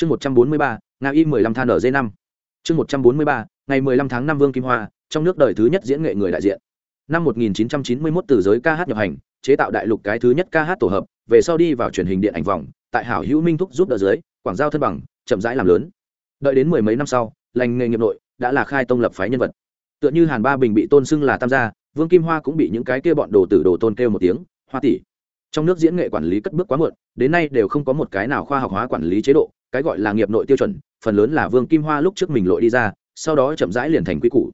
chương một trăm bốn mươi ba, nga y mười lăm than ở d năm. Chương một trăm bốn mươi ba, ngày mười lăm tháng năm vương kim hoa, trong nước đời thứ nhất diễn nghệ người đại diện. Năm một nghìn chín trăm chín mươi mốt từ giới ca hát nhập hành, chế tạo đại lục cái thứ nhất ca hát tổ hợp, về sau đi vào truyền hình điện ảnh vòng, tại hảo hữu minh thúc giúp đỡ giới quảng giao thân bằng, chậm rãi làm lớn. Đợi đến mười mấy năm sau, lành nghề nghiệp nội, đã là khai tông lập phái nhân vật. Tựa như hàn ba bình bị tôn xưng là tam gia, vương kim hoa cũng bị những cái kia bọn đồ tử đồ tôn kêu một tiếng, hoa tỷ. Trong nước diễn nghệ quản lý cất bước quá muộn, đến nay đều không có một cái nào khoa học hóa quản lý chế độ cái gọi là nghiệp nội tiêu chuẩn, phần lớn là vương kim hoa lúc trước mình lội đi ra, sau đó chậm rãi liền thành quy củ.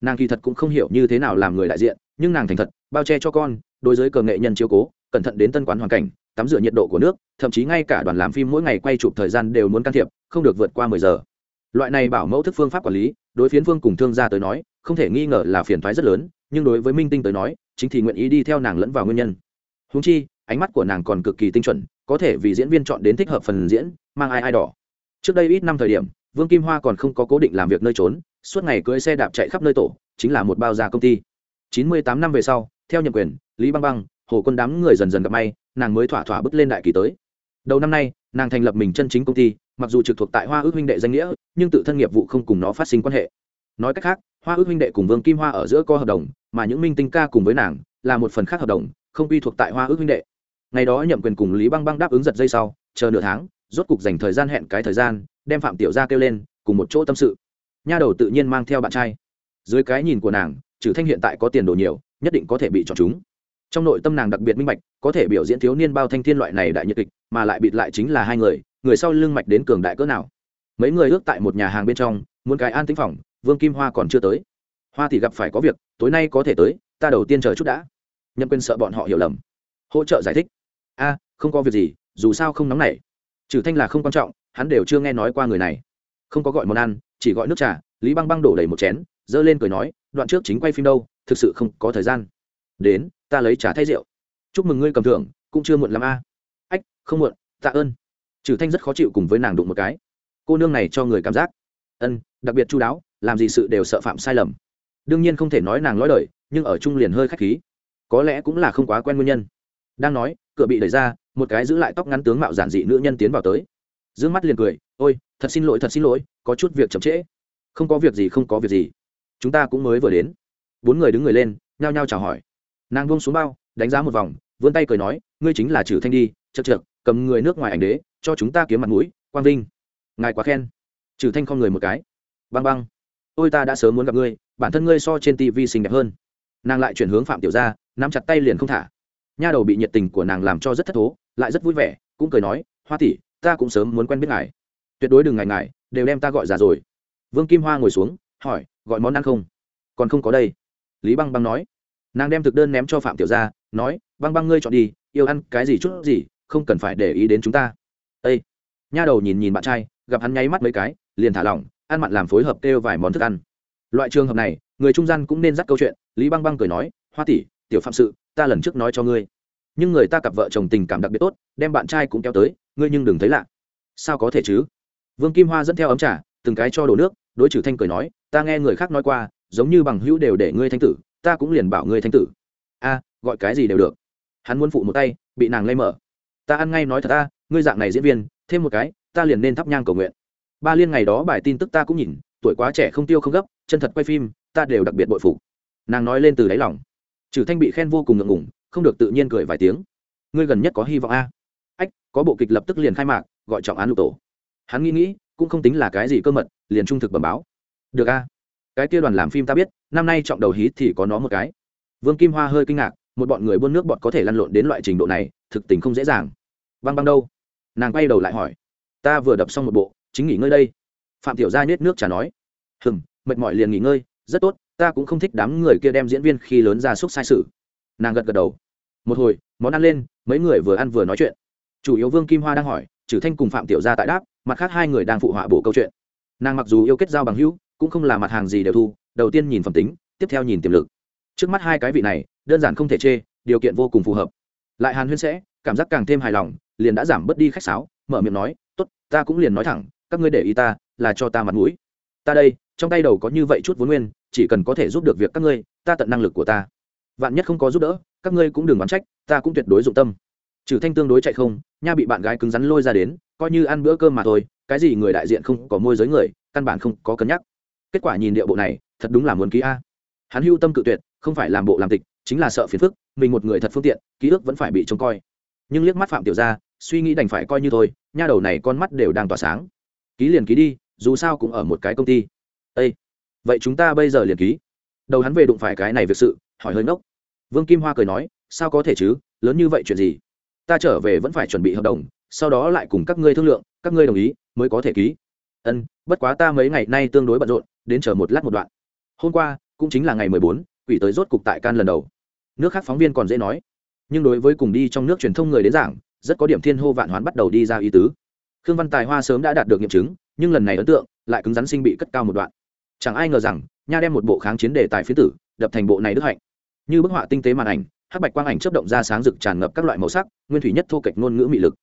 Nàng kỳ thật cũng không hiểu như thế nào làm người đại diện, nhưng nàng thành thật, bao che cho con, đối với cờ nghệ nhân chiếu cố, cẩn thận đến tân quán hoàn cảnh, tắm rửa nhiệt độ của nước, thậm chí ngay cả đoàn làm phim mỗi ngày quay chụp thời gian đều muốn can thiệp, không được vượt qua mười giờ. Loại này bảo mẫu thức phương pháp quản lý, đối phiến vương cùng thương gia tới nói, không thể nghi ngờ là phiền thoái rất lớn, nhưng đối với minh tinh tới nói, chính thì nguyện ý đi theo nàng lẫn vào nguyên nhân. Húng chi ánh mắt của nàng còn cực kỳ tinh chuẩn, có thể vì diễn viên chọn đến thích hợp phần diễn, mang ai ai đỏ. Trước đây ít năm thời điểm, vương kim hoa còn không có cố định làm việc nơi trốn, suốt ngày cưỡi xe đạp chạy khắp nơi tổ, chính là một bao gia công ty. Chín mươi tám năm về sau, theo nhậm quyền, lý băng băng, hồ quân đám người dần dần gặp may, nàng mới thỏa thỏa bước lên đại kỳ tới. Đầu năm nay, nàng thành lập mình chân chính công ty, mặc dù trực thuộc tại hoa ước huynh đệ danh nghĩa, nhưng tự thân nghiệp vụ không cùng nó phát sinh quan hệ. Nói cách khác, hoa ước huynh đệ cùng vương kim hoa ở giữa có hợp đồng, mà những minh tinh ca cùng với nàng là một phần khác hợp đồng, không quy thuộc tại hoa ước huynh đệ ngày đó nhậm quyền cùng lý băng băng đáp ứng giật dây sau, chờ nửa tháng, rốt cục dành thời gian hẹn cái thời gian, đem phạm tiểu gia kêu lên, cùng một chỗ tâm sự. Nha đầu tự nhiên mang theo bạn trai. Dưới cái nhìn của nàng trừ thanh hiện tại có tiền đồ nhiều, nhất định có thể bị chọn chúng. Trong nội tâm nàng đặc biệt minh bạch, có thể biểu diễn thiếu niên bao thanh thiên loại này đại nhiệt kịch, mà lại bịt lại chính là hai người người sau lưng mạch đến cường đại cỡ nào. Mấy người ước tại một nhà hàng bên trong, muốn cái an tính phòng, vương kim hoa còn chưa tới. Hoa thì gặp phải có việc, tối nay có thể tới, ta đầu tiên chờ chút đã. Nhân quyền sợ bọn họ hiểu lầm. Hỗ trợ giải thích a, không có việc gì, dù sao không nóng nảy. Trừ thanh là không quan trọng, hắn đều chưa nghe nói qua người này. Không có gọi món ăn, chỉ gọi nước trà, lý băng băng đổ đầy một chén dơ lên cười nói, đoạn trước chính quay phim đâu, thực sự không có thời gian. Đến, ta lấy trà thay rượu. Chúc mừng ngươi cầm thưởng, cũng chưa muộn l a. Ách, không muộn, tạ ơn. Trừ thanh rất khó chịu cùng với nàng đụng một cái. Cô nương này cho người cảm giác. Ân, đặc biệt chú đáo, làm gì sự đều sợ phạm sai lầm. Đương nhiên không thể nói nàng lói đời, nhưng ở chung liền hơi khách khí. Có lẽ cũng là không quá quen nguyên nhân. Đang nói cửa bị đẩy ra, một cái giữ lại tóc ngắn tướng mạo giản dị nữ nhân tiến vào tới. D ư ơ n g mắt liền cười, ôi, thật xin lỗi, thật xin lỗi, có chút việc chậm trễ. Không có việc gì, không có việc gì. Chúng ta cũng mới vừa đến. Bốn người đứng người lên, nhao nhao chào hỏi. Nàng buông xuống bao, đánh giá một vòng, vươn tay cười nói, ngươi chính là trừ thanh đi chật chật cầm người nước ngoài ảnh đế, cho chúng ta kiếm mặt mũi, quang vinh. Ngài quá khen. Trừ thanh không người một cái. Băng băng ôi ta đã sớm muốn gặp ngươi, bản thân ngươi so trên tv xinh đẹp hơn. Nàng lại chuyển hướng phạm tiểu ra nắm chặt tay liền không thả nha đầu bị nhiệt tình của nàng làm cho rất thất thố lại rất vui vẻ cũng cười nói hoa tỷ ta cũng sớm muốn quen biết ngài. Tuyệt đối đừng ngại ngại, đều đem ta gọi già rồi. Vương kim hoa ngồi xuống hỏi gọi món ăn không? Còn không có đây. Lý băng băng nói. Nàng đem thực đơn ném cho phạm tiểu gia nói băng băng ngươi chọn đi yêu ăn cái gì chút gì không cần phải để ý đến chúng ta. Ê! nha đầu nhìn nhìn bạn trai gặp hắn nháy mắt mấy cái liền thả lỏng ăn mặn làm phối hợp kêu vài món thức ăn. Loại trường hợp này người trung gian cũng nên dắt câu chuyện lý băng băng cười nói hoa tỷ tiểu phạm sự ta lần trước nói cho ngươi. Nhưng người ta cặp vợ chồng tình cảm đặc biệt tốt, đem bạn trai cũng kéo tới, ngươi nhưng đừng thấy lạ. Sao có thể chứ? Vương kim hoa dẫn theo ấm trà, từng cái cho đổ nước, đối trừ thanh cười nói, ta nghe người khác nói qua, giống như bằng hữu đều để ngươi thanh tử, ta cũng liền bảo ngươi thanh tử. A, gọi cái gì đều được. Hắn muốn phụ một tay, bị nàng lay mở. Ta ăn ngay nói thật ta, ngươi dạng này diễn viên, thêm một cái, ta liền nên thắp nhang cầu nguyện. Ba liên ngày đó bài tin tức ta cũng nhìn, tuổi quá trẻ không tiêu không gấp, chân thật quay phim, ta đều đặc biệt bội phụ nàng nói lên từ đáy lòng trừ thanh bị khen vô cùng ngượng ngùng, không được tự nhiên cười vài tiếng. Ngươi gần nhất có hy vọng a? Ách có bộ kịch lập tức liền khai mạc gọi trọng án lục tổ. Hắn nghĩ nghĩ cũng không tính là cái gì cơ mật liền trung thực bẩm báo. Được a. Cái kia đoàn làm phim ta biết năm nay trọng đầu hí thì có nó một cái. Vương kim hoa hơi kinh ngạc một bọn người buôn nước bọn có thể lăn lộn đến loại trình độ này thực tình không dễ dàng. Băng băng đâu? Nàng quay đầu lại hỏi. Ta vừa đập xong một bộ chính nghỉ ngơi đây. Phạm tiểu gia nhét nước trà nói. Hừm, mệt mỏi liền nghỉ ngơi rất tốt ta cũng không thích đám người kia đem diễn viên khi lớn ra xúc sai sự. Nàng gật gật đầu. Một hồi, món ăn lên, mấy người vừa ăn vừa nói chuyện. Chủ yếu vương kim hoa đang hỏi trừ thanh cùng phạm tiểu gia tại đáp, mặt khác hai người đang phụ họa bổ câu chuyện. Nàng mặc dù yêu kết giao bằng hữu, cũng không là mặt hàng gì đều thu, đầu tiên nhìn phẩm tính, tiếp theo nhìn tiềm lực. Trước mắt hai cái vị này, đơn giản không thể chê, điều kiện vô cùng phù hợp. Lại hàn huyên sẽ, cảm giác càng thêm hài lòng, liền đã giảm bớt đi khách sáo, mở miệng nói, tốt, ta cũng liền nói thẳng, các ngươi để ý ta, là cho ta mặt mũi. Ta đây trong tay đầu có như vậy chút vốn nguyên, chỉ cần có thể giúp được việc các ngươi, ta tận năng lực của ta. Vạn nhất không có giúp đỡ, các ngươi cũng đừng bán trách, ta cũng tuyệt đối dụng tâm. Trừ thanh tương đối chạy không, nha bị bạn gái cứng rắn lôi ra đến, coi như ăn bữa cơm mà thôi, cái gì người đại diện không có môi giới người, căn bản không có cân nhắc. Kết quả nhìn địa bộ này, thật đúng là muốn ký a. Hắn hưu tâm cự tuyệt, không phải làm bộ làm tịch, chính là sợ phiền phức, mình một người thật phương tiện, ký ức vẫn phải bị trông coi. Nhưng liếc mắt phạm tiểu ra suy nghĩ đành phải coi như thôi, nha đầu này con mắt đều đang tỏa sáng. Ký liền ký đi, dù sao cũng ở một cái công ty. Đây, vậy chúng ta bây giờ liền ký. Đầu hắn về đụng phải cái này việc sự hỏi hơi ngốc. Vương kim hoa cười nói sao có thể chứ lớn như vậy chuyện gì? Ta trở về vẫn phải chuẩn bị hợp đồng sau đó lại cùng các ngươi thương lượng các ngươi đồng ý mới có thể ký. Ân bất quá ta mấy ngày nay tương đối bận rộn đến chờ một lát một đoạn. Hôm qua cũng chính là ngày mười bốn quỷ tới rốt cục tại can lần đầu. Nước khác phóng viên còn dễ nói. Nhưng đối với cùng đi trong nước truyền thông người đến giảng rất có điểm thiên hô vạn hoán bắt đầu đi ra ý tứ. Khương văn tài hoa sớm đã đạt được nghiệm chứng nhưng lần này ấn tượng lại cứng rắn sinh bị cất cao một đoạn chẳng ai ngờ rằng, nha đem một bộ kháng chiến đề tài phía tử, đập thành bộ này đức hạnh. Như bức họa tinh tế màn ảnh, hắc bạch quang ảnh chấp động ra sáng rực tràn ngập các loại màu sắc, nguyên thủy nhất thô kệch ngôn ngữ mị lực.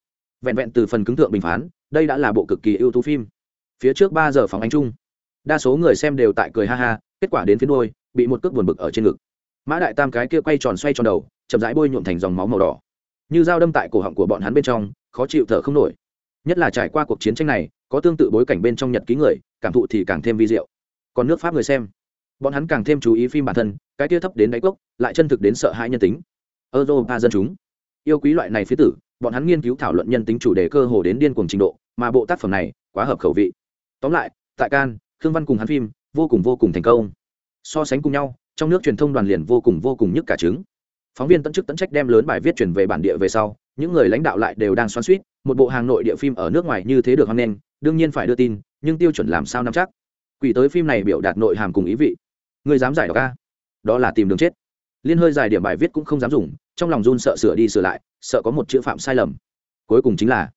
Vẹn vẹn từ phần cứng thượng bình phán, đây đã là bộ cực kỳ ưu tú phim. Phía trước ba giờ phóng ánh chung, đa số người xem đều tại cười ha ha, kết quả đến phía đôi bị một cước buồn bực ở trên ngực. Mã đại tam cái kia quay tròn xoay tròn đầu, chậm rãi bôi nhuộm thành dòng máu màu đỏ. Như dao đâm tại cổ họng của bọn hắn bên trong, khó chịu thở không nổi. Nhất là trải qua cuộc chiến tranh này, có tương tự bối cảnh bên trong nhật ký người, cảm thụ thì càng thêm vi diệu còn nước pháp người xem. Bọn hắn càng thêm chú ý phim bản thân, cái tia thấp đến đáy cốc, lại chân thực đến sợ hãi nhân tính. Europa dân chúng. Yêu quý loại này phía tử, bọn hắn nghiên cứu thảo luận nhân tính chủ đề cơ hồ đến điên cuồng trình độ, mà bộ tác phẩm này, quá hợp khẩu vị. Tóm lại, tại can khương văn cùng hắn phim, vô cùng vô cùng thành công. So sánh cùng nhau, trong nước truyền thông đoàn liền vô cùng vô cùng nhức cả trứng. Phóng viên tận chức tận trách đem lớn bài viết truyền về bản địa về sau, những người lãnh đạo lại đều đang xoắn suýt một bộ hàng nội địa phim ở nước ngoài như thế được hoan nghênh, đương nhiên phải đưa tin, nhưng tiêu chuẩn làm sao nắm chắc? Quỷ tới phim này biểu đạt nội hàm cùng ý vị. Người dám giải đọc ca đó là tìm đường chết. Liên hơi dài điểm bài viết cũng không dám dùng, trong lòng run sợ sửa đi sửa lại, sợ có một chữ phạm sai lầm. Cuối cùng chính là,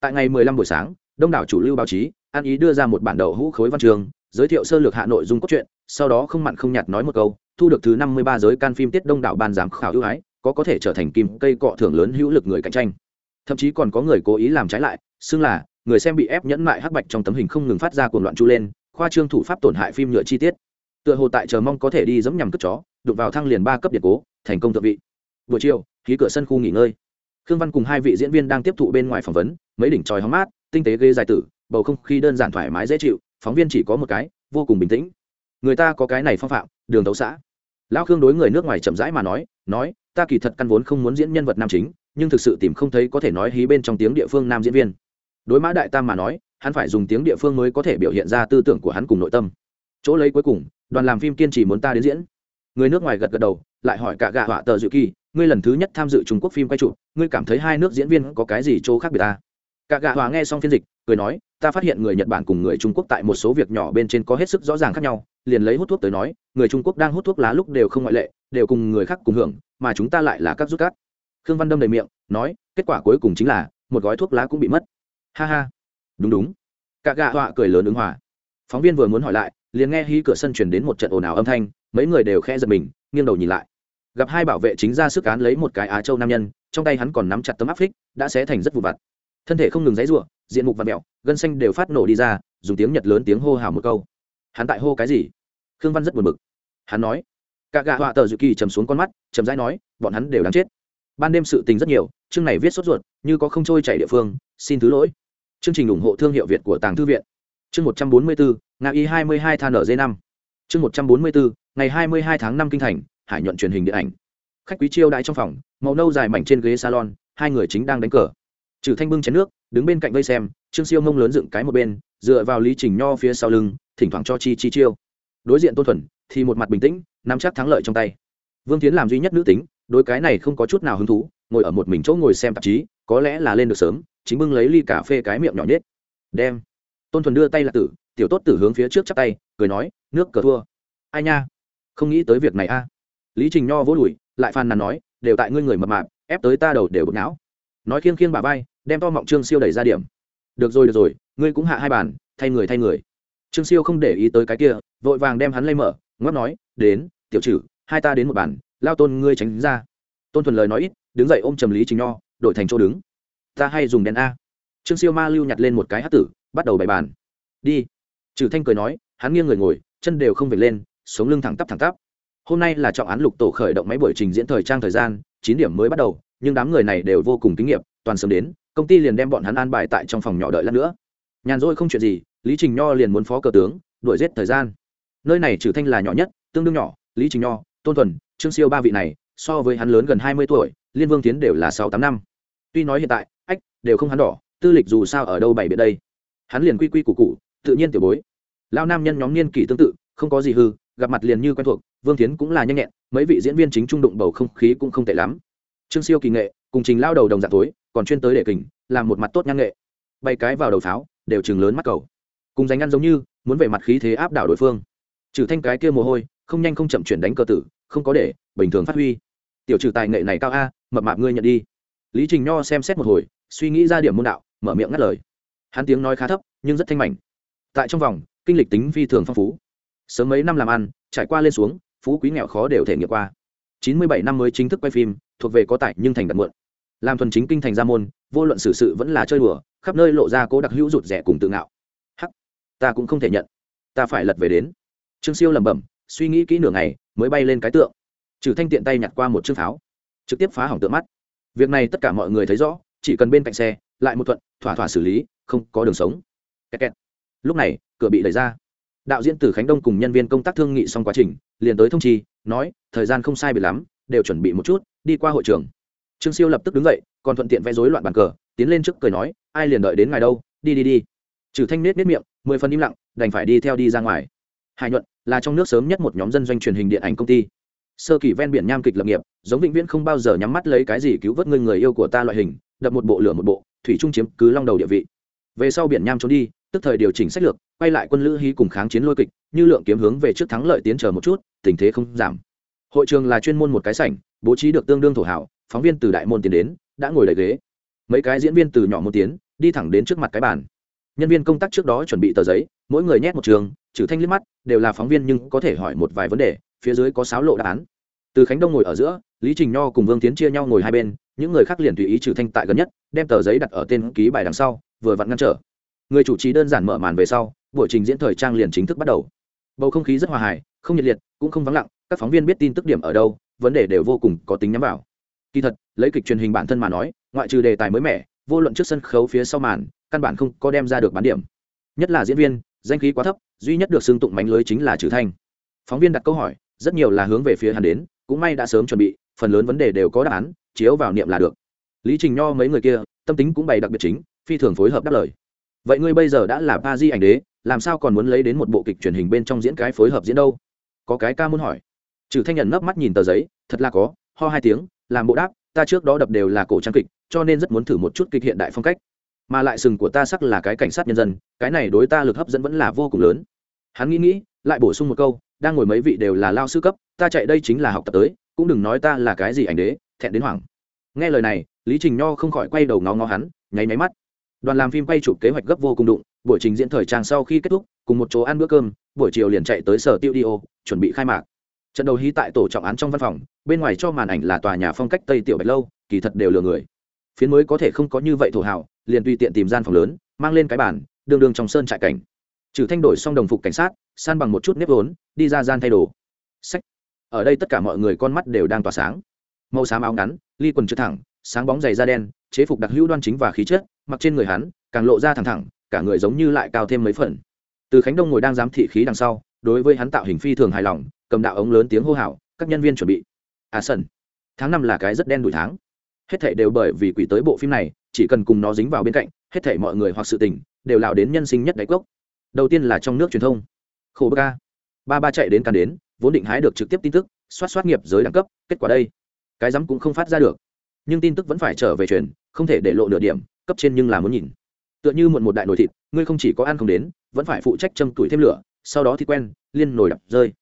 tại ngày 15 buổi sáng, đông đảo chủ lưu báo chí an ý đưa ra một bản đầu hũ khối văn trường, giới thiệu sơ lược hạ nội dung cốt truyện, sau đó không mặn không nhạt nói một câu, thu được thứ 53 giới can phim tiết đông đảo ban giám khảo ưu ái, có có thể trở thành kim cây cọ thưởng lớn hữu lực người cạnh tranh. Thậm chí còn có người cố ý làm trái lại, xưng là, người xem bị ép nhẫn mại hắc bạch trong tấm hình không ngừng phát ra cuồng loạn chu lên khoa trương thủ pháp tổn hại phim nhựa chi tiết. Tựa hồ tại chờ mong có thể đi dẫm nhằm cất chó, đụng vào thăng liền ba cấp điện cố, thành công thượng vị. Buổi chiều, khí cửa sân khu nghỉ ngơi. Khương văn cùng hai vị diễn viên đang tiếp thụ bên ngoài phỏng vấn, mấy đỉnh tròi hóng mát, tinh tế ghê dài tử, bầu không khí đơn giản thoải mái dễ chịu, phóng viên chỉ có một cái, vô cùng bình tĩnh. Người ta có cái này phong phạm, đường tấu xã. Lão khương đối người nước ngoài chậm rãi mà nói nói, ta kỳ thật căn vốn không muốn diễn nhân vật nam chính, nhưng thực sự tìm không thấy có thể nói hí bên trong tiếng địa phương nam diễn viên. Đối mã đại tam mà nói hắn phải dùng tiếng địa phương mới có thể biểu hiện ra tư tưởng của hắn cùng nội tâm. Chỗ lấy cuối cùng, đoàn làm phim kiên trì muốn ta đến diễn. Người nước ngoài gật gật đầu, lại hỏi cả gạ họa tờ dự kỳ, ngươi lần thứ nhất tham dự trung quốc phim quay trụ ngươi cảm thấy hai nước diễn viên có cái gì chỗ khác biệt ta? Cả gạ họa nghe xong phiên dịch, cười nói, ta phát hiện người nhật bản cùng người trung quốc tại một số việc nhỏ bên trên có hết sức rõ ràng khác nhau, liền lấy hút thuốc tới nói, người trung quốc đang hút thuốc lá lúc đều không ngoại lệ, đều cùng người khác cùng hưởng, mà chúng ta lại là các rút cát. Khương văn đâm đầy miệng, nói, kết quả cuối cùng chính là, một gói thuốc lá cũng bị mất. Ha ha đúng đúng. Cả gạ họa cười lớn ứng hòa. Phóng viên vừa muốn hỏi lại, liền nghe hí cửa sân chuyển đến một trận ồn ào âm thanh, mấy người đều khe giật mình, nghiêng đầu nhìn lại. Gặp hai bảo vệ chính ra sức cán lấy một cái á châu nam nhân, trong tay hắn còn nắm chặt tấm áp phích, đã xé thành rất vụ vặt. Thân thể không ngừng dãy ruộng diện mục và mẹo gân xanh đều phát nổ đi ra, dùng tiếng nhật lớn tiếng hô hào một câu. Hắn tại hô cái gì? Khương văn rất buồn bực. Hắn nói, cả gạ họa tờ dự kỳ chầm xuống con mắt chầm rãi nói, bọn hắn đều đáng chết. Ban đêm sự tình rất nhiều, chương này viết sốt ruột, như có không trôi chảy địa phương, xin thứ lỗi chương trình ủng hộ thương hiệu việt của tàng thư viện. Chương một trăm bốn mươi bốn nga y hai mươi hai than ở d năm. Chương một trăm bốn mươi bốn ngày hai mươi hai tháng năm kinh thành, hải nhuận truyền hình điện ảnh. Khách quý chiêu đãi trong phòng, màu nâu dài mảnh trên ghế salon, hai người chính đang đánh cờ. Trừ thanh bưng chén nước, đứng bên cạnh vây xem, trương siêu mông lớn dựng cái một bên, dựa vào lý trình nho phía sau lưng, thỉnh thoảng cho chi chi chiêu. Đối diện tôn thuần, thì một mặt bình tĩnh, nắm chắc thắng lợi trong tay. Vương tiến làm duy nhất nữ tính, đối cái này không có chút nào hứng thú, ngồi ở một mình chỗ ngồi xem tạp chí, có lẽ là lên được sớm chính bưng lấy ly cà phê cái miệng nhỏ nhất đem. Tôn thuần đưa tay là tử, tiểu tốt tử hướng phía trước chắp tay, cười nói, nước cờ thua. Ai nha? Không nghĩ tới việc này a. Lý trình nho vỗ đùi, lại phàn nàn nói, đều tại ngươi người mập mạp, ép tới ta đầu đều bực não. Nói khiêng khiêng bà vai, đem to mọng trương siêu đẩy ra điểm. Được rồi được rồi, ngươi cũng hạ hai bàn, thay người thay người. Trương siêu không để ý tới cái kia, vội vàng đem hắn lây mở ngót nói, đến, tiểu trừ, hai ta đến một bàn, lao tôn ngươi tránh ra. Tôn thuần lời nói ít, đứng dậy ôm trầm lý trình nho, đổi thành chỗ đứng ta hay dùng đèn a. Trương siêu ma lưu nhặt lên một cái hát tử, bắt đầu bày bàn. Đi. Trừ thanh cười nói, hắn nghiêng người ngồi, chân đều không vệt lên, sống lưng thẳng tắp thẳng tắp. Hôm nay là trọng án lục tổ khởi động máy buổi trình diễn thời trang thời gian, chín điểm mới bắt đầu, nhưng đám người này đều vô cùng kinh nghiệm, toàn sớm đến, công ty liền đem bọn hắn an bài tại trong phòng nhỏ đợi lát nữa. Nhàn rỗi không chuyện gì, lý trình nho liền muốn phó cờ tướng, đuổi giết thời gian. Nơi này trừ thanh là nhỏ nhất, tương đương nhỏ, lý trình nho, tôn thuần, trương siêu ba vị này, so với hắn lớn gần hai mươi tuổi, liên vương tiến đều là sáu tám năm. Tuy nói hiện tại đều không hắn đỏ, tư lịch dù sao ở đâu bảy biệt đây. Hắn liền quy quy củ cụ tự nhiên tiểu bối. Lao nam nhân nhóm niên kỷ tương tự, không có gì hư, gặp mặt liền như quen thuộc, vương tiến cũng là nhanh nhẹn, mấy vị diễn viên chính trung đụng bầu không khí cũng không tệ lắm. Trương siêu kỳ nghệ, cùng trình lao đầu đồng dạng tối, còn chuyên tới để kình, làm một mặt tốt nhan nghệ. Bay cái vào đầu pháo, đều chừng lớn mắt cầu. Cùng dành ăn giống như, muốn về mặt khí thế áp đảo đối phương. Trừ thanh cái kia mồ hôi, không nhanh không chậm chuyển đánh cơ tử, không có để, bình thường phát huy. Tiểu trừ tài nghệ này cao a, mập mạp ngươi nhận đi. Lý trình nho xem xét một hồi suy nghĩ ra điểm môn đạo, mở miệng ngắt lời. Hắn tiếng nói khá thấp, nhưng rất thanh mảnh. Tại trong vòng, kinh lịch tính phi thường phong phú. Sớm mấy năm làm ăn, trải qua lên xuống, phú quý nghèo khó đều thể nghiệm qua. Chín mươi bảy năm mới chính thức quay phim, thuộc về có tài nhưng thành đặt muộn. Làm thuần chính kinh thành gia môn, vô luận xử sự vẫn là chơi đùa, khắp nơi lộ ra cố đặc hữu rụt rẻ cùng tự ngạo. Hắc, ta cũng không thể nhận. Ta phải lật về đến. Trương siêu lẩm bẩm, suy nghĩ kỹ nửa ngày, mới bay lên cái tượng. Trừ thanh tiện tay nhặt qua một chương pháo, trực tiếp phá hỏng tượng mắt. Việc này tất cả mọi người thấy rõ chỉ cần bên cạnh xe, lại một thuận, thỏa thỏa xử lý, không có đường sống. Kẹt kẹt. lúc này, cửa bị đẩy ra. Đạo diễn từ khánh đông cùng nhân viên công tác thương nghị xong quá trình, liền tới thông chi, nói, thời gian không sai bị lắm, đều chuẩn bị một chút, đi qua hội trường. Trương siêu lập tức đứng dậy, còn thuận tiện vẽ rối loạn bàn cờ, tiến lên trước cười nói, ai liền đợi đến ngày đâu, đi đi đi. Trừ thanh nết nết miệng, mười phần im lặng, đành phải đi theo đi ra ngoài. Hải nhuận là trong nước sớm nhất một nhóm dân doanh truyền hình điện ảnh công ty. Sơ kỳ ven biển nham kịch lập nghiệp, giống vĩnh viễn không bao giờ nhắm mắt lấy cái gì cứu vớt người người yêu của ta loại hình đập một bộ lửa một bộ, thủy trung chiếm cứ long đầu địa vị. Về sau biển nham trốn đi, tức thời điều chỉnh sách lược, quay lại quân lữ hí cùng kháng chiến lôi kịch, như lượng kiếm hướng về trước thắng lợi tiến chờ một chút, tình thế không giảm. Hội trường là chuyên môn một cái sảnh, bố trí được tương đương thổ hảo, phóng viên từ đại môn tiến đến, đã ngồi đầy ghế. Mấy cái diễn viên từ nhỏ một tiến, đi thẳng đến trước mặt cái bàn. Nhân viên công tác trước đó chuẩn bị tờ giấy, mỗi người nhét một trường, trừ thanh liếc mắt, đều là phóng viên nhưng có thể hỏi một vài vấn đề, phía dưới có sáo lộ đáp án. Từ khánh đông ngồi ở giữa, lý trình nho cùng vương tiến chia nhau ngồi hai bên những người khác liền tùy ý trừ thanh tại gần nhất, đem tờ giấy đặt ở tên ký bài đằng sau, vừa vặn ngăn trở. Người chủ trì đơn giản mở màn về sau, buổi trình diễn thời trang liền chính thức bắt đầu. Bầu không khí rất hòa hài, không nhiệt liệt, cũng không vắng lặng, các phóng viên biết tin tức điểm ở đâu, vấn đề đều vô cùng có tính nhắm vào. Kỳ thật, lấy kịch truyền hình bản thân mà nói, ngoại trừ đề tài mới mẻ, vô luận trước sân khấu phía sau màn, căn bản không có đem ra được bán điểm. Nhất là diễn viên, danh khí quá thấp, duy nhất được xưng tụng mánh lưới chính là trừ thanh. Phóng viên đặt câu hỏi, rất nhiều là hướng về phía hắn đến, cũng may đã sớm chuẩn bị, phần lớn vấn đề đều có đáp án chiếu vào niệm là được. Lý trình nho mấy người kia, tâm tính cũng bày đặc biệt chính, phi thường phối hợp đáp lời. Vậy ngươi bây giờ đã là ba di ảnh đế, làm sao còn muốn lấy đến một bộ kịch truyền hình bên trong diễn cái phối hợp diễn đâu? Có cái ca muốn hỏi. Trừ thanh nhận nấp mắt nhìn tờ giấy, thật là có, ho hai tiếng, làm bộ đáp, ta trước đó đập đều là cổ trang kịch, cho nên rất muốn thử một chút kịch hiện đại phong cách. Mà lại sừng của ta sắc là cái cảnh sát nhân dân, cái này đối ta lực hấp dẫn vẫn là vô cùng lớn. Hắn nghĩ nghĩ, lại bổ sung một câu, đang ngồi mấy vị đều là lao sư cấp, ta chạy đây chính là học tập tới, cũng đừng nói ta là cái gì ảnh đế thẹn đến hoảng. Nghe lời này, lý trình nho không khỏi quay đầu ngó ngó hắn, nháy máy mắt. Đoàn làm phim quay chụp kế hoạch gấp vô cùng đụng, buổi trình diễn thời trang sau khi kết thúc, cùng một chỗ ăn bữa cơm, buổi chiều liền chạy tới sở tiêu đi ô chuẩn bị khai mạc. Trận đầu hí tại tổ trọng án trong văn phòng, bên ngoài cho màn ảnh là tòa nhà phong cách tây tiểu bạch lâu, kỳ thật đều lừa người. Phiến mới có thể không có như vậy thổ hào, liền tùy tiện tìm gian phòng lớn, mang lên cái bàn, đường đường trong sơn trại cảnh. Trừ thanh đổi xong đồng phục cảnh sát, san bằng một chút nếp vốn, đi ra gian thay đồ. Sách. Ở đây tất cả mọi người con mắt đều đang tỏa sáng màu xám áo ngắn, ly quần chữ thẳng, sáng bóng dày da đen, chế phục đặc hữu đoan chính và khí chất, mặc trên người hắn, càng lộ ra thẳng thẳng, cả người giống như lại cao thêm mấy phần. Từ khánh đông ngồi đang giám thị khí đằng sau, đối với hắn tạo hình phi thường hài lòng, cầm đạo ống lớn tiếng hô hào, các nhân viên chuẩn bị. À sân tháng năm là cái rất đen đủi tháng. Hết thảy đều bởi vì quỷ tới bộ phim này, chỉ cần cùng nó dính vào bên cạnh, hết thảy mọi người hoặc sự tình, đều lạo đến nhân sinh nhất đáy cốc. Đầu tiên là trong nước truyền thông. Khổ bơ ca ba ba chạy đến càn đến, vốn định hái được trực tiếp tin tức xoát xoát nghiệp giới đẳng cấp, kết quả đây cái rắm cũng không phát ra được. Nhưng tin tức vẫn phải trở về truyền, không thể để lộ nửa điểm, cấp trên nhưng là muốn nhìn. Tựa như muộn một đại nồi thịt, ngươi không chỉ có ăn không đến, vẫn phải phụ trách châm tuổi thêm lửa, sau đó thì quen, liên nồi đập rơi.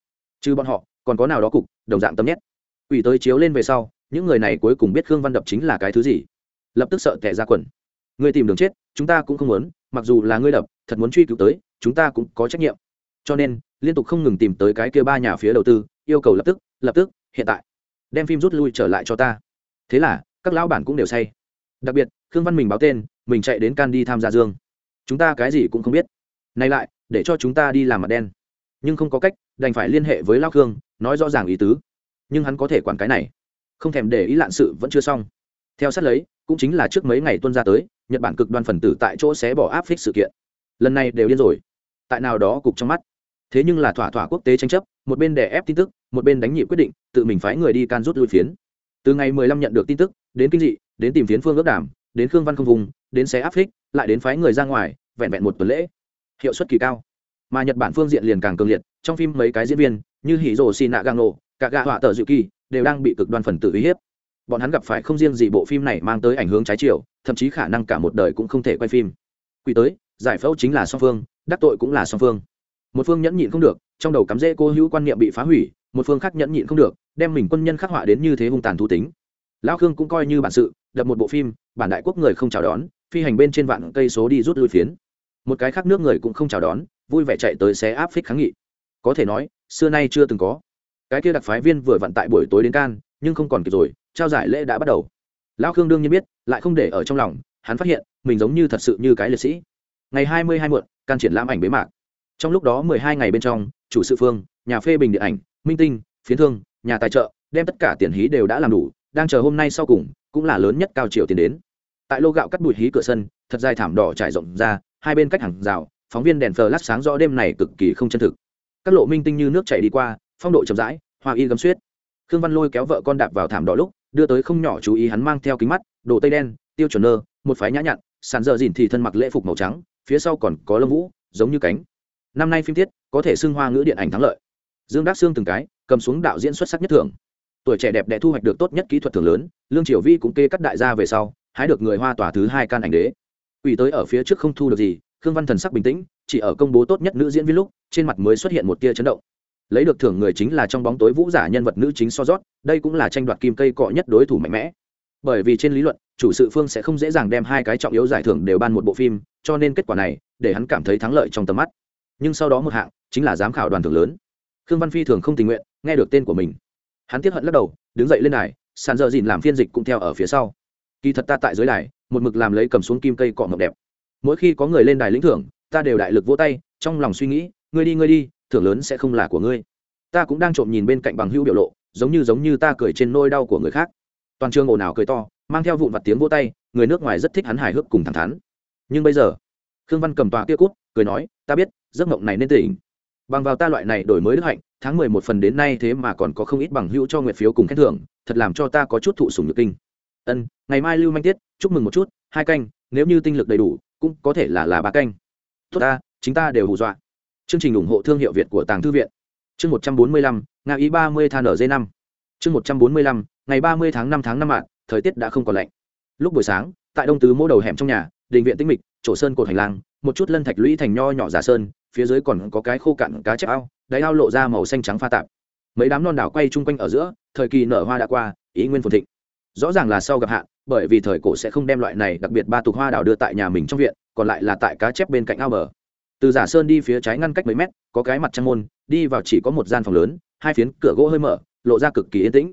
Trừ bọn họ, còn có nào đó cục, đồng dạng tâm nhét. Ủy tới chiếu lên về sau, những người này cuối cùng biết khương văn đập chính là cái thứ gì. Lập tức sợ tẻ ra quần. Người tìm đường chết, chúng ta cũng không muốn, mặc dù là ngươi đập, thật muốn truy cứu tới, chúng ta cũng có trách nhiệm. Cho nên, liên tục không ngừng tìm tới cái kia ba nhà phía đầu tư, yêu cầu lập tức lập tức, hiện tại đem phim rút lui trở lại cho ta. Thế là, các lão bản cũng đều say. Đặc biệt, khương văn mình báo tên, mình chạy đến can đi tham gia dương. Chúng ta cái gì cũng không biết. Nay lại, để cho chúng ta đi làm mặt đen. Nhưng không có cách, đành phải liên hệ với lao khương, nói rõ ràng ý tứ. Nhưng hắn có thể quản cái này. Không thèm để ý lạn sự vẫn chưa xong. Theo sát lấy, cũng chính là trước mấy ngày tuân ra tới, nhật bản cực đoan phần tử tại chỗ xé bỏ áp phích sự kiện. Lần này đều điên rồi. Tại nào đó cục trong mắt thế nhưng là thỏa thỏa quốc tế tranh chấp, một bên đè ép tin tức, một bên đánh nhị quyết định, tự mình phái người đi can rút lui phiến. Từ ngày mười lăm nhận được tin tức, đến kinh dị, đến tìm phiến phương ước đảm, đến khương văn không vùng, đến xé áp phích, lại đến phái người ra ngoài, vẹn vẹn một tuần lễ. Hiệu suất kỳ cao. Mà nhật bản phương diện liền càng cường liệt, trong phim mấy cái diễn viên, như hỉ rồ xì nạ gang nổ cả gạ họa tờ dự kỳ đều đang bị cực đoan phần tử uy hiếp. Bọn hắn gặp phải không riêng gì bộ phim này mang tới ảnh hưởng trái chiều, thậm chí khả năng cả một đời cũng không thể quay phim. Quy tới, giải phẫu chính là song phương, đắc tội cũng là song phương một phương nhẫn nhịn không được, trong đầu cắm rễ cô hữu quan niệm bị phá hủy, một phương khác nhẫn nhịn không được, đem mình quân nhân khắc họa đến như thế hung tàn thú tính. Lão khương cũng coi như bản sự, đập một bộ phim, bản đại quốc người không chào đón, phi hành bên trên vạn cây số đi rút lui phiến. Một cái khác nước người cũng không chào đón, vui vẻ chạy tới xé áp phích kháng nghị. Có thể nói, xưa nay chưa từng có. Cái kia đặc phái viên vừa vặn tại buổi tối đến can, nhưng không còn kịp rồi, trao giải lễ đã bắt đầu. Lão khương đương nhiên biết, lại không để ở trong lòng, hắn phát hiện, mình giống như thật sự như cái liệt sĩ. Ngày hai mươi hai muộn, can triển lãm ảnh bế mạc trong lúc đó mười hai ngày bên trong, chủ sự phương, nhà phê bình điện ảnh, minh tinh, phiến thương, nhà tài trợ, đem tất cả tiền hí đều đã làm đủ, đang chờ hôm nay sau cùng, cũng là lớn nhất cao chiều tiền đến. Tại lô gạo cắt bụi hí cửa sân, thật dài thảm đỏ trải rộng ra, hai bên cách hàng rào, phóng viên đèn lát sáng rõ đêm này cực kỳ không chân thực. Các lộ minh tinh như nước chảy đi qua, phong độ chậm rãi, hoa y gấm xuyết khương văn lôi kéo vợ con đạp vào thảm đỏ lúc, đưa tới không nhỏ chú ý hắn mang theo kính mắt, đồ tây đen, tiêu chuẩn nơ, một phái nhã nhặn, sàn dở dìn thì thân mặc lễ phục màu trắng, phía sau còn có lông vũ, giống như cánh năm nay phim tiết, có thể xưng hoa ngữ điện ảnh thắng lợi. Dương đắc xương từng cái, cầm xuống đạo diễn xuất sắc nhất thưởng. Tuổi trẻ đẹp đẽ thu hoạch được tốt nhất kỹ thuật thưởng lớn, lương triều vi cũng kê cắt đại gia về sau, hái được người hoa tòa thứ hai can ảnh đế. Ủy tới ở phía trước không thu được gì, khương văn thần sắc bình tĩnh, chỉ ở công bố tốt nhất nữ diễn viên lúc, trên mặt mới xuất hiện một tia chấn động. Lấy được thưởng người chính là trong bóng tối vũ giả nhân vật nữ chính so rót, đây cũng là tranh đoạt kim cây cọ nhất đối thủ mạnh mẽ. Bởi vì trên lý luận, chủ sự phương sẽ không dễ dàng đem hai cái trọng yếu giải thưởng đều ban một bộ phim, cho nên kết quả này, để hắn cảm thấy thắng lợi trong tầm mắt nhưng sau đó một hạng, chính là giám khảo đoàn thưởng lớn. Khương văn phi thường không tình nguyện, nghe được tên của mình. Hắn tiếp hận lắc đầu, đứng dậy lên đài, sàn dợ dìn làm phiên dịch cũng theo ở phía sau. Kỳ thật ta tại dưới đài, một mực làm lấy cầm xuống kim cây cọ ngọc đẹp. Mỗi khi có người lên đài lĩnh thưởng, ta đều đại lực vỗ tay, trong lòng suy nghĩ, ngươi đi ngươi đi, thưởng lớn sẽ không là của ngươi. Ta cũng đang trộm nhìn bên cạnh bằng hữu biểu lộ, giống như giống như ta cười trên nôi đau của người khác. Toàn trường ồn ào cười to, mang theo vụn vặt tiếng vỗ tay, người nước ngoài rất thích hắn hài hước cùng thẳng thắn. Nhưng bây giờ khương văn cầm tòa kia cút cười nói, ta biết, giấc mộng này nên tỉnh. Bằng vào ta loại này đổi mới đức hạnh, tháng mười một phần đến nay thế mà còn có không ít bằng hữu cho nguyện phiếu cùng khen thưởng, thật làm cho ta có chút thụ sùng nhược kinh. Ân, ngày mai lưu manh tiết, chúc mừng một chút, hai canh, nếu như tinh lực đầy đủ, cũng có thể là là ba canh. Tốt ta, chính ta đều hù dọa. Chương trình ủng hộ thương hiệu việt của tàng thư viện. Chương một trăm bốn mươi lăm, nga ý ba mươi than ở dây năm. Chương một trăm bốn mươi lăm, ngày ba mươi tháng năm tháng năm mạng thời tiết đã không còn lạnh. Lúc buổi sáng, tại đông tứ mỗ đầu hẻm trong nhà, đình viện tĩnh mịch chỗ sơn cột hành lang, một chút lân thạch lũy thành nho nhỏ giả sơn, phía dưới còn có cái khô cạn cá chép ao, đáy ao lộ ra màu xanh trắng pha tạp. Mấy đám non đảo quay chung quanh ở giữa, thời kỳ nở hoa đã qua, ý nguyên phồn thịnh. Rõ ràng là sau gặp hạn, bởi vì thời cổ sẽ không đem loại này đặc biệt ba tục hoa đảo đưa tại nhà mình trong viện, còn lại là tại cá chép bên cạnh ao bờ. Từ giả sơn đi phía trái ngăn cách mấy mét, có cái mặt trăng môn, đi vào chỉ có một gian phòng lớn, hai phiến cửa gỗ hơi mở, lộ ra cực kỳ yên tĩnh.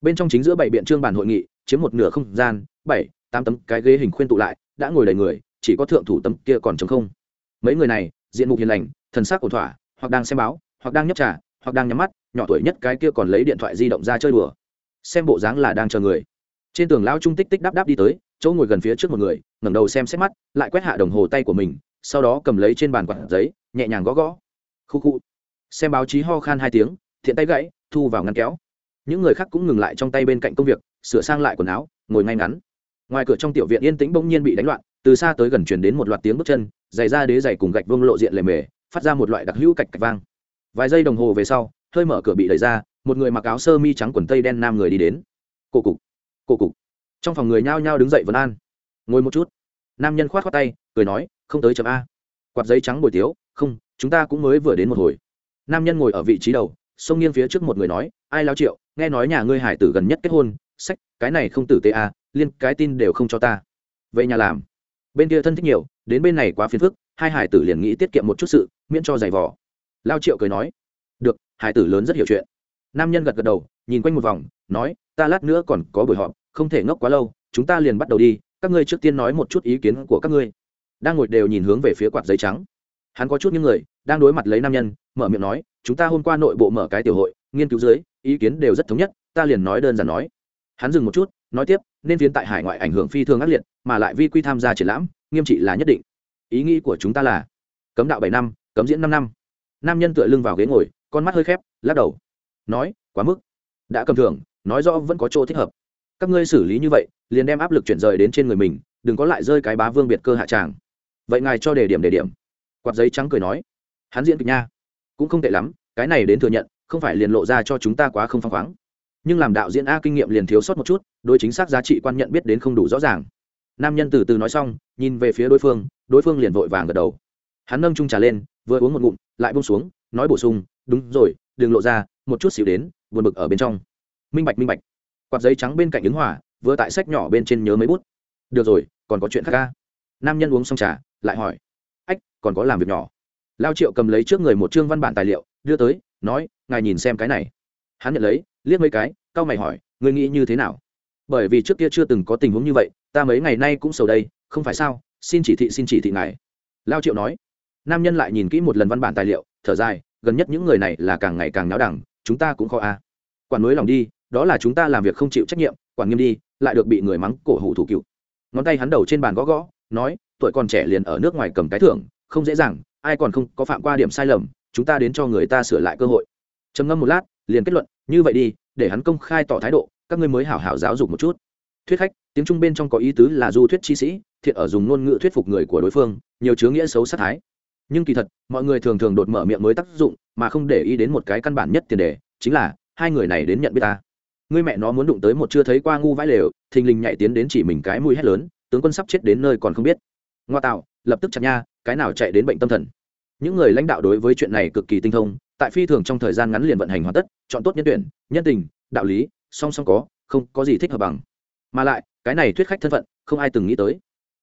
Bên trong chính giữa bảy biện trương bàn hội nghị, chiếm một nửa không gian, bảy, tám tấm cái ghế hình khuyên tụ lại, đã ngồi đầy người chỉ có thượng thủ tấm kia còn trống không. Mấy người này, diện mục hiền lành, thần sắc ổn thỏa, hoặc đang xem báo, hoặc đang nhấp trà, hoặc đang nhắm mắt, nhỏ tuổi nhất cái kia còn lấy điện thoại di động ra chơi đùa. Xem bộ dáng là đang chờ người. Trên tường lao trung tích tích đáp đáp đi tới, chỗ ngồi gần phía trước một người, ngẩng đầu xem xét mắt, lại quét hạ đồng hồ tay của mình, sau đó cầm lấy trên bàn quạt giấy, nhẹ nhàng gõ gõ. Khu khu. Xem báo chí ho khan hai tiếng, thiện tay gãy, thu vào ngăn kéo. Những người khác cũng ngừng lại trong tay bên cạnh công việc, sửa sang lại quần áo, ngồi ngay ngắn. Ngoài cửa trong tiểu viện yên tĩnh bỗng nhiên bị đánh loạn từ xa tới gần truyền đến một loạt tiếng bước chân, giày ra đế giày cùng gạch vương lộ diện lề mề, phát ra một loại đặc hữu cạch cạch vang. Vài giây đồng hồ về sau, hơi mở cửa bị đẩy ra, một người mặc áo sơ mi trắng quần tây đen nam người đi đến. Cô cục cô cục. Trong phòng người nhao nhao đứng dậy vấn an. Ngồi một chút. Nam nhân khoát khoát tay, cười nói, không tới chấm a. Quạt giấy trắng bồi tiếu, không, chúng ta cũng mới vừa đến một hồi. Nam nhân ngồi ở vị trí đầu xông nghiêng phía trước một người nói, ai lao triệu, nghe nói nhà ngươi hải tử gần nhất kết hôn, sách, cái này không tử tế a, liên cái tin đều không cho ta. Vậy nhà làm bên kia thân thích nhiều, đến bên này quá phiền phức, hai hải tử liền nghĩ tiết kiệm một chút sự, miễn cho giày vỏ lao triệu cười nói, được, hải tử lớn rất hiểu chuyện. Nam nhân gật gật đầu, nhìn quanh một vòng, nói, ta lát nữa còn có buổi họp, không thể ngốc quá lâu, chúng ta liền bắt đầu đi, các ngươi trước tiên nói một chút ý kiến của các ngươi. Đang ngồi đều nhìn hướng về phía quạt giấy trắng. Hắn có chút những người, đang đối mặt lấy nam nhân, mở miệng nói, chúng ta hôm qua nội bộ mở cái tiểu hội, nghiên cứu dưới, ý kiến đều rất thống nhất, ta liền nói đơn giản nói. Hắn dừng một chút nói tiếp, nên phiến tại hải ngoại ảnh hưởng phi thường ác liệt, mà lại vi quy tham gia triển lãm, nghiêm trị là nhất định. Ý nghĩ của chúng ta là, cấm đạo bảy năm, cấm diễn năm năm. Nam nhân tựa lưng vào ghế ngồi, con mắt hơi khép, lắc đầu. Nói, quá mức. Đã cầm thưởng, nói rõ vẫn có chỗ thích hợp. Các ngươi xử lý như vậy, liền đem áp lực chuyển rời đến trên người mình, đừng có lại rơi cái bá vương biệt cơ hạ tràng. Vậy ngài cho đề điểm đề điểm. Quạt giấy trắng cười nói. Hắn diễn kịch nha. Cũng không tệ lắm, cái này đến thừa nhận, không phải liền lộ ra cho chúng ta quá không phăng khoáng nhưng làm đạo diễn a kinh nghiệm liền thiếu sót một chút, đối chính xác giá trị quan nhận biết đến không đủ rõ ràng. Nam nhân từ từ nói xong, nhìn về phía đối phương đối phương liền vội vàng gật đầu. Hắn nâng trung trà lên, vừa uống một ngụm, lại bông xuống, nói bổ sung, đúng rồi, đừng lộ ra, một chút xíu đến, buồn bực ở bên trong. Minh bạch minh bạch. Quạt giấy trắng bên cạnh ứng hỏa vừa tại sách nhỏ bên trên nhớ mấy bút. Được rồi, còn có chuyện khác ca nam nhân uống xong trà, lại hỏi. Ách, còn có làm việc nhỏ. Lao triệu cầm lấy trước người một chương văn bản tài liệu, đưa tới, nói, ngài nhìn xem cái này. Hắn nhận lấy, liếc mấy cái Cao mày hỏi người nghĩ như thế nào? Bởi vì trước kia chưa từng có tình huống như vậy, ta mấy ngày nay cũng sầu đây, không phải sao? Xin chỉ thị, xin chỉ thị ngài. Lao triệu nói. Nam nhân lại nhìn kỹ một lần văn bản tài liệu, thở dài, gần nhất những người này là càng ngày càng náo đẳng, chúng ta cũng khó a. Quản nối lòng đi, đó là chúng ta làm việc không chịu trách nhiệm, quản nghiêm đi, lại được bị người mắng cổ hủ thủ cựu. Ngón tay hắn đầu trên bàn gõ gõ, nói, tuổi còn trẻ liền ở nước ngoài cầm cái thưởng, không dễ dàng, ai còn không có phạm qua điểm sai lầm, chúng ta đến cho người ta sửa lại cơ hội. Trầm ngâm một lát, liền kết luận như vậy đi, để hắn công khai tỏ thái độ, các ngươi mới hảo hảo giáo dục một chút. Thuyết khách, tiếng trung bên trong có ý tứ là du thuyết chi sĩ, thiện ở dùng ngôn ngữ thuyết phục người của đối phương, nhiều chứa nghĩa xấu sát thái. Nhưng kỳ thật, mọi người thường thường đột mở miệng mới tác dụng, mà không để ý đến một cái căn bản nhất tiền đề, chính là, hai người này đến nhận biết ta. Ngươi mẹ nó muốn đụng tới một chưa thấy qua ngu vãi lều, thình lình nhảy tiến đến chỉ mình cái mũi hét lớn, tướng quân sắp chết đến nơi còn không biết. Ngoa tạo, lập tức chặt nha, cái nào chạy đến bệnh tâm thần. Những người lãnh đạo đối với chuyện này cực kỳ tinh thông tại phi thường trong thời gian ngắn liền vận hành hoàn tất, chọn tốt nhân tuyển, nhân tình, đạo lý, song song có, không có gì thích hợp bằng. Mà lại, cái này thuyết khách thân phận, không ai từng nghĩ tới.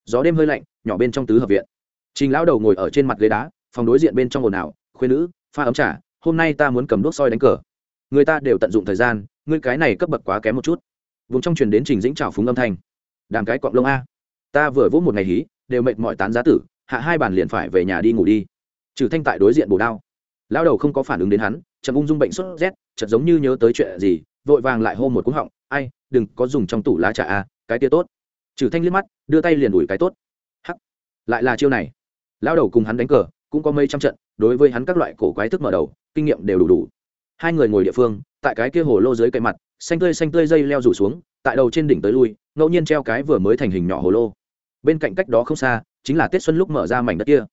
Gió đêm hơi lạnh, nhỏ bên trong tứ hợp viện. Trình lão đầu ngồi ở trên mặt ghế đá, phòng đối diện bên trong ồn ào khuyên nữ, pha ấm trà, hôm nay ta muốn cầm đốt soi đánh cờ. Người ta đều tận dụng thời gian, ngươi cái này cấp bậc quá kém một chút. Vùng trong truyền đến trình dĩnh trào phúng âm thanh. Đàm cái cọng lông a. Ta vừa vỗ một ngày hí, đều mệt mỏi tán giá tử, hạ hai bàn liền phải về nhà đi ngủ đi. Trừ thanh tại đối diện bồ đao lão đầu không có phản ứng đến hắn, chậm ung dung bệnh sốt rét chật giống như nhớ tới chuyện gì, vội vàng lại hô một cú họng, ai, đừng có dùng trong tủ lá trà a, cái tia tốt. Trừ thanh liếc mắt, đưa tay liền đuổi cái tốt. Hắc. Lại là chiêu này. Lão đầu cùng hắn đánh cờ, cũng có mấy trăm trận, đối với hắn các loại cổ quái thức mở đầu, kinh nghiệm đều đủ đủ. Hai người ngồi địa phương, tại cái kia hồ lô dưới cây mặt, xanh tươi xanh tươi dây leo rủ xuống, tại đầu trên đỉnh tới lui, ngẫu nhiên treo cái vừa mới thành hình nhỏ hồ lô. Bên cạnh cách đó không xa, chính là tết xuân lúc mở ra mảnh đất kia.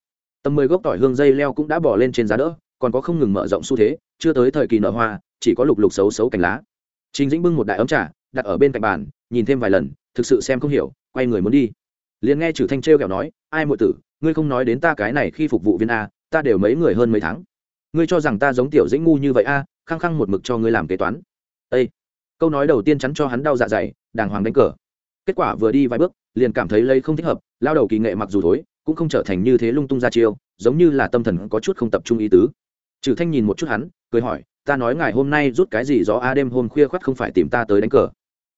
Tầm mười gốc tỏi hương dây leo cũng đã bỏ lên trên giá đỡ còn có không ngừng mở rộng xu thế, chưa tới thời kỳ nở hoa, chỉ có lục lục xấu xấu cành lá. Trình dĩnh bưng một đại ấm trà, đặt ở bên cạnh bàn, nhìn thêm vài lần, thực sự xem không hiểu, quay người muốn đi. Liền nghe Chử thanh trêu kẹo nói, ai muội tử, ngươi không nói đến ta cái này khi phục vụ viên a, ta đều mấy người hơn mấy tháng. Ngươi cho rằng ta giống tiểu dĩnh ngu như vậy a, khăng khăng một mực cho ngươi làm kế toán. Ê! câu nói đầu tiên chắn cho hắn đau dạ dày, đàng hoàng đánh cờ. Kết quả vừa đi vài bước, liền cảm thấy lây không thích hợp, lao đầu kỳ nghệ mặc dù thối, cũng không trở thành như thế lung tung ra chiêu, giống như là tâm thần có chút không tập trung ý tứ trừ thanh nhìn một chút hắn, cười hỏi, ta nói ngài hôm nay rút cái gì gió a đêm hôm khuya khoắt không phải tìm ta tới đánh cờ?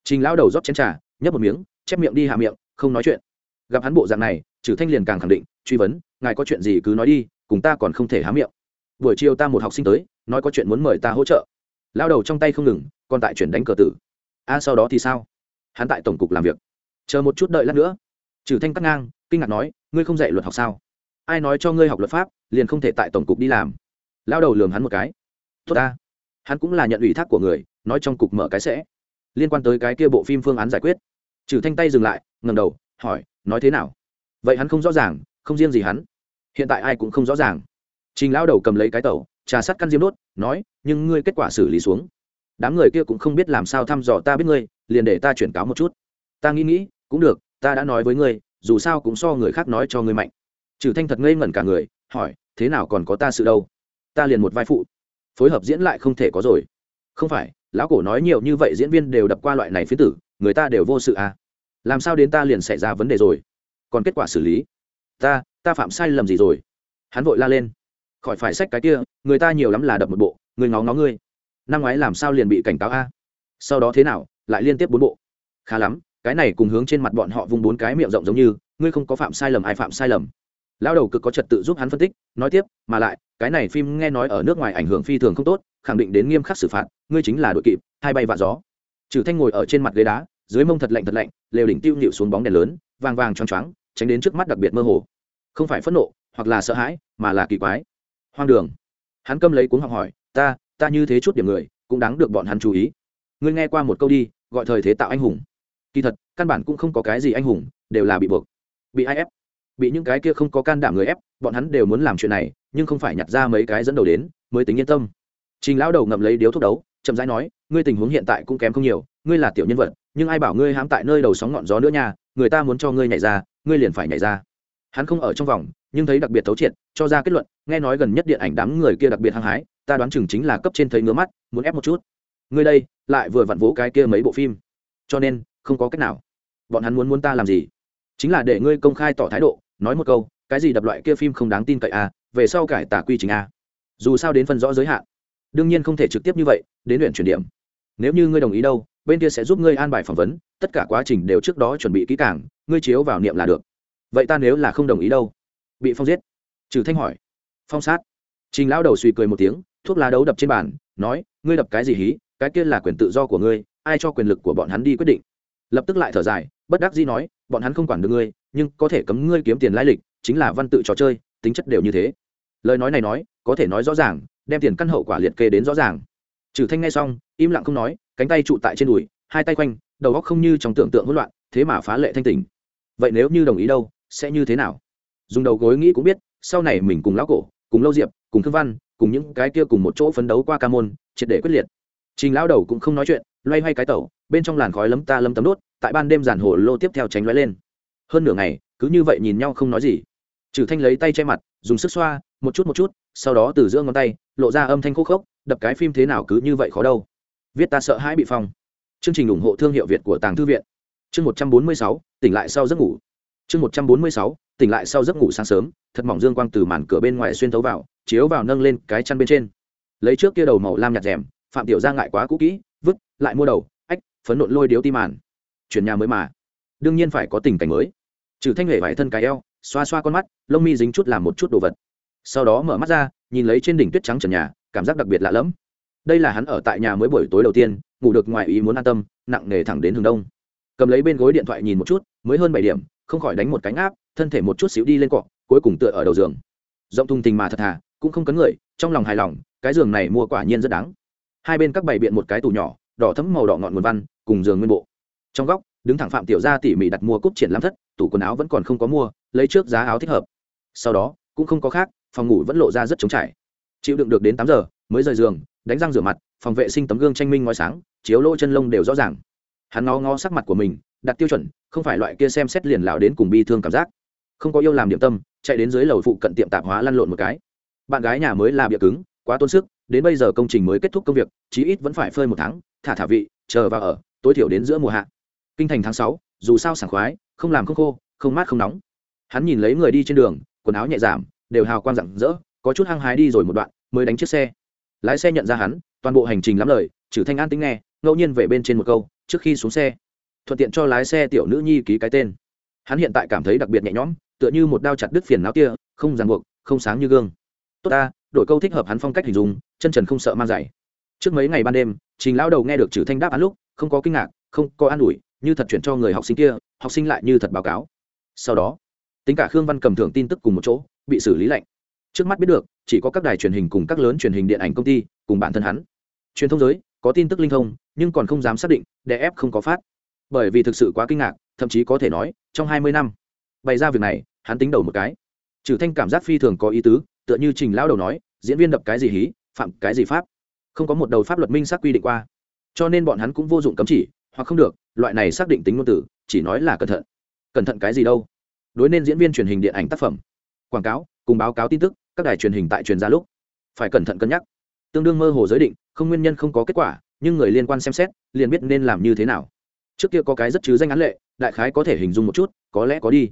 Trình lão đầu rót chén trà, nhấp một miếng, chép miệng đi hạ miệng, không nói chuyện. Gặp hắn bộ dạng này, trừ thanh liền càng khẳng định, truy vấn, ngài có chuyện gì cứ nói đi, cùng ta còn không thể há miệng. Buổi chiều ta một học sinh tới, nói có chuyện muốn mời ta hỗ trợ. Lao đầu trong tay không ngừng, còn tại chuyển đánh cờ tử. A, sau đó thì sao? Hắn tại tổng cục làm việc. Chờ một chút đợi lát nữa. Trừ thanh cắt ngang, kinh ngạc nói, ngươi không dạy luật học sao? Ai nói cho ngươi học luật pháp, liền không thể tại tổng cục đi làm? Lao đầu lường hắn một cái. Tốt ta. Hắn cũng là nhận ủy thác của người, nói trong cục mở cái sẽ. Liên quan tới cái kia bộ phim phương án giải quyết. Trừ thanh tay dừng lại ngầm đầu, hỏi, nói thế nào? Vậy hắn không rõ ràng, không riêng gì hắn. Hiện tại ai cũng không rõ ràng. Trình lão đầu cầm lấy cái tàu trà sắt căn diêm đốt, nói, nhưng ngươi kết quả xử lý xuống. Đám người kia cũng không biết làm sao thăm dò ta biết ngươi, liền để ta chuyển cáo một chút. Ta nghĩ nghĩ, cũng được, ta đã nói với ngươi, dù sao cũng so người khác nói cho ngươi mạnh. Trừ thanh thật ngây ngẩn cả người, hỏi, thế nào còn có ta sự đâu? Ta liền một vai phụ. Phối hợp diễn lại không thể có rồi. Không phải, lão cổ nói nhiều như vậy diễn viên đều đập qua loại này phía tử, người ta đều vô sự à? Làm sao đến ta liền xảy ra vấn đề rồi? Còn kết quả xử lý? Ta ta phạm sai lầm gì rồi? Hắn vội la lên. Khỏi phải sách cái kia, người ta nhiều lắm là đập một bộ, người ngó ngó ngươi. Năm ngoái làm sao liền bị cảnh cáo a? Sau đó thế nào, lại liên tiếp bốn bộ. Khá lắm, cái này cùng hướng trên mặt bọn họ vung bốn cái miệng rộng giống như, ngươi không có phạm sai lầm ai phạm sai lầm lao đầu cực có trật tự giúp hắn phân tích, nói tiếp, mà lại, cái này phim nghe nói ở nước ngoài ảnh hưởng phi thường không tốt, khẳng định đến nghiêm khắc xử phạt, ngươi chính là đội kịp, hai bay vạ gió. Trừ thanh ngồi ở trên mặt ghế đá, dưới mông thật lạnh thật lạnh, lều đỉnh tiêu nhịu xuống bóng đèn lớn, vàng vàng choáng choáng, tránh đến trước mắt đặc biệt mơ hồ. Không phải phẫn nộ, hoặc là sợ hãi, mà là kỳ quái. Hoang đường. Hắn câm lấy cuốn học hỏi, ta ta như thế chút điểm người, cũng đáng được bọn hắn chú ý. Ngươi nghe qua một câu đi, gọi thời thế tạo anh hùng. Kỳ thật, căn bản cũng không có cái gì anh hùng, đều là bị buộc, bị ai ép bị những cái kia không có can đảm người ép, bọn hắn đều muốn làm chuyện này, nhưng không phải nhặt ra mấy cái dẫn đầu đến, mới tính yên tâm. Trình lão đầu ngậm lấy điếu thuốc đấu, chậm rãi nói, ngươi tình huống hiện tại cũng kém không nhiều, ngươi là tiểu nhân vật, nhưng ai bảo ngươi hãm tại nơi đầu sóng ngọn gió nữa nha, người ta muốn cho ngươi nhảy ra, ngươi liền phải nhảy ra. Hắn không ở trong vòng, nhưng thấy đặc biệt thấu triệt, cho ra kết luận, nghe nói gần nhất điện ảnh đám người kia đặc biệt hăng hái, ta đoán chừng chính là cấp trên thấy ngứa mắt, muốn ép một chút. Ngươi đây, lại vừa vặn vỗ cái kia mấy bộ phim. Cho nên, không có cách nào. Bọn hắn muốn muốn ta làm gì? Chính là để ngươi công khai tỏ thái độ nói một câu, cái gì đập loại kia phim không đáng tin cậy à về sau cải tả quy trình a dù sao đến phân rõ giới hạn. Đương nhiên không thể trực tiếp như vậy, đến luyện chuyển điểm. Nếu như ngươi đồng ý đâu, bên kia sẽ giúp ngươi an bài phỏng vấn, tất cả quá trình đều trước đó chuẩn bị kỹ càng, ngươi chiếu vào niệm là được. Vậy ta nếu là không đồng ý đâu? Bị phong giết. Trừ thanh hỏi. Phong sát. Trình lão đầu suy cười một tiếng, thuốc lá đấu đập trên bàn, nói, ngươi đập cái gì hí, cái kia là quyền tự do của ngươi, ai cho quyền lực của bọn hắn đi quyết định. Lập tức lại thở dài, bất đắc dĩ nói, bọn hắn không quản được ngươi nhưng có thể cấm ngươi kiếm tiền lai lịch, chính là văn tự trò chơi, tính chất đều như thế. Lời nói này nói, có thể nói rõ ràng, đem tiền căn hậu quả liệt kê đến rõ ràng. Trừ thanh nghe xong, im lặng không nói, cánh tay trụ tại trên đùi, hai tay quanh, đầu góc không như trong tưởng tượng hỗn loạn, thế mà phá lệ thanh tỉnh. Vậy nếu như đồng ý đâu, sẽ như thế nào? Dùng đầu gối nghĩ cũng biết, sau này mình cùng lão cổ, cùng lâu diệp, cùng thương văn, cùng những cái kia cùng một chỗ phấn đấu qua ca môn, triệt để quyết liệt. Trình lão đầu cũng không nói chuyện, loay hoay cái tẩu, bên trong làn khói lấm ta lấm tấm đốt, tại ban đêm giàn hồ lô tiếp theo tránh lóe lên hơn nửa ngày, cứ như vậy nhìn nhau không nói gì. Trừ thanh lấy tay che mặt, dùng sức xoa, một chút một chút, sau đó từ giữa ngón tay, lộ ra âm thanh khô khốc, đập cái phim thế nào cứ như vậy khó đâu. Viết ta sợ hãi bị phong. Chương trình ủng hộ thương hiệu việt của tàng thư viện. Chương một trăm bốn mươi sáu, tỉnh lại sau giấc ngủ. Chương một trăm bốn mươi sáu, tỉnh lại sau giấc ngủ sáng sớm, thật mỏng dương quang từ màn cửa bên ngoài xuyên thấu vào, chiếu vào nâng lên cái chăn bên trên. Lấy trước kia đầu màu lam nhạt rèm, phạm tiểu ra ngại quá cũ kỹ, vứt, lại mua đầu, ách, phấn nộn lôi điếu ti màn. Chuyển nhà mới mà. Đương nhiên phải có tình cảnh mới trừ thanh huệ vải thân cái eo, xoa xoa con mắt, lông mi dính chút làm một chút đồ vật. Sau đó mở mắt ra, nhìn lấy trên đỉnh tuyết trắng trần nhà, cảm giác đặc biệt lạ lẫm. Đây là hắn ở tại nhà mới buổi tối đầu tiên, ngủ được ngoài ý muốn an tâm, nặng nề thẳng đến hướng đông. Cầm lấy bên gối điện thoại nhìn một chút, mới hơn bảy điểm, không khỏi đánh một cánh áp thân thể một chút xíu đi lên cọ, cuối cùng tựa ở đầu giường. Rộng thùng tình mà thật thà, cũng không cấn người, trong lòng hài lòng, cái giường này mua quả nhiên rất đáng. Hai bên các bày biện một cái tủ nhỏ, đỏ thấm màu đỏ ngọn nguồn văn, cùng giường nguyên bộ. Trong góc, đứng thẳng phạm tiểu gia tỉ mỉ đặt mua cúp triển lãm thất tủ quần áo vẫn còn không có mua, lấy trước giá áo thích hợp. Sau đó, cũng không có khác, phòng ngủ vẫn lộ ra rất trống trải. Chịu đựng được đến tám giờ, mới rời giường, đánh răng rửa mặt, phòng vệ sinh tấm gương tranh minh ngói sáng, chiếu lỗ chân lông đều rõ ràng. Hắn ngó ngó sắc mặt của mình, đặt tiêu chuẩn, không phải loại kia xem xét liền lão đến cùng bi thương cảm giác. Không có yêu làm điểm tâm, chạy đến dưới lầu phụ cận tiệm tạp hóa lăn lộn một cái. Bạn gái nhà mới là bịa cứng, quá tốn sức, đến bây giờ công trình mới kết thúc công việc, chí ít vẫn phải phơi một tháng, thả thả vị, chờ vào ở, tối thiểu đến giữa mùa hạ. Kinh thành tháng sáu, dù sao sảng khoái không làm không khô, không mát không nóng. Hắn nhìn lấy người đi trên đường, quần áo nhẹ giảm, đều hào quang rạng rỡ, có chút hăng hái đi rồi một đoạn, mới đánh chiếc xe. Lái xe nhận ra hắn, toàn bộ hành trình lắm lời, trừ thanh an tính nghe, ngẫu nhiên về bên trên một câu, trước khi xuống xe. Thuận tiện cho lái xe tiểu nữ nhi ký cái tên. Hắn hiện tại cảm thấy đặc biệt nhẹ nhõm, tựa như một đao chặt đứt phiền não tia không ràng buộc, không sáng như gương. Tốt ta, đổi câu thích hợp hắn phong cách hình dung, chân trần không sợ mang giày. Trước mấy ngày ban đêm, trình lão đầu nghe được trừ thanh đáp án lúc, không có kinh ngạc, không có an ủi như thật chuyển cho người học sinh kia, học sinh lại như thật báo cáo. Sau đó, tính cả khương văn cầm thưởng tin tức cùng một chỗ, bị xử lý lệnh. Trước mắt biết được, chỉ có các đài truyền hình cùng các lớn truyền hình điện ảnh công ty, cùng bản thân hắn. Truyền thông giới, có tin tức linh thông, nhưng còn không dám xác định, để ép không có phát. Bởi vì thực sự quá kinh ngạc, thậm chí có thể nói, trong hai mươi năm, bày ra việc này, hắn tính đầu một cái. Trừ thanh cảm giác phi thường có ý tứ, tựa như trình lão đầu nói, diễn viên đập cái gì hí, phạm cái gì pháp. Không có một đầu pháp luật minh xác quy định qua. Cho nên bọn hắn cũng vô dụng cấm chỉ, hoặc không được loại này xác định tính ngôn từ, chỉ nói là cẩn thận. Cẩn thận cái gì đâu? Đối nên diễn viên truyền hình điện ảnh tác phẩm, quảng cáo, cùng báo cáo tin tức, các đài truyền hình tại truyền ra lúc. Phải cẩn thận cân nhắc. Tương đương mơ hồ giới định, không nguyên nhân không có kết quả, nhưng người liên quan xem xét, liền biết nên làm như thế nào. Trước kia có cái rất chứ danh án lệ, đại khái có thể hình dung một chút, có lẽ có đi.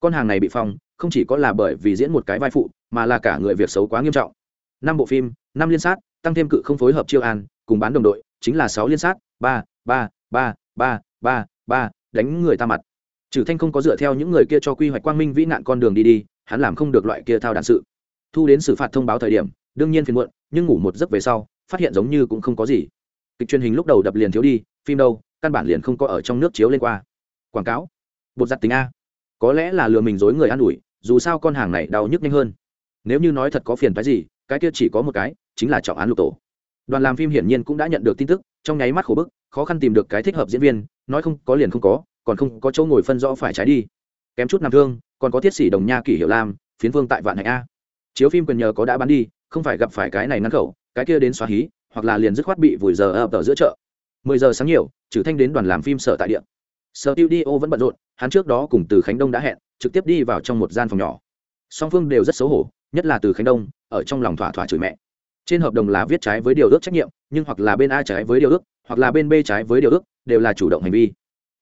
Con hàng này bị phong, không chỉ có là bởi vì diễn một cái vai phụ, mà là cả người việc xấu quá nghiêm trọng. Năm bộ phim, năm liên sát, tăng thêm cự không phối hợp chiêu an, cùng bán đồng đội, chính là sáu liên sát, ba ba ba ba ba ba, đánh người ta mặt. Trừ thanh không có dựa theo những người kia cho quy hoạch quang minh vĩ nạn con đường đi đi, hắn làm không được loại kia thao đạn sự. Thu đến xử phạt thông báo thời điểm, đương nhiên phiền muộn, nhưng ngủ một giấc về sau, phát hiện giống như cũng không có gì. Kịch truyền hình lúc đầu đập liền thiếu đi, phim đâu, căn bản liền không có ở trong nước chiếu lên qua. Quảng cáo. Bột giặt tính a. Có lẽ là lừa mình dối người an ủi, dù sao con hàng này đau nhức nhanh hơn. Nếu như nói thật có phiền phái gì, cái kia chỉ có một cái, chính là trọng án lục tổ. Đoàn làm phim hiển nhiên cũng đã nhận được tin tức trong nháy mắt khổ bức, khó khăn tìm được cái thích hợp diễn viên, nói không có liền không có, còn không có chỗ ngồi phân rõ phải trái đi. Kém chút nằm thương, còn có thiết sĩ đồng nha, kỷ hiệu lam, phiến vương tại vạn hạnh a. Chiếu phim quyền nhờ có đã bán đi, không phải gặp phải cái này ngăn khẩu, cái kia đến xóa hí, hoặc là liền dứt khoát bị vùi giờ ập ở giữa chợ. Mười giờ sáng nhiều trừ thanh đến đoàn làm phim sở tại địa. Sở tiêu đi ô vẫn bận rộn, hắn trước đó cùng từ khánh đông đã hẹn, trực tiếp đi vào trong một gian phòng nhỏ. Song phương đều rất xấu hổ, nhất là từ khánh đông, ở trong lòng thỏa thỏa chửi mẹ trên hợp đồng là viết trái với điều ước trách nhiệm, nhưng hoặc là bên a trái với điều ước, hoặc là bên b trái với điều ước, đều là chủ động hành vi.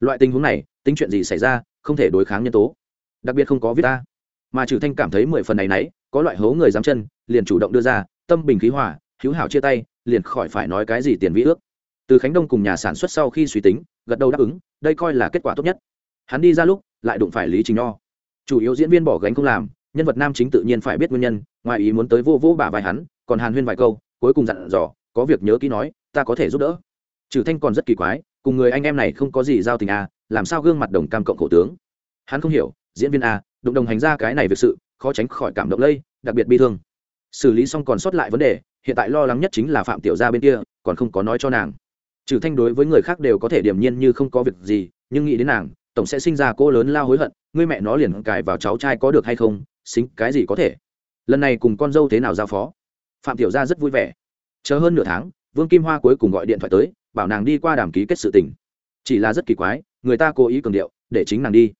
Loại tình huống này, tính chuyện gì xảy ra, không thể đối kháng nhân tố. Đặc biệt không có viết a. Mà trừ thanh cảm thấy mười phần này nấy, có loại hố người dám chân, liền chủ động đưa ra, tâm bình khí hòa, hữu hảo chia tay, liền khỏi phải nói cái gì tiền vĩ ước. Từ khánh đông cùng nhà sản xuất sau khi suy tính, gật đầu đáp ứng, đây coi là kết quả tốt nhất. Hắn đi ra lúc, lại đụng phải lý trình nho. Chủ yếu diễn viên bỏ gánh không làm nhân vật nam chính tự nhiên phải biết nguyên nhân, ngoài ý muốn tới vô vô bả vai hắn, còn hàn huyên vài câu, cuối cùng dặn dò, có việc nhớ kỹ nói, ta có thể giúp đỡ. Trừ thanh còn rất kỳ quái, cùng người anh em này không có gì giao tình à làm sao gương mặt đồng cam cộng khổ tướng. Hắn không hiểu, diễn viên a đụng đồng hành ra cái này việc sự, khó tránh khỏi cảm động lây, đặc biệt bi thương. Xử lý xong còn sót lại vấn đề, hiện tại lo lắng nhất chính là phạm tiểu gia bên kia, còn không có nói cho nàng. Trừ thanh đối với người khác đều có thể điểm nhiên như không có việc gì, nhưng nghĩ đến nàng, tổng sẽ sinh ra cô lớn lao hối hận, ngươi mẹ nó liền cài vào cháu trai có được hay không xính cái gì có thể? Lần này cùng con dâu thế nào giao phó? Phạm tiểu gia rất vui vẻ. Chờ hơn nửa tháng, vương kim hoa cuối cùng gọi điện thoại tới, bảo nàng đi qua đàm ký kết sự tình. Chỉ là rất kỳ quái, người ta cố ý cường điệu, để chính nàng đi.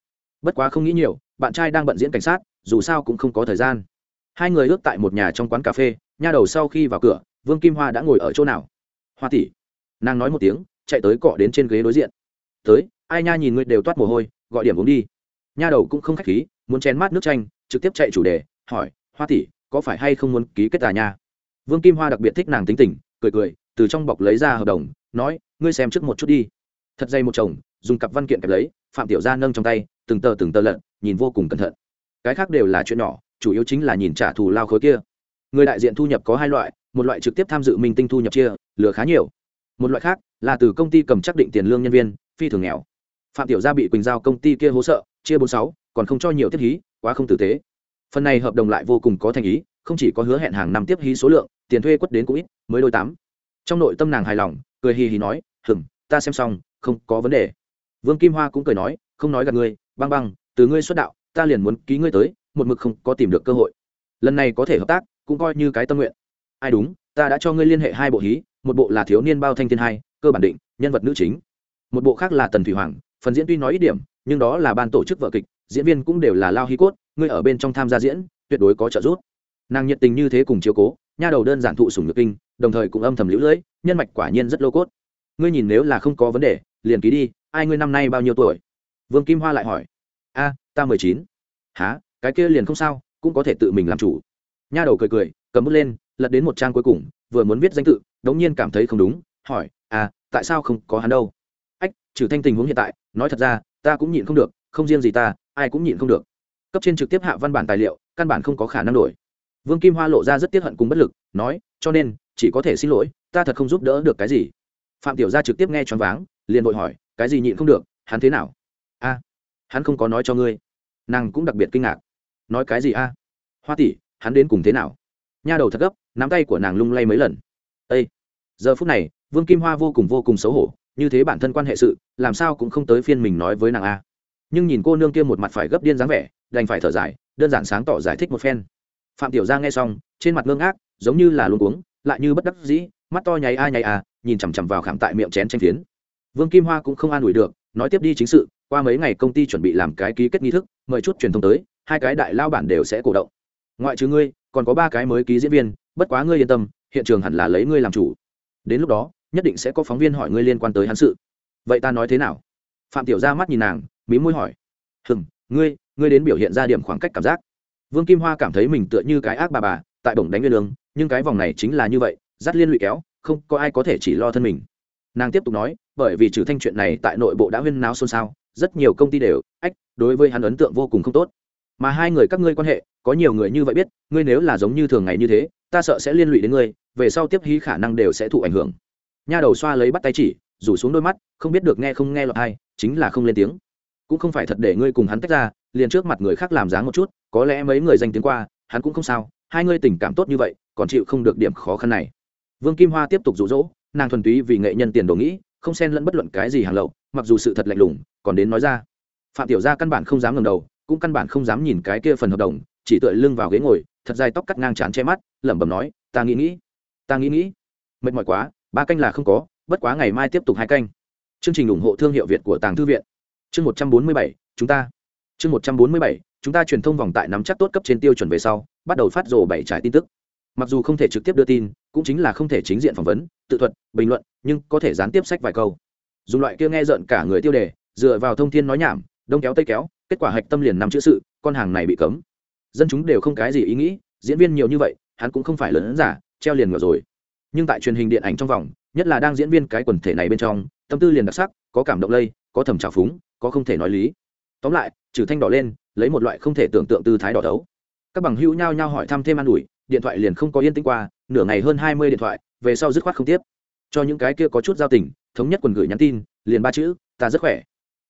Bất quá không nghĩ nhiều, bạn trai đang bận diễn cảnh sát, dù sao cũng không có thời gian. Hai người ước tại một nhà trong quán cà phê, nha đầu sau khi vào cửa, vương kim hoa đã ngồi ở chỗ nào? Hoa tỷ. Nàng nói một tiếng, chạy tới cọ đến trên ghế đối diện. Tới, ai nha nhìn ngươi đều toát mồ hôi, gọi điểm uống đi. Nha đầu cũng không khách khí, muốn chén mát nước chanh trực tiếp chạy chủ đề, hỏi, hoa tỷ, có phải hay không muốn ký kết tà nha? Vương kim hoa đặc biệt thích nàng tính tình, cười cười, từ trong bọc lấy ra hợp đồng, nói, ngươi xem trước một chút đi. Thật dây một chồng, dùng cặp văn kiện kẹp lấy, phạm tiểu gia nâng trong tay, từng tờ từng tờ lận nhìn vô cùng cẩn thận. Cái khác đều là chuyện nhỏ, chủ yếu chính là nhìn trả thù lao khối kia. Người đại diện thu nhập có hai loại, một loại trực tiếp tham dự minh tinh thu nhập chia, lừa khá nhiều. Một loại khác, là từ công ty cầm chắc định tiền lương nhân viên, phi thường nghèo. Phạm tiểu gia bị quỳnh giao công ty kia hố sợ, chia bốn sáu còn không cho nhiều tiếp hí, quá không tử tế. Phần này hợp đồng lại vô cùng có thành ý, không chỉ có hứa hẹn hàng năm tiếp hí số lượng, tiền thuê quất đến cũng ít, mới đôi tám. Trong nội tâm nàng hài lòng, cười hì hì nói, hừm, ta xem xong, không có vấn đề. Vương kim hoa cũng cười nói, không nói gặp ngươi, băng băng, từ ngươi xuất đạo, ta liền muốn ký ngươi tới, một mực không có tìm được cơ hội. Lần này có thể hợp tác, cũng coi như cái tâm nguyện. Ai đúng, ta đã cho ngươi liên hệ hai bộ hí, một bộ là thiếu niên bao thanh thiên hai, cơ bản định, nhân vật nữ chính. Một bộ khác là tần thủy hoàng, phần diễn tuy nói ít điểm nhưng đó là ban tổ chức vợ kịch, diễn viên cũng đều là lao hi cốt, ngươi ở bên trong tham gia diễn, tuyệt đối có trợ giúp. Nàng nhiệt tình như thế cùng chiếu cố, nha đầu đơn giản thụ sủng nhược kinh, đồng thời cũng âm thầm lũ lưỡi nhân mạch quả nhiên rất lô cốt. Ngươi nhìn nếu là không có vấn đề, liền ký đi, ai ngươi năm nay bao nhiêu tuổi? Vương kim hoa lại hỏi. A, ta mười chín. Há cái kia liền không sao, cũng có thể tự mình làm chủ. Nha đầu cười cười, cầm bút lên, lật đến một trang cuối cùng, vừa muốn viết danh tự, đống nhiên cảm thấy không đúng, hỏi à tại sao không có hắn đâu? Ách, trừ thanh tình huống hiện tại, nói thật ra ta cũng nhịn không được, không riêng gì ta, ai cũng nhịn không được. Cấp trên trực tiếp hạ văn bản tài liệu, căn bản không có khả năng đổi. Vương kim hoa lộ ra rất tiếc hận cùng bất lực, nói, cho nên, chỉ có thể xin lỗi, ta thật không giúp đỡ được cái gì. Phạm tiểu gia trực tiếp nghe choáng váng, liền vội hỏi, cái gì nhịn không được, hắn thế nào? A, hắn không có nói cho ngươi. Nàng cũng đặc biệt kinh ngạc. Nói cái gì a? Hoa tỷ, hắn đến cùng thế nào? Nha đầu thật gấp, nắm tay của nàng lung lay mấy lần. Ây giờ phút này, vương kim hoa vô cùng vô cùng xấu hổ như thế bản thân quan hệ sự, làm sao cũng không tới phiên mình nói với nàng a. Nhưng nhìn cô nương kia một mặt phải gấp điên dáng vẻ, đành phải thở dài, đơn giản sáng tỏ giải thích một phen. Phạm tiểu gia nghe xong, trên mặt ngưng ác giống như là luống cuống, lại như bất đắc dĩ, mắt to nháy a nháy a, nhìn chằm chằm vào khảm tại miệng chén tranh phiến. Vương kim hoa cũng không an ủi được, nói tiếp đi chính sự, qua mấy ngày công ty chuẩn bị làm cái ký kết nghi thức, mời chút truyền thông tới, hai cái đại lao bản đều sẽ cổ động. Ngoại trừ ngươi, còn có ba cái mới ký diễn viên, bất quá ngươi yên tâm, hiện trường hẳn là lấy ngươi làm chủ. Đến lúc đó nhất định sẽ có phóng viên hỏi ngươi liên quan tới hắn sự. Vậy ta nói thế nào? Phạm tiểu ra mắt nhìn nàng, mí môi hỏi. Hừm, ngươi ngươi đến biểu hiện ra điểm khoảng cách cảm giác. Vương kim hoa cảm thấy mình tựa như cái ác bà bà, tại bổng đánh nguyên đường nhưng cái vòng này chính là như vậy, dắt liên lụy kéo, không có ai có thể chỉ lo thân mình. Nàng tiếp tục nói, bởi vì trừ thanh chuyện này tại nội bộ đã huyên náo xôn xao, rất nhiều công ty đều, ách, đối với hắn ấn tượng vô cùng không tốt. Mà hai người các ngươi quan hệ, có nhiều người như vậy biết, ngươi nếu là giống như thường ngày như thế, ta sợ sẽ liên lụy đến ngươi, về sau tiếp hí khả năng đều sẽ thụ ảnh hưởng nha đầu xoa lấy bắt tay chỉ, rủ xuống đôi mắt, không biết được nghe không nghe lọt hay chính là không lên tiếng. Cũng không phải thật để ngươi cùng hắn tách ra, liền trước mặt người khác làm dáng một chút, có lẽ mấy người danh tiếng qua, hắn cũng không sao, hai ngươi tình cảm tốt như vậy, còn chịu không được điểm khó khăn này. Vương kim hoa tiếp tục rụ rỗ nàng thuần túy vì nghệ nhân tiền đồ nghĩ, không xen lẫn bất luận cái gì hàng lậu, mặc dù sự thật lạnh lùng, còn đến nói ra. Phạm tiểu gia căn bản không dám ngẩng đầu, cũng căn bản không dám nhìn cái kia phần hợp đồng, chỉ tựa lưng vào ghế ngồi, thật dài tóc cắt ngang trán che mắt, lẩm bẩm nói, ta nghĩ nghĩ, ta nghĩ nghĩ. Mệt mỏi quá ba canh là không có, bất quá ngày mai tiếp tục hai canh. Chương trình ủng hộ thương hiệu việt của tàng thư viện. Chương một trăm bốn mươi bảy, chúng ta. Chương một trăm bốn mươi bảy, chúng ta truyền thông vòng tại nắm chắc tốt cấp trên tiêu chuẩn về sau, bắt đầu phát rồ bảy trải tin tức. Mặc dù không thể trực tiếp đưa tin, cũng chính là không thể chính diện phỏng vấn, tự thuật, bình luận, nhưng có thể gián tiếp sách vài câu. Dùng loại kia nghe rợn cả người tiêu đề, dựa vào thông thiên nói nhảm, đông kéo tây kéo, kết quả hạch tâm liền nằm chữ sự, con hàng này bị cấm. Dân chúng đều không cái gì ý nghĩ, diễn viên nhiều như vậy, hắn cũng không phải lớn giả, treo liền ngựa rồi nhưng tại truyền hình điện ảnh trong vòng, nhất là đang diễn viên cái quần thể này bên trong, tâm tư liền đặc sắc, có cảm động lây, có thầm trào phúng, có không thể nói lý. Tóm lại, trừ thanh đỏ lên, lấy một loại không thể tưởng tượng tư thái đỏ đấu. Các bằng hữu nhao nhao hỏi thăm thêm an ủi, điện thoại liền không có yên tĩnh qua, nửa ngày hơn hai mươi điện thoại, về sau dứt khoát không tiếp. Cho những cái kia có chút giao tình, thống nhất quần gửi nhắn tin, liền ba chữ, ta rất khỏe.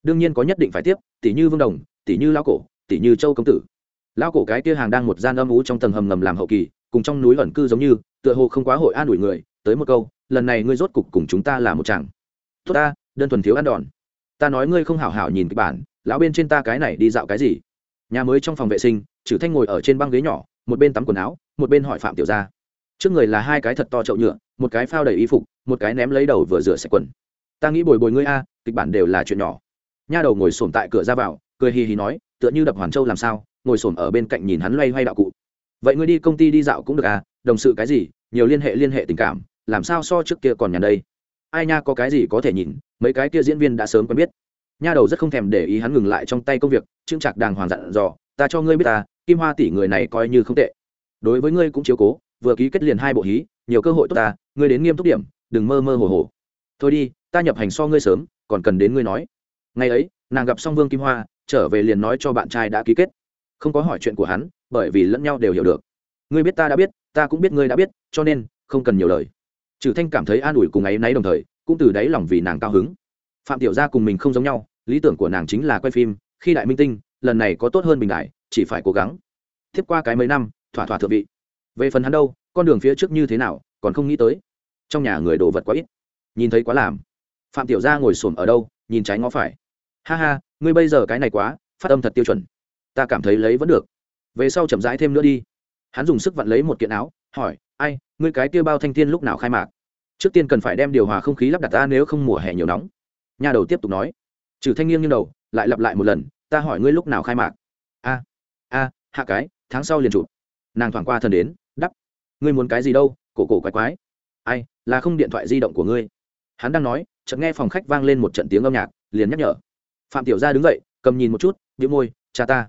Đương nhiên có nhất định phải tiếp, tỷ như vương đồng, tỷ như lão cổ, tỷ như châu công tử. Lão cổ cái kia hàng đang một gian âm ú trong tầng hầm ngầm làm hậu kỳ cùng trong núi ẩn cư giống như, tựa hồ không quá hội an ủi người, tới một câu, lần này ngươi rốt cục cùng chúng ta là một chàng. Tốt ta, đơn thuần thiếu ăn đòn. Ta nói ngươi không hảo hảo nhìn kịch bản, lão bên trên ta cái này đi dạo cái gì? Nhà mới trong phòng vệ sinh trừ thanh ngồi ở trên băng ghế nhỏ, một bên tắm quần áo, một bên hỏi phạm tiểu gia. Trước người là hai cái thật to chậu nhựa, một cái phao đầy y phục, một cái ném lấy đầu vừa rửa sạch quần. Ta nghĩ bồi bồi ngươi a, kịch bản đều là chuyện nhỏ. Nha đầu ngồi sổm tại cửa ra vào, cười hì hì nói, tựa như đập hoàn châu làm sao, ngồi sổm ở bên cạnh nhìn hắn loay hoay đạo cụ vậy ngươi đi công ty đi dạo cũng được à? Đồng sự cái gì? Nhiều liên hệ liên hệ tình cảm. Làm sao so trước kia còn nhàn đây? Ai nha, có cái gì có thể nhìn? Mấy cái kia diễn viên đã sớm quen biết. Nha đầu rất không thèm để ý hắn ngừng lại trong tay công việc trưng trạc đàng hoàng dặn dò, ta cho ngươi biết ta, kim hoa tỷ người này coi như không tệ. Đối với ngươi cũng chiếu cố, vừa ký kết liền hai bộ hí, nhiều cơ hội tốt ta, ngươi đến nghiêm túc điểm, đừng mơ mơ hồ hồ. Thôi đi, ta nhập hành so ngươi sớm, còn cần đến ngươi nói. Ngày ấy, nàng gặp xong vương kim hoa, trở về liền nói cho bạn trai đã ký kết không có hỏi chuyện của hắn, bởi vì lẫn nhau đều hiểu được. Ngươi biết ta đã biết, ta cũng biết ngươi đã biết, cho nên, không cần nhiều lời. Trừ thanh cảm thấy an ủi cùng ấy náy đồng thời, cũng từ đáy lòng vì nàng cao hứng. Phạm tiểu gia cùng mình không giống nhau, lý tưởng của nàng chính là quay phim, khi đại minh tinh, lần này có tốt hơn bình đại, chỉ phải cố gắng. Tiếp qua cái mấy năm, thỏa thỏa thượng vị. Về phần hắn đâu, con đường phía trước như thế nào, còn không nghĩ tới. Trong nhà người đồ vật quá ít. Nhìn thấy quá làm. Phạm tiểu gia ngồi xổm ở đâu, nhìn trái ngó phải. Ha ha, ngươi bây giờ cái này quá, phát âm thật tiêu chuẩn ta cảm thấy lấy vẫn được. Về sau chậm rãi thêm nữa đi. Hắn dùng sức vặn lấy một kiện áo, hỏi, ai, ngươi cái kia bao thanh thiên lúc nào khai mạc? Trước tiên cần phải đem điều hòa không khí lắp đặt ta nếu không mùa hè nhiều nóng. Nhà đầu tiếp tục nói. Trừ thanh nghiêng như đầu, lại lặp lại một lần, ta hỏi ngươi lúc nào khai mạc? A a, hạ cái, tháng sau liền chụp. Nàng thoảng qua thần đến, đắp, ngươi muốn cái gì đâu, cổ cổ quái quái. Ai, là không điện thoại di động của ngươi. Hắn đang nói, chợt nghe phòng khách vang lên một trận tiếng âm nhạc, liền nhắc nhở. Phạm tiểu gia đứng dậy, cầm nhìn một chút nhíu môi, cha ta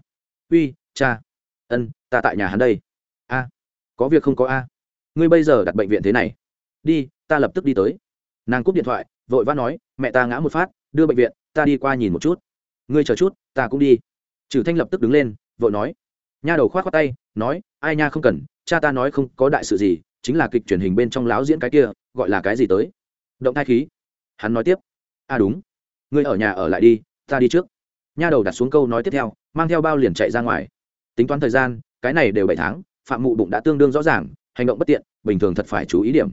uy, cha. Ân, ta tại nhà hắn đây. A, có việc không có a? Ngươi bây giờ đặt bệnh viện thế này. Đi, ta lập tức đi tới. Nàng cúp điện thoại, vội vã nói, mẹ ta ngã một phát, đưa bệnh viện, ta đi qua nhìn một chút. Ngươi chờ chút, ta cũng đi. Trừ thanh lập tức đứng lên, vội nói. Nha đầu khoát khoát tay, nói, ai nha không cần, cha ta nói không có đại sự gì, chính là kịch truyền hình bên trong láo diễn cái kia, gọi là cái gì tới? Động thai khí. Hắn nói tiếp. À đúng. Ngươi ở nhà ở lại đi, ta đi trước nha đầu đặt xuống câu nói tiếp theo, mang theo bao liền chạy ra ngoài. Tính toán thời gian, cái này đều bảy tháng, phạm mụ bụng đã tương đương rõ ràng, hành động bất tiện, bình thường thật phải chú ý điểm.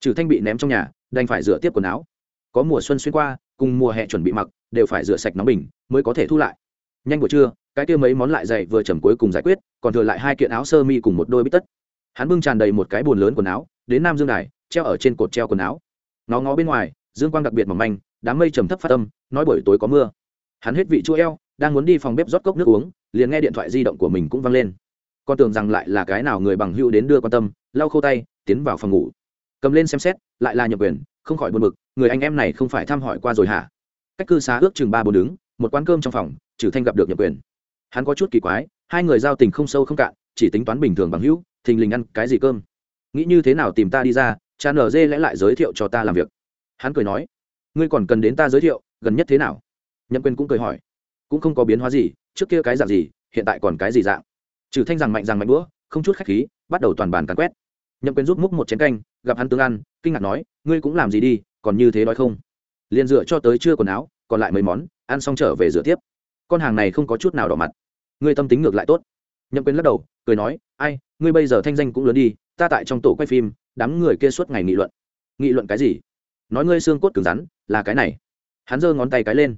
Trừ thanh bị ném trong nhà, đành phải rửa tiếp quần áo. Có mùa xuân xuyên qua, cùng mùa hè chuẩn bị mặc, đều phải rửa sạch nóng bình, mới có thể thu lại. Nhanh buổi trưa, cái kia mấy món lại dày vừa chầm cuối cùng giải quyết, còn thừa lại hai kiện áo sơ mi cùng một đôi bít tất. Hắn bưng tràn đầy một cái bồn lớn quần áo, đến nam dương đài, treo ở trên cột treo quần áo. Nó ngó bên ngoài, dương quang đặc biệt mỏng manh, đám mây trầm thấp phát tâm nói buổi tối có mưa hắn hết vị chua eo, đang muốn đi phòng bếp rót cốc nước uống, liền nghe điện thoại di động của mình cũng văng lên. Con tưởng rằng lại là cái nào người bằng hữu đến đưa quan tâm, lau khâu tay, tiến vào phòng ngủ. Cầm lên xem xét, lại là nhập quyền không khỏi buồn bực, người anh em này không phải thăm hỏi qua rồi hả? Cách cư xá ước chừng ba bốn đứng, một quán cơm trong phòng, trừ thanh gặp được nhập quyền hắn có chút kỳ quái, hai người giao tình không sâu không cạn, chỉ tính toán bình thường bằng hữu, thình lình ăn cái gì cơm? Nghĩ như thế nào tìm ta đi ra, cha nở dê lẽ lại giới thiệu cho ta làm việc. Hắn cười nói, ngươi còn cần đến ta giới thiệu, gần nhất thế nào? Nhậm quyền cũng cười hỏi, cũng không có biến hóa gì, trước kia cái dạng gì, hiện tại còn cái gì dạng? Trừ thanh rằng mạnh rằng mạnh đũa không chút khách khí, bắt đầu toàn bàn càn quét. Nhậm quyền rút múc một chén canh, gặp hắn tương ăn, kinh ngạc nói, ngươi cũng làm gì đi, còn như thế đói không? Liền dựa cho tới chưa quần áo, còn lại mấy món, ăn xong trở về rửa tiếp. Con hàng này không có chút nào đỏ mặt. Ngươi tâm tính ngược lại tốt. Nhậm quyền lắc đầu, cười nói, ai, ngươi bây giờ thanh danh cũng lớn đi, ta tại trong tổ quay phim, đám người kia suốt ngày nghị luận. Nghị luận cái gì? Nói ngươi xương cốt cứng rắn, là cái này. Hắn giơ ngón tay cái lên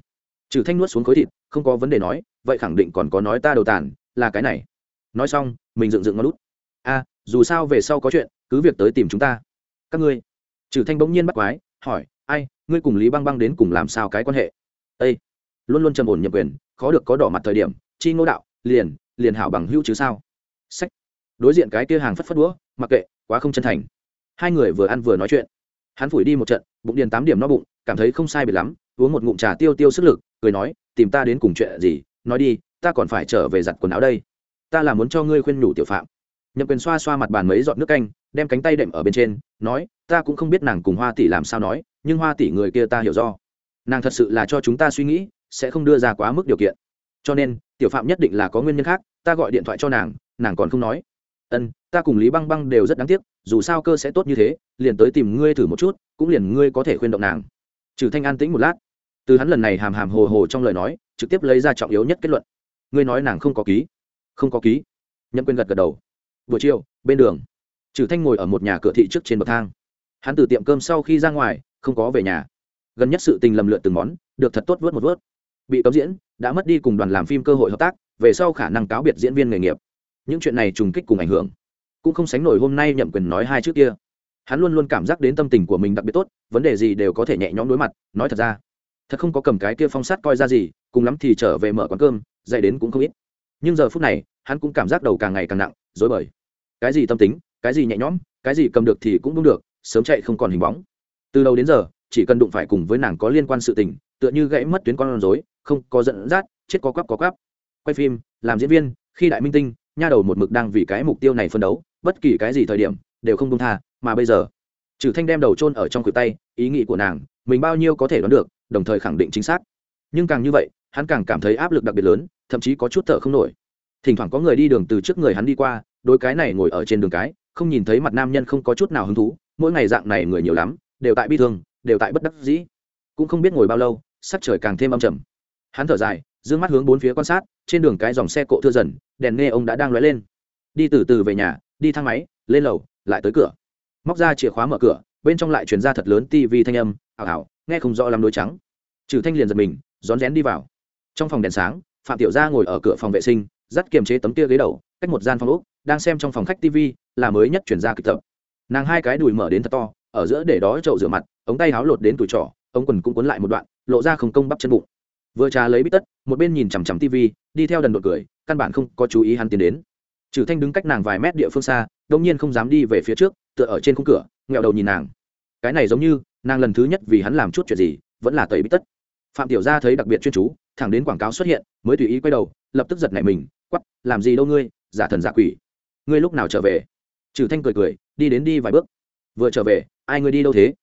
trừ thanh nuốt xuống khối thịt, không có vấn đề nói, vậy khẳng định còn có nói ta đầu tàn, là cái này. Nói xong, mình dựng dựng ngón lút a, dù sao về sau có chuyện, cứ việc tới tìm chúng ta. Các ngươi. Trừ thanh bỗng nhiên bắt quái, hỏi, ai, ngươi cùng lý băng băng đến cùng làm sao cái quan hệ? Ê! luôn luôn trầm ổn nhậm quyền, khó được có đỏ mặt thời điểm, chi ngô đạo, liền liền hảo bằng hữu chứ sao? Sách. Đối diện cái kia hàng phất phất đũa, mặc kệ, quá không chân thành. Hai người vừa ăn vừa nói chuyện. Hắn phủi đi một trận, bụng điền tám điểm no bụng, cảm thấy không sai biệt lắm, uống một ngụm trà tiêu tiêu sức lực cười nói, tìm ta đến cùng chuyện gì, nói đi, ta còn phải trở về giặt quần áo đây. Ta là muốn cho ngươi khuyên nhủ tiểu phạm. Nhậm quyền xoa xoa mặt bàn mấy giọt nước canh, đem cánh tay đệm ở bên trên, nói, ta cũng không biết nàng cùng hoa tỷ làm sao nói, nhưng hoa tỷ người kia ta hiểu do. Nàng thật sự là cho chúng ta suy nghĩ, sẽ không đưa ra quá mức điều kiện. Cho nên, tiểu phạm nhất định là có nguyên nhân khác, ta gọi điện thoại cho nàng nàng còn không nói. Ân, ta cùng lý băng băng đều rất đáng tiếc, dù sao cơ sẽ tốt như thế, liền tới tìm ngươi thử một chút, cũng liền ngươi có thể khuyên động nàng. Trừ thanh an tĩnh một lát từ hắn lần này hàm hàm hồ hồ trong lời nói, trực tiếp lấy ra trọng yếu nhất kết luận. Ngươi nói nàng không có ký. Không có ký. Nhậm quyền gật gật đầu. Buổi chiều, bên đường. Trừ thanh ngồi ở một nhà cửa thị trước trên bậc thang. Hắn từ tiệm cơm sau khi ra ngoài, không có về nhà. Gần nhất sự tình lầm lượn từng món, được thật tốt vớt một vớt. Bị cấm diễn, đã mất đi cùng đoàn làm phim cơ hội hợp tác, về sau khả năng cáo biệt diễn viên nghề nghiệp. Những chuyện này trùng kích cùng ảnh hưởng. Cũng không sánh nổi hôm nay nhậm quyền nói hai trước kia. Hắn luôn luôn cảm giác đến tâm tình của mình đặc biệt tốt, vấn đề gì đều có thể nhẹ nhõm đối mặt, nói thật ra thật không có cầm cái kia phong sát coi ra gì, cùng lắm thì trở về mở quán cơm, dạy đến cũng không ít. Nhưng giờ phút này, hắn cũng cảm giác đầu càng ngày càng nặng dối bời. Cái gì tâm tính, cái gì nhẹ nhõm, cái gì cầm được thì cũng đúng được, sớm chạy không còn hình bóng. Từ đầu đến giờ, chỉ cần đụng phải cùng với nàng có liên quan sự tình, tựa như gãy mất tuyến con rối, không có dẫn dắt, chết có quắp có quắp. Quay phim, làm diễn viên, khi đại minh tinh, nha đầu một mực đang vì cái mục tiêu này phân đấu, bất kỳ cái gì thời điểm, đều không đông tha, mà bây giờ, trừ thanh đem đầu chôn ở trong cửa tay, ý nghĩ của nàng, mình bao nhiêu có thể đoán được đồng thời khẳng định chính xác. Nhưng càng như vậy, hắn càng cảm thấy áp lực đặc biệt lớn, thậm chí có chút thở không nổi. Thỉnh thoảng có người đi đường từ trước người hắn đi qua, đôi cái này ngồi ở trên đường cái, không nhìn thấy mặt nam nhân không có chút nào hứng thú, mỗi ngày dạng này người nhiều lắm, đều tại bi thương, đều tại bất đắc dĩ. Cũng không biết ngồi bao lâu, sắc trời càng thêm âm trầm. Hắn thở dài d ư ơ n g mắt hướng bốn phía quan sát, trên đường cái dòng xe cộ thưa dần, đèn nghe ông đã đang lóe lên. Đi từ từ về nhà, đi thang máy, lên lầu, lại tới cửa. Móc ra chìa khóa mở cửa, bên trong lại chuyển ra thật lớn tv thanh âm ảo ảo, nghe không rõ lắm đôi trắng. Trừ thanh liền giật mình, rón rén đi vào. Trong phòng đèn sáng, phạm tiểu gia ngồi ở cửa phòng vệ sinh, dắt kiềm chế tấm kia ghế đầu, cách một gian phòng úc đang xem trong phòng khách tv là mới nhất chuyển ra kịch tập. Nàng hai cái đùi mở đến thật to, ở giữa để đó chậu rửa mặt, ống tay háo lột đến tuổi trỏ ống quần cũng cuốn lại một đoạn, lộ ra không công bắp chân bụng. Vừa trà lấy bít tất, một bên nhìn chằm chằm tv đi theo đần đột cười, căn bản không có chú ý hắn tiến đến. Trừ thanh đứng cách nàng vài mét địa phương xa, đông nhiên không dám đi về phía trước, tựa ở trên khung cửa, nghẹo đầu nhìn nàng. Cái này giống như nàng lần thứ nhất vì hắn làm chút chuyện gì, vẫn là tẩy bít tất. Phạm tiểu gia thấy đặc biệt chuyên chú, thẳng đến quảng cáo xuất hiện, mới tùy ý quay đầu, lập tức giật nảy mình quắp làm gì đâu ngươi, giả thần giả quỷ. Ngươi lúc nào trở về? Trừ thanh cười cười, đi đến đi vài bước. Vừa trở về, ai ngươi đi đâu thế?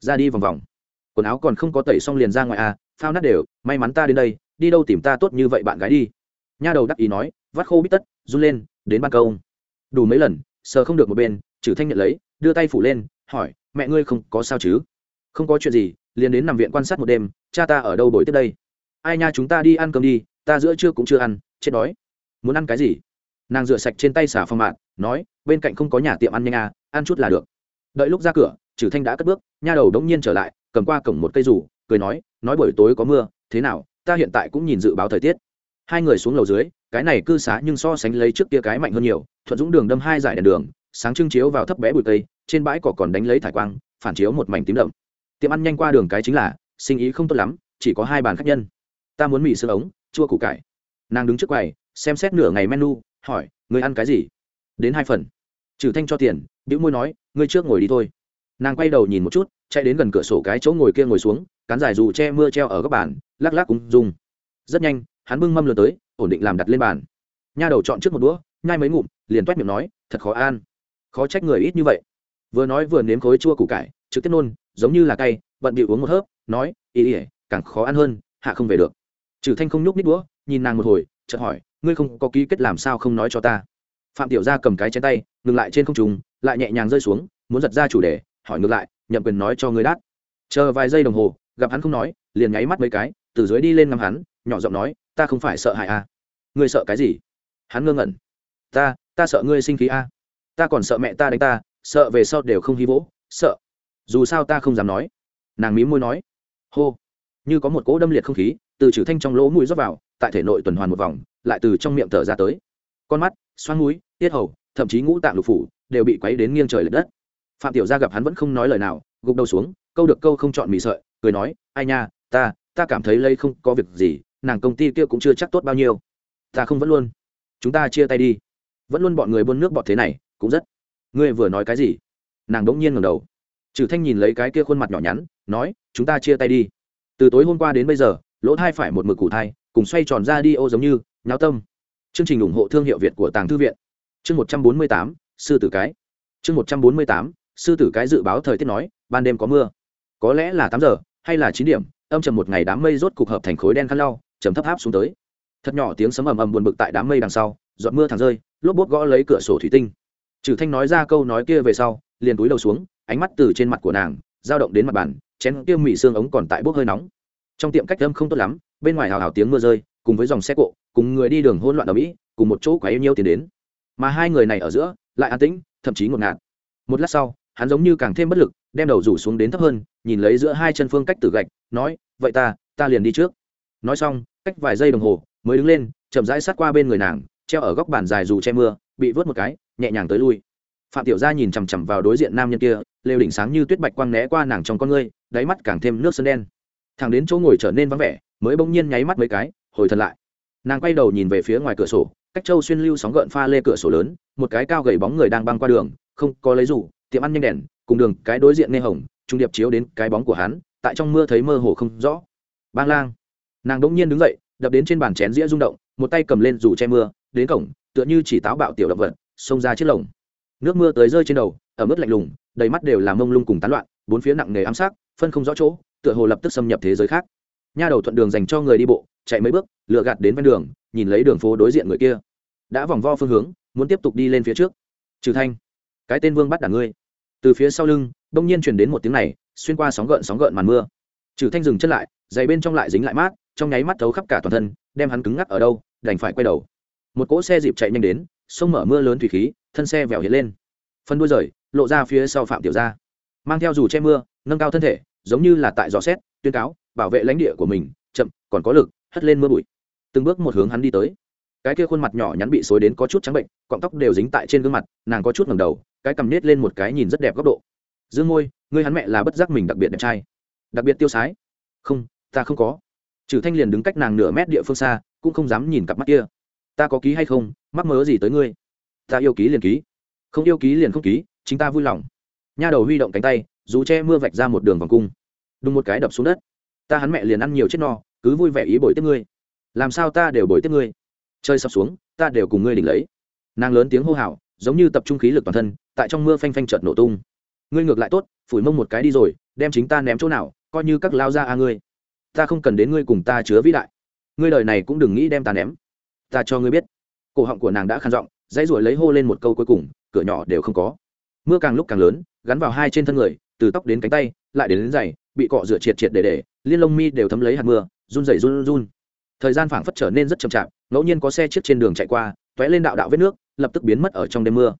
Ra đi vòng vòng. Quần áo còn không có tẩy xong liền ra ngoài à phao nát đều, may mắn ta đến đây, đi đâu tìm ta tốt như vậy bạn gái đi. Nha đầu đắc ý nói, vắt khô bít tất, run lên, đến ban công. Đủ mấy lần, sờ không được một bên, trừ thanh nhận lấy, đưa tay phủ lên, hỏi, mẹ ngươi không có sao chứ? Không có chuyện gì, liền đến nằm viện quan sát một đêm, cha ta ở đâu đổi tiếp đây? Ai nha, chúng ta đi ăn cơm đi, ta giữa trưa cũng chưa ăn, chết đói. Muốn ăn cái gì? Nàng rửa sạch trên tay xả phong mạn, nói, bên cạnh không có nhà tiệm ăn nhanh à ăn chút là được. Đợi lúc ra cửa trừ thanh đã cất bước, nha đầu đống nhiên trở lại, cầm qua cổng một cây rủ, cười nói nói buổi tối có mưa, thế nào, ta hiện tại cũng nhìn dự báo thời tiết. Hai người xuống lầu dưới, cái này cư xá nhưng so sánh lấy trước kia cái mạnh hơn nhiều, thuận dũng đường đâm hai giải đèn đường, sáng trưng chiếu vào thấp bé bụi cây, trên bãi cỏ còn đánh lấy thải quang, phản chiếu một mảnh tím đậm tiệm ăn nhanh qua đường cái chính là, sinh ý không tốt lắm, chỉ có hai bàn khách nhân. Ta muốn mì xương ống, chua củ cải. Nàng đứng trước quầy, xem xét nửa ngày menu, hỏi người ăn cái gì? Đến hai phần. Trừ thanh cho tiền, bĩu môi nói, ngươi trước ngồi đi thôi. Nàng quay đầu nhìn một chút, chạy đến gần cửa sổ cái chỗ ngồi kia ngồi xuống, cán dài dù che mưa treo ở góc bàn, lắc lắc cũng dùng. Rất nhanh, hắn bưng mâm lượt tới, ổn định làm đặt lên bàn. Nha đầu chọn trước một đũa, nhai mấy ngụm, liền toét miệng nói, thật khó ăn. Khó trách người ít như vậy. Vừa nói vừa nếm khối chua củ cải, trực tiếp nôn giống như là cay bận bị uống một hớp nói ý ỉa càng khó ăn hơn hạ không về được. Trừ thanh không nhúc nít đũa nhìn nàng một hồi chợt hỏi ngươi không có ký kết làm sao không nói cho ta? Phạm tiểu gia cầm cái trên tay ngừng lại trên không trung, lại nhẹ nhàng rơi xuống muốn giật ra chủ đề hỏi ngược lại nhậm quyền nói cho ngươi đát chờ vài giây đồng hồ gặp hắn không nói liền nháy mắt mấy cái từ dưới đi lên ngắm hắn nhỏ giọng nói ta không phải sợ hại à? Ngươi sợ cái gì? Hắn ngơ ngẩn. Ta ta sợ ngươi sinh khí a ta còn sợ mẹ ta đánh ta sợ về sau đều không hy vỗ sợ dù sao ta không dám nói. Nàng mí môi nói, hô. Như có một cỗ đâm liệt không khí, từ trừ thanh trong lỗ mũi rót vào, tại thể nội tuần hoàn một vòng, lại từ trong miệng thở ra tới. Con mắt xoan mũi, tiết hầu, thậm chí ngũ tạng lục phủ, đều bị quấy đến nghiêng trời lệch đất. Phạm tiểu gia gặp hắn vẫn không nói lời nào, gục đầu xuống, câu được câu không chọn mì sợi, cười nói, ai nha, ta ta cảm thấy lây không có việc gì, nàng công ty kia cũng chưa chắc tốt bao nhiêu. Ta không vẫn luôn. Chúng ta chia tay đi. Vẫn luôn bọn người buôn nước bọt thế này, cũng rất. Ngươi vừa nói cái gì? Nàng đỗng nhiên ngẩng đầu trừ thanh nhìn lấy cái kia khuôn mặt nhỏ nhắn, nói, chúng ta chia tay đi. Từ tối hôm qua đến bây giờ, lỗ thai phải một mực củ thai, cùng xoay tròn ra đi ô giống như, nháo tâm. Chương trình ủng hộ thương hiệu việt của tàng thư viện. Chương một trăm bốn mươi tám, sư tử cái. Chương một trăm bốn mươi tám, sư tử cái dự báo thời tiết nói, ban đêm có mưa. Có lẽ là tám giờ, hay là chín điểm, âm trầm một ngày đám mây rốt cục hợp thành khối đen khăn lau chấm thấp áp xuống tới. Thật nhỏ tiếng sấm ầm ầm buồn bực tại đám mây đằng sau, giọt mưa thẳng rơi, lốp bốt gõ lấy cửa sổ thủy tinh. Trừ thanh nói ra câu nói kia về sau, liền túi đầu xuống ánh mắt từ trên mặt của nàng, dao động đến mặt bàn, chén kia mị xương ống còn tại bốc hơi nóng. Trong tiệm cách âm không tốt lắm, bên ngoài hào hào tiếng mưa rơi, cùng với dòng xe cộ, cùng người đi đường hỗn loạn ở mỹ, cùng một chỗ quá yêu nhiêu tiền đến. Mà hai người này ở giữa, lại an tĩnh, thậm chí ngột ngạt. Một lát sau, hắn giống như càng thêm bất lực, đem đầu rủ xuống đến thấp hơn, nhìn lấy giữa hai chân phương cách tử gạch, nói, vậy ta ta liền đi trước. Nói xong, cách vài giây đồng hồ, mới đứng lên, chậm rãi sát qua bên người nàng, treo ở góc bàn dài dù che mưa, bị vớt một cái, nhẹ nhàng tới lui phạm tiểu gia nhìn chằm chằm vào đối diện nam nhân kia, lều đỉnh sáng như tuyết bạch quang né qua nàng trong con ngươi, đáy mắt càng thêm nước sơn đen. Thằng đến chỗ ngồi trở nên vắng vẻ, mới bỗng nhiên nháy mắt mấy cái, hồi thần lại. Nàng quay đầu nhìn về phía ngoài cửa sổ, cách châu xuyên lưu sóng gợn pha lê cửa sổ lớn, một cái cao gầy bóng người đang băng qua đường, không có lấy rủ, tiệm ăn nhanh đèn, cùng đường, cái đối diện nghe hồng, trung điệp chiếu đến cái bóng của hắn, tại trong mưa thấy mơ hồ không rõ. Bang lang. Nàng đỗng nhiên đứng dậy, đập đến trên bàn chén dĩa rung động, một tay cầm lên dù che mưa, đến cổng, tựa như chỉ táo bạo tiểu động vật, xông ra chiếc lồng nước mưa tới rơi trên đầu, ở mức lạnh lùng, đầy mắt đều là mông lung cùng tán loạn, bốn phía nặng nề ám sát, phân không rõ chỗ, tựa hồ lập tức xâm nhập thế giới khác. Nha đầu thuận đường dành cho người đi bộ, chạy mấy bước, lựa gạt đến ven đường, nhìn lấy đường phố đối diện người kia. Đã vòng vo phương hướng, muốn tiếp tục đi lên phía trước. Trừ thanh, cái tên vương bắt đả ngươi. Từ phía sau lưng, đông nhiên truyền đến một tiếng này, xuyên qua sóng gợn sóng gợn màn mưa. Trừ thanh dừng chân lại, giày bên trong lại dính lại mát, trong nháy mắt thấu khắp cả toàn thân, đem hắn cứng ngắc ở đâu, đành phải quay đầu. Một cỗ xe dịp chạy nhanh đến sông mở mưa lớn thủy khí, thân xe vèo hiện lên. Phân đuôi rời, lộ ra phía sau phạm tiểu gia. Mang theo dù che mưa, nâng cao thân thể, giống như là tại dò xét, tuyên cáo, bảo vệ lãnh địa của mình, chậm, còn có lực, hất lên mưa bụi. Từng bước một hướng hắn đi tới. Cái kia khuôn mặt nhỏ nhắn bị xối đến có chút trắng bệnh, cọng tóc đều dính tại trên gương mặt, nàng có chút ngầm đầu, cái cầm nết lên một cái nhìn rất đẹp góc độ. Dương môi ngươi hắn mẹ là bất giác mình đặc biệt đẹp trai. Đặc biệt tiêu sái. Không, ta không có. Trừ thanh liền đứng cách nàng nửa mét địa phương xa, cũng không dám nhìn cặp mắt kia ta có ký hay không? Mắc mớ gì tới ngươi? Ta yêu ký liền ký. Không yêu ký liền không ký, chính ta vui lòng. Nha đầu huy động cánh tay dù che mưa vạch ra một đường vòng cung. Đùng một cái đập xuống đất. Ta hắn mẹ liền ăn nhiều chết no, cứ vui vẻ ý bồi tiếp ngươi. Làm sao ta đều bồi tiếp ngươi? Chơi sập xuống, ta đều cùng ngươi đỉnh lấy. Nàng lớn tiếng hô hào, giống như tập trung khí lực toàn thân, tại trong mưa phanh phanh chợt nổ tung. Ngươi ngược lại tốt, phủi mông một cái đi rồi, đem chính ta ném chỗ nào, coi như các lao ra a ngươi. Ta không cần đến ngươi cùng ta chứa vĩ đại. Ngươi đời này cũng đừng nghĩ đem ta ném ta cho ngươi biết. Cổ họng của nàng đã khăn giọng, dãy ruổi lấy hô lên một câu cuối cùng, cửa nhỏ đều không có. Mưa càng lúc càng lớn, gắn vào hai trên thân người, từ tóc đến cánh tay, lại đến đến giày, bị cọ rửa triệt triệt để để, liên lông mi đều thấm lấy hạt mưa, run rẩy run run. Thời gian phảng phất trở nên rất chậm chạp, ngẫu nhiên có xe chiếc trên đường chạy qua t lên đạo đạo vết nước, lập tức biến mất ở trong đêm mưa.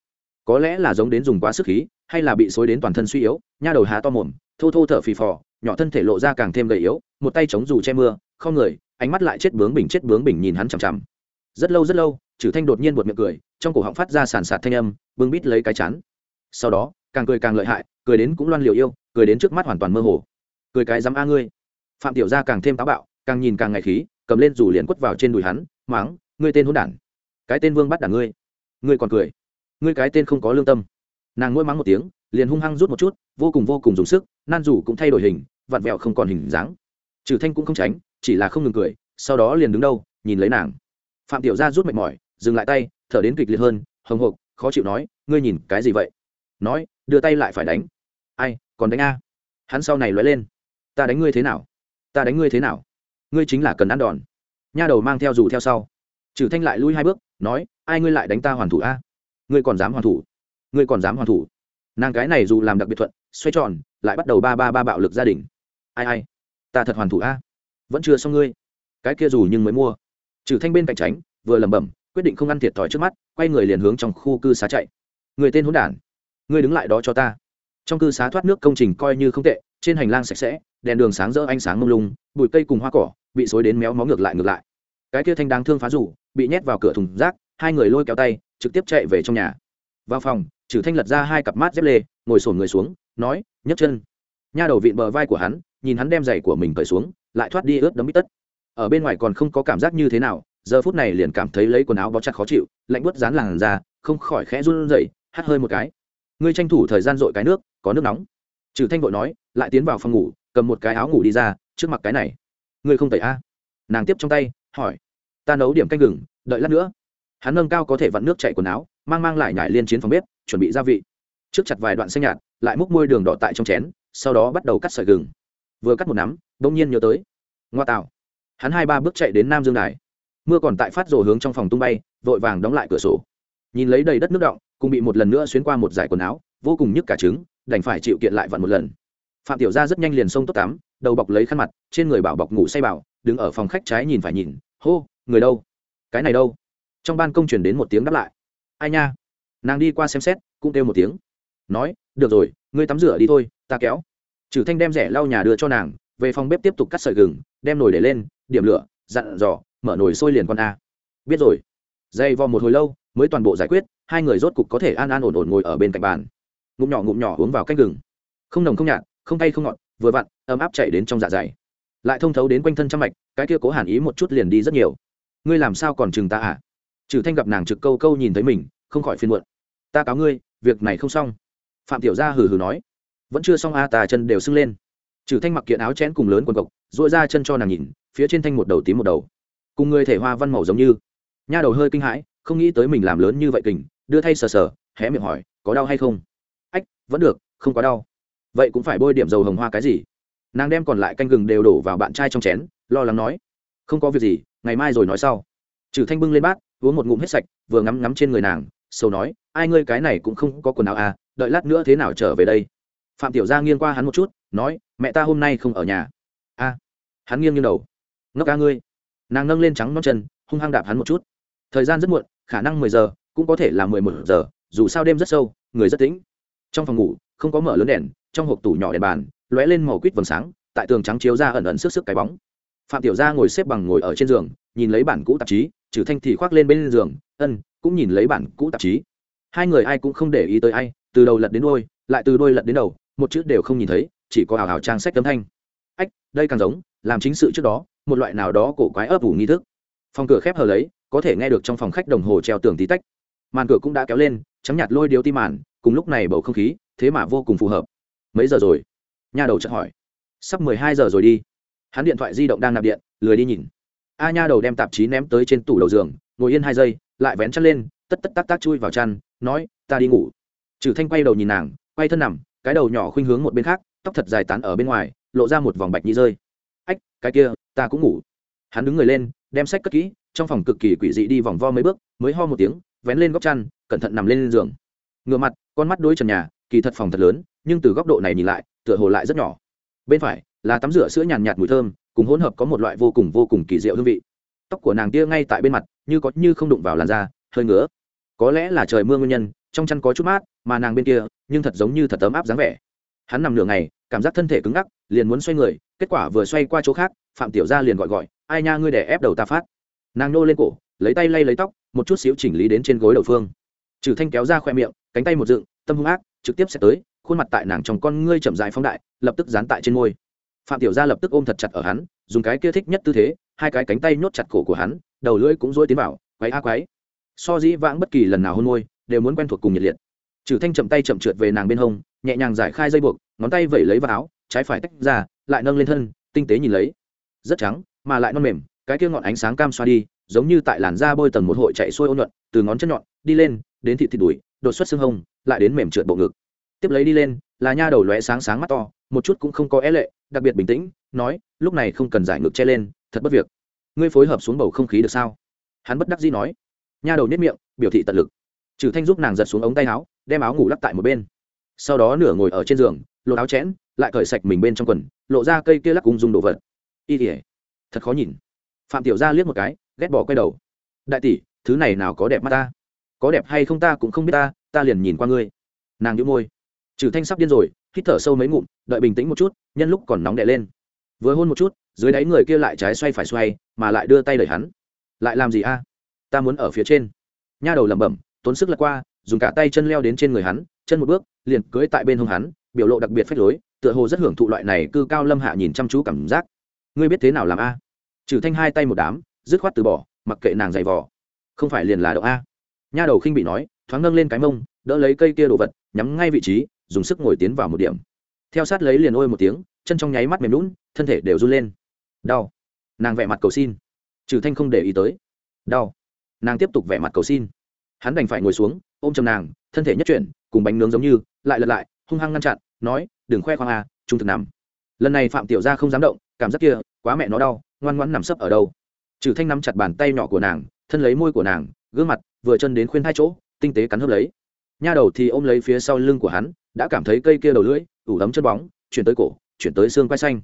Có lẽ là giống đến dùng quá sức khí, hay là bị xối đến toàn thân suy yếu, nha đầu há to mồm, thô thô thở phì phò, nhỏ thân thể lộ ra càng thêm gầy yếu, một tay chống dù che mưa, không người, ánh mắt lại chết bướng bình chết bướng bình nhìn hắn chằm chằm rất lâu rất lâu trừ thanh đột nhiên buột miệng cười trong cổ họng phát ra sàn sạt thanh âm bưng bít lấy cái chán, sau đó càng cười càng lợi hại cười đến cũng loan liều yêu cười đến trước mắt hoàn toàn mơ hồ. Cười cái dám a ngươi. Phạm tiểu gia càng thêm táo bạo càng nhìn càng ngày khí cầm lên dù liền quất vào trên đùi hắn máng ngươi tên hỗn đản. Cái tên vương bắt đản ngươi. Ngươi còn cười. Ngươi cái tên không có lương tâm. Nàng ngôi mắng một tiếng liền hung hăng rút một chút vô cùng vô cùng dùng sức nan dù cũng thay đổi hình vặn vẹo không còn hình dáng. Trừ thanh cũng không tránh chỉ là không ngừng cười sau đó liền đứng đâu nhìn lấy nàng phạm tiểu gia rút mệt mỏi, dừng lại tay, thở đến kịch liệt hơn, hồng hộc, khó chịu nói, ngươi nhìn cái gì vậy? Nói, đưa tay lại phải đánh. Ai, còn đánh a? Hắn sau này lóe lên. Ta đánh ngươi thế nào? Ta đánh ngươi thế nào? Ngươi chính là cần ăn đòn. Nha đầu mang theo dù theo sau. Trừ thanh lại lui hai bước, nói, ai ngươi lại đánh ta hoàn thủ a? Ngươi còn dám hoàn thủ? Ngươi còn dám hoàn thủ? Nàng cái này dù làm đặc biệt thuận, xoay tròn, lại bắt đầu ba ba ba bạo lực gia đình. Ai ai? Ta thật hoàn thủ a? Vẫn chưa xong ngươi. Cái kia dù nhưng mới mua trừ thanh bên cạnh tránh, vừa lẩm bẩm, quyết định không ăn thiệt thòi trước mắt, quay người liền hướng trong khu cư xá chạy. Người tên hỗn đản người đứng lại đó cho ta. Trong cư xá thoát nước công trình coi như không tệ, trên hành lang sạch sẽ, đèn đường sáng rỡ ánh sáng mông lung, bụi cây cùng hoa cỏ, bị xối đến méo mó ngược lại ngược lại. Cái kia thanh đáng thương phá rủ, bị nhét vào cửa thùng rác, hai người lôi kéo tay, trực tiếp chạy về trong nhà. Vào phòng, trừ thanh lật ra hai cặp mát dép lê, ngồi sồn người xuống, nói, nhấc chân. Nha đầu vịn bờ vai của hắn, nhìn hắn đem giày của mình cởi xuống, lại thoát đi ướt đấm bít tất ở bên ngoài còn không có cảm giác như thế nào, giờ phút này liền cảm thấy lấy quần áo bó chặt khó chịu, lạnh bớt dán làn ra không khỏi khẽ run rẩy, hắt hơi một cái. Ngươi tranh thủ thời gian dội cái nước, có nước nóng. Trừ thanh vội nói, lại tiến vào phòng ngủ, cầm một cái áo ngủ đi ra, trước mặt cái này. Ngươi không tẩy a? Nàng tiếp trong tay, hỏi. Ta nấu điểm canh gừng, đợi lát nữa. Hắn nâng cao có thể vặn nước chạy quần áo, mang mang lại nhải liên chiến phòng bếp, chuẩn bị gia vị. Trước chặt vài đoạn xanh nhạt, lại múc môi đường đỏ tại trong chén, sau đó bắt đầu cắt sợi gừng. Vừa cắt một nắm bỗng nhiên nhớ tới. Ngoa tạo hắn hai ba bước chạy đến nam dương đài. Mưa còn tại phát rồ hướng trong phòng tung bay, vội vàng đóng lại cửa sổ. Nhìn lấy đầy đất nước động, cùng bị một lần nữa xuyến qua một giải quần áo, vô cùng nhức cả trứng, đành phải chịu kiện lại vặn một lần. Phạm tiểu gia rất nhanh liền xông tốt tắm, đầu bọc lấy khăn mặt, trên người bảo bọc ngủ say bảo, đứng ở phòng khách trái nhìn phải nhìn, hô, người đâu? Cái này đâu? Trong ban công truyền đến một tiếng đáp lại. Ai nha? Nàng đi qua xem xét, cũng kêu một tiếng. Nói, được rồi, ngươi tắm rửa đi thôi, ta kéo. Trừ thanh đem rẻ lau nhà đưa cho nàng, về phòng bếp tiếp tục cắt sợi gừng, đem nồi để lên điểm lửa dặn dò mở nồi sôi liền con a. Biết rồi. Dây vò một hồi lâu mới toàn bộ giải quyết hai người rốt cục có thể an an ổn ổn ngồi ở bên cạnh bàn. Ngụm nhỏ ngụm nhỏ uống vào canh gừng. Không nồng không nhạt không cay không ngọt vừa vặn ấm áp chảy đến trong dạ dày. Lại thông thấu đến quanh thân trăm mạch cái kia cố hàn ý một chút liền đi rất nhiều. Ngươi làm sao còn chừng ta à? Trừ thanh gặp nàng trực câu câu nhìn thấy mình không khỏi phiên muộn. Ta cáo ngươi việc này không xong. Phạm tiểu gia hừ hừ nói. Vẫn chưa xong a à, tà chân đều sưng lên. Trừ thanh mặc kiện áo chén cùng lớn quần cộc dội ra chân cho nàng nhìn, phía trên thanh một đầu tím một đầu. Cùng người thể hoa văn màu giống như. Nha đầu hơi kinh hãi, không nghĩ tới mình làm lớn như vậy kình, đưa thay sờ sờ, hé miệng hỏi, có đau hay không? Ách, vẫn được, không có đau. Vậy cũng phải bôi điểm dầu hồng hoa cái gì? Nàng đem còn lại canh gừng đều đổ vào bạn trai trong chén, lo lắng nói, không có việc gì, ngày mai rồi nói sau. Trừ thanh bưng lên bát, uống một ngụm hết sạch, vừa ngắm ngắm trên người nàng sâu nói, ai ngươi cái này cũng không có quần áo à đợi lát nữa thế nào trở về đây? Phạm tiểu gia nghiêng qua hắn một chút, nói, mẹ ta hôm nay không ở nhà a, hắn nghiêng như đầu. Ngốc ca ngươi. Nàng nâng lên trắng non chân, hung hăng đạp hắn một chút. Thời gian rất muộn, khả năng mười giờ, cũng có thể là mười một giờ, dù sao đêm rất sâu, người rất tĩnh. Trong phòng ngủ, không có mở lớn đèn, trong hộp tủ nhỏ đèn bàn, lóe lên màu quýt vầng sáng, tại tường trắng chiếu ra ẩn ẩn sức sức cái bóng. Phạm tiểu gia ngồi xếp bằng ngồi ở trên giường, nhìn lấy bản cũ tạp chí, trừ thanh thì khoác lên bên giường, ân, cũng nhìn lấy bản cũ tạp chí. Hai người ai cũng không để ý tới ai, từ đầu lật đến đôi lại từ đôi lật đến đầu, một chữ đều không nhìn thấy, chỉ có hào hào trang sách tấm thanh đây càng giống, làm chính sự trước đó, một loại nào đó cổ quái ấp ủ nghi thức. Phòng cửa khép hờ lấy, có thể nghe được trong phòng khách đồng hồ treo tường tí tách. Màn cửa cũng đã kéo lên, trắng nhạt lôi điếu tim màn, cùng lúc này bầu không khí, thế mà vô cùng phù hợp. Mấy giờ rồi? Nha đầu chợt hỏi. Sắp mười hai giờ rồi đi. Hắn điện thoại di động đang nạp điện, lười đi nhìn. A nha đầu đem tạp chí ném tới trên tủ đầu giường, ngồi yên hai giây, lại vén chăn lên, tất tất tác tác chui vào chăn, nói, ta đi ngủ. Trừ thanh quay đầu nhìn nàng, quay thân nằm, cái đầu nhỏ khuynh hướng một bên khác, tóc thật dài tán ở bên ngoài lộ ra một vòng bạch nhĩ rơi. Ách, cái kia, ta cũng ngủ. Hắn đứng người lên, đem sách cất kỹ, trong phòng cực kỳ quỷ dị đi vòng vo mấy bước, mới ho một tiếng, vén lên góc chăn, cẩn thận nằm lên giường. Ngựa mặt, con mắt đối trần nhà, kỳ thật phòng thật lớn, nhưng từ góc độ này nhìn lại, tựa hồ lại rất nhỏ. Bên phải là tắm rửa sữa nhàn nhạt mùi thơm, cùng hỗn hợp có một loại vô cùng vô cùng kỳ diệu hương vị. Tóc của nàng kia ngay tại bên mặt, như có như không đụng vào làn da, hơi ngứa. Có lẽ là trời mưa nguyên nhân, trong chăn có chút mát, mà nàng bên kia, nhưng thật giống như thật ấm áp dáng vẻ. Hắn nằm nửa ngày, cảm giác thân thể cứng ngắc liền muốn xoay người, kết quả vừa xoay qua chỗ khác, phạm tiểu gia liền gọi gọi, ai nha, ngươi để ép đầu ta phát. Nàng nô lên cổ, lấy tay lay lấy tóc, một chút xíu chỉnh lý đến trên gối đầu phương. Trừ thanh kéo ra khoe miệng, cánh tay một dựng, tâm hung ác, trực tiếp sẽ tới, khuôn mặt tại nàng trong con ngươi chậm dài phóng đại, lập tức dán tại trên môi. Phạm tiểu gia lập tức ôm thật chặt ở hắn, dùng cái kia thích nhất tư thế, hai cái cánh tay nhốt chặt cổ của hắn, đầu lưỡi cũng dối tiến vào, quấy a quấy. So dĩ vãng bất kỳ lần nào hôn môi, đều muốn quen thuộc cùng nhiệt liệt. Trừ thanh chậm tay chậm trượt về nàng bên hông, nhẹ nhàng giải khai dây buộc, ngón tay vẩy lấy vào áo trái phải tách ra, lại nâng lên thân, tinh tế nhìn lấy. Rất trắng, mà lại non mềm, cái kia ngọn ánh sáng cam xoa đi, giống như tại làn da bôi tầng một hội chạy xuôi ôn nhuận, từ ngón chân nhọn, đi lên, đến thịt thịt đùi, đột xuất xương hông, lại đến mềm trượt bộ ngực. Tiếp lấy đi lên, là nha đầu lóe sáng sáng mắt to, một chút cũng không có é lệ, đặc biệt bình tĩnh, nói, lúc này không cần giải ngực che lên, thật bất việc. Ngươi phối hợp xuống bầu không khí được sao? Hắn bất đắc dĩ nói. Nha đầu nếp miệng, biểu thị tận lực. Trừ thanh giúp nàng giật xuống ống tay áo, đem áo ngủ lắp tại một bên. Sau đó nửa ngồi ở trên giường, lột áo chẽn lại cởi sạch mình bên trong quần, lộ ra cây kia lắc ung dùng đồ vật. Y tỉa thật khó nhìn. Phạm tiểu gia liếc một cái, ghét bỏ quay đầu. Đại tỷ, thứ này nào có đẹp mắt ta? Có đẹp hay không ta cũng không biết ta ta liền nhìn qua ngươi. Nàng nhũ môi. Trừ thanh sắp điên rồi, hít thở sâu mấy ngụm, đợi bình tĩnh một chút, nhân lúc còn nóng đẻ lên. Vừa hôn một chút, dưới đáy người kia lại trái xoay phải xoay, mà lại đưa tay đẩy hắn. Lại làm gì a? Ta muốn ở phía trên. Nha đầu lẩm bẩm, tốn sức lật qua, dùng cả tay chân leo đến trên người hắn, chân một bước, liền cưỡi tại bên hông hắn, biểu lộ đặc biệt phách lối tựa hồ rất hưởng thụ loại này cư cao lâm hạ nhìn chăm chú cảm giác. Ngươi biết thế nào làm a? Trừ thanh hai tay một đám, dứt khoát từ bỏ, mặc kệ nàng dày vò. Không phải liền là đậu a. Nha đầu khinh bị nói, thoáng nâng lên cái mông, đỡ lấy cây kia đồ vật, nhắm ngay vị trí, dùng sức ngồi tiến vào một điểm. Theo sát lấy liền ôi một tiếng, chân trong nháy mắt mềm lún thân thể đều run lên. Đau. Nàng vẻ mặt cầu xin. Trừ thanh không để ý tới. Đau. Nàng tiếp tục vẻ mặt cầu xin. Hắn đành phải ngồi xuống, ôm chầm nàng, thân thể nhất chuyển, cùng bánh nướng giống như, lại lật lại, hung hăng ngăn chặn, nói đừng khoe khoang à trung thực nằm. Lần này phạm tiểu gia không dám động, cảm giác kia, quá mẹ nó đau, ngoan ngoãn nằm sấp ở đâu. Trừ thanh nắm chặt bàn tay nhỏ của nàng, thân lấy môi của nàng, gương mặt vừa chân đến khuyên hai chỗ, tinh tế cắn hớp lấy. Nha đầu thì ôm lấy phía sau lưng của hắn, đã cảm thấy cây kia đầu lưỡi, ủ ấm chân bóng, chuyển tới cổ, chuyển tới xương quai xanh.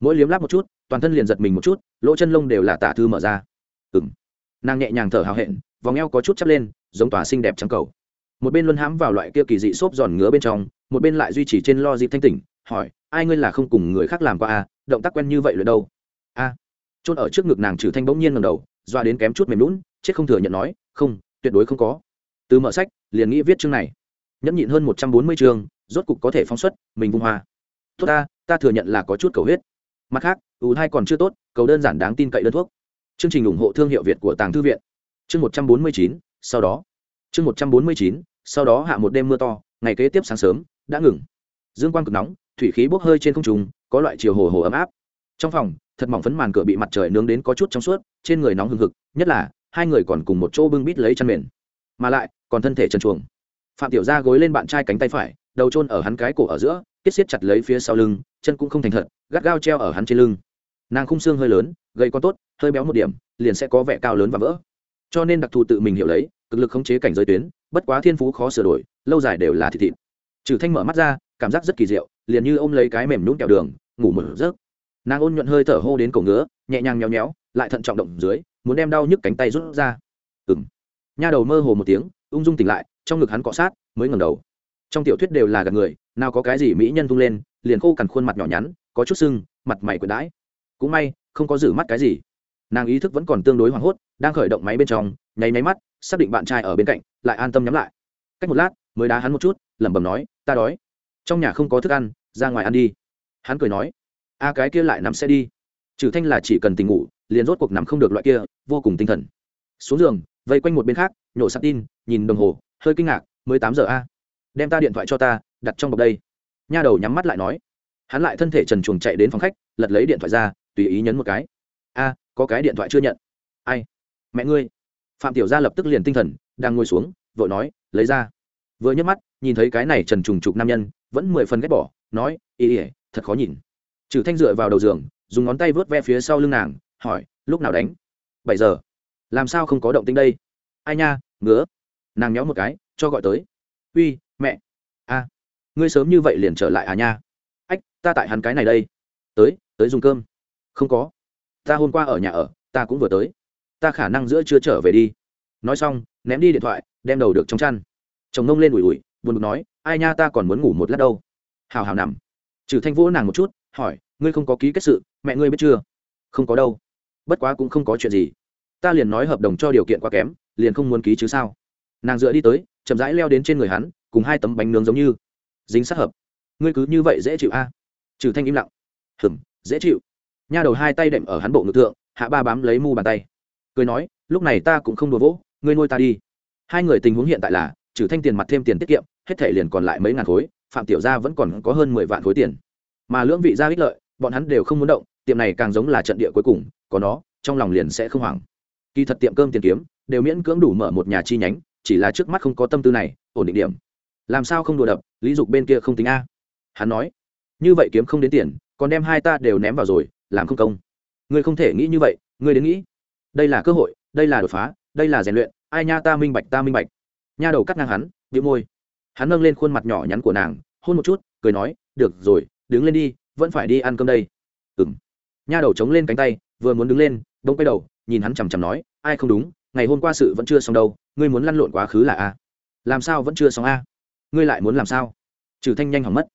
Mỗi liếm láp một chút, toàn thân liền giật mình một chút, lỗ chân lông đều là tả thư mở ra. Ừng nàng nhẹ nhàng thở hào hẹn, vòng eo có chút chắp lên, giống tòa xinh đẹp trắng cầu. Một bên luân hãm vào loại kia kỳ dị xốp giòn ngứa bên trong một bên lại duy trì trên lo dịp thanh tỉnh hỏi ai ngươi là không cùng người khác làm qua à? Động tác quen như vậy là đâu? A. À, ở trước ngực nàng trừ thanh bỗng nhiên ngầm đầu doa đến kém chút mềm lún chết không thừa nhận nói không tuyệt đối không có. Từ mở sách liền nghĩ viết chương này. Nhẫn nhịn hơn một trăm bốn mươi chương rốt cục có thể phóng xuất mình vung hoa. Tốt ta ta thừa nhận là có chút cầu huyết. Mặt khác u hai còn chưa tốt cầu đơn giản đáng tin cậy đơn thuốc. Chương trình ủng hộ thương hiệu việt của tàng thư viện. Chương một trăm bốn mươi chín sau đó. Chương một trăm bốn mươi chín sau đó hạ một đêm mưa to ngày kế tiếp sáng sớm đã ngừng. Dương quang cực nóng, thủy khí bốc hơi trên không trùng có loại chiều hồ hồ ấm áp. Trong phòng, thật mỏng phấn màn cửa bị mặt trời nướng đến có chút trong suốt, trên người nóng hừng hực, nhất là, hai người còn cùng một chỗ bưng bít lấy chăn mền. Mà lại, còn thân thể trần chuồng phạm tiểu gia gối lên bạn trai cánh tay phải, đầu trôn ở hắn cái cổ ở giữa kết xiết chặt lấy phía sau lưng, chân cũng không thành thật, gắt gao treo ở hắn trên lưng. Nàng khung xương hơi lớn gây con tốt, hơi béo một điểm, liền sẽ có vẻ cao lớn và vỡ. Cho nên đặc thù tự mình hiểu lấy, cực lực khống chế cảnh giới tuyến, bất quá thiên phú khó sửa đổi, lâu dài đều là thịt thịt trừ thanh mở mắt ra, cảm giác rất kỳ diệu, liền như ôm lấy cái mềm nhũng kẹo đường, ngủ mở giấc. Nàng ôn nhuận hơi thở hô đến cổ ngứa, nhẹ nhàng nhéo nhéo, lại thận trọng động dưới, muốn đem đau nhức cánh tay rút ra. Ừm. nha đầu mơ hồ một tiếng, ung dung tỉnh lại, trong ngực hắn cọ sát, mới ngẩng đầu. Trong tiểu thuyết đều là gạt người, nào có cái gì mỹ nhân tung lên, liền khô cằn khuôn mặt nhỏ nhắn, có chút sưng, mặt mày quyệt đãi. Cũng may, không có giữ mắt cái gì. Nàng ý thức vẫn còn tương đối hoảng hốt, đang khởi động máy bên trong, nháy máy mắt, xác định bạn trai ở bên cạnh, lại an tâm nhắm lại. Cách một lát, mới đá hắn một chút, lẩm bẩm nói ta đói. Trong nhà không có thức ăn, ra ngoài ăn đi. Hắn cười nói, a, cái kia lại nằm xe đi. Trừ thanh là chỉ cần tình ngủ, liền rốt cuộc nằm không được loại kia, vô cùng tinh thần. Xuống giường, vây quanh một bên khác, nhổ sạc tin, nhìn đồng hồ, hơi kinh ngạc, mới tám giờ a. Đem ta điện thoại cho ta, đặt trong bọc đây. Nha đầu nhắm mắt lại nói. Hắn lại thân thể trần chuồng chạy đến phòng khách, lật lấy điện thoại ra, tùy ý nhấn một cái. A, có cái điện thoại chưa nhận? Ai? Mẹ ngươi. Phạm tiểu gia lập tức liền tinh thần, đang ngồi xuống, vội nói, lấy ra. Vừa nhấc mắt nhìn thấy cái này trần trùng trục nam nhân, vẫn mười phần ghét bỏ, nói, ý ỉa thật khó nhìn. Trừ thanh dựa vào đầu giường, dùng ngón tay vớt ve phía sau lưng nàng, hỏi, lúc nào đánh? Bảy giờ. Làm sao không có động tinh đây? Ai nha, ngứa. Nàng nhéo một cái, cho gọi tới. Uy, mẹ. A, ngươi sớm như vậy liền trở lại à nha? Ách, ta tại hắn cái này đây. Tới tới dùng cơm. Không có. Ta hôm qua ở nhà ở, ta cũng vừa tới. Ta khả năng giữa chưa trở về đi. Nói xong, ném đi điện thoại, đem đầu được trong chăn. Chồng nông lên ủi ủi buồn bực nói ai nha ta còn muốn ngủ một lát đâu. Hào hào nằm. Trừ thanh vỗ nàng một chút hỏi ngươi không có ký kết sự mẹ ngươi biết chưa? Không có đâu. Bất quá cũng không có chuyện gì. Ta liền nói hợp đồng cho điều kiện quá kém liền không muốn ký chứ sao? Nàng dựa đi tới chậm rãi leo đến trên người hắn cùng hai tấm bánh nướng giống như. Dính sát hợp. Ngươi cứ như vậy dễ chịu a. Trừ thanh im lặng. Hừm, dễ chịu. Nha đầu hai tay đệm ở hắn bộ ngực thượng hạ ba bám lấy mu bàn tay. Cười nói lúc này ta cũng không đùa vỗ ngươi nuôi ta đi. Hai người tình huống hiện tại là trừ thanh tiền mặt thêm tiền tiết kiệm hết thể liền còn lại mấy ngàn khối, phạm tiểu gia vẫn còn có hơn mười vạn khối tiền. Mà lưỡng vị gia ích lợi, bọn hắn đều không muốn động, tiệm này càng giống là trận địa cuối cùng, có nó, trong lòng liền sẽ không hoảng. Kỳ thật tiệm cơm tiền kiếm, đều miễn cưỡng đủ mở một nhà chi nhánh, chỉ là trước mắt không có tâm tư này, ổn định điểm. Làm sao không đùa đập, lý dục bên kia không tính a. Hắn nói, như vậy kiếm không đến tiền, còn đem hai ta đều ném vào rồi, làm không công. Ngươi không thể nghĩ như vậy, ngươi đến nghĩ. Đây là cơ hội, đây là đột phá, đây là rèn luyện, ai nha ta minh bạch, ta minh bạch. Nha đầu cắt ngang hắn bị môi hắn nâng lên khuôn mặt nhỏ nhắn của nàng, hôn một chút, cười nói, được rồi, đứng lên đi, vẫn phải đi ăn cơm đây. Ừ m nha đầu chống lên cánh tay, vừa muốn đứng lên, bỗng quay đầu, nhìn hắn chằm chằm nói, ai không đúng, ngày hôm qua sự vẫn chưa xong đâu, ngươi muốn lăn lộn quá khứ là a. Làm sao vẫn chưa xong a? Ngươi lại muốn làm sao? Trừ thanh nhanh hỏng mất.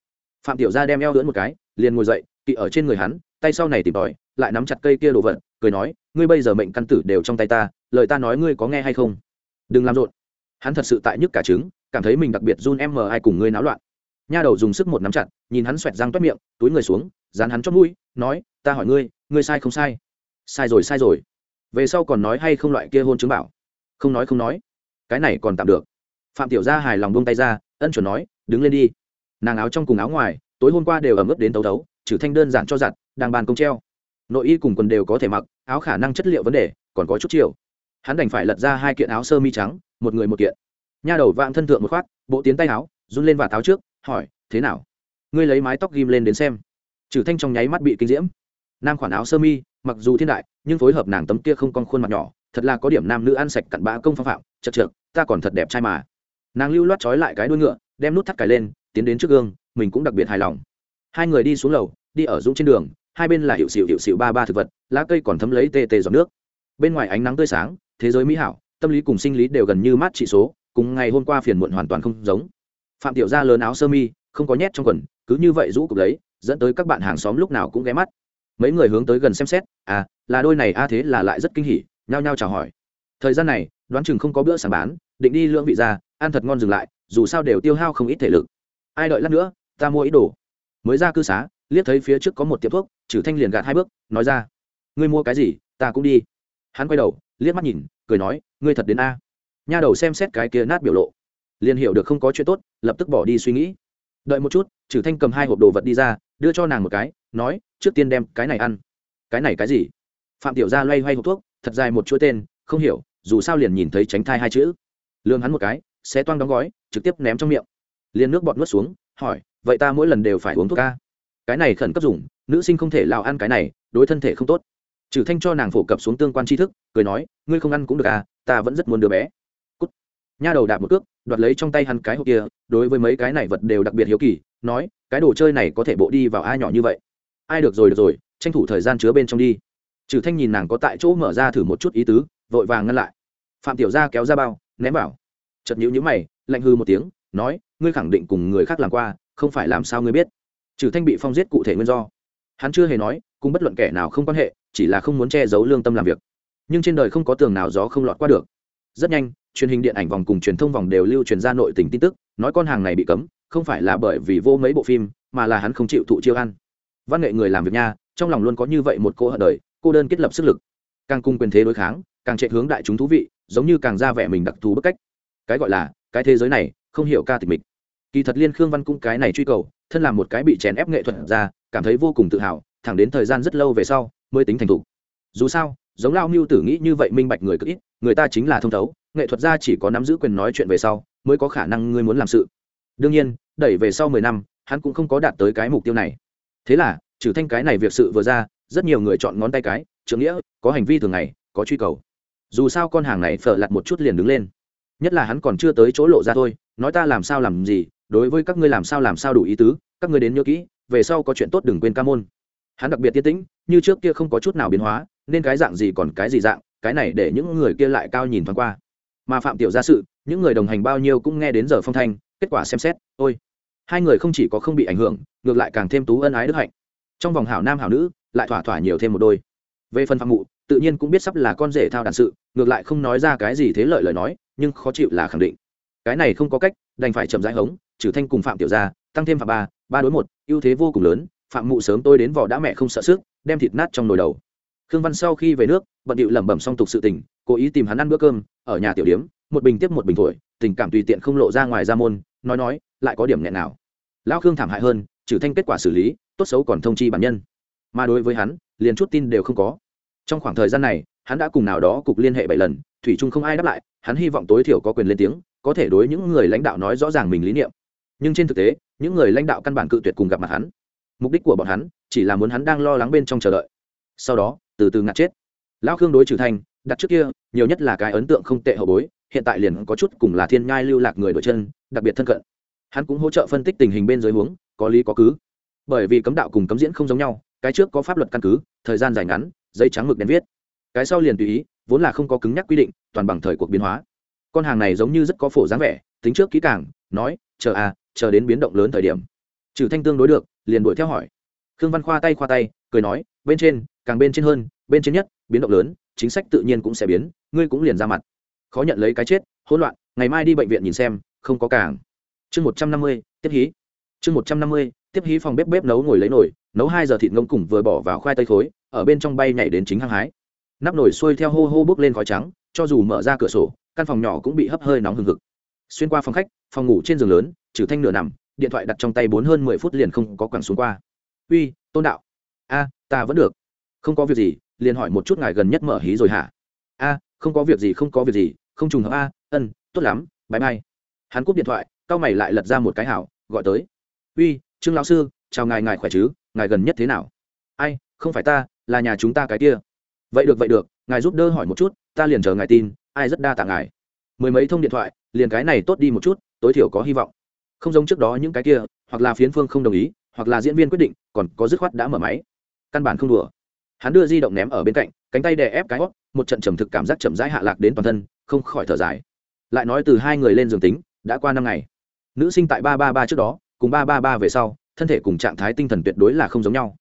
Phạm tiểu gia đem eo lưỡn một cái, liền ngồi dậy, kỵ ở trên người hắn, tay sau này tìm tòi, lại nắm chặt cây kia đồ vật, cười nói, ngươi bây giờ mệnh căn tử đều trong tay ta, lời ta nói ngươi có nghe hay không? Đừng làm rộn. Hắn thật sự tại nhức cả trứng cảm thấy mình đặc biệt run em mờ ai cùng ngươi náo loạn. Nha đầu dùng sức một nắm chặt, nhìn hắn xoẹt răng toét miệng, túi người xuống, dán hắn chót mũi, nói, ta hỏi ngươi ngươi sai không sai? Sai rồi sai rồi. Về sau còn nói hay không loại kia hôn chứng bảo? Không nói không nói. Cái này còn tạm được. Phạm tiểu gia hài lòng buông tay ra, ân chuẩn nói, đứng lên đi. Nàng áo trong cùng áo ngoài, tối hôm qua đều ẩm ướt đến tấu tấu, trừ thanh đơn giản cho giặt, đang bàn công treo. Nội y cùng quần đều có thể mặc, áo khả năng chất liệu vấn đề, còn có chút chiều. Hắn đành phải lật ra hai kiện áo sơ mi trắng, một người một kiện nha đầu vạn thân thượng một khoát bộ tiến tay áo, run lên và táo trước, hỏi, thế nào? Ngươi lấy mái tóc ghim lên đến xem. Trừ thanh trong nháy mắt bị kinh diễm. Nam khoản áo sơ mi, mặc dù thiên đại, nhưng phối hợp nàng tấm kia không con khuôn mặt nhỏ, thật là có điểm nam nữ ăn sạch cặn bã công phong phạm, chật trượt, ta còn thật đẹp trai mà. Nàng lưu loát trói lại cái đuôi ngựa, đem nút thắt cài lên, tiến đến trước gương, mình cũng đặc biệt hài lòng. Hai người đi xuống lầu, đi ở dũng trên đường, hai bên là hiệu xịu hiệu xịu ba ba thực vật, lá cây còn thấm lấy tê tê giọt nước. Bên ngoài ánh nắng tươi sáng, thế giới mỹ hảo, tâm lý cùng sinh lý đều gần như mát trị số cùng ngày hôm qua phiền muộn hoàn toàn không giống. Phạm tiểu gia lớn áo sơ mi, không có nhét trong quần, cứ như vậy rũ cục lấy, dẫn tới các bạn hàng xóm lúc nào cũng ghé mắt. Mấy người hướng tới gần xem xét à là đôi này a thế là lại rất kinh hỉ, nhao nhao chào hỏi. Thời gian này, đoán chừng không có bữa sáng bán, định đi lưỡng vị ra, ăn thật ngon dừng lại, dù sao đều tiêu hao không ít thể lực. Ai đợi lát nữa, ta mua ít đồ. Mới ra cư xá, liếc thấy phía trước có một tiệm thuốc, trừ thanh liền gạt hai bước, nói ra, ngươi mua cái gì, ta cũng đi. Hắn quay đầu, liếc mắt nhìn, cười nói, ngươi thật đến a nha đầu xem xét cái kia nát biểu lộ. Liền hiểu được không có chuyện tốt, lập tức bỏ đi suy nghĩ. Đợi một chút trừ thanh cầm hai hộp đồ vật đi ra, đưa cho nàng một cái, nói, trước tiên đem cái này ăn. Cái này cái gì? Phạm tiểu gia loay hoay hộp thuốc, thật dài một chuỗi tên, không hiểu, dù sao liền nhìn thấy tránh thai hai chữ. Lương hắn một cái, xé toang đóng gói, trực tiếp ném trong miệng. Liền nước bọt nuốt xuống, hỏi, vậy ta mỗi lần đều phải uống thuốc ca? Cái này khẩn cấp dùng, nữ sinh không thể lào ăn cái này, đối thân thể không tốt. Trừ thanh cho nàng phổ cập xuống tương quan tri thức, cười nói, ngươi không ăn cũng được à ta vẫn rất muốn đứa bé nha đầu đạp một cước, đoạt lấy trong tay hắn cái hộp kia, đối với mấy cái này vật đều đặc biệt hiếu kỳ, nói, cái đồ chơi này có thể bộ đi vào ai nhỏ như vậy? Ai được rồi được rồi, tranh thủ thời gian chứa bên trong đi. Trừ thanh nhìn nàng có tại chỗ mở ra thử một chút ý tứ, vội vàng ngăn lại. Phạm tiểu gia kéo ra bao, ném vào. Chợt nhíu nhíu mày, lạnh hư một tiếng, nói, ngươi khẳng định cùng người khác làm qua, không phải làm sao ngươi biết? Trừ thanh bị phong giết cụ thể nguyên do. Hắn chưa hề nói, cùng bất luận kẻ nào không quan hệ, chỉ là không muốn che giấu lương tâm làm việc. Nhưng trên đời không có tường nào gió không lọt qua được. Rất nhanh truyền hình điện ảnh vòng cùng truyền thông vòng đều lưu truyền ra nội tình tin tức, nói con hàng này bị cấm, không phải là bởi vì vô mấy bộ phim, mà là hắn không chịu thụ chiêu ăn. Văn nghệ người làm việc nha, trong lòng luôn có như vậy một cô hận đời, cô đơn kết lập sức lực. Càng cung quyền thế đối kháng, càng chạy hướng đại chúng thú vị, giống như càng ra vẻ mình đặc thù bức cách. Cái gọi là, cái thế giới này, không hiểu ca tịch mịch. Kỳ thật liên khương văn cũng cái này truy cầu, thân là một cái bị chèn ép nghệ thuật ra, cảm thấy vô cùng tự hào, thẳng đến thời gian rất lâu về sau, mới tính thành thục. Dù sao, giống lao mưu tử nghĩ như vậy minh bạch người cực ít, người ta chính là thông thấu nghệ thuật gia chỉ có nắm giữ quyền nói chuyện về sau, mới có khả năng ngươi muốn làm sự. Đương nhiên, đẩy về sau mười năm, hắn cũng không có đạt tới cái mục tiêu này. Thế là, trừ thanh cái này việc sự vừa ra, rất nhiều người chọn ngón tay cái, trưởng nghĩa, có hành vi thường ngày, có truy cầu. Dù sao con hàng này phở lặt một chút liền đứng lên. Nhất là hắn còn chưa tới chỗ lộ ra thôi, nói ta làm sao làm gì, đối với các ngươi làm sao làm sao đủ ý tứ, các ngươi đến nhớ kỹ, về sau có chuyện tốt đừng quên ca môn. Hắn đặc biệt tiết tĩnh, như trước kia không có chút nào biến hóa, nên cái dạng gì còn cái gì dạng, cái này để những người kia lại cao nhìn thoáng qua mà phạm tiểu gia sự, những người đồng hành bao nhiêu cũng nghe đến giờ phong thanh, kết quả xem xét, ôi, hai người không chỉ có không bị ảnh hưởng, ngược lại càng thêm tú ân ái đức hạnh. Trong vòng hảo nam hảo nữ, lại thỏa thỏa nhiều thêm một đôi. Về phần phạm mụ, tự nhiên cũng biết sắp là con rể thao đàn sự, ngược lại không nói ra cái gì thế lợi lời nói, nhưng khó chịu là khẳng định. Cái này không có cách, đành phải chậm rãi hống, trừ thanh cùng phạm tiểu gia, tăng thêm phạm ba ba đối một, ưu thế vô cùng lớn, phạm mụ sớm tôi đến vỏ đã mẹ không sợ sức, đem thịt nát trong nồi đầu. Khương văn sau khi về nước, bận điệu lẩm bẩm xong tục sự tình, cố ý tìm hắn ăn bữa cơm ở nhà tiểu điếm, một bình tiếp một bình thổi, tình cảm tùy tiện không lộ ra ngoài ra môn, nói nói, lại có điểm nghẹn nào. Lão khương thảm hại hơn, trừ thanh kết quả xử lý, tốt xấu còn thông chi bản nhân. Mà đối với hắn, liền chút tin đều không có. Trong khoảng thời gian này, hắn đã cùng nào đó cục liên hệ bảy lần, thủy trung không ai đáp lại, hắn hy vọng tối thiểu có quyền lên tiếng, có thể đối những người lãnh đạo nói rõ ràng mình lý niệm. Nhưng trên thực tế, những người lãnh đạo căn bản cự tuyệt cùng gặp mặt hắn. Mục đích của bọn hắn, chỉ là muốn hắn đang lo lắng bên trong chờ đợi. Sau đó, từ từ ngạt chết. Lão khương đối trừ thanh đặt trước kia, nhiều nhất là cái ấn tượng không tệ hậu bối, hiện tại liền có chút cùng là thiên nhai lưu lạc người đổi chân, đặc biệt thân cận. Hắn cũng hỗ trợ phân tích tình hình bên dưới huống, có lý có cứ. Bởi vì cấm đạo cùng cấm diễn không giống nhau, cái trước có pháp luật căn cứ, thời gian dài ngắn, giấy trắng mực đen viết. Cái sau liền tùy ý, vốn là không có cứng nhắc quy định, toàn bằng thời cuộc biến hóa. Con hàng này giống như rất có phổ dáng vẻ, tính trước kỹ càng, nói, chờ à chờ đến biến động lớn thời điểm. Trừ thanh tương đối được, liền đuổi theo hỏi. Khương văn khoa tay khoa tay, cười nói, bên trên, càng bên trên hơn, bên trên nhất, biến động lớn chính sách tự nhiên cũng sẽ biến, ngươi cũng liền ra mặt. Khó nhận lấy cái chết, hỗn loạn, ngày mai đi bệnh viện nhìn xem, không có càng. Chương một trăm năm mươi, tiếp hí. Chương một trăm năm mươi, tiếp hí phòng bếp bếp nấu ngồi lấy nồi, nấu hai giờ thịt ngông cùng vừa bỏ vào khoai tây khối, ở bên trong bay nhảy đến chính hăng hái. Nắp nồi xuôi theo hô hô bước lên khói trắng, cho dù mở ra cửa sổ, căn phòng nhỏ cũng bị hấp hơi nóng hừng hực. Xuyên qua phòng khách, phòng ngủ trên giường lớn, trừ thanh nửa nằm, điện thoại đặt trong tay bốn hơn mười phút liền không có quẳng xuống qua. Uy, tôn đạo. A, ta vẫn được. Không có việc gì liền hỏi một chút ngài gần nhất mở hí rồi hả? A, không có việc gì, không có việc gì, không trùng hợp a, ân, tốt lắm bãi mai hắn cúp điện thoại cao mày lại lật ra một cái hảo, gọi tới. Uy, trương lão sư, chào ngài ngài khỏe chứ? Ngài gần nhất thế nào? Ai, không phải ta, là nhà chúng ta cái kia. Vậy được vậy được, ngài giúp đỡ hỏi một chút, ta liền chờ ngài tin, ai rất đa tạ ngài. Mười mấy thông điện thoại, liền cái này tốt đi một chút, tối thiểu có hy vọng. Không giống trước đó những cái kia, hoặc là phiến phương không đồng ý, hoặc là diễn viên quyết định, còn có dứt khoát đã mở máy. Căn bản không đùa hắn đưa di động ném ở bên cạnh, cánh tay đè ép cái hót một trận trầm thực cảm giác chậm rãi hạ lạc đến toàn thân, không khỏi thở dài. Lại nói từ hai người lên giường tính, đã qua năm ngày. Nữ sinh tại ba ba ba trước đó, cùng ba ba ba về sau, thân thể cùng trạng thái tinh thần tuyệt đối là không giống nhau.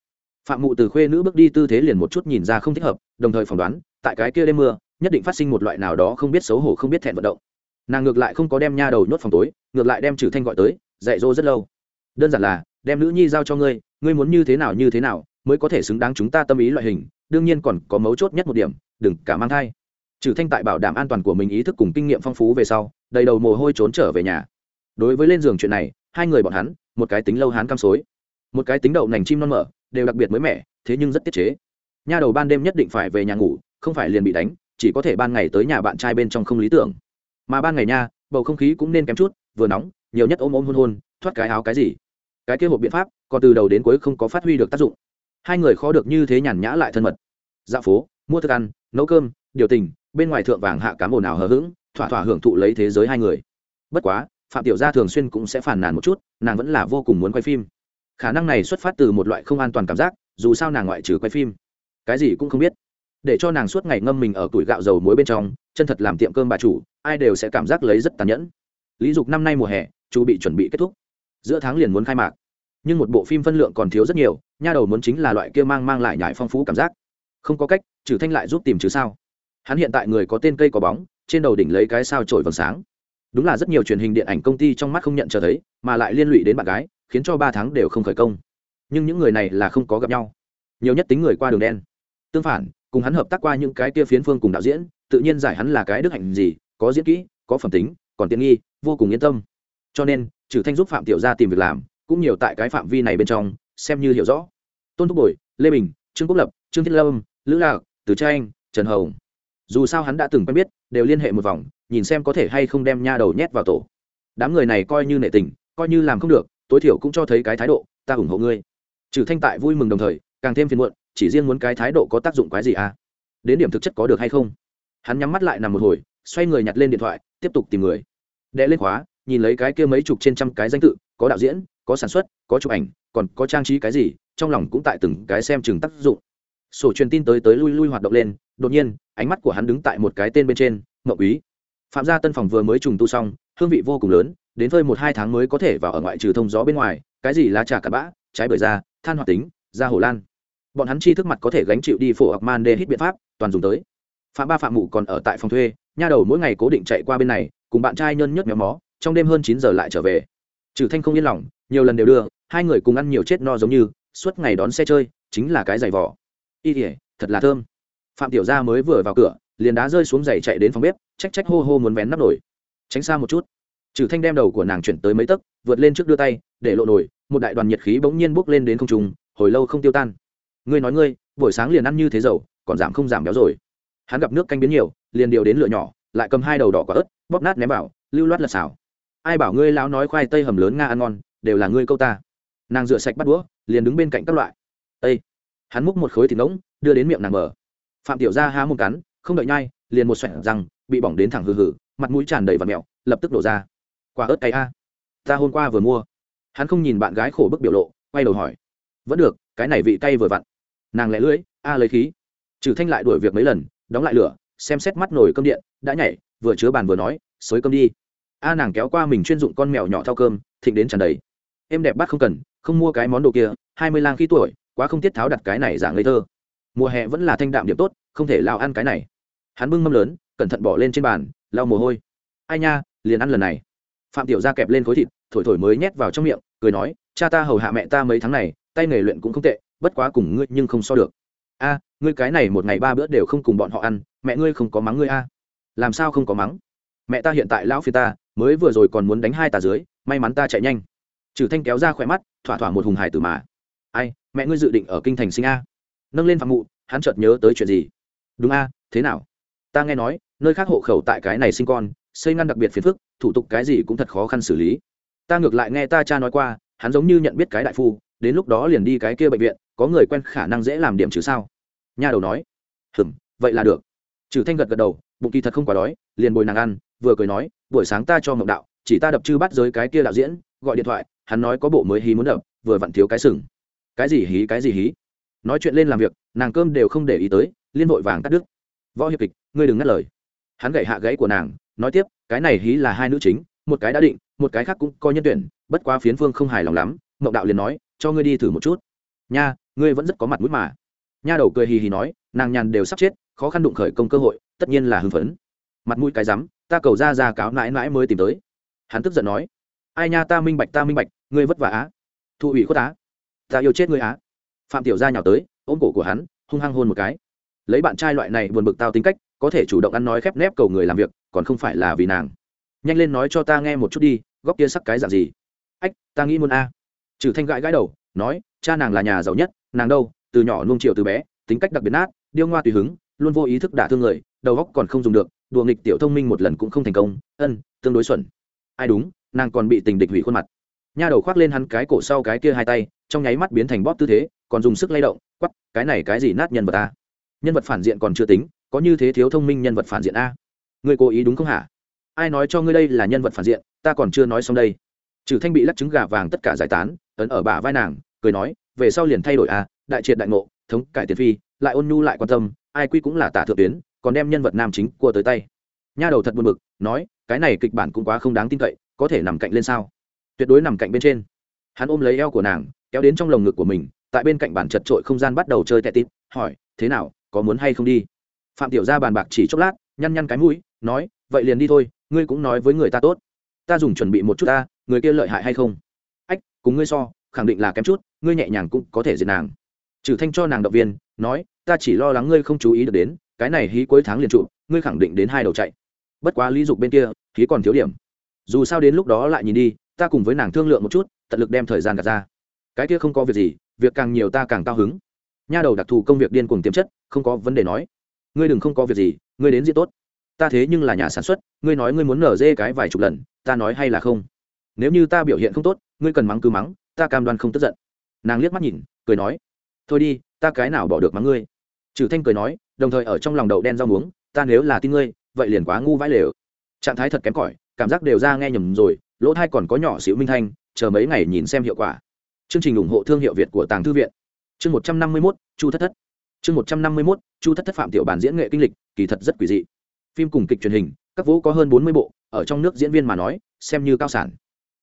Phạm mụ từ khuê nữ bước đi tư thế liền một chút nhìn ra không thích hợp, đồng thời phỏng đoán, tại cái kia đêm mưa, nhất định phát sinh một loại nào đó không biết xấu hổ không biết thẹn vận động. Nàng ngược lại không có đem nha đầu nhốt phòng tối, ngược lại đem trừ thanh gọi tới, dạy dỗ rất lâu. Đơn giản là, đem nữ nhi giao cho ngươi ngươi muốn như thế nào như thế nào mới có thể xứng đáng chúng ta tâm ý loại hình, đương nhiên còn có mấu chốt nhất một điểm, đừng cả mang thai. Trừ thanh tại bảo đảm an toàn của mình ý thức cùng kinh nghiệm phong phú về sau, đầy đầu mồ hôi trốn trở về nhà. Đối với lên giường chuyện này, hai người bọn hắn, một cái tính lâu hán cam xối, một cái tính đậu nành chim non mở, đều đặc biệt mới mẻ, thế nhưng rất tiết chế. Nha đầu ban đêm nhất định phải về nhà ngủ, không phải liền bị đánh, chỉ có thể ban ngày tới nhà bạn trai bên trong không lý tưởng. Mà ban ngày nha, bầu không khí cũng nên kém chút, vừa nóng, nhiều nhất ôm ôm hôn hôn, thoát cái áo cái gì. Cái kia hộp biện pháp, còn từ đầu đến cuối không có phát huy được tác dụng hai người khó được như thế nhàn nhã lại thân mật. Dạo phố, mua thức ăn, nấu cơm, điều tình, bên ngoài thượng vàng hạ cám ồn ào hờ hững, thỏa thỏa hưởng thụ lấy thế giới hai người. Bất quá, phạm tiểu gia thường xuyên cũng sẽ phản nàn một chút, nàng vẫn là vô cùng muốn quay phim. Khả năng này xuất phát từ một loại không an toàn cảm giác, dù sao nàng ngoại trừ quay phim. Cái gì cũng không biết. Để cho nàng suốt ngày ngâm mình ở tuổi gạo dầu muối bên trong, chân thật làm tiệm cơm bà chủ, ai đều sẽ cảm giác lấy rất tàn nhẫn. Lý dục năm nay mùa hè chu bị chuẩn bị kết thúc. Giữa tháng liền muốn khai mạc nhưng một bộ phim phân lượng còn thiếu rất nhiều, nha đầu muốn chính là loại kia mang mang lại nhải phong phú cảm giác. Không có cách, trừ thanh lại giúp tìm chứ sao? Hắn hiện tại người có tên cây có bóng, trên đầu đỉnh lấy cái sao trổi vầng sáng. Đúng là rất nhiều truyền hình điện ảnh công ty trong mắt không nhận chờ thấy, mà lại liên lụy đến bạn gái, khiến cho ba tháng đều không khởi công. Nhưng những người này là không có gặp nhau. Nhiều nhất tính người qua đường đen. Tương phản, cùng hắn hợp tác qua những cái kia phiến phương cùng đạo diễn, tự nhiên giải hắn là cái đức hạnh gì, có diễn kỹ, có phẩm tính, còn tiện nghi, vô cùng yên tâm. Cho nên, trừ thanh giúp phạm tiểu gia tìm việc làm cũng nhiều tại cái phạm vi này bên trong, xem như hiểu rõ. Tôn thúc bồi, lê bình, trương quốc lập, trương thiết lâm, lữ lạc, từ tranh, trần hồng. Dù sao hắn đã từng quen biết, đều liên hệ một vòng, nhìn xem có thể hay không đem nha đầu nhét vào tổ. Đám người này coi như nệ tình, coi như làm không được, tối thiểu cũng cho thấy cái thái độ, ta ủng hộ ngươi. Trừ thanh tại vui mừng đồng thời, càng thêm phiền muộn, chỉ riêng muốn cái thái độ có tác dụng quái gì à? Đến điểm thực chất có được hay không? Hắn nhắm mắt lại nằm một hồi, xoay người nhặt lên điện thoại, tiếp tục tìm người. Đệ lên khóa, nhìn lấy cái kia mấy chục trên trăm cái danh tự, có đạo diễn có sản xuất, có chụp ảnh, còn có trang trí cái gì, trong lòng cũng tại từng cái xem chừng tác dụng. Sổ truyền tin tới tới lui lui hoạt động lên, đột nhiên, ánh mắt của hắn đứng tại một cái tên bên trên mậu ý phạm gia tân phòng vừa mới trùng tu xong, hương vị vô cùng lớn, đến phơi một hai tháng mới có thể vào ở ngoại trừ thông gió bên ngoài, cái gì lá trà cặn bã, trái bưởi da, than hoạt tính, da hồ lan. Bọn hắn chi thức mặt có thể gánh chịu đi phổ học man đê hít biện pháp, toàn dùng tới. Phạm ba phạm mụ còn ở tại phòng thuê, nha đầu mỗi ngày cố định chạy qua bên này, cùng bạn trai nhân nhớt méo mó, trong đêm hơn chín giờ lại trở về. Trừ thanh không yên lòng nhiều lần đều đưa hai người cùng ăn nhiều chết no giống như suốt ngày đón xe chơi chính là cái giày vỏ. Y ỉa thật là thơm. Phạm tiểu gia mới vừa vào cửa liền đá rơi xuống giày chạy đến phòng bếp trách trách hô hô muốn vén nắp nổi tránh xa một chút. Trừ thanh đem đầu của nàng chuyển tới mấy tấc vượt lên trước đưa tay để lộ nổi một đại đoàn nhiệt khí bỗng nhiên bốc lên đến không trung, hồi lâu không tiêu tan. Ngươi nói ngươi buổi sáng liền ăn như thế dầu còn giảm không giảm béo rồi. Hắn gặp nước canh biến nhiều liền điều đến lửa nhỏ lại cầm hai đầu đỏ quả ớt bóp nát ném vào lưu loát lật xào ai bảo ngươi lão nói khoai tây hầm lớn nga ăn ngon đều là ngươi câu ta. Nàng rửa sạch bắt đũa, liền đứng bên cạnh các loại. Ây hắn múc một khối thịt ngỗng đưa đến miệng nàng mở. Phạm tiểu gia há mồm cắn, không đợi nhai, liền một xoẹt răng, bị bỏng đến thẳng hừ hừ, mặt mũi tràn đầy và mẹo, lập tức đổ ra. Quả ớt cay a. Ta hôm qua vừa mua. Hắn không nhìn bạn gái khổ bức biểu lộ, quay đầu hỏi. Vẫn được, cái này vị cay vừa vặn. Nàng lẹ lưỡi, a lấy khí. Trừ thanh lại đuổi việc mấy lần, đóng lại lửa, xem xét mắt nồi cơm điện, đã nhảy, vừa chứa bàn vừa nói, xới cơm đi. A nàng kéo qua mình chuyên dụng con mèo nhỏ thao cơm, thịnh đến tràn đầy em đẹp bắt không cần, không mua cái món đồ kia, hai mươi lang khi tuổi, quá không tiết tháo đặt cái này dạng ngây thơ. Mùa hè vẫn là thanh đạm điểm tốt, không thể lao ăn cái này. Hắn bưng mâm lớn, cẩn thận bỏ lên trên bàn, lau mồ hôi. Ai nha, liền ăn lần này. Phạm tiểu gia kẹp lên khối thịt, thổi thổi mới nhét vào trong miệng, cười nói, cha ta hầu hạ mẹ ta mấy tháng này, tay nghề luyện cũng không tệ, bất quá cùng ngươi nhưng không so được. A, ngươi cái này một ngày ba bữa đều không cùng bọn họ ăn, mẹ ngươi không có mắng ngươi a. Làm sao không có mắng? Mẹ ta hiện tại lão phi ta, mới vừa rồi còn muốn đánh hai tà dưới, may mắn ta chạy nhanh trừ thanh kéo ra khỏe mắt, thỏa thỏa một hùng hải từ mà. Ai, mẹ ngươi dự định ở kinh thành sinh a. Nâng lên phạm mụ, hắn chợt nhớ tới chuyện gì? Đúng a, thế nào? Ta nghe nói, nơi khác hộ khẩu tại cái này sinh con, xây ngăn đặc biệt phiền phức, thủ tục cái gì cũng thật khó khăn xử lý. Ta ngược lại nghe ta cha nói qua, hắn giống như nhận biết cái đại phu, đến lúc đó liền đi cái kia bệnh viện, có người quen khả năng dễ làm điểm chứ sao? Nha đầu nói. Hừm, vậy là được. Trừ thanh gật gật đầu, bụng kỳ thật không quá đói, liền bồi nàng ăn, vừa cười nói, buổi sáng ta cho mộng đạo, chỉ ta đập chư bắt giới cái kia đạo diễn, gọi điện thoại hắn nói có bộ mới hí muốn đập, vừa vặn thiếu cái sừng. Cái gì hí, cái gì hí? Nói chuyện lên làm việc, nàng cơm đều không để ý tới, liên vội vàng cắt đứt. Võ hiệp kịch, ngươi đừng ngắt lời. Hắn gậy hạ gãy của nàng, nói tiếp, cái này hí là hai nữ chính, một cái đã định, một cái khác cũng coi nhân tuyển, bất quá phiến phương không hài lòng lắm mậu đạo liền nói, cho ngươi đi thử một chút. Nha, ngươi vẫn rất có mặt mũi mà. Nha đầu cười hì hì nói, nàng nhàn đều sắp chết, khó khăn đụng khởi công cơ hội, tất nhiên là hưng phấn. Mặt mũi cái rắm, ta cầu ra ra cáo mãi mãi mới tìm tới. Hắn tức giận nói, ai nha, ta minh bạch, ta minh bạch ngươi vất vả á. Thụ ủy khuất á. Ta yêu chết ngươi á. Phạm tiểu gia nhào tới, ôm cổ của hắn, hung hăng hôn một cái. Lấy bạn trai loại này buồn bực tao tính cách, có thể chủ động ăn nói khép nép cầu người làm việc, còn không phải là vì nàng. Nhanh lên nói cho ta nghe một chút đi, góc kia sắc cái dạng gì? Ách, ta nghĩ muốn a. Trừ thanh gãi gãi đầu, nói, cha nàng là nhà giàu nhất, nàng đâu, từ nhỏ nuông chiều từ bé, tính cách đặc biệt nát, điêu ngoa tùy hứng, luôn vô ý thức đả thương người, đầu góc còn không dùng được, đùa nghịch tiểu thông minh một lần cũng không thành công, ân, tương đối xuẩn. Ai đúng, nàng còn bị tình địch hủy khuôn mặt nha đầu khoác lên hắn cái cổ sau cái kia hai tay, trong nháy mắt biến thành bóp tư thế, còn dùng sức lay động quắp cái này cái gì nát nhân vật ta nhân vật phản diện còn chưa tính, có như thế thiếu thông minh nhân vật phản diện a? Người cố ý đúng không hả? Ai nói cho ngươi đây là nhân vật phản diện, ta còn chưa nói xong đây. Trừ thanh bị lắc trứng gà vàng tất cả giải tán, ấn ở bả vai nàng, cười nói, về sau liền thay đổi a, đại triệt đại ngộ, thống cải tiền phi, lại ôn nhu lại quan tâm, ai quy cũng là tả thượng tuyến, còn đem nhân vật nam chính cua tới tay. Nha đầu thật buồn bực, nói, cái này kịch bản cũng quá không đáng tin cậy, có thể nằm cạnh lên sao? Tuyệt đối nằm cạnh bên trên. Hắn ôm lấy eo của nàng, kéo đến trong lồng ngực của mình, tại bên cạnh bản chật trội không gian bắt đầu chơi tẹt tít, hỏi, thế nào, có muốn hay không đi? Phạm tiểu ra bàn bạc chỉ chốc lát, nhăn nhăn cái mũi, nói, vậy liền đi thôi, ngươi cũng nói với người ta tốt. Ta dùng chuẩn bị một chút ta, người kia lợi hại hay không? Ách, cùng ngươi so, khẳng định là kém chút, ngươi nhẹ nhàng cũng có thể diệt nàng. Trừ thanh cho nàng động viên, nói, ta chỉ lo lắng ngươi không chú ý được đến, cái này hí cuối tháng liền trụ, ngươi khẳng định đến hai đầu chạy. Bất quá lý dục bên kia, hí còn thiếu điểm. Dù sao đến lúc đó lại nhìn đi ta cùng với nàng thương lượng một chút, tận lực đem thời gian gạt ra. Cái kia không có việc gì, việc càng nhiều ta càng cao hứng. Nha đầu đặc thù công việc điên cuồng tiềm chất, không có vấn đề nói. Ngươi đừng không có việc gì, ngươi đến diễn tốt. Ta thế nhưng là nhà sản xuất, ngươi nói ngươi muốn nở dê cái vài chục lần, ta nói hay là không? Nếu như ta biểu hiện không tốt, ngươi cần mắng cứ mắng, ta cam đoan không tức giận. Nàng liếc mắt nhìn, cười nói, thôi đi, ta cái nào bỏ được mắng ngươi? Trừ thanh cười nói, đồng thời ở trong lòng đậu đen rau muống, ta nếu là tin ngươi, vậy liền quá ngu vãi lều. Trạng thái thật kém cỏi, cảm giác đều ra nghe nhầm rồi lỗ thai còn có nhỏ xíu minh thanh, chờ mấy ngày nhìn xem hiệu quả. Chương trình ủng hộ thương hiệu việt của tàng thư viện. Chương một trăm năm mươi mốt, chu thất thất. Chương một trăm năm mươi mốt, chu thất thất phạm tiểu bản diễn nghệ kinh lịch, kỳ thật rất quỷ dị. Phim cùng kịch truyền hình, các vũ có hơn bốn mươi bộ, ở trong nước diễn viên mà nói, xem như cao sản.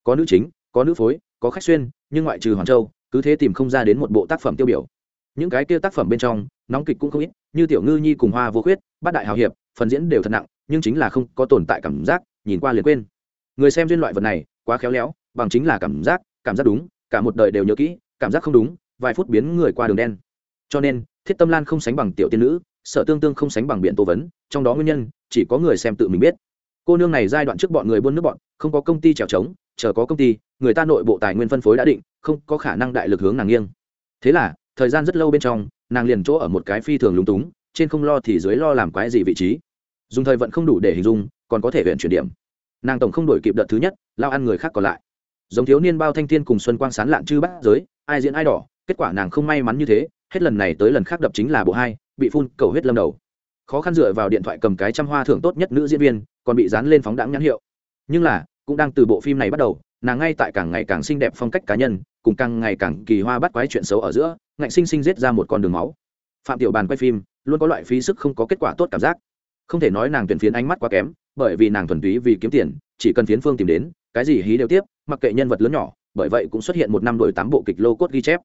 Có nữ chính, có nữ phối, có khách xuyên, nhưng ngoại trừ hoàng châu, cứ thế tìm không ra đến một bộ tác phẩm tiêu biểu. Những cái kia tác phẩm bên trong, nóng kịch cũng không ít, như tiểu ngư nhi cùng hoa vô khuyết, bát đại hào hiệp, phần diễn đều thật nặng, nhưng chính là không có tồn tại cảm giác, nhìn qua liền quên người xem duyên loại vật này, quá khéo léo, bằng chính là cảm giác cảm giác đúng, cả một đời đều nhớ kỹ, cảm giác không đúng, vài phút biến người qua đường đen. Cho nên, thiết tâm lan không sánh bằng tiểu tiên nữ, sở tương tương không sánh bằng biện tô vấn, trong đó nguyên nhân, chỉ có người xem tự mình biết. Cô nương này giai đoạn trước bọn người buôn nước bọn, không có công ty trèo trống, chờ có công ty, người ta nội bộ tài nguyên phân phối đã định, không có khả năng đại lực hướng nàng nghiêng. Thế là, thời gian rất lâu bên trong, nàng liền chỗ ở một cái phi thường lúng túng, trên không lo thì dưới lo làm quái gì vị trí. Dùng thời vận không đủ để hình dung, còn có thể huyện chuyển điểm nàng tổng không đổi kịp đợt thứ nhất, lao ăn người khác còn lại. Giống thiếu niên bao thanh thiên cùng xuân quang sán lạn chư bắt giới, ai diễn ai đỏ, kết quả nàng không may mắn như thế, hết lần này tới lần khác đập chính là bộ hai, bị phun cầu huyết lâm đầu. Khó khăn dựa vào điện thoại cầm cái trăm hoa thưởng tốt nhất nữ diễn viên, còn bị dán lên phóng đãng nhãn hiệu. Nhưng là, cũng đang từ bộ phim này bắt đầu, nàng ngay tại càng ngày càng xinh đẹp phong cách cá nhân, cùng càng ngày càng kỳ hoa bắt quái chuyện xấu ở giữa, ngạnh sinh sinh giết ra một con đường máu. Phạm tiểu bàn quay phim, luôn có loại phí sức không có kết quả tốt cảm giác. Không thể nói nàng tuyển phiến ánh mắt quá kém bởi vì nàng thuần túy vì kiếm tiền, chỉ cần phiến phương tìm đến, cái gì hí đều tiếp, mặc kệ nhân vật lớn nhỏ, bởi vậy cũng xuất hiện một năm đổi tám bộ kịch lô cốt ghi chép.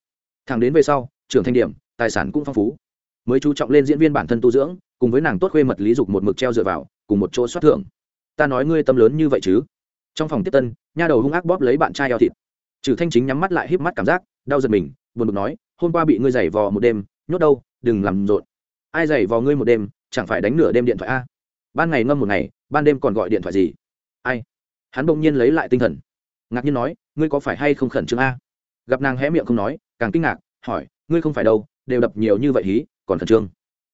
Thẳng đến về sau, trưởng thanh điểm, tài sản cũng phong phú. Mới chú trọng lên diễn viên bản thân tu dưỡng, cùng với nàng tốt khuê mật lý dục một mực treo dựa vào, cùng một chỗ xuất thưởng. Ta nói ngươi tâm lớn như vậy chứ? Trong phòng tiếp tân, nha đầu hung ác bóp lấy bạn trai eo thịt. Trừ thanh chính nhắm mắt lại híp mắt cảm giác, đau giật mình, buồn bực nói, hôm qua bị ngươi giày vò một đêm, nhốt đâu, đừng làm rộn. Ai giày vò ngươi một đêm, chẳng phải đánh nửa đêm điện thoại a? Ban ngày ngâm một ngày, ban đêm còn gọi điện thoại gì? Ai? Hắn bỗng nhiên lấy lại tinh thần. Ngạc nhiên nói, ngươi có phải hay không khẩn trương a? Gặp nàng hé miệng không nói, càng kinh ngạc, hỏi, ngươi không phải đâu, đều đập nhiều như vậy hí, còn khẩn trương?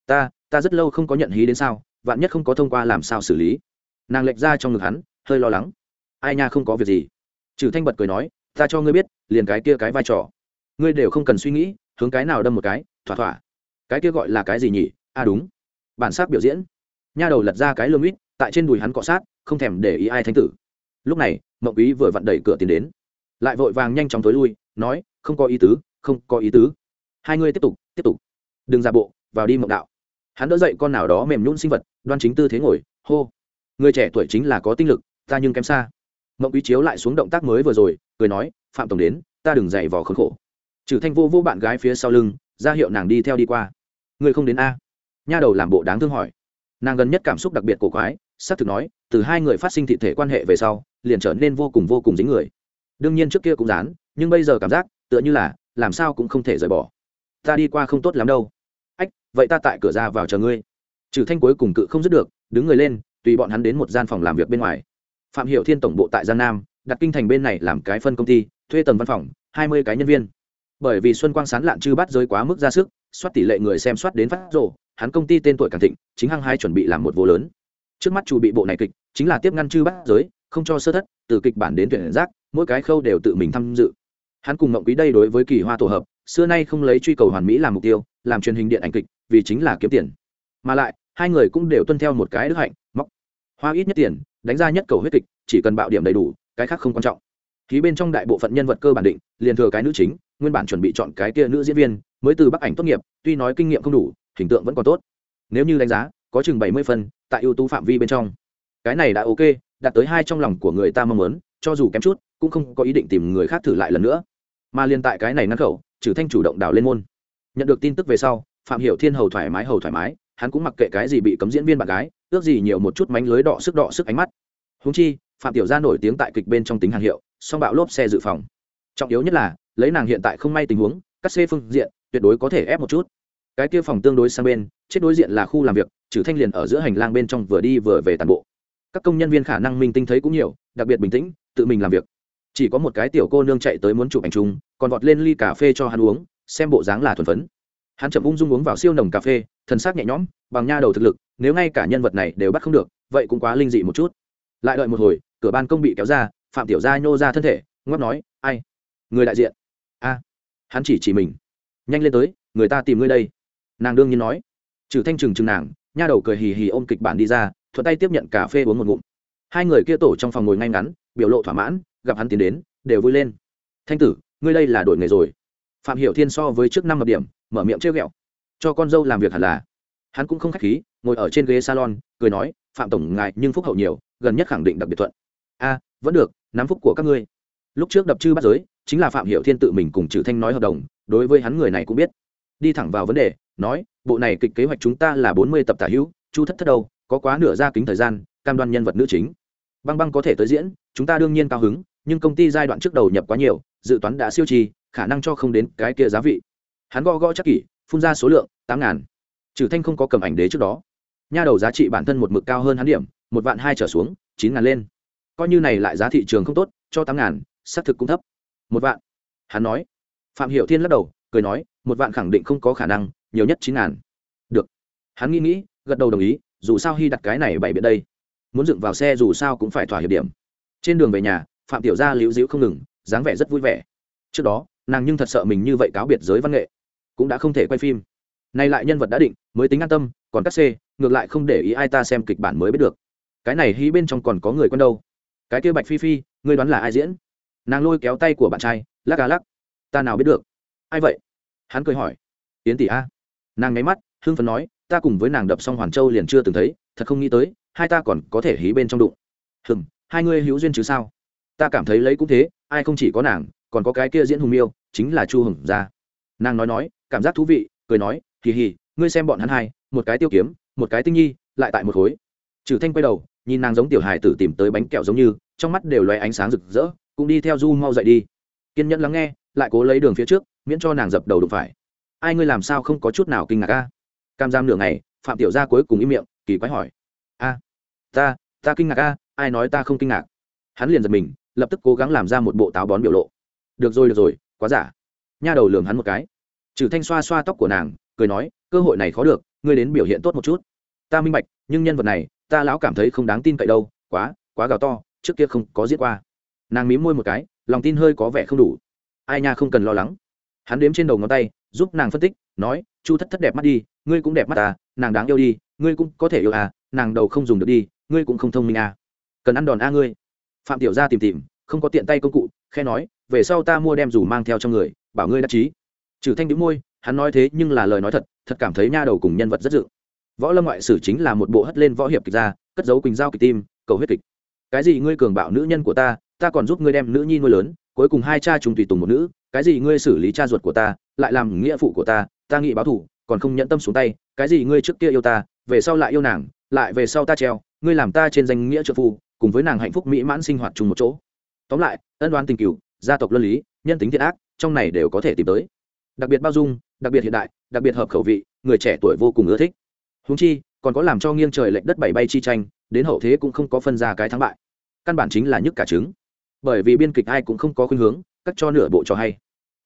Ta ta rất lâu không có nhận hí đến sao, vạn nhất không có thông qua làm sao xử lý? Nàng lệch ra trong ngực hắn, hơi lo lắng. Ai nha, không có việc gì. Trừ thanh bật cười nói, ta cho ngươi biết, liền cái kia cái vai trò. Ngươi đều không cần suy nghĩ, hướng cái nào đâm một cái, thỏa thỏa. Cái kia gọi là cái gì nhỉ? À đúng. Bản sắc biểu diễn nha đầu lật ra cái lương ít, tại trên đùi hắn cọ sát, không thèm để ý ai thanh tử. Lúc này, mộng ý vừa vặn đẩy cửa tiến đến. Lại vội vàng nhanh chóng tối lui, nói, không có ý tứ, không có ý tứ. Hai ngươi tiếp tục tiếp tục. Đừng ra bộ, vào đi mộng đạo. Hắn đỡ dậy con nào đó mềm nhún sinh vật, đoan chính tư thế ngồi, hô, người trẻ tuổi chính là có tinh lực, ta nhưng kém xa. Mộng quý chiếu lại xuống động tác mới vừa rồi, cười nói, phạm tổng đến, ta đừng dày vò khốn khổ. Trừ thanh vô vô bạn gái phía sau lưng, ra hiệu nàng đi theo đi qua. Người không đến a? Nha đầu làm bộ đáng thương hỏi nàng gần nhất cảm xúc đặc biệt cổ quái, xác thực nói, từ hai người phát sinh thị thể quan hệ về sau, liền trở nên vô cùng vô cùng dính người. Đương nhiên trước kia cũng dán, nhưng bây giờ cảm giác, tựa như là, làm sao cũng không thể rời bỏ. Ta đi qua không tốt lắm đâu. Ách, vậy ta tại cửa ra vào chờ ngươi. Trừ thanh cuối cùng cự không dứt được, đứng người lên, tùy bọn hắn đến một gian phòng làm việc bên ngoài. Phạm hiệu thiên tổng bộ tại gian nam, đặt kinh thành bên này làm cái phân công ty, thuê tầng văn phòng, hai mươi cái nhân viên. Bởi vì xuân quang sán lạn chư bắt giới quá mức ra sức soát tỷ lệ người xem soát đến phát rồ, hắn công ty tên tuổi càng thịnh, chính hăng hai chuẩn bị làm một vô lớn. Trước mắt chủ bị bộ này kịch, chính là tiếp ngăn chư bắt giới, không cho sơ thất, từ kịch bản đến tuyển giác, mỗi cái khâu đều tự mình tham dự. Hắn cùng mộng quý đây đối với kỳ hoa tổ hợp, xưa nay không lấy truy cầu hoàn mỹ làm mục tiêu, làm truyền hình điện ảnh kịch, vì chính là kiếm tiền. Mà lại, hai người cũng đều tuân theo một cái đức hạnh, móc. Hoa ít nhất tiền, đánh ra nhất cầu huyết kịch, chỉ cần bạo điểm đầy đủ, cái khác không quan trọng. Ký bên trong đại bộ phận nhân vật cơ bản định, liền thừa cái nữ chính nguyên bản chuẩn bị chọn cái kia nữ diễn viên, mới từ bắc ảnh tốt nghiệp, tuy nói kinh nghiệm không đủ, hình tượng vẫn còn tốt. Nếu như đánh giá, có chừng bảy mươi phân, tại ưu tú phạm vi bên trong. Cái này đã ok, đạt tới hai trong lòng của người ta mong muốn, cho dù kém chút, cũng không có ý định tìm người khác thử lại lần nữa. Mà liên tại cái này ngăn khẩu trừ thanh chủ động đào lên môn. Nhận được tin tức về sau, phạm hiểu thiên hầu thoải mái, hầu thoải mái, hắn cũng mặc kệ cái gì bị cấm diễn viên bạn gái, ước gì nhiều một chút mánh lưới đỏ sức đỏ sức ánh mắt. Húng chi, phạm tiểu gia nổi tiếng tại kịch bên trong tính hàng hiệu, song bạo lốp xe dự phòng. Trọng yếu nhất là lấy nàng hiện tại không may tình huống cắt xê phương diện, tuyệt đối có thể ép một chút. Cái kia phòng tương đối sang bên, chết đối diện là khu làm việc, trừ thanh liền ở giữa hành lang bên trong vừa đi vừa về toàn bộ. Các công nhân viên khả năng minh tinh thấy cũng nhiều, đặc biệt bình tĩnh, tự mình làm việc. Chỉ có một cái tiểu cô nương chạy tới muốn chụp ảnh chung, còn vọt lên ly cà phê cho hắn uống, xem bộ dáng là thuần phấn. Hắn chậm ung dung uống vào siêu nồng cà phê thần sắc nhẹ nhõm, bằng nha đầu thực lực, nếu ngay cả nhân vật này đều bắt không được, vậy cũng quá linh dị một chút. Lại đợi một hồi, cửa ban công bị kéo ra, phạm tiểu gia nhô ra thân thể, ngoắc nói, ai? Người đại diện a, hắn chỉ chỉ mình. Nhanh lên tới, người ta tìm ngươi đây. Nàng đương nhiên nói. Trừ thanh trừng trừng nàng, nha đầu cười hì hì ôm kịch bản đi ra, thuận tay tiếp nhận cà phê uống một ngụm. Hai người kia tổ trong phòng ngồi ngay ngắn, biểu lộ thỏa mãn, gặp hắn tiến đến, đều vui lên. Thanh tử, ngươi đây là đổi nghề rồi. Phạm hiểu thiên so với trước năm hợp điểm, mở miệng trêu ghẹo. Cho con dâu làm việc hẳn là. Hắn cũng không khách khí, ngồi ở trên ghế salon, cười nói, phạm tổng ngại nhưng phúc hậu nhiều, gần nhất khẳng định đặc biệt thuận. A, vẫn được, nắm phúc của các ngươi. Lúc trước đập chư bắt giới chính là phạm hiểu thiên tự mình cùng trừ thanh nói hợp đồng, đối với hắn người này cũng biết. Đi thẳng vào vấn đề, nói, bộ này kịch kế hoạch chúng ta là bốn mươi tập tả hữu, chu thất thất đâu, có quá nửa ra kính thời gian, cam đoan nhân vật nữ chính. Băng băng có thể tới diễn, chúng ta đương nhiên cao hứng, nhưng công ty giai đoạn trước đầu nhập quá nhiều, dự toán đã siêu trì, khả năng cho không đến cái kia giá vị. Hắn gõ gõ chắc kỷ, phun ra số lượng, tám ngàn. Trừ thanh không có cầm ảnh đế trước đó. Nha đầu giá trị bản thân một mực cao hơn hắn điểm, một vạn hai trở xuống, chín ngàn lên. Coi như này lại giá thị trường không tốt, cho tám ngàn, xác thực cũng thấp một vạn. Hắn nói. Phạm hiệu thiên lắc đầu, cười nói, một vạn khẳng định không có khả năng, nhiều nhất chín ngàn. Được. Hắn nghĩ nghĩ, gật đầu đồng ý, dù sao hy đặt cái này bày biện đây. Muốn dựng vào xe dù sao cũng phải thỏa hiệp điểm. Trên đường về nhà, phạm tiểu gia liễu Diễu không ngừng, dáng vẻ rất vui vẻ. Trước đó, nàng nhưng thật sợ mình như vậy cáo biệt giới văn nghệ. Cũng đã không thể quay phim. Nay lại nhân vật đã định, mới tính an tâm, còn các c, ngược lại không để ý ai ta xem kịch bản mới biết được. Cái này hí bên trong còn có người quen đâu. Cái kia bạch phi phi, ngươi đoán là ai diễn? Nàng lôi kéo tay của bạn trai, lắc à lắc. Ta nào biết được? Ai vậy? Hắn cười hỏi. Yến tỷ a. Nàng nháy mắt hương phấn nói, ta cùng với nàng đập xong hoàn châu liền chưa từng thấy, thật không nghĩ tới, hai ta còn có thể hí bên trong đụng. Hừm, hai ngươi hữu duyên chứ sao? Ta cảm thấy lấy cũng thế, ai không chỉ có nàng, còn có cái kia diễn hùng miêu, chính là chu hùng gia. Nàng nói nói, cảm giác thú vị, cười nói kỳ hì, ngươi xem bọn hắn hai, một cái tiêu kiếm, một cái tinh nhi, lại tại một khối. Trừ thanh quay đầu, nhìn nàng giống tiểu hài tử tìm tới bánh kẹo giống như, trong mắt đều loe ánh sáng rực rỡ cũng đi theo du mau dậy đi. Kiên nhẫn lắng nghe, lại cố lấy đường phía trước, miễn cho nàng dập đầu đụng phải. Ai ngươi làm sao không có chút nào kinh ngạc a? Cam giam nửa ngày, phạm tiểu gia cuối cùng im miệng, kỳ quái hỏi. A, ta ta kinh ngạc a, ai nói ta không kinh ngạc? Hắn liền giật mình, lập tức cố gắng làm ra một bộ táo bón biểu lộ. Được rồi được rồi, quá giả. Nha đầu lường hắn một cái. Trừ thanh xoa xoa tóc của nàng, cười nói, cơ hội này khó được, ngươi đến biểu hiện tốt một chút. Ta minh bạch, nhưng nhân vật này, ta lão cảm thấy không đáng tin cậy đâu, quá quá gào to, trước kia không có giết qua nàng mím môi một cái, lòng tin hơi có vẻ không đủ. Ai nha không cần lo lắng. Hắn đếm trên đầu ngón tay, giúp nàng phân tích, nói, chu thất thất đẹp mắt đi, ngươi cũng đẹp mắt à nàng đáng yêu đi, ngươi cũng có thể yêu à nàng đầu không dùng được đi, ngươi cũng không thông minh à. Cần ăn đòn a ngươi. Phạm tiểu gia tìm tìm, không có tiện tay công cụ khe nói, về sau ta mua đem dù mang theo trong người, bảo ngươi đắc chí. Trừ thanh đĩu môi, hắn nói thế nhưng là lời nói thật thật cảm thấy nha đầu cùng nhân vật rất dự. Võ lâm ngoại sử chính là một bộ hất lên võ hiệp kịch ra cất giấu quỳnh giao kịch tim cầu huyết kịch. Cái gì ngươi cường bạo nữ nhân của ta ta còn giúp ngươi đem nữ nhi nuôi lớn, cuối cùng hai cha trùng tùy tùng một nữ, cái gì ngươi xử lý cha ruột của ta, lại làm nghĩa phụ của ta ta nghĩ báo thủ còn không nhẫn tâm xuống tay, cái gì ngươi trước kia yêu ta, về sau lại yêu nàng, lại về sau ta treo, ngươi làm ta trên danh nghĩa trợ phu, cùng với nàng hạnh phúc mỹ mãn sinh hoạt chung một chỗ. Tóm lại, ân đoán tình cựu gia tộc luân lý, nhân tính thiện ác, trong này đều có thể tìm tới. Đặc biệt bao dung, đặc biệt hiện đại, đặc biệt hợp khẩu vị, người trẻ tuổi vô cùng ưa thích. Húng chi, còn có làm cho nghiêng trời lệch đất bảy bay chi tranh, đến hậu thế cũng không có phân ra cái thắng bại. Căn bản chính là nhức cả trứng bởi vì biên kịch ai cũng không có khuynh hướng cắt cho nửa bộ cho hay.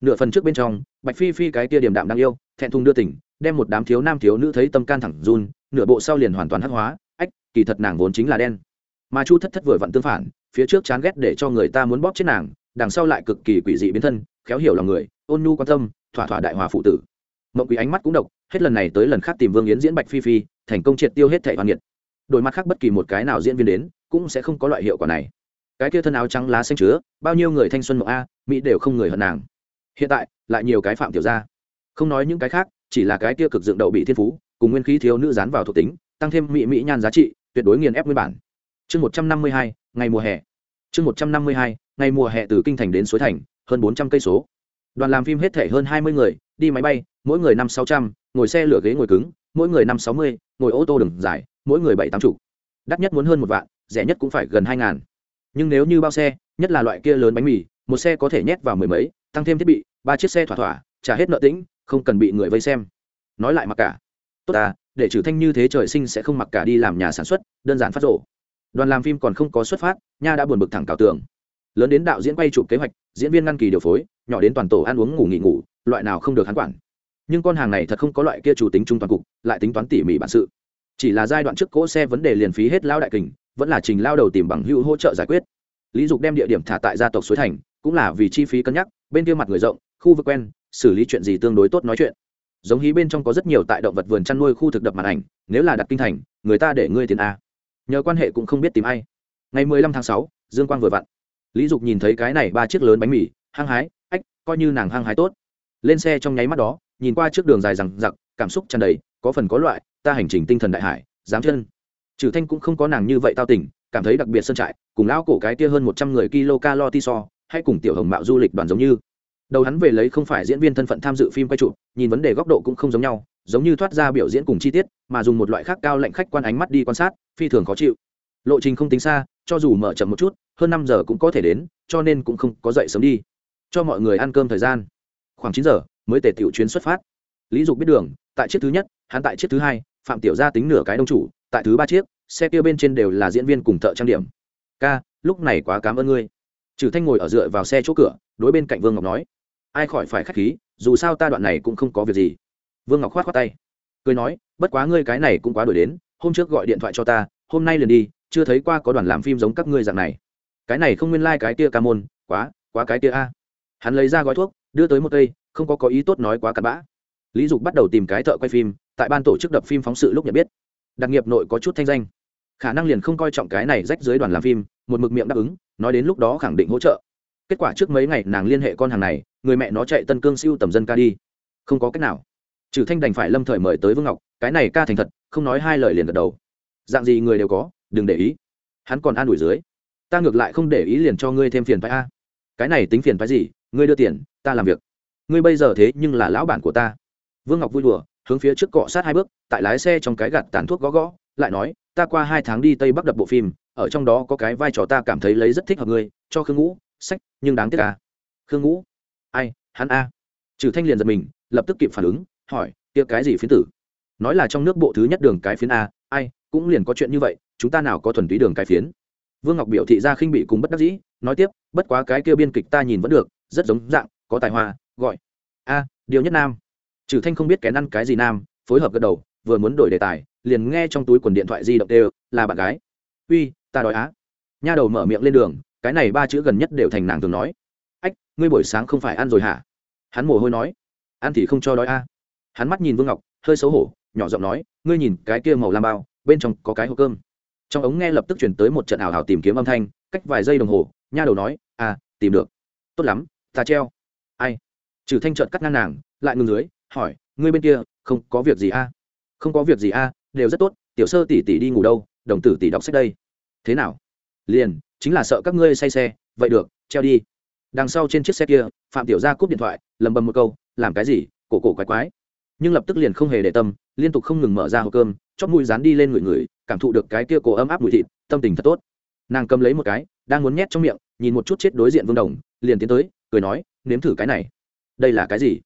Nửa phần trước bên trong bạch phi phi cái tia điểm đạm đang yêu thẹn thùng đưa tỉnh đem một đám thiếu nam thiếu nữ thấy tâm can thẳng run nửa bộ sau liền hoàn toàn hắc hóa ách kỳ thật nàng vốn chính là đen. Mà chu thất thất vừa vặn tương phản phía trước chán ghét để cho người ta muốn bóp chết nàng đằng sau lại cực kỳ quỷ dị biến thân khéo hiểu lòng người ôn nhu quan tâm thỏa thỏa đại hòa phụ tử. Mộng quỷ ánh mắt cũng độc hết lần này tới lần khác tìm vương yến diễn bạch phi phi thành công triệt tiêu hết thẻ hoàn nhiệt, đổi mặt khác bất kỳ một cái nào diễn viên đến cũng sẽ không có loại hiệu quả này cái kia thân áo trắng lá xanh chứa, bao nhiêu người thanh xuân mộng a, mỹ đều không người hận nàng. Hiện tại, lại nhiều cái phạm tiểu gia. không nói những cái khác, chỉ là cái kia cực dựng đậu bị thiên phú, cùng nguyên khí thiếu nữ dán vào thuộc tính, tăng thêm mỹ mỹ nhan giá trị, tuyệt đối nghiền ép nguyên bản. Chương một trăm năm mươi hai, ngày mùa hè. Chương một trăm năm mươi hai, ngày mùa hè từ kinh thành đến suối thành, hơn bốn trăm cây số. Đoàn làm phim hết thể hơn hai mươi người, đi máy bay, mỗi người năm sáu trăm, ngồi xe lửa ghế ngồi cứng, mỗi người năm sáu mươi, ngồi ô tô đường dài, mỗi người bảy tám chục. Đắt nhất muốn hơn một vạn, rẻ nhất cũng phải gần hai ngàn nhưng nếu như bao xe, nhất là loại kia lớn bánh mì, một xe có thể nhét vào mười mấy, tăng thêm thiết bị, ba chiếc xe thỏa thỏa, trả hết nợ tĩnh, không cần bị người vây xem. Nói lại mặc cả. Tốt à để trừ thanh như thế trời sinh sẽ không mặc cả đi làm nhà sản xuất, đơn giản phát rổ đoàn làm phim còn không có xuất phát, nha đã buồn bực thẳng cào tường. Lớn đến đạo diễn quay chụp kế hoạch, diễn viên ngăn kỳ điều phối, nhỏ đến toàn tổ ăn uống ngủ nghỉ ngủ, loại nào không được hắn quản. Nhưng con hàng này thật không có loại kia chủ tính trung toàn cục, lại tính toán tỉ mỉ bản sự. Chỉ là giai đoạn trước cỗ xe vấn đề liền phí hết lao đại kình vẫn là trình lao đầu tìm bằng hữu hỗ trợ giải quyết. Lý dục đem địa điểm thả tại gia tộc suối thành, cũng là vì chi phí cân nhắc, bên kia mặt người rộng, khu vực quen, xử lý chuyện gì tương đối tốt nói chuyện. Giống hí bên trong có rất nhiều tại động vật vườn chăn nuôi khu thực đập màn ảnh, nếu là đặt kinh thành, người ta để ngươi tiền a. Nhờ quan hệ cũng không biết tìm ai. Ngày mười lăm tháng sáu, dương quang vừa vặn. Lý dục nhìn thấy cái này ba chiếc lớn bánh mì, hăng hái, ách, coi như nàng hăng hái tốt. Lên xe trong nháy mắt đó, nhìn qua trước đường dài rằng giặc cảm xúc tràn đầy, có phần có loại, ta hành trình tinh thần đại hải, dám chân trừ thanh cũng không có nàng như vậy tao tỉnh cảm thấy đặc biệt sân trại, cùng lão cổ cái kia hơn một trăm người kilo ti so, hay cùng tiểu hồng mạo du lịch đoàn giống như. Đầu hắn về lấy không phải diễn viên thân phận tham dự phim quay chụp, nhìn vấn đề góc độ cũng không giống nhau, giống như thoát ra biểu diễn cùng chi tiết, mà dùng một loại khác cao lệnh khách quan ánh mắt đi quan sát, phi thường khó chịu. Lộ trình không tính xa, cho dù mở chậm một chút, hơn năm giờ cũng có thể đến, cho nên cũng không có dậy sớm đi. Cho mọi người ăn cơm thời gian. Khoảng chín giờ, mới tề tiểu chuyến xuất phát. Lý dục biết đường, tại chiếc thứ nhất, hắn tại chiếc thứ hai, phạm tiểu gia tính nửa cái đông chủ tại thứ ba chiếc, xe kia bên trên đều là diễn viên cùng thợ trang điểm. Ca, lúc này quá cảm ơn ngươi. Trừ thanh ngồi ở dựa vào xe chỗ cửa, đối bên cạnh vương ngọc nói. Ai khỏi phải khách khí, dù sao ta đoạn này cũng không có việc gì. Vương ngọc khoát khoát tay. Cười nói, bất quá ngươi cái này cũng quá đổi đến, hôm trước gọi điện thoại cho ta, hôm nay liền đi, chưa thấy qua có đoàn làm phim giống các ngươi dạng này. Cái này không nguyên lai、like、cái tia ca môn, quá quá cái tia a. Hắn lấy ra gói thuốc, đưa tới một cây, không có có ý tốt nói quá cặn bã. Lý dục bắt đầu tìm cái thợ quay phim, tại ban tổ chức đập phim phóng sự lúc nhận biết đặc nghiệp nội có chút thanh danh. Khả năng liền không coi trọng cái này rách dưới đoàn làm phim, một mực miệng đáp ứng, nói đến lúc đó khẳng định hỗ trợ. Kết quả trước mấy ngày nàng liên hệ con hàng này, người mẹ nó chạy tân cương siêu tầm dân ca đi. Không có cách nào. Trừ thanh đành phải lâm thời mời tới vương ngọc, cái này ca thành thật, không nói hai lời liền gật đầu. Dạng gì người đều có, đừng để ý. Hắn còn an ủi dưới. Ta ngược lại không để ý liền cho ngươi thêm phiền phái a. Cái này tính phiền phái gì? Ngươi đưa tiền, ta làm việc. Ngươi bây giờ thế nhưng là lão bản của ta. Vương ngọc vui đùa hướng phía trước cọ sát hai bước, tại lái xe trong cái gạt tàn thuốc gõ gõ, lại nói, ta qua hai tháng đi tây bắc đập bộ phim, ở trong đó có cái vai trò ta cảm thấy lấy rất thích hợp ngươi, cho khương ngũ, sách, nhưng đáng tiếc à. khương ngũ, ai, hắn a? Trừ thanh liền giật mình, lập tức kịp phản ứng, hỏi, kia cái gì phiến tử? Nói là trong nước bộ thứ nhất đường cái phiến a, ai, cũng liền có chuyện như vậy, chúng ta nào có thuần túy đường cái phiến? Vương ngọc biểu thị ra khinh bị cùng bất đắc dĩ, nói tiếp, bất quá cái kia biên kịch ta nhìn vẫn được, rất giống dạng, có tài hoa, gọi, a, điều nhất nam trừ thanh không biết kén ăn cái gì nam, phối hợp gật đầu, vừa muốn đổi đề tài, liền nghe trong túi quần điện thoại di động đều, là bạn gái. Uy, ta đói á. Nha đầu mở miệng lên đường, cái này ba chữ gần nhất đều thành nàng thường nói. Ách, ngươi buổi sáng không phải ăn rồi hả? Hắn mồ hôi nói. Ăn thì không cho đói a hắn mắt nhìn vương ngọc, hơi xấu hổ, nhỏ giọng nói, ngươi nhìn, cái kia màu lam bao, bên trong có cái hộp cơm. Trong ống nghe lập tức chuyển tới một trận ảo hảo tìm kiếm âm thanh, cách vài giây đồng hồ, nha đầu nói à tìm được. Tốt lắm, ta treo. Ai? Trừ thanh trợn cắt ngang nàng, lại ngừng dưới hỏi, ngươi bên kia, không có việc gì a không có việc gì a đều rất tốt, tiểu sơ tỷ tỷ đi ngủ đâu, đồng tử tỷ đọc sách đây. Thế nào? Liền, chính là sợ các ngươi say xe, vậy được, treo đi. Đằng sau trên chiếc xe kia, phạm tiểu gia cúp điện thoại, lầm bầm một câu, làm cái gì, cổ cổ quái quái. Nhưng lập tức liền không hề để tâm, liên tục không ngừng mở ra hộp cơm, chót mũi dán đi lên người người, cảm thụ được cái kia cổ ấm áp mùi thịt, tâm tình thật tốt. Nàng cầm lấy một cái, đang muốn nhét trong miệng, nhìn một chút chết đối diện vương đồng, liền tiến tới, cười nói, nếm thử cái này. Đây là cái gì?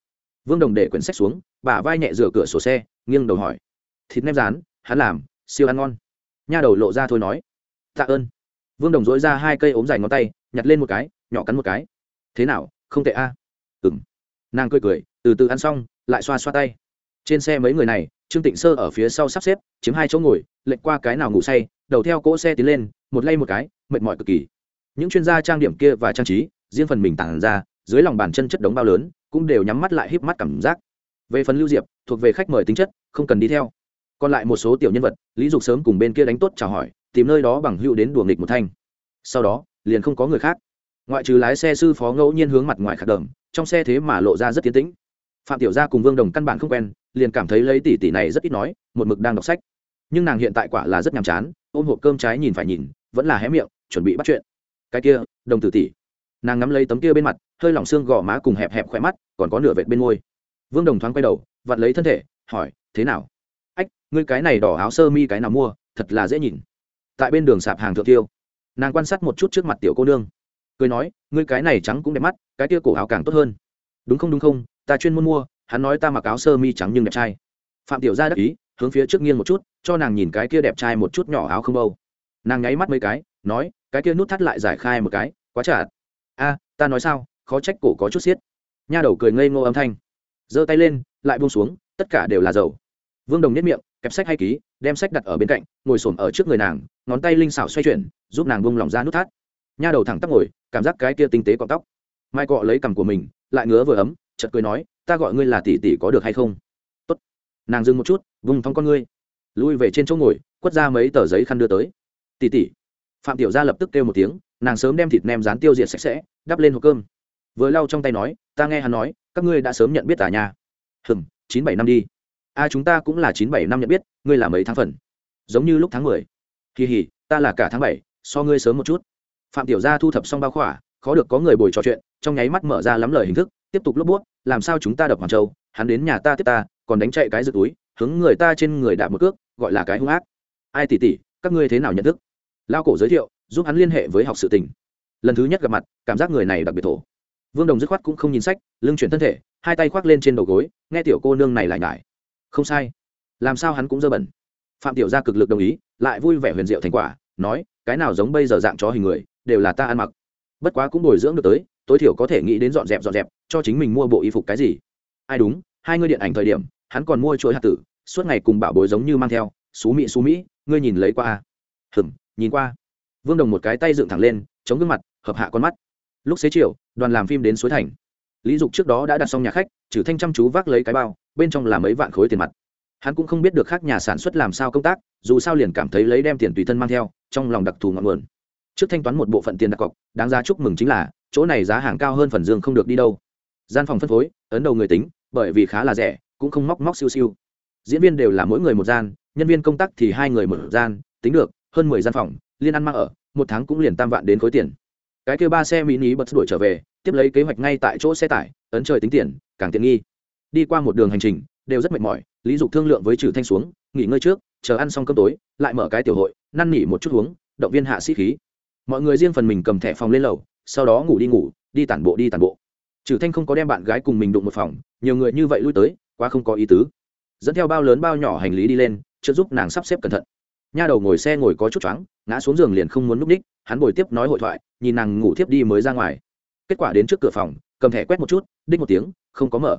Vương đồng để quyển sách xuống, bả vai nhẹ rửa cửa sổ xe, nghiêng đầu hỏi. Thịt nem rán, hắn làm, siêu ăn ngon. Nha đầu lộ ra thôi nói. Tạ ơn. Vương đồng dối ra hai cây ốm dài ngón tay, nhặt lên một cái, nhỏ cắn một cái. Thế nào, không tệ a? À? ừng nàng cười cười, từ từ ăn xong, lại xoa xoa tay. Trên xe mấy người này, trương tịnh sơ ở phía sau sắp xếp, chiếm hai chỗ ngồi lệnh qua cái nào ngủ say, đầu theo cỗ xe tiến lên, một lay một cái, mệt mỏi cực kỳ. Những chuyên gia trang điểm kia và trang trí, riêng phần mình tản ra, dưới lòng bàn chân chất đống bao lớn cũng đều nhắm mắt lại híp mắt cảm giác. Về phần lưu diệp, thuộc về khách mời tính chất, không cần đi theo. Còn lại một số tiểu nhân vật, lý dục sớm cùng bên kia đánh tốt chào hỏi, tìm nơi đó bằng hữu đến đùa nghịch một thanh. Sau đó, liền không có người khác. Ngoại trừ lái xe sư phó ngẫu nhiên hướng mặt ngoài khạc đờm trong xe thế mà lộ ra rất tiến tĩnh. Phạm tiểu gia cùng vương đồng căn bản không quen, liền cảm thấy lấy tỷ tỷ này rất ít nói, một mực đang đọc sách. Nhưng nàng hiện tại quả là rất nhàm chán, ôm hộp cơm trái nhìn phải nhìn, vẫn là hé miệng, chuẩn bị bắt chuyện. Cái kia, đồng tử tỷ. Nàng ngắm lấy tấm kia bên mặt hơi lỏng xương gò má cùng hẹp hẹp khỏe mắt, còn có nửa vệt bên môi. Vương đồng thoáng quay đầu, vặn lấy thân thể, hỏi, thế nào? Ách, ngươi cái này đỏ áo sơ mi cái nào mua, thật là dễ nhìn. Tại bên đường sạp hàng thượng tiêu, nàng quan sát một chút trước mặt tiểu cô nương, cười nói, ngươi cái này trắng cũng đẹp mắt, cái kia cổ áo càng tốt hơn. Đúng không đúng không, ta chuyên môn mua, hắn nói ta mặc áo sơ mi trắng nhưng đẹp trai. Phạm tiểu gia đắc ý, hướng phía trước nghiêng một chút, cho nàng nhìn cái kia đẹp trai một chút nhỏ áo không âu nàng nháy mắt mấy cái, nói, cái kia nút thắt lại giải khai một cái, quá trả a, ta nói sao? Khó trách cổ có chút xiết. Nha đầu cười ngây ngô âm thanh. Giơ tay lên, lại buông xuống, tất cả đều là dầu. Vương đồng nhất miệng, kẹp sách hay ký, đem sách đặt ở bên cạnh, ngồi xổm ở trước người nàng, ngón tay linh xảo xoay chuyển, giúp nàng bung lỏng ra nút thắt. Nha đầu thẳng tắp ngồi, cảm giác cái kia tinh tế cọ tóc. Mai cọ lấy cằm của mình, lại ngứa vừa ấm, chợt cười nói, ta gọi ngươi là tỷ tỷ có được hay không? Tốt. Nàng dừng một chút, vùng thong con ngươi. Lui về trên chỗ ngồi, quất ra mấy tờ giấy khăn đưa tới. Tỷ tỷ. Phạm tiểu gia lập tức kêu một tiếng, nàng sớm đem thịt nem rán tiêu diệt sạch sẽ, đắp lên hộp cơm vừa lau trong tay nói, ta nghe hắn nói, các ngươi đã sớm nhận biết tà nha. hừm, chín bảy năm đi. A, chúng ta cũng là chín bảy năm nhận biết, ngươi là mấy tháng phần? Giống như lúc tháng mười. Kỳ hỉ ta là cả tháng bảy, so ngươi sớm một chút. Phạm tiểu gia thu thập xong bao khỏa, khó được có người bồi trò chuyện, trong nháy mắt mở ra lắm lời hình thức, tiếp tục lốp buốt làm sao chúng ta đập hoàng châu, hắn đến nhà ta tiếp ta, còn đánh chạy cái giật túi, hướng người ta trên người đạp một cước, gọi là cái hung ác. Ai tỉ tỉ các ngươi thế nào nhận thức? Lao cổ giới thiệu, giúp hắn liên hệ với học sự tình. Lần thứ nhất gặp mặt, cảm giác người này đặc biệt thổ vương đồng dứt khoát cũng không nhìn sách, lưng chuyển thân thể, hai tay khoác lên trên đầu gối, nghe tiểu cô nương này lại ngại không sai. Làm sao hắn cũng dơ bẩn. Phạm tiểu gia cực lực đồng ý, lại vui vẻ huyền diệu thành quả, nói, cái nào giống bây giờ dạng chó hình người, đều là ta ăn mặc. Bất quá cũng bồi dưỡng được tới, tối thiểu có thể nghĩ đến dọn dẹp dọn dẹp, cho chính mình mua bộ y phục cái gì. Ai đúng, hai ngươi điện ảnh thời điểm, hắn còn mua chuỗi hạt tử, suốt ngày cùng bảo bối giống như mang theo, xú mỹ xú mỹ ngươi nhìn lấy qua à? hừm nhìn qua. Vương đồng một cái tay dựng thẳng lên, chống gương mặt, hợp hạ con mắt lúc xế chiều, đoàn làm phim đến suối thành. Lý dục trước đó đã đặt xong nhà khách, trừ thanh chăm chú vác lấy cái bao, bên trong là mấy vạn khối tiền mặt. Hắn cũng không biết được khác nhà sản xuất làm sao công tác, dù sao liền cảm thấy lấy đem tiền tùy thân mang theo, trong lòng đặc thù ngọn nguồn. Trước thanh toán một bộ phận tiền đặt cọc, đáng giá chúc mừng chính là, chỗ này giá hàng cao hơn phần dương không được đi đâu. Gian phòng phân phối, ấn đầu người tính, bởi vì khá là rẻ, cũng không móc móc siêu siêu. Diễn viên đều là mỗi người một gian, nhân viên công tác thì hai người một gian, tính được, hơn mười gian phòng, liên ăn mang ở, một tháng cũng liền tam vạn đến khối tiền cái kia ba xe mini bật đuổi trở về, tiếp lấy kế hoạch ngay tại chỗ xe tải, ấn trời tính tiền, càng tiện nghi. Đi qua một đường hành trình, đều rất mệt mỏi, lý dục thương lượng với trừ thanh xuống, nghỉ ngơi trước, chờ ăn xong cơm tối, lại mở cái tiểu hội, năn nỉ một chút uống, động viên hạ sĩ khí. Mọi người riêng phần mình cầm thẻ phòng lên lầu, sau đó ngủ đi ngủ, đi tản bộ đi tản bộ. Trừ thanh không có đem bạn gái cùng mình đụng một phòng, nhiều người như vậy lui tới, quá không có ý tứ. Dẫn theo bao lớn bao nhỏ hành lý đi lên chưa giúp nàng sắp xếp cẩn thận nha đầu ngồi xe ngồi có chút choáng, ngã xuống giường liền không muốn núp ních, hắn bồi tiếp nói hội thoại, nhìn nàng ngủ thiếp đi mới ra ngoài. Kết quả đến trước cửa phòng, cầm thẻ quét một chút, đích một tiếng, không có mở.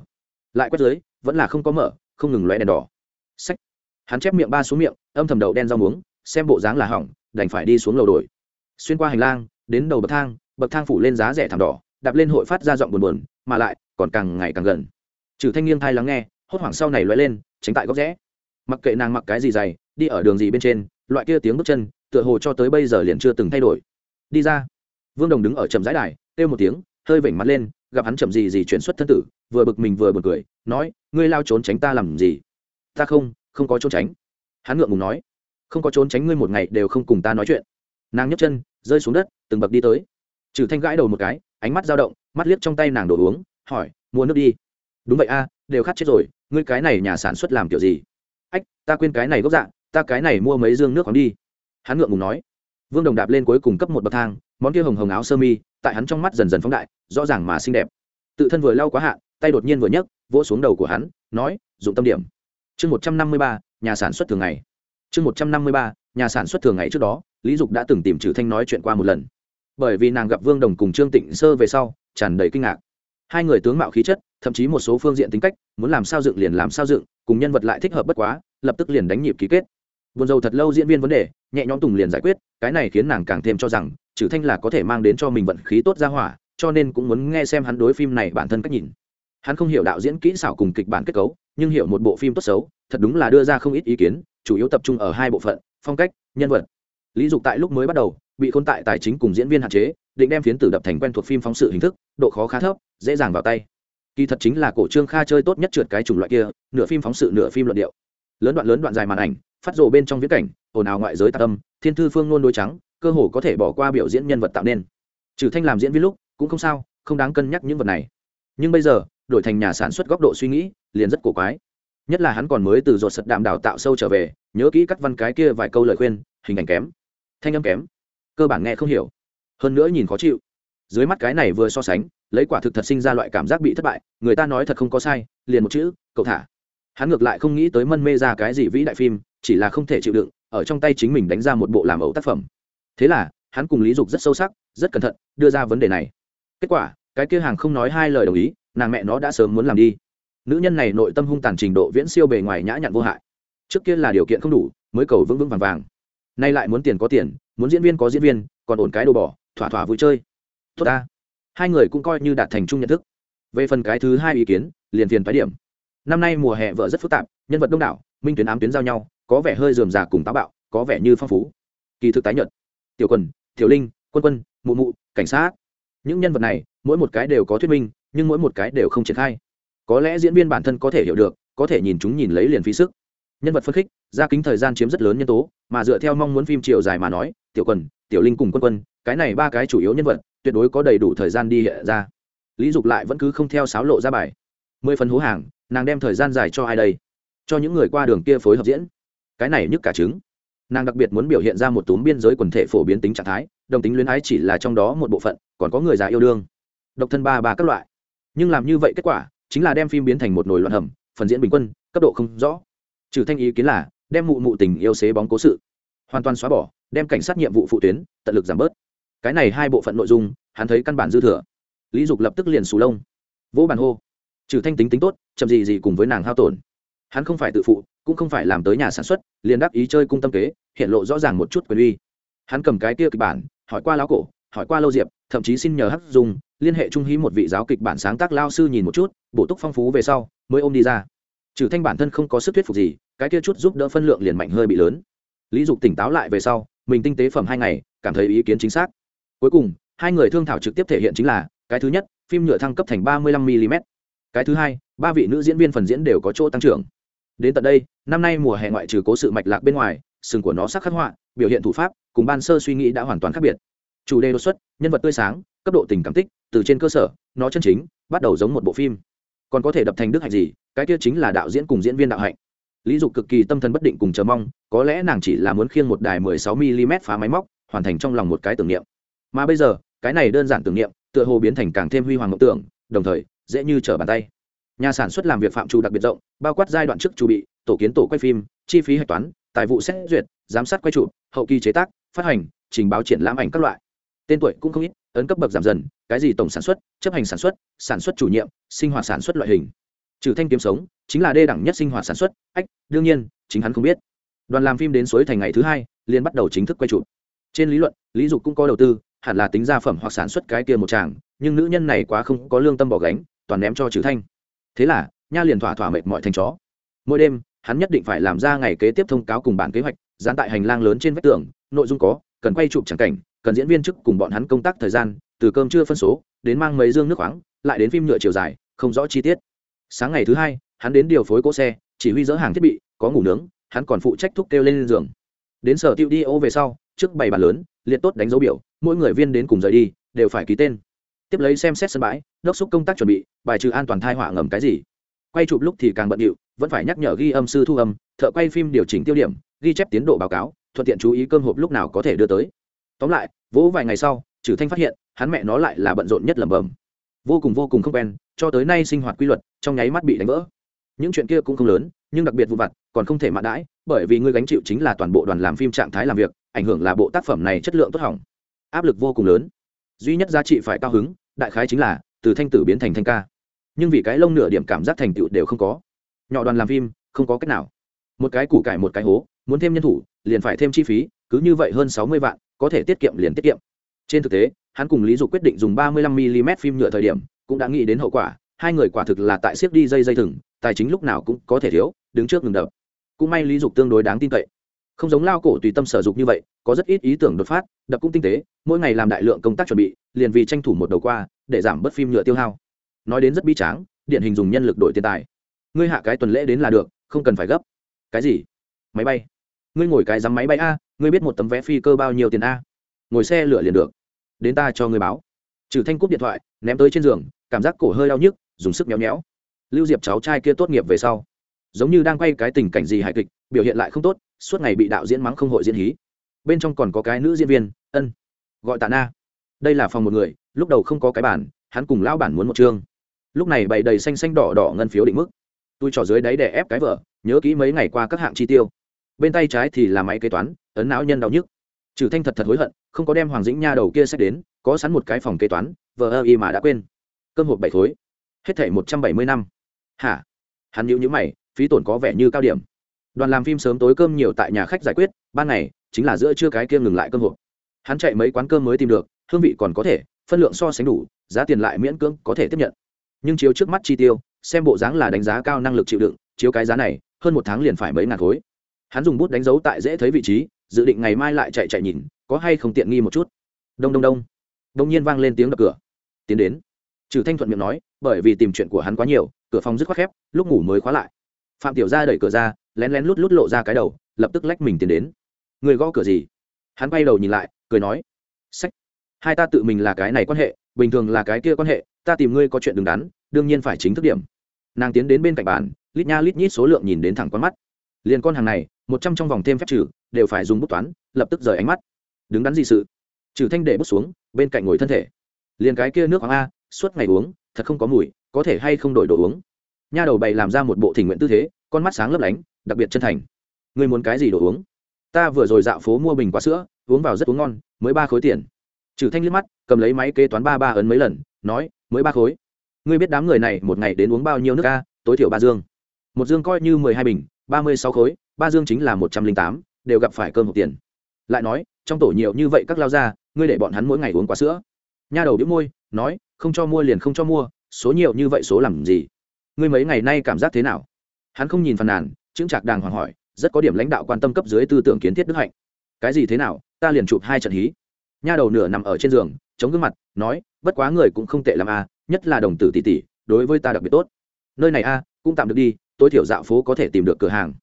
Lại quét dưới, vẫn là không có mở, không ngừng loé đèn đỏ. Sách hắn chép miệng ba xuống miệng, âm thầm đầu đen rau muống, xem bộ dáng là hỏng, đành phải đi xuống lầu đổi. Xuyên qua hành lang, đến đầu bậc thang bậc thang phủ lên giá rẻ thảm đỏ, đạp lên hội phát ra giọng buồn buồn, mà lại, còn càng ngày càng gần. Trừ thanh nghiêng thai lắng nghe, hốt hoảng sau này loé lên, tránh tại góc rẽ. Mặc kệ nàng mặc cái gì dày đi ở đường gì bên trên, loại kia tiếng bước chân, tựa hồ cho tới bây giờ liền chưa từng thay đổi. Đi ra. Vương đồng đứng ở trầm rãi đài, kêu một tiếng, hơi vểnh mặt lên, gặp hắn chậm gì gì chuyển xuất thân tử, vừa bực mình vừa buồn cười, nói, ngươi lao trốn tránh ta làm gì? Ta không không có trốn tránh. Hắn ngượng ngùng nói, không có trốn tránh ngươi một ngày đều không cùng ta nói chuyện. Nàng nhấc chân, rơi xuống đất, từng bậc đi tới. Trừ thanh gãi đầu một cái, ánh mắt dao động, mắt liếc trong tay nàng đổ uống, hỏi, mua nước đi. Đúng vậy a, đều khát chết rồi, ngươi cái này nhà sản xuất làm kiểu gì? Ách, ta quên cái này gốc dạng ta cái này mua mấy dương nước khoáng đi. Hắn ngượng ngùng nói. Vương đồng đạp lên cuối cùng cấp một bậc thang, món kia hồng hồng áo sơ mi, tại hắn trong mắt dần dần phóng đại, rõ ràng mà xinh đẹp. Tự thân vừa lau quá hạn, tay đột nhiên vừa nhấc, vỗ xuống đầu của hắn, nói, dụng tâm điểm. Chương một trăm năm mươi ba, nhà sản xuất thường ngày. Chương một trăm năm mươi ba, nhà sản xuất thường ngày trước đó, lý dục đã từng tìm trừ thanh nói chuyện qua một lần. Bởi vì nàng gặp vương đồng cùng trương tịnh sơ về sau, tràn đầy kinh ngạc. Hai người tướng mạo khí chất, thậm chí một số phương diện tính cách, muốn làm sao dựng liền làm sao dựng, cùng nhân vật lại thích hợp bất quá, lập tức liền đánh nhịp ký kết buồn dầu thật lâu diễn viên vấn đề, nhẹ nhõm tùng liền giải quyết, cái này khiến nàng càng thêm cho rằng, trừ thanh là có thể mang đến cho mình vận khí tốt ra hỏa, cho nên cũng muốn nghe xem hắn đối phim này bản thân cách nhìn. Hắn không hiểu đạo diễn kỹ xảo cùng kịch bản kết cấu, nhưng hiểu một bộ phim tốt xấu, thật đúng là đưa ra không ít ý kiến, chủ yếu tập trung ở hai bộ phận, phong cách, nhân vật. Lý dục tại lúc mới bắt đầu, bị khôn tại tài chính cùng diễn viên hạn chế, định đem phiến tử đập thành quen thuộc phim phóng sự hình thức, độ khó khá thấp, dễ dàng vào tay. Kỳ thật chính là cổ trương kha chơi tốt nhất trượt cái chủng loại kia, nửa phim phóng sự nửa phim luận điệu. Lớn đoạn lớn đoạn dài màn ảnh phát rồ bên trong viễn cảnh, ồn ào ngoại giới tạ tâm thiên thư phương nôn đôi trắng, cơ hồ có thể bỏ qua biểu diễn nhân vật tạo nên. Trừ thanh làm diễn viên lúc, cũng không sao, không đáng cân nhắc những vật này. Nhưng bây giờ, đổi thành nhà sản xuất góc độ suy nghĩ, liền rất cổ quái. Nhất là hắn còn mới từ ruột sật đạm đào tạo sâu trở về, nhớ kỹ cắt văn cái kia vài câu lời khuyên, hình ảnh kém, thanh âm kém, cơ bản nghe không hiểu. Hơn nữa nhìn khó chịu. Dưới mắt cái này vừa so sánh, lấy quả thực thật sinh ra loại cảm giác bị thất bại, người ta nói thật không có sai, liền một chữ, cậu thả. Hắn ngược lại không nghĩ tới mân mê ra cái gì vĩ đại phim chỉ là không thể chịu đựng, ở trong tay chính mình đánh ra một bộ làm ẩu tác phẩm. Thế là, hắn cùng lý dục rất sâu sắc, rất cẩn thận, đưa ra vấn đề này. Kết quả, cái kia hàng không nói hai lời đồng ý, nàng mẹ nó đã sớm muốn làm đi. Nữ nhân này nội tâm hung tàn trình độ viễn siêu bề ngoài nhã nhặn vô hại. Trước kia là điều kiện không đủ, mới cầu vững vững vàng vàng. Nay lại muốn tiền có tiền, muốn diễn viên có diễn viên, còn ổn cái đồ bỏ, thỏa thỏa vui chơi. Tốt ta. Hai người cũng coi như đạt thành chung nhận thức. Về phần cái thứ hai ý kiến, liền tiền phái điểm. Năm nay mùa hè vợ rất phức tạp, nhân vật đông đảo, minh tuyến ám tuyến giao nhau có vẻ hơi rườm rà cùng táo bạo, có vẻ như phong phú. Kỳ thực tái nhật tiểu quần, tiểu linh, quân quân, mụ mụ, cảnh sát. Những nhân vật này, mỗi một cái đều có thuyết minh, nhưng mỗi một cái đều không triển khai. Có lẽ diễn viên bản thân có thể hiểu được, có thể nhìn chúng nhìn lấy liền phí sức. Nhân vật phân khích gia kính thời gian chiếm rất lớn nhân tố, mà dựa theo mong muốn phim chiều dài mà nói, tiểu quần, tiểu linh cùng quân quân, cái này ba cái chủ yếu nhân vật, tuyệt đối có đầy đủ thời gian đi hiện ra. Lý dục lại vẫn cứ không theo sáo lộ ra bài. Mười phần hố hàng, nàng đem thời gian dài cho ai đây? Cho những người qua đường kia phối hợp diễn cái này nhức cả trứng. Nàng đặc biệt muốn biểu hiện ra một túm biên giới quần thể phổ biến tính trạng thái, đồng tính luyến ái chỉ là trong đó một bộ phận, còn có người già yêu đương. Độc thân ba ba các loại. Nhưng làm như vậy kết quả, chính là đem phim biến thành một nồi loạn hầm, phần diễn bình quân, cấp độ không rõ. Trừ thanh ý kiến là, đem mụ mụ tình yêu xế bóng cố sự, hoàn toàn xóa bỏ, đem cảnh sát nhiệm vụ phụ tuyến, tận lực giảm bớt. Cái này hai bộ phận nội dung, hắn thấy căn bản dư thừa. Lý dục lập tức liền sù lông. Vỗ bàn hô. Trừ thanh tính tính tốt, chậm gì gì cùng với nàng hao tổn hắn không phải tự phụ, cũng không phải làm tới nhà sản xuất, liền đáp ý chơi cung tâm kế, hiện lộ rõ ràng một chút quyền uy. Hắn cầm cái kia kịch bản, hỏi qua lão cổ, hỏi qua lâu diệp, thậm chí xin nhờ hắc dùng liên hệ trung hí một vị giáo kịch bản sáng tác lao sư nhìn một chút, bổ túc phong phú về sau, mới ôm đi ra. Trừ thanh bản thân không có sức thuyết phục gì, cái kia chút giúp đỡ phân lượng liền mạnh hơi bị lớn. Lý dục tỉnh táo lại về sau, mình tinh tế phẩm hai ngày, cảm thấy ý kiến chính xác. Cuối cùng, hai người thương thảo trực tiếp thể hiện chính là, cái thứ nhất, phim nhựa thăng cấp thành ba mươi lăm mm cái thứ hai ba vị nữ diễn viên phần diễn đều có chỗ tăng trưởng. Đến tận đây, năm nay mùa hè ngoại trừ cố sự mạch lạc bên ngoài, sừng của nó sắc khắc họa, biểu hiện thủ pháp cùng ban sơ suy nghĩ đã hoàn toàn khác biệt. Chủ đề đột xuất, nhân vật tươi sáng, cấp độ tình cảm tích, từ trên cơ sở, nó chân chính, bắt đầu giống một bộ phim. Còn có thể đập thành đức hạnh gì, cái kia chính là đạo diễn cùng diễn viên đạo hạnh. Lý dục cực kỳ tâm thần bất định cùng chờ mong, có lẽ nàng chỉ là muốn khiêng một đài 16 mm phá máy móc, hoàn thành trong lòng một cái tưởng niệm. Mà bây giờ, cái này đơn giản tưởng niệm, tựa hồ biến thành càng thêm huy hoàng mộng tưởng, đồng thời, dễ như trở bàn tay nhà sản xuất làm việc phạm trù đặc biệt rộng, bao quát giai đoạn trước chu bị, tổ kiến tổ quay phim, chi phí hạch toán, tài vụ xét duyệt, giám sát quay trụ hậu kỳ chế tác, phát hành, trình báo triển lãm ảnh các loại. Tên tuổi cũng không ít, ấn cấp bậc giảm dần, cái gì tổng sản xuất, chấp hành sản xuất sản xuất chủ nhiệm, sinh hoạt sản xuất loại hình. Trừ thanh kiếm sống, chính là đê đẳng nhất sinh hoạt sản xuất, ách, đương nhiên, chính hắn không biết. Đoàn làm phim đến suối thành ngày thứ hai, liền bắt đầu chính thức quay trụ trên lý luận, lý dục cũng có đầu tư, hẳn là tính gia phẩm hoặc sản xuất cái kia một chàng nhưng nữ nhân này quá không có lương tâm bỏ gánh, toàn ném cho trừ thanh thế là, nha liền thỏa thỏa mệt mọi thành chó. Mỗi đêm, hắn nhất định phải làm ra ngày kế tiếp thông cáo cùng bản kế hoạch, dán tại hành lang lớn trên vách tường, nội dung có, cần quay chụp chẳng cảnh, cần diễn viên chức cùng bọn hắn công tác thời gian, từ cơm chưa phân số, đến mang mấy dương nước khoáng, lại đến phim nhựa chiều dài, không rõ chi tiết. Sáng ngày thứ hai, hắn đến điều phối cỗ xe, chỉ huy dỡ hàng thiết bị, có ngủ nướng, hắn còn phụ trách thúc kêu lên giường. Đến sở tiêu đi ô về sau, trước bảy bàn lớn, liệt tốt đánh dấu biểu, mỗi người viên đến cùng rời đi, đều phải ký tên. Tiếp lấy xem xét sân bãi đốc xúc công tác chuẩn bị, bài trừ an toàn thai họa ngầm cái gì. Quay chụp lúc thì càng bận điệu, vẫn phải nhắc nhở ghi âm sư thu âm, thợ quay phim điều chỉnh tiêu điểm, ghi chép tiến độ báo cáo, thuận tiện chú ý cơm hộp lúc nào có thể đưa tới. Tóm lại, vỗ vài ngày sau trừ thanh phát hiện, hắn mẹ nó lại là bận rộn nhất lẩm bẩm. Vô cùng vô cùng không quen, cho tới nay sinh hoạt quy luật, trong nháy mắt bị đánh vỡ. Những chuyện kia cũng không lớn, nhưng đặc biệt vụ vặt, còn không thể mạ đãi, bởi vì ngươi gánh chịu chính là toàn bộ đoàn làm phim trạng thái làm việc, ảnh hưởng là bộ tác phẩm này chất lượng tốt hỏng. Áp lực vô cùng lớn. Duy nhất giá trị phải cao hứng, đại khái chính là từ thanh tử biến thành thanh ca. Nhưng vì cái lông nửa điểm cảm giác thành tựu đều không có. Nhỏ đoàn làm phim, không có cách nào. Một cái củ cải một cái hố, muốn thêm nhân thủ, liền phải thêm chi phí, cứ như vậy hơn sáu mươi vạn, có thể tiết kiệm liền tiết kiệm. Trên thực tế, hắn cùng lý dục quyết định dùng ba mươi lăm mm phim nhựa thời điểm, cũng đã nghĩ đến hậu quả, hai người quả thực là tại siếc đi dây dây thừng, tài chính lúc nào cũng có thể thiếu, đứng trước ngừng đập. Cũng may lý dục tương đối đáng tin cậy. Không giống lao cổ tùy tâm sở dục như vậy, có rất ít ý tưởng đột phát, đập cũng tinh tế, mỗi ngày làm đại lượng công tác chuẩn bị, liền vì tranh thủ một đầu qua để giảm bớt phim nhựa tiêu hao. Nói đến rất bi tráng, điện hình dùng nhân lực đổi tiền tài. Ngươi hạ cái tuần lễ đến là được, không cần phải gấp. Cái gì? Máy bay. Ngươi ngồi cái dám máy bay a, ngươi biết một tấm vé phi cơ bao nhiêu tiền a? Ngồi xe lửa liền được. Đến ta cho ngươi báo. Trừ thanh cúp điện thoại, ném tới trên giường, cảm giác cổ hơi đau nhức, dùng sức méo méo. Lưu diệp cháu trai kia tốt nghiệp về sau, giống như đang quay cái tình cảnh gì hài kịch, biểu hiện lại không tốt, suốt ngày bị đạo diễn mắng không hội diễn hí. Bên trong còn có cái nữ diễn viên, ân, gọi tạ na đây là phòng một người lúc đầu không có cái bản hắn cùng lão bản muốn một chương. Lúc này bày đầy xanh xanh đỏ đỏ ngân phiếu định mức. Tôi trò dưới đáy để ép cái vợ nhớ kỹ mấy ngày qua các hạng chi tiêu. Bên tay trái thì là máy kế toán ấn não nhân đau nhức. Trừ thanh thật thật hối hận không có đem hoàng dĩnh nha đầu kia xét đến có sẵn một cái phòng kế toán vờ ơ y mà đã quên. Cơm hộp bảy thối, hết thể một trăm bảy mươi năm. Hả? Hắn nhữ nhữ mày phí tổn có vẻ như cao điểm. Đoàn làm phim sớm tối cơm nhiều tại nhà khách giải quyết ban ngày chính là giữa trưa cái kia ngừng lại cơm hộp. Hắn chạy mấy quán cơm mới tìm được hương vị còn có thể, phân lượng so sánh đủ, giá tiền lại miễn cưỡng có thể tiếp nhận. Nhưng chiếu trước mắt chi tiêu, xem bộ dáng là đánh giá cao năng lực chịu đựng, chiếu cái giá này, hơn một tháng liền phải mấy ngàn khối. Hắn dùng bút đánh dấu tại dễ thấy vị trí, dự định ngày mai lại chạy chạy nhìn, có hay không tiện nghi một chút. Đông đông đông. Đông nhiên vang lên tiếng đập cửa. Tiến đến. Trừ thanh thuận miệng nói, bởi vì tìm chuyện của hắn quá nhiều, cửa phòng dứt khoát khép, lúc ngủ mới khóa lại. Phạm tiểu gia đẩy cửa ra, lén lén lút lút lộ ra cái đầu, lập tức lách mình tiến đến. Người gõ cửa gì? Hắn quay đầu nhìn lại, cười nói, sách hai ta tự mình là cái này quan hệ, bình thường là cái kia quan hệ, ta tìm ngươi có chuyện đứng đắn, đương nhiên phải chính thức điểm. Nàng tiến đến bên cạnh bàn, lít nha lít nhít số lượng nhìn đến thẳng con mắt. Liền con hàng này, một trăm trong vòng thêm phép trừ, đều phải dùng bút toán, lập tức rời ánh mắt. Đứng đắn gì sự? Trừ thanh để bút xuống, bên cạnh ngồi thân thể. Liền cái kia nước hoàng a, suốt ngày uống, thật không có mùi, có thể hay không đổi đồ uống. Nha đầu bày làm ra một bộ thỉnh nguyện tư thế, con mắt sáng lấp lánh, đặc biệt chân thành. Ngươi muốn cái gì đồ uống? Ta vừa rồi dạo phố mua bình quá sữa, uống vào rất uống ngon, mới ba khối tiền trừ thanh liếc mắt, cầm lấy máy kế toán ba ba ấn mấy lần, nói, mới ba khối. Ngươi biết đám người này một ngày đến uống bao nhiêu nước a, tối thiểu ba dương. Một dương coi như mười hai bình, ba mươi sáu khối, ba dương chính là một trăm linh tám, đều gặp phải cơm hộp tiền. Lại nói, trong tổ nhiều như vậy các lao ra ngươi để bọn hắn mỗi ngày uống quá sữa. Nha đầu đĩu môi, nói, không cho mua liền không cho mua, số nhiều như vậy số làm gì? Ngươi mấy ngày nay cảm giác thế nào? Hắn không nhìn phàn nàn chứng trạc đàng hoàng hỏi, rất có điểm lãnh đạo quan tâm cấp dưới tư tưởng kiến thiết đức hạnh. Cái gì thế nào? Ta liền chụp hai trận hí nha đầu nửa nằm ở trên giường, chống gương mặt, nói, bất quá người cũng không tệ làm a à, nhất là đồng tử tỷ tỷ, đối với ta đặc biệt tốt. Nơi này a cũng tạm được đi, tối thiểu dạo phố có thể tìm được cửa hàng.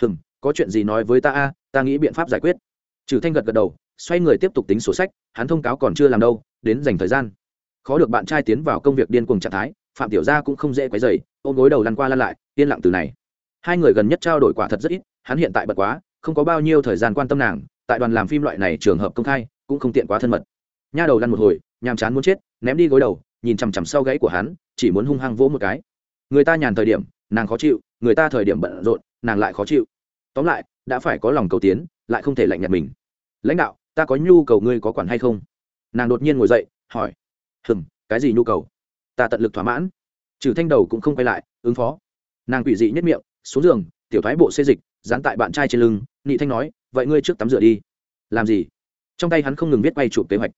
Hừm, có chuyện gì nói với ta a ta nghĩ biện pháp giải quyết. Trừ thanh gật gật đầu, xoay người tiếp tục tính sổ sách, hắn thông cáo còn chưa làm đâu, đến dành thời gian. Khó được bạn trai tiến vào công việc điên cuồng trạng thái, phạm tiểu gia cũng không dễ quấy dày ôm gối đầu lăn qua lăn lại, yên lặng từ này. Hai người gần nhất trao đổi quả thật rất ít, hắn hiện tại bật quá, không có bao nhiêu thời gian quan tâm nàng, tại đoàn làm phim loại này trường hợp công khai cũng không tiện quá thân mật. Nha đầu lăn một hồi, nhàm chán muốn chết, ném đi gối đầu, nhìn chằm chằm sau gáy của hắn, chỉ muốn hung hăng vỗ một cái. Người ta nhàn thời điểm, nàng khó chịu, người ta thời điểm bận rộn, nàng lại khó chịu. Tóm lại, đã phải có lòng cầu tiến, lại không thể lạnh nhạt mình. Lãnh đạo, ta có nhu cầu ngươi có quản hay không? Nàng đột nhiên ngồi dậy, hỏi. Hừm, cái gì nhu cầu? Ta tận lực thỏa mãn. Trừ thanh đầu cũng không quay lại, ứng phó. Nàng quỷ dị nhất miệng, xuống giường, tiểu thoái bộ xê dịch, dán tại bạn trai trên lưng nị thanh nói, vậy ngươi trước tắm rửa đi. Làm gì? Trong tay hắn không ngừng viết quay chụp kế hoạch.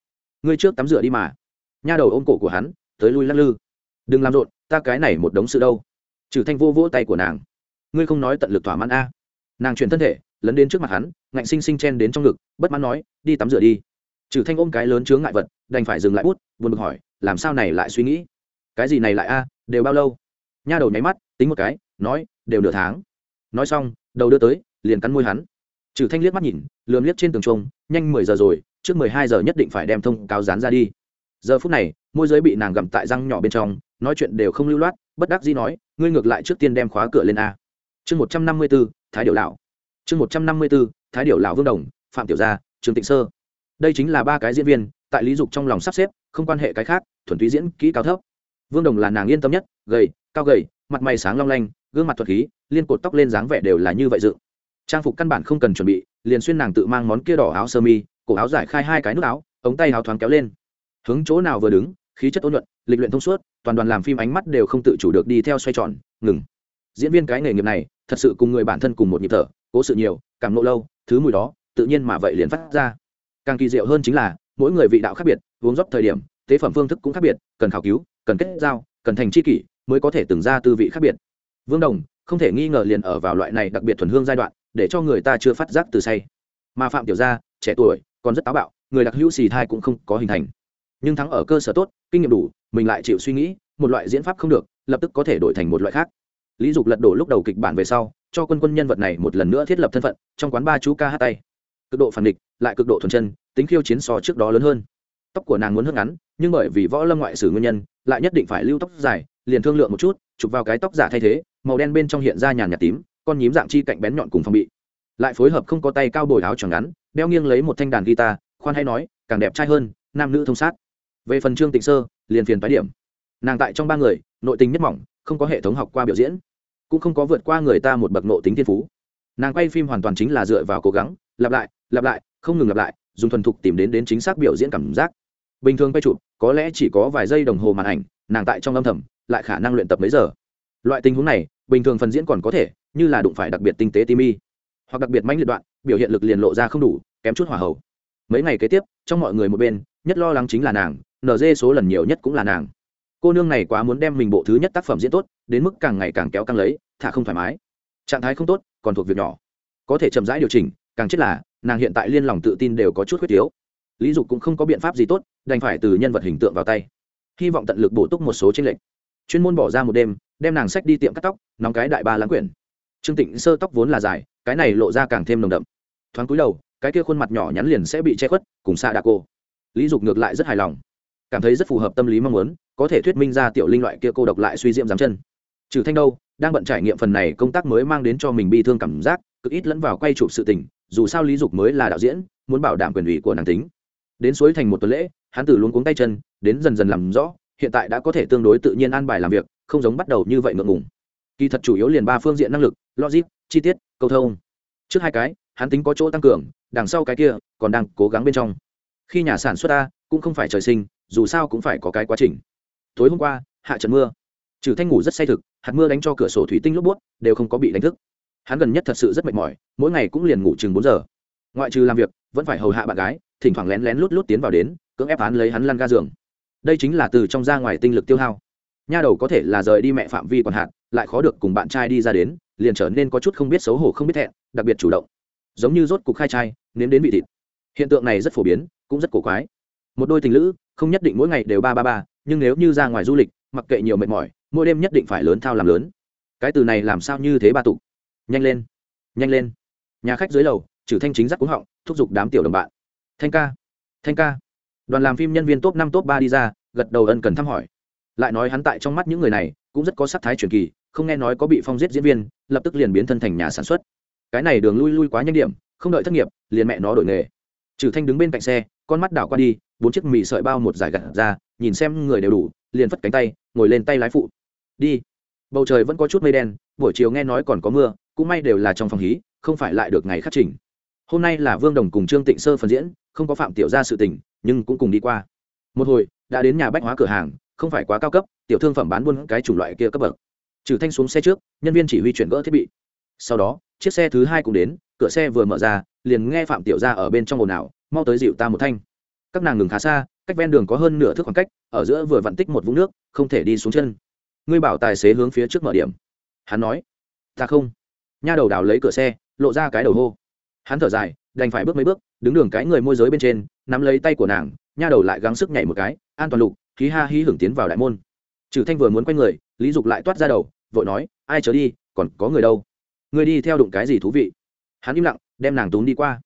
Ngươi trước tắm rửa đi mà. Nha đầu ôm cổ của hắn, tới lui lắc lư. Đừng làm rộn, ta cái này một đống sự đâu. Trừ thanh vô vỗ tay của nàng. Ngươi không nói tận lực thỏa mãn a. Nàng chuyển thân thể, lấn đến trước mặt hắn, ngạnh sinh sinh chen đến trong ngực, bất mãn nói, đi tắm rửa đi. Trừ thanh ôm cái lớn chướng ngại vật, đành phải dừng lại bút, buồn bực hỏi, làm sao này lại suy nghĩ? Cái gì này lại a, đều bao lâu? Nha đầu nháy mắt, tính một cái, nói, đều nửa tháng. Nói xong, đầu đưa tới, liền cắn môi hắn trừ thanh liếc mắt nhìn, lườm liếc trên tường trung nhanh mười giờ rồi, trước mười hai giờ nhất định phải đem thông cáo dán ra đi. Giờ phút này, môi giới bị nàng gặm tại răng nhỏ bên trong, nói chuyện đều không lưu loát, bất đắc dĩ nói, ngươi ngược lại trước tiên đem khóa cửa lên a. Chương một trăm năm mươi b ố thái điệu lão. Chương một trăm năm mươi b ố thái điệu lão vương đồng, phạm tiểu gia, trương tịnh sơ. Đây chính là ba cái diễn viên, tại lý dục trong lòng sắp xếp, không quan hệ cái khác, thuần túy diễn kỹ cao thấp. Vương đồng là nàng yên tâm nhất, gầy, cao gầy, mặt mày sáng long lanh, gương mặt thuật khí, liên cột tóc lên dáng vẻ đều là như vậy dự trang phục căn bản không cần chuẩn bị, liền xuyên nàng tự mang món kia đỏ áo sơ mi, cổ áo giải khai hai cái nút áo, ống tay áo thoáng kéo lên. Hướng chỗ nào vừa đứng, khí chất ôn nhuận, lịch luyện thông suốt, toàn đoàn làm phim ánh mắt đều không tự chủ được đi theo xoay tròn, ngừng. Diễn viên cái nghề nghiệp này, thật sự cùng người bản thân cùng một nhịp thở, cố sự nhiều, cảm nộ lâu, thứ mùi đó, tự nhiên mà vậy liền phát ra. Càng kỳ diệu hơn chính là, mỗi người vị đạo khác biệt, uống dốc thời điểm, tế phẩm phương thức cũng khác biệt, cần khảo cứu, cần kết giao, cần thành tri kỷ mới có thể từng ra tư vị khác biệt. Vương đồng, không thể nghi ngờ liền ở vào loại này đặc biệt thuần hương giai đoạn để cho người ta chưa phát giác từ say. Mà phạm tiểu gia, trẻ tuổi, còn rất táo bạo, người đặc hữu xì thai cũng không có hình thành. Nhưng thắng ở cơ sở tốt, kinh nghiệm đủ, mình lại chịu suy nghĩ, một loại diễn pháp không được, lập tức có thể đổi thành một loại khác. Lý dục lật đổ lúc đầu kịch bản về sau, cho quân quân nhân vật này một lần nữa thiết lập thân phận, trong quán ba chú ca hát tay. Cực độ phản địch lại cực độ thuần chân, tính khiêu chiến so trước đó lớn hơn. Tóc của nàng muốn hớt ngắn, nhưng bởi vì võ lâm ngoại sử nguyên nhân, lại nhất định phải lưu tóc dài, liền thương lượng một chút, chụp vào cái tóc giả thay thế, màu đen bên trong hiện ra nhàn nhạt tím con nhím dạng chi cạnh bén nhọn cùng phong bị. Lại phối hợp không có tay cao bồi áo tròn ngắn, đeo nghiêng lấy một thanh đàn guitar, khoan hay nói, càng đẹp trai hơn, nam nữ thông sát. Về phần trương tịnh sơ, liền phiền tái điểm. Nàng tại trong ba người, nội tình nhất mỏng, không có hệ thống học qua biểu diễn, cũng không có vượt qua người ta một bậc nội tính thiên phú. Nàng quay phim hoàn toàn chính là dựa vào cố gắng, lặp lại lặp lại, không ngừng lặp lại, dùng thuần thục tìm đến đến chính xác biểu diễn cảm giác. Bình thường quay chụp, có lẽ chỉ có vài giây đồng hồ màn ảnh, nàng tại trong âm thầm, lại khả năng luyện tập mấy giờ. Loại tình huống này, bình thường phần diễn còn có thể như là đụng phải đặc biệt tinh tế tim y hoặc đặc biệt mãnh liệt đoạn, biểu hiện lực liền lộ ra không đủ, kém chút hỏa hậu mấy ngày kế tiếp, trong mọi người một bên, nhất lo lắng chính là nàng nd số lần nhiều nhất cũng là nàng. Cô nương này quá muốn đem mình bộ thứ nhất tác phẩm diễn tốt, đến mức càng ngày càng kéo căng lấy, thả không thoải mái. Trạng thái không tốt, còn thuộc việc nhỏ. Có thể chậm rãi điều chỉnh, càng chết là, nàng hiện tại liên lòng tự tin đều có chút khuyết yếu lý dục cũng không có biện pháp gì tốt, đành phải từ nhân vật hình tượng vào tay. Hy vọng tận lực bổ túc một số tranh lệch. Chuyên môn bỏ ra một đêm, đem nàng sách đi tiệm cắt tóc, nóng cái đại ba lãng quyển trương tịnh sơ tóc vốn là dài, cái này lộ ra càng thêm nồng đậm. Thoáng cúi đầu, cái kia khuôn mặt nhỏ nhắn liền sẽ bị che khuất, cùng xa đà cô. Lý dục ngược lại rất hài lòng. Cảm thấy rất phù hợp tâm lý mong muốn, có thể thuyết minh ra tiểu linh loại kia cô độc lại suy diễm dám chân. Trừ thanh đâu, đang bận trải nghiệm phần này công tác mới mang đến cho mình bi thương cảm giác, cực ít lẫn vào quay chụp sự tình, dù sao lý dục mới là đạo diễn, muốn bảo đảm quyền ủy của nàng tính. Đến suối thành một tuần lễ, hắn từ luôn cuống tay chân, đến dần dần làm rõ, hiện tại đã có thể tương đối tự nhiên an bài làm việc, không giống bắt đầu như vậy ngượng ngùng kỳ thật chủ yếu liền ba phương diện năng lực, logic, chi tiết, câu thông. Trước hai cái, hắn tính có chỗ tăng cường, đằng sau cái kia, còn đang cố gắng bên trong. Khi nhà sản xuất ta cũng không phải trời sinh, dù sao cũng phải có cái quá trình. Tối hôm qua, hạ trận mưa. Trừ thanh ngủ rất say thực, hạt mưa đánh cho cửa sổ thủy tinh lúc buốt đều không có bị đánh thức. Hắn gần nhất thật sự rất mệt mỏi, mỗi ngày cũng liền ngủ chừng bốn giờ. Ngoại trừ làm việc, vẫn phải hầu hạ bạn gái, thỉnh thoảng lén lén lút lút tiến vào đến, cưỡng ép hắn lấy hắn lăn ga giường. Đây chính là từ trong ra ngoài tinh lực tiêu hao nha đầu có thể là rời đi mẹ phạm vi còn hạn, lại khó được cùng bạn trai đi ra đến, liền trở nên có chút không biết xấu hổ không biết thẹn, đặc biệt chủ động. Giống như rốt cục khai trai, nếm đến vị thịt. Hiện tượng này rất phổ biến, cũng rất cổ quái. Một đôi tình lữ, không nhất định mỗi ngày đều ba ba ba, nhưng nếu như ra ngoài du lịch, mặc kệ nhiều mệt mỏi, mỗi đêm nhất định phải lớn thao làm lớn. Cái từ này làm sao như thế ba tục? Nhanh lên nhanh lên. Nhà khách dưới lầu, trừ thanh chính giác cúng họng, thúc giục đám tiểu đồng bạn. Thanh ca thanh ca. Đoàn làm phim nhân viên top năm, top ba đi ra, gật đầu ân cần thăm hỏi lại nói hắn tại trong mắt những người này cũng rất có sắc thái truyền kỳ, không nghe nói có bị phong giết diễn viên, lập tức liền biến thân thành nhà sản xuất. Cái này đường lui lui quá nhanh điểm, không đợi thất nghiệp, liền mẹ nó đổi nghề. Trừ thanh đứng bên cạnh xe, con mắt đảo qua đi, bốn chiếc mì sợi bao một giải gặt ra, nhìn xem người đều đủ, liền phất cánh tay, ngồi lên tay lái phụ. Đi. Bầu trời vẫn có chút mây đen, buổi chiều nghe nói còn có mưa, cũng may đều là trong phòng hí, không phải lại được ngày khắc trình hôm nay là vương đồng cùng trương tịnh sơ phần diễn, không có phạm tiểu ra sự tình, nhưng cũng cùng đi qua. Một hồi, đã đến nhà bách hóa cửa hàng không phải quá cao cấp, tiểu thương phẩm bán buôn cái chủng loại kia cấp bậc. Trừ thanh xuống xe trước, nhân viên chỉ huy chuyển gỡ thiết bị. Sau đó, chiếc xe thứ hai cũng đến, cửa xe vừa mở ra, liền nghe phạm tiểu gia ở bên trong ồn ào, mau tới dịu ta một thanh. Các nàng ngừng khá xa, cách ven đường có hơn nửa thước khoảng cách, ở giữa vừa vặn tích một vũng nước, không thể đi xuống chân. Ngươi bảo tài xế hướng phía trước mở điểm. Hắn nói. Ta không. Nha đầu đào lấy cửa xe, lộ ra cái đầu hô. Hắn thở dài, đành phải bước mấy bước, đứng đường cái người môi giới bên trên, nắm lấy tay của nàng, nha đầu lại gắng sức nhảy một cái, an toàn lục hí ha hí hưởng tiến vào đại môn. Trừ thanh vừa muốn quay người, lý dục lại toát ra đầu, vội nói, ai chớ đi, còn có người đâu? Người đi theo đụng cái gì thú vị? Hắn im lặng, đem nàng tốn đi qua.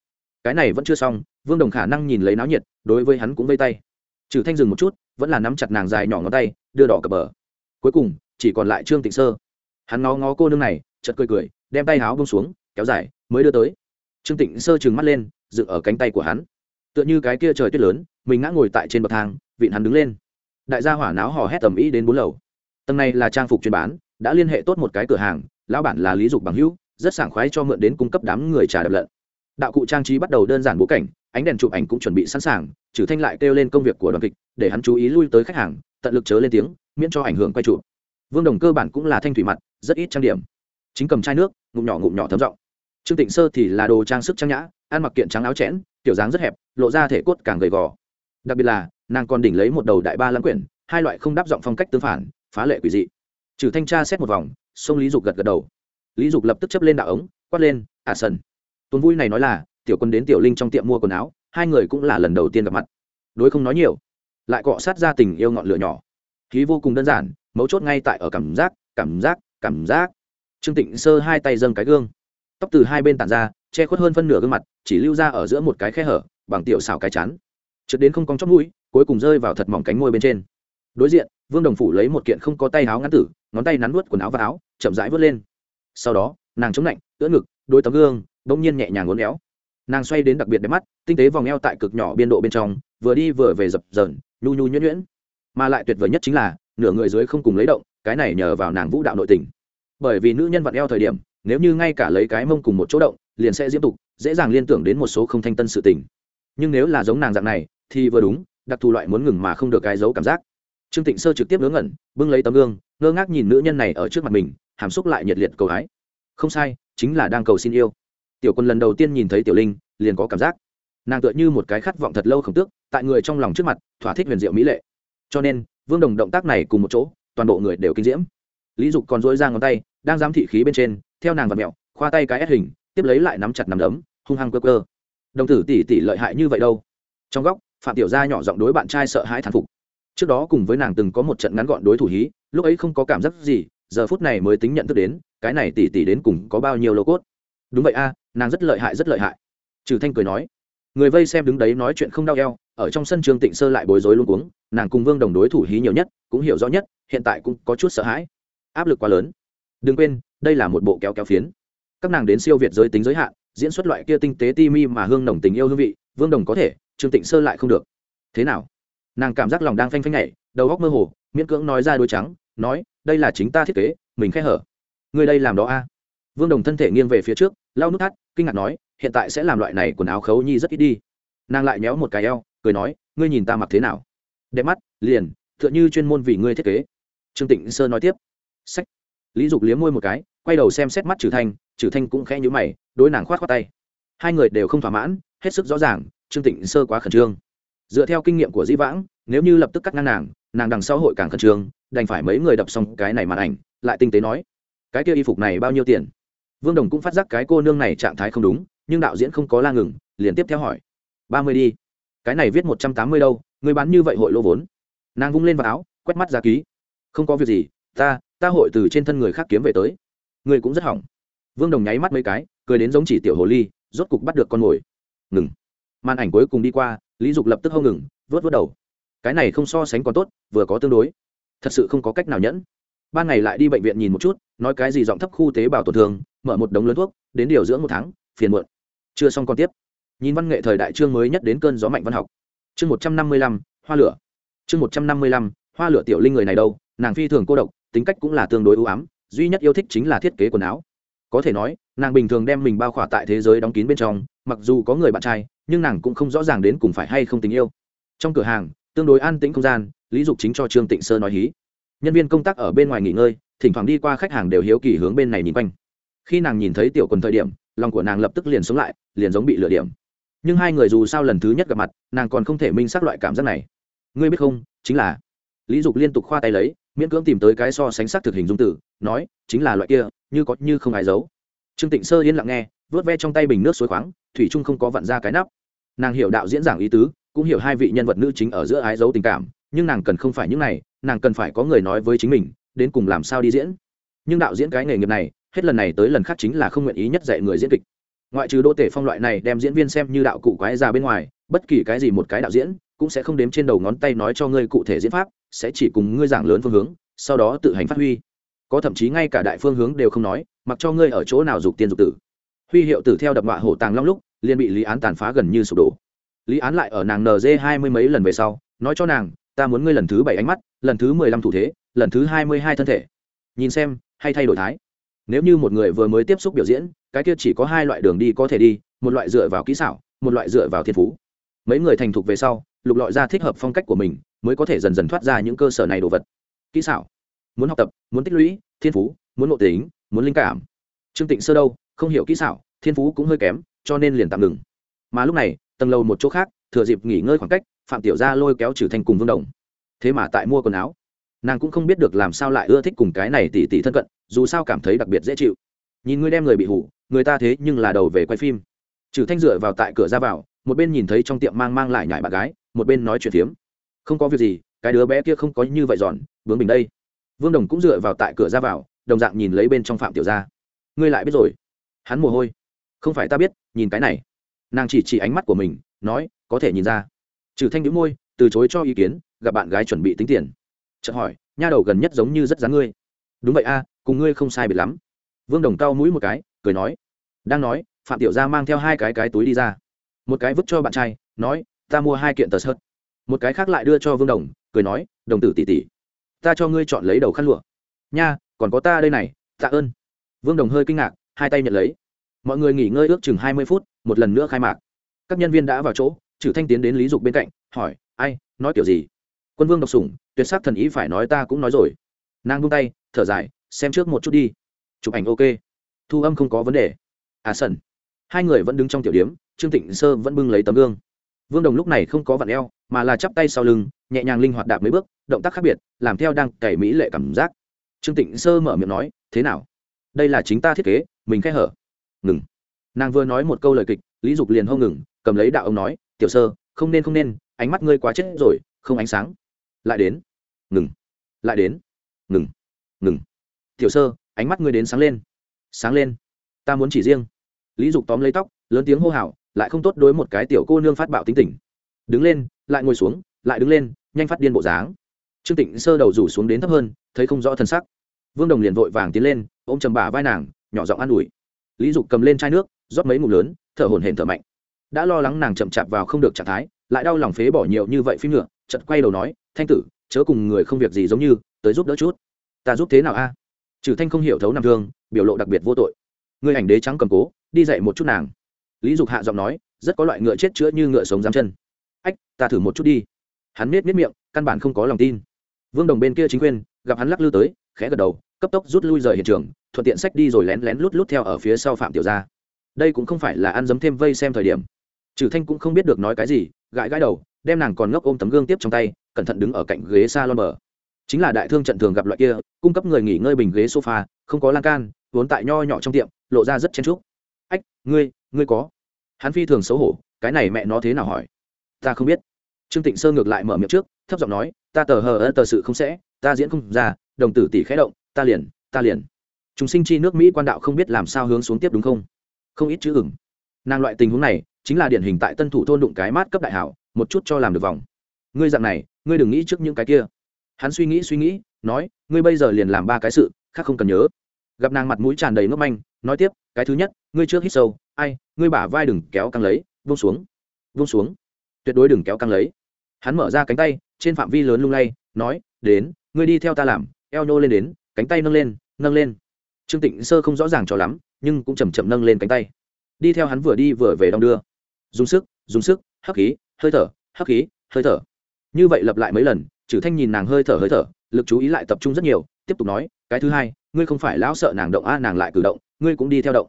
Cái này vẫn chưa xong, vương đồng khả năng nhìn lấy náo nhiệt, đối với hắn cũng vây tay. Trừ thanh dừng một chút, vẫn là nắm chặt nàng dài nhỏ ngón tay, đưa đỏ cập bờ. Cuối cùng, chỉ còn lại trương tịnh sơ. Hắn ngó ngó cô nương này chật cười cười, đem tay áo bông xuống, kéo dài, mới đưa tới. Trương tịnh sơ trừng mắt lên, dựng ở cánh tay của hắn. Tựa như cái kia trời tuyết lớn, mình ngã ngồi tại trên bậc thang, vịn hắn đứng lên đại gia hỏa náo hò hét tầm ý đến bốn lầu. Tầng này là trang phục chuyên bán, đã liên hệ tốt một cái cửa hàng, lão bản là lý dục bằng hữu, rất sảng khoái cho mượn đến cung cấp đám người trà đập lợn đạo cụ trang trí bắt đầu đơn giản bố cảnh, ánh đèn chụp ảnh cũng chuẩn bị sẵn sàng trừ thanh lại kêu lên công việc của đoàn kịch, để hắn chú ý lui tới khách hàng, tận lực chớ lên tiếng, miễn cho ảnh hưởng quay chụp. Vương đồng cơ bản cũng là thanh thủy mặt, rất ít trang điểm. Chính cầm chai nước, ngụm nhỏ ngụm nhỏ thấm rộng trương tịnh sơ thì là đồ trang sức trang nhã, ăn mặc kiện trắng áo chẽn, kiểu dáng rất hẹp, lộ ra thể cốt càng gầy gò. Đặc biệt là nàng còn đỉnh lấy một đầu đại ba lãng quyển hai loại không đáp giọng phong cách tương phản phá lệ quỷ dị. Trừ thanh tra xét một vòng sông lý dục gật gật đầu. Lý dục lập tức chấp lên đạo ống quát lên à sân tuần vui này nói là tiểu quân đến tiểu linh trong tiệm mua quần áo hai người cũng là lần đầu tiên gặp mặt. Đối không nói nhiều lại cọ sát ra tình yêu ngọn lửa nhỏ. Khí vô cùng đơn giản mấu chốt ngay tại ở cảm giác cảm giác cảm giác. Trương tịnh sơ hai tay dâng cái gương. Tóc từ hai bên tàn ra che khuất hơn phân nửa gương mặt chỉ lưu ra ở giữa một cái khe hở bằng tiểu xào cái chán, trượt đến không cong chót mũi cuối cùng rơi vào thật mỏng cánh môi bên trên. Đối diện, vương đồng phủ lấy một kiện không có tay áo ngắn tử, ngón tay nắn nuốt quần áo và áo, chậm rãi vớt lên. Sau đó, nàng chống lạnh, ưỡn ngực, đôi tấm gương, bỗng nhiên nhẹ nhàng ngốn éo. Nàng xoay đến đặc biệt đẹp mắt, tinh tế vòng eo tại cực nhỏ biên độ bên trong, vừa đi vừa về dập dờn, nhu nhu nhuyễn nhuyễn. Mà lại tuyệt vời nhất chính là, nửa người dưới không cùng lấy động, cái này nhờ vào nàng vũ đạo nội tình. Bởi vì nữ nhân vặn eo thời điểm, nếu như ngay cả lấy cái mông cùng một chỗ động, liền sẽ diễm tục, dễ dàng liên tưởng đến một số không thanh tân sự tình. Nhưng nếu là giống nàng dạng này, thì vừa đúng đặc thù loại muốn ngừng mà không được cái dấu cảm giác. Trương tịnh sơ trực tiếp ngớ ngẩn, bưng lấy tấm gương, ngơ ngác nhìn nữ nhân này ở trước mặt mình, hàm xúc lại nhiệt liệt cầu hái. Không sai, chính là đang cầu xin yêu. Tiểu quân lần đầu tiên nhìn thấy tiểu linh, liền có cảm giác. Nàng tựa như một cái khát vọng thật lâu khổng tước, tại người trong lòng trước mặt, thỏa thích huyền diệu mỹ lệ. Cho nên, vương đồng động tác này cùng một chỗ, toàn bộ người đều kinh diễm. Lý dục còn dỗi ra ngón tay, đang giám thị khí bên trên, theo nàng và mẹo, khoa tay cái ép hình, tiếp lấy lại nắm chặt nắm đấm, hung hăng cơ cơ đồng tử tỷ tỷ lợi hại như vậy đâu? Trong góc phạm tiểu gia nhỏ giọng đối bạn trai sợ hãi thán phục. Trước đó cùng với nàng từng có một trận ngắn gọn đối thủ hí, lúc ấy không có cảm giác gì, giờ phút này mới tính nhận thức đến, cái này tỷ tỷ đến cùng có bao nhiêu lô cốt. Đúng vậy a, nàng rất lợi hại, rất lợi hại. Trừ thanh cười nói, người vây xem đứng đấy nói chuyện không đau eo, ở trong sân trường tịnh sơ lại bối rối luôn cuống, nàng cùng vương đồng đối thủ hí nhiều nhất, cũng hiểu rõ nhất, hiện tại cũng có chút sợ hãi. Áp lực quá lớn. Đừng quên, đây là một bộ kéo kéo phiến. Các nàng đến siêu việt giới tính giới hạn, diễn xuất loại kia tinh tế ti mi mà hương nồng tình yêu hương vị, vương đồng có thể trương tịnh sơ lại không được. Thế nào? Nàng cảm giác lòng đang phanh phanh nhảy, đầu góc mơ hồ, miễn cưỡng nói ra đôi trắng, nói, đây là chính ta thiết kế, mình khẽ hở. Người đây làm đó a. Vương đồng thân thể nghiêng về phía trước, lau nút thắt, kinh ngạc nói, hiện tại sẽ làm loại này quần áo khấu nhi rất ít đi. Nàng lại méo một cái eo, cười nói, ngươi nhìn ta mặc thế nào? Đẹp mắt, liền t h ư ợ n h ư chuyên môn vì ngươi thiết kế. Trương tịnh sơ nói tiếp. Sách lý dục liếm môi một cái, quay đầu xem xét mắt trừ thanh trừ thanh cũng khẽ nhữ mày, đối nàng khoát khoát tay. Hai người đều không thỏa mãn hết sức rõ ràng, trương tịnh sơ quá khẩn trương. Dựa theo kinh nghiệm của dĩ vãng, nếu như lập tức cắt ngang nàng nàng đằng sau hội càng khẩn trương, đành phải mấy người đập xong cái này màn ảnh, lại tinh tế nói, cái kia y phục này bao nhiêu tiền? Vương đồng cũng phát giác cái cô nương này trạng thái không đúng, nhưng đạo diễn không có la ngừng, liền tiếp theo hỏi, ba mươi đi. Cái này viết một trăm tám mươi đâu, người bán như vậy hội lỗ vốn. Nàng vung lên vào áo, quét mắt ra ký, không có việc gì, ta ta hội từ trên thân người khác kiếm về tới. Người cũng rất hỏng. Vương đồng nháy mắt mấy cái, cười đến giống chỉ tiểu hồ ly, rốt cục bắt được con mồi ngừng. Màn ảnh cuối cùng đi qua, lý dục lập tức hâu ngừng vớt vớt đầu. Cái này không so sánh còn tốt, vừa có tương đối. Thật sự không có cách nào nhẫn. Ban ngày lại đi bệnh viện nhìn một chút, nói cái gì giọng thấp khu tế bào tổn thương, mở một đống lớn thuốc, đến điều dưỡng một tháng, phiền muộn. Chưa xong còn tiếp. Nhìn văn nghệ thời đại chương mới nhất đến cơn gió mạnh văn học. Chương một trăm năm mươi lăm, hoa lửa. Chương một trăm năm mươi lăm, hoa lửa tiểu linh người này đâu? Nàng phi thường cô độc, tính cách cũng là tương đối ưu ám, duy nhất yêu thích chính là thiết kế quần áo. Có thể nói, nàng bình thường đem mình bao khỏa tại thế giới đóng kín bên trong mặc dù có người bạn trai, nhưng nàng cũng không rõ ràng đến cùng phải hay không tình yêu. Trong cửa hàng, tương đối an tĩnh không gian, lý dục chính cho trương tịnh sơ nói hí. Nhân viên công tác ở bên ngoài nghỉ ngơi, thỉnh thoảng đi qua khách hàng đều hiếu kỳ hướng bên này nhìn quanh. Khi nàng nhìn thấy tiểu quần thời điểm, lòng của nàng lập tức liền sống lại, liền giống bị lửa điểm. Nhưng hai người dù sao lần thứ nhất gặp mặt, nàng còn không thể minh xác loại cảm giác này. Ngươi biết không, chính là lý dục liên tục khoa tay lấy, miễn cưỡng tìm tới cái so sánh sắc thực hình dung tử nói, chính là loại kia, như có như không ai giấu trương tịnh sơ yên lặng nghe vớt ve trong tay bình nước suối khoáng, thủy trung không có vặn ra cái nắp. Nàng hiểu đạo diễn giảng ý tứ, cũng hiểu hai vị nhân vật nữ chính ở giữa ái dấu tình cảm, nhưng nàng cần không phải những này, nàng cần phải có người nói với chính mình, đến cùng làm sao đi diễn. Nhưng đạo diễn cái nghề nghiệp này, hết lần này tới lần khác chính là không nguyện ý nhất dạy người diễn kịch. Ngoại trừ đô tể phong loại này đem diễn viên xem như đạo cụ quái ra bên ngoài, bất kỳ cái gì một cái đạo diễn, cũng sẽ không đếm trên đầu ngón tay nói cho ngươi cụ thể diễn pháp, sẽ chỉ cùng ngươi giảng lớn phương hướng, sau đó tự hành phát huy. Có thậm chí ngay cả đại phương hướng đều không nói mặc cho ngươi ở chỗ nào dục tiên dục tử. Huy hiệu tử theo đập mạ hổ tàng long lúc, liền bị lý án tàn phá gần như sụp đổ. Lý án lại ở nàng nd hai mươi mấy lần về sau, nói cho nàng, ta muốn ngươi lần thứ bảy ánh mắt, lần thứ mười lăm thủ thế, lần thứ hai mươi hai thân thể. Nhìn xem, hay thay đổi thái. Nếu như một người vừa mới tiếp xúc biểu diễn, cái kia chỉ có hai loại đường đi có thể đi, một loại dựa vào kỹ xảo, một loại dựa vào thiên phú. Mấy người thành thục về sau, lục lọi ra thích hợp phong cách của mình, mới có thể dần dần thoát ra những cơ sở này đồ vật. Kỹ xảo. Muốn học tập, muốn tích lũy, thiên phú, muốn nội tính muốn linh cảm. Trương tịnh sơ đâu, không hiểu kỹ xảo, thiên phú cũng hơi kém, cho nên liền tạm ngừng. Mà lúc này, tầng lầu một chỗ khác, thừa dịp nghỉ ngơi khoảng cách, phạm tiểu gia lôi kéo trừ thanh cùng vương đồng. Thế mà tại mua quần áo, nàng cũng không biết được làm sao lại ưa thích cùng cái này tỉ tỉ thân cận, dù sao cảm thấy đặc biệt dễ chịu. Nhìn ngươi đem người bị hủ, người ta thế nhưng là đầu về quay phim. Trừ thanh dựa vào tại cửa ra vào, một bên nhìn thấy trong tiệm mang mang lại nhải bạn gái, một bên nói chuyện phiếm. Không có việc gì, cái đứa bé kia không có như vậy giòn bướng bình đây. Vương đồng cũng dựa vào tại cửa ra vào đồng dạng nhìn lấy bên trong phạm tiểu gia. Ngươi lại biết rồi. Hắn mồ hôi. Không phải ta biết, nhìn cái này. Nàng chỉ chỉ ánh mắt của mình, nói, có thể nhìn ra. Trừ thanh nhũ môi, từ chối cho ý kiến, gặp bạn gái chuẩn bị tính tiền. Chợt hỏi, nha đầu gần nhất giống như rất dáng ngươi. Đúng vậy a, cùng ngươi không sai biệt lắm. Vương đồng cao mũi một cái, cười nói. Đang nói, phạm tiểu gia mang theo hai cái cái túi đi ra. Một cái vứt cho bạn trai, nói, ta mua hai kiện tờ sợt. Một cái khác lại đưa cho vương đồng, cười nói, đồng tử tỷ tỷ, ta cho ngươi chọn lấy đầu khăn lụa. Nha còn có ta đây này, tạ ơn. Vương đồng hơi kinh ngạc, hai tay nhận lấy. Mọi người nghỉ ngơi ước chừng hai mươi phút, một lần nữa khai mạc. Các nhân viên đã vào chỗ trừ thanh tiến đến lý dục bên cạnh, hỏi, ai, nói kiểu gì? Quân vương độc sủng, tuyệt sắc thần ý phải nói ta cũng nói rồi. Nàng buông tay, thở dài, xem trước một chút đi. Chụp ảnh ok. Thu âm không có vấn đề. À sần. Hai người vẫn đứng trong tiểu điếm trương tịnh sơ vẫn bưng lấy tấm gương. Vương đồng lúc này không có vặn eo, mà là chắp tay sau lưng, nhẹ nhàng linh hoạt đạp mấy bước, động tác khác biệt, làm theo đang cày mỹ lệ cảm giác trương tịnh sơ mở miệng nói, thế nào? Đây là chính ta thiết kế, mình khẽ hở. Ngừng. Nàng vừa nói một câu lời kịch, lý dục liền hông ngừng, cầm lấy đạo ông nói, tiểu sơ, không nên không nên, ánh mắt ngươi quá chết rồi, không ánh sáng. Lại đến. Ngừng. Lại đến. Ngừng. Ngừng. Tiểu sơ, ánh mắt ngươi đến sáng lên. Sáng lên? Ta muốn chỉ riêng. Lý dục tóm lấy tóc, lớn tiếng hô hào, lại không tốt đối một cái tiểu cô nương phát bạo tính tình. Đứng lên, lại ngồi xuống, lại đứng lên, nhanh phát điên bộ dáng. Trương tịnh sơ đầu rủ xuống đến thấp hơn thấy không rõ thân sắc. Vương đồng liền vội vàng tiến lên, ôm chầm bà vai nàng, nhỏ giọng an ủi. Lý dục cầm lên chai nước, rót mấy ngụm lớn, thở hổn hển thở mạnh. Đã lo lắng nàng chậm chạp vào không được trạng thái, lại đau lòng phế bỏ nhiều như vậy phim nữa chật quay đầu nói, thanh tử, chớ cùng người không việc gì giống như, tới giúp đỡ chút. Ta giúp thế nào a? Trừ thanh không hiểu thấu nằm thương, biểu lộ đặc biệt vô tội. Người ảnh đế trắng cầm cố, đi dậy một chút nàng. Lý dục hạ giọng nói, rất có loại ngựa chết chữa như ngựa sống dám chân. Ách, ta thử một chút đi. Hắn nết nết miệng, căn bản không có lòng tin. Vương đồng bên kia chính quyền gặp hắn lắc lư tới, khẽ gật đầu, cấp tốc rút lui rời hiện trường, thuận tiện sách đi rồi lén lén lút lút theo ở phía sau phạm tiểu gia. Đây cũng không phải là ăn dấm thêm vây xem thời điểm. Trừ thanh cũng không biết được nói cái gì, gãi gãi đầu, đem nàng còn ngốc ôm tấm gương tiếp trong tay, cẩn thận đứng ở cạnh ghế salon bờ. Chính là đại thương trận thường gặp loại kia, cung cấp người nghỉ ngơi bình ghế sofa, không có lan can, vốn tại nho nhỏ trong tiệm, lộ ra rất chen chúc. Ách, ngươi ngươi có? Hắn phi thường xấu hổ, cái này mẹ nó thế nào hỏi? Ta không biết. Trương tịnh sơ ngược lại mở miệng trước, thấp giọng nói, ta tờ hờ ơ tờ sự không sẽ ta diễn không ra, đồng tử tỷ khẽ động, ta liền ta liền. Chúng sinh chi nước mỹ quan đạo không biết làm sao hướng xuống tiếp đúng không? Không ít chữ ửng. Nàng loại tình huống này, chính là điển hình tại tân thủ thôn đụng cái mát cấp đại hảo, một chút cho làm được vòng. Ngươi dạng này, ngươi đừng nghĩ trước những cái kia. Hắn suy nghĩ suy nghĩ, nói, ngươi bây giờ liền làm ba cái sự, khác không cần nhớ. Gặp nàng mặt mũi tràn đầy ngốc manh, nói tiếp, cái thứ nhất, ngươi trước hít sâu, ai, ngươi bả vai đừng kéo căng lấy, vung xuống. Vung xuống. Tuyệt đối đừng kéo căng lấy. Hắn mở ra cánh tay, trên phạm vi lớn lung lay, nói, đến ngươi đi theo ta làm, eo nhô lên đến, cánh tay nâng lên nâng lên. Trương tịnh sơ không rõ ràng cho lắm, nhưng cũng chầm chậm nâng lên cánh tay. Đi theo hắn vừa đi vừa về đong đưa. Dùng sức dùng sức, hấp khí, hơi thở, hấp khí, hơi thở. Như vậy lặp lại mấy lần Chử thanh nhìn nàng hơi thở hơi thở, lực chú ý lại tập trung rất nhiều, tiếp tục nói, cái thứ hai, ngươi không phải lão sợ nàng động a, nàng lại cử động, ngươi cũng đi theo động.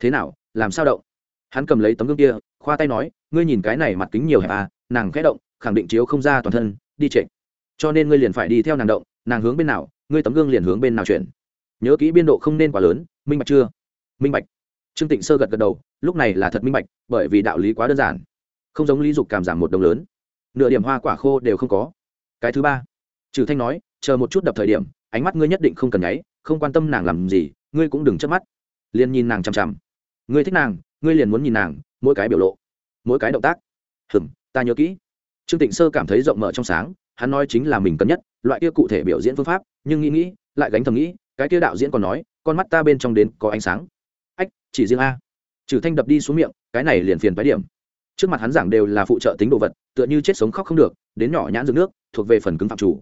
Thế nào, làm sao động? Hắn cầm lấy tấm gương kia, khoa tay nói, ngươi nhìn cái này mặt kính nhiều hẹp a, nàng khẽ động, khẳng định chiếu không ra toàn thân, đi trệ cho nên ngươi liền phải đi theo nàng động, nàng hướng bên nào, ngươi tấm gương liền hướng bên nào chuyển. Nhớ kỹ biên độ không nên quá lớn, minh bạch chưa? Minh bạch. Trương tịnh sơ gật gật đầu, lúc này là thật minh bạch, bởi vì đạo lý quá đơn giản. Không giống lý dục cảm giảm một đồng lớn. Nửa điểm hoa quả khô đều không có. Cái thứ ba, trừ thanh nói, chờ một chút đập thời điểm, ánh mắt ngươi nhất định không cần nháy, không quan tâm nàng làm gì, ngươi cũng đừng chớp mắt. Liền nhìn nàng chằm chằm. Ngươi thích nàng, ngươi liền muốn nhìn nàng, mỗi cái biểu lộ, mỗi cái động tác. Hừm ta nhớ kỹ. Trương tịnh sơ cảm thấy rộng mở trong sáng hắn nói chính là mình cần nhất, loại kia cụ thể biểu diễn phương pháp, nhưng nghĩ nghĩ, lại gánh thầm nghĩ, cái kia đạo diễn còn nói, con mắt ta bên trong đến có ánh sáng. Ách, chỉ riêng a. Trừ thanh đập đi xuống miệng, cái này liền phiền phái điểm. Trước mặt hắn giảng đều là phụ trợ tính đồ vật, tựa như chết sống khóc không được, đến nhỏ nhãn dưỡng nước, thuộc về phần cứng phạm chủ.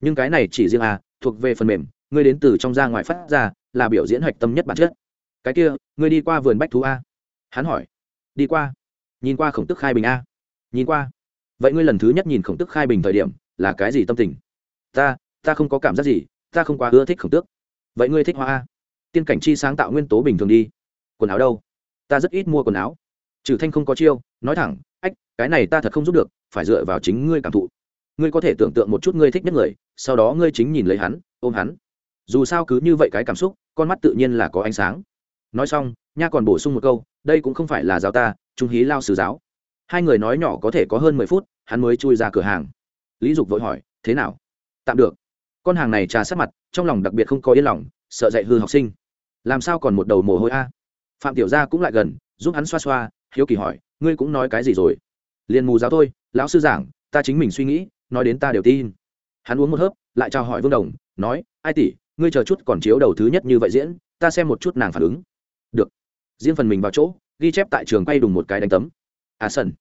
Nhưng cái này chỉ riêng a, thuộc về phần mềm, ngươi đến từ trong ra ngoài phát ra, là biểu diễn hoạch tâm nhất bản chất. Cái kia, ngươi đi qua vườn bách thú a? Hắn hỏi. Đi qua. Nhìn qua khổng tức khai bình a. Nhìn qua. Vậy ngươi lần thứ nhất nhìn khổng tức khai bình thời điểm là cái gì tâm tình? Ta ta không có cảm giác gì, ta không quá ưa thích khổng tước. Vậy ngươi thích hoa a? Tiên cảnh chi sáng tạo nguyên tố bình thường đi. Quần áo đâu? Ta rất ít mua quần áo. Trừ thanh không có chiêu, nói thẳng, ách, cái này ta thật không giúp được, phải dựa vào chính ngươi cảm thụ. Ngươi có thể tưởng tượng một chút ngươi thích nhất người, sau đó ngươi chính nhìn lấy hắn, ôm hắn. Dù sao cứ như vậy cái cảm xúc, con mắt tự nhiên là có ánh sáng. Nói xong, nha còn bổ sung một câu, đây cũng không phải là giáo ta, trung hí lao sứ giáo. Hai người nói nhỏ có thể có hơn mười phút, hắn mới chui ra cửa hàng lý dục vội hỏi, thế nào? Tạm được. Con hàng này trà sát mặt, trong lòng đặc biệt không có yên lòng, sợ dạy hư học sinh. Làm sao còn một đầu mồ hôi a? Phạm tiểu gia cũng lại gần, giúp hắn xoa xoa, hiếu kỳ hỏi, ngươi cũng nói cái gì rồi? Liền mù giáo thôi, lão sư giảng, ta chính mình suy nghĩ, nói đến ta đều tin. Hắn uống một hớp, lại chào hỏi vương đồng, nói, ai tỷ, ngươi chờ chút còn chiếu đầu thứ nhất như vậy diễn, ta xem một chút nàng phản ứng. Được. Riêng phần mình vào chỗ, ghi chép tại trường quay đùng một cái đánh tấm. À sần.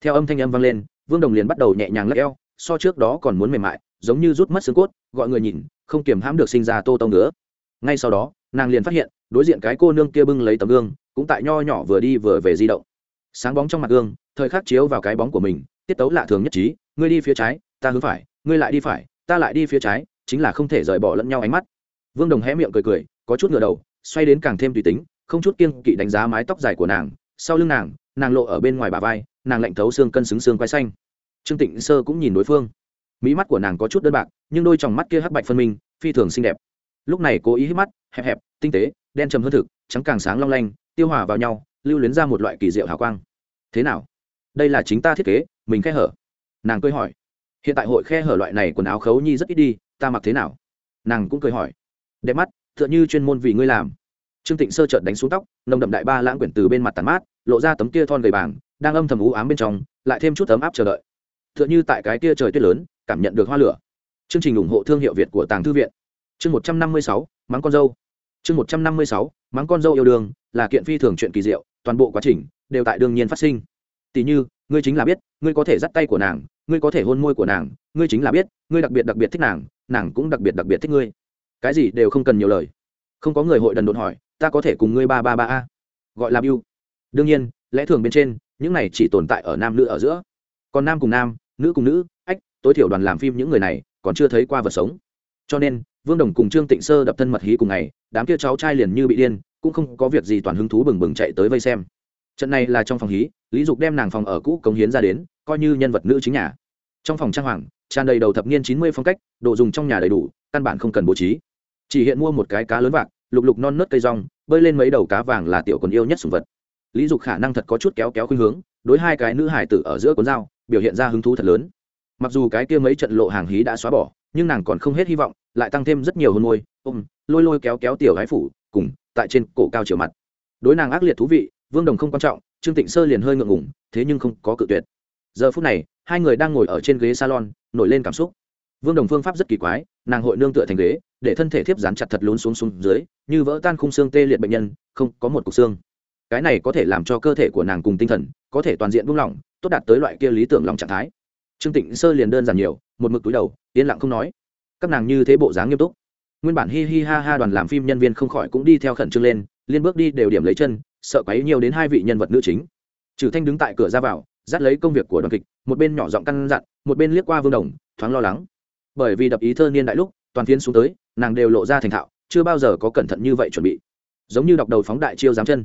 Theo âm thanh âm vang lên, vương đồng liền bắt đầu nhẹ nhàng lắc eo so trước đó còn muốn mềm mại, giống như rút mất xương cốt, gọi người nhìn, không kiềm hãm được sinh ra tô tông nữa. Ngay sau đó, nàng liền phát hiện, đối diện cái cô nương kia bưng lấy tấm gương, cũng tại nho nhỏ vừa đi vừa về di động. Sáng bóng trong mặt gương, thời khắc chiếu vào cái bóng của mình, tiết tấu lạ thường nhất trí, ngươi đi phía trái, ta hướng phải, ngươi lại đi phải, ta lại đi phía trái, chính là không thể rời bỏ lẫn nhau ánh mắt. Vương đồng hé miệng cười cười, có chút ngựa đầu, xoay đến càng thêm tùy tính, không chút kiêng kỵ đánh giá mái tóc dài của nàng. Sau lưng nàng nàng lộ ở bên ngoài bà vai, nàng lạnh thấu xương cân xứng xương quay xanh trương tịnh sơ cũng nhìn đối phương. Mỹ mắt của nàng có chút đơn bạc, nhưng đôi t mắt kia hắc bạch phân minh, phi thường xinh đẹp. Lúc này cố ý hít mắt, hẹp hẹp, tinh tế, đen trầm hơn thực, trắng càng sáng long lanh, tiêu hòa vào nhau, lưu luyến ra một loại kỳ diệu hào quang. Thế nào? Đây là chính ta thiết kế, mình khe hở? Nàng cười hỏi. Hiện tại hội khe hở loại này quần áo khấu nhi rất ít đi, ta mặc thế nào? Nàng cũng cười hỏi. Đẹp mắt, tựa như chuyên môn vì ngươi làm. Trương tịnh sơ trợt đánh xuống tóc, nồng đậm đại ba lãng quyển từ bên mặt tàn mát, lộ ra tấm kia thon gầy bảng đang âm thầm ú ám bên trong, lại thêm chút ấm áp chờ đợi tựa như tại cái kia trời tuyết lớn, cảm nhận được hoa lửa. Chương trình ủng hộ thương hiệu việt của tàng thư viện. Chương một trăm năm mươi sáu, mắng con dâu. Chương một trăm năm mươi sáu, mắng con dâu yêu đương, là kiện phi thường chuyện kỳ diệu, toàn bộ quá trình đều tại đương nhiên phát sinh. Tỷ như, ngươi chính là biết, ngươi có thể dắt tay của nàng, ngươi có thể hôn môi của nàng, ngươi chính là biết, ngươi đặc biệt đặc biệt thích nàng nàng cũng đặc biệt đặc biệt thích ngươi. Cái gì đều không cần nhiều lời. Không có người hội đần đột hỏi, ta có thể cùng ngươi ba ba ba a. Gọi là biu đương nhiên, lẽ thường bên trên, những này chỉ tồn tại ở nam nữ ở giữa còn nam cùng nam, nữ cùng nữ, ách, tối thiểu đoàn làm phim những người này còn chưa thấy qua vật sống. Cho nên, vương đồng cùng trương tịnh sơ đập thân mật hí cùng ngày, đám kia cháu trai liền như bị điên, cũng không có việc gì toàn hứng thú bừng bừng chạy tới vây xem. Trận này là trong phòng hí, lý dục đem nàng phòng ở cũ cống hiến ra đến, coi như nhân vật nữ chính nhà. Trong phòng trang hoàng, tràn đầy đầu thập niên chín mươi phong cách, đồ dùng trong nhà đầy đủ, căn bản không cần bố trí. Chỉ hiện mua một cái cá lớn vạc, lục lục non nớt cây rong, bơi lên mấy đầu cá vàng là tiểu còn yêu nhất sùng vật. Lý dục khả năng thật có chút kéo kéo khuynh hướng, đối hai cái nữ hải tử ở giữa cuốn dao biểu hiện ra hứng thú thật lớn. Mặc dù cái kia mấy trận lộ hàng hí đã xóa bỏ, nhưng nàng còn không hết hy vọng, lại tăng thêm rất nhiều hôn môi, ôm, lôi lôi kéo kéo tiểu gái phủ, cùng, tại trên cổ cao chiều mặt. Đối nàng ác liệt thú vị, vương đồng không quan trọng, trương tịnh sơ liền hơi ngượng ngủng thế nhưng không có cự tuyệt. Giờ phút này, hai người đang ngồi ở trên ghế salon, nổi lên cảm xúc. Vương đồng phương pháp rất kỳ quái, nàng hội nương tựa thành ghế, để thân thể thiếp dán chặt thật lún xuống xuống dưới, như vỡ tan khung xương tê liệt bệnh nhân, không có một cục xương. Cái này có thể làm cho cơ thể của nàng cùng tinh thần, có thể toàn diện buông lỏng tốt đạt tới loại kia lý tưởng lòng trạng thái. Trương tịnh sơ liền đơn giản nhiều, một mực túi đầu, yên lặng không nói. Các nàng như thế bộ dáng nghiêm túc. Nguyên bản hi hi ha ha đoàn làm phim nhân viên không khỏi cũng đi theo khẩn trương lên, liên bước đi đều điểm lấy chân, sợ quấy nhiều đến hai vị nhân vật nữ chính. Trừ thanh đứng tại cửa ra vào, dắt lấy công việc của đoàn kịch, một bên nhỏ giọng căn dặn, một bên liếc qua vương đồng, thoáng lo lắng. Bởi vì đập ý thơ niên đại lúc, toàn phiến xuống tới, nàng đều lộ ra thành thạo, chưa bao giờ có cẩn thận như vậy chuẩn bị. Giống như đọc đầu phóng đại chiêu giám chân.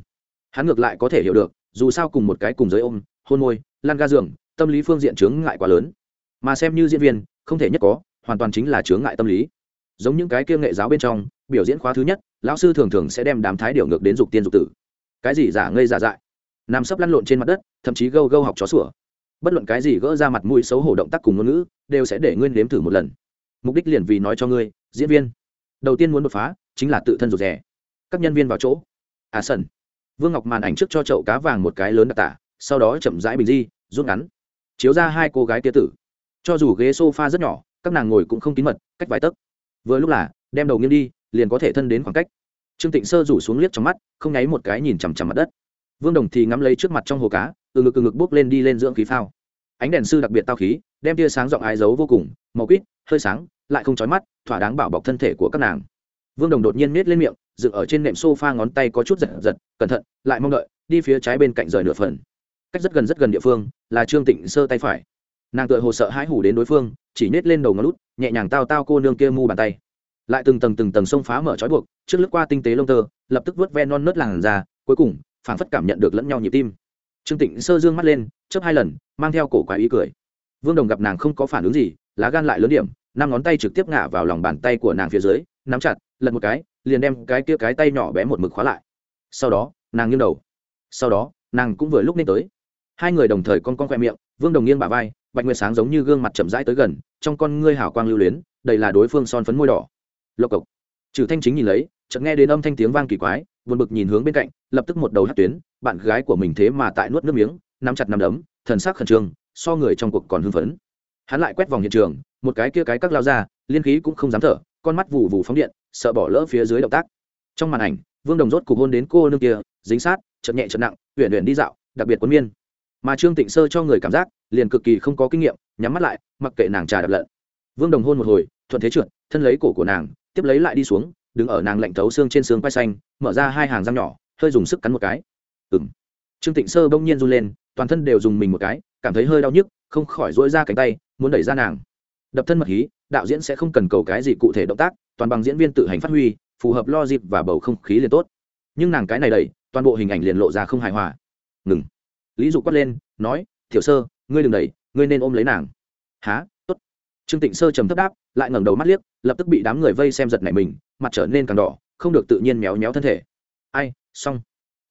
Hắn ngược lại có thể hiểu được, dù sao cùng một cái cùng giới ôm hôn môi lan ga giường, tâm lý phương diện chướng ngại quá lớn. Mà xem như diễn viên, không thể nhất có, hoàn toàn chính là chướng ngại tâm lý. Giống những cái kia nghệ giáo bên trong, biểu diễn khóa thứ nhất, lão sư thường thường sẽ đem đám thái điều ngược đến dục tiên dục tử. Cái gì giả ngây giả dại? Nằm sấp lăn lộn trên mặt đất, thậm chí gâu gâu học chó sủa. Bất luận cái gì gỡ ra mặt mũi xấu hổ động tác cùng ngôn ngữ, đều sẽ để nguyên nếm thử một lần. Mục đích liền vì nói cho ngươi, diễn viên, đầu tiên muốn đột phá, chính là tự thân rụt rè. Các nhân viên vào chỗ. À sần. Vương ngọc màn ảnh trước cho chậu cá vàng một cái lớn đặc tả sau đó chậm rãi bình di, rút ngắn. Chiếu ra hai cô gái tia tử. Cho dù ghế sofa rất nhỏ, các nàng ngồi cũng không kín mật, cách vài tấc. Vừa lúc là, đem đầu nghiêng đi, liền có thể thân đến khoảng cách. Trương tịnh sơ rủ xuống liếc trong mắt, không nháy một cái nhìn chằm chằm mặt đất. Vương đồng thì ngắm lấy trước mặt trong hồ cá, từ ngực từ ngực bốc lên đi lên dưỡng khí phao. Ánh đèn sư đặc biệt tao khí, đem tia sáng giọng ái giấu vô cùng, màu quýt, hơi sáng, lại không chói mắt, thỏa đáng bảo bọc thân thể của các nàng. Vương đồng đột nhiên miết lên miệng, dựng ở trên nệm sofa ngón tay có chút giật giật, cẩn thận, lại mong đợi, đi phía trái bên cạnh rời nửa phần cách rất gần rất gần địa phương là trương tịnh sơ tay phải nàng tựa hồ sợ hãi hủ đến đối phương chỉ nết lên đầu ngón lút nhẹ nhàng tao tao cô nương kia mu bàn tay lại từng tầng từng tầng sông phá mở trói buộc trước lướt qua tinh tế lông tơ lập tức vớt ven non nớt làn ra cuối cùng phảng phất cảm nhận được lẫn nhau nhịp tim trương tịnh sơ dương mắt lên chớp hai lần mang theo cổ quái ý cười vương đồng gặp nàng không có phản ứng gì lá gan lại lớn điểm năm ngón tay trực tiếp ngả vào lòng bàn tay của nàng phía dưới nắm chặt lật một cái liền đem cái kia cái tay nhỏ bé một mực khóa lại sau đó nàng nghiêng đầu sau đó nàng cũng vừa lúc nên tới hai người đồng thời con con khoe miệng, vương đồng nghiêng bà vai, bạch nguyệt sáng giống như gương mặt chậm rãi tới gần, trong con ngươi hào quang lưu luyến đây là đối phương son phấn môi đỏ. Lộc cộc. Trừ thanh chính nhìn lấy, chợt nghe đến âm thanh tiếng vang kỳ quái, buồn bực nhìn hướng bên cạnh, lập tức một đầu hát tuyến, bạn gái của mình thế mà tại nuốt nước miếng, nắm chặt nắm đấm, thần sắc khẩn trương, so người trong cuộc còn hưng phấn. Hắn lại quét vòng hiện trường, một cái kia cái các lao ra, liên khí cũng không dám thở, con mắt vụ vụ phóng điện, sợ bỏ lỡ phía dưới động tác. Trong màn ảnh, vương đồng rốt cục hôn đến cô nương kia, dính sát chậm nhẹ chậm nặng huyện huyện đi dạo, đặc biệt quân miên mà trương tịnh sơ cho người cảm giác, liền cực kỳ không có kinh nghiệm, nhắm mắt lại, mặc kệ nàng trà đập lợn vương đồng hôn một hồi, thuận thế trượt, thân lấy cổ của nàng, tiếp lấy lại đi xuống, đứng ở nàng lạnh thấu xương trên xương quay xanh, mở ra hai hàng răng nhỏ, hơi dùng sức cắn một cái. Ừng trương tịnh sơ bỗng nhiên run lên, toàn thân đều dùng mình một cái, cảm thấy hơi đau nhức, không khỏi dỗi ra cánh tay, muốn đẩy ra nàng. Đập thân mật hí, đạo diễn sẽ không cần cầu cái gì cụ thể động tác, toàn bằng diễn viên tự hành phát huy, phù hợp lo dịp và bầu không khí liền tốt. Nhưng nàng cái này đẩy, toàn bộ hình ảnh liền lộ ra không hài hòa. Ngừng lý dụ quát lên, nói, tiểu sơ, ngươi đừng đẩy, ngươi nên ôm lấy nàng. Há tốt. Trương tịnh sơ trầm thấp đáp, lại ngẩng đầu mắt liếc, lập tức bị đám người vây xem giật nảy mình, mặt trở nên càng đỏ, không được tự nhiên méo méo thân thể. Ai, xong.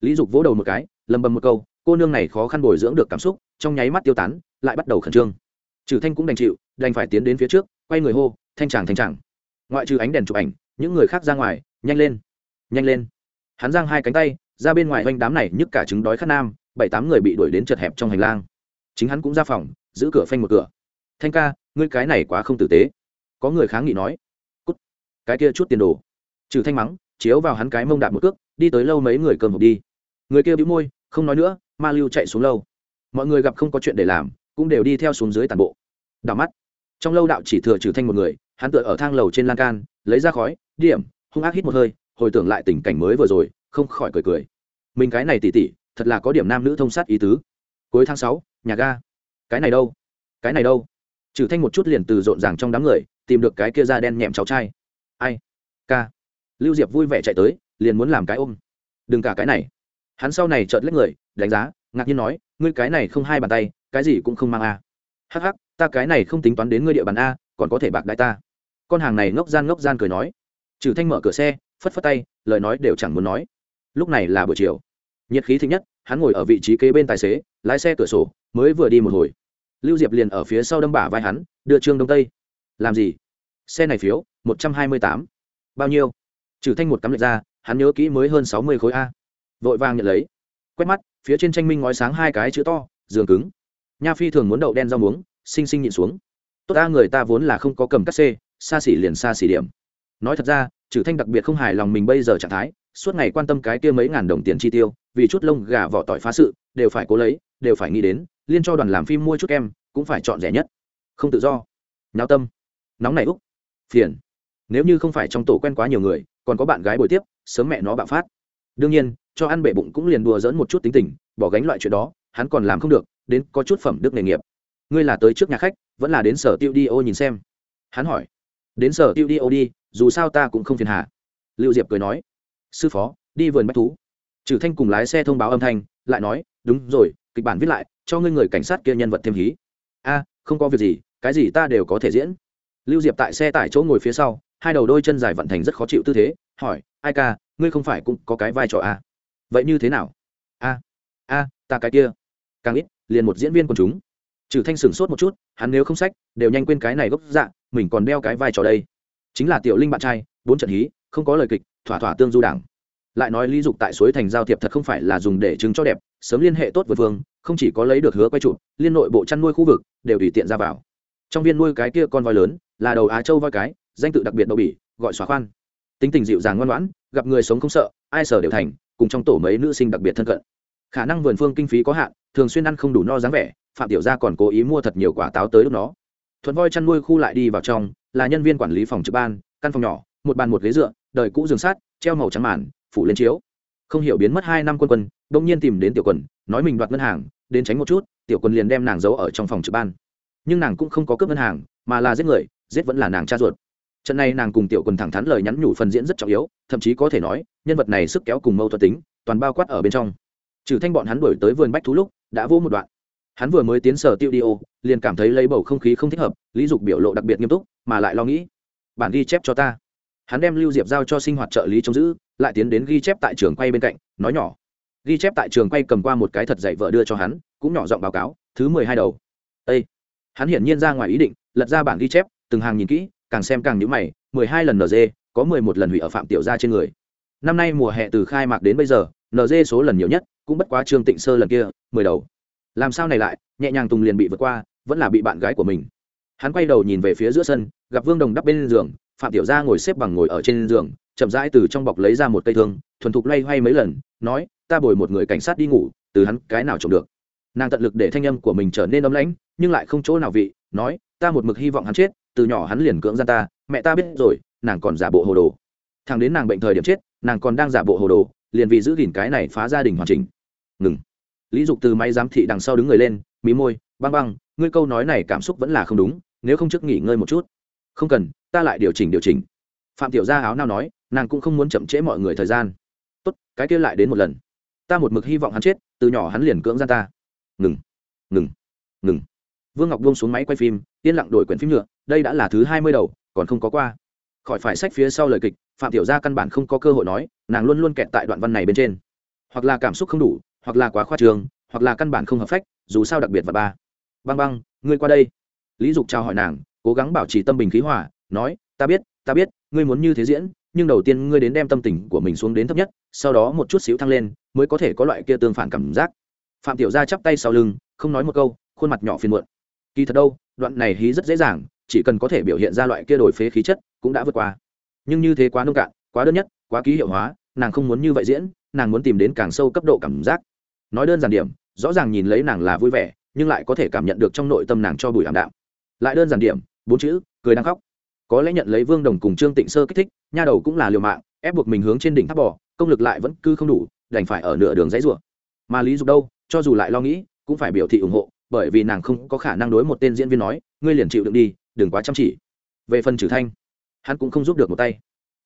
Lý dục vỗ đầu một cái, lầm bầm một câu, cô nương này khó khăn bồi dưỡng được cảm xúc, trong nháy mắt tiêu tán, lại bắt đầu khẩn trương. Trừ thanh cũng đành chịu, đành phải tiến đến phía trước, quay người hô, thanh tràng thanh tràng ngoại trừ ánh đèn chụp ảnh, những người khác ra ngoài, nhanh lên nhanh lên. Hắn giang hai cánh tay, ra bên ngoài oanh đám này nhức cả trứng đói khát nam bảy tám người bị đuổi đến chật hẹp trong hành lang. Chính hắn cũng ra phòng, giữ cửa phanh một cửa. Thanh ca, ngươi cái này quá không tử tế. Có người kháng nghị nói, cút, cái kia chút tiền đồ. Trừ thanh mắng, chiếu vào hắn cái mông đạp một cước, đi tới lâu mấy người cơm hộp đi. Người kia bĩu môi, không nói nữa, ma lưu chạy xuống lâu. Mọi người gặp không có chuyện để làm, cũng đều đi theo xuống dưới tàn bộ. Đảo mắt, trong lâu đạo chỉ thừa trừ thanh một người, hắn tựa ở thang lầu trên lan can, lấy ra khói, điểm, hung ác hít một hơi, hồi tưởng lại tình cảnh mới vừa rồi, không khỏi cười cười. Mình cái này tỉ tỉ thật là có điểm nam nữ thông sát ý tứ. Cuối tháng sáu, nhà ga. Cái này đâu? Cái này đâu? Trừ thanh một chút liền từ rộn ràng trong đám người, tìm được cái kia da đen nhẹm cháu trai. Ai? Ca. Lưu diệp vui vẻ chạy tới, liền muốn làm cái ôm. Đừng cả cái này. Hắn sau này chợt lấy người, đánh giá, ngạc nhiên nói, ngươi cái này không hai bàn tay, cái gì cũng không mang a. À. hắc hắc, ta cái này không tính toán đến ngươi địa bàn a, còn có thể bạc đại ta. Con hàng này ngốc gian ngốc gian cười nói. Trừ thanh mở cửa xe, phất phất tay, lời nói đều chẳng muốn nói. Lúc này là buổi chiều nhiệt khí thịnh nhất, hắn ngồi ở vị trí kế bên tài xế, lái xe cửa sổ, mới vừa đi một hồi. Lưu diệp liền ở phía sau đâm bả vai hắn, đưa trương đông tây. Làm gì? Xe này phiếu, một trăm hai mươi tám. Bao nhiêu? Trừ thanh một cắm lệch ra, hắn nhớ kỹ mới hơn sáu mươi khối a. Vội vàng nhận lấy. Quét mắt, phía trên tranh minh ngói sáng hai cái chữ to, giường cứng. Nha phi thường muốn đậu đen rau muống, xinh xinh nhịn xuống. Tốt ta người ta vốn là không có cầm cắt xê, xa xỉ liền xa xỉ điểm. Nói thật ra, trừ thanh đặc biệt không hài lòng mình bây giờ trạng thái suốt ngày quan tâm cái kia mấy ngàn đồng tiền chi tiêu, vì chút lông gà vỏ tỏi phá sự, đều phải cố lấy, đều phải nghĩ đến, liên cho đoàn làm phim mua chút em cũng phải chọn rẻ nhất. Không tự do. Nháo tâm. Nóng này úc. Phiền. Nếu như không phải trong tổ quen quá nhiều người, còn có bạn gái bồi tiếp, sớm mẹ nó bạo phát. Đương nhiên, cho ăn bể bụng cũng liền đùa dỡn một chút tính tình, bỏ gánh loại chuyện đó, hắn còn làm không được, đến có chút phẩm đức nghề nghiệp. Ngươi là tới trước nhà khách, vẫn là đến sở tiêu đi ô nhìn xem? Hắn hỏi. Đến sở tiêu đi ô đi, dù sao ta cũng không phiền hà. Lưu diệp cười nói sư phó, đi vườn bách thú. Trừ thanh cùng lái xe thông báo âm thanh, lại nói, đúng rồi, kịch bản viết lại, cho ngươi người cảnh sát kia nhân vật thêm hí. A, không có việc gì, cái gì ta đều có thể diễn. Lưu diệp tại xe tải chỗ ngồi phía sau, hai đầu đôi chân dài vận thành rất khó chịu tư thế, hỏi, ai ca, ngươi không phải cũng có cái vai trò a? Vậy như thế nào? A a, ta cái kia. Càng ít, liền một diễn viên quần chúng. Trừ thanh sửng sốt một chút, hắn nếu không sách, đều nhanh quên cái này gốc dạ mình còn đeo cái vai trò đây. Chính là tiểu linh bạn trai, bốn trận hí, không có lời kịch thỏa thỏa tương du đảng. Lại nói lý dục tại suối thành giao thiệp thật không phải là dùng để chứng cho đẹp, sớm liên hệ tốt với vương, không chỉ có lấy được hứa quay trụ, liên nội bộ chăn nuôi khu vực đều tùy tiện ra vào. Trong viên nuôi cái kia con voi lớn, là đầu á châu voi cái, danh tự đặc biệt đậu bỉ, gọi xóa khoan. Tính tình dịu dàng ngoan ngoãn, gặp người sống không sợ, ai sở đều thành, cùng trong tổ mấy nữ sinh đặc biệt thân cận. Khả năng vườn phương kinh phí có hạn, thường xuyên ăn không đủ no dáng vẻ, phạm tiểu gia còn cố ý mua thật nhiều quả táo tới lúc nó. Thuận voi chăn nuôi khu lại đi vào trong, là nhân viên quản lý phòng trực ban, căn phòng nhỏ một bàn một ghế dựa, đời cũ giường sát, treo màu trắng màn, phủ lên chiếu. Không hiểu biến mất hai năm quân quân đông nhiên tìm đến tiểu quần, nói mình đoạt ngân hàng, đến tránh một chút, tiểu quần liền đem nàng giấu ở trong phòng trực ban. Nhưng nàng cũng không có cướp ngân hàng, mà là giết người, giết vẫn là nàng cha ruột. Trận này nàng cùng tiểu quần thẳng thắn lời nhắn nhủ phần diễn rất trọng yếu, thậm chí có thể nói, nhân vật này sức kéo cùng mâu thuẫn tính, toàn bao quát ở bên trong. Trừ thanh bọn hắn đuổi tới vườn bách thú lúc, đã vô một đoạn. Hắn vừa mới tiến sở tiêu đi ô, liền cảm thấy lấy bầu không khí không thích hợp, lý dục biểu lộ đặc biệt nghiêm túc, mà lại lo nghĩ. Bản ghi chép cho ta hắn đem lưu diệp giao cho sinh hoạt trợ lý trông giữ, lại tiến đến ghi chép tại trường quay bên cạnh, nói nhỏ. Ghi chép tại trường quay cầm qua một cái thật dạy vợ đưa cho hắn, cũng nhỏ giọng báo cáo, thứ mười hai đầu. Â hắn hiển nhiên ra ngoài ý định, lật ra bản ghi chép, từng hàng nhìn kỹ, càng xem càng nhữ mày, mười hai lần nd có mười một lần hủy ở phạm tiểu gia trên người. Năm nay mùa hè từ khai mạc đến bây giờ nd số lần nhiều nhất, cũng bất quá trương tịnh sơ lần kia, mười đầu. Làm sao này lại, nhẹ nhàng tùng liền bị vượt qua, vẫn là bị bạn gái của mình. Hắn quay đầu nhìn về phía giữa sân, gặp vương đồng đắp bên giường phạm tiểu gia ngồi xếp bằng ngồi ở trên giường, chậm rãi từ trong bọc lấy ra một cây thương, thuần thục loay hoay mấy lần, nói, ta bồi một người cảnh sát đi ngủ, từ hắn cái nào trộm được? Nàng tận lực để thanh âm của mình trở nên ấm lãnh, nhưng lại không chỗ nào vị, nói, ta một mực hy vọng hắn chết, từ nhỏ hắn liền cưỡng gian ta, mẹ ta biết rồi, nàng còn giả bộ hồ đồ. Thằng đến nàng bệnh thời điểm chết, nàng còn đang giả bộ hồ đồ, liền vì giữ gìn cái này phá gia đình hoàn chỉnh. Ngừng. Lý dục từ máy giám thị đằng sau đứng người lên, mí môi, băng băng, ngươi câu nói này cảm xúc vẫn là không đúng, nếu không trước nghỉ ngơi một chút không cần, ta lại điều chỉnh điều chỉnh. Phạm tiểu gia áo nào nói, nàng cũng không muốn chậm trễ mọi người thời gian. Tốt, cái kia lại đến một lần. Ta một mực hy vọng hắn chết, từ nhỏ hắn liền cưỡng gian ta. Ngừng ngừng ngừng. Vương ngọc buông xuống máy quay phim, yên lặng đổi quyển phim nhựa, đây đã là thứ hai mươi đầu, còn không có qua. Khỏi phải sách phía sau lời kịch, phạm tiểu gia căn bản không có cơ hội nói, nàng luôn luôn kẹt tại đoạn văn này bên trên. Hoặc là cảm xúc không đủ, hoặc là quá khoa trường hoặc là căn bản không hợp phách, dù sao đặc biệt và ba. Băng băng, ngươi qua đây. Lý dục chào hỏi nàng cố gắng bảo trì tâm bình khí hòa, nói, ta biết ta biết, ngươi muốn như thế diễn, nhưng đầu tiên ngươi đến đem tâm tình của mình xuống đến thấp nhất, sau đó một chút xíu thăng lên, mới có thể có loại kia tương phản cảm giác. Phạm tiểu gia chắp tay sau lưng, không nói một câu, khuôn mặt nhỏ phiền muộn. Kỳ thật đâu, đoạn này hí rất dễ dàng, chỉ cần có thể biểu hiện ra loại kia đổi phế khí chất, cũng đã vượt qua. Nhưng như thế quá nông cạn, quá đơn nhất, quá ký hiệu hóa, nàng không muốn như vậy diễn, nàng muốn tìm đến càng sâu cấp độ cảm giác. Nói đơn giản điểm, rõ ràng nhìn lấy nàng là vui vẻ, nhưng lại có thể cảm nhận được trong nội tâm nàng cho bùi ảm đạm. Lại đơn giản điểm bốn chữ, cười đang khóc. Có lẽ nhận lấy vương đồng cùng trương tịnh sơ kích thích, nha đầu cũng là liều mạng, ép buộc mình hướng trên đỉnh tháp bò, công lực lại vẫn cứ không đủ, đành phải ở nửa đường dãy rủa. Mà lý dục đâu, cho dù lại lo nghĩ, cũng phải biểu thị ủng hộ, bởi vì nàng không có khả năng đối một tên diễn viên nói, ngươi liền chịu đựng đi, đừng quá chăm chỉ. Về phần trừ thanh, hắn cũng không giúp được một tay.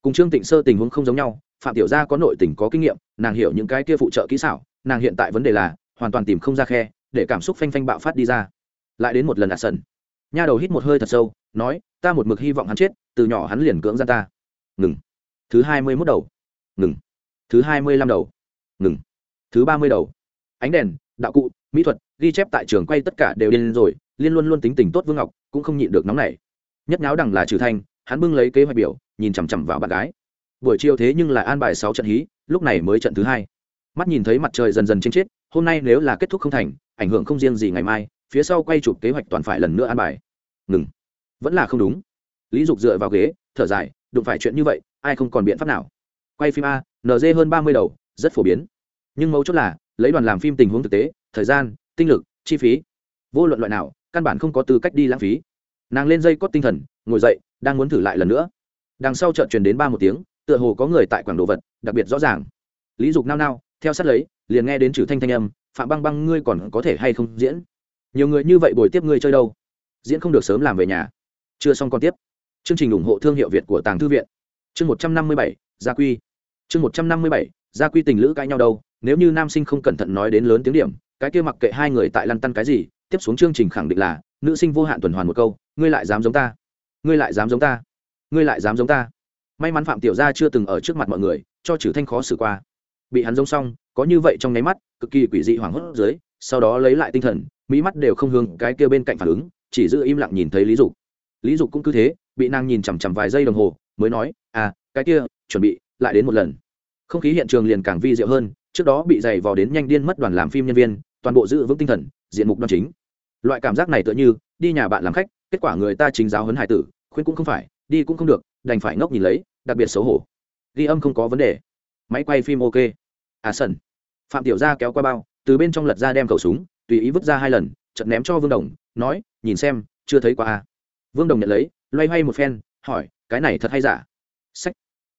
Cùng trương tịnh sơ tình huống không giống nhau, phạm tiểu gia có nội tình, có kinh nghiệm, nàng hiểu những cái kia phụ trợ kỹ xảo, nàng hiện tại vấn đề là, hoàn toàn tìm không ra khe, để cảm xúc phanh phanh bạo phát đi ra. Lại đến một lần đạt sần nha đầu hít một hơi thật sâu, nói, ta một mực hy vọng hắn chết, từ nhỏ hắn liền cưỡng gian ta. Ngừng. Thứ hai mươi mốt đầu. Ngừng. Thứ hai mươi lăm đầu. Ngừng. Thứ ba mươi đầu. Ánh đèn, đạo cụ, mỹ thuật, ghi chép tại trường quay tất cả đều điên rồi, liên luôn luôn tính tình tốt vương ngọc, cũng không nhịn được nóng này nhất nháo đằng là trừ thanh, hắn bưng lấy kế hoạch biểu, nhìn chằm chằm vào bạn gái. Buổi chiều thế nhưng lại an bài sáu trận hí, lúc này mới trận thứ hai. Mắt nhìn thấy mặt trời dần dần trên chết, hôm nay nếu là kết thúc không thành, ảnh hưởng không riêng gì ngày mai phía sau quay chụp kế hoạch toàn phải lần nữa an bài. Ngừng. Vẫn là không đúng. Lý dục dựa vào ghế, thở dài, đụng phải chuyện như vậy, ai không còn biện pháp nào. Quay phim a nd hơn ba mươi đầu, rất phổ biến. Nhưng mấu chốt là, lấy đoàn làm phim tình huống thực tế, thời gian, tinh lực, chi phí. Vô luận loại nào, căn bản không có tư cách đi lãng phí. Nàng lên dây cót tinh thần, ngồi dậy, đang muốn thử lại lần nữa. Đằng sau chợt truyền đến ba một tiếng, tựa hồ có người tại quảng đồ vật, đặc biệt rõ ràng. Lý dục nao nao, theo sát lấy, liền nghe đến trừ thanh thanh âm, phạm băng băng ngươi còn có thể hay không diễn? Nhiều người như vậy buổi tiếp ngươi chơi đâu? Diễn không được sớm làm về nhà. Chưa xong còn tiếp. Chương trình ủng hộ thương hiệu việt của tàng thư viện. Chương một trăm năm mươi bảy, gia quy. Chương một trăm năm mươi bảy, gia quy tình lữ cãi nhau đâu? Nếu như nam sinh không cẩn thận nói đến lớn tiếng điểm, cái kia mặc kệ hai người tại lăn tăn cái gì, tiếp xuống chương trình khẳng định là, nữ sinh vô hạn tuần hoàn một câu, ngươi lại dám giống ta. Ngươi lại dám giống ta. Ngươi lại dám giống ta. May mắn phạm tiểu gia chưa từng ở trước mặt mọi người, cho trừ thanh khó xử qua. Bị hắn giống xong, có như vậy trong nháy mắt, cực kỳ quỷ dị hoảng hốt dưới, sau đó lấy lại tinh thần mỹ mắt đều không hướng cái kia bên cạnh phản ứng, chỉ giữ im lặng nhìn thấy lý dục. Lý dục cũng cứ thế, bị nàng nhìn chằm chằm vài giây đồng hồ, mới nói à cái kia, chuẩn bị, lại đến một lần. Không khí hiện trường liền càng vi diệu hơn, trước đó bị dày vò đến nhanh điên mất đoàn làm phim nhân viên, toàn bộ giữ vững tinh thần, diện mục đoan chính. Loại cảm giác này tựa như, đi nhà bạn làm khách, kết quả người ta chính giáo huấn hải tử, khuyên cũng không phải, đi cũng không được, đành phải ngốc nhìn lấy, đặc biệt xấu hổ. Ghi âm không có vấn đề. Máy quay phim ok. À sần. Phạm tiểu gia kéo qua bao, từ bên trong lật ra đem khẩu súng tùy ý vứt ra hai lần chật ném cho vương đồng, nói, nhìn xem, chưa thấy qua a vương đồng nhận lấy, loay hoay một phen, hỏi, cái này thật hay giả? Sách.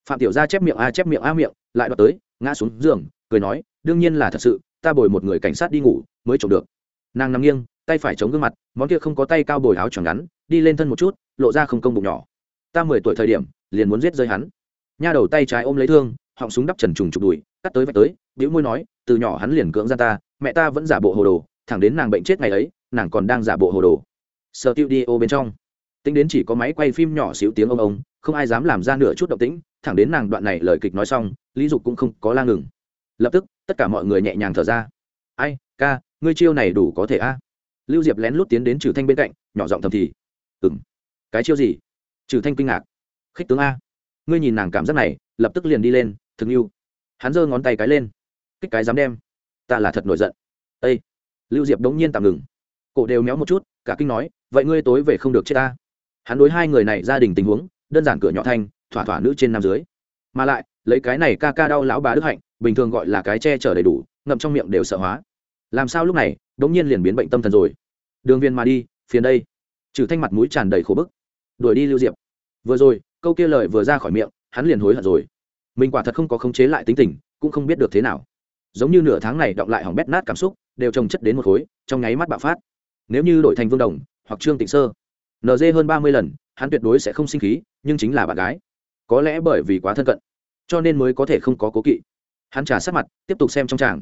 Phạm tiểu gia chép miệng a, chép miệng a miệng, lại đoạt tới, ngã xuống giường, cười nói, đương nhiên là thật sự, ta bồi một người cảnh sát đi ngủ, mới trộm được. Nàng nằm nghiêng, tay phải chống gương mặt, món kia không có tay cao bồi áo tròn ngắn, đi lên thân một chút, lộ ra không công bụng nhỏ. Ta mười tuổi thời điểm, liền muốn giết rơi hắn. Nha đầu tay trái ôm lấy thương, họng súng đắp trần trùng trục đùi, cắt tới vạch tới, bĩu môi nói, từ nhỏ hắn liền cưỡng ra ta, mẹ ta vẫn giả bộ hồ đồ thẳng đến nàng bệnh chết ngày ấy, nàng còn đang giả bộ hồ đồ. Sợ tiêu đi ô bên trong. Tính đến chỉ có máy quay phim nhỏ xíu tiếng ông ông, không ai dám làm ra nửa chút động tĩnh, thẳng đến nàng đoạn này lời kịch nói xong, lý dục cũng không có la ngừng. Lập tức, tất cả mọi người nhẹ nhàng thở ra. Ai, ca, ngươi chiêu này đủ có thể a? Lưu diệp lén lút tiến đến trừ thanh bên cạnh, nhỏ giọng thầm thì. Ừ m cái chiêu gì? Trừ thanh kinh ngạc. Khích tướng a. Ngươi nhìn nàng cảm giác này, lập tức liền đi lên, thực yêu hắn giơ ngón tay cái lên. Kích cái dám đem. Ta là thật nổi giận. Ây lưu diệp đống nhiên tạm ngừng. Cổ đều méo một chút, cả kinh nói, vậy ngươi tối về không được chết ta. Hắn đối hai người này gia đình tình huống, đơn giản cửa nhỏ thanh, thỏa thỏa nữ trên nam dưới. Mà lại, lấy cái này ca ca đau lão bà đức hạnh, bình thường gọi là cái che chở đầy đủ, ngậm trong miệng đều sợ hóa. Làm sao lúc này, đống nhiên liền biến bệnh tâm thần rồi. Đường viên mà đi, phiền đây. Trừ thanh mặt mũi tràn đầy khổ bức. Đuổi đi, lưu diệp. Vừa rồi, câu kia lời vừa ra khỏi miệng, hắn liền hối hận rồi. Mình quả thật không có khống chế lại tính tình, cũng không biết được thế nào giống như nửa tháng này đọng lại hỏng bét nát cảm xúc, đều trồng chất đến một khối, trong nháy mắt bạo phát. Nếu như đổi thành vương đồng hoặc trương tịnh sơ nd hơn ba mươi lần, hắn tuyệt đối sẽ không sinh khí, nhưng chính là bạn gái. Có lẽ bởi vì quá thân cận, cho nên mới có thể không có cố kỵ. Hắn trả sát mặt, tiếp tục xem trong tràng.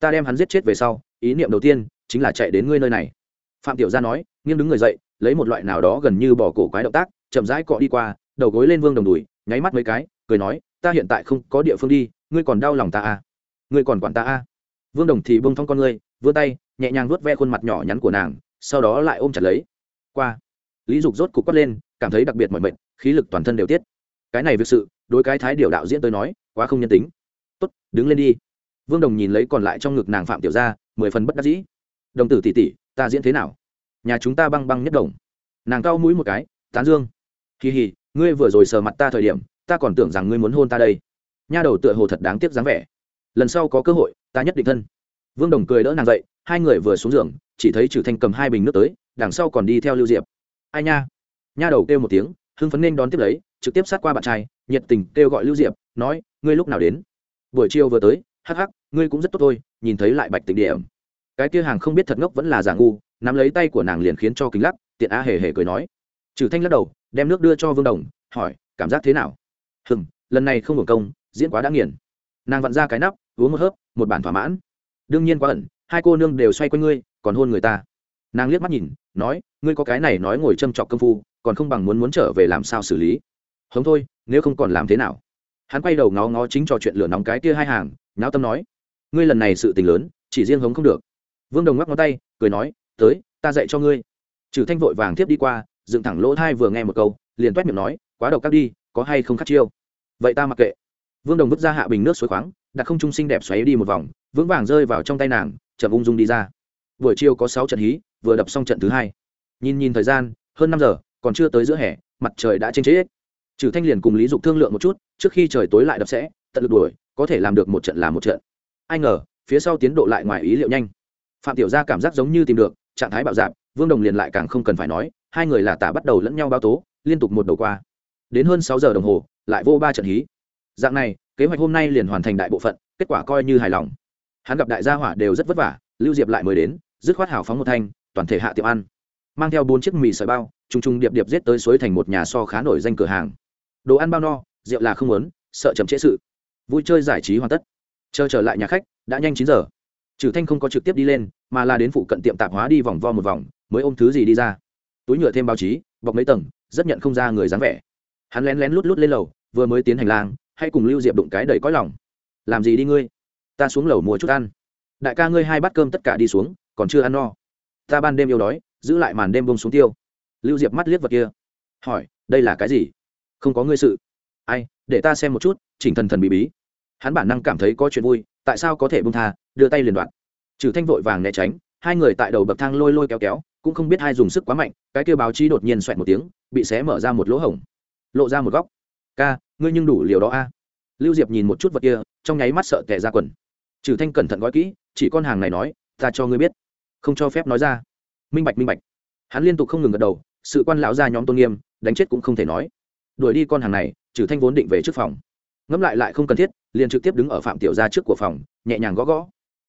Ta đem hắn giết chết về sau, ý niệm đầu tiên chính là chạy đến ngươi nơi này. Phạm tiểu gia nói, nghiêng đứng người dậy, lấy một loại nào đó gần như bỏ cổ quái động tác, chậm rãi cọ đi qua, đầu gối lên vương đồng đùi, nháy mắt mấy cái, cười nói, ta hiện tại không có địa phương đi, ngươi còn đau lòng ta à? Ngươi còn quản ta à vương đồng thì bông thong con ngươi, vươn tay, nhẹ nhàng vuốt ve khuôn mặt nhỏ nhắn của nàng, sau đó lại ôm chặt lấy. Qua. Lý dục rốt cục quất lên, cảm thấy đặc biệt mọi mệnh khí lực toàn thân đều tiết. Cái này việc sự, đối cái thái điều đạo diễn tôi nói, quá không nhân tính. Tốt, đứng lên đi. Vương đồng nhìn lấy còn lại trong ngực nàng phạm tiểu gia, mười phần bất đắc dĩ. Đồng tử tỷ tỷ ta diễn thế nào? Nhà chúng ta băng băng nhất đồng. Nàng cao mũi một cái, tán dương. Kỳ hì, ngươi vừa rồi sờ mặt ta thời điểm, ta còn tưởng rằng ngươi muốn hôn ta đây. Nha đầu tựa hồ thật đáng tiếc dáng vẻ lần sau có cơ hội, ta nhất định thân. Vương đồng cười đỡ nàng dậy, hai người vừa xuống giường, chỉ thấy trừ thanh cầm hai bình nước tới, đằng sau còn đi theo lưu diệp. Ai nha? Nha đầu kêu một tiếng, hưng phấn nên đón tiếp lấy, trực tiếp sát qua bạn trai, nhiệt tình kêu gọi lưu diệp, nói, ngươi lúc nào đến? Buổi chiều vừa tới, hắc hắc, ngươi cũng rất tốt thôi, nhìn thấy lại bạch tịnh điểm. Cái kia hàng không biết thật ngốc vẫn là giả ngu, nắm lấy tay của nàng liền khiến cho kính lắc, tiện a hề hề cười nói. Trừ thanh lắc đầu, đem nước đưa cho vương đồng, hỏi, cảm giác thế nào? Hừng lần này không hưởng công, diễn quá đã nghiền. Nàng vặn ra cái nắp uống một hớp, một bản thỏa mãn. Đương nhiên quá ẩn, hai cô nương đều xoay quanh ngươi, còn hôn người ta. Nàng liếc mắt nhìn, nói, ngươi có cái này nói ngồi châm chọc công phu, còn không bằng muốn muốn trở về làm sao xử lý. Hống thôi, nếu không còn làm thế nào? Hắn quay đầu ngó ngó chính trò chuyện lửa nóng cái kia hai hàng, nháo tâm nói, ngươi lần này sự tình lớn, chỉ riêng hống không được. Vương đồng ngắc ngó tay, cười nói, tới, ta dạy cho ngươi. Trừ thanh vội vàng tiếp đi qua, dựng thẳng lỗ thai vừa nghe một câu, liền toét miệng nói, quá độc các đi, có hay không khắc chiêu? Vậy ta mặc kệ. Vương đồng vứt ra hạ bình nước suối khoáng đặt không trung sinh đẹp xoáy đi một vòng, vững vàng rơi vào trong tay nàng, chậm ung dung đi ra. Buổi chiều có sáu trận hí, vừa đập xong trận thứ hai. Nhìn nhìn thời gian, hơn năm giờ, còn chưa tới giữa hè, mặt trời đã trên chế trừ thanh liền cùng lý dục thương lượng một chút, trước khi trời tối lại đập sẽ, tận lực đuổi, có thể làm được một trận là một trận. Ai ngờ, phía sau tiến độ lại ngoài ý liệu nhanh. Phạm tiểu gia cảm giác giống như tìm được, trạng thái bạo dạn, vương đồng liền lại càng không cần phải nói, hai người là tả bắt đầu lẫn nhau bao tố, liên tục một đầu qua. Đến hơn sáu giờ đồng hồ, lại vô ba trận hí dạng này, kế hoạch hôm nay liền hoàn thành đại bộ phận, kết quả coi như hài lòng. Hắn gặp đại gia hỏa đều rất vất vả, lưu diệp lại mới đến, dứt khoát hào phóng một thanh, toàn thể hạ tiệm ăn. Mang theo bốn chiếc mì sợi bao t r ù n g t r ù n g điệp điệp giết tới suối thành một nhà so khá nổi danh cửa hàng. Đồ ăn bao no, rượu là không muốn, sợ chậm trễ sự. Vui chơi giải trí hoàn tất. Chờ trở lại nhà khách, đã nhanh chín giờ. Trừ thanh không có trực tiếp đi lên, mà là đến phụ cận tiệm tạp hóa đi vòng vo một vòng, mới ôm thứ gì đi ra. Túi nhựa thêm báo chí, bọc mấy tầng, rất nhận không ra người dáng vẻ. Hắn lén lén lút lút lên lầu, vừa mới tiến hành lang hay cùng lưu diệp đụng cái đầy cõi lòng. Làm gì đi ngươi? Ta xuống lầu mua chút ăn. Đại ca ngươi hai bát cơm tất cả đi xuống, còn chưa ăn no. Ta ban đêm yêu đói, giữ lại màn đêm bông xuống tiêu. Lưu diệp mắt liếc vật kia. Hỏi, đây là cái gì? Không có ngươi sự. Ai, để ta xem một chút, chỉnh thần thần bí bí. Hắn bản năng cảm thấy có chuyện vui, tại sao có thể bông tha, đưa tay liền đoạn. Trừ thanh vội vàng né tránh, hai người tại đầu bậc thang lôi lôi kéo kéo, cũng không biết hai dùng sức quá mạnh, cái kêu báo chí đột nhiên xoẹt một tiếng, bị xé mở ra một lỗ hổng. Lộ ra một góc. Ca ngươi nhưng đủ liều đó a. Lưu diệp nhìn một chút vật kia, trong nháy mắt sợ tệ ra quần. Trừ thanh cẩn thận gói kỹ, chỉ con hàng này nói, ta cho ngươi biết. Không cho phép nói ra. Minh bạch minh bạch. Hắn liên tục không ngừng gật đầu, sự quan lão ra nhóm tôn nghiêm, đánh chết cũng không thể nói. Đuổi đi con hàng này, trừ thanh vốn định về trước phòng. Ngẫm lại lại không cần thiết, liền trực tiếp đứng ở phạm tiểu gia trước của phòng, nhẹ nhàng gõ gõ.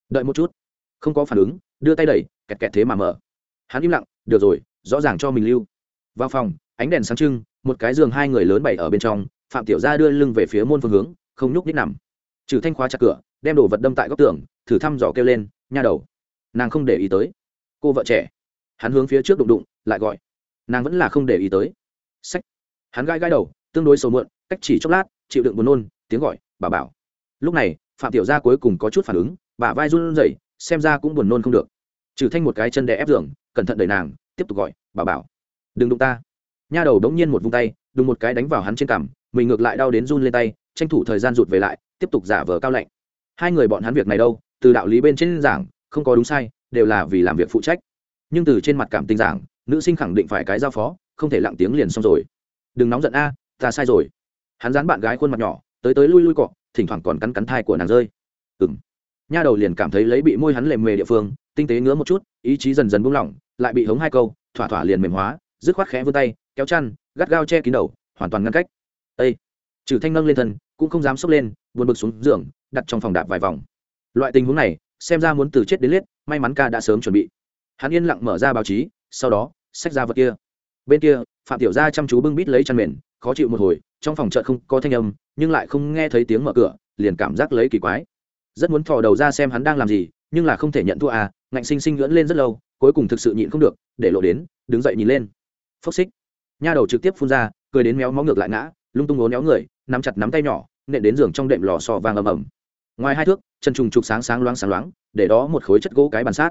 Đợi một chút. Không có phản ứng, đưa tay đẩy, kẹt kẹt thế mà mở. Hắn im lặng, được rồi, rõ ràng cho mình lưu. Vào phòng, ánh đèn sáng trưng, một cái giường hai người lớn bày ở bên trong phạm tiểu gia đưa lưng về phía môn phương hướng, không nhúc nhích nằm. Trừ thanh khóa chặt cửa, đem đồ vật đâm tại góc tường, thử thăm dò kêu lên, nha đầu. Nàng không để ý tới. Cô vợ trẻ. Hắn hướng phía trước đụng đụng, lại gọi. Nàng vẫn là không để ý tới. Sách hắn gai gai đầu, tương đối sầu muộn, cách chỉ chốc lát, chịu đựng buồn nôn, tiếng gọi, bà bảo. Lúc này, phạm tiểu gia cuối cùng có chút phản ứng, bà vai run rẩy, xem ra cũng buồn nôn không được. Trừ thanh một cái chân đè ép giường, cẩn thận đẩy nàng, tiếp tục gọi, bà bảo. Đừng đụng ta. Nha đầu đống nhiên một vung tay, đùng một cái đánh vào hắn trên cằm mình ngược lại đau đến run lên tay, tranh thủ thời gian rụt về lại, tiếp tục giả vờ cao lạnh. Hai người bọn hắn việc này đâu, từ đạo lý bên trên giảng, không có đúng sai, đều là vì làm việc phụ trách. Nhưng từ trên mặt cảm tình giảng, nữ sinh khẳng định phải cái giao phó, không thể lặng tiếng liền xong rồi. Đừng nóng giận a, ta sai rồi. Hắn dán bạn gái khuôn mặt nhỏ, tới tới lui lui cọ, thỉnh thoảng còn cắn cắn thai của nàng rơi. Ừ m nha đầu liền cảm thấy lấy bị môi hắn lềm mề địa phương, tinh tế ngứa một chút, ý chí dần dần buông lỏng, lại bị hống hai câu, thỏa thỏa liền mềm hóa, dứt khoát khẽ vươn tay, kéo chăn, gắt gao che kín đầu, hoàn toàn ngăn cách trừ thanh nâng lên thân, cũng không dám xốc lên, buồn bực xuống giường, đặt trong phòng đạp vài vòng. Loại tình huống này, xem ra muốn từ chết đến liết may mắn ca đã sớm chuẩn bị. Hắn yên lặng mở ra báo chí, sau đó, xách ra vật kia. Bên kia, phạm tiểu gia chăm chú bưng bít lấy chăn mền, khó chịu một hồi, trong phòng chợt không có thanh âm, nhưng lại không nghe thấy tiếng mở cửa, liền cảm giác lấy kỳ quái. Rất muốn thò đầu ra xem hắn đang làm gì, nhưng là không thể nhận thua à ngạnh sinh sinh ngưỡng lên rất lâu, cuối cùng thực sự nhịn không được, để lộ đến, đứng dậy nhìn lên. Phốc xích. Nha đầu trực tiếp phun ra, cười đến méo mó ngược lại ngã, lung tung ố néo người nắm chặt nắm tay nhỏ, nện đến giường trong đệm lò sò vàng ầm ầm. Ngoài hai thước, chân trùng trục sáng sáng loáng sáng loáng, để đó một khối chất gỗ cái bàn sát.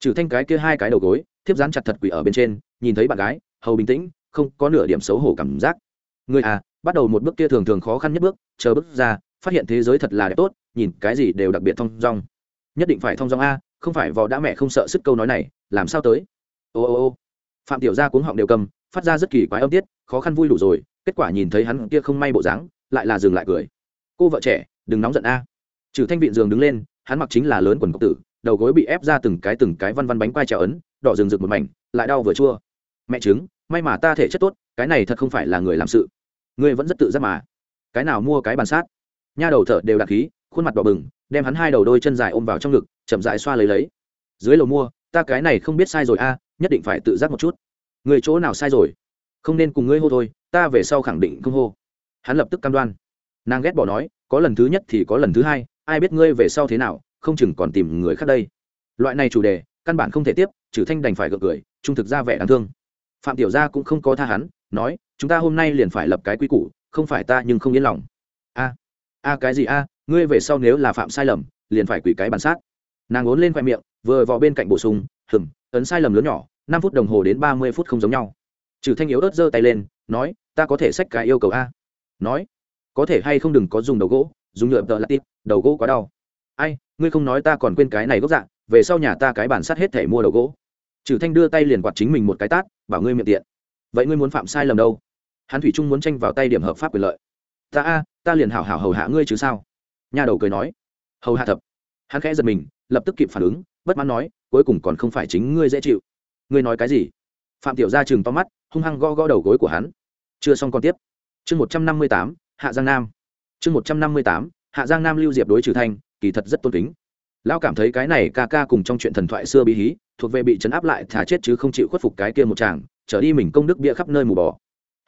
Trừ thanh cái kia hai cái đầu gối, thiếp dán chặt thật quỷ ở bên trên, nhìn thấy bạn gái, hầu bình tĩnh, không có nửa điểm xấu hổ cảm giác. Người à bắt đầu một bước kia thường thường khó khăn nhất bước, chờ bước ra, phát hiện thế giới thật là đẹp tốt, nhìn cái gì đều đặc biệt thong dong. Nhất định phải thong dong a, không phải vò đã mẹ không sợ sức câu nói này, làm sao tới? Ô ô ô. Phạm tiểu gia cuống họng đều cầm, phát ra rất kỳ quái âm tiết, khó khăn vui đủ rồi kết quả nhìn thấy hắn kia không may bộ dáng, lại là dừng lại cười. Cô vợ trẻ, đừng nóng giận a. Trừ thanh viện giường đứng lên, hắn mặc chính là lớn quần cốc tử, đầu gối bị ép ra từng cái từng cái văn văn bánh quai trèo ấn, đỏ rừng rực một mảnh, lại đau vừa chua. Mẹ chứng may mà ta thể chất tốt, cái này thật không phải là người làm sự. Ngươi vẫn rất tự giác mà. Cái nào mua cái bàn sát? Nha đầu thở đều đặc khí, khuôn mặt đỏ bừng, đem hắn hai đầu đôi chân dài ôm vào trong ngực, chậm dại xoa lấy lấy. Dưới lầu mua, ta cái này không biết sai rồi a, nhất định phải tự giác một chút. Người chỗ nào sai rồi? Không nên cùng ngươi hô thôi, ta về sau khẳng định không hô. Hắn lập tức cam đoan. Nàng ghét bỏ nói, có lần thứ nhất thì có lần thứ hai, ai biết ngươi về sau thế nào, không chừng còn tìm người khác đây. Loại này chủ đề, căn bản không thể tiếp, trừ thanh đành phải gượng cười, trung thực ra vẻ đáng thương. Phạm tiểu gia cũng không có tha hắn, nói, chúng ta hôm nay liền phải lập cái quy củ, không phải ta nhưng không yên lòng. A a cái gì a, ngươi về sau nếu là phạm sai lầm, liền phải quỷ cái bản sát. Nàng ốn lên khoe miệng, vừa vào bên cạnh bổ sung hừng ấn sai lầm lớn nhỏ, năm phút đồng hồ đến ba mươi phút không giống nhau trừ thanh yếu ớt giơ tay lên, nói, ta có thể xách cái yêu cầu a. Nói, có thể hay không đừng có dùng đầu gỗ, dùng nhựa tợ là tít đầu gỗ quá đau. Ai, ngươi không nói ta còn quên cái này gốc dạng về sau nhà ta cái bản sắt hết thể mua đầu gỗ. Trừ thanh đưa tay liền quạt chính mình một cái tát, bảo ngươi miệng tiện. Vậy ngươi muốn phạm sai lầm đâu? Hắn thủy trung muốn tranh vào tay điểm hợp pháp quyền lợi. Ta a, ta liền hảo hảo hầu hạ ngươi chứ sao? Nhà đầu cười nói. Hầu hạ thập. Hắn khẽ giật mình, lập tức kịp phản ứng, bất mãn nói, cuối cùng còn không phải chính ngươi dễ chịu. Ngươi nói cái gì? Phạm tiểu gia chừng to mắt hung hăng gõ gõ đầu gối của hắn. Chưa xong còn tiếp. Chương một trăm năm mươi tám, hạ giang nam. Chương một trăm năm mươi tám, hạ giang nam lưu diệp đối trừ thanh, kỳ thật rất tôn kính. Lão cảm thấy cái này ca ca cùng trong chuyện thần thoại xưa bí hí, thuộc về bị chấn áp lại thả chết chứ không chịu khuất phục cái kia một chàng, trở đi mình công đức bia khắp nơi mù bò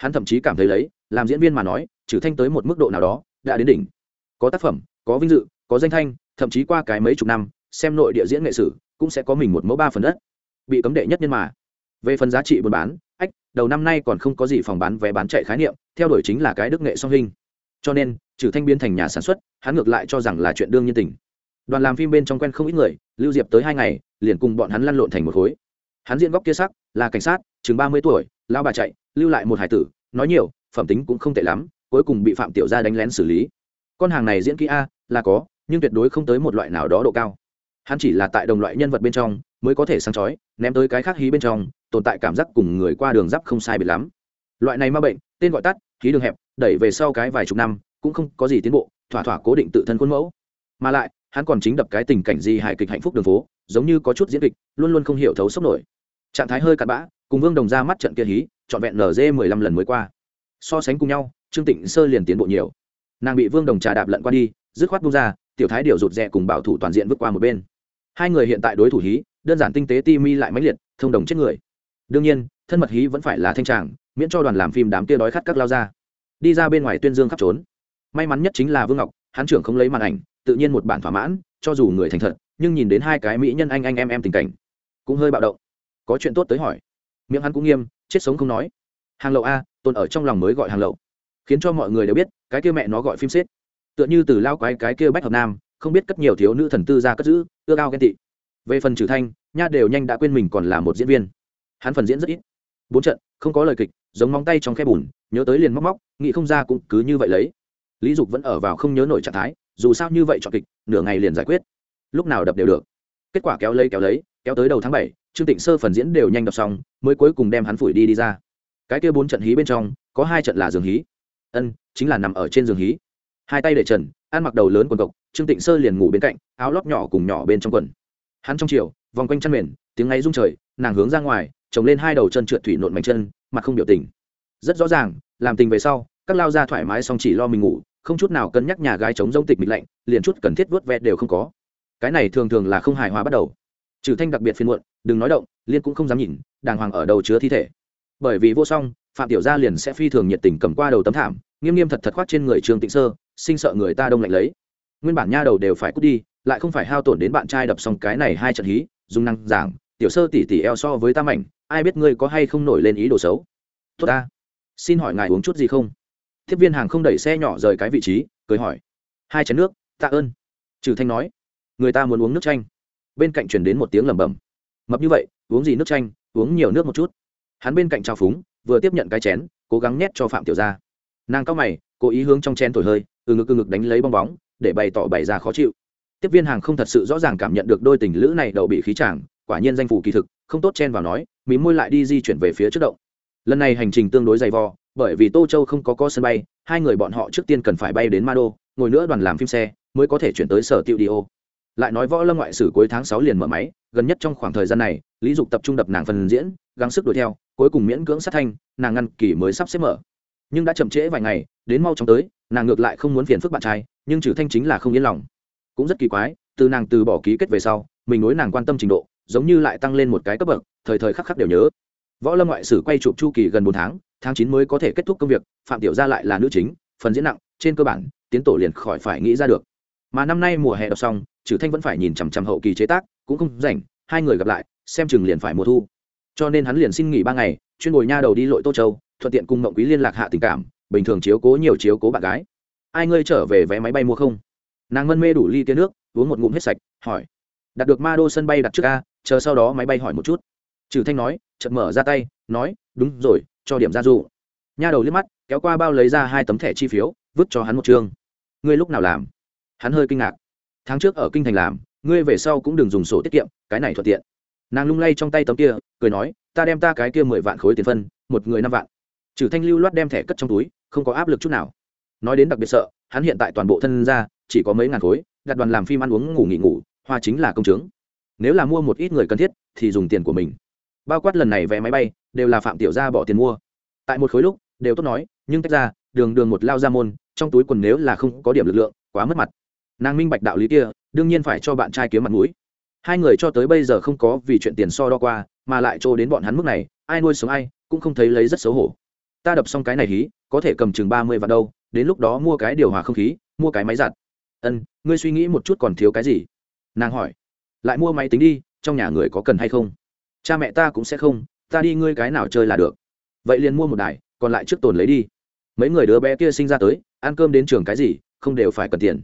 hắn thậm chí cảm thấy lấy, làm diễn viên mà nói, trừ thanh tới một mức độ nào đó, đã đến đỉnh. Có tác phẩm, có vinh dự, có danh thanh, thậm chí qua cái mấy chục năm, xem nội địa diễn nghệ sử, cũng sẽ có mình một mẫu ba phần đất. Bị cấm đệ nhất nhân mà về phần giá trị buôn bán, ách, đầu năm nay còn không có gì phòng bán vé bán chạy khái niệm, theo đuổi chính là cái đức nghệ song hình. Cho nên, trừ thanh biến thành nhà sản xuất, hắn ngược lại cho rằng là chuyện đương nhiên tình. Đoàn làm phim bên trong quen không ít người, lưu diệp tới hai ngày, liền cùng bọn hắn lăn lộn thành một khối. Hắn diện góc kia sắc, là cảnh sát, chừng ba mươi tuổi lao bà chạy, lưu lại một hải tử, nói nhiều, phẩm tính cũng không tệ lắm, cuối cùng bị phạm tiểu gia đánh lén xử lý. Con hàng này diễn kỹ a, là có, nhưng tuyệt đối không tới một loại nào đó độ cao. Hắn chỉ là tại đồng loại nhân vật bên trong, mới có thể sáng chói, ném tới cái khác hí bên trong tồn tại cảm giác cùng người qua đường giáp không sai biệt lắm. Loại này ma bệnh, tên gọi tắt, khí đường hẹp, đẩy về sau cái vài chục năm, cũng không có gì tiến bộ, thỏa thỏa cố định tự thân khuôn mẫu. Mà lại, hắn còn chính đập cái tình cảnh gì hài kịch hạnh phúc đường phố, giống như có chút diễn kịch, luôn luôn không hiểu thấu sốc nổi. Trạng thái hơi cặn bã, cùng vương đồng ra mắt trận kia hí, trọn vẹn nz mười lăm lần mới qua. So sánh cùng nhau, trương tịnh sơ liền tiến bộ nhiều. Nàng bị vương đồng trà đạp lận qua đi, dứt khoát bung ra, tiểu thái điều rụt rè cùng bảo thủ toàn diện vượt qua một bên. Hai người hiện tại đối thủ hí, đơn giản tinh tế ti mi lại mãnh liệt, thông đồng chết người đương nhiên, thân mật hí vẫn phải là thanh tràng, miễn cho đoàn làm phim đám kia đói khát các lao ra. Đi ra bên ngoài tuyên dương khắp trốn. May mắn nhất chính là vương ngọc, hắn trưởng không lấy màn ảnh, tự nhiên một bản thỏa mãn, cho dù người thành thật, nhưng nhìn đến hai cái mỹ nhân anh anh em em tình cảnh, cũng hơi bạo động. Có chuyện tốt tới hỏi. Miệng hắn cũng nghiêm, chết sống không nói. Hàng lậu a tồn ở trong lòng mới gọi hàng lậu. Khiến cho mọi người đều biết, cái kia mẹ nó gọi phim xếp. Tựa như từ lao quái cái kia bách hợp nam, không biết cất nhiều thiếu nữ thần tư ra cất giữ ưa cao ghen tị. Về phần trừ thanh, nha đều nhanh đã quên mình còn là một diễn viên hắn phần diễn rất ít. Bốn trận, không có lời kịch, giống móng tay trong khe bùn, nhớ tới liền móc móc, nghĩ không ra cũng cứ như vậy lấy. Lý dục vẫn ở vào không nhớ nổi trạng thái, dù sao như vậy chọn kịch, nửa ngày liền giải quyết. Lúc nào đập đều được. Kết quả kéo lấy kéo lấy, kéo tới đầu tháng bảy, trương tịnh sơ phần diễn đều nhanh đọc xong, mới cuối cùng đem hắn phủi đi đi ra. Cái kia bốn trận hí bên trong, có hai trận là giường hí. Ân, chính là nằm ở trên giường hí. Hai tay để trần, ăn mặc đầu lớn quần cộc, trương tịnh sơ liền ngủ bên cạnh, áo lót nhỏ cùng nhỏ bên trong quần. Hắn trong chiều, vòng quanh chăn mền, tiếng ngáy rung trời, nàng hướng ra ngoài trồng lên hai đầu chân trượt thủy nộn mảnh chân, mặt không biểu tình. Rất rõ ràng, làm tình về sau, các lao ra thoải mái xong chỉ lo mình ngủ, không chút nào cân nhắc nhà gái chống giống tịch mịch lạnh, liền chút cần thiết vớt vẹt đều không có. Cái này thường thường là không hài hòa bắt đầu. Trừ thanh đặc biệt phiền muộn, đừng nói động, liên cũng không dám nhìn, đàng hoàng ở đầu chứa thi thể. Bởi vì vô song, phạm tiểu gia liền sẽ phi thường nhiệt tình cầm qua đầu tấm thảm, nghiêm nghiêm thật thật khoác trên người trường tịnh sơ, sinh sợ người ta đông lạnh lấy. Nguyên bản nha đầu đều phải cút đi, lại không phải hao tổn đến bạn trai đập xong cái này hai trận hí, dùng năng giảng tiểu sơ tỷ tỷ eo so với ta mảnh ai biết ngươi có hay không nổi lên ý đồ xấu? Tốt ta. Xin hỏi ngài uống chút gì không? Tiếp viên hàng không đẩy xe nhỏ rời cái vị trí, cười hỏi. Hai chén nước, tạ ơn. Trừ thanh nói. Người ta muốn uống nước chanh. Bên cạnh truyền đến một tiếng lẩm bẩm. Mập như vậy, uống gì nước chanh, uống nhiều nước một chút. Hắn bên cạnh trao phúng, vừa tiếp nhận cái chén, cố gắng nhét cho phạm tiểu gia. Nàng cao mày, cố ý hướng trong chén thổi hơi, từ ngực từ ngực đánh lấy bong bóng, để bày tỏ bày ra khó chịu. Tiếp viên hàng không thật sự rõ ràng cảm nhận được đôi tình lữ này đậu bị khí chàng quả nhiên danh phủ kỳ thực, không tốt chen vào nói, mí môi lại đi di chuyển về phía trước động. Lần này hành trình tương đối dày vò, bởi vì tô châu không có có sân bay, hai người bọn họ trước tiên cần phải bay đến ma đô ngồi nữa đoàn làm phim xe, mới có thể chuyển tới sở tiệu đi ô. Lại nói võ lâm ngoại sử cuối tháng sáu liền mở máy, gần nhất trong khoảng thời gian này, lý dục tập trung đập nàng phần diễn, gắng sức đuổi theo, cuối cùng miễn cưỡng sát thanh, nàng ngăn kỳ mới sắp xếp mở. Nhưng đã chậm trễ vài ngày, đến mau chóng tới, nàng ngược lại không muốn phiền phức bạn trai, nhưng trừ thanh chính là không yên lòng. Cũng rất kỳ quái, từ nàng từ bỏ ký kết về sau, mình nối nàng quan tâm trình độ giống như lại tăng lên một cái cấp bậc, thời thời khắc khắc đều nhớ. Võ lâm ngoại sử quay chụp chu kỳ gần bốn tháng tháng chín mới có thể kết thúc công việc, phạm tiểu gia lại là nữ chính, phần diễn nặng, trên cơ bản, tiến tổ liền khỏi phải nghĩ ra được. Mà năm nay mùa hè đọc xong trừ thanh vẫn phải nhìn chằm chằm hậu kỳ chế tác, cũng không rảnh, hai người gặp lại, xem chừng liền phải mùa thu. Cho nên hắn liền xin nghỉ ba ngày, chuyên ngồi nha đầu đi lội tô châu, thuận tiện cùng mộng quý liên lạc hạ tình cảm, bình thường chiếu cố nhiều chiếu cố bạn gái. Ai ngươi trở về vé máy bay mua không? Nàng mân mê đủ ly tia nước, uống một ngụm hết sạch, hỏi. Đặt được ma đô sân bay đặt trước a chờ sau đó máy bay hỏi một chút. Trừ thanh nói, chợt mở ra tay, nói, đúng rồi, cho điểm ra dụ. Nha đầu liếc mắt, kéo qua bao lấy ra hai tấm thẻ chi phiếu, vứt cho hắn một chương. Ngươi lúc nào làm? Hắn hơi kinh ngạc. Tháng trước ở kinh thành làm, ngươi về sau cũng đừng dùng sổ tiết kiệm, cái này thuận tiện. Nàng lung lay trong tay tấm kia, cười nói, ta đem ta cái kia mười vạn khối tiền phân, một người năm vạn. Trừ thanh lưu loát đem thẻ cất trong túi, không có áp lực chút nào. Nói đến đặc biệt sợ, hắn hiện tại toàn bộ thân ra, chỉ có mấy ngàn khối, đặt đoàn làm phim ăn uống ngủ nghỉ ngủ, hoa chính là công chứng nếu là mua một ít người cần thiết, thì dùng tiền của mình. Bao quát lần này vé máy bay, đều là phạm tiểu gia bỏ tiền mua. Tại một khối lúc, đều tốt nói, nhưng tách ra, đường đường một lao ra môn, trong túi quần nếu là không có điểm lực lượng, quá mất mặt. Nàng minh bạch đạo lý kia, đương nhiên phải cho bạn trai kiếm mặt mũi. Hai người cho tới bây giờ không có vì chuyện tiền so đo qua, mà lại trô đến bọn hắn mức này, ai nuôi sống ai, cũng không thấy lấy rất xấu hổ. Ta đập xong cái này hí, có thể cầm chừng ba mươi vạn đâu, đến lúc đó mua cái điều hòa không khí, mua cái máy giặt. Ân, ngươi suy nghĩ một chút còn thiếu cái gì? Nàng hỏi lại mua máy tính đi, trong nhà người có cần hay không? Cha mẹ ta cũng sẽ không, ta đi ngươi cái nào chơi là được. Vậy liền mua một đài, còn lại trước tồn lấy đi. Mấy người đứa bé kia sinh ra tới, ăn cơm đến trường cái gì, không đều phải cần tiền.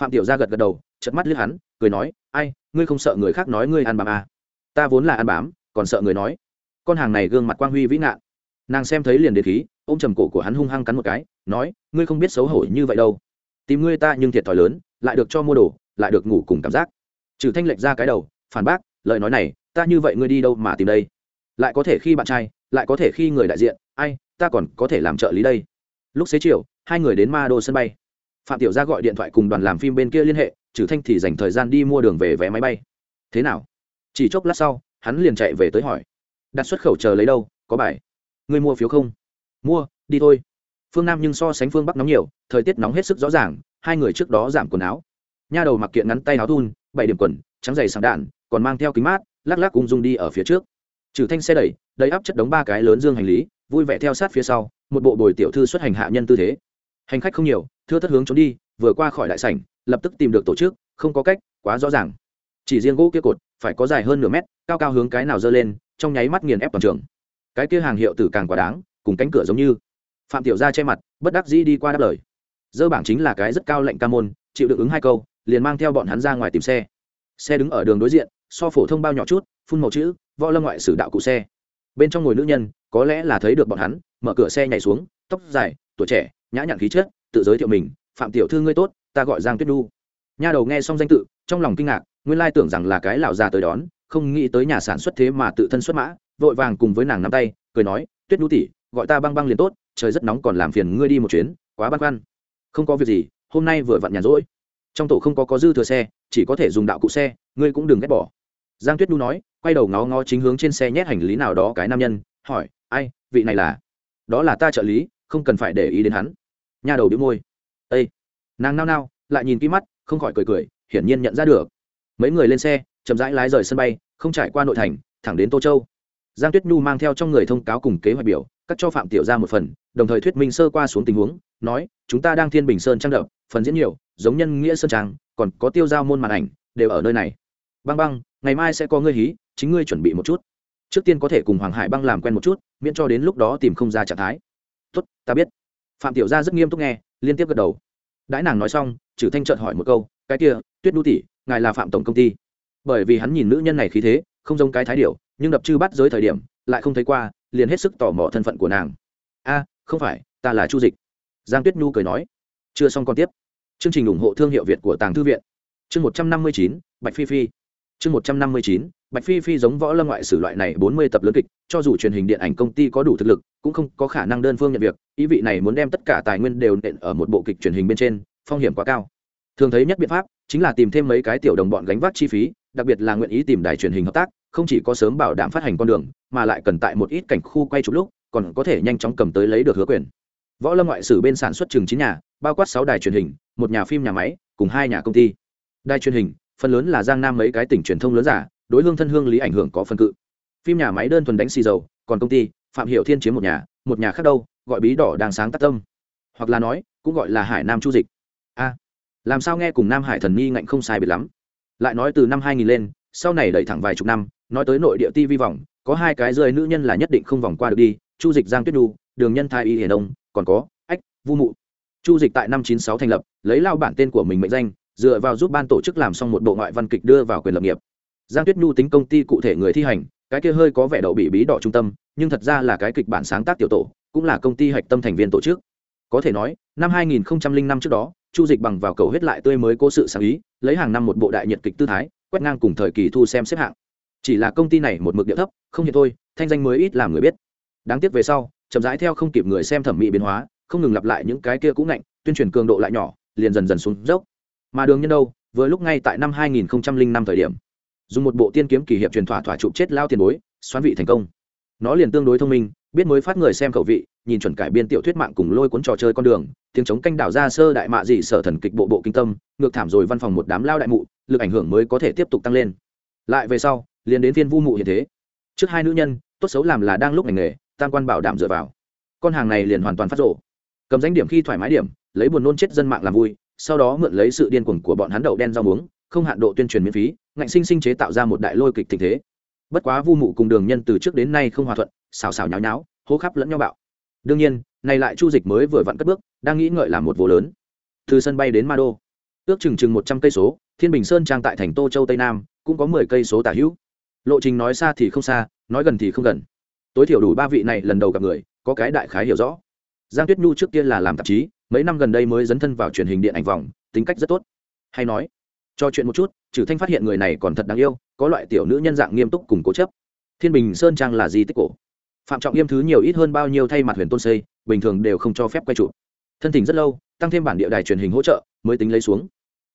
Phạm tiểu gia gật gật đầu chật mắt liếc hắn, cười nói, ai, ngươi không sợ người khác nói ngươi ăn bám à. ta vốn là ăn bám, còn sợ người nói. Con hàng này gương mặt quang huy vĩ ngạn. Nàng xem thấy liền đề khí, ôm trầm cổ của hắn hung hăng cắn một cái, nói, ngươi không biết xấu hổ như vậy đâu. Tìm ngươi ta nhưng thiệt thòi lớn, lại được cho mua đồ, lại được ngủ cùng cảm giác trừ thanh lệch ra cái đầu, phản bác, lời nói này, ta như vậy ngươi đi đâu mà tìm đây? Lại có thể khi bạn trai, lại có thể khi người đại diện, ai, ta còn có thể làm trợ lý đây? Lúc xế chiều, hai người đến ma đô sân bay. Phạm tiểu gia gọi điện thoại cùng đoàn làm phim bên kia liên hệ, trừ thanh thì dành thời gian đi mua đường về vé máy bay. Thế nào? Chỉ chốc lát sau, hắn liền chạy về tới hỏi. Đặt xuất khẩu chờ lấy đâu, có bài? Ngươi mua phiếu không? Mua, đi thôi. Phương nam nhưng so sánh phương bắc nóng nhiều, thời tiết nóng hết sức rõ ràng, hai người trước đó giảm quần áo. Nha đầu mặc kiện ngắn tay áo thun bảy điểm quần, trắng dày sáng đạn, còn mang theo kính mát, lắc lắc ung dung đi ở phía trước. Trừ thanh xe đẩy, đầy áp chất đống ba cái lớn dương hành lý, vui vẻ theo sát phía sau, một bộ bồi tiểu thư xuất hành hạ nhân tư thế. Hành khách không nhiều, thưa thất hướng trốn đi, vừa qua khỏi đại sảnh, lập tức tìm được tổ chức, không có cách, quá rõ ràng. Chỉ riêng gỗ kia cột, phải có dài hơn nửa mét, cao cao hướng cái nào dơ lên, trong nháy mắt nghiền ép toàn trường. Cái kia hàng hiệu tử càng quá đáng, cùng cánh cửa giống như. Phạm tiểu gia che mặt, bất đắc dĩ đi qua đáp lời. Dơ bảng chính là cái rất cao lệnh ca môn, chịu được ứng hai câu liền mang theo bọn hắn ra ngoài tìm xe. Xe đứng ở đường đối diện, so phổ thông bao nhỏ chút, phun màu chữ, võ lâm ngoại sử đạo cụ xe. Bên trong ngồi nữ nhân, có lẽ là thấy được bọn hắn, mở cửa xe nhảy xuống, tóc dài, tuổi trẻ, nhã nhặn khí chất, tự giới thiệu mình, phạm tiểu thư ngươi tốt, ta gọi giang tuyết Nu. nha đầu nghe xong danh tự, trong lòng kinh ngạc, nguyên lai tưởng rằng là cái lão già tới đón, không nghĩ tới nhà sản xuất thế mà tự thân xuất mã, vội vàng cùng với nàng nắm tay, cười nói, tuyết Nu tỷ, gọi ta băng băng liền tốt, trời rất nóng còn làm phiền ngươi đi một chuyến, quá băn khoăn. Không có việc gì, hôm nay vừa vặn nhàn rỗi trong tổ không có có dư thừa xe, chỉ có thể dùng đạo cụ xe, ngươi cũng đừng ghét bỏ. Giang tuyết nhu nói, quay đầu ngó ngó chính hướng trên xe nhét hành lý nào đó cái nam nhân, hỏi, ai, vị này là? Đó là ta trợ lý, không cần phải để ý đến hắn. Nhà đầu đĩu môi. Ây nàng nao nao, lại nhìn kỹ mắt, không khỏi cười cười, hiển nhiên nhận ra được. Mấy người lên xe, chậm rãi lái rời sân bay, không trải qua nội thành, thẳng đến tô châu. Giang tuyết nhu mang theo trong người thông cáo cùng kế hoạch biểu, cắt cho phạm tiểu ra một phần, đồng thời thuyết minh sơ qua xuống tình huống, nói, chúng ta đang thiên bình sơn trang đậm phần diễn nhiều giống nhân nghĩa sơn trang, còn có tiêu giao môn màn ảnh, đều ở nơi này. Băng băng, ngày mai sẽ có ngươi hí, chính ngươi chuẩn bị một chút. Trước tiên có thể cùng hoàng hải băng làm quen một chút, miễn cho đến lúc đó tìm không ra trạng thái. Tốt, ta biết. Phạm tiểu gia rất nghiêm túc nghe, liên tiếp gật đầu. Đãi nàng nói xong trừ thanh trợn hỏi một câu, cái kia, tuyết đu tỷ, ngài là phạm tổng công ty? Bởi vì hắn nhìn nữ nhân này khí thế, không giống cái thái điệu nhưng đập chư bắt giới thời điểm, lại không thấy qua, liền hết sức tò mò thân phận của nàng. A, không phải, ta là chu dịch. Giang tuyết nhu cười nói. Chưa xong còn tiếp chương trình ủng hộ thương hiệu việt của tàng thư viện. Chương một trăm năm mươi chín, bạch phi phi. Chương một trăm năm mươi chín, bạch phi phi giống võ lâm ngoại sử loại này bốn mươi tập lớn kịch, cho dù truyền hình điện ảnh công ty có đủ thực lực, cũng không có khả năng đơn phương nhận việc, ý vị này muốn đem tất cả tài nguyên đều nện ở một bộ kịch truyền hình bên trên, phong hiểm quá cao. Thường thấy nhất biện pháp chính là tìm thêm mấy cái tiểu đồng bọn gánh vác chi phí, đặc biệt là nguyện ý tìm đài truyền hình hợp tác, không chỉ có sớm bảo đảm phát hành con đường, mà lại cần tại một ít cảnh khu quay chụp lúc, còn có thể nhanh chóng cầm tới lấy được hứa quyền. Võ lâm ngoại sử bên sản xuất trường chín nhà bao quát sáu đài truyền hình, một nhà phim, nhà máy, cùng hai nhà công ty. Đài truyền hình, phần lớn là giang nam mấy cái tỉnh truyền thông lớn giả, đối hương thân hương lý ảnh hưởng có phân cự. Phim nhà máy đơn thuần đánh xì dầu, còn công ty, phạm hiệu thiên chiếm một nhà một nhà khác đâu, gọi bí đỏ đang sáng tác tâm. Hoặc là nói, cũng gọi là hải nam chu dịch. A, làm sao nghe cùng nam hải thần nhi ngạnh không sai biệt lắm. Lại nói từ năm 2000 lên, sau này đẩy thẳng vài chục năm, nói tới nội địa ti vi vòng, có hai cái rơi nữ nhân là nhất định không vòng qua được đi, chu dịch, giang tuyết nhu, đường nhân thái y hiền đông, còn có, ách, vu mụ chu dịch tại năm 96 thành lập, lấy lao bản tên của mình mệnh danh, dựa vào giúp ban tổ chức làm xong một bộ ngoại văn kịch đưa vào quyền lập nghiệp. Giang tuyết nhu tính công ty cụ thể người thi hành, cái kia hơi có vẻ đậu bị bí đỏ trung tâm, nhưng thật ra là cái kịch bản sáng tác tiểu tổ, cũng là công ty hạch tâm thành viên tổ chức. Có thể nói, năm 2005 trước đó, chu dịch bằng vào cầu huyết lại tươi mới cố sự sáng ý, lấy hàng năm một bộ đại nhiệt kịch tư thái, quét ngang cùng thời kỳ thu xem xếp hạng. Chỉ là công ty này một mực địa thấp, không hiện thôi, thanh danh mới ít làm người biết. Đáng tiếc về sau, chậm rãi theo không kịp người xem thẩm mỹ biến hóa không ngừng lặp lại những cái kia cũng ngạnh, tuyên truyền cường độ lại nhỏ, liền dần dần xuống dốc. Mà đường nhân đâu, vừa lúc ngay tại năm 2005 thời điểm, dùng một bộ tiên kiếm kỳ hiệp truyền thỏa thỏa trụ chết lao tiền bối, xoán vị thành công. Nó liền tương đối thông minh, biết mới phát người xem khẩu vị, nhìn chuẩn cải biên tiểu thuyết mạng cùng lôi cuốn trò chơi con đường, tiếng chống canh đảo ra sơ đại mạ dị sở thần kịch bộ bộ kinh tâm, ngược thảm rồi văn phòng một đám lao đại mụ, lực ảnh hưởng mới có thể tiếp tục tăng lên. Lại về sau, liền đến viên vu mụ hiện thế. Trước hai nữ nhân, tốt xấu làm là đang lúc ngành nghề, tam quan bảo đảm dựa vào. Con hàng này liền hoàn toàn phát rộ cầm danh điểm khi thoải mái điểm, lấy buồn nôn chết dân mạng làm vui, sau đó mượn lấy sự điên cuồng của bọn hắn đậu đen rau muống, không hạn độ tuyên truyền miễn phí, ngạnh sinh sinh chế tạo ra một đại lôi kịch tình thế. Bất quá vu mụ cùng đường nhân từ trước đến nay không hòa thuận, xào xào nháo nháo, hô khắp lẫn nhau bạo. Đương nhiên, này lại chu dịch mới vừa vặn cất bước, đang nghĩ ngợi làm một vô lớn. Từ sân bay đến ma đô. Ước chừng chừng một trăm cây số, thiên bình sơn trang tại thành tô châu tây nam, cũng có mười cây số tả hữu. Lộ trình nói xa thì không xa, nói gần thì không gần. Tối thiểu đủ ba vị này lần đầu gặp người, có cái đại khái hiểu rõ giang tuyết nhu trước kia là làm tạp chí, mấy năm gần đây mới dấn thân vào truyền hình điện ảnh vòng, tính cách rất tốt. Hay nói, cho chuyện một chút trừ thanh phát hiện người này còn thật đáng yêu, có loại tiểu nữ nhân dạng nghiêm túc cùng cố chấp. Thiên bình sơn trang là di tích cổ. Phạm trọng yêm thứ nhiều ít hơn bao nhiêu thay mặt huyền tôn xây, bình thường đều không cho phép quay trụ thân tình rất lâu, tăng thêm bản địa đài truyền hình hỗ trợ, mới tính lấy xuống.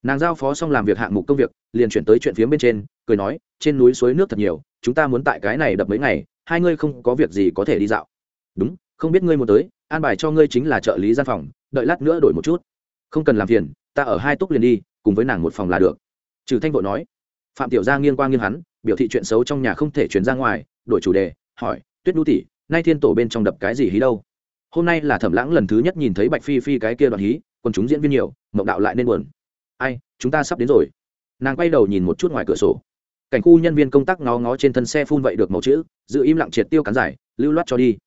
Nàng giao phó xong làm việc hạng mục công việc, liền chuyển tới chuyện phía bên trên, cười nói, trên núi suối nước thật nhiều, chúng ta muốn tại cái này đập mấy ngày, hai ngươi không có việc gì có thể đi dạo. Đúng, không biết ngươi muốn tới an bài cho ngươi chính là trợ lý gian phòng, đợi lát nữa đổi một chút. Không cần làm phiền, ta ở hai túc liền đi, cùng với nàng một phòng là được. Trừ thanh vội nói. Phạm tiểu gia nghiêng qua nghiêng hắn, biểu thị chuyện xấu trong nhà không thể chuyển ra ngoài, đổi chủ đề, hỏi, tuyết đu tỷ, nay thiên tổ bên trong đập cái gì hí đâu? Hôm nay là thẩm lãng lần thứ nhất nhìn thấy bạch phi phi cái kia đoạn hí còn chúng diễn viên nhiều, mộng đạo lại nên buồn. Ai, chúng ta sắp đến rồi. Nàng quay đầu nhìn một chút ngoài cửa sổ. Cảnh khu nhân viên công tác ngó ngó trên thân xe phun vậy được màu chữ, giữ im lặng triệt tiêu cán giải, lưu loát cho đi.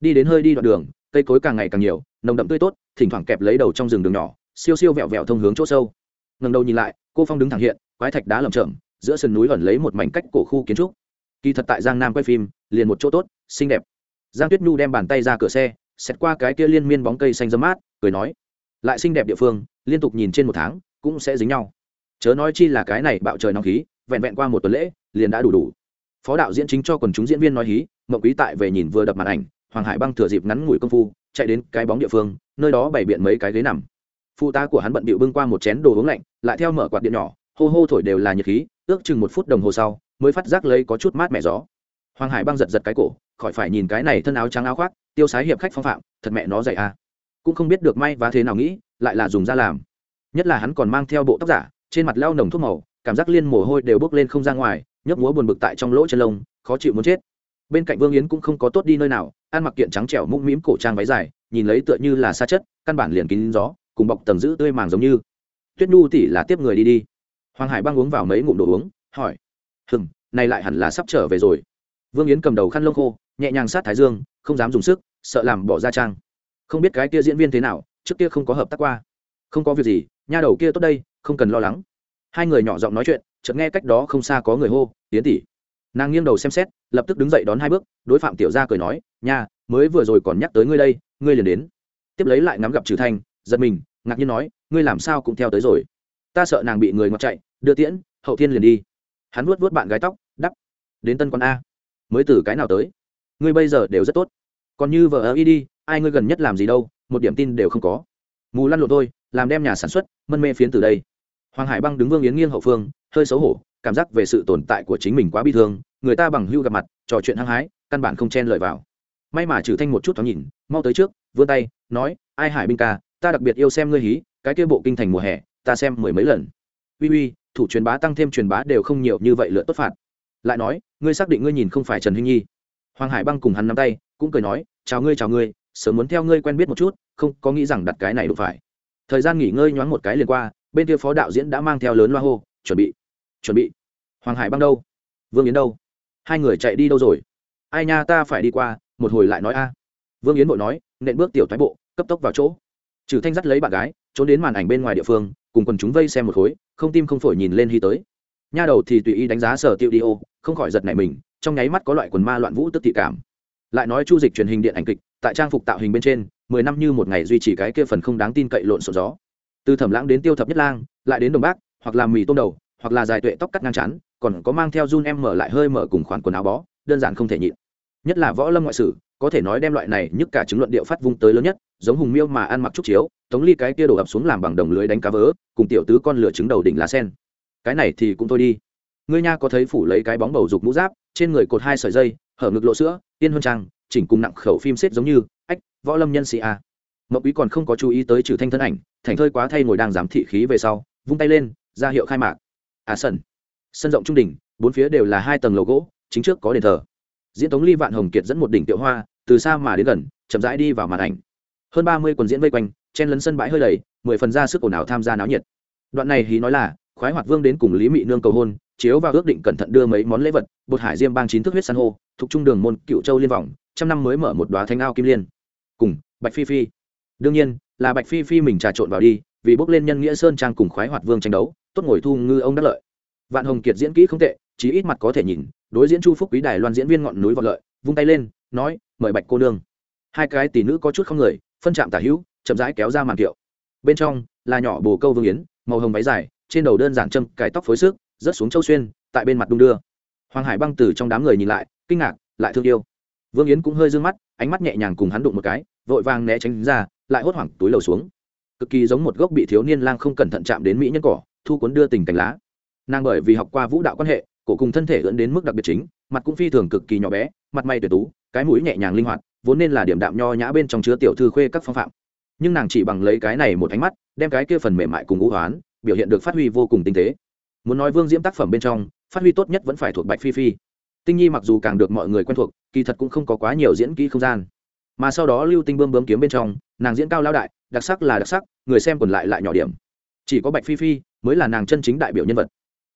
Đi đến hơi đi đoạn đường cây cối càng ngày càng nhiều, nồng đậm tươi tốt, thỉnh thoảng kẹp lấy đầu trong rừng đường nhỏ, siêu siêu vẹo vẹo thông hướng chỗ sâu. Ngần đầu nhìn lại, cô phong đứng thẳng hiện, quái thạch đá lầm chởm, giữa sườn núi ẩn lấy một mảnh cách cổ khu kiến trúc. Kỳ thật tại giang nam quay phim, liền một chỗ tốt, xinh đẹp. Giang tuyết nhu đem bàn tay ra cửa xe xét qua cái kia liên miên bóng cây xanh dâm mát, cười nói, lại xinh đẹp địa phương, liên tục nhìn trên một tháng, cũng sẽ dính nhau. Chớ nói chi là cái này bạo trời nóng khí, vẹn vẹn qua một tuần lễ, liền đã đủ đủ. Phó đạo diễn chính cho quần chúng diễn viên nói hí, mộng quý tại về nhìn vừa đập màn ảnh hoàng hải băng thừa dịp ngắn ngủi công phu, chạy đến cái bóng địa phương, nơi đó bày biện mấy cái ghế nằm. Phụ tá của hắn bận bịu bưng qua một chén đồ uống lạnh, lại theo mở quạt điện nhỏ, hô hô thổi đều là nhiệt khí, ước chừng một phút đồng hồ sau, mới phát giác lấy có chút mát mẻ gió. Hoàng hải băng giật giật cái cổ, khỏi phải nhìn cái này thân áo trắng áo khoác, tiêu sái hiệp khách phong phạm, thật mẹ nó dạy à. Cũng không biết được may và thế nào nghĩ, lại là dùng ra làm. Nhất là hắn còn mang theo bộ tóc giả, trên mặt leo nồng thuốc màu, cảm giác liên mồ hôi đều bốc lên không ra ngoài, nhấp múa buồn bực tại trong lỗ chân lông, khó chịu muốn chết bên cạnh vương yến cũng không có tốt đi nơi nào, ăn mặc kiện trắng trẻo mũm mĩm cổ trang váy dài, nhìn lấy tựa như là xa chất, căn bản liền kín gió, cùng bọc tầng giữ tươi màng giống như. Tuyết nhu tỉ là tiếp người đi đi. Hoàng hải băng uống vào mấy ngụm đồ uống, hỏi. Hừng này lại hẳn là sắp trở về rồi. Vương yến cầm đầu khăn lông khô, nhẹ nhàng sát thái dương, không dám dùng sức, sợ làm bỏ ra trang. Không biết cái kia diễn viên thế nào, trước kia không có hợp tác qua. Không có việc gì, nha đầu kia tốt đây, không cần lo lắng. Hai người nhỏ giọng nói chuyện, chợt nghe cách đó không xa có người hô tiến tỷ. Nàng nghiêng đầu xem xét lập tức đứng dậy đón hai bước, đối phạm tiểu gia cười nói, nha, mới vừa rồi còn nhắc tới ngươi đây, ngươi liền đến. Tiếp lấy lại ngắm gặp trừ thanh, giật mình, ngạc nhiên nói, ngươi làm sao cũng theo tới rồi. Ta sợ nàng bị người ngọt chạy, đưa tiễn, hậu thiên liền đi. Hắn vuốt vuốt bạn gái tóc, đắp, đến tân quan a. Mới từ cái nào tới? Ngươi bây giờ đều rất tốt. Còn như vợ ơ y đi, ai ngươi gần nhất làm gì đâu, một điểm tin đều không có. Mù lăn lộn thôi, làm đem nhà sản xuất, mân mê phiến từ đây. Hoàng hải băng đứng vương yến nghiêng hậu phương, hơi xấu hổ cảm giác về sự tồn tại của chính mình quá bi thương, người ta bằng hưu gặp mặt, trò chuyện hăng hái, căn bản không chen lời vào. May mà trừ thanh một chút thoáng nhìn, mau tới trước, vươn tay, nói, ai hải binh ca, ta đặc biệt yêu xem ngươi hí, cái kia bộ kinh thành mùa hè, ta xem mười mấy lần. Uy uy, thủ truyền bá tăng thêm truyền bá đều không nhiều như vậy lựa tốt phạt. Lại nói, ngươi xác định ngươi nhìn không phải trần hinh nhi. Hoàng hải băng cùng hắn nắm tay, cũng cười nói, chào ngươi chào ngươi, sớm muốn theo ngươi quen biết một chút, không có nghĩ rằng đặt cái này đủ phải. Thời gian nghỉ ngơi nhoáng một cái liền qua, bên kia phó đạo diễn đã mang theo lớn loa hô, chuẩn bị chuẩn bị. Hoàng hải băng đâu? Vương yến đâu? Hai người chạy đi đâu rồi? Ai nha, ta phải đi qua, một hồi lại nói a. Vương yến vội nói, nện bước tiểu thoái bộ, cấp tốc vào chỗ. Trừ thanh dắt lấy bạn gái, trốn đến màn ảnh bên ngoài địa phương, cùng quần chúng vây xem một khối, không tim không phổi nhìn lên hy tới. Nha đầu thì tùy ý đánh giá sở tiêu đi ô, không khỏi giật nảy mình, trong nháy mắt có loại quần ma loạn vũ tức thị cảm. Lại nói chu dịch truyền hình điện ảnh kịch, tại trang phục tạo hình bên trên, mười năm như một ngày duy trì cái kia phần không đáng tin cậy lộn xộn gió. Từ thẩm lãng đến tiêu thập nhất lang, lại đến đồng bác, hoặc làm mì tôm đầu hoặc là dài tuệ tóc cắt ngang chán, còn có mang theo run em mở lại hơi mở cùng khoản quần áo bó, đơn giản không thể nhịn. Nhất là võ lâm ngoại sử, có thể nói đem loại này nhất cả chứng luận điệu phát vung tới lớn nhất, giống hùng miêu mà ăn mặc trúc chiếu, tống ly cái kia đổ ập xuống làm bằng đồng lưới đánh cá vớ, cùng tiểu tứ con lửa trứng đầu đỉnh lá sen. Cái này thì cũng thôi đi. Ngươi nha có thấy phủ lấy cái bóng bầu dục mũ giáp, trên người cột hai sợi dây, hở ngực lộ sữa, yên huân trang, chỉnh cùng nặng khẩu phim xếp giống như, ách, võ lâm nhân sĩ a. Mậu quý còn không có chú ý tới trừ thanh thân ảnh, thành thơi quá thay ngồi đang giám thị khí về sau, vung tay lên, ra hiệu khai mạc à sân. Sân rộng trung đỉnh, bốn phía đều là hai tầng lầu gỗ, chính trước có đền thờ. Diễn tống ly, vạn hồng kiệt dẫn một đỉnh tiệu hoa, từ xa mà đến gần, chậm rãi đi vào màn ảnh. Hơn ba mươi quần diễn vây quanh, chen lấn sân bãi hơi đầy, mười phần ra sức ồn ào tham gia náo nhiệt. Đoạn này hí nói là, khoái hoạt vương đến cùng lý mị nương cầu hôn, chiếu vào ước định cẩn thận đưa mấy món lễ vật, bột hải diêm bang chín thức huyết san hô, thuộc trung đường môn cựu châu liên vọng, trăm năm mới mở một đoá thanh ao kim liên. Cùng, bạch phi phi. Đương nhiên, là bạch phi phi mình trà trộn vào đi, vì bốc lên nhân nghĩa sơn trang cùng khoái hoạt vương tranh đấu tốt ngồi thu ngư ông đắc lợi. Vạn hồng kiệt diễn kỹ không tệ, chí ít mặt có thể nhìn, đối diễn chu phúc quý đài loan diễn viên ngọn núi vọt lợi, vung tay lên, nói, mời bạch cô nương. Hai cái tỷ nữ có chút không người, phân chạm tả hữu, chậm rãi kéo ra màn kiệu. Bên trong, là nhỏ bồ câu vương yến, màu hồng váy dài, trên đầu đơn giản châm cái tóc phối sức rớt xuống châu xuyên, tại bên mặt đung đưa. Hoàng hải băng từ trong đám người nhìn lại, kinh ngạc, lại thương yêu. Vương yến cũng hơi d ư ơ n g mắt, ánh mắt nhẹ nhàng cùng hắn đụng một cái, vội vàng né tránh ra, lại hốt hoảng túi lầu xuống. Cực kỳ giống một gốc bị thiếu niên lang không cẩn thận chạm đến mỹ nhân cỏ thu cuốn đưa tình cành lá. Nàng bởi vì học qua vũ đạo quan hệ, cổ cùng thân thể ưỡn đến mức đặc biệt chính, mặt cũng phi thường cực kỳ nhỏ bé, mặt may tuyệt tú, cái mũi nhẹ nhàng linh hoạt, vốn nên là điểm đạm nho nhã bên trong chứa tiểu thư khuê các phong phạm. Nhưng nàng chỉ bằng lấy cái này một ánh mắt, đem cái kia phần mềm mại cùng ngũ hoán, biểu hiện được phát huy vô cùng tinh tế. Muốn nói vương diễm tác phẩm bên trong, phát huy tốt nhất vẫn phải thuộc bạch phi phi. Tinh nhi mặc dù càng được mọi người quen thuộc, kỳ thật cũng không có quá nhiều diễn kỹ không gian. Mà sau đó lưu tinh bơm bướm kiếm bên trong, nàng diễn cao lao đại, đặc sắc là đặc sắc, người xem còn lại lại nhỏ điểm. Chỉ có bạch phi phi mới là nàng chân chính đại biểu nhân vật.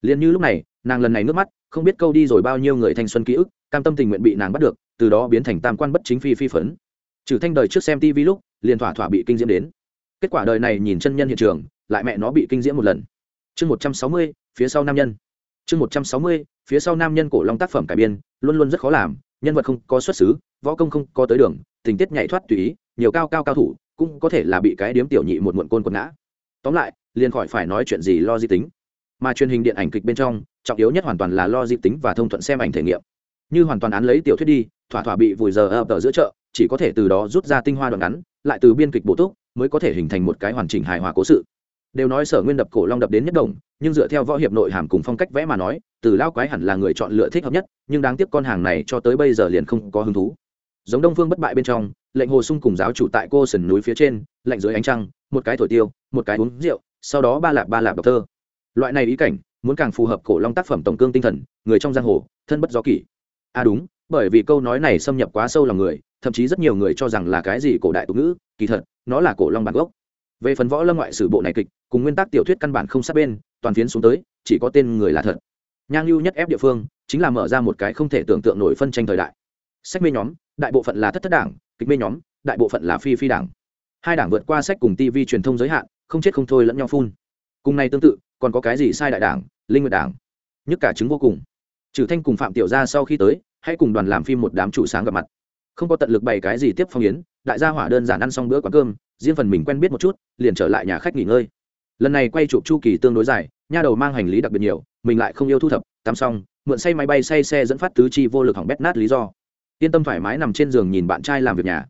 Liền như lúc này, nàng lần này nước mắt, không biết câu đi rồi bao nhiêu người thanh xuân ký ức, cam tâm tình nguyện bị nàng bắt được, từ đó biến thành tam quan bất chính phi phi phấn. Trừ thanh đời trước xem tv lúc, liền thỏa thỏa bị kinh diễm đến. Kết quả đời này nhìn chân nhân hiện trường, lại mẹ nó bị kinh diễm một lần. Chương một trăm sáu mươi, phía sau nam nhân. Chương một trăm sáu mươi, phía sau nam nhân cổ long tác phẩm cải biên, luôn luôn rất khó làm, nhân vật không có xuất xứ, võ công không có tới đường, tình tiết nhảy thoát tùy ý, nhiều cao cao cao thủ, cũng có thể là bị cái điếm tiểu nhị một muộn côn quần ngã. Tóm lại liền khỏi phải nói chuyện gì lo di tính. Mà truyền hình điện ảnh kịch bên trong, trọng yếu nhất hoàn toàn là lo di tính và thông thuận xem ảnh thể nghiệm. Như hoàn toàn án lấy tiểu thuyết đi, thỏa thỏa bị vùi giờ ập ở giữa chợ, chỉ có thể từ đó rút ra tinh hoa đoạn ngắn, lại từ biên kịch bổ túc, mới có thể hình thành một cái hoàn chỉnh hài hòa cố sự. Đều nói sở nguyên đập cổ long đập đến nhất đồng, nhưng dựa theo võ hiệp nội hàm cùng phong cách vẽ mà nói, từ lao quái hẳn là người chọn lựa thích hợp nhất, nhưng đáng tiếc con hàng này cho tới bây giờ liền không có hứng thú. Giống đông phương bất bại bên trong, lệnh hồ sung cùng giáo chủ tại cô sườn núi phía trên lệnh dưới ánh trăng, một cái thổi tiêu, một cái uống rượu sau đó ba lạp ba lạp đọc thơ. Loại này ý cảnh, muốn càng phù hợp cổ long tác phẩm tổng cương tinh thần, người trong giang hồ, thân bất gió kỷ. À đúng, bởi vì câu nói này xâm nhập quá sâu lòng người, thậm chí rất nhiều người cho rằng là cái gì cổ đại tục ngữ, kỳ thật, nó là cổ long bản gốc. Về phần võ lâm ngoại sử bộ này kịch, cùng nguyên tắc tiểu thuyết căn bản không sát bên, toàn phiến xuống tới, chỉ có tên người là thật. Nhang lưu nhất ép địa phương, chính là mở ra một cái không thể tưởng tượng nổi phân tranh thời đại. Sách mê nhóm, đại bộ phận là thất thất đảng, kịch mê nhóm, đại bộ phận là phi phi đảng. Hai đảng vượt qua sách cùng tv truyền thông giới hạn không chết không thôi lẫn nhau phun. Cùng này tương tự, còn có cái gì sai đại đảng, linh nguyệt đảng? Nhất cả chứng vô cùng. Trừ thanh cùng phạm tiểu gia sau khi tới, hãy cùng đoàn làm phim một đám chủ sáng gặp mặt. Không có tận lực bày cái gì tiếp phong yến, đại gia hỏa đơn giản ăn xong bữa quán cơm, riêng phần mình quen biết một chút, liền trở lại nhà khách nghỉ ngơi. Lần này quay chụp chu kỳ tương đối dài, nha đầu mang hành lý đặc biệt nhiều, mình lại không yêu thu thập, tắm xong, mượn say máy bay say xe dẫn phát tứ chi vô lực hỏng bét nát lý do. Yên tâm thoải mái nằm trên giường nhìn bạn trai làm việc nhà.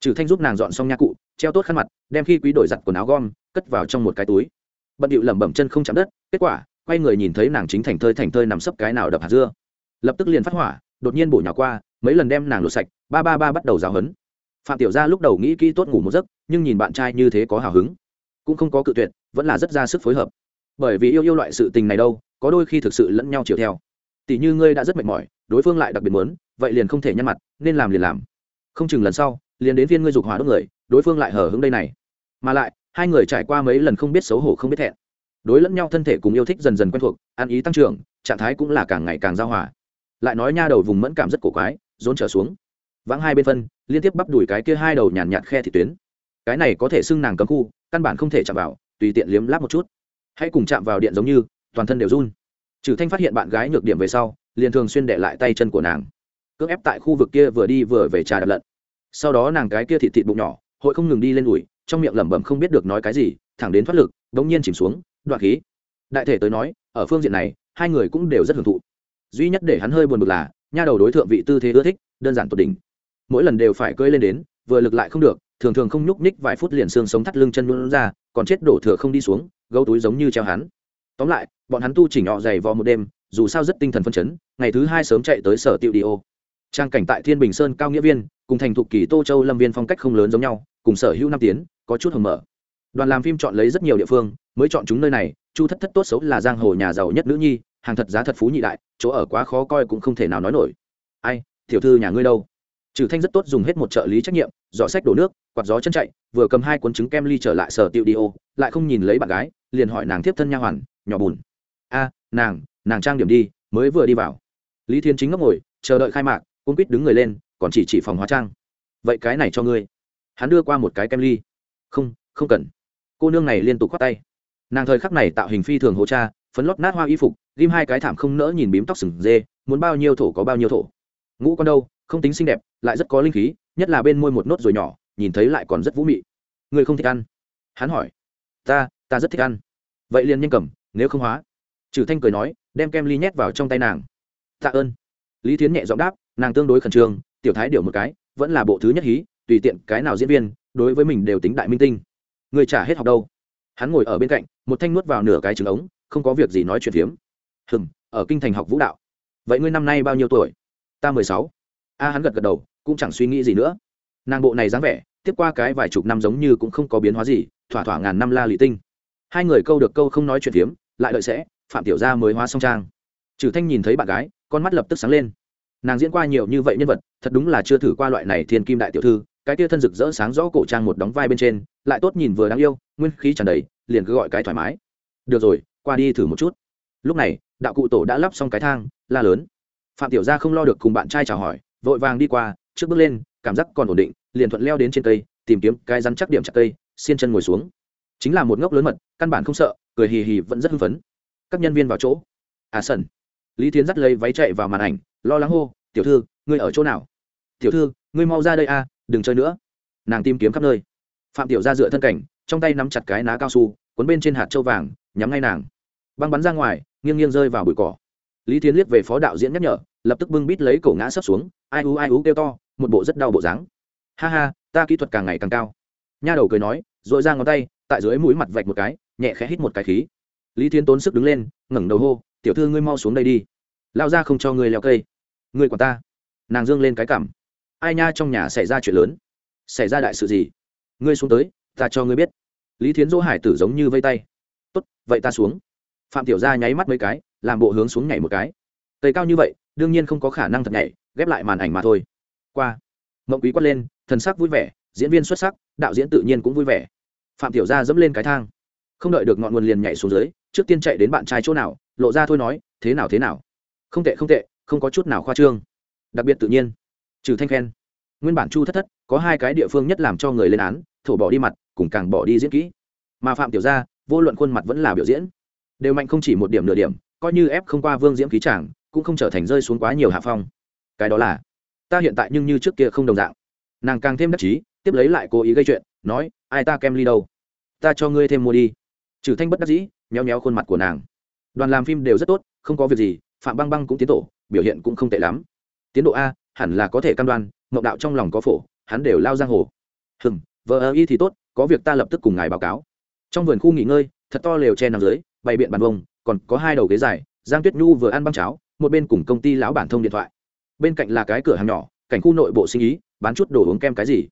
Trừ thanh giúp nàng dọn xong nha cụ, treo tốt khăn mặt, đem khi quý đổi giặt quần áo gom cất vào trong một cái túi. Bận điệu lẩm bẩm chân không chạm đất, kết quả, quay người nhìn thấy nàng chính thành thơi thành thơi nằm sấp cái nào đập hạt dưa. Lập tức liền phát hỏa, đột nhiên bổ nhỏ qua, mấy lần đem nàng lột sạch, ba ba ba bắt đầu giáo hấn. Phạm tiểu gia lúc đầu nghĩ kỹ tốt ngủ một giấc, nhưng nhìn bạn trai như thế có hào hứng. Cũng không có cự tuyệt, vẫn là rất ra sức phối hợp. Bởi vì yêu yêu loại sự tình này đâu, có đôi khi thực sự lẫn nhau chiều theo. Tỷ như ngươi đã rất mệt mỏi, đối phương lại đặc biệt muốn, vậy liền không thể nhăn mặt, nên làm liền làm. Không chừng lần sau, liền đến viên ngươi dục hỏa đốt người, đối phương lại hở hứng đây này. Mà lại hai người trải qua mấy lần không biết xấu hổ không biết thẹn. Đối lẫn nhau thân thể cùng yêu thích dần dần quen thuộc ăn ý tăng trưởng trạng thái cũng là càng ngày càng giao hòa. Lại nói nha đầu vùng mẫn cảm rất cổ quái rốn trở xuống. Vắng hai bên phân liên tiếp bắp đùi cái kia hai đầu nhàn nhạt, khe thị tuyến. Cái này có thể xưng nàng cấm khu căn bản không thể chạm vào tùy tiện liếm láp một chút. Hãy cùng chạm vào điện giống như toàn thân đều run. Trừ thanh phát hiện bạn gái nhược điểm về sau liền thường xuyên để lại tay chân của nàng. Cưỡng ép tại khu vực kia vừa đi vừa về trà đập lận. Sau đó nàng cái kia thịt thịt bụng nhỏ hội không ngừng đi lên ủi trong miệng lẩm bẩm không biết được nói cái gì, thẳng đến thoát lực đ ỗ n g nhiên chìm xuống, đoạn khí. Đại thể tới nói, ở phương diện này, hai người cũng đều rất hưởng thụ. Duy nhất để hắn hơi buồn bực là, nha đầu đối tượng vị tư thế ưa thích, đơn giản tột đỉnh. Mỗi lần đều phải cơi lên đến, vừa lực lại không được, thường thường không nhúc ních vài phút liền xương sống thắt lưng chân luôn ra, còn chết đổ thừa không đi xuống, gấu túi giống như treo hắn. Tóm lại, bọn hắn tu chỉnh họ dày vò một đêm, dù sao rất tinh thần phân chấn, ngày thứ hai sớm chạy tới sở tiệu đi ô. Trang cảnh tại thiên bình sơn cao nghĩa viên, cùng thành thục kỳ tô châu lâm viên phong cách không lớn giống nhau, cùng sở hữu năm tiến có chút hầm mở đoàn làm phim chọn lấy rất nhiều địa phương, mới chọn chúng nơi này, chu thất thất tốt xấu là giang hồ nhà giàu nhất nữ nhi, hàng thật giá thật phú nhị đại, chỗ ở quá khó coi cũng không thể nào nói nổi. Ai, tiểu thư nhà ngươi đâu? Trừ thanh rất tốt dùng hết một trợ lý trách nhiệm dọ sách đổ nước, quạt gió chân chạy, vừa cầm hai cuốn trứng kem ly trở lại sở tiệu đi ô, lại không nhìn lấy bạn gái, liền hỏi nàng tiếp thân nha hoàn, nhỏ bùn. A, nàng nàng trang điểm đi, mới vừa đi vào. Lý thiên chính ngốc ngồi, chờ đợi khai mạc cung quýt đứng người lên, còn chỉ chỉ phòng hóa trang. Vậy cái này cho ngươi. Hắn đưa qua một cái kem ly không không cần. Cô nương này liên tục khoát tay. Nàng thời khắc này tạo hình phi thường hô cha, phấn lót nát hoa y phục ghim hai cái thảm không nỡ nhìn bím tóc sừng dê, muốn bao nhiêu thổ có bao nhiêu thổ. Ngũ con đâu, không tính xinh đẹp, lại rất có linh khí, nhất là bên môi một nốt rồi nhỏ, nhìn thấy lại còn rất vũ mị. Người không thích ăn. Hắn hỏi. Ta ta rất thích ăn. Vậy liền nhanh cầm, nếu không hóa. Trừ thanh cười nói, đem kem ly nhét vào trong tay nàng. Tạ ơn. Lý thiến nhẹ giọng đáp, nàng tương đối khẩn trương, tiểu thái điều một cái, vẫn là bộ thứ nhất hí, tùy tiện cái nào diễn viên đối với mình đều tính đại minh tinh. Người trả hết học đâu. Hắn ngồi ở bên cạnh, một thanh nuốt vào nửa cái trứng ống, không có việc gì nói chuyện phiếm. Hừm, ở kinh thành học vũ đạo. Vậy ngươi năm nay bao nhiêu tuổi? Ta mười sáu. A, hắn gật gật đầu, cũng chẳng suy nghĩ gì nữa. Nàng bộ này dáng vẻ, tiếp qua cái vài chục năm giống như cũng không có biến hóa gì, thỏa thỏa ngàn năm la lị tinh. Hai người câu được câu không nói chuyện phiếm, lại đợi sẽ, phạm tiểu gia mới hóa song trang. Trừ thanh nhìn thấy bạn gái, con mắt lập tức sáng lên. Nàng diễn qua nhiều như vậy nhân vật, thật đúng là chưa thử qua loại này thiên kim đại tiểu thư cái tia thân rực rỡ sáng rõ cổ trang một đóng vai bên trên, lại tốt nhìn vừa đáng yêu, nguyên khí tràn đầy, liền cứ gọi cái thoải mái. Được rồi, qua đi thử một chút. Lúc này, đạo cụ tổ đã lắp xong cái thang, la lớn. Phạm tiểu gia không lo được cùng bạn trai chào hỏi, vội vàng đi qua, trước bước lên, cảm giác còn ổn định, liền thuận leo đến trên cây, tìm kiếm cái rắn chắc điểm chặt cây, xiên chân ngồi xuống. Chính là một ngốc lớn mật, căn bản không sợ, cười hì hì vẫn rất hưng phấn. Các nhân viên vào chỗ. À sần. Lý tiến dắt lấy váy chạy vào màn ảnh, lo lắng hô, tiểu thư, ngươi ở chỗ nào? Tiểu thư, ngươi mau ra đây a đừng chơi nữa. Nàng tìm kiếm khắp nơi. Phạm tiểu ra dựa thân cảnh, trong tay nắm chặt cái ná cao su, cuốn bên trên hạt châu vàng, nhắm ngay nàng. Băng bắn ra ngoài, nghiêng nghiêng rơi vào bụi cỏ. Lý thiên liếc về phó đạo diễn nhắc nhở, lập tức bưng bít lấy cổ ngã sấp xuống, ai ú ai ú kêu to, một bộ rất đau bộ dáng. Ha ha, ta kỹ thuật càng ngày càng cao. Nha đầu cười nói dội ra ngón tay, tại dưới mũi mặt vạch một cái, nhẹ khẽ hít một cái khí. Lý thiên tốn sức đứng lên, ngẩng đầu hô, tiểu thư ngươi mau xuống đây đi. Lao ra không cho ngươi leo cây. Ngươi quản ta. Nàng dương lên cái cảm ai nha trong nhà xảy ra chuyện lớn? Xảy ra đại sự gì? Ngươi xuống tới, ta cho ngươi biết. Lý thiến dỗ hải tử giống như vây tay. Tốt, vậy ta xuống. Phạm tiểu gia nháy mắt mấy cái, làm bộ hướng xuống nhảy một cái. Tầy cao như vậy, đương nhiên không có khả năng thật nhảy, ghép lại màn ảnh mà thôi. Qua. Mộng quý quát lên, thần sắc vui vẻ, diễn viên xuất sắc, đạo diễn tự nhiên cũng vui vẻ. Phạm tiểu gia dẫm lên cái thang. Không đợi được ngọn nguồn liền nhảy xuống dưới, trước tiên chạy đến bạn trai chỗ nào, lộ ra thôi nói, thế nào thế nào? Không tệ không tệ, không có chút nào khoa trương. Đặc biệt tự nhiên trừ thanh khen. Nguyên bản chu thất thất, có hai cái địa phương nhất làm cho người lên án, thổ bỏ đi mặt, cùng càng bỏ đi diễn kỹ. Mà phạm tiểu gia, vô luận khuôn mặt vẫn là biểu diễn, đều mạnh không chỉ một điểm nửa điểm, coi như ép không qua vương diễm khí chàng, cũng không trở thành rơi xuống quá nhiều hạ phong. Cái đó là, ta hiện tại nhưng như trước kia không đồng dạng. Nàng càng thêm đắc chí, tiếp lấy lại cố ý gây chuyện, nói, ai ta kem ly đâu? Ta cho ngươi thêm mua đi. Trừ thanh bất đắc dĩ, méo méo khuôn mặt của nàng. Đoàn làm phim đều rất tốt, không có việc gì, phạm băng băng cũng tiến tổ, biểu hiện cũng không tệ lắm tiến độ a, hẳn là có thể cam đoan, mộng đạo trong lòng có phổ, hắn đều lao giang hồ. Hừm vợ ơ y thì tốt, có việc ta lập tức cùng ngài báo cáo. Trong vườn khu nghỉ ngơi, thật to lều che nằm dưới, bày biện bàn bông còn có hai đầu ghế dài, giang tuyết nhu vừa ăn băng cháo, một bên cùng công ty lão bản thông điện thoại. Bên cạnh là cái cửa hàng nhỏ, cảnh khu nội bộ sinh ý, bán chút đồ uống kem cái gì.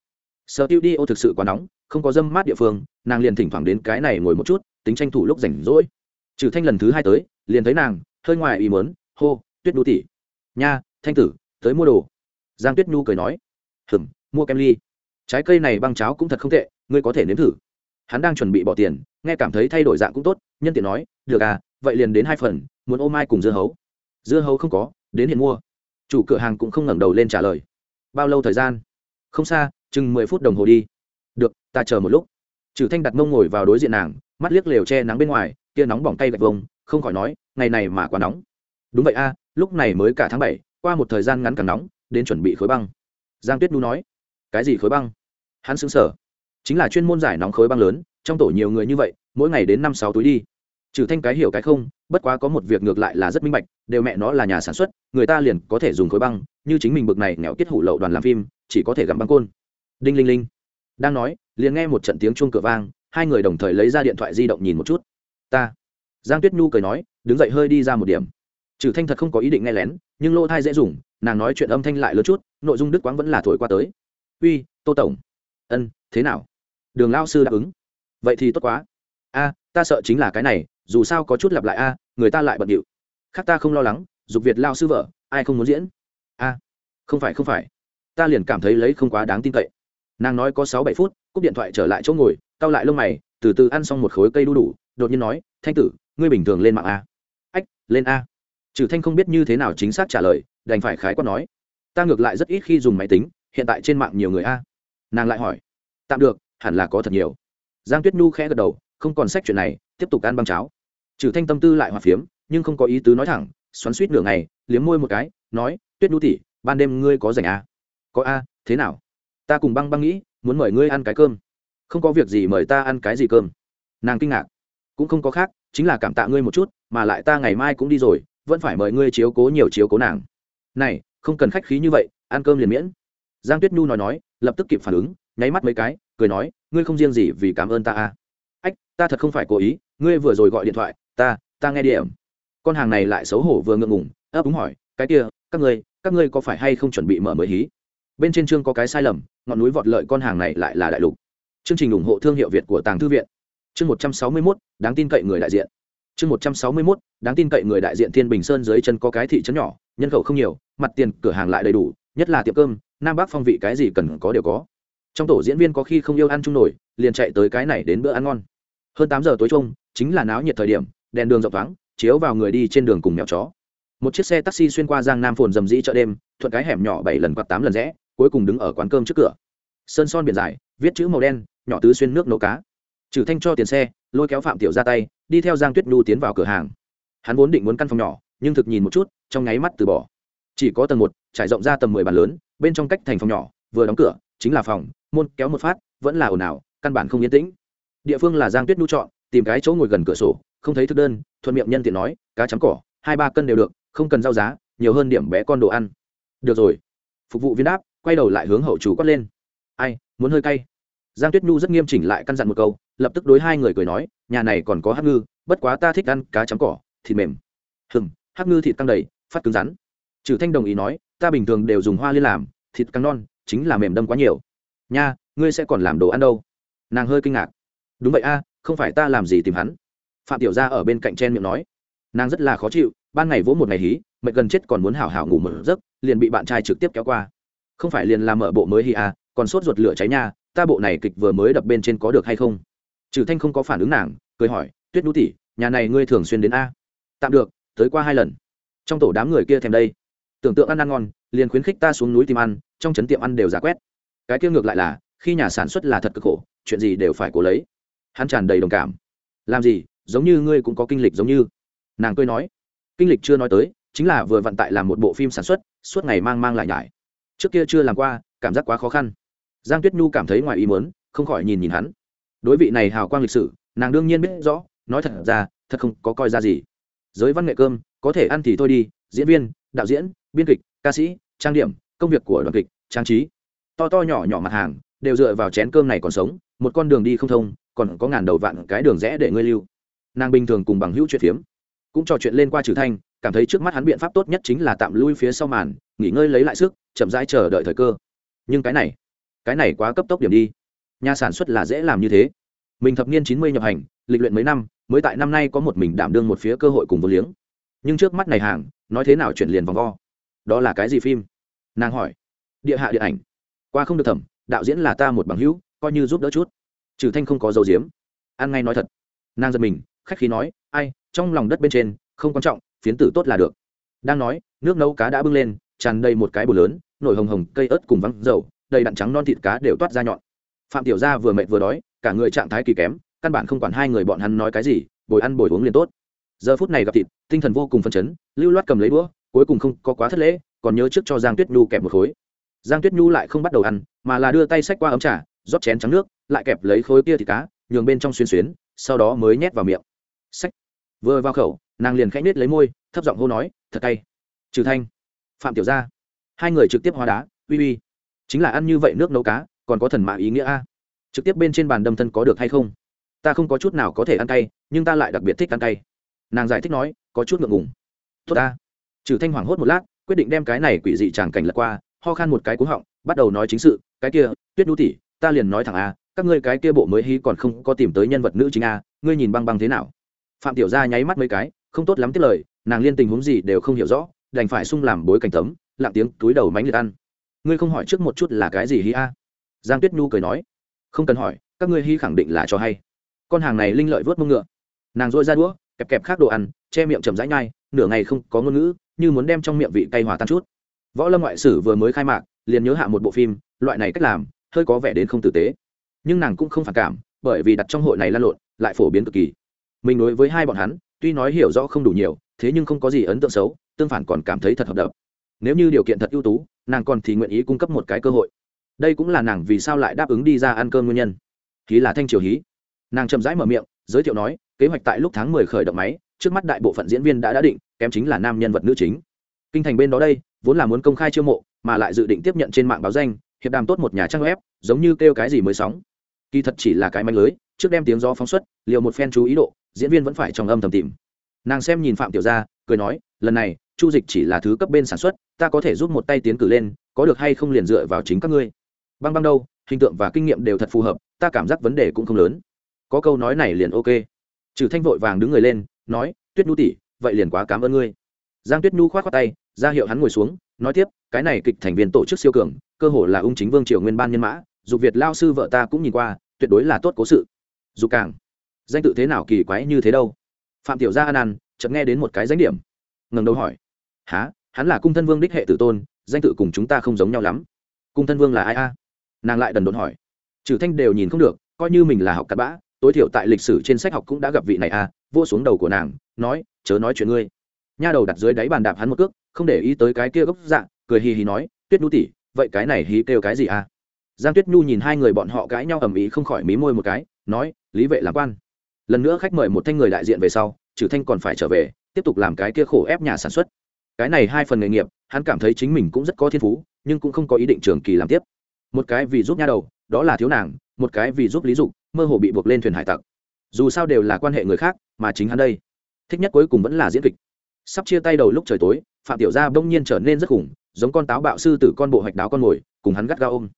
Sở tiêu đi ô thực sự quá nóng, không có dâm mát địa phương, nàng liền thỉnh thoảng đến cái này ngồi một chút, tính tranh thủ lúc rảnh rỗi. Trừ thanh lần thứ hai tới, liền thấy nàng, hơi ngoài ý mớn hô, tuyết đu tỉ nha, thanh tử tới mua đồ. Giang tuyết nhu cười nói, hừm, mua kem ly. Trái cây này băng cháo cũng thật không tệ, ngươi có thể nếm thử. Hắn đang chuẩn bị bỏ tiền, nghe cảm thấy thay đổi dạng cũng tốt, nhân tiện nói, được à vậy liền đến hai phần, muốn ô mai cùng dưa hấu. Dưa hấu không có, đến hiện mua. Chủ cửa hàng cũng không ngẩng đầu lên trả lời. Bao lâu thời gian? Không xa, chừng mười phút đồng hồ đi. Được, ta chờ một lúc. Trừ thanh đặt mông ngồi vào đối diện nàng, mắt liếc lều che nắng bên ngoài, kia nóng bỏng tay gạch vông, không khỏi nói, ngày này mà quá nóng. Đúng vậy a, lúc này mới cả tháng bảy qua một thời gian ngắn càng nóng, đến chuẩn bị khối băng. Giang tuyết nhu nói, cái gì khối băng? Hắn xứng sở chính là chuyên môn giải nóng khối băng lớn, trong tổ nhiều người như vậy, mỗi ngày đến năm sáu túi đi. Trừ thanh cái hiểu cái không, bất quá có một việc ngược lại là rất minh bạch, đều mẹ nó là nhà sản xuất, người ta liền có thể dùng khối băng, như chính mình bực này nghèo kết hủ lậu đoàn làm phim, chỉ có thể gặm băng côn. Đinh linh linh đang nói, liền nghe một trận tiếng chuông cửa vang, hai người đồng thời lấy ra điện thoại di động nhìn một chút. Ta. Giang tuyết nhu cười nói, đứng dậy hơi đi ra một điểm trừ thanh thật không có ý định nghe lén, nhưng lỗ thai dễ dùng, nàng nói chuyện âm thanh lại lớn chút, nội dung đức quáng vẫn là thổi qua tới. Uy, tô tổng. Ân, thế nào? Đường lao sư đáp ứng. Vậy thì tốt quá. A, ta sợ chính là cái này, dù sao có chút lặp lại a, người ta lại bận điệu. Khác ta không lo lắng, dục việt lao sư vợ, ai không muốn diễn? A, không phải không phải. Ta liền cảm thấy lấy không quá đáng tin cậy. Nàng nói có sáu bảy phút, cúp điện thoại trở lại chỗ ngồi, cau lại lông mày, từ từ ăn xong một khối cây đu đủ, đột nhiên nói, thanh tử, ngươi bình thường lên mạng a. Ách, lên a trừ thanh không biết như thế nào chính xác trả lời đành phải khái quát nói ta ngược lại rất ít khi dùng máy tính hiện tại trên mạng nhiều người a. Nàng lại hỏi tạm được hẳn là có thật nhiều. Giang tuyết nhu khẽ gật đầu không còn sách chuyện này tiếp tục ăn băng cháo. Trừ thanh tâm tư lại hòa phiếm nhưng không có ý tứ nói thẳng xoắn suýt nửa ngày liếm môi một cái nói tuyết nhu tỷ, ban đêm ngươi có dành a à? có a thế nào? Ta cùng băng băng nghĩ muốn mời ngươi ăn cái cơm. Không có việc gì mời ta ăn cái gì cơm. Nàng kinh ngạc cũng không có khác chính là cảm tạ ngươi một chút mà lại ta ngày mai cũng đi rồi vẫn phải mời ngươi chiếu cố nhiều chiếu cố nàng. Này, không cần khách khí như vậy, ăn cơm liền miễn. Giang tuyết nhu nói nói, lập tức kịp phản ứng, nháy mắt mấy cái, cười nói, ngươi không riêng gì vì cảm ơn ta à. Ách, ta thật không phải cố ý, ngươi vừa rồi gọi điện thoại, ta ta nghe điểm. Con hàng này lại xấu hổ vừa ngượng ngùng, ấp úng hỏi, cái kia, các ngươi các ngươi có phải hay không chuẩn bị mở mới hí? Bên trên chương có cái sai lầm, ngọn núi vọt lợi con hàng này lại là đại lục. Chương trình ủng hộ thương hiệu việt của tàng thư viện. Chương một trăm sáu mươi mốt, đáng tin cậy người đại diện chương một trăm sáu mươi mốt, đáng tin cậy người đại diện thiên bình sơn dưới chân có cái thị trấn nhỏ, nhân khẩu không nhiều, mặt tiền, cửa hàng lại đầy đủ, nhất là tiệm cơm, nam bắc phong vị cái gì cần có đều có. Trong tổ diễn viên có khi không yêu ăn chung nổi, liền chạy tới cái này đến bữa ăn ngon. Hơn tám giờ tối trung chính là náo nhiệt thời điểm, đèn đường rộng thoáng, chiếu vào người đi trên đường cùng mèo chó. Một chiếc xe taxi xuyên qua giang nam phồn dầm dĩ chợ đêm, thuận cái hẻm nhỏ bảy lần quạt tám lần rẽ, cuối cùng đứng ở quán cơm trước cửa. Sơn son biển dài, viết chữ màu đen, nhỏ tứ xuyên nước nấu cá. Trừ thanh cho tiền xe, lôi kéo phạm tiểu ra tay đi theo giang tuyết nhu tiến vào cửa hàng. Hắn vốn định muốn căn phòng nhỏ, nhưng thực nhìn một chút, trong nháy mắt từ bỏ. Chỉ có tầng một, trải rộng ra tầm mười bàn lớn, bên trong cách thành phòng nhỏ, vừa đóng cửa, chính là phòng, môn kéo một phát, vẫn là ồn ào, căn bản không yên tĩnh. Địa phương là giang tuyết nhu chọn, tìm cái chỗ ngồi gần cửa sổ, không thấy thức đơn, thuận miệng nhân tiện nói, cá chấm cỏ, hai ba cân đều được, không cần giao giá, nhiều hơn điểm bé con đồ ăn. Được rồi. Phục vụ viên đáp, quay đầu lại hướng hậu chủ quát lên. Ai, muốn hơi cay? Giang tuyết nhu rất nghiêm chỉnh lại căn dặn một câu lập tức đối hai người cười nói, nhà này còn có hắc ngư, bất quá ta thích ăn cá chấm cỏ, thịt mềm. Hừng hắc ngư thịt căng đầy, phát cứng rắn. Trừ thanh đồng ý nói, ta bình thường đều dùng hoa liên làm, thịt căng non, chính là mềm đâm quá nhiều. Nha, ngươi sẽ còn làm đồ ăn đâu? Nàng hơi kinh ngạc. Đúng vậy a, không phải ta làm gì tìm hắn. Phạm tiểu gia ở bên cạnh chen miệng nói. Nàng rất là khó chịu, ban ngày vỗ một ngày hí, mệt gần chết còn muốn hảo hảo ngủ một giấc, liền bị bạn trai trực tiếp kéo qua. Không phải liền làm mở bộ mới hí à còn sốt ruột lửa cháy nha, ta bộ này kịch vừa mới đập bên trên có được hay không? Trừ thanh không có phản ứng nàng cười hỏi tuyết nú tỷ, nhà này ngươi thường xuyên đến a? Tạm được tới qua hai lần. Trong tổ đám người kia thèm đây. Tưởng tượng ăn ăn ngon liền khuyến khích ta xuống núi tìm ăn trong trấn tiệm ăn đều giả quét. Cái kia ngược lại là khi nhà sản xuất là thật cực khổ chuyện gì đều phải cố lấy. Hắn tràn đầy đồng cảm. Làm gì giống như ngươi cũng có kinh lịch giống như. Nàng cười nói. Kinh lịch chưa nói tới chính là vừa vận tại làm một bộ phim sản xuất suốt ngày mang mang lại nhải. Trước kia chưa làm qua cảm giác quá khó khăn. Giang tuyết nhu cảm thấy ngoài ý muốn không khỏi nhìn nhìn hắn đối vị này hào quang lịch sử, nàng đương nhiên biết rõ, nói thật ra, thật không có coi ra gì. Giới văn nghệ cơm, có thể ăn thì thôi đi, diễn viên, đạo diễn, biên kịch, ca sĩ, trang điểm, công việc của đoàn kịch, trang trí. To to nhỏ nhỏ mặt hàng, đều dựa vào chén cơm này còn sống, một con đường đi không thông, còn có ngàn đầu vạn cái đường rẽ để ngươi lưu. Nàng bình thường cùng bằng hữu chuyện phiếm, cũng trò chuyện lên qua trừ thanh, cảm thấy trước mắt hắn biện pháp tốt nhất chính là tạm lui phía sau màn, nghỉ ngơi lấy lại sức, chậm rãi chờ đợi thời cơ. Nhưng cái này cái này quá cấp tốc điểm đi nhà sản xuất là dễ làm như thế. Mình thập niên chín mươi nhập hành, lịch luyện mấy năm, mới tại năm nay có một mình đảm đương một phía cơ hội cùng vô liếng. Nhưng trước mắt này hàng, nói thế nào chuyển liền vòng vo. Đó là cái gì phim? Nàng hỏi. Địa hạ điện ảnh. Qua không được thẩm, đạo diễn là ta một bằng hữu, coi như giúp đỡ chút. Trừ thanh không có dấu diếm ăn ngay nói thật. Nàng giật mình, khách khí nói, ai, trong lòng đất bên trên, không quan trọng, phiến tử tốt là được. Đang nói, nước nấu cá đã bưng lên, tràn đầy một cái bồ lớn, nổi hồng hồng, cây ớt cùng văng dầu, đầy đặn trắng non thịt cá đều toát ra nhọn phạm tiểu gia vừa mệt vừa đói, cả người trạng thái kỳ kém, căn bản không quản hai người bọn hắn nói cái gì, bồi ăn bồi uống liền tốt. Giờ phút này gặp thịt, tinh thần vô cùng phấn chấn, lưu loát cầm lấy đũa, cuối cùng không có quá thất lễ, còn nhớ trước cho giang tuyết nhu kẹp một khối. Giang tuyết nhu lại không bắt đầu ăn, mà là đưa tay xách qua ấm trà, rót chén trắng nước, lại kẹp lấy khối kia thịt cá, nhường bên trong xuyên xuyến, sau đó mới nhét vào miệng. Sách vừa vào khẩu, nàng liền khẽ nết lấy môi, thấp giọng hô nói, thật cay. Trừ thanh. Phạm tiểu gia. Hai người trực tiếp hóa đá, uy uy. Chính là ăn như vậy nước nấu cá còn có thần mã ý nghĩa a. Trực tiếp bên trên bàn đâm thân có được hay không? Ta không có chút nào có thể ăn cay, nhưng ta lại đặc biệt thích ăn cay. Nàng giải thích nói, có chút ngượng ngùng. Tốt ta. Trừ thanh hoảng hốt một lát, quyết định đem cái này quỷ dị tràng cảnh lật qua, ho khan một cái cúng họng, bắt đầu nói chính sự, cái kia, tuyết đu tỉ ta liền nói thẳng a, các ngươi cái kia bộ mới hí còn không có tìm tới nhân vật nữ chính a, ngươi nhìn băng băng thế nào? Phạm tiểu gia nháy mắt mấy cái, không tốt lắm tiếp lời, nàng liên tình huống gì đều không hiểu rõ, đành phải sung làm bối cảnh tấm, lặng tiếng túi đầu mánh liệt ăn. Ngươi không hỏi trước một chút là cái gì hí a? Giang tuyết nhu cười nói, không cần hỏi, các ngươi hy khẳng định là cho hay. Con hàng này linh lợi vớt mông ngựa. Nàng dội ra đũa, kẹp kẹp khác đồ ăn, che miệng chầm rãi nhai, nửa ngày không có ngôn ngữ, như muốn đem trong miệng vị cay hòa tan chút. Võ lâm ngoại sử vừa mới khai mạc, liền nhớ hạ một bộ phim, loại này cách làm, hơi có vẻ đến không tử tế. Nhưng nàng cũng không phản cảm, bởi vì đặt trong hội này lan lộn, lại phổ biến cực kỳ. Mình đối với hai bọn hắn, tuy nói hiểu rõ không đủ nhiều, thế nhưng không có gì ấn tượng xấu, tương phản còn cảm thấy thật hợp đập. Nếu như điều kiện thật ưu tú, nàng còn thì nguyện ý cung cấp một cái cơ hội đây cũng là nàng vì sao lại đáp ứng đi ra ăn cơm nguyên nhân. Hí là thanh triều hí. Nàng chậm rãi mở miệng, giới thiệu nói, kế hoạch tại lúc tháng mười khởi động máy, trước mắt đại bộ phận diễn viên đã đã định, kém chính là nam nhân vật nữ chính. Kinh thành bên đó đây, vốn là muốn công khai chiêu mộ, mà lại dự định tiếp nhận trên mạng báo danh, hiệp đàm tốt một nhà trang web, giống như kêu cái gì mới sóng. Kỳ thật chỉ là cái manh lưới, trước đem tiếng gió phóng xuất, liệu một phen chú ý độ, diễn viên vẫn phải trong âm thầm tìm. Nàng xem nhìn phạm tiểu gia, cười nói, lần này, chu dịch chỉ là thứ cấp bên sản xuất, ta có thể giúp một tay tiến cử lên, có được hay không liền dựa vào chính các ngươi băng băng đâu, hình tượng và kinh nghiệm đều thật phù hợp, ta cảm giác vấn đề cũng không lớn. Có câu nói này liền ok. Trừ thanh vội vàng đứng người lên, nói, tuyết nhu tỷ, vậy liền quá cảm ơn ngươi. Giang tuyết nhu k h o á t khoác tay, ra hiệu hắn ngồi xuống, nói tiếp, cái này kịch thành viên tổ chức siêu cường, cơ hồ là ung chính vương triều nguyên ban nhân mã dục việt lao sư vợ ta cũng nhìn qua, tuyệt đối là tốt cố sự. Dục càng, danh tự thế nào kỳ quái như thế đâu. Phạm tiểu gia an an, chợt nghe đến một cái danh điểm. Ngần đầu hỏi há hắn là cung thân vương đích hệ tử tôn, danh tự cùng chúng ta không giống nhau lắm. Cung thân vương là ai a? Nàng lại đần độn hỏi. Trừ thanh đều nhìn không được, coi như mình là học cặn bã, tối thiểu tại lịch sử trên sách học cũng đã gặp vị này à vô xuống đầu của nàng, nói, chớ nói chuyện ngươi. Nha đầu đặt dưới đáy bàn đạp hắn một cước, không để ý tới cái kia gốc dạ cười hì hì nói, tuyết nhu tỉ vậy cái này hí kêu cái gì à? Giang tuyết nhu nhìn hai người bọn họ cãi nhau ầm ĩ không khỏi mí môi một cái, nói, lý vệ làm quan. Lần nữa khách mời một thanh người đại diện về sau, trừ thanh còn phải trở về, tiếp tục làm cái kia khổ ép nhà sản xuất. Cái này hai phần nghề nghiệp, hắn cảm thấy chính mình cũng rất có thiên phú, nhưng cũng không có ý định trường kỳ làm tiếp một cái vì giúp nha đầu, đó là thiếu nàng, một cái vì giúp lý dục, mơ hồ bị buộc lên thuyền hải tặc. Dù sao đều là quan hệ người khác, mà chính hắn đây. Thích nhất cuối cùng vẫn là diễn kịch. Sắp chia tay đầu lúc trời tối, phạm tiểu gia bỗng nhiên trở nên rất khủng, giống con táo bạo sư tử con bộ hoạch đáo con mồi, cùng hắn gắt gao ôm.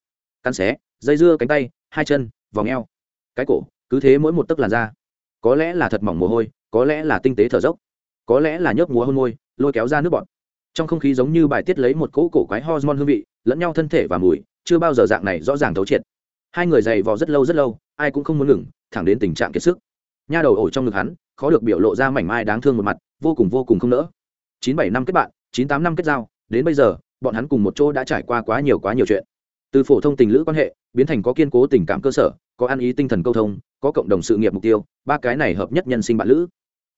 Cắn xé, dây dưa cánh tay, hai chân, vòng eo. Cái cổ, cứ thế mỗi một tấc làn da. Có lẽ là thật mỏng mồ hôi, có lẽ là tinh tế thở dốc. Có lẽ là nhớp múa hôn môi, lôi kéo ra nước bọt. Trong không khí giống như bài tiết lấy một cỗ cổ quái hormone hương vị, lẫn nhau thân thể và mùi chưa bao giờ dạng này rõ ràng thấu triệt. Hai người dày vò rất lâu rất lâu, ai cũng không muốn ngừng, thẳng đến tình trạng kiệt sức. Nha đầu ổ trong ngực hắn, khó được biểu lộ ra mảnh mai đáng thương một mặt, vô cùng vô cùng không nỡ. Chín bảy năm kết bạn, chín tám năm kết giao, đến bây giờ, bọn hắn cùng một chỗ đã trải qua quá nhiều quá nhiều chuyện. Từ phổ thông tình lữ quan hệ, biến thành có kiên cố tình cảm cơ sở, có ăn ý tinh thần câu thông, có cộng đồng sự nghiệp mục tiêu, ba cái này hợp nhất nhân sinh bạn lữ.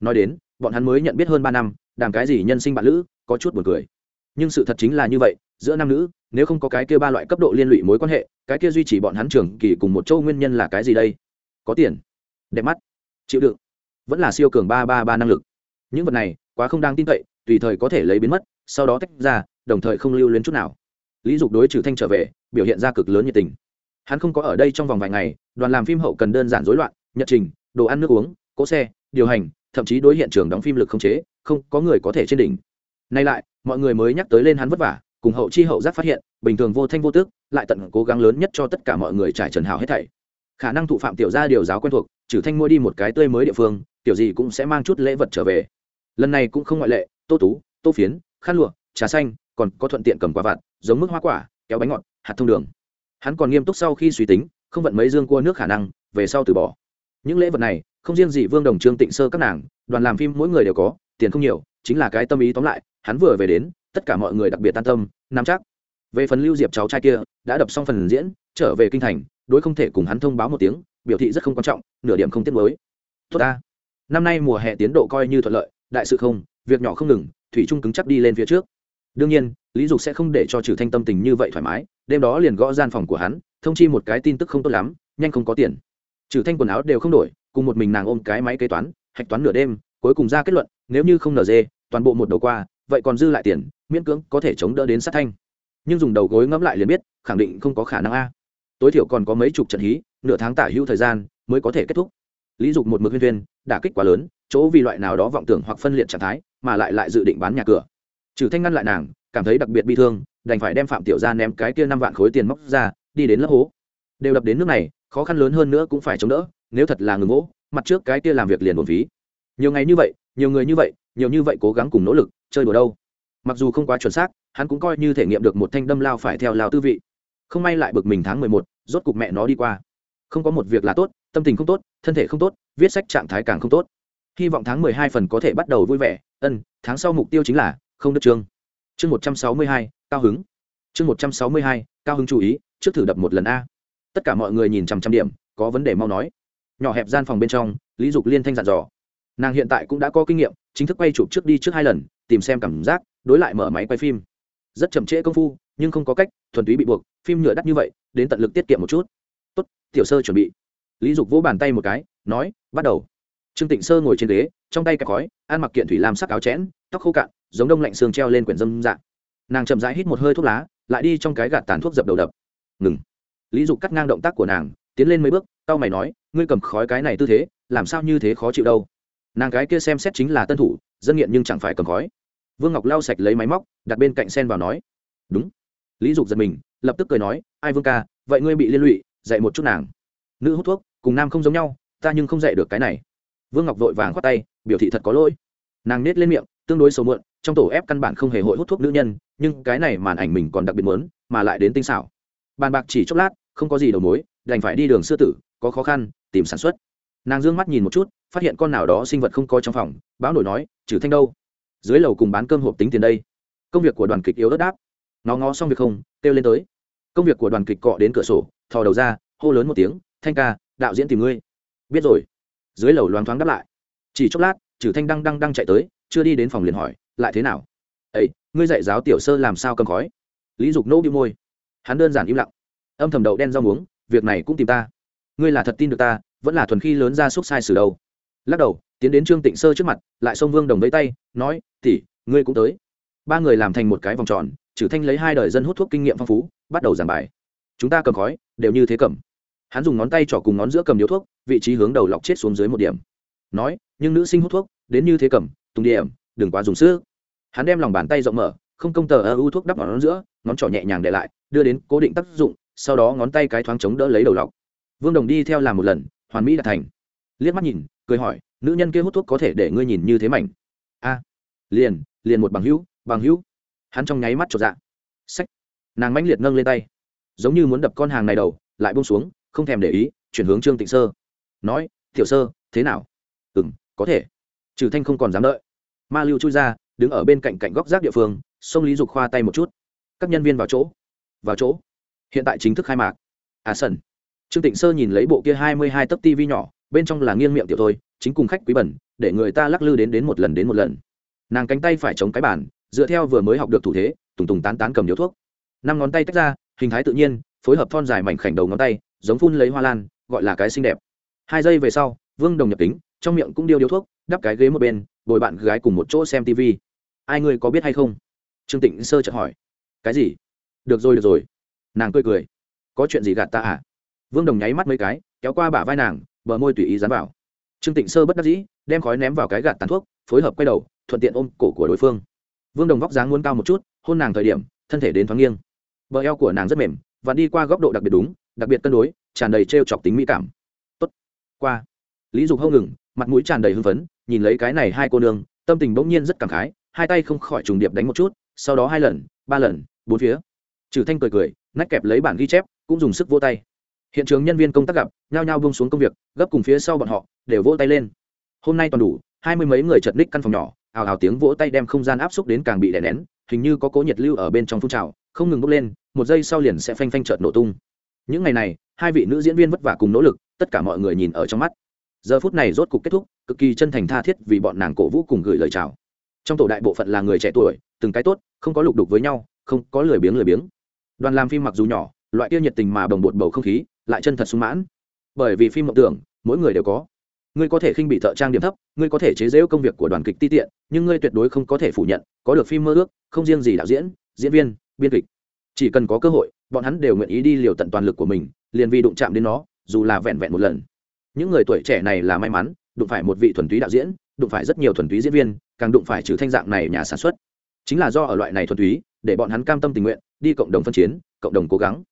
Nói đến, bọn hắn mới nhận biết hơn ba năm, đàm cái gì nhân sinh bạn lữ, có chút buồn cười nhưng sự thật chính là như vậy, giữa nam nữ, nếu không có cái kia ba loại cấp độ liên lụy mối quan hệ, cái kia duy trì bọn hắn trường kỳ cùng một châu nguyên nhân là cái gì đây? Có tiền, đẹp mắt, chịu đựng, vẫn là siêu cường ba ba ba năng lực. Những vật này, quá không đáng tin cậy, tùy thời có thể lấy biến mất, sau đó tách ra, đồng thời không lưu luyến chút nào. Lý dục đối trừ thanh trở về, biểu hiện ra cực lớn nhiệt tình. Hắn không có ở đây trong vòng vài ngày, đoàn làm phim hậu cần đơn giản rối loạn, nhật trình, đồ ăn nước uống, cỗ xe, điều hành, thậm chí đối hiện trường đóng phim lực không chế, không có người có thể trên đỉnh nay lại, mọi người mới nhắc tới lên hắn vất vả, cùng hậu chi hậu giác phát hiện, bình thường vô thanh vô tước lại tận cố gắng lớn nhất cho tất cả mọi người trải trần hào hết thảy. Khả năng thụ phạm tiểu gia điều giáo quen thuộc, trừ thanh mua đi một cái tươi mới địa phương, tiểu gì cũng sẽ mang chút lễ vật trở về. Lần này cũng không ngoại lệ, tô tú, tô phiến, khăn lụa, trà xanh, còn có thuận tiện cầm quả vặt, giống mức hoa quả, kéo bánh ngọt, hạt thông đường. Hắn còn nghiêm túc sau khi suy tính, không vận mấy dương cua nước khả năng, về sau từ bỏ. Những lễ vật này, không riêng gì vương đồng, trương tịnh sơ các nàng, đoàn làm phim mỗi người đều có, tiền không nhiều chính là cái tâm ý tóm lại, hắn vừa về đến, tất cả mọi người đặc biệt tan tâm, nắm chắc. Về phần lưu diệp cháu trai kia, đã đập xong phần diễn, trở về kinh thành, đối không thể cùng hắn thông báo một tiếng, biểu thị rất không quan trọng, nửa điểm không tiết mới tốt ta. Năm nay mùa hè tiến độ coi như thuận lợi, đại sự không, việc nhỏ không ngừng, thủy trung cứng chắc đi lên phía trước. Đương nhiên, lý dục sẽ không để cho trừ thanh tâm tình như vậy thoải mái, đêm đó liền gõ gian phòng của hắn, thông chi một cái tin tức không tốt lắm, nhanh không có tiền. Trừ thanh quần áo đều không đổi, cùng một mình nàng ôm cái máy kế toán, hạch toán nửa đêm, cuối cùng ra kết luận nếu như không nở dê, toàn bộ một đầu qua, vậy còn dư lại tiền, miễn cưỡng có thể chống đỡ đến sát thanh. Nhưng dùng đầu gối ngẫm lại liền biết, khẳng định không có khả năng a. Tối thiểu còn có mấy chục trận hí, nửa tháng tả hữu thời gian mới có thể kết thúc. Lý dục một mực huyên viên đả kích quá lớn, chỗ vì loại nào đó vọng tưởng hoặc phân liệt trạng thái, mà lại lại dự định bán nhà cửa. Trừ thanh ngăn lại nàng, cảm thấy đặc biệt bi thương, đành phải đem phạm tiểu gia ném cái kia năm vạn khối tiền móc ra, đi đến lớp hố. Đều đập đến nước này, khó khăn lớn hơn nữa cũng phải chống đỡ, nếu thật là ngừng gỗ mặt trước cái kia làm việc liền một phí. Nhiều ngày như vậy nhiều người như vậy, nhiều như vậy cố gắng cùng nỗ lực, chơi đùa đâu. Mặc dù không quá chuẩn xác, hắn cũng coi như thể nghiệm được một thanh đâm lao phải theo lao tư vị. Không may lại bực mình tháng mười một, rốt cục mẹ nó đi qua. Không có một việc là tốt, tâm tình không tốt, thân thể không tốt, viết sách trạng thái càng không tốt. Hy vọng tháng mười hai phần có thể bắt đầu vui vẻ. Ân, tháng sau mục tiêu chính là không đất chương. Chương một trăm sáu mươi hai, cao hứng. Chương một trăm sáu mươi hai, cao hứng chú ý, trước thử đập một lần a. Tất cả mọi người nhìn chằm chằm điểm, có vấn đề mau nói. Nhỏ hẹp gian phòng bên trong, lý dục liên thanh dặn dò nàng hiện tại cũng đã có kinh nghiệm, chính thức quay chụp trước đi trước hai lần, tìm xem cảm giác, đối lại mở máy quay phim. Rất chậm trễ công phu, nhưng không có cách, thuần túy bị buộc, phim nhựa đắt như vậy, đến tận lực tiết kiệm một chút. Tốt, tiểu sơ chuẩn bị. Lý dục vỗ bàn tay một cái, nói, bắt đầu. Trương tịnh sơ ngồi trên ghế, trong tay kẹp khói, ăn mặc kiện thủy làm sắc áo chẽn, tóc khô cạn, giống đông lạnh xương treo lên quyển dâm dạng nàng chậm rãi hít một hơi thuốc lá, lại đi trong cái gạt tàn thuốc dập đầu đập. Ngừng. Lý dục cắt ngang động tác của nàng, tiến lên mấy bước tao mày nói, ngươi cầm khói cái này tư thế, làm sao như thế khó chịu đâu? Nàng cái kia xem xét chính là tân thủ, dân nghiện nhưng chẳng phải cầm khói. Vương ngọc lau sạch lấy máy móc, đặt bên cạnh sen vào nói, đúng. Lý dục giật mình, lập tức cười nói, ai vương ca, vậy ngươi bị liên lụy, dạy một chút nàng. Nữ hút thuốc, cùng nam không giống nhau, ta nhưng không dạy được cái này. Vương ngọc vội vàng khoát tay, biểu thị thật có lỗi. Nàng nết lên miệng, tương đối sầu muộn, trong tổ ép căn bản không hề hội hút thuốc nữ nhân, nhưng cái này màn ảnh mình còn đặc biệt muốn, mà lại đến tinh xảo. Bàn bạc chỉ chốc lát, không có gì đầu mối, đành phải đi đường sư tử, có khó khăn, tìm sản xuất nàng d ư ơ n g mắt nhìn một chút, phát hiện con nào đó sinh vật không có trong phòng, báo nổi nói, trừ thanh đâu? Dưới lầu cùng bán cơm hộp tính tiền đây. Công việc của đoàn kịch yếu đất đáp. Nó ngó xong việc không, kêu lên tới. Công việc của đoàn kịch cọ đến cửa sổ, thò đầu ra, hô lớn một tiếng, thanh ca, đạo diễn tìm ngươi. Biết rồi. Dưới lầu loáng thoáng đáp lại. Chỉ chốc lát, trừ thanh đăng đăng đăng chạy tới, chưa đi đến phòng liền hỏi, lại thế nào? Ấy ngươi dạy giáo tiểu sơ làm sao cầm khói? Lý dục nỗ bị môi. Hắn đơn giản im lặng. Âm thầm đậu đen rau muống, việc này cũng tìm ta. Ngươi là thật tin được ta vẫn là thuần khi lớn ra xúc sai sử đâu. Lắc đầu, tiến đến trương tịnh sơ trước mặt, lại xông vương đồng vẫy tay, nói tỉ ngươi cũng tới. Ba người làm thành một cái vòng tròn trừ thanh lấy hai đời dân hút thuốc kinh nghiệm phong phú, bắt đầu giảng bài. Chúng ta cầm khói, đều như thế cầm. Hắn dùng ngón tay trỏ cùng ngón giữa cầm điếu thuốc, vị trí hướng đầu lọc chết xuống dưới một điểm. Nói, nhưng nữ sinh hút thuốc, đến như thế cầm, tùng điểm, đừng quá dùng sức. Hắn đem lòng bàn tay rộng mở, không công tờ ơ u thuốc đắp vào ngón giữa, ngón trỏ nhẹ nhàng để lại, đưa đến cố định tác dụng, sau đó ngón tay cái thoáng chống đỡ lấy đầu lọc. Vương đồng đi theo làm một lần hoàn mỹ đã thành. Liếc mắt nhìn, cười hỏi, nữ nhân kia hút thuốc có thể để ngươi nhìn như thế mảnh? A. Liền liền một bằng hữu bằng hữu. Hắn trong nháy mắt trột dạ. Sách nàng mãnh liệt nâng lên tay. Giống như muốn đập con hàng này đầu, lại bông xuống, không thèm để ý, chuyển hướng trương tịnh sơ. Nói, tiểu sơ, thế nào? Ừ m có thể. Trừ thanh không còn dám đợi. Ma lưu chui ra, đứng ở bên cạnh cạnh góc rác địa phương sông lý dục khoa tay một chút. Các nhân viên vào chỗ. Vào chỗ. Hiện tại chính thức khai mạc. À sân trương tịnh sơ nhìn lấy bộ kia hai mươi hai tấc tv nhỏ, bên trong là nghiêng miệng tiểu thôi, chính cùng khách quý bẩn, để người ta lắc lư đến đến một lần đến một lần. Nàng cánh tay phải chống cái bàn, dựa theo vừa mới học được thủ thế, tùng tùng tán tán cầm điếu thuốc. Năm ngón tay tách ra, hình thái tự nhiên, phối hợp thon dài mảnh khảnh đầu ngón tay, giống phun lấy hoa lan, gọi là cái xinh đẹp. Hai giây về sau, vương đồng nhập tính trong miệng cũng điêu điếu thuốc, đắp cái ghế một bên, bồi bạn gái cùng một chỗ xem tv ai ngươi có biết hay không? Trương tịnh sơ chợt hỏi. Cái gì? Được rồi được rồi. Nàng cười cười. Có chuyện gì gạt ta à? Vương đồng nháy mắt mấy cái, kéo qua bả vai nàng, bờ môi tùy ý dán vào. Trương tịnh sơ bất đắc dĩ, đem khói ném vào cái gạt tàn thuốc, phối hợp quay đầu, thuận tiện ôm cổ của đối phương. Vương đồng vóc dáng muốn cao một chút, hôn nàng thời điểm, thân thể đến thoáng nghiêng. Bờ eo của nàng rất mềm và đi qua góc độ đặc biệt đúng, đặc biệt cân đối, tràn đầy t r e o chọc tính mỹ cảm. Tốt. Qua. Lý dục hâu ngừng, mặt mũi tràn đầy hưng phấn, nhìn lấy cái này hai cô nương, tâm tình bỗng nhiên rất cảm khái, hai tay không khỏi trùng điệp đánh một chút, sau đó hai lần, ba lần, bốn phía. Trừ thanh cười cười, nách kẹp lấy bản ghi chép, cũng dùng sức vô tay hiện trường nhân viên công tác gặp, nhao nhao bông xuống công việc, gấp cùng phía sau bọn họ, đều vỗ tay lên. Hôm nay toàn đủ, hai mươi mấy người chật ních căn phòng nhỏ, ào ào tiếng vỗ tay đem không gian áp xúc đến càng bị đè nén, hình như có cố nhiệt lưu ở bên trong phun trào, không ngừng bốc lên, một giây sau liền sẽ phanh phanh trợt nổ tung. Những ngày này, hai vị nữ diễn viên vất vả cùng nỗ lực, tất cả mọi người nhìn ở trong mắt. Giờ phút này rốt cục kết thúc, cực kỳ chân thành tha thiết vì bọn nàng cổ vũ cùng gửi lời chào. Trong tổ đại bộ phận là người trẻ tuổi, từng cái tốt, không có lục đục với nhau, không có lười biếng lười biếng. Đoàn làm phim mặc dù nhỏ, loại kia nhiệt tình mà bồng bột bầu không khí lại chân thật sung mãn. Bởi vì phim mộng tưởng, mỗi người đều có. Ngươi có thể khinh bị thợ trang điểm thấp, ngươi có thể chế giễu công việc của đoàn kịch ti tiện, nhưng ngươi tuyệt đối không có thể phủ nhận, có được phim mơ ước, không riêng gì đạo diễn diễn viên, biên kịch. Chỉ cần có cơ hội, bọn hắn đều nguyện ý đi liều tận toàn lực của mình, liền vì đụng chạm đến nó, dù là vẹn vẹn một lần. Những người tuổi trẻ này là may mắn, đụng phải một vị thuần túy đạo diễn, đụng phải rất nhiều thuần túy diễn viên, càng đụng phải trừ thanh dạng này nhà sản xuất. Chính là do ở loại này thuần túy, để bọn hắn cam tâm tình nguyện, đi cộng đồng phân chiến, cộng đồng cố gắng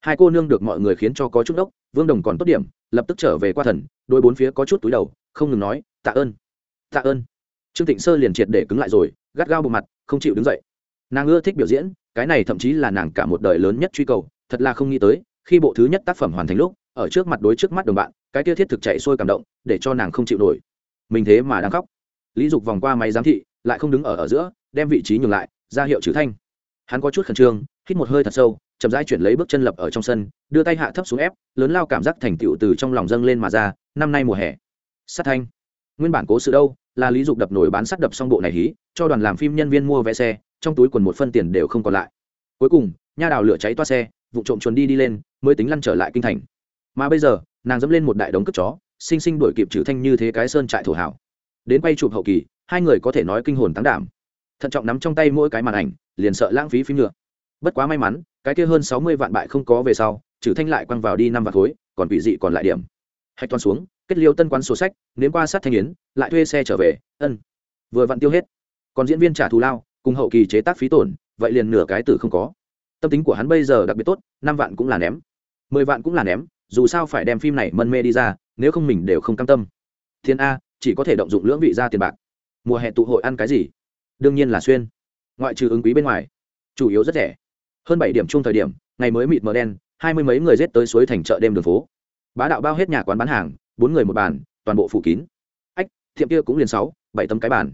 hai cô nương được mọi người khiến cho có chút đốc, vương đồng còn tốt điểm, lập tức trở về qua thần, đôi bốn phía có chút túi đầu, không ngừng nói, tạ ơn tạ ơn. Trương tịnh sơ liền triệt để cứng lại rồi, gắt gao bộ mặt, không chịu đứng dậy. Nàng ưa thích biểu diễn, cái này thậm chí là nàng cả một đời lớn nhất truy cầu, thật là không nghĩ tới, khi bộ thứ nhất tác phẩm hoàn thành lúc, ở trước mặt đối trước mắt đồng bạn, cái kia thiết thực chạy sôi cảm động, để cho nàng không chịu nổi. Mình thế mà đang khóc. Lý dục vòng qua máy giám thị, lại không đứng ở ở giữa, đem vị trí nhường lại, ra hiệu chữ thanh. Hắn có chút khẩn trương, hít một hơi thật sâu chậm rãi chuyển lấy bước chân lập ở trong sân, đưa tay hạ thấp xuống ép, lớn lao cảm giác thành tựu từ trong lòng dâng lên mà ra, năm nay mùa hè. Sát thanh. Nguyên bản cố sự đâu, là lý dục đập nổi bán sắt đập xong bộ này hí, cho đoàn làm phim nhân viên mua vé xe, trong túi quần một phân tiền đều không còn lại. Cuối cùng, nha đào lửa cháy toa xe, vụ trộm chuồn đi đi lên, mới tính lăn trở lại kinh thành. Mà bây giờ, nàng dẫm lên một đại đống cất chó, sinh sinh đuổi kịp trừ thanh như thế cái sơn trại thổ hảo. Đến quay chụp hậu kỳ, hai người có thể nói kinh hồn tán đảm. Thận trọng nắm trong tay mỗi cái màn ảnh, liền sợ lãng phí phim nhựa bất quá may mắn cái kia hơn sáu mươi vạn bại không có về sau trừ thanh lại quăng vào đi năm vạn khối, còn bị dị còn lại điểm. Hạch toàn xuống, kết liêu tân quán sổ sách, nếm qua sát thanh yến, lại thuê xe trở về, ân. Vừa vặn tiêu hết. Còn diễn viên trả thù lao, cùng hậu kỳ chế tác phí tổn, vậy liền nửa cái tử không có. Tâm tính của hắn bây giờ đặc biệt tốt, năm vạn cũng là ném. Mười vạn cũng là ném, dù sao phải đem phim này mân mê đi ra, nếu không mình đều không cam tâm. Thiên a, chỉ có thể động dụng lưỡng vị ra tiền bạc. Mùa hè tụ hội ăn cái gì? Đương nhiên là xuyên. Ngoại trừ ứng quý bên ngoài, chủ yếu rất rẻ hơn bảy điểm chung thời điểm, ngày mới mịt mờ đen, hai mươi mấy người rết tới suối thành chợ đêm đường phố. Bá đạo bao hết nhà quán bán hàng, bốn người một bàn, toàn bộ phủ kín. Ách, thiệm kia cũng liền sáu, bảy tấm cái bàn.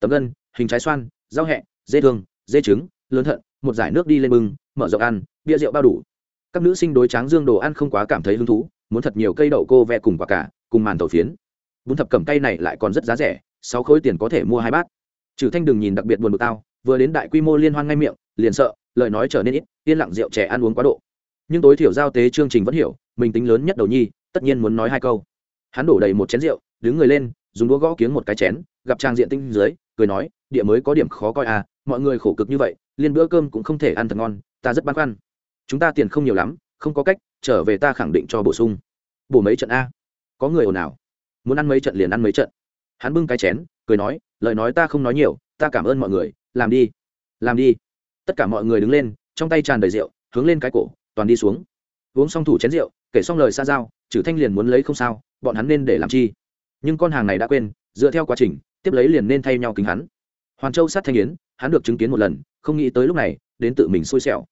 Tấm gân, hình trái xoan, rau hẹ, dê thương, dê trứng, lớn thận, một giải nước đi lên bưng, mở rộng ăn, bia rượu bao đủ. Các nữ sinh đối tráng dương đồ ăn không quá cảm thấy hứng thú, muốn thật nhiều cây đậu cô vẹ cùng quả cả, cùng màn tàu phiến. Bún thập cẩm cây này lại còn rất giá rẻ, sáu khối tiền có thể mua hai bát. Trừ thanh đừng nhìn đặc biệt buồn bực tao, vừa đến đại quy mô liên hoan ngay miệng, liền sợ lời nói trở nên ít, yên lặng rượu trẻ ăn uống quá độ. Nhưng tối thiểu giao tế chương trình vẫn hiểu, mình tính lớn nhất đầu nhi, tất nhiên muốn nói hai câu. Hắn đổ đầy một chén rượu, đứng người lên, dùng đũa gõ kiếng một cái chén, gặp trang diện tinh dưới, cười nói, địa mới có điểm khó coi à mọi người khổ cực như vậy, liên bữa cơm cũng không thể ăn thật ngon, ta rất băn khoăn. Chúng ta tiền không nhiều lắm, không có cách, trở về ta khẳng định cho bổ sung. Bổ mấy trận a? Có người ồn ào. Muốn ăn mấy trận liền ăn mấy trận. Hắn bưng cái chén, cười nói, lời nói ta không nói nhiều, ta cảm ơn mọi người, làm đi làm đi tất cả mọi người đứng lên, trong tay tràn đầy rượu, hướng lên cái cổ, toàn đi xuống. Uống xong thủ chén rượu, kể xong lời xa giao trừ thanh liền muốn lấy không sao, bọn hắn nên để làm chi? Nhưng con hàng này đã quên, dựa theo quá trình, tiếp lấy liền nên thay nhau kính hắn. Hoàn châu sát thanh yến, hắn được chứng kiến một lần, không nghĩ tới lúc này, đến tự mình xui xẻo.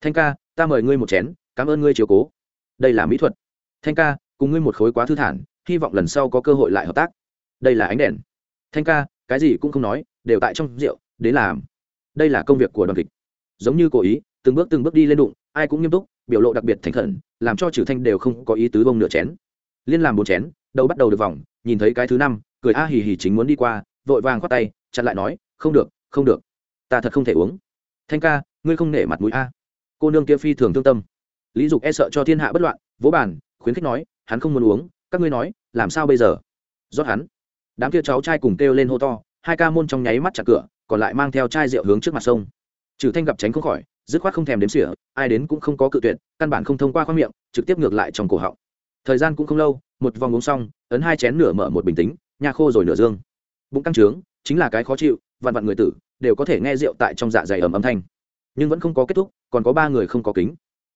Thanh ca, ta mời ngươi một chén, cảm ơn ngươi chiều cố. Đây là mỹ thuật. Thanh ca, cùng ngươi một khối quá thư thản, hy vọng lần sau có cơ hội lại hợp tác. Đây là ánh đèn. Thanh ca, cái gì cũng không nói, đều tại trong rượu, đến làm. Đây là công việc của đoàn kịch giống như cố ý, từng bước từng bước đi lên đụng, ai cũng nghiêm túc, biểu lộ đặc biệt thành khẩn, làm cho trừ thanh đều không có ý tứ bông nửa chén. Liên làm bốn chén, đầu bắt đầu được vòng, nhìn thấy cái thứ năm, cười a hì hì chính muốn đi qua, vội vàng khoát tay, chặn lại nói, không được không được, ta thật không thể uống. Thanh ca, ngươi không nể mặt mũi a. Cô nương kia phi thường thương tâm. Lý dục e sợ cho thiên hạ bất loạn, vỗ bàn, khuyến khích nói, hắn không muốn uống, các ngươi nói, làm sao bây giờ? Rót hắn. Đám kia cháu trai cùng kêu lên hô to, hai ca môn trong nháy mắt chặt cửa, còn lại mang theo chai rượu hướng trước mặt sông trừ thanh gặp tránh không khỏi dứt khoát không thèm đếm xỉa ai đến cũng không có cự tuyệt căn bản không thông qua khoang miệng trực tiếp ngược lại trong cổ họng. Thời gian cũng không lâu một vòng uống xong ấn hai chén nửa mở một bình tĩnh, nhà khô rồi nửa dương. Bụng căng trướng chính là cái khó chịu vạn vạn người tử đều có thể nghe rượu tại trong dạ dày ầm âm thanh. Nhưng vẫn không có kết thúc còn có ba người không có kính.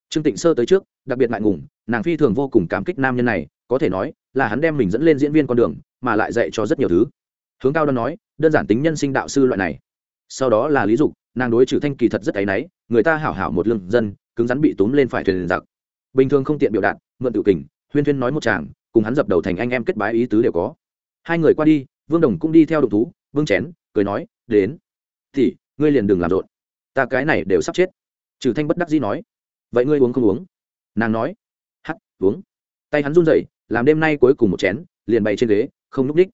Trương tịnh sơ tới trước đặc biệt ngại ngùng nàng phi thường vô cùng cảm kích nam nhân này có thể nói là hắn đem mình dẫn lên diễn viên con đường mà lại dạy cho rất nhiều thứ. Hướng cao đoan nói đơn giản tính nhân sinh đạo sư loại này sau đó là lý dục, nàng đối trừ thanh kỳ thật rất áy náy, người ta hảo hảo một lương dân, cứng rắn bị túm lên phải thuyền giặc. Bình thường không tiện biểu đạt, mượn tự kình, huyên thuyên nói một chàng, cùng hắn dập đầu thành anh em kết bái ý tứ đều có. Hai người qua đi, vương đồng cũng đi theo đụng thú, vương chén, cười nói, đến. Thì, ngươi liền đừng làm rộn. Ta cái này đều sắp chết. Trừ thanh bất đắc dĩ nói. Vậy ngươi uống không uống? Nàng nói. Hắt, uống. Tay hắn run rẩy, làm đêm nay cuối cùng một chén, liền bày trên ghế, không núp đích.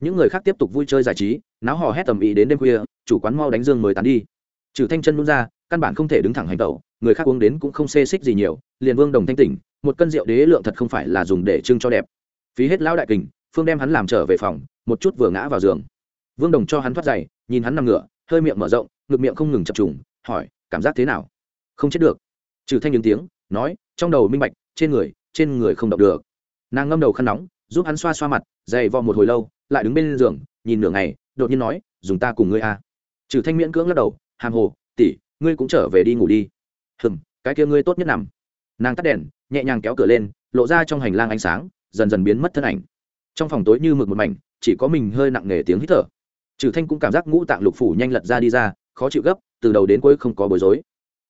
Những người khác tiếp tục vui chơi giải trí náo hò hét tầm ý đến đêm khuya, chủ quán mau đánh dương mới tán đi. Trừ thanh chân nôn ra, căn bản không thể đứng thẳng hành tẩu, người khác uống đến cũng không xê xích gì nhiều, liền vương đồng thanh tỉnh, một cân rượu đế lượng thật không phải là dùng để trưng cho đẹp. Phí hết lão đại kình, phương đem hắn làm trở về phòng, một chút vừa ngã vào giường. Vương đồng cho hắn thoát giày, nhìn hắn nằm ngửa, hơi miệng mở rộng, ngực miệng không ngừng chập trùng, hỏi, cảm giác thế nào? Không chết được. Trừ thanh những tiếng, nói, trong đầu minh bạch, trên người trên người không động được. Nàng ngâm đầu khăn nóng, giúp hắn xoa xoa mặt, dày vò một hồi lâu, lại đứng bên giường, nhìn nửa ngày đột nhiên nói, dùng ta cùng ngươi a à. trừ thanh miễn cưỡng lắc đầu, hàm hồ, tỷ, ngươi cũng trở về đi ngủ đi. Hừm, cái kia ngươi tốt nhất nằm. Nàng tắt đèn, nhẹ nhàng kéo cửa lên, lộ ra trong hành lang ánh sáng, dần dần biến mất thân ảnh. Trong phòng tối như mực một mảnh, chỉ có mình hơi nặng nề tiếng hít thở. Trừ thanh cũng cảm giác ngũ tạng lục phủ nhanh lật ra đi ra, khó chịu gấp, từ đầu đến cuối không có bối rối.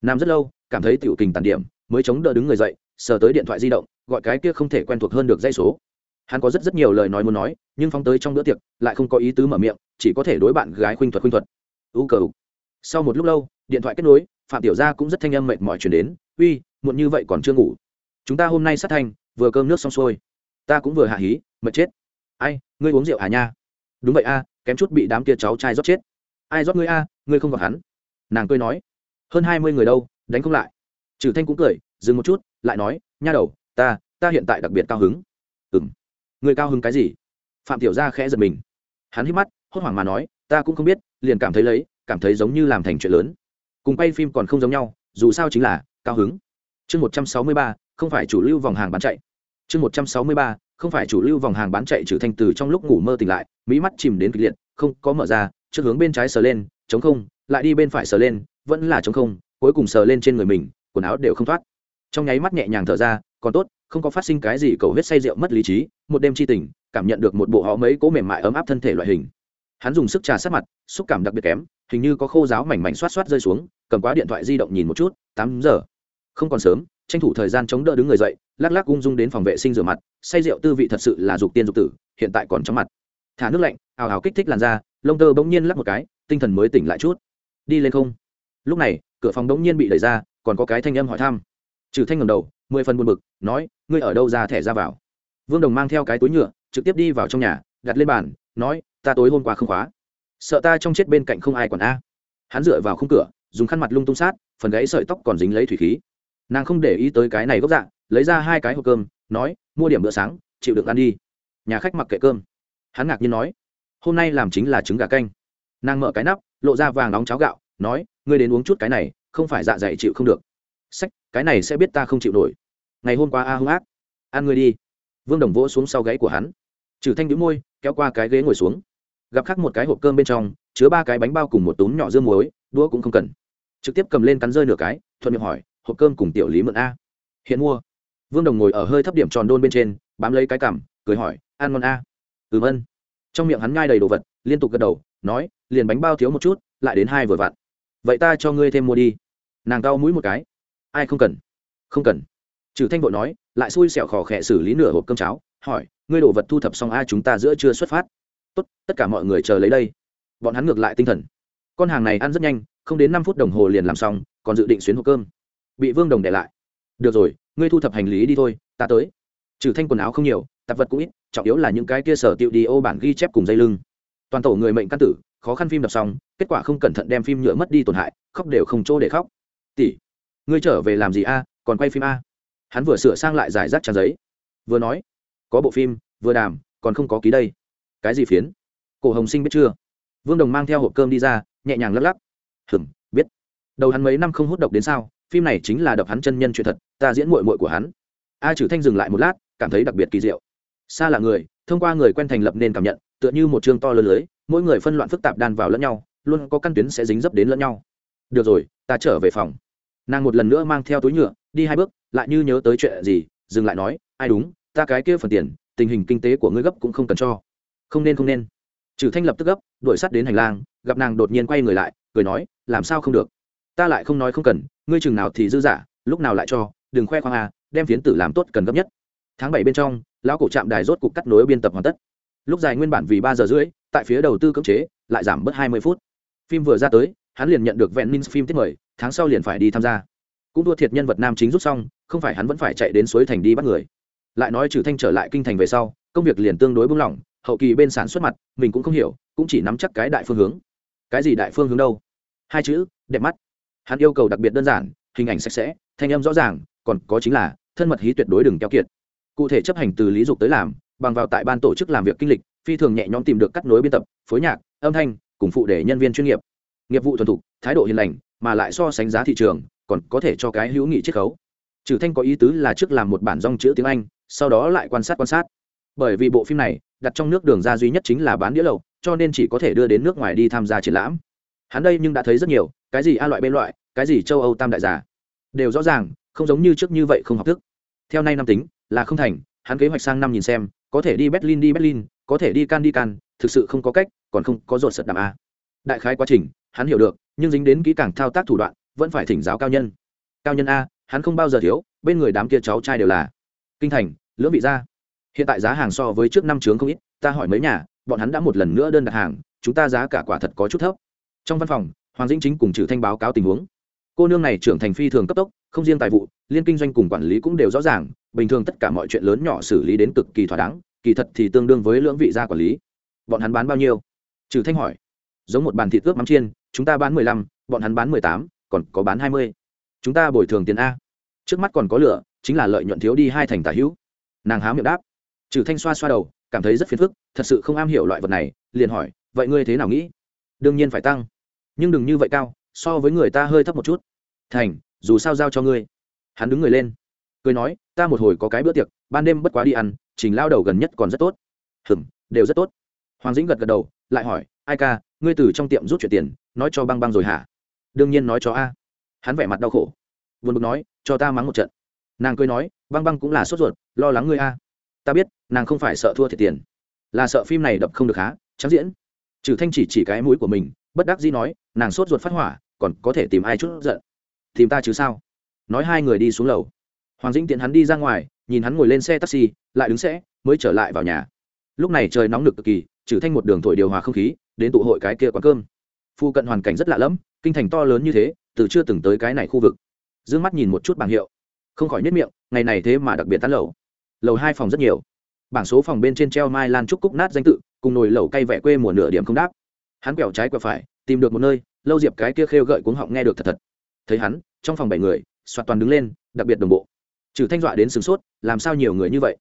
Nằm rất lâu, cảm thấy tiểu kình tàn điểm, mới chống đỡ đứng người dậy, sờ tới điện thoại di động, gọi cái kia không thể quen thuộc hơn được dây số hắn có rất rất nhiều lời nói muốn nói, nhưng phóng tới trong bữa tiệc, lại không có ý tứ mở miệng, chỉ có thể đối bạn gái khuynh thuật khuynh thuật. U cờ sau một lúc lâu, điện thoại kết nối, phạm tiểu gia cũng rất thanh âm mệt mỏi chuyển đến, uy, muộn như vậy còn chưa ngủ. Chúng ta hôm nay sát thanh vừa cơm nước xong xuôi. Ta cũng vừa hạ hí, mệt chết. Ai, ngươi uống rượu à nha? Đúng vậy a, kém chút bị đám kia cháu trai rót chết. Ai rót ngươi a, ngươi không gặp hắn. Nàng cười nói. Hơn hai mươi người đâu, đánh không lại. Trừ thanh cũng cười, dừng một chút, lại nói, nha đầu, ta ta hiện tại đặc biệt cao hứng. Ừng người cao hứng cái gì? Phạm tiểu gia khẽ giật mình. Hắn hít mắt, hốt hoảng mà nói, ta cũng không biết, liền cảm thấy lấy, cảm thấy giống như làm thành chuyện lớn. Cùng quay phim còn không giống nhau, dù sao chính là, cao hứng. Chương một trăm sáu mươi ba, không phải chủ lưu vòng hàng bán chạy. Chương một trăm sáu mươi ba, không phải chủ lưu vòng hàng bán chạy trừ thanh từ trong lúc ngủ mơ tỉnh lại, mỹ mắt chìm đến kịch liệt, không có mở ra, trước hướng bên trái sờ lên, chống không, lại đi bên phải sờ lên, vẫn là chống không, cuối cùng sờ lên trên người mình, quần áo đều không thoát. Trong nháy mắt nhẹ nhàng thở ra còn tốt, không có phát sinh cái gì cầu huyết say rượu mất lý trí, một đêm chi tình, cảm nhận được một bộ họ mấy cố mềm mại ấm áp thân thể loại hình. Hắn dùng sức trà sát mặt, xúc cảm đặc biệt kém, hình như có khô giáo mảnh mảnh xoát xoát rơi xuống, cầm quá điện thoại di động nhìn một chút, tám giờ. Không còn sớm, tranh thủ thời gian chống đỡ đứng người dậy, lắc lắc ung dung đến phòng vệ sinh rửa mặt, say rượu tư vị thật sự là dục tiên dục tử, hiện tại còn trong mặt. Thả nước lạnh, ào ào kích thích làn da, lông tơ bỗng nhiên lắc một cái, tinh thần mới tỉnh lại chút. Đi lên không? Lúc này, cửa phòng bỗng nhiên bị đẩy ra, còn có cái thanh âm hỏi thăm trừ thanh ngầm đầu, mười phần buồn bực, nói, ngươi ở đâu ra thẻ ra vào? Vương đồng mang theo cái túi nhựa, trực tiếp đi vào trong nhà, đặt lên bàn, nói, ta tối hôm qua không khóa. Sợ ta trong chết bên cạnh không ai còn a. Hắn dựa vào khung cửa, dùng khăn mặt lung tung sát, phần gãy sợi tóc còn dính lấy thủy khí. Nàng không để ý tới cái này gốc dạng, lấy ra hai cái hộp cơm, nói, mua điểm bữa sáng, chịu được ăn đi. Nhà khách mặc kệ cơm. Hắn ngạc nhiên nói, hôm nay làm chính là trứng gà canh. Nàng mở cái nắp, lộ ra vàng nóng cháo gạo, nói, ngươi đến uống chút cái này, không phải dạ dày chịu không được sách, cái này sẽ biết ta không chịu nổi. Ngày hôm qua a hung ác ăn ngươi đi. Vương đồng vỗ xuống sau gáy của hắn. Trừ thanh đĩu môi, kéo qua cái ghế ngồi xuống. Gặp khắc một cái hộp cơm bên trong, chứa ba cái bánh bao cùng một túm nhỏ dương muối, đũa cũng không cần. Trực tiếp cầm lên cắn rơi nửa cái, thuận miệng hỏi, hộp cơm cùng tiểu lý mượn a? Hiện mua. Vương đồng ngồi ở hơi thấp điểm tròn đôn bên trên, bám lấy cái cằm, cười hỏi, ăn ngon a? Ừm ân trong miệng hắn ngai đầy đồ vật, liên tục gật đầu, nói, liền bánh bao thiếu một chút, lại đến hai vừa vặn vậy ta cho ngươi thêm mua đi. Nàng cau mũi một cái ai không cần? Không cần. Trừ thanh vội nói, lại xui xẻo khò khẽ xử lý nửa hộp cơm cháo, hỏi, ngươi đồ vật thu thập xong a, chúng ta giữa chưa xuất phát. Tốt, tất cả mọi người chờ lấy đây. Bọn hắn ngược lại tinh thần. Con hàng này ăn rất nhanh, không đến năm phút đồng hồ liền làm xong, còn dự định xuyến hộp cơm. Bị vương đồng để lại. Được rồi, ngươi thu thập hành lý đi thôi, ta tới. Trừ thanh quần áo không nhiều, tạp vật cũng ít, trọng yếu là những cái kia sở tiệu đi ô bản ghi chép cùng dây lưng. Toàn tổ người mệnh căn tử, khó khăn phim đọc xong, kết quả không cẩn thận đem phim nhựa mất đi tổn hại, khóc đều không chỗ để khóc. Tỷ ngươi trở về làm gì a, còn quay phim a? Hắn vừa sửa sang lại giải rác trang giấy, vừa nói, có bộ phim, vừa đàm, còn không có ký đây. Cái gì phiến? Cổ hồng sinh biết chưa? Vương đồng mang theo hộp cơm đi ra, nhẹ nhàng lắc lắc. Hừng biết. Đầu hắn mấy năm không hút độc đến sao, phim này chính là đập hắn chân nhân chuyện thật, ta diễn mội mội của hắn. A Chử thanh dừng lại một lát, cảm thấy đặc biệt kỳ diệu. Xa là người, thông qua người quen thành lập nên cảm nhận, tựa như một chương to lớn lưới, mỗi người phân loạn phức tạp đan vào lẫn nhau, luôn có căn tuyến sẽ dính dấp đến lẫn nhau. Được rồi, ta trở về phòng nàng một lần nữa mang theo túi nhựa, đi hai bước, lại như nhớ tới chuyện gì, dừng lại nói, ai đúng, ta cái kia phần tiền, tình hình kinh tế của ngươi gấp cũng không cần cho. Không nên không nên. Trừ thanh lập tức gấp, đuổi sắt đến hành lang, gặp nàng đột nhiên quay người lại, cười nói, làm sao không được? Ta lại không nói không cần, ngươi chừng nào thì dư giả, lúc nào lại cho, đừng khoe khoang à đem phiến tử làm tốt cần gấp nhất. Tháng bảy bên trong, lão cổ trạm đài rốt cục cắt nối biên tập hoàn tất. Lúc dài nguyên bản vì ba giờ rưỡi, tại phía đầu tư cưỡng chế, lại giảm bớt hai mươi phút. Phim vừa ra tới, hắn liền nhận được vẹn minh phim tiết mời tháng sau liền phải đi tham gia. Cũng đua thiệt nhân vật nam chính rút xong, không phải hắn vẫn phải chạy đến suối thành đi bắt người. Lại nói trừ thanh trở lại kinh thành về sau, công việc liền tương đối buông lỏng, hậu kỳ bên sản xuất mặt, mình cũng không hiểu, cũng chỉ nắm chắc cái đại phương hướng. Cái gì đại phương hướng đâu? Hai chữ, đẹp mắt. Hắn yêu cầu đặc biệt đơn giản, hình ảnh sạch sẽ, thanh âm rõ ràng, còn có chính là, thân mật hí tuyệt đối đừng keo kiệt. Cụ thể chấp hành từ lý dục tới làm, bằng vào tại ban tổ chức làm việc kinh lịch, phi thường nhẹ nhõm tìm được cắt nối biên tập, phối nhạc, âm thanh, cùng phụ để nhân viên chuyên nghiệp nghiệp vụ thuần thục, thái độ hiền lành, mà lại so sánh giá thị trường, còn có thể cho cái hữu nghị chiết khấu. Trừ thanh có ý tứ là trước làm một bản rong chữ tiếng anh, sau đó lại quan sát quan sát. Bởi vì bộ phim này, đặt trong nước đường ra duy nhất chính là bán đĩa lậu, cho nên chỉ có thể đưa đến nước ngoài đi tham gia triển lãm. Hắn đây nhưng đã thấy rất nhiều, cái gì a loại b loại, cái gì châu âu tam đại giả, đều rõ ràng, không giống như trước như vậy không học thức. Theo nay năm tính, là không thành, hắn kế hoạch sang năm nhìn xem, có thể đi berlin đi berlin, có thể đi can đi can thực sự không có cách, còn không có ruột sật đạm a. Đại khái quá trình hắn hiểu được, nhưng dính đến kỹ càng thao tác thủ đoạn, vẫn phải thỉnh giáo cao nhân. Cao nhân a, hắn không bao giờ thiếu, bên người đám kia cháu trai đều là kinh thành, lưỡng vị gia. Hiện tại giá hàng so với trước năm trướng không ít, ta hỏi mấy nhà, bọn hắn đã một lần nữa đơn đặt hàng, chúng ta giá cả quả thật có chút thấp. Trong văn phòng, hoàng dĩnh chính cùng trừ thanh báo cáo tình huống. Cô nương này trưởng thành phi thường cấp tốc, không riêng tài vụ, liên kinh doanh cùng quản lý cũng đều rõ ràng, bình thường tất cả mọi chuyện lớn nhỏ xử lý đến cực kỳ thỏa đáng, kỳ thật thì tương đương với lưỡng vị gia quản lý. Bọn hắn bán bao nhiêu? Trừ thanh hỏi. Giống một bàn thịt ướp mắm chiên chúng ta bán mười lăm, bọn hắn bán mười tám, còn có bán hai mươi. Chúng ta bồi thường tiền a. Trước mắt còn có lửa, chính là lợi nhuận thiếu đi hai thành tả hữu. Nàng há miệng đáp. Trừ thanh xoa xoa đầu, cảm thấy rất phiền phức, thật sự không am hiểu loại vật này, liền hỏi, vậy ngươi thế nào nghĩ? Đương nhiên phải tăng. Nhưng đừng như vậy cao, so với người ta hơi thấp một chút. Thành, dù sao giao cho ngươi. Hắn đứng người lên. Cười nói, ta một hồi có cái bữa tiệc, ban đêm bất quá đi ăn, trình lao đầu gần nhất còn rất tốt. Hừm, đều rất tốt. Hoàng dĩnh gật gật đầu, lại hỏi, ai ca, ngươi từ trong tiệm rút chuyện tiền nói cho băng băng rồi hả? Đương nhiên nói cho a. Hắn vẻ mặt đau khổ. Buồn bực nói, cho ta mắng một trận. Nàng cười nói, băng băng cũng là sốt ruột, lo lắng ngươi a. Ta biết, nàng không phải sợ thua thiệt tiền. Là sợ phim này đập không được há, trắng diễn. Trừ thanh chỉ chỉ cái mũi của mình, bất đắc dĩ nói, nàng sốt ruột phát hỏa, còn có thể tìm ai chút giận. Tìm ta chứ sao? Nói hai người đi xuống lầu. Hoàng dĩnh tiện hắn đi ra ngoài, nhìn hắn ngồi lên xe taxi, lại đứng sẽ mới trở lại vào nhà. Lúc này trời nóng nực cực kỳ, trừ thanh một đường thổi điều hòa không khí, đến tụ hội cái kia quán cơm phu cận hoàn cảnh rất lạ lẫm, kinh thành to lớn như thế, từ chưa từng tới cái này khu vực. D ư ơ n g mắt nhìn một chút bảng hiệu. Không khỏi nhất miệng, ngày này thế mà đặc biệt tán lầu. Lầu hai phòng rất nhiều. Bảng số phòng bên trên treo mai lan trúc cúc nát danh tự, cùng nồi lẩu cay vẻ quê mùa nửa điểm không đáp. Hắn quẹo trái quẹo phải, tìm được một nơi, lâu diệp cái kia khêu gợi cuống họng nghe được thật thật. Thấy hắn, trong phòng bảy người, soạt toàn đứng lên, đặc biệt đồng bộ. Trừ thanh dọa đến sửng sốt, làm sao nhiều người như vậy?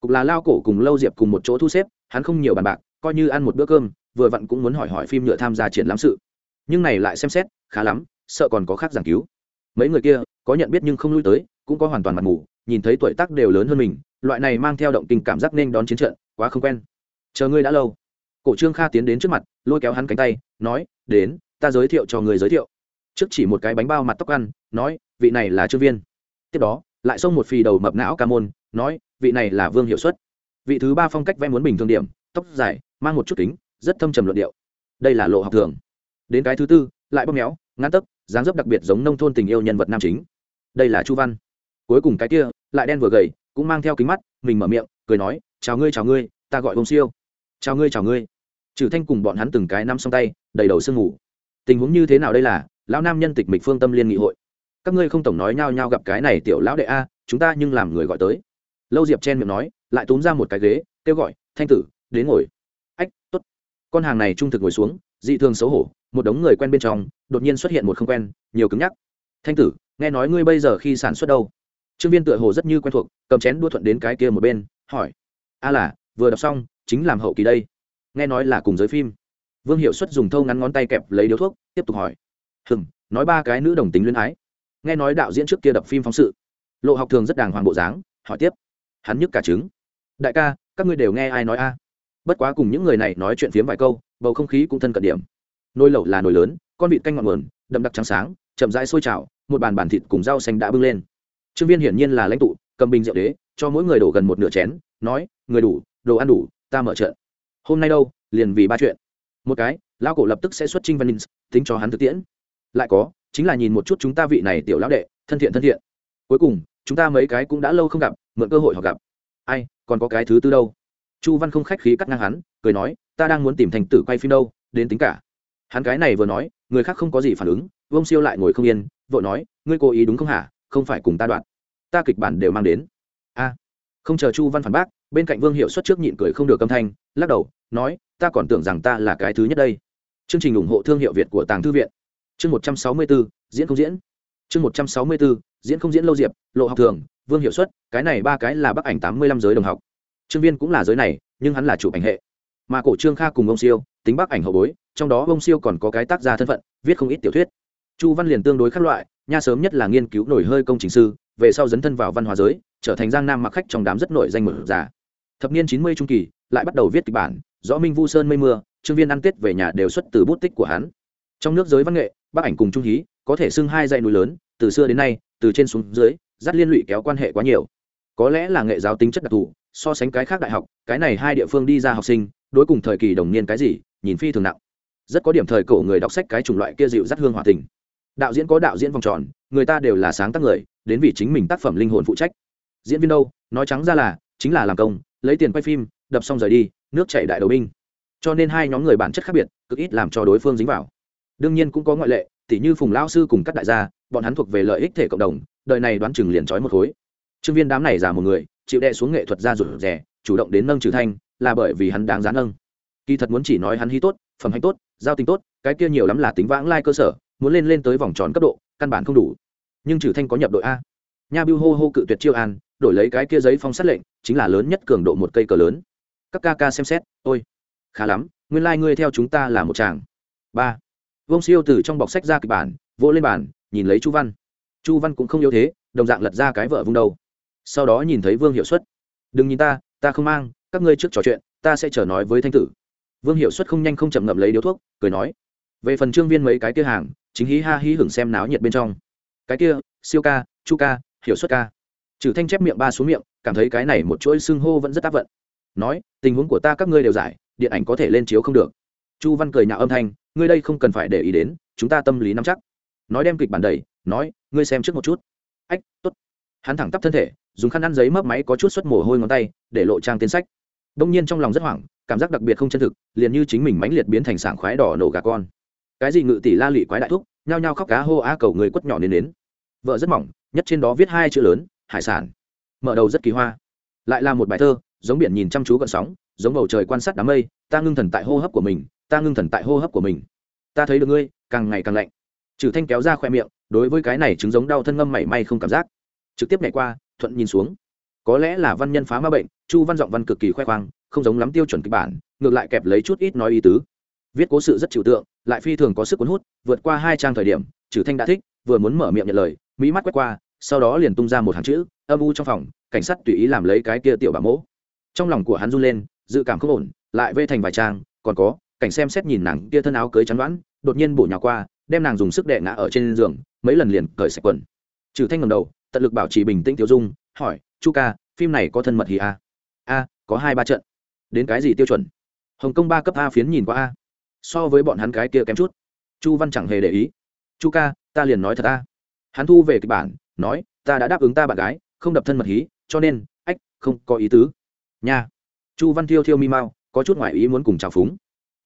Cục là lao cổ cùng lâu diệp cùng một chỗ thu xếp, hắn không nhiều bàn bạc, coi như ăn một bữa cơm vừa vặn cũng muốn hỏi hỏi phim nhựa tham gia triển lãm sự. Nhưng này lại xem xét, khá lắm, sợ còn có khác giảng cứu. Mấy người kia, có nhận biết nhưng không lui tới, cũng có hoàn toàn mặt mù, nhìn thấy tuổi tác đều lớn hơn mình, loại này mang theo động tình cảm giác nên đón chiến trận, quá không quen. Chờ ngươi đã lâu. Cổ trương kha tiến đến trước mặt, lôi kéo hắn cánh tay, nói, đến, ta giới thiệu cho người giới thiệu. Trước chỉ một cái bánh bao mặt tóc ăn, nói, vị này là trương viên. Tiếp đó, lại xông một phì đầu mập não ca môn, nói, vị này là vương hiệu suất. Vị thứ ba phong cách vẽ muốn bình thường điểm, tóc dài, mang một chút kính rất thâm trầm luận điệu. Đây là lộ học thường. Đến cái thứ tư, lại bóp méo ngăn tấc, dáng dấp đặc biệt giống nông thôn tình yêu nhân vật nam chính. Đây là chu văn. Cuối cùng cái kia, lại đen vừa gầy, cũng mang theo kính mắt, mình mở miệng, cười nói, chào ngươi chào ngươi, ta gọi ông siêu. Chào ngươi chào ngươi. Trừ thanh cùng bọn hắn từng cái năm xong tay, đầy đầu sương ngủ tình huống như thế nào đây là, lão nam nhân tịch mịch phương tâm liên nghị hội. Các ngươi không tổng nói nhau nhau gặp cái này tiểu lão đệ a, chúng ta nhưng làm người gọi tới. Lâu diệp chen miệng nói, lại túm ra một cái ghế, kêu gọi, thanh tử, đến ngồi con hàng này trung thực ngồi xuống, dị thường xấu hổ, một đống người quen bên trong, đột nhiên xuất hiện một không quen, nhiều cứng nhắc. Thanh tử, nghe nói ngươi bây giờ khi sản xuất đâu? Trương viên tựa hồ rất như quen thuộc, cầm chén đua thuận đến cái kia một bên, hỏi. A là, vừa đọc xong, chính làm hậu kỳ đây. Nghe nói là cùng giới phim. Vương hiệu xuất dùng thâu ngắn ngón tay kẹp lấy điếu thuốc, tiếp tục hỏi. Hừng nói ba cái nữ đồng tính luyến ái. Nghe nói đạo diễn trước kia đập phim phóng sự. Lộ học thường rất đàng hoàng bộ dáng, hỏi tiếp. Hắn nhức cả trứng. Đại ca, các ngươi đều nghe ai nói a? Bất quá cùng những người này nói chuyện phiếm vài câu, bầu không khí cũng thân cận điểm. Nồi lẩu là nồi lớn, con vịt canh ngọn nguồn, đậm đặc trắng sáng, chậm rãi sôi trào, một bàn bàn thịt cùng rau xanh đã bưng lên. Trương viên hiển nhiên là lãnh tụ, cầm bình rượu đế, cho mỗi người đổ gần một nửa chén, nói, người đủ, đồ ăn đủ, ta mở trận. Hôm nay đâu, liền vì ba chuyện. Một cái, lão cổ lập tức sẽ xuất trinh văn ninh, tính cho hắn thực tiễn. Lại có, chính là nhìn một chút chúng ta vị này tiểu lão đệ, thân thiện thân thiện. Cuối cùng, chúng ta mấy cái cũng đã lâu không gặp, mượn cơ hội họ gặp. Ai, còn có cái thứ tư đâu? Chu văn không khách khí cắt ngang hắn, cười nói, ta đang muốn tìm thành tử quay phim đâu, đến tính cả. Hắn cái này vừa nói, người khác không có gì phản ứng vông siêu lại ngồi không yên vợ nói, ngươi cố ý đúng không hả? Không phải cùng ta đoạn. Ta kịch bản đều mang đến. A. Không chờ chu văn phản bác, bên cạnh vương hiệu xuất trước nhịn cười không được âm thanh, lắc đầu, nói, ta còn tưởng rằng ta là cái thứ nhất đây. Chương trình ủng hộ thương hiệu việt của tàng thư viện. Chương một trăm sáu mươi bốn diễn không diễn. Chương một trăm sáu mươi bốn diễn không diễn lâu diệp, lộ học thường, vương hiệu suất cái này ba cái là bác ảnh tám mươi lăm giới đồng học trương viên cũng là giới này, nhưng hắn là chủ ảnh hệ. Mà cổ trương kha cùng ông siêu, tính bắc ảnh hậu bối, trong đó ông siêu còn có cái tác gia thân phận, viết không ít tiểu thuyết. Chu văn liền tương đối khác loại, nha sớm nhất là nghiên cứu nổi hơi công trình sư, về sau dấn thân vào văn hóa giới, trở thành giang nam mặc khách trong đám rất nổi danh mở giả. Thập niên chín mươi trung kỳ, lại bắt đầu viết kịch bản, rõ minh vu sơn mây mưa, trương viên ăn tết về nhà đều xuất từ bút tích của hắn. Trong nước giới văn nghệ bắc ảnh cùng trung hí, có thể xưng hai dãy núi lớn, từ xưa đến nay, từ trên xuống dưới, dắt liên lụy kéo quan hệ quá nhiều. Có lẽ là nghệ giáo tính chất đặc thù so sánh cái khác đại học, cái này hai địa phương đi ra học sinh, đối cùng thời kỳ đồng niên cái gì, nhìn phi thường nặng. Rất có điểm thời cổ người đọc sách cái chủng loại kia dịu dắt hương hòa tình. Đạo diễn có đạo diễn vòng tròn, người ta đều là sáng tác người, đến vì chính mình tác phẩm linh hồn phụ trách. Diễn viên đâu? Nói trắng ra là, chính là làm công, lấy tiền quay phim, đập xong rời đi, nước chảy đại đầu binh. Cho nên hai nhóm người bản chất khác biệt, cực ít làm cho đối phương dính vào. Đương nhiên cũng có ngoại lệ, tỉ như phùng lao sư cùng các đại gia, bọn hắn thuộc về lợi ích thể cộng đồng, đời này đoán chừng liền trói một khối. Trương viên đám này giả một người chịu đệ xuống nghệ thuật ra rụt rè, chủ động đến nâng trừ thanh, là bởi vì hắn đáng giá nâng. Kỳ thật muốn chỉ nói hắn hí tốt, phẩm hạnh tốt, giao tình tốt, cái kia nhiều lắm là tính vãng lai cơ sở, muốn lên lên tới vòng tròn cấp độ, căn bản không đủ. Nhưng trừ thanh có nhập đội a. Nha biêu hô hô cự tuyệt chiêu an, đổi lấy cái kia giấy phong sát lệnh, chính là lớn nhất cường độ một cây cờ lớn. Các ca ca xem xét, ôi, khá lắm, nguyên lai người theo chúng ta là một chàng. Ba. Vông siêu từ trong bọc sách ra kịch bản, vỗ lên bàn, nhìn lấy chu văn. Chu văn cũng không yếu thế, đồng dạng lật ra cái vợ vung đầu sau đó nhìn thấy vương hiệu suất. Đừng nhìn ta ta không mang, các ngươi trước trò chuyện, ta sẽ chờ nói với thanh tử. Vương hiệu suất không nhanh không chậm ngậm lấy điếu thuốc, cười nói, về phần trương viên mấy cái kia hàng, chính hí ha hí hửng xem náo nhiệt bên trong. Cái kia, siêu ca, chu ca, hiệu suất ca. Trừ thanh chép miệng ba xuống miệng, cảm thấy cái này một chuỗi xưng hô vẫn rất áp vận. Nói, tình huống của ta các ngươi đều giải, điện ảnh có thể lên chiếu không được. Chu văn cười nhạo âm thanh, ngươi đây không cần phải để ý đến, chúng ta tâm lý nắm chắc. Nói đem kịch bản đầy nói, ngươi xem trước một chút. Ách t ố t hắn thẳng tắp thân thể dùng khăn ăn giấy mấp máy có chút xuất mồ hôi ngón tay, để lộ trang tiến sách. Đông nhiên trong lòng rất hoảng, cảm giác đặc biệt không chân thực, liền như chính mình mãnh liệt biến thành sảng khoái đỏ nổ gà con. Cái gì ngự tỷ la lụy quái đại thúc, nhao nhao khóc cá hô á cầu người quất nhỏ nên đến vợ rất mỏng, nhất trên đó viết hai chữ lớn, hải sản. Mở đầu rất kỳ hoa. Lại là một bài thơ, giống biển nhìn chăm chú gợn sóng, giống bầu trời quan sát đám mây, ta ngưng thần tại hô hấp của mình, ta ngưng thần tại hô hấp của mình. Ta thấy được ngươi, càng ngày càng lạnh. Trừ thanh kéo ra khoe miệng, đối với cái này chứng giống đau thân ngâm mảy may không cảm giác. Trực tiếp nhảy qua thuận nhìn xuống. Có lẽ là văn nhân phá ma bệnh, chu văn giọng văn cực kỳ khoe khoang, không giống lắm tiêu chuẩn kịch bản, ngược lại kẹp lấy chút ít nói ý tứ. Viết cố sự rất chịu tượng, lại phi thường có sức cuốn hút, vượt qua hai trang thời điểm trừ thanh đã thích, vừa muốn mở miệng nhận lời mỹ mắt quét qua, sau đó liền tung ra một hàng chữ, âm u trong phòng, cảnh sát tùy ý làm lấy cái kia tiểu bà mỗ. Trong lòng của hắn run lên, dự cảm không ổn, lại vê thành vài trang, còn có, cảnh xem xét nhìn nàng kia thân áo cưới chắn đoán, đột nhiên bổ nhào qua, đem nàng dùng sức đệ ngã ở trên giường, mấy lần liền cởi sạch quần. Trừ thanh ngầm đầu tận lực bảo trì bình tĩnh tiêu dung, hỏi, chu ca, phim này có thân mật hì a? A, có hai ba trận. Đến cái gì tiêu chuẩn? Hồng kông ba cấp a phiến nhìn qua a. So với bọn hắn cái kia kém chút. Chu văn chẳng hề để ý. Chu ca, ta liền nói thật a. Hắn thu về kịch bản, nói, ta đã đáp ứng ta bạn gái, không đập thân mật hí cho nên, ách, không có ý tứ. Nha. Chu văn thiêu thiêu mi mau, có chút ngoại ý muốn cùng chào phúng.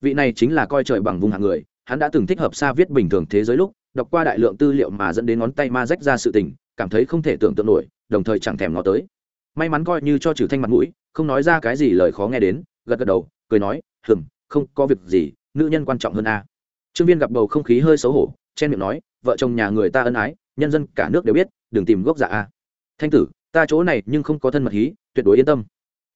Vị này chính là coi trời bằng vùng hạng người, hắn đã từng thích hợp xa viết bình thường thế giới lúc, đọc qua đại lượng tư liệu mà dẫn đến ngón tay ma rách ra sự tình cảm thấy không thể tưởng tượng nổi, đồng thời chẳng thèm ngó tới. May mắn coi như cho trừ thanh mặt mũi, không nói ra cái gì lời khó nghe đến, gật gật đầu, cười nói, hừm, không có việc gì, nữ nhân quan trọng hơn a. Trương viên gặp bầu không khí hơi xấu hổ, chen miệng nói, vợ chồng nhà người ta ân ái, nhân dân cả nước đều biết, đừng tìm gốc dạ a. Thanh tử, ta chỗ này nhưng không có thân mật hí, tuyệt đối yên tâm.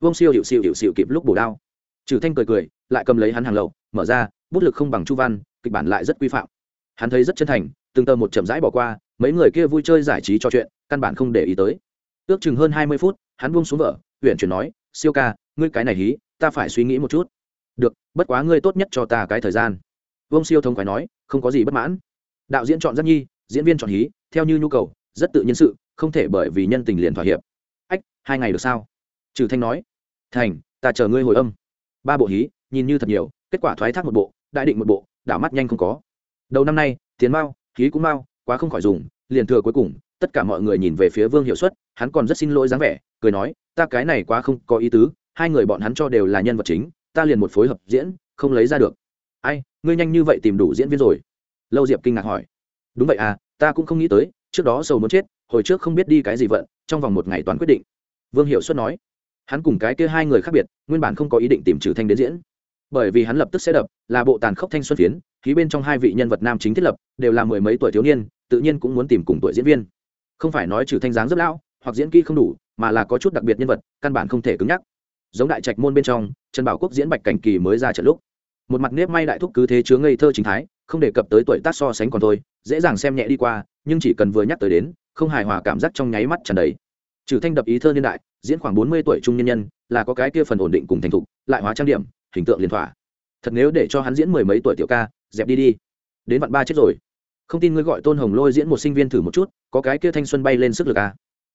Vông siêu hiệu siêu hiệu siêu kịp lúc bổ đao. Trừ thanh cười cười, lại cầm lấy hắn hàng lậu, mở ra, bút lực không bằng chu văn, kịch bản lại rất quy phạm. Hắn thấy rất chân thành, từng tờ một chậm rãi bỏ qua mấy người kia vui chơi giải trí trò chuyện, căn bản không để ý tới. Ước chừng hơn hai mươi phút, hắn buông xuống vợ huyện chuyển nói, siêu ca, ngươi cái này hí, ta phải suy nghĩ một chút. Được, bất quá ngươi tốt nhất cho ta cái thời gian. Vông siêu thông khoái nói, không có gì bất mãn. Đạo diễn chọn giác nhi, diễn viên chọn hí, theo như nhu cầu, rất tự nhiên sự, không thể bởi vì nhân tình liền thỏa hiệp. Ách, hai ngày được sao? Trừ thanh nói, thành, ta chờ ngươi hồi âm. Ba bộ hí, nhìn như thật nhiều, kết quả thoái thác một bộ, đại định một bộ, đảo mắt nhanh không có. Đầu năm nay, tiền mao hí cũng mao quá không khỏi dùng, liền thừa cuối cùng, tất cả mọi người nhìn về phía vương hiệu suất, hắn còn rất xin lỗi dáng vẻ, cười nói, ta cái này quá không có ý tứ, hai người bọn hắn cho đều là nhân vật chính, ta liền một phối hợp diễn, không lấy ra được. Ai, ngươi nhanh như vậy tìm đủ diễn viên rồi? Lâu diệp kinh ngạc hỏi. Đúng vậy à ta cũng không nghĩ tới, trước đó sầu muốn chết, hồi trước không biết đi cái gì vận, trong vòng một ngày toàn quyết định. Vương hiệu suất nói. Hắn cùng cái kia hai người khác biệt, nguyên bản không có ý định tìm trừ thanh đến diễn. Bởi vì hắn lập tức sẽ đập, là bộ tàn khốc thanh xuân phiến, khí bên trong hai vị nhân vật nam chính thiết lập, đều là mười mấy tuổi thiếu niên tự nhiên cũng muốn tìm cùng tuổi diễn viên. Không phải nói trừ thanh dáng rất lão, hoặc diễn kỹ không đủ, mà là có chút đặc biệt nhân vật, căn bản không thể cứng nhắc. Giống đại trạch môn bên trong, trần bảo quốc diễn bạch cảnh kỳ mới ra trận lúc. Một mặt nếp may đại thúc cứ thế chứa ngây thơ chính thái, không đề cập tới tuổi tác so sánh còn thôi, dễ dàng xem nhẹ đi qua, nhưng chỉ cần vừa nhắc tới đến, không hài hòa cảm giác trong nháy mắt tràn đầy. Trừ thanh đập ý thơ niên đại, diễn khoảng bốn mươi tuổi trung nhân nhân, là có cái kia phần ổn định cùng thành thục, lại hóa trang điểm, hình tượng liên thỏa. Thật nếu để cho hắn diễn mười mấy tuổi tiểu ca, dẹp đi đi. Đến vạn ba chết rồi không tin ngươi gọi tôn hồng lôi diễn một sinh viên thử một chút, có cái kia thanh xuân bay lên sức lực à.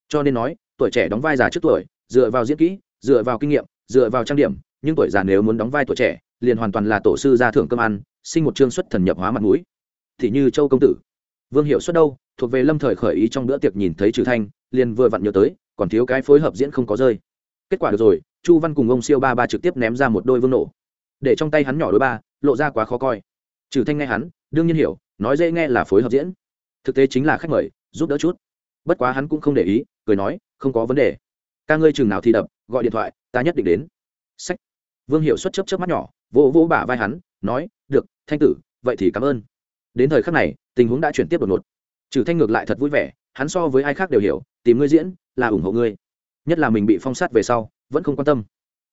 cho nên nói, tuổi trẻ đóng vai già trước tuổi, dựa vào diễn kỹ, dựa vào kinh nghiệm, dựa vào trang điểm, nhưng tuổi già nếu muốn đóng vai tuổi trẻ, liền hoàn toàn là tổ sư ra thưởng cơm ăn, sinh một chương xuất thần nhập hóa mặt mũi. Thì như châu công tử. Vương hiệu xuất đâu, thuộc về lâm thời khởi ý trong bữa tiệc nhìn thấy trừ thanh, liền vừa vặn nhớ tới, còn thiếu cái phối hợp diễn không có rơi. Kết quả được rồi, chu văn cùng ông siêu ba ba trực tiếp ném ra một đôi vương nổ. Để trong tay hắn nhỏ đôi ba, lộ ra quá khó coi. Trừ thanh nghe hắn, đương nhiên hiểu nói dễ nghe là phối hợp diễn. Thực tế chính là khách mời, giúp đỡ chút. Bất quá hắn cũng không để ý, cười nói, không có vấn đề. Ca ngươi chừng nào thì đập, gọi điện thoại, ta nhất định đến. Sách. Vương hiệu xuất chấp chấp mắt nhỏ, vỗ vỗ bả vai hắn, nói, được, thanh tử, vậy thì cảm ơn. Đến thời khắc này, tình huống đã chuyển tiếp đột ngột. Trừ thanh ngược lại thật vui vẻ, hắn so với ai khác đều hiểu, tìm ngươi diễn, là ủng hộ ngươi. Nhất là mình bị phong sát về sau, vẫn không quan tâm.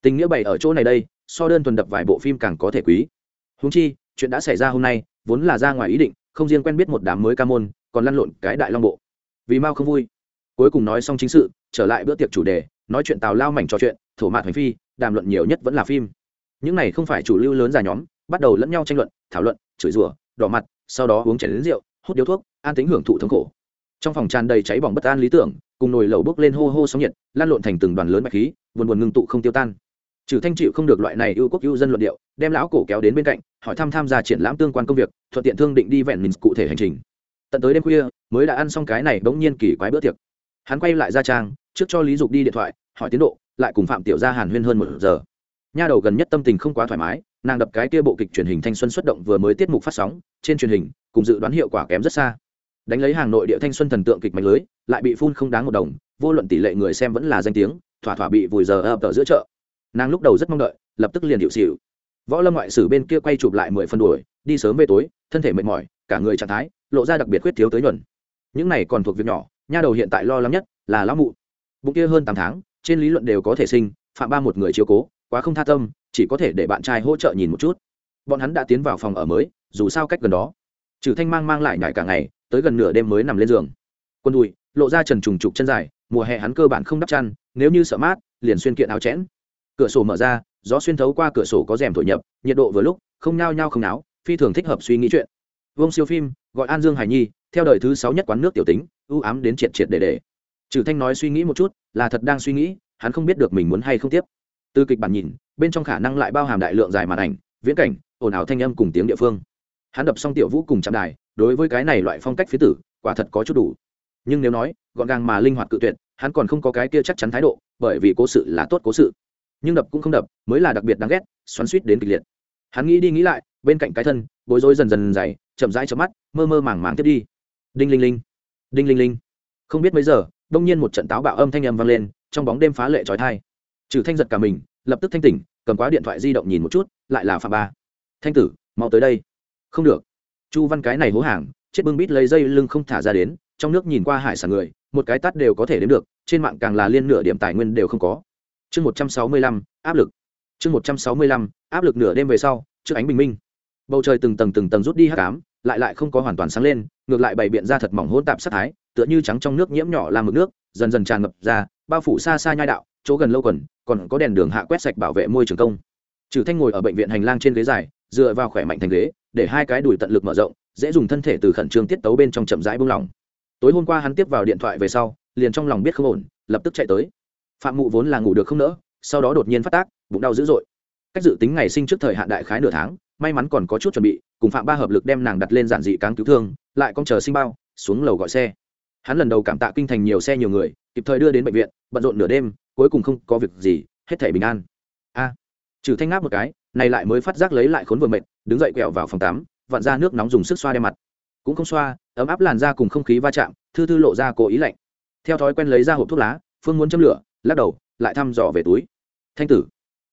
Tình nghĩa bày ở chỗ này đây, so đơn thuần đập vài bộ phim càng có thể quý. Húng chi, chuyện đã xảy ra hôm nay vốn là ra ngoài ý định, không riêng quen biết một đám mới ca môn, còn lăn lộn cái đại long bộ. Vì mao không vui, cuối cùng nói xong chính sự, trở lại bữa tiệc chủ đề, nói chuyện tào lao mảnh trò chuyện, thổ mạt hành phi, đàm luận nhiều nhất vẫn là phim. Những này không phải chủ lưu lớn dài nhóm, bắt đầu lẫn nhau tranh luận, thảo luận, chửi rủa, đỏ mặt, sau đó uống chảy đến rượu, hút điếu thuốc, an tính hưởng thụ thống khổ. Trong phòng tràn đầy cháy bỏng bất an lý tưởng, cùng nồi lẩu bốc lên hô hô sóng nhiệt, lan lộn thành từng đoàn lớn bạch khí, buồn buồn ngưng tụ không tiêu tan trừ thanh chịu không được loại này ưu quốc ưu dân luận điệu, đem lão cổ kéo đến bên cạnh, hỏi thăm tham gia triển lãm tương quan công việc, thuận tiện thương định đi vẹn mình cụ thể hành trình. Tận tới đêm khuya, mới đã ăn xong cái này bỗng nhiên kỳ quái bữa tiệc. Hắn quay lại ra trang, trước cho lý dục đi điện thoại, hỏi tiến độ, lại cùng phạm tiểu gia hàn huyên hơn một giờ. Nha đầu gần nhất tâm tình không quá thoải mái, nàng đập cái kia bộ kịch truyền hình thanh xuân xuất động vừa mới tiết mục phát sóng, trên truyền hình, cùng dự đoán hiệu quả kém rất xa. Đánh lấy hàng nội địa thanh xuân thần tượng kịch mạch lưới, lại bị phun không đáng một đồng, vô luận tỷ lệ người xem vẫn là danh tiếng, thỏa thỏa bị vùi giờ ập ở giữa chợ nàng lúc đầu rất mong đợi, lập tức liền hiệu xịu võ lâm ngoại sử bên kia quay chụp lại mười phân đuổi, đi sớm về tối, thân thể mệt mỏi, cả người trạng thái, lộ ra đặc biệt khuyết thiếu tới nhuần. Những này còn thuộc việc nhỏ, nha đầu hiện tại lo lắng nhất là lão mụ. Bụng kia hơn tám tháng, trên lý luận đều có thể sinh, phạm ba một người chiếu cố, quá không tha tâm, chỉ có thể để bạn trai hỗ trợ nhìn một chút. Bọn hắn đã tiến vào phòng ở mới, dù sao cách gần đó. Trừ thanh mang mang lại nhải cả ngày, tới gần nửa đêm mới nằm lên giường. Quân đùi, lộ ra trần trùng trục chân dài, mùa hè hắn cơ bản không đắp chăn, nếu như sợ mát, liền xuyên kiện áo chẽn cửa sổ mở ra, gió xuyên thấu qua cửa sổ có rèm thổi nhập, nhiệt độ vừa lúc không nao nhao không náo, phi thường thích hợp suy nghĩ chuyện. Vương siêu phim, gọi an dương hải nhi, theo đời thứ sáu nhất quán nước tiểu tính ưu ám đến triệt triệt để để. Trừ thanh nói suy nghĩ một chút, là thật đang suy nghĩ, hắn không biết được mình muốn hay không tiếp. Từ kịch bản nhìn, bên trong khả năng lại bao hàm đại lượng dài màn ảnh, viễn cảnh, ồn ào thanh âm cùng tiếng địa phương. Hắn đập xong tiểu vũ cùng chạm đài, đối với cái này loại phong cách phía tử, quả thật có chút đủ. Nhưng nếu nói, gọn gàng mà linh hoạt cự tuyệt, hắn còn không có cái kia chắc chắn thái độ, bởi vì cố sự là tốt cố sự nhưng đập cũng không đập, mới là đặc biệt đáng ghét, xoắn suýt đến kịch liệt. Hắn nghĩ đi nghĩ lại, bên cạnh cái thân, bối rối dần dần dày, chậm rãi chớp mắt, mơ mơ màng màng tiếp đi. Đinh linh linh, đinh linh linh. Không biết mấy giờ, đông nhiên một trận táo bạo âm thanh âm vang lên, trong bóng đêm phá lệ trói thai. Trừ thanh giật cả mình, lập tức thanh tỉnh, cầm quá điện thoại di động nhìn một chút, lại là phạm ba. Thanh tử, mau tới đây. Không được. Chu văn cái này hố hàng, chết bưng bít lấy dây lưng không thả ra đến, trong nước nhìn qua hải sản người, một cái tắt đều có thể đến được, trên mạng càng là liên nửa điểm tài nguyên đều không có chương một trăm sáu mươi lăm, áp lực. Chương một trăm sáu mươi lăm, áp lực nửa đêm về sau, trước ánh bình minh. Bầu trời từng tầng từng tầng rút đi hát cám lại lại không có hoàn toàn sáng lên, ngược lại bày biện ra thật mỏng hôn tạp sắc thái, tựa như trắng trong nước nhiễm nhỏ làm mực nước, dần dần tràn ngập ra, bao phủ xa xa nhai đạo, chỗ gần lâu quần, còn có đèn đường hạ quét sạch bảo vệ môi trường công. Trừ thanh ngồi ở bệnh viện hành lang trên ghế dài, dựa vào khỏe mạnh thành ghế, để hai cái đùi tận lực mở rộng, dễ dùng thân thể từ khẩn trương tiết tấu bên trong chậm rãi buông lỏng. Tối hôm qua hắn tiếp vào điện thoại về sau, liền trong lòng biết không ổn, lập tức chạy tới phạm mụ vốn là ngủ được không nỡ, sau đó đột nhiên phát tác, bụng đau dữ dội. Cách dự tính ngày sinh trước thời hạn đại khái nửa tháng, may mắn còn có chút chuẩn bị, cùng phạm ba hợp lực đem nàng đặt lên giản dị cáng cứu thương, lại con chờ sinh bao, xuống lầu gọi xe. Hắn lần đầu cảm tạ kinh thành nhiều xe nhiều người, kịp thời đưa đến bệnh viện, bận rộn nửa đêm, cuối cùng không có việc gì, hết thể bình an. A, trừ thanh ngáp một cái, này lại mới phát giác lấy lại khốn vừa mệt, đứng dậy quẹo vào phòng tắm, vặn ra nước nóng dùng sức xoa đem mặt. Cũng không xoa, ấm áp làn da cùng không khí va chạm, thư thư lộ ra cố ý lạnh. Theo thói quen lấy ra hộp thuốc lá, phương muốn châm lửa lắc đầu, lại thăm dò về túi. Thanh tử,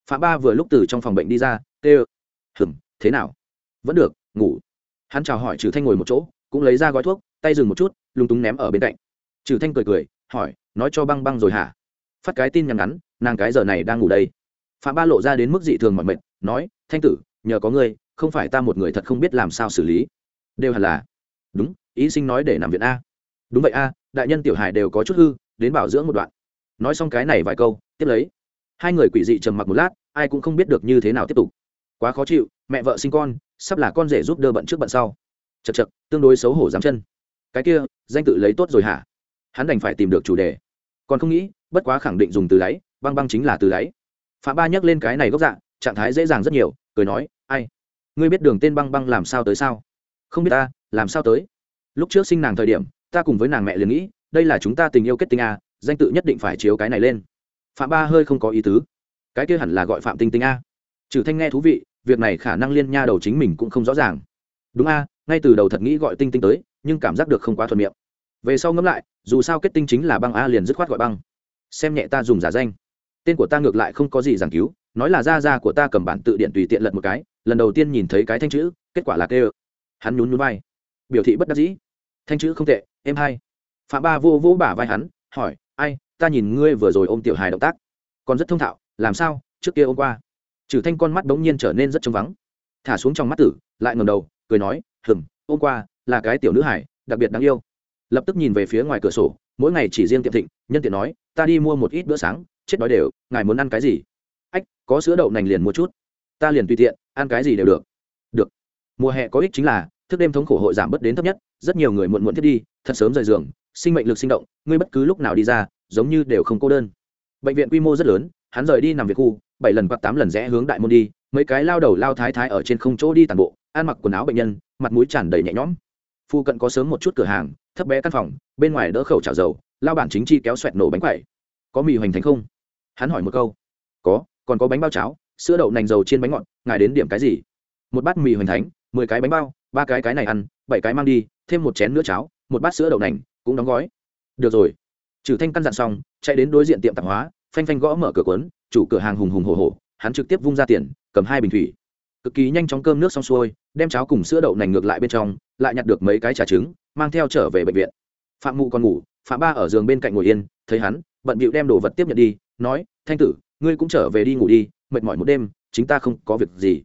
phạm ba vừa lúc từ trong phòng bệnh đi ra tê hừm, thế nào? Vẫn được, ngủ. Hắn chào hỏi trừ thanh ngồi một chỗ, cũng lấy ra gói thuốc, tay dừng một chút, lúng túng ném ở bên cạnh. Trừ thanh cười cười, hỏi, nói cho băng băng rồi hả? Phát cái tin nhắn ngắn, nàng cái giờ này đang ngủ đây. Phạm ba lộ ra đến mức dị thường mọi mệnh nói, thanh tử, nhờ có ngươi, không phải ta một người thật không biết làm sao xử lý. Đều hẳn là. Đúng ý sinh nói để nằm viện a. Đúng vậy a, đại nhân tiểu hải đều có chút hư, đến bảo dưỡng một đoạn nói xong cái này vài câu tiếp lấy hai người quỷ dị trầm mặc một lát ai cũng không biết được như thế nào tiếp tục. Quá khó chịu mẹ vợ sinh con sắp là con rể giúp đỡ bận trước bận sau. Chật chật tương đối xấu hổ dám chân. Cái kia danh tự lấy tốt rồi hả? Hắn đành phải tìm được chủ đề. Còn không nghĩ bất quá khẳng định dùng từ đáy băng băng chính là từ đáy. Phạm ba nhắc lên cái này gốc dạ, trạng thái dễ dàng rất nhiều cười nói ai? Ngươi biết đường tên băng băng làm sao tới sao? Không biết ta làm sao tới? Lúc trước sinh nàng thời điểm ta cùng với nàng mẹ liền nghĩ đây là chúng ta tình yêu kết tinh à? Danh tự nhất định phải chiếu cái này lên. Phạm ba hơi không có ý tứ. Cái kia hẳn là gọi phạm tinh tinh a. Trừ thanh nghe thú vị, việc này khả năng liên nha đầu chính mình cũng không rõ ràng. Đúng a, ngay từ đầu thật nghĩ gọi tinh tinh tới, nhưng cảm giác được không quá thuận miệng. Về sau ngẫm lại, dù sao kết tinh chính là băng a liền dứt khoát gọi băng. Xem nhẹ ta dùng giả danh. Tên của ta ngược lại không có gì giảng cứu, nói là da da của ta cầm bản tự điện tùy tiện lật một cái, lần đầu tiên nhìn thấy cái thanh chữ, kết quả là kêu. Hắn nhún nhún vai. Biểu thị bất đắc dĩ. Thanh chữ không tệ, em hay phạm ba vô vô bả vai hắn, hỏi ai, ta nhìn ngươi vừa rồi ôm tiểu hài động tác. Còn rất thông thạo, làm sao, trước kia ôm qua. Trừ thanh con mắt bỗng nhiên trở nên rất trống vắng. Thả xuống trong mắt tử, lại ngầm đầu, cười nói hừng ôm qua, là cái tiểu nữ hải đặc biệt đáng yêu. Lập tức nhìn về phía ngoài cửa sổ, mỗi ngày chỉ riêng tiệm thịnh, nhân tiện nói, ta đi mua một ít bữa sáng, chết đói đều, ngài muốn ăn cái gì? Ách, có sữa đậu nành liền mua chút. Ta liền tùy tiện, ăn cái gì đều được. Được. Mùa hè có ích chính là, thức đêm thống khổ hội giảm bớt đến thấp nhất, rất nhiều người muộn muộn thiết đi, thật sớm rời giường sinh mệnh lực sinh động, ngươi bất cứ lúc nào đi ra, giống như đều không cô đơn. Bệnh viện quy mô rất lớn, hắn rời đi nằm việc khu, bảy lần hoặc tám lần rẽ hướng đại môn đi, mấy cái lao đầu lao thái thái ở trên không chỗ đi tàn bộ, ăn mặc quần áo bệnh nhân, mặt mũi tràn đầy nhẹ nhõm. Phu cận có sớm một chút cửa hàng, thấp bé căn phòng, bên ngoài đỡ khẩu trào dầu, lao bản chính chi kéo xoẹt nổ bánh quậy có mì hoành thành không? Hắn hỏi một câu. Có, còn có bánh bao cháo, sữa đậu nành dầu trên bánh ngọt, ngài đến điểm cái gì? Một bát mì hoành thánh, mười cái bánh bao, ba cái cái này ăn, bảy cái mang đi, thêm một chén nữa cháo, một bát sữa đậu nành cũng đóng gói. Được rồi. Trừ thanh căn dặn xong, chạy đến đối diện tiệm tạp hóa, phanh phanh gõ mở cửa cuốn, chủ cửa hàng hùng hùng hồ hồ hắn trực tiếp vung ra tiền, cầm hai bình thủy. Cực kỳ nhanh chóng cơm nước xong xuôi, đem cháo cùng sữa đậu nành ngược lại bên trong, lại nhặt được mấy cái trà trứng, mang theo trở về bệnh viện. Phạm mụ còn ngủ, phạm ba ở giường bên cạnh ngồi yên, thấy hắn, bận bịu đem đồ vật tiếp nhận đi, nói, thanh tử, ngươi cũng trở về đi ngủ đi, mệt mỏi một đêm, chính ta không có việc gì.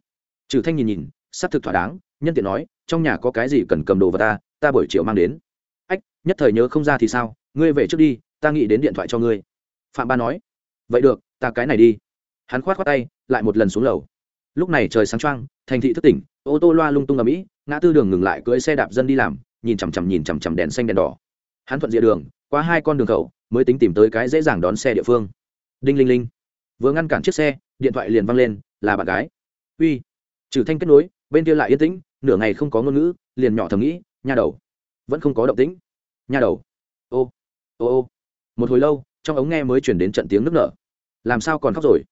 Trừ thanh nhìn nhìn s thực thỏa đáng, nhân tiện nói, trong nhà có cái gì cần cầm đồ vào ta ta buổi chiều mang đến nhất thời nhớ không ra thì sao, ngươi về trước đi, ta nghĩ đến điện thoại cho ngươi. Phạm ba nói, vậy được, ta cái này đi. Hắn khoát khoát tay, lại một lần xuống lầu. Lúc này trời sáng trăng thành thị thức tỉnh, ô tô loa lung tung ở mỹ ngã tư đường ngừng lại cưỡi xe đạp dân đi làm, nhìn chằm chằm nhìn chằm chằm đèn xanh đèn đỏ. Hắn thuận rìa đường, qua hai con đường khẩu, mới tính tìm tới cái dễ dàng đón xe địa phương. Đinh linh linh. Vừa ngăn cản chiếc xe, điện thoại liền văng lên, là bạn gái. Uy. Trừ thanh kết nối, bên kia lại yên tĩnh, nửa ngày không có ngôn ngữ, liền nhỏ thầm nghĩ nha đầu. Vẫn không có động tĩnh nha đầu. Ô ô ô. Một hồi lâu, trong ống nghe mới chuyển đến trận tiếng nức nở. Làm sao còn khóc rồi?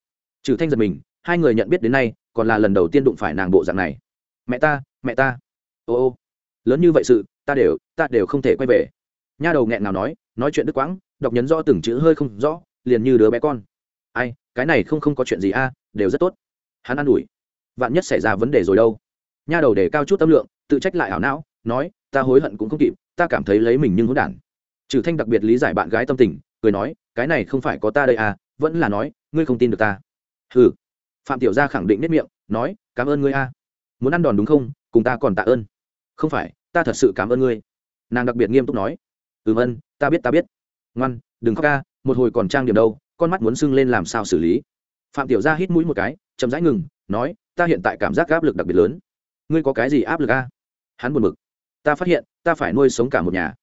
Trừ thanh giật mình, hai người nhận biết đến nay, còn là lần đầu tiên đụng phải nàng bộ dạng này. Mẹ ta mẹ ta. Ô ô. Lớn như vậy sự, ta đều ta đều không thể quay về. Nha đầu nghẹn nào nói nói chuyện đứt quãng, đọc nhấn rõ từng chữ hơi không rõ, liền như đứa bé con. Ai, cái này không không có chuyện gì a, đều rất tốt. Hắn an ủi. Vạn nhất xảy ra vấn đề rồi đâu? Nha đầu để cao chút tâm lượng, tự trách lại ảo não, nói, ta hối hận cũng không kịp ta cảm thấy lấy mình nhưng hỗn đản. Trừ thanh đặc biệt lý giải bạn gái tâm tình cười nói cái này không phải có ta đây à vẫn là nói ngươi không tin được ta. Hừ, phạm tiểu gia khẳng định nết miệng nói cảm ơn ngươi a. Muốn ăn đòn đúng không cùng ta còn tạ ơn. Không phải ta thật sự cảm ơn ngươi. Nàng đặc biệt nghiêm túc nói. Ừm ân ta biết ta biết. Ngoan đừng khóc ca một hồi còn trang điểm đâu con mắt muốn sưng lên làm sao xử lý. Phạm tiểu gia hít mũi một cái chậm rãi ngừng nói ta hiện tại cảm giác áp lực đặc biệt lớn. Ngươi có cái gì áp lực a? Hắn buồn bực. Ta phát hiện ta phải nuôi sống cả một nhà.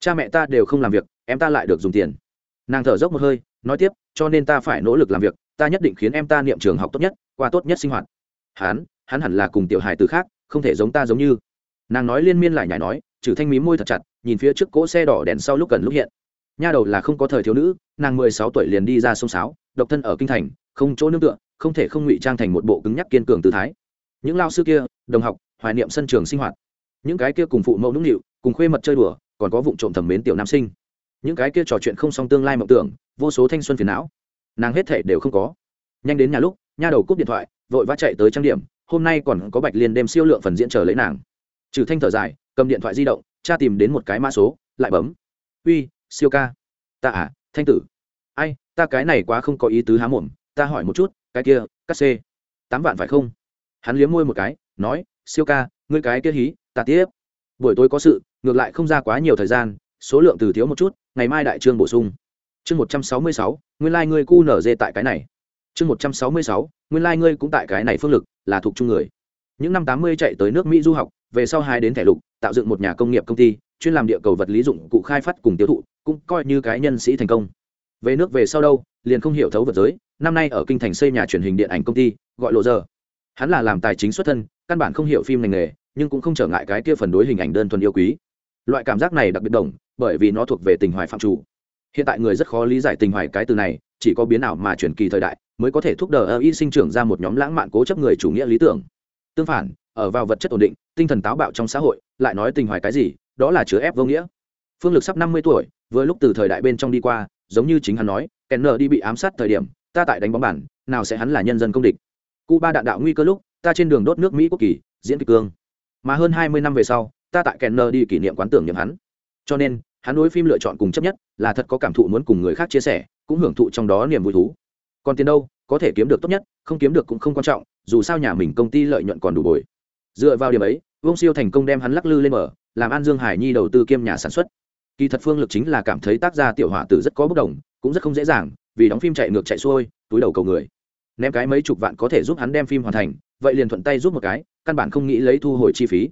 Cha mẹ ta đều không làm việc, em ta lại được dùng tiền. Nàng thở dốc một hơi, nói tiếp, cho nên ta phải nỗ lực làm việc, ta nhất định khiến em ta niệm trường học tốt nhất, qua tốt nhất sinh hoạt. Hắn hắn hẳn là cùng tiểu hài từ khác, không thể giống ta giống như. Nàng nói liên miên lại nhảy nói, trừ thanh mí môi thật chặt, nhìn phía trước cỗ xe đỏ đèn sau lúc cần lúc hiện. Nha đầu là không có thời thiếu nữ, nàng mười sáu tuổi liền đi ra sông sáo, độc thân ở kinh thành, không chỗ nương tựa, không thể không ngụy trang thành một bộ cứng nhắc kiên cường tự thái. Những lao sư kia, đồng học, hoài niệm sân trường sinh hoạt những cái kia cùng phụ mẫu nũng nịu, cùng khuê mật chơi đùa, còn có vụ trộm thẩm mến tiểu nam sinh. Những cái kia trò chuyện không song tương lai mộng tưởng, vô số thanh xuân phiền não. Nàng hết thể đều không có. Nhanh đến nhà lúc, nha đầu cúp điện thoại, vội vã chạy tới trang điểm, hôm nay còn có bạch liên đêm siêu lượng phần diễn chờ lấy nàng. Trừ thanh thở dài, cầm điện thoại di động cha tìm đến một cái mã số, lại bấm. Uy, siêu ca. Ta à thanh tử. Ai, ta cái này quá không có ý tứ há mồm, ta hỏi một chút, cái kia cắt xê, tám vạn phải không? Hắn liếm môi một cái, nói, siêu ca, ngươi cái kia hí ta tiếp. Buổi tối có sự, ngược lại không ra quá nhiều thời gian, số lượng từ thiếu một chút, ngày mai đại trương bổ sung. Chương một trăm sáu mươi sáu, nguyên lai、like、ngươi cu nở dê tại cái này. Chương một trăm sáu mươi sáu, nguyên lai、like、ngươi cũng tại cái này phương lực, là thuộc chung người. Những năm tám mươi chạy tới nước mỹ du học, về sau hai đến thẻ lục, tạo dựng một nhà công nghiệp công ty, chuyên làm địa cầu vật lý dụng cụ khai phát cùng tiêu thụ, cũng coi như cái nhân sĩ thành công. Về nước về sau đâu, liền không hiểu thấu vật giới, năm nay ở kinh thành xây nhà truyền hình điện ảnh công ty, gọi lộ giờ. Hắn là làm tài chính xuất thân, căn bản không hiểu phim ngành nghề nhưng cũng không trở ngại cái kia phần đối hình ảnh đơn thuần yêu quý. Loại cảm giác này đặc biệt đồng, bởi vì nó thuộc về tình hoài phạm chủ. Hiện tại người rất khó lý giải tình hoài cái từ này, chỉ có biến ảo mà chuyển kỳ thời đại mới có thể thúc đẩy y sinh trưởng ra một nhóm lãng mạn cố chấp người chủ nghĩa lý tưởng. Tương phản, ở vào vật chất ổn định, tinh thần táo bạo trong xã hội, lại nói tình hoài cái gì, đó là chứa ép vô nghĩa. Phương lực sắp năm mươi tuổi, vừa lúc từ thời đại bên trong đi qua, giống như chính hắn nói kèn nợ đi bị ám sát thời điểm, ta tại đánh bóng bản nào sẽ hắn là nhân dân công địch. Cuba đạn đạo nguy cơ lúc, ta trên đường đốt nước mỹ quốc kỳ, diễn kịch cương mà hơn hai mươi năm về sau, ta tại kèn đi kỷ niệm quán tưởng niệm hắn. Cho nên, hắn đối phim lựa chọn cùng chấp nhất là thật có cảm thụ muốn cùng người khác chia sẻ, cũng hưởng thụ trong đó niềm vui thú. Còn tiền đâu, có thể kiếm được tốt nhất, không kiếm được cũng không quan trọng, dù sao nhà mình công ty lợi nhuận còn đủ bồi. Dựa vào điểm ấy, vương siêu thành công đem hắn lắc lư lên mở, làm an dương hải nhi đầu tư kiêm nhà sản xuất. Kỳ thật phương lực chính là cảm thấy tác gia tiểu họa tử rất có bất đồng, cũng rất không dễ dàng, vì đóng phim chạy ngược chạy xuôi, túi đầu cầu người. Ném cái mấy chục vạn có thể giúp hắn đem phim hoàn thành, vậy liền thuận tay giúp một cái căn bản không nghĩ lấy thu hồi chi phí.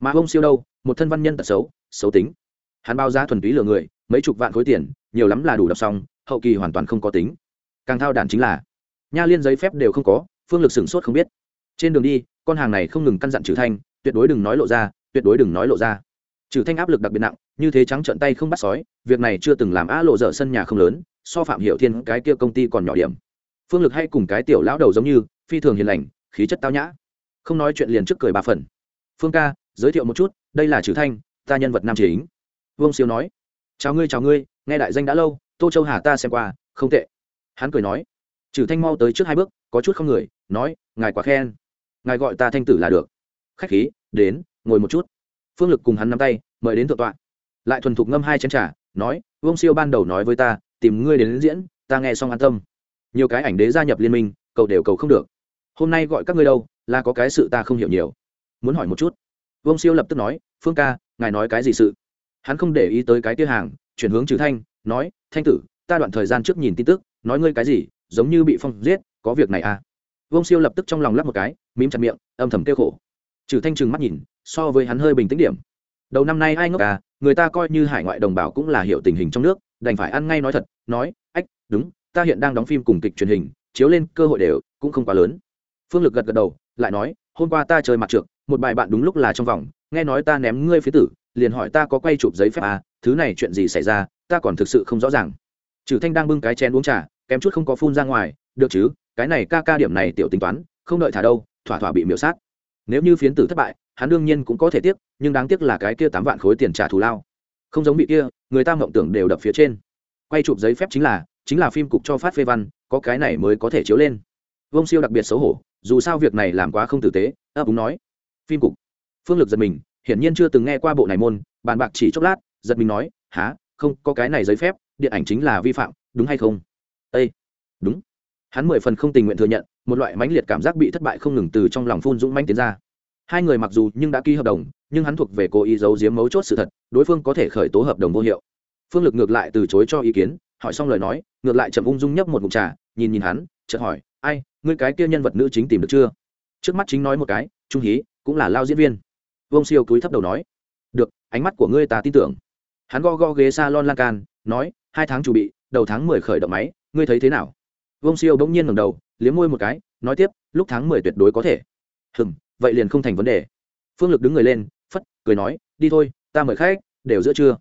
Mà ông siêu đâu, một thân văn nhân tật xấu xấu tính. Hắn bao giá thuần túy lừa người, mấy chục vạn khối tiền, nhiều lắm là đủ đọc xong, hậu kỳ hoàn toàn không có tính. Càng thao đản chính là, nha liên giấy phép đều không có, phương lực sửng sốt không biết. Trên đường đi, con hàng này không ngừng căn dặn trừ thanh, tuyệt đối đừng nói lộ ra, tuyệt đối đừng nói lộ ra. Trừ thanh áp lực đặc biệt nặng, như thế trắng trợn tay không bắt sói, việc này chưa từng làm á lộ dở sân nhà không lớn, so phạm hiệu thiên cái kia công ty còn nhỏ điểm. Phương lực hay cùng cái tiểu lão đầu giống như, phi thường hiền lành, khí chất tao nhã không nói chuyện liền trước cười ba phần. Phương ca, giới thiệu một chút, đây là trừ thanh, ta nhân vật nam chính. Vương siêu nói, chào ngươi chào ngươi, nghe đại danh đã lâu, tô châu hà ta xem qua, không tệ. Hắn cười nói trừ thanh mau tới trước hai bước, có chút không người, nói, ngài quá khen. Ngài gọi ta thanh tử là được. Khách khí, đến, ngồi một chút. Phương lực cùng hắn nắm tay, mời đến thượng tọa. Lại thuần thục ngâm hai chén t r à nói, vương siêu ban đầu nói với ta, tìm ngươi đến diễn, ta nghe xong an tâm. Nhiều cái ảnh đế gia nhập liên minh, cầu đều cầu không được. Hôm nay gọi các ngươi đâu là có cái sự ta không hiểu nhiều. Muốn hỏi một chút. Vương siêu lập tức nói, phương ca, ngài nói cái gì sự? Hắn không để ý tới cái tiêu hàng, chuyển hướng trừ thanh, nói, thanh tử, ta đoạn thời gian trước nhìn tin tức, nói ngươi cái gì, giống như bị phong giết, có việc này à? Vương siêu lập tức trong lòng lắp một cái, mím chặt miệng, âm thầm kêu khổ. Trừ thanh trừng mắt nhìn, so với hắn hơi bình tĩnh điểm. Đầu năm nay ai ngốc à người ta coi như hải ngoại đồng bào cũng là hiểu tình hình trong nước, đành phải ăn ngay nói thật, nói, ách, đúng, ta hiện đang đóng phim cùng kịch truyền hình, chiếu lên cơ hội đều cũng không quá lớn. Phương lực gật gật đầu lại nói, hôm qua ta chơi mặt trượt một bài bạn đúng lúc là trong vòng, nghe nói ta ném ngươi phía tử, liền hỏi ta có quay chụp giấy phép à thứ này chuyện gì xảy ra, ta còn thực sự không rõ ràng. Trừ thanh đang bưng cái chén uống trà, kém chút không có phun ra ngoài, được chứ, cái này ca ca điểm này tiểu tính toán, không đợi thả đâu, thỏa thỏa bị miễu sát. Nếu như phiến tử thất bại, hắn đương nhiên cũng có thể tiếc, nhưng đáng tiếc là cái kia tám vạn khối tiền trả thù lao. Không giống bị kia, người ta mộng tưởng đều đập phía trên. Quay chụp giấy phép chính là chính là phim cục cho phát phê văn, có cái này mới có thể chiếu lên vông siêu đặc biệt xấu hổ, dù sao việc này làm quá không tử tế, ấp úng nói. Phim cục. Phương lực giật mình, hiển nhiên chưa từng nghe qua bộ này môn, bàn bạc chỉ chốc lát, giật mình nói há không, có cái này giấy phép, điện ảnh chính là vi phạm, đúng hay không? Â đúng. Hắn mười phần không tình nguyện thừa nhận, một loại mãnh liệt cảm giác bị thất bại không ngừng từ trong lòng phun dũng manh tiến ra. Hai người mặc dù nhưng đã ký hợp đồng, nhưng hắn thuộc về cố ý giấu giếm mấu chốt sự thật, đối phương có thể khởi tố hợp đồng vô hiệu. Phương lực ngược lại từ chối cho ý kiến, hỏi xong lời nói, ngược lại chậm ung dung nhấp một mục trà, nhìn nhìn hắn, chợt hỏi, ai ngươi cái kia nhân vật nữ chính tìm được chưa? Trước mắt chính nói một cái, trung hí cũng là lao diễn viên. Vông siêu cúi thấp đầu nói, được, ánh mắt của ngươi ta tin tưởng. Hắn go go ghế s a lon lan can, nói, hai tháng chuẩn bị, đầu tháng mười khởi động máy, ngươi thấy thế nào? Vông siêu bỗng nhiên ngầm đầu, liếm môi một cái, nói tiếp, lúc tháng mười tuyệt đối có thể. Hừng vậy liền không thành vấn đề. Phương lực đứng người lên, phất, cười nói, đi thôi, ta mời khách, đều giữa trưa.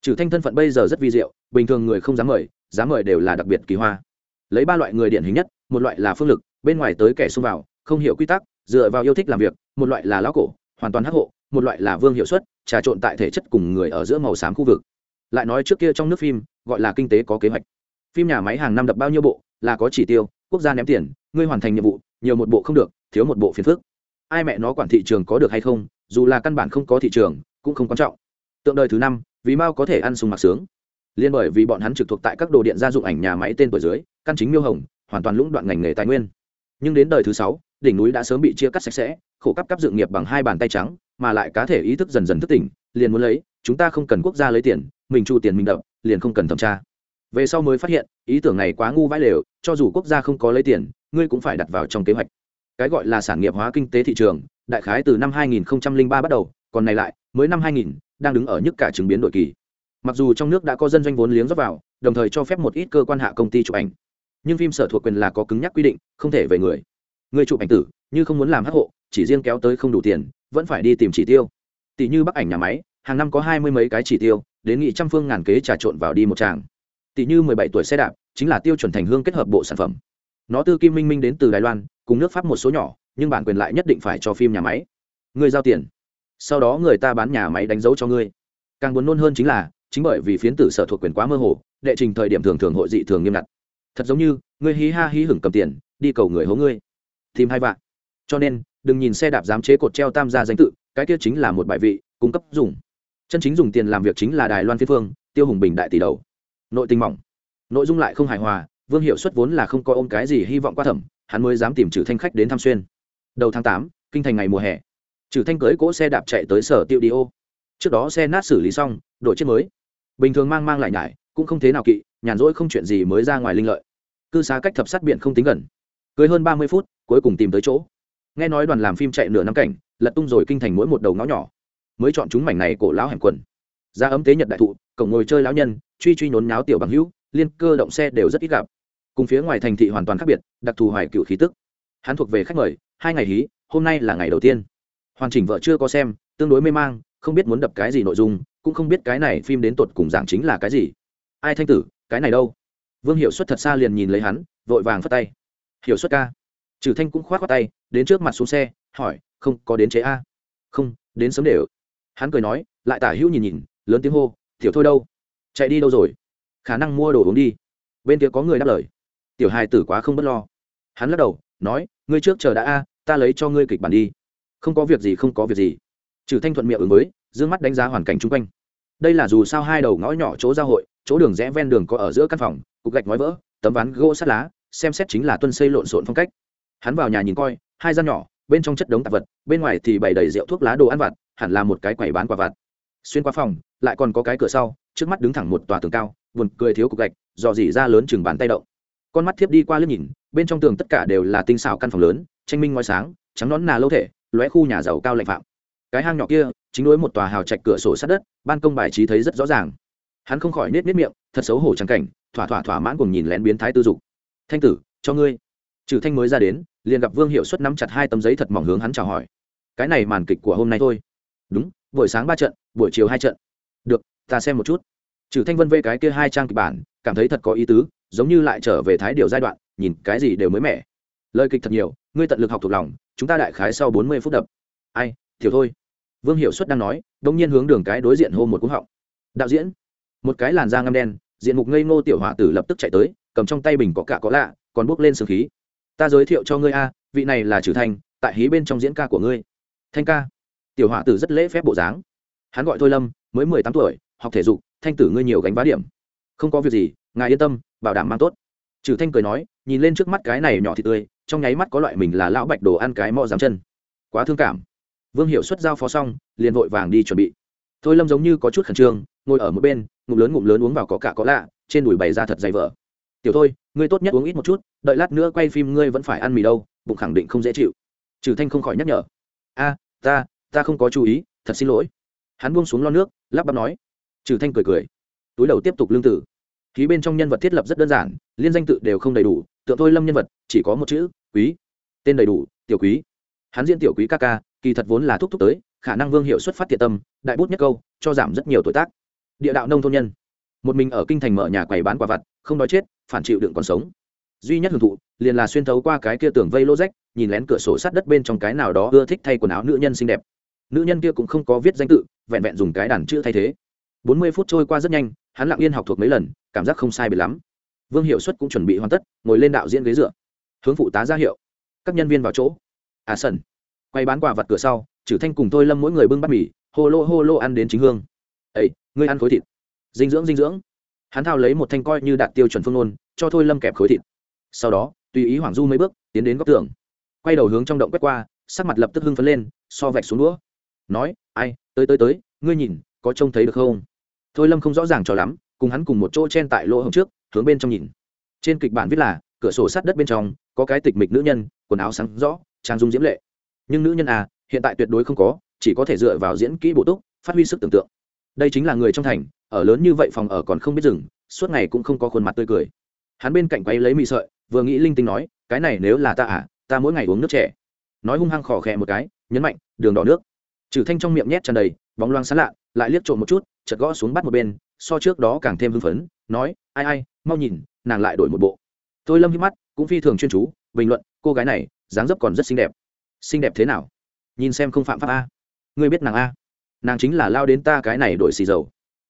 Trừ thanh thân phận bây giờ rất vi diệu, bình thường người không dám mời dám mời đều là đặc biệt kỳ hoa. Lấy ba loại người điển hình nhất, một loại là phương lực bên ngoài tới kẻ xung vào, không hiểu quy tắc, dựa vào yêu thích làm việc, một loại là lão cổ, hoàn toàn hắc hộ, một loại là vương hiệu suất, trà trộn tại thể chất cùng người ở giữa màu xám khu vực. Lại nói trước kia trong nước phim, gọi là kinh tế có kế hoạch. Phim nhà máy hàng năm đập bao nhiêu bộ, là có chỉ tiêu, quốc gia ném tiền, ngươi hoàn thành nhiệm vụ, nhiều một bộ không được, thiếu một bộ phiền phức. Ai mẹ nó quản thị trường có được hay không, dù là căn bản không có thị trường, cũng không quan trọng. Tượng đời thứ năm, vì mao có thể ăn sung mặc sướng. Liên bởi vì bọn hắn trực thuộc tại các đồ điện gia dụng ảnh nhà máy tên tuổi dưới, căn chính miêu hồng, hoàn toàn lũng đoạn ngành nghề tài nguyên nhưng đến đời thứ sáu, đỉnh núi đã sớm bị chia cắt sạch sẽ, khổ cấp cấp dựng nghiệp bằng hai bàn tay trắng, mà lại cá thể ý thức dần dần thức tỉnh, liền muốn lấy, chúng ta không cần quốc gia lấy tiền, mình chu tiền mình đậm liền không cần thẩm tra. Về sau mới phát hiện, ý tưởng này quá ngu vãi lều, cho dù quốc gia không có lấy tiền, ngươi cũng phải đặt vào trong kế hoạch. Cái gọi là sản nghiệp hóa kinh tế thị trường, đại khái từ năm 2003 bắt đầu, còn này lại, mới năm 2000 đang đứng ở nhức cả chứng biến đổi kỳ. Mặc dù trong nước đã có dân doanh vốn liếng rót vào, đồng thời cho phép một ít cơ quan hạ công ty chụp ảnh nhưng phim sở thuộc quyền là có cứng nhắc quy định, không thể về người. Người chụp ảnh tử, như không muốn làm hắc hộ, chỉ riêng kéo tới không đủ tiền, vẫn phải đi tìm chỉ tiêu. Tỷ như bắc ảnh nhà máy, hàng năm có hai mươi mấy cái chỉ tiêu, đến nghị trăm phương ngàn kế trà trộn vào đi một tràng. Tỷ như mười bảy tuổi xe đạp, chính là tiêu chuẩn thành hương kết hợp bộ sản phẩm. Nó tư kim minh minh đến từ đài loan, cùng nước pháp một số nhỏ, nhưng bản quyền lại nhất định phải cho phim nhà máy. Người giao tiền. Sau đó người ta bán nhà máy đánh dấu cho ngươi. Càng buồn nôn hơn chính là, chính bởi vì phiến tử sở thuộc quyền quá mơ hồ, đệ trình thời điểm thường thường hội dị thường nghiêm ngặt thật giống như, ngươi hí ha hí hửng cầm tiền, đi cầu người hố ngươi. Tìm hai vạn. Cho nên, đừng nhìn xe đạp dám chế cột treo tam gia danh tự, cái kia chính là một bài vị, cung cấp dùng. Chân chính dùng tiền làm việc chính là đài loan phi phương, tiêu hùng bình đại tỷ đầu. Nội tình mỏng. Nội dung lại không hài hòa, vương hiệu suất vốn là không có ôm cái gì hy vọng qua thẩm hắn mới dám tìm trừ thanh khách đến thăm xuyên. Đầu tháng tám, kinh thành ngày mùa hè. Trừ thanh cưới cỗ xe đạp chạy tới sở tiêu đi ô. Trước đó xe nát xử lý xong, đổi chiếc mới. Bình thường mang mang lại nhải, cũng không thế nào kỵ nhàn rỗi không chuyện gì mới ra ngoài linh lợi. Cư xá cách thập sát biển không tính gần. Cưới hơn ba mươi phút, cuối cùng tìm tới chỗ. Nghe nói đoàn làm phim chạy nửa năm cảnh, lật tung rồi kinh thành mỗi một đầu ngõ nhỏ. Mới chọn chúng mảnh này cổ lão hẻm quần. Ra ấm tế nhật đại thụ, cổng ngồi chơi lão nhân, truy truy nhốn nháo tiểu bằng hữu, liên cơ động xe đều rất ít gặp. Cùng phía ngoài thành thị hoàn toàn khác biệt, đặc thù hoài cựu khí tức. Hắn thuộc về khách mời, hai ngày hí, hôm nay là ngày đầu tiên. Hoàn chỉnh vợ chưa có xem, tương đối mê mang, không biết muốn đập cái gì nội dung, cũng không biết cái này phim đến tột cùng giảng chính là cái gì. Ai thanh tử cái này đâu? Vương hiệu suất thật xa liền nhìn lấy hắn, vội vàng phất tay. Hiệu suất ca. Trừ thanh cũng k h o á t khoác tay, đến trước mặt xuống xe, hỏi, không, có đến chế a? Không, đến sớm để ở. Hắn cười nói, lại tả hữu nhìn nhìn, lớn tiếng hô, tiểu thôi đâu? Chạy đi đâu rồi? Khả năng mua đồ uống đi. Bên kia có người đáp lời. Tiểu hài tử quá không b ấ t lo. Hắn lắc đầu, nói, ngươi trước chờ đã a, ta lấy cho ngươi kịch bản đi. Không có việc gì, không có việc gì. Trừ thanh thuận miệng ứng với d ư ơ n g mắt đánh giá hoàn cảnh chung quanh. Đây là dù sao hai đầu ngõ nhỏ chỗ giao hội chỗ đường rẽ ven đường có ở giữa căn phòng, cục gạch nói vỡ, tấm ván gỗ sắt lá, xem xét chính là tuân xây lộn xộn phong cách. Hắn vào nhà nhìn coi, hai gian nhỏ, bên trong chất đống tạp vật, bên ngoài thì bày đầy rượu thuốc lá đồ ăn vặt, hẳn là một cái quầy bán quả vặt. Xuyên qua phòng, lại còn có cái cửa sau, trước mắt đứng thẳng một tòa tường cao, buồn cười thiếu cục gạch, dò dỉ ra lớn chừng bàn tay động. Con mắt thiếp đi qua lướt nhìn, bên trong tường tất cả đều là tinh xảo căn phòng lớn, tranh minh ngói sáng, trắng nón nà lâu thể, lóe khu nhà giàu cao lạnh phạm. Cái hang nhỏ kia, chính đối một tòa hào trạch cửa sổ sát đất, ban công bài trí thấy rất rõ ràng hắn không khỏi nết nết miệng, thật xấu hổ trắng cảnh, thỏa thỏa thỏa mãn cùng nhìn lén biến thái tư dục. Thanh tử, cho ngươi. Trừ thanh mới ra đến, liền gặp vương hiệu suất nắm chặt hai tấm giấy thật mỏng hướng hắn chào hỏi. Cái này màn kịch của hôm nay thôi. Đúng, buổi sáng ba trận, buổi chiều hai trận. Được, ta xem một chút. Trừ thanh vân vê cái kia hai trang kịch bản, cảm thấy thật có ý tứ, giống như lại trở về thái điều giai đoạn, nhìn cái gì đều mới mẻ. Lời kịch thật nhiều, ngươi tận lực học thuộc lòng, chúng ta đại khái sau bốn mươi phút đập. Ai, thiểu thôi. Vương hiệu suất đang nói đông nhiên hướng đường cái đối diện hô một cúng họng. Đạo diễn một cái làn da ngâm đen, diện mục ngây ngô tiểu hỏa tử lập tức chạy tới, cầm trong tay bình có cả có lạ, còn bốc lên sương khí. Ta giới thiệu cho ngươi a, vị này là trừ thanh, tại hí bên trong diễn ca của ngươi. Thanh ca. Tiểu hỏa tử rất lễ phép bộ dáng. Hắn gọi thôi lâm, mới mười tám tuổi, học thể dục, thanh tử ngươi nhiều gánh vá điểm. Không có việc gì, ngài yên tâm, bảo đảm mang tốt. Trừ thanh cười nói, nhìn lên trước mắt cái này nhỏ thì tươi, trong nháy mắt có loại mình là lão bạch đồ ăn cái mò dám chân. Quá thương cảm. Vương hiệu xuất giao phó xong, liền vội vàng đi chuẩn bị. Thôi lâm giống như có chút khẩn trương ngồi ở một bên, ngụm lớn ngụm lớn uống vào có cả có lạ, trên đùi bày ra thật dày vỡ tiểu thôi, ngươi tốt nhất uống ít một chút, đợi lát nữa quay phim ngươi vẫn phải ăn mì đâu, bụng khẳng định không dễ chịu. Trừ thanh không khỏi nhắc nhở. A, ta ta không có chú ý, thật xin lỗi. Hắn buông xuống lon nước, lắp bắp nói. Trừ thanh cười cười. Túi đầu tiếp tục lương tử. Ký bên trong nhân vật thiết lập rất đơn giản, liên danh tự đều không đầy đủ, tượng thôi lâm nhân vật, chỉ có một chữ, quý. Tên đầy đủ, tiểu quý. Hắn diễn tiểu quý ca ca, kỳ thật vốn là thúc thúc tới, khả năng vương hiệu xuất phát thiện tâm, đại bút nhất câu, cho giảm rất nhiều tuổi tác địa đạo nông thôn nhân. Một mình ở kinh thành mở nhà quầy bán quả vặt, không đói chết, phản chịu đựng còn sống. Duy nhất hưởng thụ, liền là xuyên thấu qua cái kia tường vây lô rách, nhìn lén cửa sổ sát đất bên trong cái nào đó ưa thích thay quần áo nữ nhân xinh đẹp. Nữ nhân kia cũng không có viết danh tự, vẹn vẹn dùng cái đàn chữ thay thế. Bốn mươi phút trôi qua rất nhanh, hắn lặng yên học thuộc mấy lần, cảm giác không sai biệt lắm. Vương hiệu suất cũng chuẩn bị hoàn tất, ngồi lên đạo diễn ghế dựa. Hướng phụ tá ra hiệu. Các nhân viên vào chỗ. À sần. Quay bán quà vặt cửa sau trừ thanh cùng tôi lâm mỗi người bưng bát mì, hô lô hô lô ăn đến chính hương ấy ngươi ăn khối thịt. Dinh dưỡng dinh dưỡng. Hắn thao lấy một thanh coi như đạt tiêu chuẩn phương ôn cho thôi lâm kẹp khối thịt. Sau đó, tùy ý hoàng du mấy bước, tiến đến góc tường. Quay đầu hướng trong động quét qua, sắc mặt lập tức hưng phấn lên, so vạch xuống đũa. Nói, ai, tới tới tới, ngươi nhìn, có trông thấy được không? Thôi lâm không rõ ràng cho lắm, cùng hắn cùng một chỗ chen tại lỗ hồng trước, hướng bên trong nhìn. Trên kịch bản viết là, cửa sổ sát đất bên trong, có cái tịch mịch nữ nhân, quần áo sáng rõ, trang dung diễm lệ. Nhưng nữ nhân à hiện tại tuyệt đối không có, chỉ có thể dựa vào diễn kỹ bổ túc, phát huy sức tưởng tượng đây chính là người trong thành, ở lớn như vậy phòng ở còn không biết dừng, suốt ngày cũng không có khuôn mặt tươi cười. Hắn bên cạnh quay lấy mì sợi, vừa nghĩ linh tinh nói, cái này nếu là ta à ta mỗi ngày uống nước trẻ nói hung hăng khỏ khẽ một cái, nhấn mạnh, đường đỏ nước. Trừ thanh trong miệng nhét tràn đầy, bóng loang sán lạ, lại liếc trộm một chút, chợt gõ xuống bắt một bên, so trước đó càng thêm hưng phấn, nói, ai ai, mau nhìn, nàng lại đổi một bộ. Tôi lâm hít mắt, cũng phi thường chuyên chú, bình luận, cô gái này, dáng dấp còn rất xinh đẹp. Xinh đẹp thế nào? Nhìn xem không phạm pháp a. Ngươi biết nàng a nàng chính là lao đến ta cái này đổi xì dầu.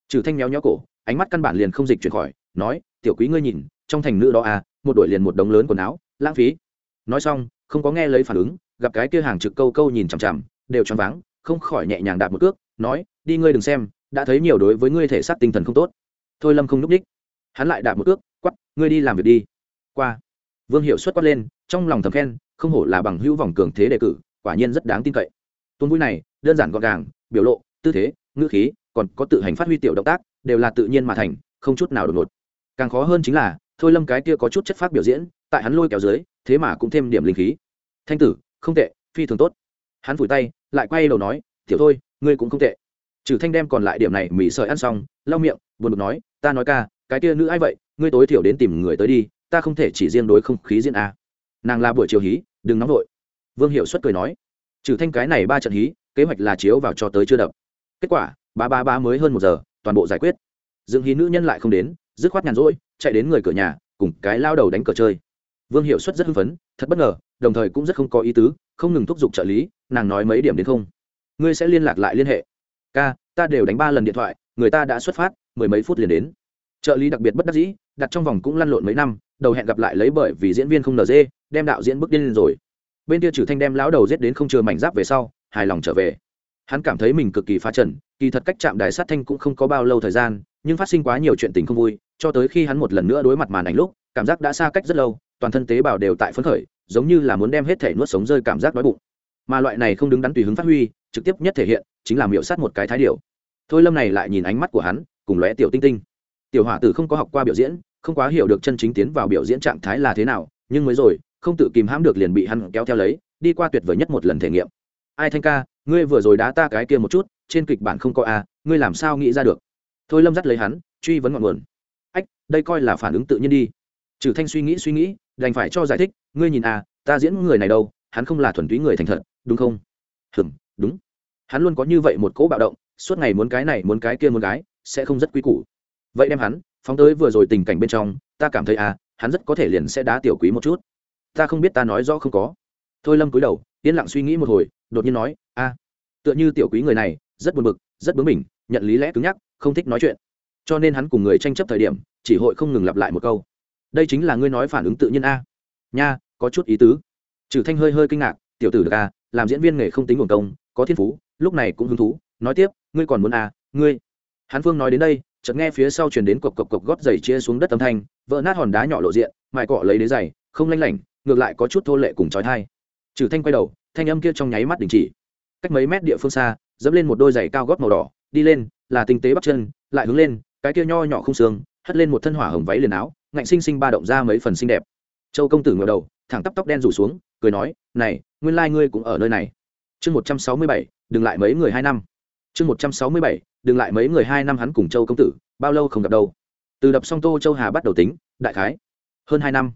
Trừ thanh méo nhó cổ, ánh mắt căn bản liền không dịch chuyển khỏi, nói, tiểu quý ngươi nhìn, trong thành nữ đó a một đội liền một đống lớn quần áo, lãng phí. Nói xong, không có nghe lấy phản ứng, gặp cái kia hàng trực câu câu nhìn chằm chằm, đều choáng váng, không khỏi nhẹ nhàng đạp một cước, nói, đi ngươi đừng xem, đã thấy nhiều đối với ngươi thể xác tinh thần không tốt. Thôi lâm không núp đích. Hắn lại đạp một cước quắp ngươi đi làm việc đi. Qua. Vương hiệu xuất quát lên, trong lòng thầm khen, không hổ là bằng hữu vòng cường thế đề cử, quả nhiên rất đáng tin cậy. Tôn vui này đơn giản gọn gàng, biểu lộ, tư thế, ngữ khí, còn có tự hành phát huy tiểu động tác, đều là tự nhiên mà thành, không chút nào đột ngột. Càng khó hơn chính là, thôi lâm cái kia có chút chất phát biểu diễn, tại hắn lôi kéo dưới, thế mà cũng thêm điểm linh khí. Thanh tử, không tệ, phi thường tốt. Hắn vùi tay, lại quay đầu nói, tiểu thôi, ngươi cũng không tệ. Trừ thanh đem còn lại điểm này mỉ sợi ăn xong, lau miệng, buồn bực nói, ta nói ca, cái kia nữ ai vậy? Ngươi tối thiểu đến tìm người tới đi, ta không thể chỉ riêng đối không khí diễn a. Nàng là buổi chiều hí, đừng nóng vội. Vương hiệu xuất cười nói, trừ thanh cái này ba trận hí kế hoạch là chiếu vào cho tới chưa đập. Kết quả, ba ba ba mới hơn một giờ, toàn bộ giải quyết. Dương hí nữ nhân lại không đến, dứt khoát nhàn rỗi, chạy đến người cửa nhà, cùng cái lao đầu đánh cờ chơi. Vương hiệu suất rất hưng phấn, thật bất ngờ, đồng thời cũng rất không có ý tứ, không ngừng thúc giục trợ lý, nàng nói mấy điểm đến không. Ngươi sẽ liên lạc lại liên hệ. Ca, ta đều đánh ba lần điện thoại, người ta đã xuất phát, mười mấy phút liền đến. Trợ lý đặc biệt bất đắc dĩ, đặt trong vòng cũng lăn lộn mấy năm, đầu hẹn gặp lại lấy bởi vì diễn viên không nd đem đạo diễn bước điên lên rồi. Bên kia trừ thanh đem lão đầu giết đến không chừa mảnh giáp về sau hài lòng trở về. Hắn cảm thấy mình cực kỳ phá trần, kỳ thật cách chạm đài sát thanh cũng không có bao lâu thời gian, nhưng phát sinh quá nhiều chuyện tình không vui, cho tới khi hắn một lần nữa đối mặt màn ảnh lúc, cảm giác đã xa cách rất lâu, toàn thân tế bào đều tại phấn khởi, giống như là muốn đem hết thể nuốt sống rơi cảm giác đói bụng. Mà loại này không đứng đắn tùy hứng phát huy, trực tiếp nhất thể hiện, chính là miệu sát một cái thái điệu thôi lâm này lại nhìn ánh mắt của hắn, cùng lóe tiểu tinh tinh. Tiểu hỏa tử không có học qua biểu diễn, không quá hiểu được chân chính tiến vào biểu diễn trạng thái là thế nào, nhưng mới rồi, không tự kìm hãm được liền bị hắn kéo theo lấy, đi qua tuyệt vời nhất một lần thể nghiệm ai thanh ca, ngươi vừa rồi đá ta cái kia một chút, trên kịch bản không có a, ngươi làm sao nghĩ ra được? Thôi lâm dắt lấy hắn, truy vấn ngọn nguồn. Ách, đây coi là phản ứng tự nhiên đi. Trừ thanh suy nghĩ suy nghĩ, đành phải cho giải thích, ngươi nhìn à ta diễn người này đâu, hắn không là thuần túy người thành thật, đúng không? Hừm, đúng. Hắn luôn có như vậy một cỗ bạo động, suốt ngày muốn cái này, muốn cái kia, muốn cái, sẽ không rất quý củ. Vậy đem hắn, phóng tới vừa rồi tình cảnh bên trong, ta cảm thấy à hắn rất có thể liền sẽ đá tiểu quý một chút. Ta không biết ta nói rõ không có. Thôi lâm cúi đầu yên lặng suy nghĩ một hồi, đột nhiên nói, a, tựa như tiểu quý người này, rất buồn bực, rất bướng bỉnh, nhận lý lẽ cứng nhắc, không thích nói chuyện. Cho nên hắn cùng người tranh chấp thời điểm, chỉ hội không ngừng lặp lại một câu. Đây chính là ngươi nói phản ứng tự nhiên a. Nha, có chút ý tứ. Trừ thanh hơi hơi kinh ngạc, tiểu tử được a, làm diễn viên nghề không tính nguồn công, có thiên phú, lúc này cũng hứng thú, nói tiếp, ngươi còn muốn a, ngươi. Hắn phương nói đến đây, chợt nghe phía sau truyền đến cộc cộc cộc gót giày chia xuống đất âm thanh, vỡ nát hòn đá nhỏ lộ diện, mài cọ lấy đế giày, không lanh lảnh, ngược lại có chút thô lệ cùng chói tai trừ thanh quay đầu, thanh âm kia trong nháy mắt đình chỉ. Cách mấy mét địa phương xa, dẫm lên một đôi giày cao gót màu đỏ, đi lên, là tinh tế bắp chân, lại hướng lên, cái kia nho nhỏ không xương, hất lên một thân hỏa hồng váy liền áo, ngạnh sinh sinh ba động ra mấy phần xinh đẹp. Châu công tử ngửa đầu, thẳng tắp tóc đen rủ xuống, cười nói, này, nguyên lai ngươi cũng ở nơi này. Chương một trăm sáu mươi bảy, đừng lại mấy người hai năm. Chương một trăm sáu mươi bảy, đừng lại mấy người hai năm hắn cùng châu công tử, bao lâu không gặp đâu. Từ đập xong tô châu hà bắt đầu tính, đại khái. Hơn hai năm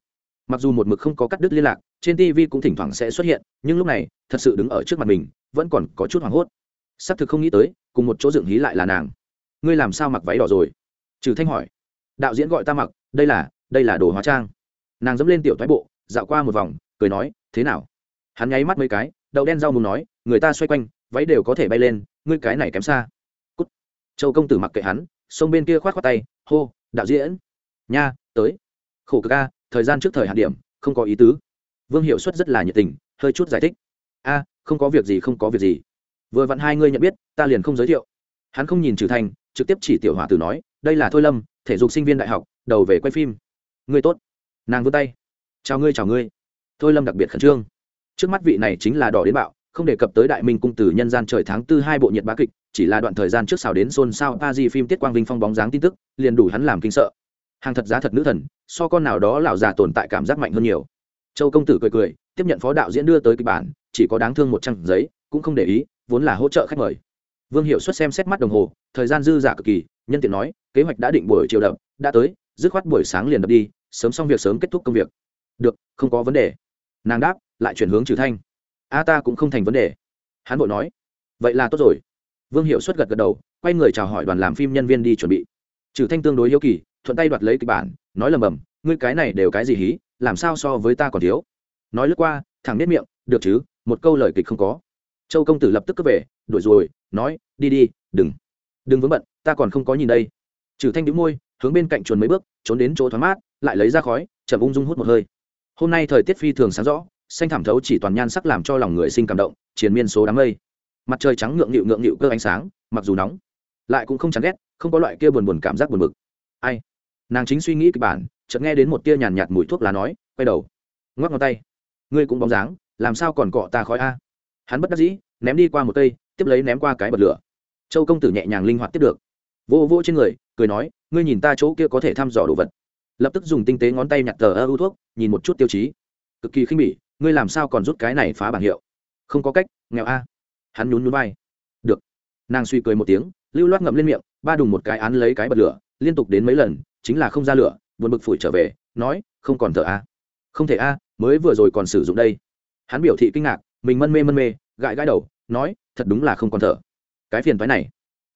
mặc dù một mực không có cắt đứt liên lạc, trên tv cũng thỉnh thoảng sẽ xuất hiện, nhưng lúc này, thật sự đứng ở trước mặt mình, vẫn còn có chút hoảng hốt. Xác thực không nghĩ tới, cùng một chỗ dựng hí lại là nàng. Ngươi làm sao mặc váy đỏ rồi? Trừ thanh hỏi. Đạo diễn gọi ta mặc, đây là đây là đồ hóa trang. Nàng dẫm lên tiểu thoái bộ, dạo qua một vòng, cười nói, thế nào? Hắn nháy mắt mấy cái, đậu đen rau mùng nói, người ta xoay quanh, váy đều có thể bay lên, ngươi cái này kém xa. Cút. Châu công tử mặc kệ hắn sông bên kia khoát khoát tay, hô, đạo diễn. Nha, tới. Khổ cực ca thời gian trước thời hạn điểm, không có ý tứ. Vương hiệu suất rất là nhiệt tình, hơi chút giải thích. A, không có việc gì, không có việc gì. Vừa vặn hai ngươi nhận biết, ta liền không giới thiệu. Hắn không nhìn trừ thành, trực tiếp chỉ tiểu hòa tử nói, đây là thôi lâm, thể dục sinh viên đại học, đầu về quay phim. Ngươi tốt. Nàng vươn tay. Chào ngươi chào ngươi. Thôi lâm đặc biệt khẩn trương. Trước mắt vị này chính là đỏ đến bạo, không đề cập tới đại minh cung tử nhân gian trời tháng tư hai bộ nhiệt bá kịch, chỉ là đoạn thời gian trước xào đến xôn xao pa di phim tiết quang vinh phong bóng dáng tin tức, liền đủ hắn làm kinh sợ hàng thật giá thật nữ thần, so con nào đó lão già tồn tại cảm giác mạnh hơn nhiều. Châu công tử cười cười, tiếp nhận phó đạo diễn đưa tới kịch bản, chỉ có đáng thương một trang giấy, cũng không để ý, vốn là hỗ trợ khách mời. Vương hiệu xuất xem xét mắt đồng hồ, thời gian dư giả cực kỳ, nhân tiện nói, kế hoạch đã định buổi chiều đập, đã tới, dứt khoát buổi sáng liền đập đi, sớm xong việc sớm kết thúc công việc. Được, không có vấn đề. Nàng đáp, lại chuyển hướng trừ thanh. A ta cũng không thành vấn đề. Hắn vội nói, vậy là tốt rồi. Vương hiệu xuất gật gật đầu, quay người chào hỏi đoàn làm phim nhân viên đi chuẩn bị. Trừ thanh tương đối hiếu kỳ thuận tay đoạt lấy kịch bản, nói lầm bầm, ngươi cái này đều cái gì hí, làm sao so với ta còn thiếu? Nói lướt qua thẳng biết miệng, được chứ, một câu lời kịch không có. Châu công tử lập tức cướp về, đuổi rồi, nói, đi đi, đừng đừng vướng bận, ta còn không có nhìn đây. Trừ thanh đĩu môi, hướng bên cạnh chuồn mấy bước, trốn đến chỗ thoáng mát, lại lấy ra khói, chậm ung dung hút một hơi. Hôm nay thời tiết phi thường sáng rõ, xanh thảm thấu chỉ toàn nhan sắc làm cho lòng người sinh cảm động chiến miên số đám mây. Mặt trời trắng ngượng nghịu ngượng nghịu cơ ánh sáng, mặc dù nóng, lại cũng không chán ghét, không có loại kia buồn buồn cảm giác buồn bực. Ai? Nàng chính suy nghĩ kịch bản, chợt nghe đến một tia nhàn nhạt mùi thuốc lá nói, quay đầu. Ngoắc ngón tay. Ngươi cũng bóng dáng, làm sao còn cọ ta khói a? Hắn bất đắc dĩ, ném đi qua một cây, tiếp lấy ném qua cái bật lửa. Châu công tử nhẹ nhàng linh hoạt tiếp được. Vô vô trên người, cười nói, ngươi nhìn ta chỗ kia có thể thăm dò đồ vật. Lập tức dùng tinh tế ngón tay nhặt tờ ơ ưu thuốc, nhìn một chút tiêu chí. Cực kỳ khinh bỉ, ngươi làm sao còn rút cái này phá bảng hiệu? Không có cách, nghèo a. Hắn nhún nhún vai. Được. Nàng suy cười một tiếng, lưu loát ngậm lên miệng, ba đùng một cái án lấy cái bật lửa, liên tục đến mấy lần chính là không ra lửa, buồn bực phủi trở về, nói, không còn thở a. Không thể a, mới vừa rồi còn sử dụng đây. Hắn biểu thị kinh ngạc, mình mân mê mân mê, gãi gãi đầu, nói, thật đúng là không còn thở cái phiền phái này.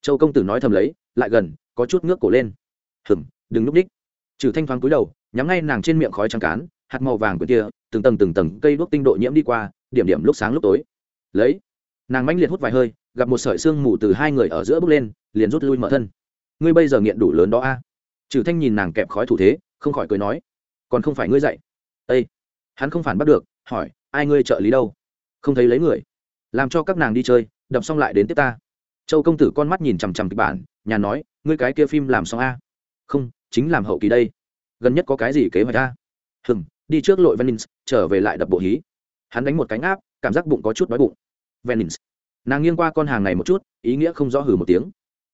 Châu công tử nói thầm lấy, lại gần, có chút ngước cổ lên. Hừng đừng núp đích. Trừ thanh thoáng cúi đầu, nhắm ngay nàng trên miệng khói trắng cán, hạt màu vàng của kia, từng tầng từng tầng cây đuốc tinh độ nhiễm đi qua, điểm điểm lúc sáng lúc tối. Lấy, nàng mãnh liệt hút vài hơi, gặp một sợi xương mù từ hai người ở giữa bước lên, liền rút lui mở thân. Ngươi bây giờ nghiện đủ lớn đó a. à? Trừ thanh nhìn nàng kẹp khói thủ thế, không khỏi cười nói, còn không phải ngươi dạy? Ây hắn không phản bắt được, hỏi, ai ngươi trợ lý đâu? Không thấy lấy người. Làm cho các nàng đi chơi, đập xong lại đến tiếp ta. Châu công tử con mắt nhìn chằm chằm kịch bản nhà nói, ngươi cái kia phim làm xong a? Không, chính làm hậu kỳ đây. Gần nhất có cái gì kế hoạch a? Hừng đi trước lội venice, trở về lại đập bộ hí. Hắn đánh một cánh áp, cảm giác bụng có chút đói bụng. Venice. Nàng nghiêng qua con hàng này một chút, ý nghĩa không rõ hử một tiếng.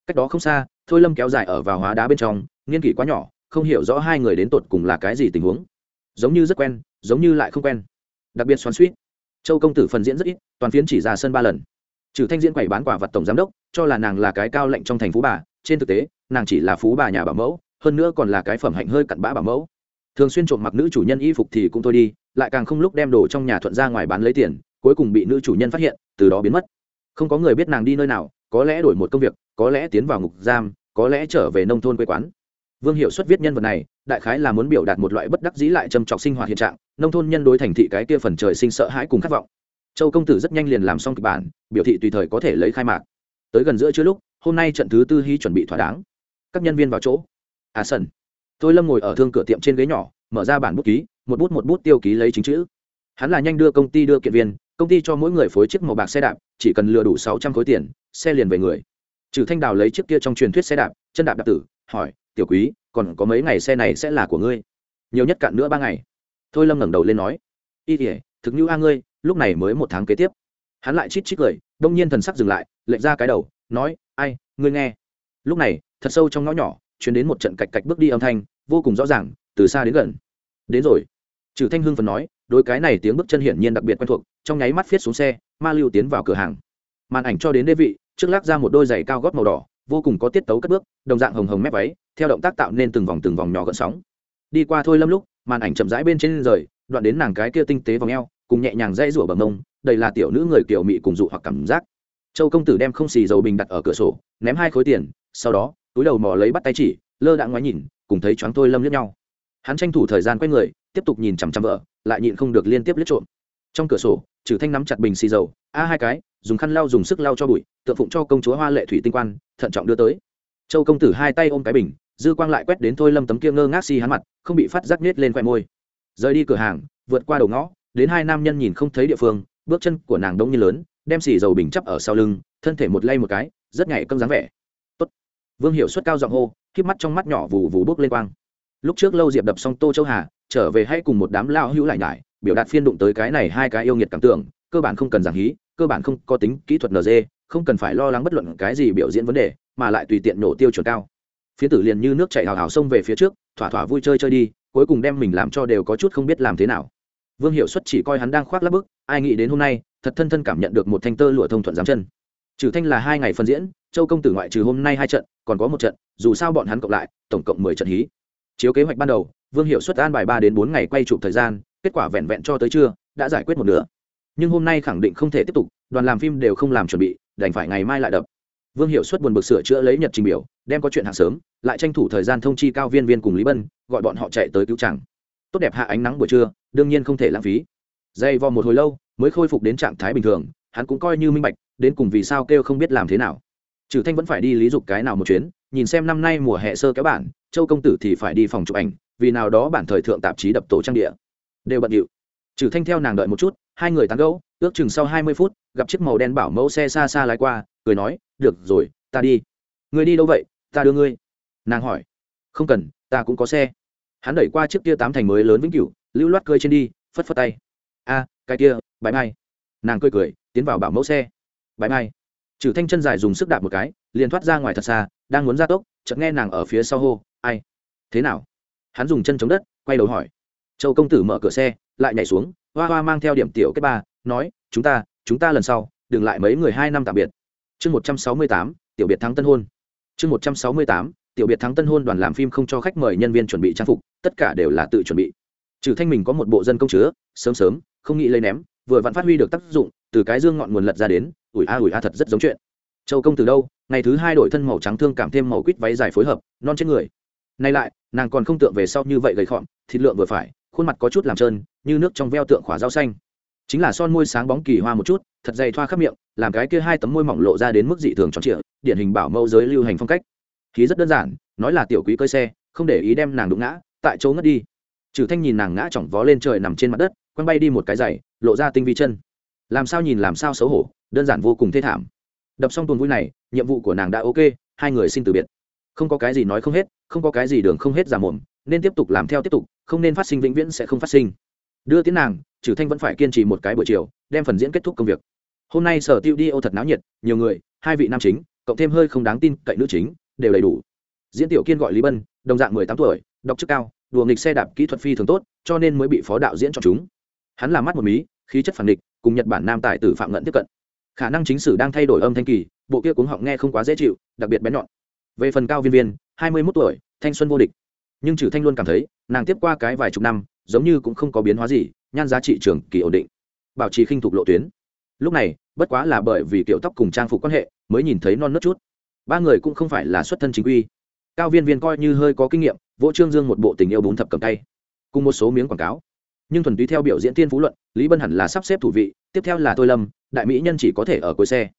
Cách đó không xa, thôi lâm kéo dài ở vào hóa đá bên trong nghiên kỷ quá nhỏ, không hiểu rõ hai người đến tột cùng là cái gì tình huống. Giống như rất quen, giống như lại không quen. Đặc biệt xoắn suýt. Châu công tử phần diễn rất ít, toàn phiến chỉ ra sân ba lần. Trừ thanh diễn quẩy bán quả vật tổng giám đốc, cho là nàng là cái cao lệnh trong thành phú bà, trên thực tế, nàng chỉ là phú bà nhà bảo mẫu, hơn nữa còn là cái phẩm hạnh hơi cặn bã bảo mẫu. Thường xuyên trộm mặc nữ chủ nhân y phục thì cũng thôi đi, lại càng không lúc đem đồ trong nhà thuận ra ngoài bán lấy tiền, cuối cùng bị nữ chủ nhân phát hiện, từ đó biến mất. Không có người biết nàng đi nơi nào, có lẽ đổi một công việc, có lẽ tiến vào ngục giam, có lẽ trở về nông thôn quê quán vương hiệu xuất viết nhân vật này, đại khái là muốn biểu đạt một loại bất đắc dĩ lại trầm trọc sinh hoạt hiện trạng, nông thôn nhân đối thành thị cái kia phần trời sinh sợ hãi cùng khát vọng. Châu công tử rất nhanh liền làm xong kịch bản, biểu thị tùy thời có thể lấy khai mạc. Tới gần giữa trưa lúc, hôm nay trận thứ tư hy chuẩn bị thỏa đáng. Các nhân viên vào chỗ. À sân tôi lâm ngồi ở thương cửa tiệm trên ghế nhỏ, mở ra bản bút ký, một bút một bút tiêu ký lấy chính chữ. Hắn là nhanh đưa công ty đưa kiện viên, công ty cho mỗi người phối chiếc màu bạc xe đạp, chỉ cần lừa đủ sáu trăm khối tiền, xe liền về người. Trừ thanh đào lấy chiếc kia trong truyền thuyết xe đạp, chân đạp đạp tử, hỏi tiểu quý, còn có mấy ngày xe này sẽ là của ngươi. Nhiều nhất cạn nữa ba ngày. Thôi lâm ngẩng đầu lên nói. Y thể thực như a ngươi, lúc này mới một tháng kế tiếp. Hắn lại chít chít cười, đông nhiên thần sắc dừng lại, lệch ra cái đầu, nói, ai, ngươi nghe. Lúc này, thật sâu trong ngõ nhỏ chuyển đến một trận cạch cạch bước đi âm thanh, vô cùng rõ ràng, từ xa đến gần. Đến rồi. Trừ thanh hương phần nói đôi cái này tiếng bước chân hiển nhiên đặc biệt quen thuộc, trong nháy mắt viết xuống xe, ma lưu tiến vào cửa hàng. Màn ảnh cho đến đê vị, trước lắc ra một đôi giày cao gót màu đỏ vô cùng có tiết tấu cất bước, đồng dạng hồng hồng mép váy, theo động tác tạo nên từng vòng từng vòng nhỏ gợn sóng. Đi qua thôi lâm lúc, màn ảnh chậm rãi bên trên rời, đoạn đến nàng cái kia tinh tế vòng eo, cùng nhẹ nhàng dây rủa bằng mông đây là tiểu nữ người kiểu mị cùng dụ hoặc cảm giác. Châu công tử đem không xì dầu bình đặt ở cửa sổ, ném hai khối tiền, sau đó, túi đầu mò lấy bắt tay chỉ, lơ đãng ngoái nhìn, cùng thấy choáng thôi lâm lướt nhau. Hắn tranh thủ thời gian quay người, tiếp tục nhìn chằm chằm vợ, lại nhịn không được liên tiếp lướt trộm. Trong cửa sổ trừ thanh nắm chặt bình xì dầu, a hai cái, dùng khăn lau dùng sức lau cho bụi, tượng phụng cho công chúa hoa lệ thủy tinh quan, thận trọng đưa tới. Châu công tử hai tay ôm cái bình, dư quang lại quét đến thôi lâm tấm kia ngơ ngác xi si hắn mặt, không bị phát giác nhét lên khoe môi. Rời đi cửa hàng, vượt qua đầu ngõ, đến hai nam nhân nhìn không thấy địa phương, bước chân của nàng đông như lớn, đem xì dầu bình chắp ở sau lưng, thân thể một lay một cái, rất nhảy cơm dáng vẻ. Tốt. vương hiệu suất cao giọng hô khiếp mắt trong mắt nhỏ vù vù bước lên quang. Lúc trước lâu diệp đập xong tô châu hà, trở về hay cùng một đám lao hữu lại nhải biểu đạt phiên đụng tới cái này hai cái yêu nghiệt cảm tưởng, cơ bản không cần giảng hí, cơ bản không có tính kỹ thuật nd không cần phải lo lắng bất luận cái gì biểu diễn vấn đề, mà lại tùy tiện nổ tiêu chuẩn cao. Phiến tử liền như nước chảy hào hào sông về phía trước, thỏa thỏa vui chơi chơi đi, cuối cùng đem mình làm cho đều có chút không biết làm thế nào. Vương hiệu suất chỉ coi hắn đang khoác lắp bức, ai nghĩ đến hôm nay, thật thân thân cảm nhận được một thanh tơ lụa thông thuận giám chân. Trừ thanh là hai ngày phân diễn, châu công tử ngoại trừ hôm nay hai trận, còn có một trận, dù sao bọn hắn cộng lại, tổng cộng mười trận hí. Chiếu kế hoạch ban đầu, vương hiệu suất an bài ba đến bốn ngày quay chụp thời gian kết quả vẹn vẹn cho tới trưa, đã giải quyết một nửa. Nhưng hôm nay khẳng định không thể tiếp tục, đoàn làm phim đều không làm chuẩn bị, đành phải ngày mai lại đập. Vương hiệu suất buồn bực sửa chữa lấy nhật trình biểu, đem có chuyện hàng sớm, lại tranh thủ thời gian thông chi cao viên viên cùng lý bân, gọi bọn họ chạy tới cứu chẳng tốt đẹp hạ ánh nắng buổi trưa, đương nhiên không thể lãng phí. Dày vò một hồi lâu, mới khôi phục đến trạng thái bình thường, hắn cũng coi như minh bạch, đến cùng vì sao kêu không biết làm thế nào. Trừ thanh vẫn phải đi lý dục cái nào một chuyến, nhìn xem năm nay mùa hè sơ kéo bản, châu công tử thì phải đi phòng chụp ảnh, vì nào đó bản thời thượng tạp chí đập tổ trang địa đều bận điệu. Trừ thanh theo nàng đợi một chút, hai người tán gẫu, ước chừng sau hai mươi phút, gặp chiếc màu đen bảo mẫu xe xa xa lái qua, cười nói, được rồi, ta đi. Người đi đâu vậy? Ta đưa ngươi. Nàng hỏi. Không cần, ta cũng có xe. Hắn đẩy qua chiếc kia tám thành mới lớn vĩnh cửu, lưu loát cơi trên đi, phất phất tay. A, cái kia, bãi mai. Nàng cười cười, tiến vào bảo mẫu xe. Bãi mai. Trừ thanh chân dài dùng sức đạp một cái, liền thoát ra ngoài thật xa, đang muốn ra tốc, chợt nghe nàng ở phía sau hô, ai? Thế nào? Hắn dùng chân chống đất, quay đầu hỏi châu công tử mở cửa xe, lại nhảy xuống, hoa hoa mang theo điểm tiểu kết ba, nói, chúng ta chúng ta lần sau, đừng lại mấy người hai năm tạm biệt. Chương một trăm sáu mươi tám, tiểu biệt thắng tân hôn. Chương một trăm sáu mươi tám, tiểu biệt thắng tân hôn đoàn làm phim không cho khách mời nhân viên chuẩn bị trang phục, tất cả đều là tự chuẩn bị. Trừ thanh mình có một bộ dân công chứa, sớm sớm, không nghĩ lấy ném, vừa vặn phát huy được tác dụng, từ cái dương ngọn nguồn lật ra đến, ủi a ủi a thật rất giống chuyện. Châu công từ đâu? Ngày thứ hai đổi thân màu trắng thương cảm thêm màu quýt váy dài phối hợp, non trên người. Nay lại, nàng còn không tượng về sau như vậy gầy khọm, thịt lượng vừa phải khuôn mặt có chút làm trơn, như nước trong veo tượng khỏa rau xanh. Chính là son môi sáng bóng kỳ hoa một chút, thật dày thoa khắp miệng, làm cái kia hai tấm môi mỏng lộ ra đến mức dị thường tròn trịa, điển hình bảo mẫu giới lưu hành phong cách. Khí rất đơn giản, nói là tiểu quý cơi xe, không để ý đem nàng đụng ngã, tại chỗ ngất đi. Trừ thanh nhìn nàng ngã chỏng vó lên trời nằm trên mặt đất, quăng bay đi một cái giày, lộ ra tinh vi chân. Làm sao nhìn làm sao xấu hổ, đơn giản vô cùng thê thảm. Đập xong tuần vui này, nhiệm vụ của nàng đã ok, hai người xin từ biệt. Không có cái gì nói không hết, không có cái gì đường không hết giả mồm nên tiếp tục làm theo tiếp tục, không nên phát sinh vĩnh viễn sẽ không phát sinh. Đưa tiến nàng trừ thanh vẫn phải kiên trì một cái buổi chiều, đem phần diễn kết thúc công việc. Hôm nay sở tiêu đi ô thật náo nhiệt, nhiều người, hai vị nam chính, cộng thêm hơi không đáng tin cậy nữ chính, đều đầy đủ. Diễn tiểu kiên gọi lý bân, đồng dạng mười tám tuổi, đọc chức cao, đùa nghịch xe đạp kỹ thuật phi thường tốt, cho nên mới bị phó đạo diễn chọn chúng. Hắn là mắt một mí, khí chất phản địch, cùng nhật bản nam tài tử phạm ngận tiếp cận. Khả năng chính sử đang thay đổi âm thanh kỳ, bộ kia cuống họng nghe không quá dễ chịu, đặc biệt bén nhọn. Về phần cao viên viên, hai mươi mốt tuổi, thanh xuân vô địch nhưng trừ thanh luôn cảm thấy, nàng tiếp qua cái vài chục năm, giống như cũng không có biến hóa gì, nhan giá trị trường kỳ ổn định. Bảo trì khinh thục lộ tuyến. Lúc này, bất quá là bởi vì kiểu tóc cùng trang phục quan hệ, mới nhìn thấy non nớt chút. Ba người cũng không phải là xuất thân chính quy. Cao viên viên coi như hơi có kinh nghiệm, vỗ trương dương một bộ tình yêu bún thập cầm tay. Cùng một số miếng quảng cáo. Nhưng thuần túy theo biểu diễn tiên phú luận, lý bân hẳn là sắp xếp thủ vị, tiếp theo là tôi lâm, đại mỹ nhân chỉ có thể ở cuối xe.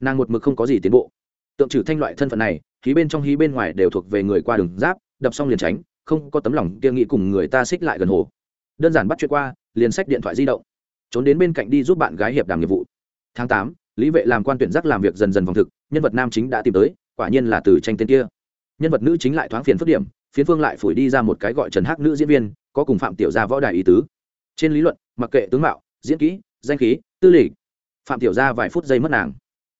Nàng một mực không có gì tiến bộ. Tượng trừ thanh loại thân phận này, khí bên trong, khí bên ngoài đều thuộc về người qua đường giáp, đập xong liền tránh không có tấm lòng kia nghĩ cùng người ta xích lại gần hồ. Đơn giản bắt chuyện qua, liền sách điện thoại di động. Trốn đến bên cạnh đi giúp bạn gái hiệp đàm nghiệp vụ. Tháng tám, lý vệ làm quan tuyển giác làm việc dần dần vòng thực, nhân vật nam chính đã tìm tới, quả nhiên là từ tranh tên kia. Nhân vật nữ chính lại thoáng phiền phức điểm, phiến phương lại phủi đi ra một cái gọi trần hắc nữ diễn viên, có cùng phạm tiểu gia võ đài ý tứ. Trên lý luận, mặc kệ tướng mạo, diễn kỹ, danh khí, tư lịch, phạm tiểu gia vài phút giây mất nàng.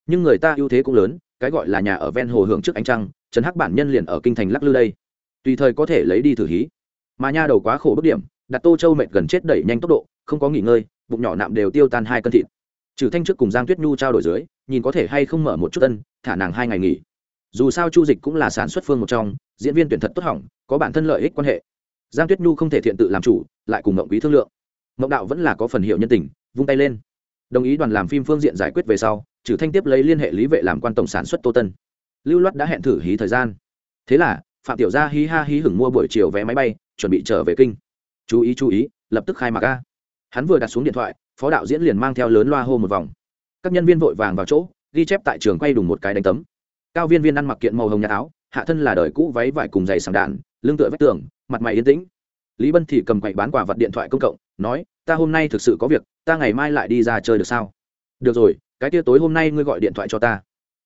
Nhưng người ta ưu thế cũng lớn, cái gọi là nhà ở ven hồ hưởng trước ánh trăng, trần hắc bản nhân liền ở kinh thành lắc lư đây tùy thời có thể lấy đi thử hí. Mà nha đầu quá khổ bức điểm, đặt tô châu mệt gần chết đẩy nhanh tốc độ, không có nghỉ ngơi, bụng nhỏ nạm đều tiêu tan hai cân thịt. Trừ thanh trước cùng giang tuyết nhu trao đổi dưới, nhìn có thể hay không mở một chút tân thả nàng hai ngày nghỉ. Dù sao chu dịch cũng là sản xuất phương một trong, diễn viên tuyển thật tốt hỏng, có bản thân lợi ích quan hệ. Giang tuyết nhu không thể thiện tự làm chủ, lại cùng mộng quý thương lượng. Mộng đạo vẫn là có phần hiệu nhân tình, vung tay lên. Đồng ý đoàn làm phim phương diện giải quyết về sau, trừ thanh tiếp lấy liên hệ lý vệ làm quan tổng sản xuất tô tân. Lưu loát đã hẹn thử hí thời gian. Thế là phạm tiểu gia hí ha hí hửng mua buổi chiều vé máy bay, chuẩn bị trở về kinh. Chú ý chú ý, lập tức khai mạc a. Hắn vừa đặt xuống điện thoại, phó đạo diễn liền mang theo lớn loa hô một vòng. Các nhân viên vội vàng vào chỗ, ghi chép tại trường quay đùng một cái đánh tấm. Cao viên viên ăn mặc kiện màu hồng nhạt áo, hạ thân là đời cũ váy vải cùng giày sàng đạn, lưng tựa vách tường, mặt mày yên tĩnh. Lý bân thì cầm quậy bán quả vật điện thoại công cộng, nói, ta hôm nay thực sự có việc, ta ngày mai lại đi ra chơi được sao? Được rồi, cái tia tối hôm nay ngươi gọi điện thoại cho ta.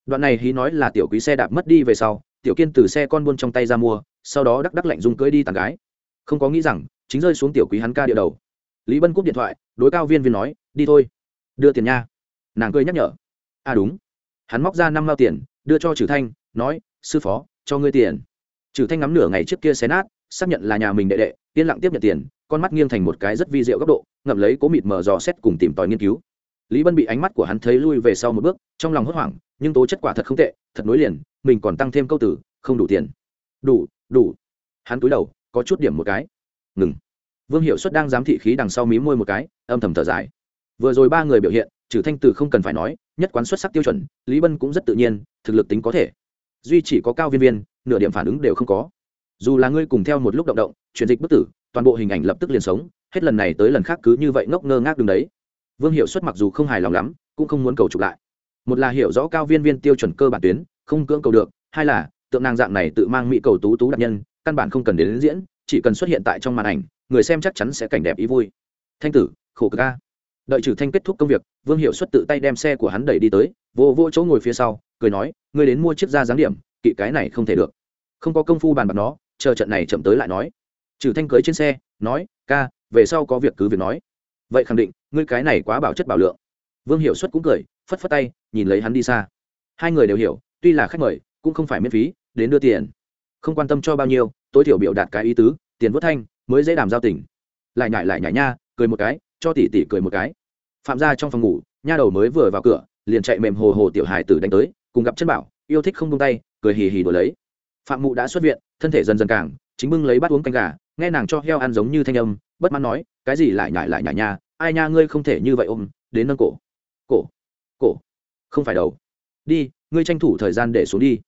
Đoạn này hí nói là tiểu quý xe đạp mất đi về sau tiểu kiên từ xe con buôn trong tay ra mua, sau đó đắc đắc lạnh dùng cưới đi tàn gái. Không có nghĩ rằng, chính rơi xuống tiểu quý hắn ca địa đầu. Lý bân cúp điện thoại, đối cao viên viên nói, đi thôi. Đưa tiền nha. Nàng cười nhắc nhở. À đúng. Hắn móc ra năm mao tiền, đưa cho trừ thanh, nói, sư phó, cho ngươi tiền. Trừ thanh ngắm nửa ngày trước kia xé nát, xác nhận là nhà mình đệ đệ, yên lặng tiếp nhận tiền, con mắt nghiêng thành một cái rất vi diệu góc độ, ngậm lấy cố mịt mờ dò xét cùng tìm tòi nghiên cứu. Lý bân bị ánh mắt của hắn thấy lui về sau một bước trong lòng hốt hoảng nhưng tố chất quả thật không tệ thật nối liền mình còn tăng thêm câu từ, không đủ tiền. Đủ đủ. Hắn cúi đầu có chút điểm một cái. Ngừng. Vương hiệu suất đang giám thị khí đằng sau mí môi một cái âm thầm thở dài. Vừa rồi ba người biểu hiện trừ thanh từ không cần phải nói nhất quán xuất sắc tiêu chuẩn lý bân cũng rất tự nhiên thực lực tính có thể. Duy chỉ có cao viên viên nửa điểm phản ứng đều không có. Dù là ngươi cùng theo một lúc động động chuyển dịch bức tử toàn bộ hình ảnh lập tức liền sống hết lần này tới lần khác cứ như vậy ngốc ngơ ngác đứng đấy. Vương hiệu suất mặc dù không hài lòng lắm cũng không muốn cầu chụp lại một là hiểu rõ cao viên viên tiêu chuẩn cơ bản tuyến không cưỡng cầu được. Hai là tượng nàng dạng này tự mang mỹ cầu tú tú đặc nhân căn bản không cần đến, đến diễn chỉ cần xuất hiện tại trong màn ảnh người xem chắc chắn sẽ cảnh đẹp ý vui. Thanh tử khổ cực ca đợi trừ thanh kết thúc công việc vương hiệu xuất tự tay đem xe của hắn đẩy đi tới vô vô chỗ ngồi phía sau cười nói ngươi đến mua chiếc da dáng điểm kỵ cái này không thể được. Không có công phu bàn bạc nó chờ trận này chậm tới lại nói. Trừ thanh cưới trên xe nói ca về sau có việc cứ việc nói. Vậy khẳng định ngươi cái này quá bảo chất bảo lượng. Vương hiệu xuất cũng cười phất phất tay, nhìn lấy hắn đi xa. Hai người đều hiểu, tuy là khách mời, cũng không phải miễn phí, đến đưa tiền. Không quan tâm cho bao nhiêu, tối thiểu biểu đạt cái ý tứ, tiền vớt thanh, mới dễ đàm giao tình. Lại nhại lại nhại nha, cười một cái, cho tỷ tỷ cười một cái. Phạm ra trong phòng ngủ, nha đầu mới vừa vào cửa, liền chạy mềm hồ hồ tiểu hài tử đánh tới, cùng gặp chân bảo, yêu thích không tung tay, cười hì hì đổi lấy. Phạm mụ đã xuất viện, thân thể dần dần càng, chính bưng lấy bát uống canh gà, nghe nàng cho heo ăn giống như thanh âm, bất mãn nói, cái gì lại nhại lại nhại nha, ai nha ngươi không thể như vậy ôm, đến nâng cổ. Cổ? Cổ. Không phải đầu. Đi, ngươi tranh thủ thời gian để xuống đi.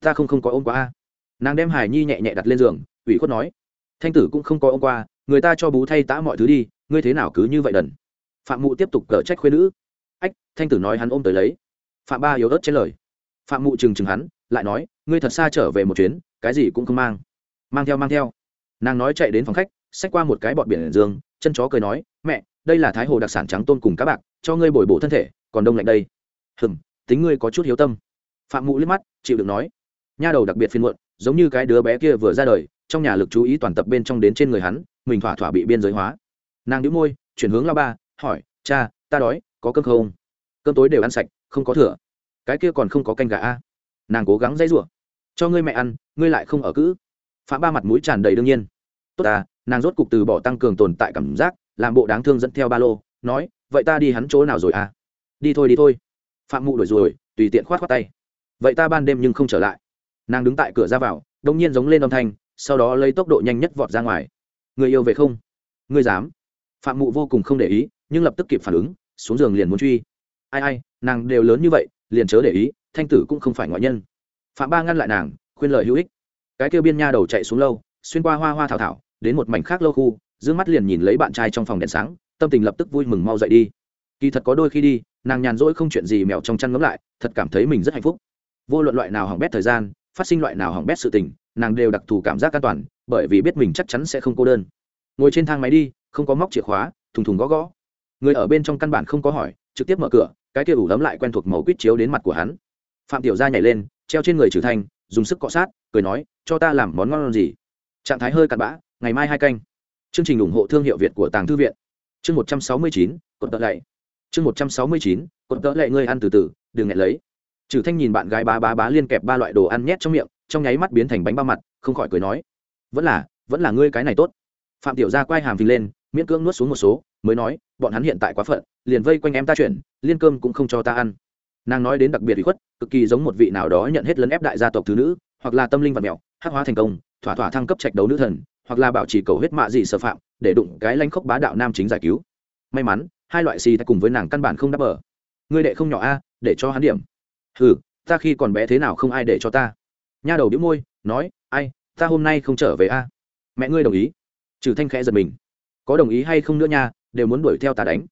Ta không không có ôm quá a. Nàng đem hải nhi nhẹ nhẹ đặt lên giường, ủy khuất nói. Thanh tử cũng không có ôm qua, người ta cho bú thay tã mọi thứ đi, ngươi thế nào cứ như vậy đần. Phạm mụ tiếp tục cở trách khuyên nữ. Ách, thanh tử nói hắn ôm tới lấy. Phạm ba yếu ớt trên lời. Phạm mụ trừng trừng hắn, lại nói, ngươi thật xa trở về một chuyến, cái gì cũng không mang. Mang theo mang theo. Nàng nói chạy đến phòng khách, xách qua một cái bọt biển dương chân chó cười nói, mẹ, đây là thái hồ đặc sản trắng tôm cùng cá bạc, cho ngươi bồi bổ thân thể còn đông lạnh đây. Hừm, tính ngươi có chút hiếu tâm. Phạm mụ liếc mắt, chịu được nói. Nha đầu đặc biệt phiên muộn, giống như cái đứa bé kia vừa ra đời, trong nhà lực chú ý toàn tập bên trong đến trên người hắn, mình thỏa thỏa bị biên giới hóa. Nàng đĩu môi, chuyển hướng lao ba, hỏi, cha, ta đói, có cơm không? Cơm tối đều ăn sạch, không có thừa. Cái kia còn không có canh gà a? Nàng cố gắng dãy rủa cho ngươi mẹ ăn, ngươi lại không ở cữ. Phạm ba mặt mũi tràn đầy đương nhiên. Tốt à nàng rốt cục từ bỏ tăng cường tồn tại cảm giác, làm bộ đáng thương dẫn theo ba lô, nói, vậy ta đi hắn chỗ nào rồi à đi thôi đi thôi. Phạm mụ đổi rồi, tùy tiện khoát khoát tay. Vậy ta ban đêm nhưng không trở lại. Nàng đứng tại cửa ra vào đông nhiên giống lên âm thanh, sau đó lấy tốc độ nhanh nhất vọt ra ngoài. Người yêu về không? Ngươi dám? Phạm mụ vô cùng không để ý, nhưng lập tức kịp phản ứng, xuống giường liền muốn truy. Ai ai, nàng đều lớn như vậy, liền chớ để ý, thanh tử cũng không phải ngoại nhân. Phạm ba ngăn lại nàng, khuyên lời hữu ích. Cái kêu biên nha đầu chạy xuống lâu, xuyên qua hoa hoa thảo thảo, đến một mảnh khác lâu khu d mắt liền nhìn lấy bạn trai trong phòng đèn sáng, tâm tình lập tức vui mừng mau dậy đi. Kỳ thật có đôi khi đi nàng nhàn rỗi không chuyện gì mèo trong chăn ngấm lại, thật cảm thấy mình rất hạnh phúc. Vô luận loại nào hỏng bét thời gian, phát sinh loại nào hỏng bét sự tình, nàng đều đặc thù cảm giác an toàn, bởi vì biết mình chắc chắn sẽ không cô đơn. Ngồi trên thang máy đi, không có móc chìa khóa, thùng thùng gõ gõ. Người ở bên trong căn bản không có hỏi, trực tiếp mở cửa, cái kia ủ lấm lại quen thuộc màu quýt chiếu đến mặt của hắn. Phạm tiểu gia nhảy lên, treo trên người trừ thanh, dùng sức cọ sát, cười nói, cho ta làm món ngon gì? Trạng thái hơi cặn bã, ngày mai hai canh. Chương trình ủng hộ thương hiệu việt của tàng thư viện. Chương một trăm sáu mươi chín, cột tợ lạy chương một trăm sáu mươi chín cột tợ lạy ngươi ăn từ từ đừng ngại lấy. Trừ thanh nhìn bạn gái bá bá bá liên kẹp ba loại đồ ăn nhét trong miệng trong nháy mắt biến thành bánh bao mặt không khỏi cười nói. Vẫn là vẫn là ngươi cái này tốt. Phạm tiểu gia quay hàm phình lên miễn cưỡng nuốt xuống một số mới nói bọn hắn hiện tại quá phận liền vây quanh em ta chuyển liên cơm cũng không cho ta ăn. Nàng nói đến đặc biệt bị khuất cực kỳ giống một vị nào đó nhận hết lấn ép đại gia tộc thứ nữ hoặc là tâm linh vật mèo, hắc hóa thành công thỏa thỏa thăng cấp trạch đấu nữ thần hoặc là bảo trì cầu huyết mạ gì sở phạm để đụng cái lanh khốc bá đạo nam chính giải cứu. May mắn hai loại xì cùng với nàng căn bản không đáp bờ ngươi đệ không nhỏ a, để cho hắn điểm. Hừ, ta khi còn bé thế nào không ai để cho ta. Nha đầu đĩu môi, nói, ai, ta hôm nay không trở về a. Mẹ ngươi đồng ý. Trừ thanh khẽ giật mình. Có đồng ý hay không nữa nha, đều muốn đuổi theo ta đánh.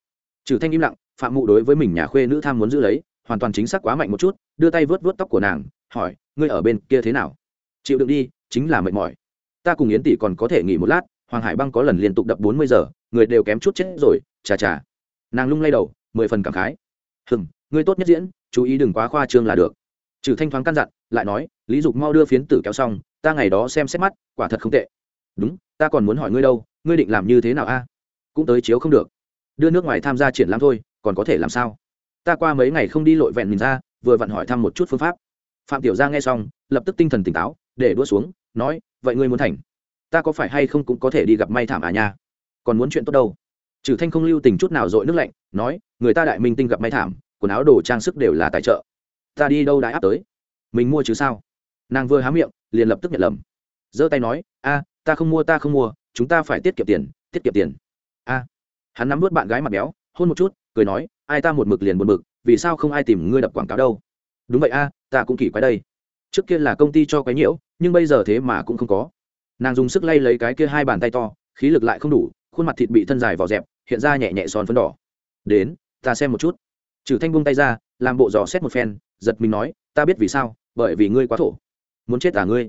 Trừ thanh im lặng, phạm mụ đối với mình nhà khuê nữ tham muốn giữ lấy, hoàn toàn chính xác quá mạnh một chút, đưa tay vớt vớt tóc của nàng, hỏi, ngươi ở bên kia thế nào? Chịu đựng đi, chính là mệt mỏi. Ta cùng yến tỷ còn có thể nghỉ một lát, hoàng hải băng có lần liên tục đập bốn mươi giờ, người đều kém chút chết rồi, chà chà nàng lung lay đầu, mười phần cảm khái. Hừng ngươi tốt nhất diễn, chú ý đừng quá khoa trương là được. Trừ thanh thoáng căn dặn, lại nói, lý dục mau đưa phiến tử kéo xong, ta ngày đó xem xét mắt, quả thật không tệ. Đúng, ta còn muốn hỏi ngươi đâu, ngươi định làm như thế nào a? Cũng tới chiếu không được. Đưa nước ngoài tham gia triển lãm thôi, còn có thể làm sao? Ta qua mấy ngày không đi lội vẹn mình ra, vừa vặn hỏi thăm một chút phương pháp. Phạm tiểu gia nghe xong, lập tức tinh thần tỉnh táo, để đua xuống, nói, vậy ngươi muốn thành? Ta có phải hay không cũng có thể đi gặp may thảm à nha? Còn muốn chuyện tốt đâu? Trừ thanh không lưu tình chút nào dội nước lạnh, nói, người ta đại minh tinh gặp may thảm, quần áo đồ trang sức đều là tài trợ. Ta đi đâu đã áp tới? Mình mua chứ sao? Nàng vừa há miệng, liền lập tức nhận lầm. Giơ tay nói, a, ta không mua, ta không mua, chúng ta phải tiết kiệm tiền, tiết kiệm tiền. A. Hắn nắm vớt bạn gái mặt béo, hôn một chút, cười nói, ai ta một mực liền một mực, vì sao không ai tìm ngươi đập quảng cáo đâu? Đúng vậy, a, ta cũng kỳ quái đây. Trước kia là công ty cho quái nhiễu, nhưng bây giờ thế mà cũng không có. Nàng dùng sức lay lấy cái kia hai bàn tay to, khí lực lại không đủ, khuôn mặt thịt bị thân dài vào dẹp hiện ra nhẹ nhẹ son phấn đỏ. Đến, ta xem một chút. Trừ thanh buông tay ra, làm bộ dò xét một phen, giật mình nói, ta biết vì sao, bởi vì ngươi quá thổ. Muốn chết à ngươi?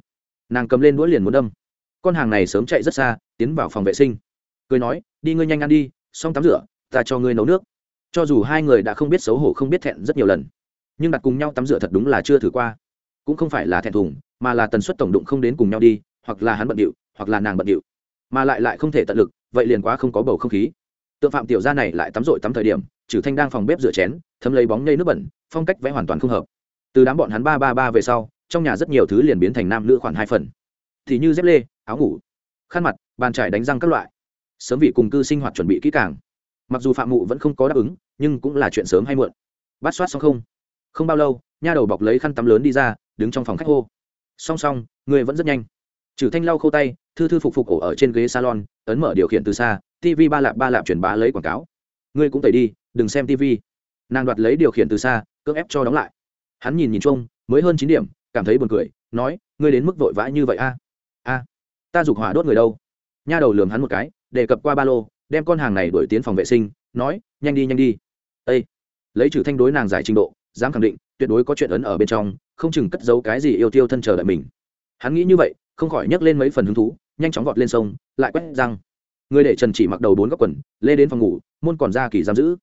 Nàng cầm lên đũa liền muốn đâm. Con hàng này sớm chạy rất xa, tiến vào phòng vệ sinh. Cười nói, đi ngươi nhanh ăn đi, xong tắm rửa, ta cho ngươi nấu nước. Cho dù hai người đã không biết xấu hổ không biết thẹn rất nhiều lần, nhưng đặt cùng nhau tắm rửa thật đúng là chưa thử qua. Cũng không phải là thẹn thùng, mà là tần suất tổng đụng không đến cùng nhau đi, hoặc là hắn bận điệu, hoặc là nàng bận điệu. Mà lại lại không thể tận lực, vậy liền quá không có bầu không khí tượng phạm tiểu gia này lại tắm rội tắm thời điểm trừ thanh đang phòng bếp rửa chén, thấm lấy bóng nhây nước bẩn, phong cách vẽ hoàn toàn không hợp. Từ đám bọn hắn ba ba ba về sau, trong nhà rất nhiều thứ liền biến thành nam nữ khoảng hai phần. Thì như dép lê, áo ngủ, khăn mặt, bàn trải đánh răng các loại. Sớm vị cùng cư sinh hoạt chuẩn bị kỹ càng. Mặc dù phạm mụ vẫn không có đáp ứng, nhưng cũng là chuyện sớm hay muộn. Bắt soát xong không? Không bao lâu, nha đầu bọc lấy khăn tắm lớn đi ra, đứng trong phòng khách hô. Song song, người vẫn rất nhanh. Trừ thanh lau khâu tay, thư thư phục phục ổ ở trên ghế salon, ấn mở điều khiển từ xa tv ba lạp ba lạp truyền bá lấy quảng cáo. Ngươi cũng tẩy đi, đừng xem tv nàng đoạt lấy điều khiển từ xa, cưỡng ép cho đóng lại. Hắn nhìn nhìn chung, mới hơn chín điểm, cảm thấy buồn cười, nói, ngươi đến mức vội vã như vậy a? A, ta giục hỏa đốt người đâu? Nha đầu lườm hắn một cái, đề cập qua ba lô, đem con hàng này đuổi tiến phòng vệ sinh, nói, nhanh đi nhanh đi. Ây lấy trừ thanh đối nàng giải trình độ, dám khẳng định, tuyệt đối có chuyện ấn ở bên trong, không chừng cất giấu cái gì yêu tiêu thân chờ đợi mình. Hắn nghĩ như vậy, không khỏi nhấc lên mấy phần hứng thú, nhanh chóng vọt lên sông, lại quét răng người để trần chỉ mặc đầu bốn góc quần lê đến phòng ngủ môn còn ra kỳ giam giữ.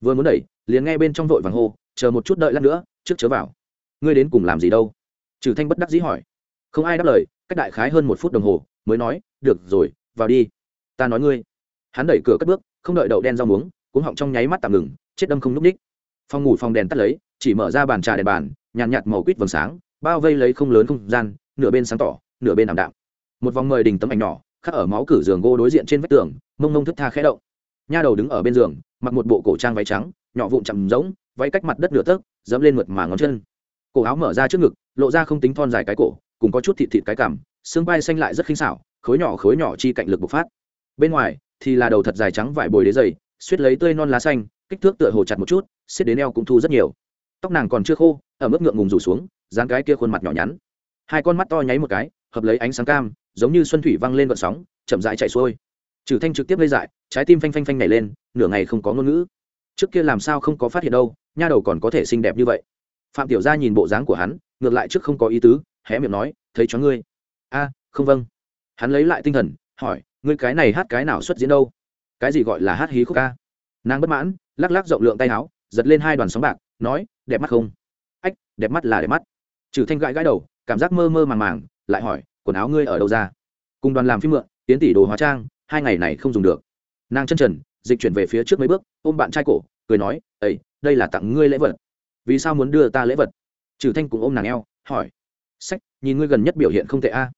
Vừa muốn đẩy liền nghe bên trong vội vàng hô chờ một chút đợi lát nữa trước chớ vào. Ngươi đến cùng làm gì đâu? Trừ thanh bất đắc dĩ hỏi. Không ai đáp lời cách đại khái hơn một phút đồng hồ mới nói được rồi vào đi. Ta nói ngươi. Hắn đẩy cửa cất bước không đợi đậu đen rau muống cuống họng trong nháy mắt tạm ngừng chết đâm không núp ních phòng ngủ phòng đèn tắt lấy chỉ mở ra bàn trà đèn bàn nhàn nhạt, nhạt màu quýt vầng sáng bao vây lấy không lớn không gian nửa bên sáng tỏ nửa bên ảm đạm. Một vòng mời đình tấm ảnh nhỏ khắc ở máu cử giường gỗ đối diện trên vách tường, mông mông thức tha khẽ động. Nha đầu đứng ở bên giường, mặc một bộ cổ trang váy trắng, nhỏ vụn chậm rỗng, váy cách mặt đất nửa tấc, dẫm lên mượt mà ngón chân. Cổ áo mở ra trước ngực, lộ ra không tính thon dài cái cổ, cùng có chút thịt thịt cái cằm, xương vai xanh lại rất khinh xảo, khối nhỏ khối nhỏ chi cạnh lực bộc phát. Bên ngoài thì là đầu thật dài trắng vải bồi đế dày suýt lấy tươi non lá xanh, kích thước tựa hồ chặt một chút, xiết đến eo cũng thu rất nhiều. Tóc nàng còn chưa khô, ở mức ngượng ngùng rủ xuống, dán cái kia khuôn mặt nhỏ nhắn. Hai con mắt to nháy một cái, hợp lấy ánh sáng cam giống như xuân thủy văng lên vận sóng, chậm rãi chạy xuôi. Trừ thanh trực tiếp gây dại, trái tim phanh phanh phanh nảy lên, nửa ngày không có ngôn ngữ. Trước kia làm sao không có phát hiện đâu, nha đầu còn có thể xinh đẹp như vậy. Phạm tiểu gia nhìn bộ dáng của hắn, ngược lại trước không có ý tứ, hé miệng nói, thấy chó ngươi. A, không vâng. Hắn lấy lại tinh thần, hỏi, ngươi cái này hát cái nào xuất diễn đâu? Cái gì gọi là hát hí khúc ca? Nàng bất mãn, lắc lắc rộng lượng tay áo, giật lên hai đoàn sóng bạc, nói, đẹp mắt không? Ách, đẹp mắt là đẹp mắt. Trừ thanh gãi gãi đầu, cảm giác mơ mơ màng màng, lại hỏi quần áo ngươi ở đâu ra? Cùng đoàn làm phim mượn, tiến tỷ đồ hóa trang, hai ngày này không dùng được. Nàng chân trần, dịch chuyển về phía trước mấy bước, ôm bạn trai cổ, cười nói ấy đây là tặng ngươi lễ vật. Vì sao muốn đưa ta lễ vật? Trừ thanh cũng ôm nàng eo, hỏi. Sách, nhìn ngươi gần nhất biểu hiện không tệ a.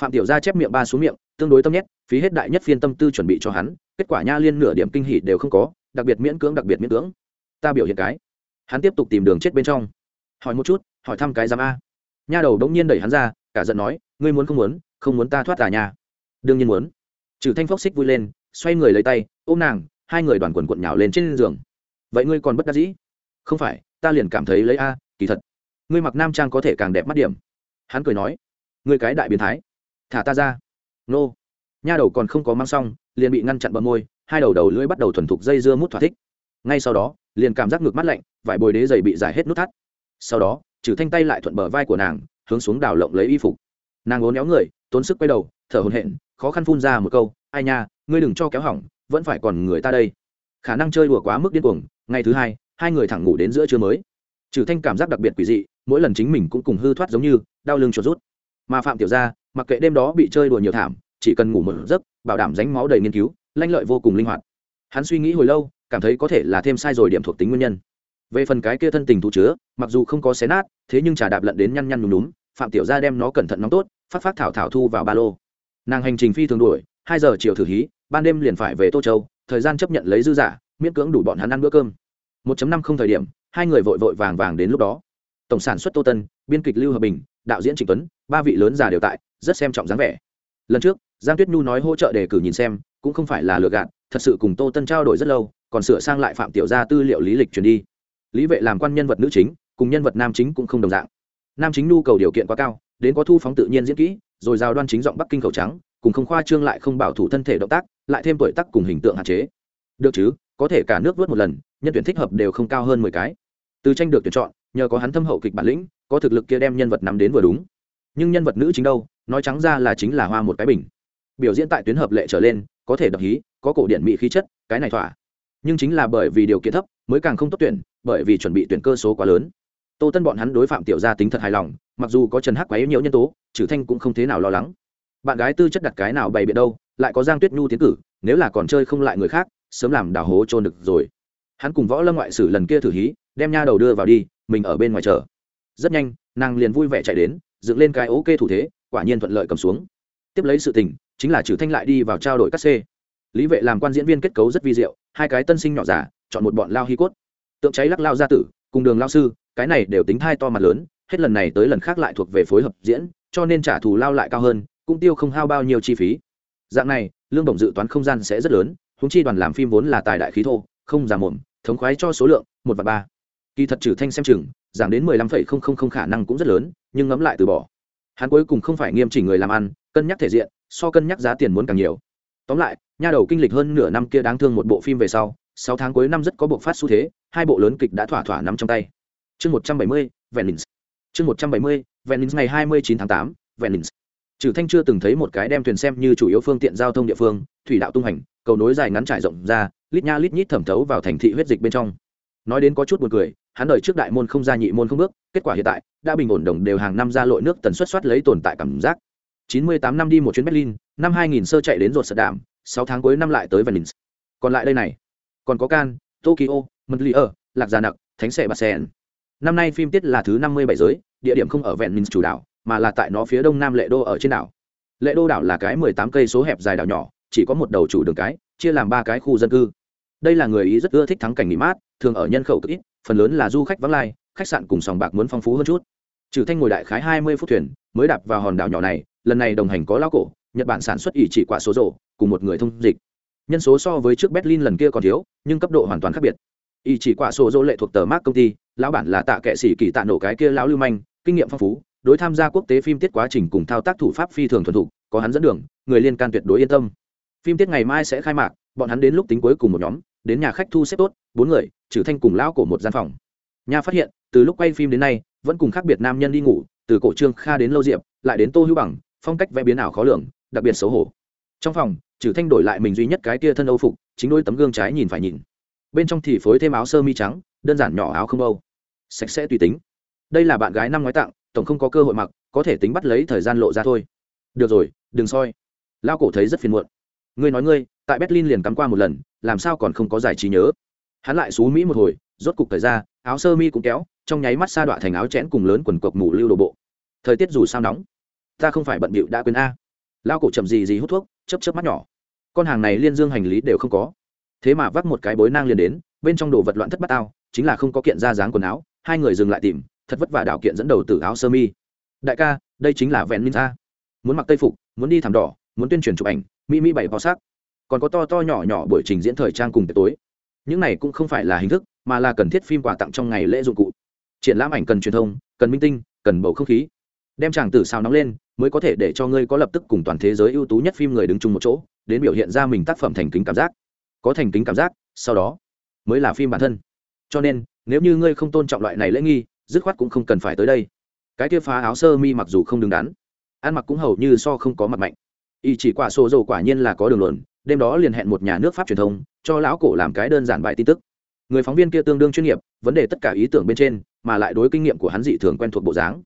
Phạm tiểu gia chép miệng ba xuống miệng, tương đối tâm nhét, phí hết đại nhất phiên tâm tư chuẩn bị cho hắn, kết quả nha liên nửa điểm kinh hỉ đều không có, đặc biệt miễn cưỡng, đặc biệt miễn cưỡng. Ta biểu hiện cái. Hắn tiếp tục tìm đường chết bên trong. Hỏi một chút, hỏi thăm cái giám a. Nha đầu đống nhiên đẩy hắn ra, cả giận nói ngươi muốn không muốn không muốn ta thoát tà nhà đương nhiên muốn. Trừ thanh phốc xích vui lên, xoay người lấy tay, ôm nàng, hai người đoàn quần quận nhào lên trên giường. Vậy ngươi còn bất đắc dĩ? Không phải, ta liền cảm thấy lấy a, kỳ thật. Ngươi mặc nam trang có thể càng đẹp mắt điểm. Hắn cười nói. Ngươi cái đại biến thái. Thả ta ra. Nô. Nha đầu còn không có mang xong, liền bị ngăn chặn bờ môi, hai đầu đầu lưỡi bắt đầu thuần thục dây dưa mút thỏa thích. Ngay sau đó, liền cảm giác ngực mắt lạnh, vải bồi đế dày bị giải hết nút thắt. Sau đó, trừ thanh tay lại thuận bờ vai của nàng, hướng xuống đảo lộng lấy y phục nàng ốn éo người, tốn sức quay đầu, thở hồn hện khó khăn phun ra một câu, ai nha, ngươi đừng cho kéo hỏng, vẫn phải còn người ta đây. Khả năng chơi đùa quá mức điên cuồng, ngày thứ hai hai người thẳng ngủ đến giữa trưa mới. Trừ thanh cảm giác đặc biệt quỷ dị, mỗi lần chính mình cũng cùng hư thoát giống như đau lưng chuột rút. Mà phạm tiểu gia, mặc kệ đêm đó bị chơi đùa nhiều thảm, chỉ cần ngủ một giấc, bảo đảm ránh máu đầy nghiên cứu, lanh lợi vô cùng linh hoạt. Hắn suy nghĩ hồi lâu, cảm thấy có thể là thêm sai rồi điểm thuộc tính nguyên nhân. Về phần cái kia thân tình thú chứa, mặc dù không có xé nát, thế nhưng trà đạp lận đến nhăn nhăn nhúm nhúm phạm tiểu gia đem nó cẩn thận nóng tốt, phát phát thảo thảo thu vào ba lô. Nàng hành trình phi thường đuổi, hai giờ chiều thử hí, ban đêm liền phải về tô châu, thời gian chấp nhận lấy dư giả, miễn cưỡng đủ bọn hắn ăn bữa cơm. 1 năm không thời điểm, hai người vội vội vàng vàng đến lúc đó. Tổng sản xuất tô tân, biên kịch lưu hợp bình, đạo diễn trịnh tuấn, ba vị lớn già đều tại, rất xem trọng dáng vẻ. Lần trước, giang tuyết nhu nói hỗ trợ đề cử nhìn xem, cũng không phải là lừa gạt, thật sự cùng tô tân trao đổi rất lâu, còn sửa sang lại phạm tiểu gia tư liệu lý lịch truyền đi. Lý vệ làm quan nhân vật nữ chính, cùng nhân vật nam chính cũng không đồng dạng nam chính nhu cầu điều kiện quá cao, đến có thu phóng tự nhiên diễn kỹ, rồi giao đoan chính giọng bắc kinh khẩu trắng, cùng không khoa trương lại không bảo thủ thân thể động tác, lại thêm tuổi tác cùng hình tượng hạn chế. Được chứ, có thể cả nước vớt một lần, nhân tuyển thích hợp đều không cao hơn mười cái. Từ tranh được tuyển chọn, nhờ có hắn thâm hậu kịch bản lĩnh, có thực lực kia đem nhân vật nắm đến vừa đúng. Nhưng nhân vật nữ chính đâu, nói trắng ra là chính là hoa một cái bình. Biểu diễn tại tuyến hợp lệ trở lên, có thể đập hí, có cổ điển mỹ khí chất, cái này thỏa. Nhưng chính là bởi vì điều kiện thấp, mới càng không tốt tuyển, bởi vì chuẩn bị tuyển cơ số quá lớn tô tân bọn hắn đối phạm tiểu gia tính thật hài lòng, mặc dù có trần hắc quá yếu nhiều nhân tố trừ thanh cũng không thế nào lo lắng. Bạn gái tư chất đặt cái nào bày biện đâu, lại có giang tuyết nhu tiến cử, nếu là còn chơi không lại người khác, sớm làm đào hố trôn được rồi. Hắn cùng võ lâm ngoại sử lần kia thử hí, đem nha đầu đưa vào đi, mình ở bên ngoài chờ. Rất nhanh, nàng liền vui vẻ chạy đến, dựng lên cái ok thủ thế, quả nhiên thuận lợi cầm xuống. Tiếp lấy sự tình, chính là trừ thanh lại đi vào trao đổi các c. Lý vệ làm quan diễn viên kết cấu rất vi diệu, hai cái tân sinh nhỏ giả chọn một bọn lao hi cốt. Tượng cháy lắc lao gia tử cùng đường lao sư, cái này đều tính thai to mặt lớn, hết lần này tới lần khác lại thuộc về phối hợp diễn, cho nên trả thù lao lại cao hơn, cũng tiêu không hao bao nhiêu chi phí. Dạng này, lương bổng dự toán không gian sẽ rất lớn húng chi đoàn làm phim vốn là tài đại khí thô, không giả mồm, thống khoái cho số lượng, một và ba. Kỳ thật trừ thanh xem chừng, giảm đến mười lăm phẩy không không không khả năng cũng rất lớn, nhưng ngẫm lại từ bỏ. Hắn cuối cùng không phải nghiêm chỉnh người làm ăn, cân nhắc thể diện, so cân nhắc giá tiền muốn càng nhiều. Tóm lại, nha đầu kinh lịch hơn nửa năm kia đáng thương một bộ phim về sau, sáu tháng cuối năm rất có bộc phát xu thế hai bộ lớn kịch đã thỏa thỏa nắm trong tay. Chương một trăm bảy mươi venins chương một trăm bảy mươi venins ngày hai mươi chín tháng tám venins trừ thanh chưa từng thấy một cái đem thuyền xem như chủ yếu phương tiện giao thông địa phương, thủy đạo tung hành, cầu nối dài ngắn trải rộng ra, lít nha lít nhít thẩm thấu vào thành thị huyết dịch bên trong. Nói đến có chút buồn cười, hắn đợi trước đại môn không ra nhị môn không bước, kết quả hiện tại, đã bình ổn đồng đều hàng năm ra lội nước tần suất soát lấy tồn tại cảm giác. 98 năm đi một chuyến berlin, năm 2000 sơ chạy đến ruột sật đạm sáu tháng cuối năm lại tới venice. Còn lại đây này. Còn có can tokyo montreal lạc gia nặc, thánh sệ bà sen năm nay phim tiết là thứ 57 giới, địa điểm không ở vẹn minh chủ đảo, mà là tại nó phía đông nam lệ đô ở trên đảo. Lệ đô đảo là cái 18 cây số hẹp dài đảo nhỏ, chỉ có một đầu chủ đường cái, chia làm ba cái khu dân cư. Đây là người ý rất ưa thích thắng cảnh nghỉ mát, thường ở nhân khẩu cực ít, phần lớn là du khách vắng lai, khách sạn cùng sòng bạc muốn phong phú hơn chút. Trừ thanh ngồi đại khái hai mươi phút thuyền, mới đạp vào hòn đảo nhỏ này, lần này đồng hành có lao cổ, nhật bản sản xuất ỷ chỉ quả số rộ cùng một người thông dịch. Nhân số so với trước berlin lần kia còn thiếu, nhưng cấp độ hoàn toàn khác biệt. Y chỉ quả sổ dỗ lệ thuộc tờ mác công ty, lão bản là tạ kệ sĩ kỳ tạ nổ cái kia lão lưu manh, kinh nghiệm phong phú, đối tham gia quốc tế phim tiết quá trình cùng thao tác thủ pháp phi thường thuần thục, có hắn dẫn đường, người liên can tuyệt đối yên tâm. Phim tiết ngày mai sẽ khai mạc, bọn hắn đến lúc tính cuối cùng một nhóm, đến nhà khách thu xếp tốt, bốn người, trừ thanh cùng lão cổ một gian phòng. Nha phát hiện, từ lúc quay phim đến nay, vẫn cùng khác biệt nam nhân đi ngủ, từ cổ trương kha đến lâu diệp, lại đến tô hữu bằng, phong cách vẽ biến ảo khó lường, đặc biệt xấu hổ. Trong phòng, trừ thanh đổi lại mình duy nhất cái kia thân âu phục, chính đôi tấm gương trái nhìn phải nhìn bên trong thì phối thêm áo sơ mi trắng, đơn giản nhỏ áo không âu. Sạch sẽ tùy tính. Đây là bạn gái năm ngoái tặng, tổng không có cơ hội mặc, có thể tính bắt lấy thời gian lộ ra thôi. Được rồi, đừng soi. Lao cổ thấy rất phiền muộn. Ngươi nói ngươi, tại berlin liền cắm qua một lần, làm sao còn không có giải trí nhớ? Hắn lại xú mỹ một hồi, rốt cục thời ra, áo sơ mi cũng kéo, trong nháy mắt sa đọa thành áo chẽn cùng lớn quần cộc mù lưu đồ bộ. Thời tiết dù sao nóng. Ta không phải bận bịu đã quên a. Lao cổ chậm gì gì hút thuốc chấp chấp mắt nhỏ. Con hàng này liên dương hành lý đều không có thế mà vắt một cái bối nang liền đến, bên trong đồ vật loạn thất bát ao chính là không có kiện ra dáng quần áo, hai người dừng lại tìm, thật vất vả đạo kiện dẫn đầu từ áo sơ mi. Đại ca, đây chính là vẹn minh ta muốn mặc tây phục, muốn đi thảm đỏ, muốn tuyên truyền chụp ảnh mỹ mỹ bảy bò sắc. Còn có to to nhỏ nhỏ buổi trình diễn thời trang cùng tối. Những này cũng không phải là hình thức, mà là cần thiết phim quà tặng trong ngày lễ dụng cụ. Triển lãm ảnh cần truyền thông, cần minh tinh, cần bầu không khí. Đem chàng tử sao nóng lên, mới có thể để cho ngươi có lập tức cùng toàn thế giới ưu tú nhất phim người đứng chung một chỗ, đến biểu hiện ra mình tác phẩm thành kính cảm giác có thành kính cảm giác, sau đó mới là phim bản thân. Cho nên, nếu như ngươi không tôn trọng loại này lễ nghi, dứt khoát cũng không cần phải tới đây. Cái kia phá áo sơ mi mặc dù không đứng đắn, ăn mặc cũng hầu như so không có mặt mạnh. Y chỉ quả sổ dầu quả nhiên là có đường luận, đêm đó liền hẹn một nhà nước pháp truyền thông, cho lão cổ làm cái đơn giản bài tin tức. Người phóng viên kia tương đương chuyên nghiệp, vấn đề tất cả ý tưởng bên trên, mà lại đối kinh nghiệm của hắn dị thường quen thuộc bộ dáng.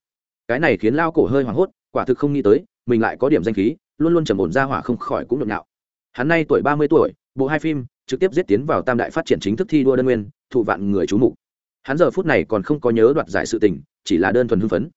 Cái này khiến lao cổ hơi hoảng hốt, quả thực không nghĩ tới, mình lại có điểm danh khí, luôn luôn trầm ổn ra hỏa không khỏi cũng nhộn nhạo. Hắn nay tuổi ba mươi tuổi bộ hai phim trực tiếp giết tiến vào tam đại phát triển chính thức thi đua đơn nguyên, thụ vạn người chú mục. Hắn giờ phút này còn không có nhớ đoạt giải sự tình, chỉ là đơn thuần hưng phấn.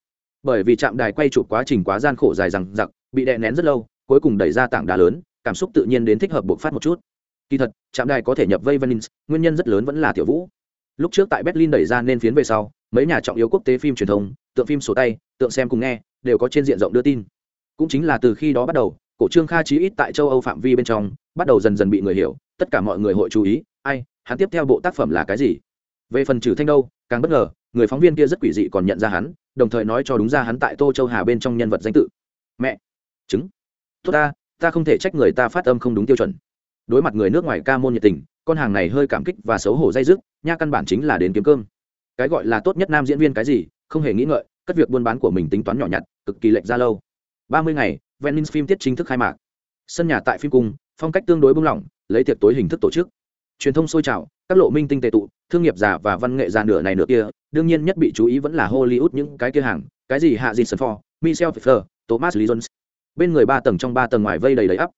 Bởi vì trạm đài quay chụp quá trình quá gian khổ dài rằng giặc bị đè nén rất lâu, cuối cùng đẩy ra tảng đá lớn, cảm xúc tự nhiên đến thích hợp bộc phát một chút. Kỳ thật, trạm đài có thể nhập vây venice nguyên nhân rất lớn vẫn là tiểu vũ. Lúc trước tại berlin đẩy ra nên phiến về sau, mấy nhà trọng yếu quốc tế phim truyền thông, tượng phim sổ tay, tượng xem cùng nghe, đều có trên diện rộng đưa tin. Cũng chính là từ khi đó bắt đầu cổ trương kha chí ít tại châu âu phạm vi bên trong, bắt đầu dần dần bị người hiểu, tất cả mọi người hội chú ý, ai, hắn tiếp theo bộ tác phẩm là cái gì? Về phần trừ thanh đâu, càng bất ngờ, người phóng viên kia rất quỷ dị còn nhận ra hắn, đồng thời nói cho đúng ra hắn tại tô châu hà bên trong nhân vật danh tự. Mẹ, chứng. Tốt ta ta không thể trách người ta phát âm không đúng tiêu chuẩn. Đối mặt người nước ngoài ca môn nhiệt tình, con hàng này hơi cảm kích và xấu hổ dây dứt, nha căn bản chính là đến kiếm cơm. Cái gọi là tốt nhất nam diễn viên cái gì, không hề nghĩ ngợi, cất việc buôn bán của mình tính toán nhỏ nhặt, cực kỳ lệch ra lâu. Ba mươi ngày venice phim tiết chính thức khai mạc. Sân nhà tại phim cung, phong cách tương đối bung lỏng, lấy tiệc tối hình thức tổ chức. Truyền thông sôi trào, các lộ minh tinh tệ tụ, thương nghiệp giả và văn nghệ già nửa này nửa kia, đương nhiên nhất bị chú ý vẫn là hollywood những cái kia hàng, cái gì hạ gì sân for michel pfeffer thomas lee jones. Bên người ba tầng trong ba tầng ngoài vây đầy đầy ắp.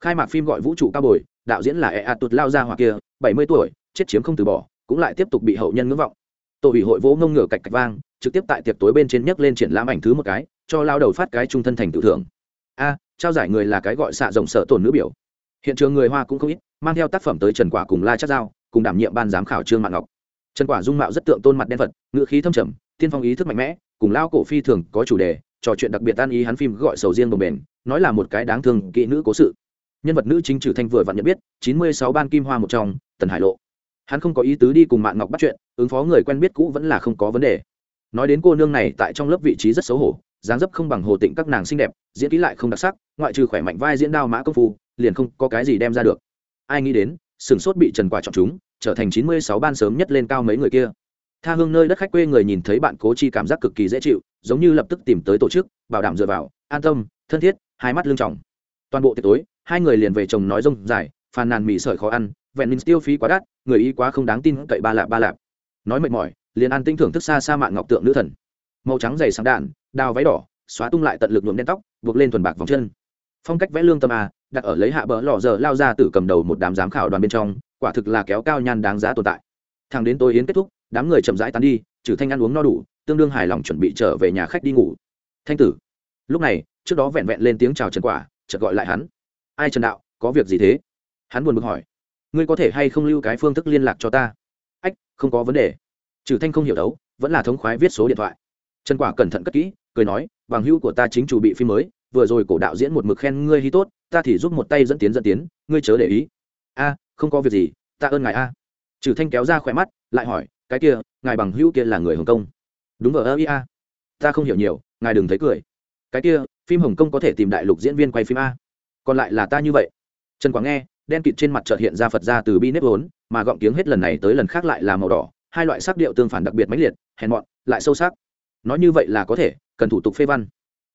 Khai mạc phim gọi vũ trụ cao bồi đạo diễn là e a tụt lao ra hoặc kia, bảy mươi tuổi, chết chiếm không từ bỏ, cũng lại tiếp tục bị hậu nhân ngưỡng vọng. Tổ ủy hội vỗ ngông ngửa cạch cạch vang, trực tiếp tại tiệc tối bên trên nhấc lên triển lãm ảnh thứ một cái, cho lao đầu phát cái trung thân thành tự thưởng a, trao giải người là cái gọi xạ rộng sợ tổn nữ biểu. Hiện trường người hoa cũng không ít, mang theo tác phẩm tới trần quả cùng la chắc giao, cùng đảm nhiệm ban giám khảo trương mạng ngọc. Trần quả dung mạo rất tượng tôn mặt đen vật ngựa khí thâm trầm, tiên phong ý thức mạnh mẽ, cùng lao cổ phi thường có chủ đề, trò chuyện đặc biệt tan ý hắn phim gọi sầu riêng bồng bền, nói là một cái đáng thương kỹ nữ cố sự. Nhân vật nữ chính trừ thanh vừa vặn nhận biết, chín mươi sáu ban kim hoa một trong, tần hải lộ. Hắn không có ý tứ đi cùng mạng ngọc bắt chuyện, ứng phó người quen biết cũ vẫn là không có vấn đề. Nói đến cô nương này tại trong lớp vị trí rất xấu hổ dáng dấp không bằng hồ tịnh các nàng xinh đẹp, diễn kỹ lại không đặc sắc, ngoại trừ khỏe mạnh vai diễn đao mã công phu, liền không có cái gì đem ra được. Ai nghĩ đến, sừng sốt bị trần quả chọn chúng, trở thành chín mươi sáu ban sớm nhất lên cao mấy người kia. Tha hương nơi đất khách quê người nhìn thấy bạn cố chi cảm giác cực kỳ dễ chịu, giống như lập tức tìm tới tổ chức, bảo đảm dựa vào, an tâm, thân thiết, hai mắt lương trọng. Toàn bộ tiệc tối, hai người liền về chồng nói rông dài, phàn nàn mì sợi khó ăn, vẹn minh tiêu phí quá đắt, người y quá không đáng tin cậy ba lạp ba lạp. Nói mệt mỏi, liền an tinh thưởng thức xa xa mạng ngọc tượng nữ thần màu trắng dày sáng đạn, đào váy đỏ, xóa tung lại tận lực nhuộm đen tóc, buộc lên thuần bạc vòng chân. Phong cách vẽ lương tâm a, đặt ở lấy hạ bỡ lò giờ lao ra từ cầm đầu một đám giám khảo đoàn bên trong, quả thực là kéo cao nhan đáng giá tồn tại. Thằng đến tôi yến kết thúc, đám người chậm rãi tán đi, trừ thanh ăn uống no đủ, tương đương hài lòng chuẩn bị trở về nhà khách đi ngủ. Thanh tử, lúc này, trước đó vẹn vẹn lên tiếng chào trần quả, chợt gọi lại hắn. Ai trần đạo, có việc gì thế? Hắn buồn bực hỏi. Ngươi có thể hay không lưu cái phương thức liên lạc cho ta? Ách, không có vấn đề. Trừ thanh không hiểu đấu, vẫn là thống khoái viết số điện thoại trần quả cẩn thận cất kỹ, cười nói, bằng hữu của ta chính chủ bị phim mới, vừa rồi cổ đạo diễn một mực khen ngươi hy tốt, ta thì giúp một tay dẫn tiến dẫn tiến, ngươi chớ để ý. A, không có việc gì, ta ơn ngài a. Trừ thanh kéo ra khỏe mắt, lại hỏi, cái kia, ngài bằng hữu kia là người hồng kông? Đúng vờ ơ ia ta không hiểu nhiều, ngài đừng thấy cười. Cái kia, phim hồng kông có thể tìm đại lục diễn viên quay phim a? Còn lại là ta như vậy. Trần quảng nghe, đen kịt trên mặt chợt hiện ra phật ra từ bi nếp vốn, mà gọng tiếng hết lần này tới lần khác lại là màu đỏ, hai loại sắc điệu tương phản đặc biệt mãnh liệt, hèn mọn, lại sâu sắc nói như vậy là có thể, cần thủ tục phê văn.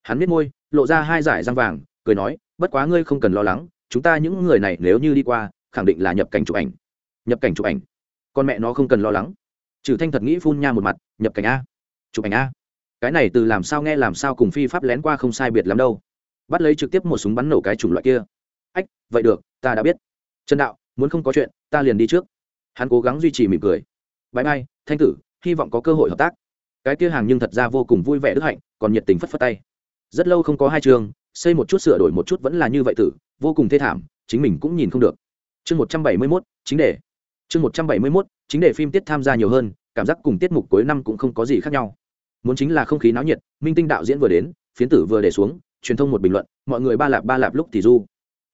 Hắn biết môi, lộ ra hai giải răng vàng, cười nói, bất quá ngươi không cần lo lắng, chúng ta những người này nếu như đi qua, khẳng định là nhập cảnh chụp ảnh. Nhập cảnh chụp ảnh. Con mẹ nó không cần lo lắng. Trừ thanh thật nghĩ phun nha một mặt, nhập cảnh a. Chụp ảnh a. Cái này từ làm sao nghe làm sao cùng phi pháp lén qua không sai biệt lắm đâu. Bắt lấy trực tiếp một súng bắn nổ cái chủng loại kia. Ách, vậy được, ta đã biết. Trần đạo, muốn không có chuyện, ta liền đi trước. Hắn cố gắng duy trì mỉm cười. Bãi bay thanh tử, hy vọng có cơ hội hợp tác cái kia hàng nhưng thật ra vô cùng vui vẻ đức hạnh, còn nhiệt tình phất phất tay. Rất lâu không có hai trường, xây một chút sửa đổi một chút vẫn là như vậy tử, vô cùng thê thảm, chính mình cũng nhìn không được. Chương một trăm bảy mươi mốt, chính đề. Chương một trăm bảy mươi mốt, chính đề phim tiết tham gia nhiều hơn, cảm giác cùng tiết mục cuối năm cũng không có gì khác nhau. Muốn chính là không khí náo nhiệt, minh tinh đạo diễn vừa đến, phiến tử vừa để xuống, truyền thông một bình luận, mọi người ba lạp ba lạp lúc thì du.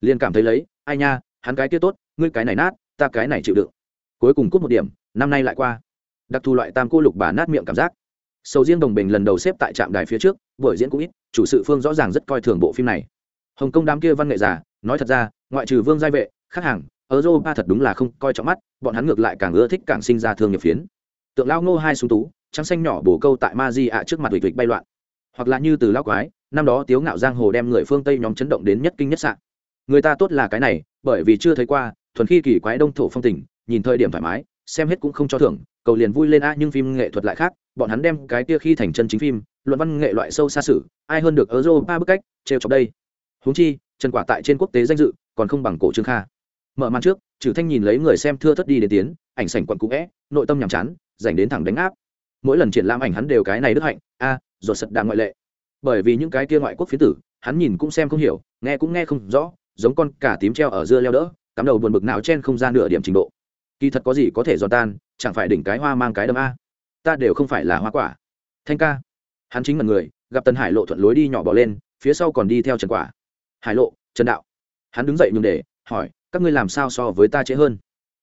Liền cảm thấy lấy, ai nha, hắn cái kia tốt, ngươi cái này nát, ta cái này chịu đựng. Cuối cùng cút một điểm, năm nay lại qua. Đặc thù loại tam cô lục bà nát miệng cảm giác sầu riêng đồng bình lần đầu xếp tại trạm đài phía trước, buổi diễn cũng ít, chủ sự phương rõ ràng rất coi thường bộ phim này. Hồng kông đám kia văn nghệ già nói thật ra, ngoại trừ vương giai vệ khách hàng ở Joe ba thật đúng là không coi trọng mắt, bọn hắn ngược lại càng ưa thích càng sinh ra thương nghiệp phiến. Tượng lao ngô hai súng tú, trắng xanh nhỏ bổ câu tại ma di ạ trước mặt vịt vịt bay loạn. Hoặc là như từ lao quái, năm đó tiếu ngạo giang hồ đem người phương tây nhóm chấn động đến nhất kinh nhất sạn người ta tốt là cái này, bởi vì chưa thấy qua, thuần khi kỳ quái đông thổ phong tình, nhìn thời điểm thoải mái, xem hết cũng không cho thưởng, cầu liền vui lên a, nhưng phim nghệ thuật lại khác bọn hắn đem cái kia khi thành chân chính phim luận văn nghệ loại sâu xa xử, ai hơn được ở ba bức cách trêu chọc đây. Huống chi trần quả tại trên quốc tế danh dự còn không bằng cổ trương kha. Mở màn trước trừ thanh nhìn lấy người xem thưa thất đi đến tiến ảnh sảnh quận cũ vẽ nội tâm nhàm chán dành đến thẳng đánh áp. Mỗi lần triển lãm ảnh hắn đều cái này đức hạnh a à, rồi sật đang ngoại lệ. Bởi vì những cái kia ngoại quốc phía tử hắn nhìn cũng xem không hiểu nghe cũng nghe không rõ giống con cả tím treo ở dưa leo đỡ cắm đầu buồn bực nào chen không gian nửa điểm trình độ. Kỳ thật có gì có thể giòn tan chẳng phải đỉnh cái hoa mang cái đâm a ta đều không phải là hoa quả. Thanh ca. Hắn chính là người, gặp tần hải lộ thuận lối đi nhỏ bỏ lên, phía sau còn đi theo trần quả. Hải lộ, trần đạo. Hắn đứng dậy nhường để, hỏi, các ngươi làm sao so với ta trễ hơn?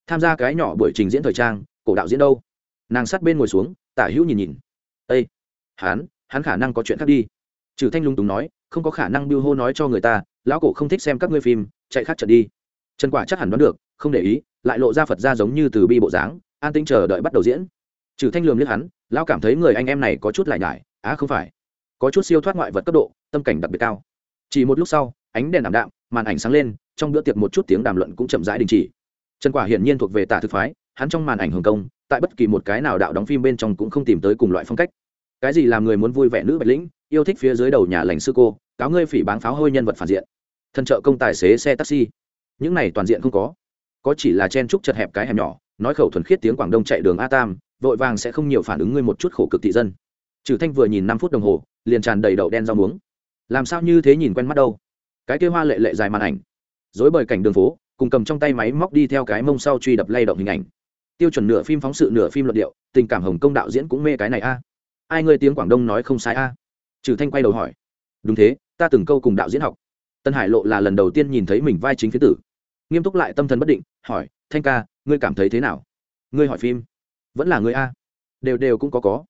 Tham gia cái nhỏ buổi trình diễn thời trang, cổ đạo diễn đâu? Nàng sát bên ngồi xuống, tả hữu nhìn nhìn. Ây hắn hắn khả năng có chuyện khác đi. Trừ thanh lung túng nói, không có khả năng biêu hô nói cho người ta, lão cổ không thích xem các ngươi phim, chạy khác trận đi. Trần quả chắc hẳn đoán được, không để ý, lại lộ ra phật ra giống như từ bi bộ dáng, an tinh chờ đợi bắt đầu diễn trừ thanh lường liếc hắn, lão cảm thấy người anh em này có chút lại nhải, á không phải. Có chút siêu thoát ngoại vật cấp độ, tâm cảnh đặc biệt cao. Chỉ một lúc sau, ánh đèn ảm đạm, màn ảnh sáng lên, trong bữa tiệc một chút tiếng đàm luận cũng chậm rãi đình chỉ. Trần quả hiển nhiên thuộc về tả thực phái, hắn trong màn ảnh hồng công, tại bất kỳ một cái nào đạo đóng phim bên trong cũng không tìm tới cùng loại phong cách. Cái gì làm người muốn vui vẻ nữ bạch lĩnh, yêu thích phía dưới đầu nhà lành sư cô, cáo ngươi phỉ báng pháo hơi nhân vật phản diện. Thân trợ công tài xế xe taxi. Những này toàn diện không có. Có chỉ là chen trúc chật hẹp cái hẻm nhỏ, nói khẩu thuần khiết tiếng quảng đông chạy đường a tam vội vàng sẽ không nhiều phản ứng ngươi một chút khổ cực thị dân. Trừ thanh vừa nhìn năm phút đồng hồ, liền tràn đầy đậu đen rau muống. Làm sao như thế nhìn quen mắt đâu? Cái kia hoa lệ lệ dài màn ảnh. Dối bời cảnh đường phố, cùng cầm trong tay máy móc đi theo cái mông sau truy đập lay động hình ảnh. Tiêu chuẩn nửa phim phóng sự, nửa phim luận điệu, tình cảm hồng công đạo diễn cũng mê cái này a. Ai ngươi tiếng quảng đông nói không sai a? Trừ thanh quay đầu hỏi. Đúng thế, ta từng câu cùng đạo diễn học. Tân hải lộ là lần đầu tiên nhìn thấy mình vai chính phía tử. Nghiêm túc lại tâm thần bất định, hỏi, thanh ca, ngươi cảm thấy thế nào? Ngươi hỏi phim vẫn là người a. Đều đều cũng có có.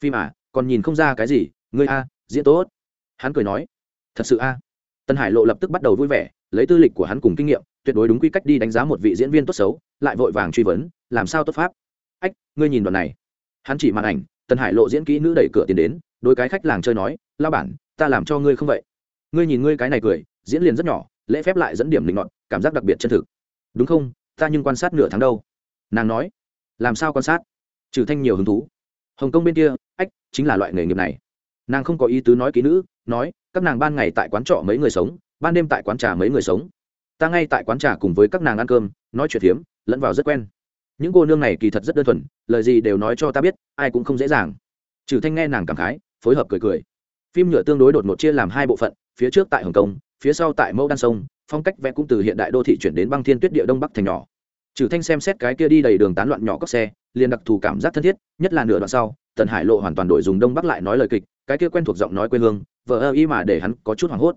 Phim à còn nhìn không ra cái gì, người a, diễn tốt. Hắn cười nói, thật sự a. Tân hải lộ lập tức bắt đầu vui vẻ, lấy tư lịch của hắn cùng kinh nghiệm, tuyệt đối đúng quy cách đi đánh giá một vị diễn viên tốt xấu, lại vội vàng truy vấn, làm sao tốt pháp. Ách, ngươi nhìn đoạn này. Hắn chỉ màn ảnh, tân hải lộ diễn kỹ nữ đẩy cửa tiến đến đôi cái khách làng chơi nói lao bản, ta làm cho ngươi không vậy? Ngươi nhìn ngươi cái này cười, diễn liền rất nhỏ, lễ phép lại dẫn điểm linh ngọn cảm giác đặc biệt chân thực. Đúng không, ta nhưng quan sát nửa tháng đâu. Nàng nói, làm sao quan sát? Trừ thanh nhiều hứng thú. Hồng kông bên kia ách chính là loại nghề nghiệp này. Nàng không có ý tứ nói kỹ nữ nói các nàng ban ngày tại quán trọ mấy người sống ban đêm tại quán trà mấy người sống. Ta ngay tại quán trà cùng với các nàng ăn cơm nói chuyện hiếm, lẫn vào rất quen. Những cô nương này kỳ thật rất đơn thuần lời gì đều nói cho ta biết ai cũng không dễ dàng. Trừ thanh nghe nàng cảm khái phối hợp cười cười. Phim nhựa tương đối đột ngột chia làm hai bộ phận phía trước tại hồng kông phía sau tại mẫu đan sông phong cách vẽ cũng từ hiện đại đô thị chuyển đến băng thiên tuyết địa đông bắc thành nhỏ. Trừ thanh xem xét cái kia đi đầy đường tán loạn nhỏ cốc xe liền đặc thù cảm giác thân thiết, nhất là nửa đoạn sau, tần hải lộ hoàn toàn đổi dùng đông bắc lại nói lời kịch, cái kia quen thuộc giọng nói quê hương vợ ơ y mà để hắn có chút hoảng hốt.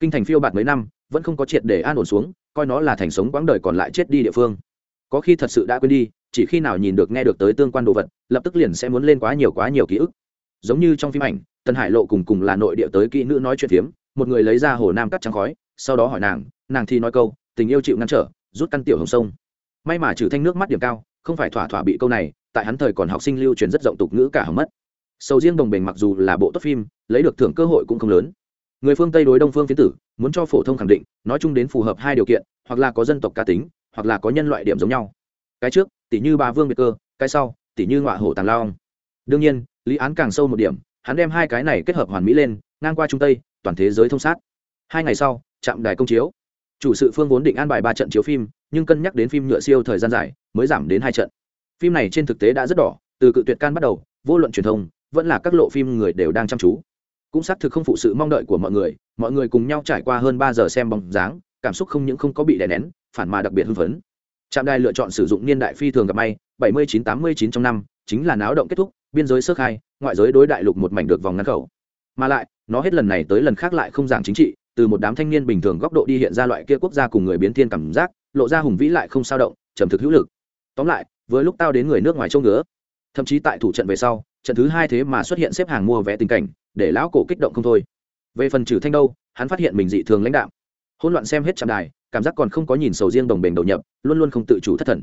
Kinh thành phiêu bạt mấy năm, vẫn không có triệt để an ổn xuống, coi nó là thành sống quãng đời còn lại chết đi địa phương. Có khi thật sự đã quên đi, chỉ khi nào nhìn được nghe được tới tương quan đồ vật, lập tức liền sẽ muốn lên quá nhiều quá nhiều ký ức. Giống như trong phim ảnh, tần hải lộ cùng cùng là nội địa tới kỹ nữ nói chuyện phiếm, một người lấy ra hồ nam cắt trắng khói, sau đó hỏi nàng nàng thì nói câu, tình yêu chịu ngăn trở, rút căn tiểu hồng sông. May mà trừ thanh nước mắt điểm cao không phải thỏa thỏa bị câu này, tại hắn thời còn học sinh lưu truyền rất rộng tục ngữ cả hầm mất. Sầu riêng đồng bình mặc dù là bộ tốt phim, lấy được thưởng cơ hội cũng không lớn. Người phương tây đối đông phương phiến tử, muốn cho phổ thông khẳng định, nói chung đến phù hợp hai điều kiện, hoặc là có dân tộc cá tính, hoặc là có nhân loại điểm giống nhau. Cái trước, tỷ như bà vương biệt cơ, cái sau, tỷ như ngọa hổ tàn lao đương nhiên, lý án càng sâu một điểm, hắn đem hai cái này kết hợp hoàn mỹ lên, ngang qua trung tây, toàn thế giới thông sát. Hai ngày sau, trạm đài công chiếu chủ sự phương vốn định an bài ba trận chiếu phim, nhưng cân nhắc đến phim nhựa siêu thời gian dài, mới giảm đến hai trận. Phim này trên thực tế đã rất đỏ, từ cự tuyệt can bắt đầu, vô luận truyền thông, vẫn là các lộ phim người đều đang chăm chú. Cũng xác thực không phụ sự mong đợi của mọi người mọi người cùng nhau trải qua hơn ba giờ xem bóng dáng, cảm xúc không những không có bị đè nén, phản mà đặc biệt hưng phấn. Trạm đài lựa chọn sử dụng niên đại phi thường gặp may, bảy mươi chín tám mươi chín trong năm, chính là náo động kết thúc, biên giới sơ khai, ngoại giới đối đại lục một mảnh được vòng ngăn khẩu. Mà lại, nó hết lần này tới lần khác lại không giảng chính trị từ một đám thanh niên bình thường góc độ đi hiện ra loại kia quốc gia cùng người biến thiên cảm giác, lộ ra hùng vĩ lại không sao động, trầm thực hữu lực. Tóm lại, với lúc tao đến người nước ngoài trông ngứa, thậm chí tại thủ trận về sau, trận thứ hai thế mà xuất hiện xếp hàng mua vé tình cảnh, để lão cổ kích động không thôi. Về phần trừ thanh đâu, hắn phát hiện mình dị thường lãnh đạo hỗn loạn xem hết trạm đài, cảm giác còn không có nhìn sầu riêng đồng bền đầu nhập, luôn luôn không tự chủ thất thần.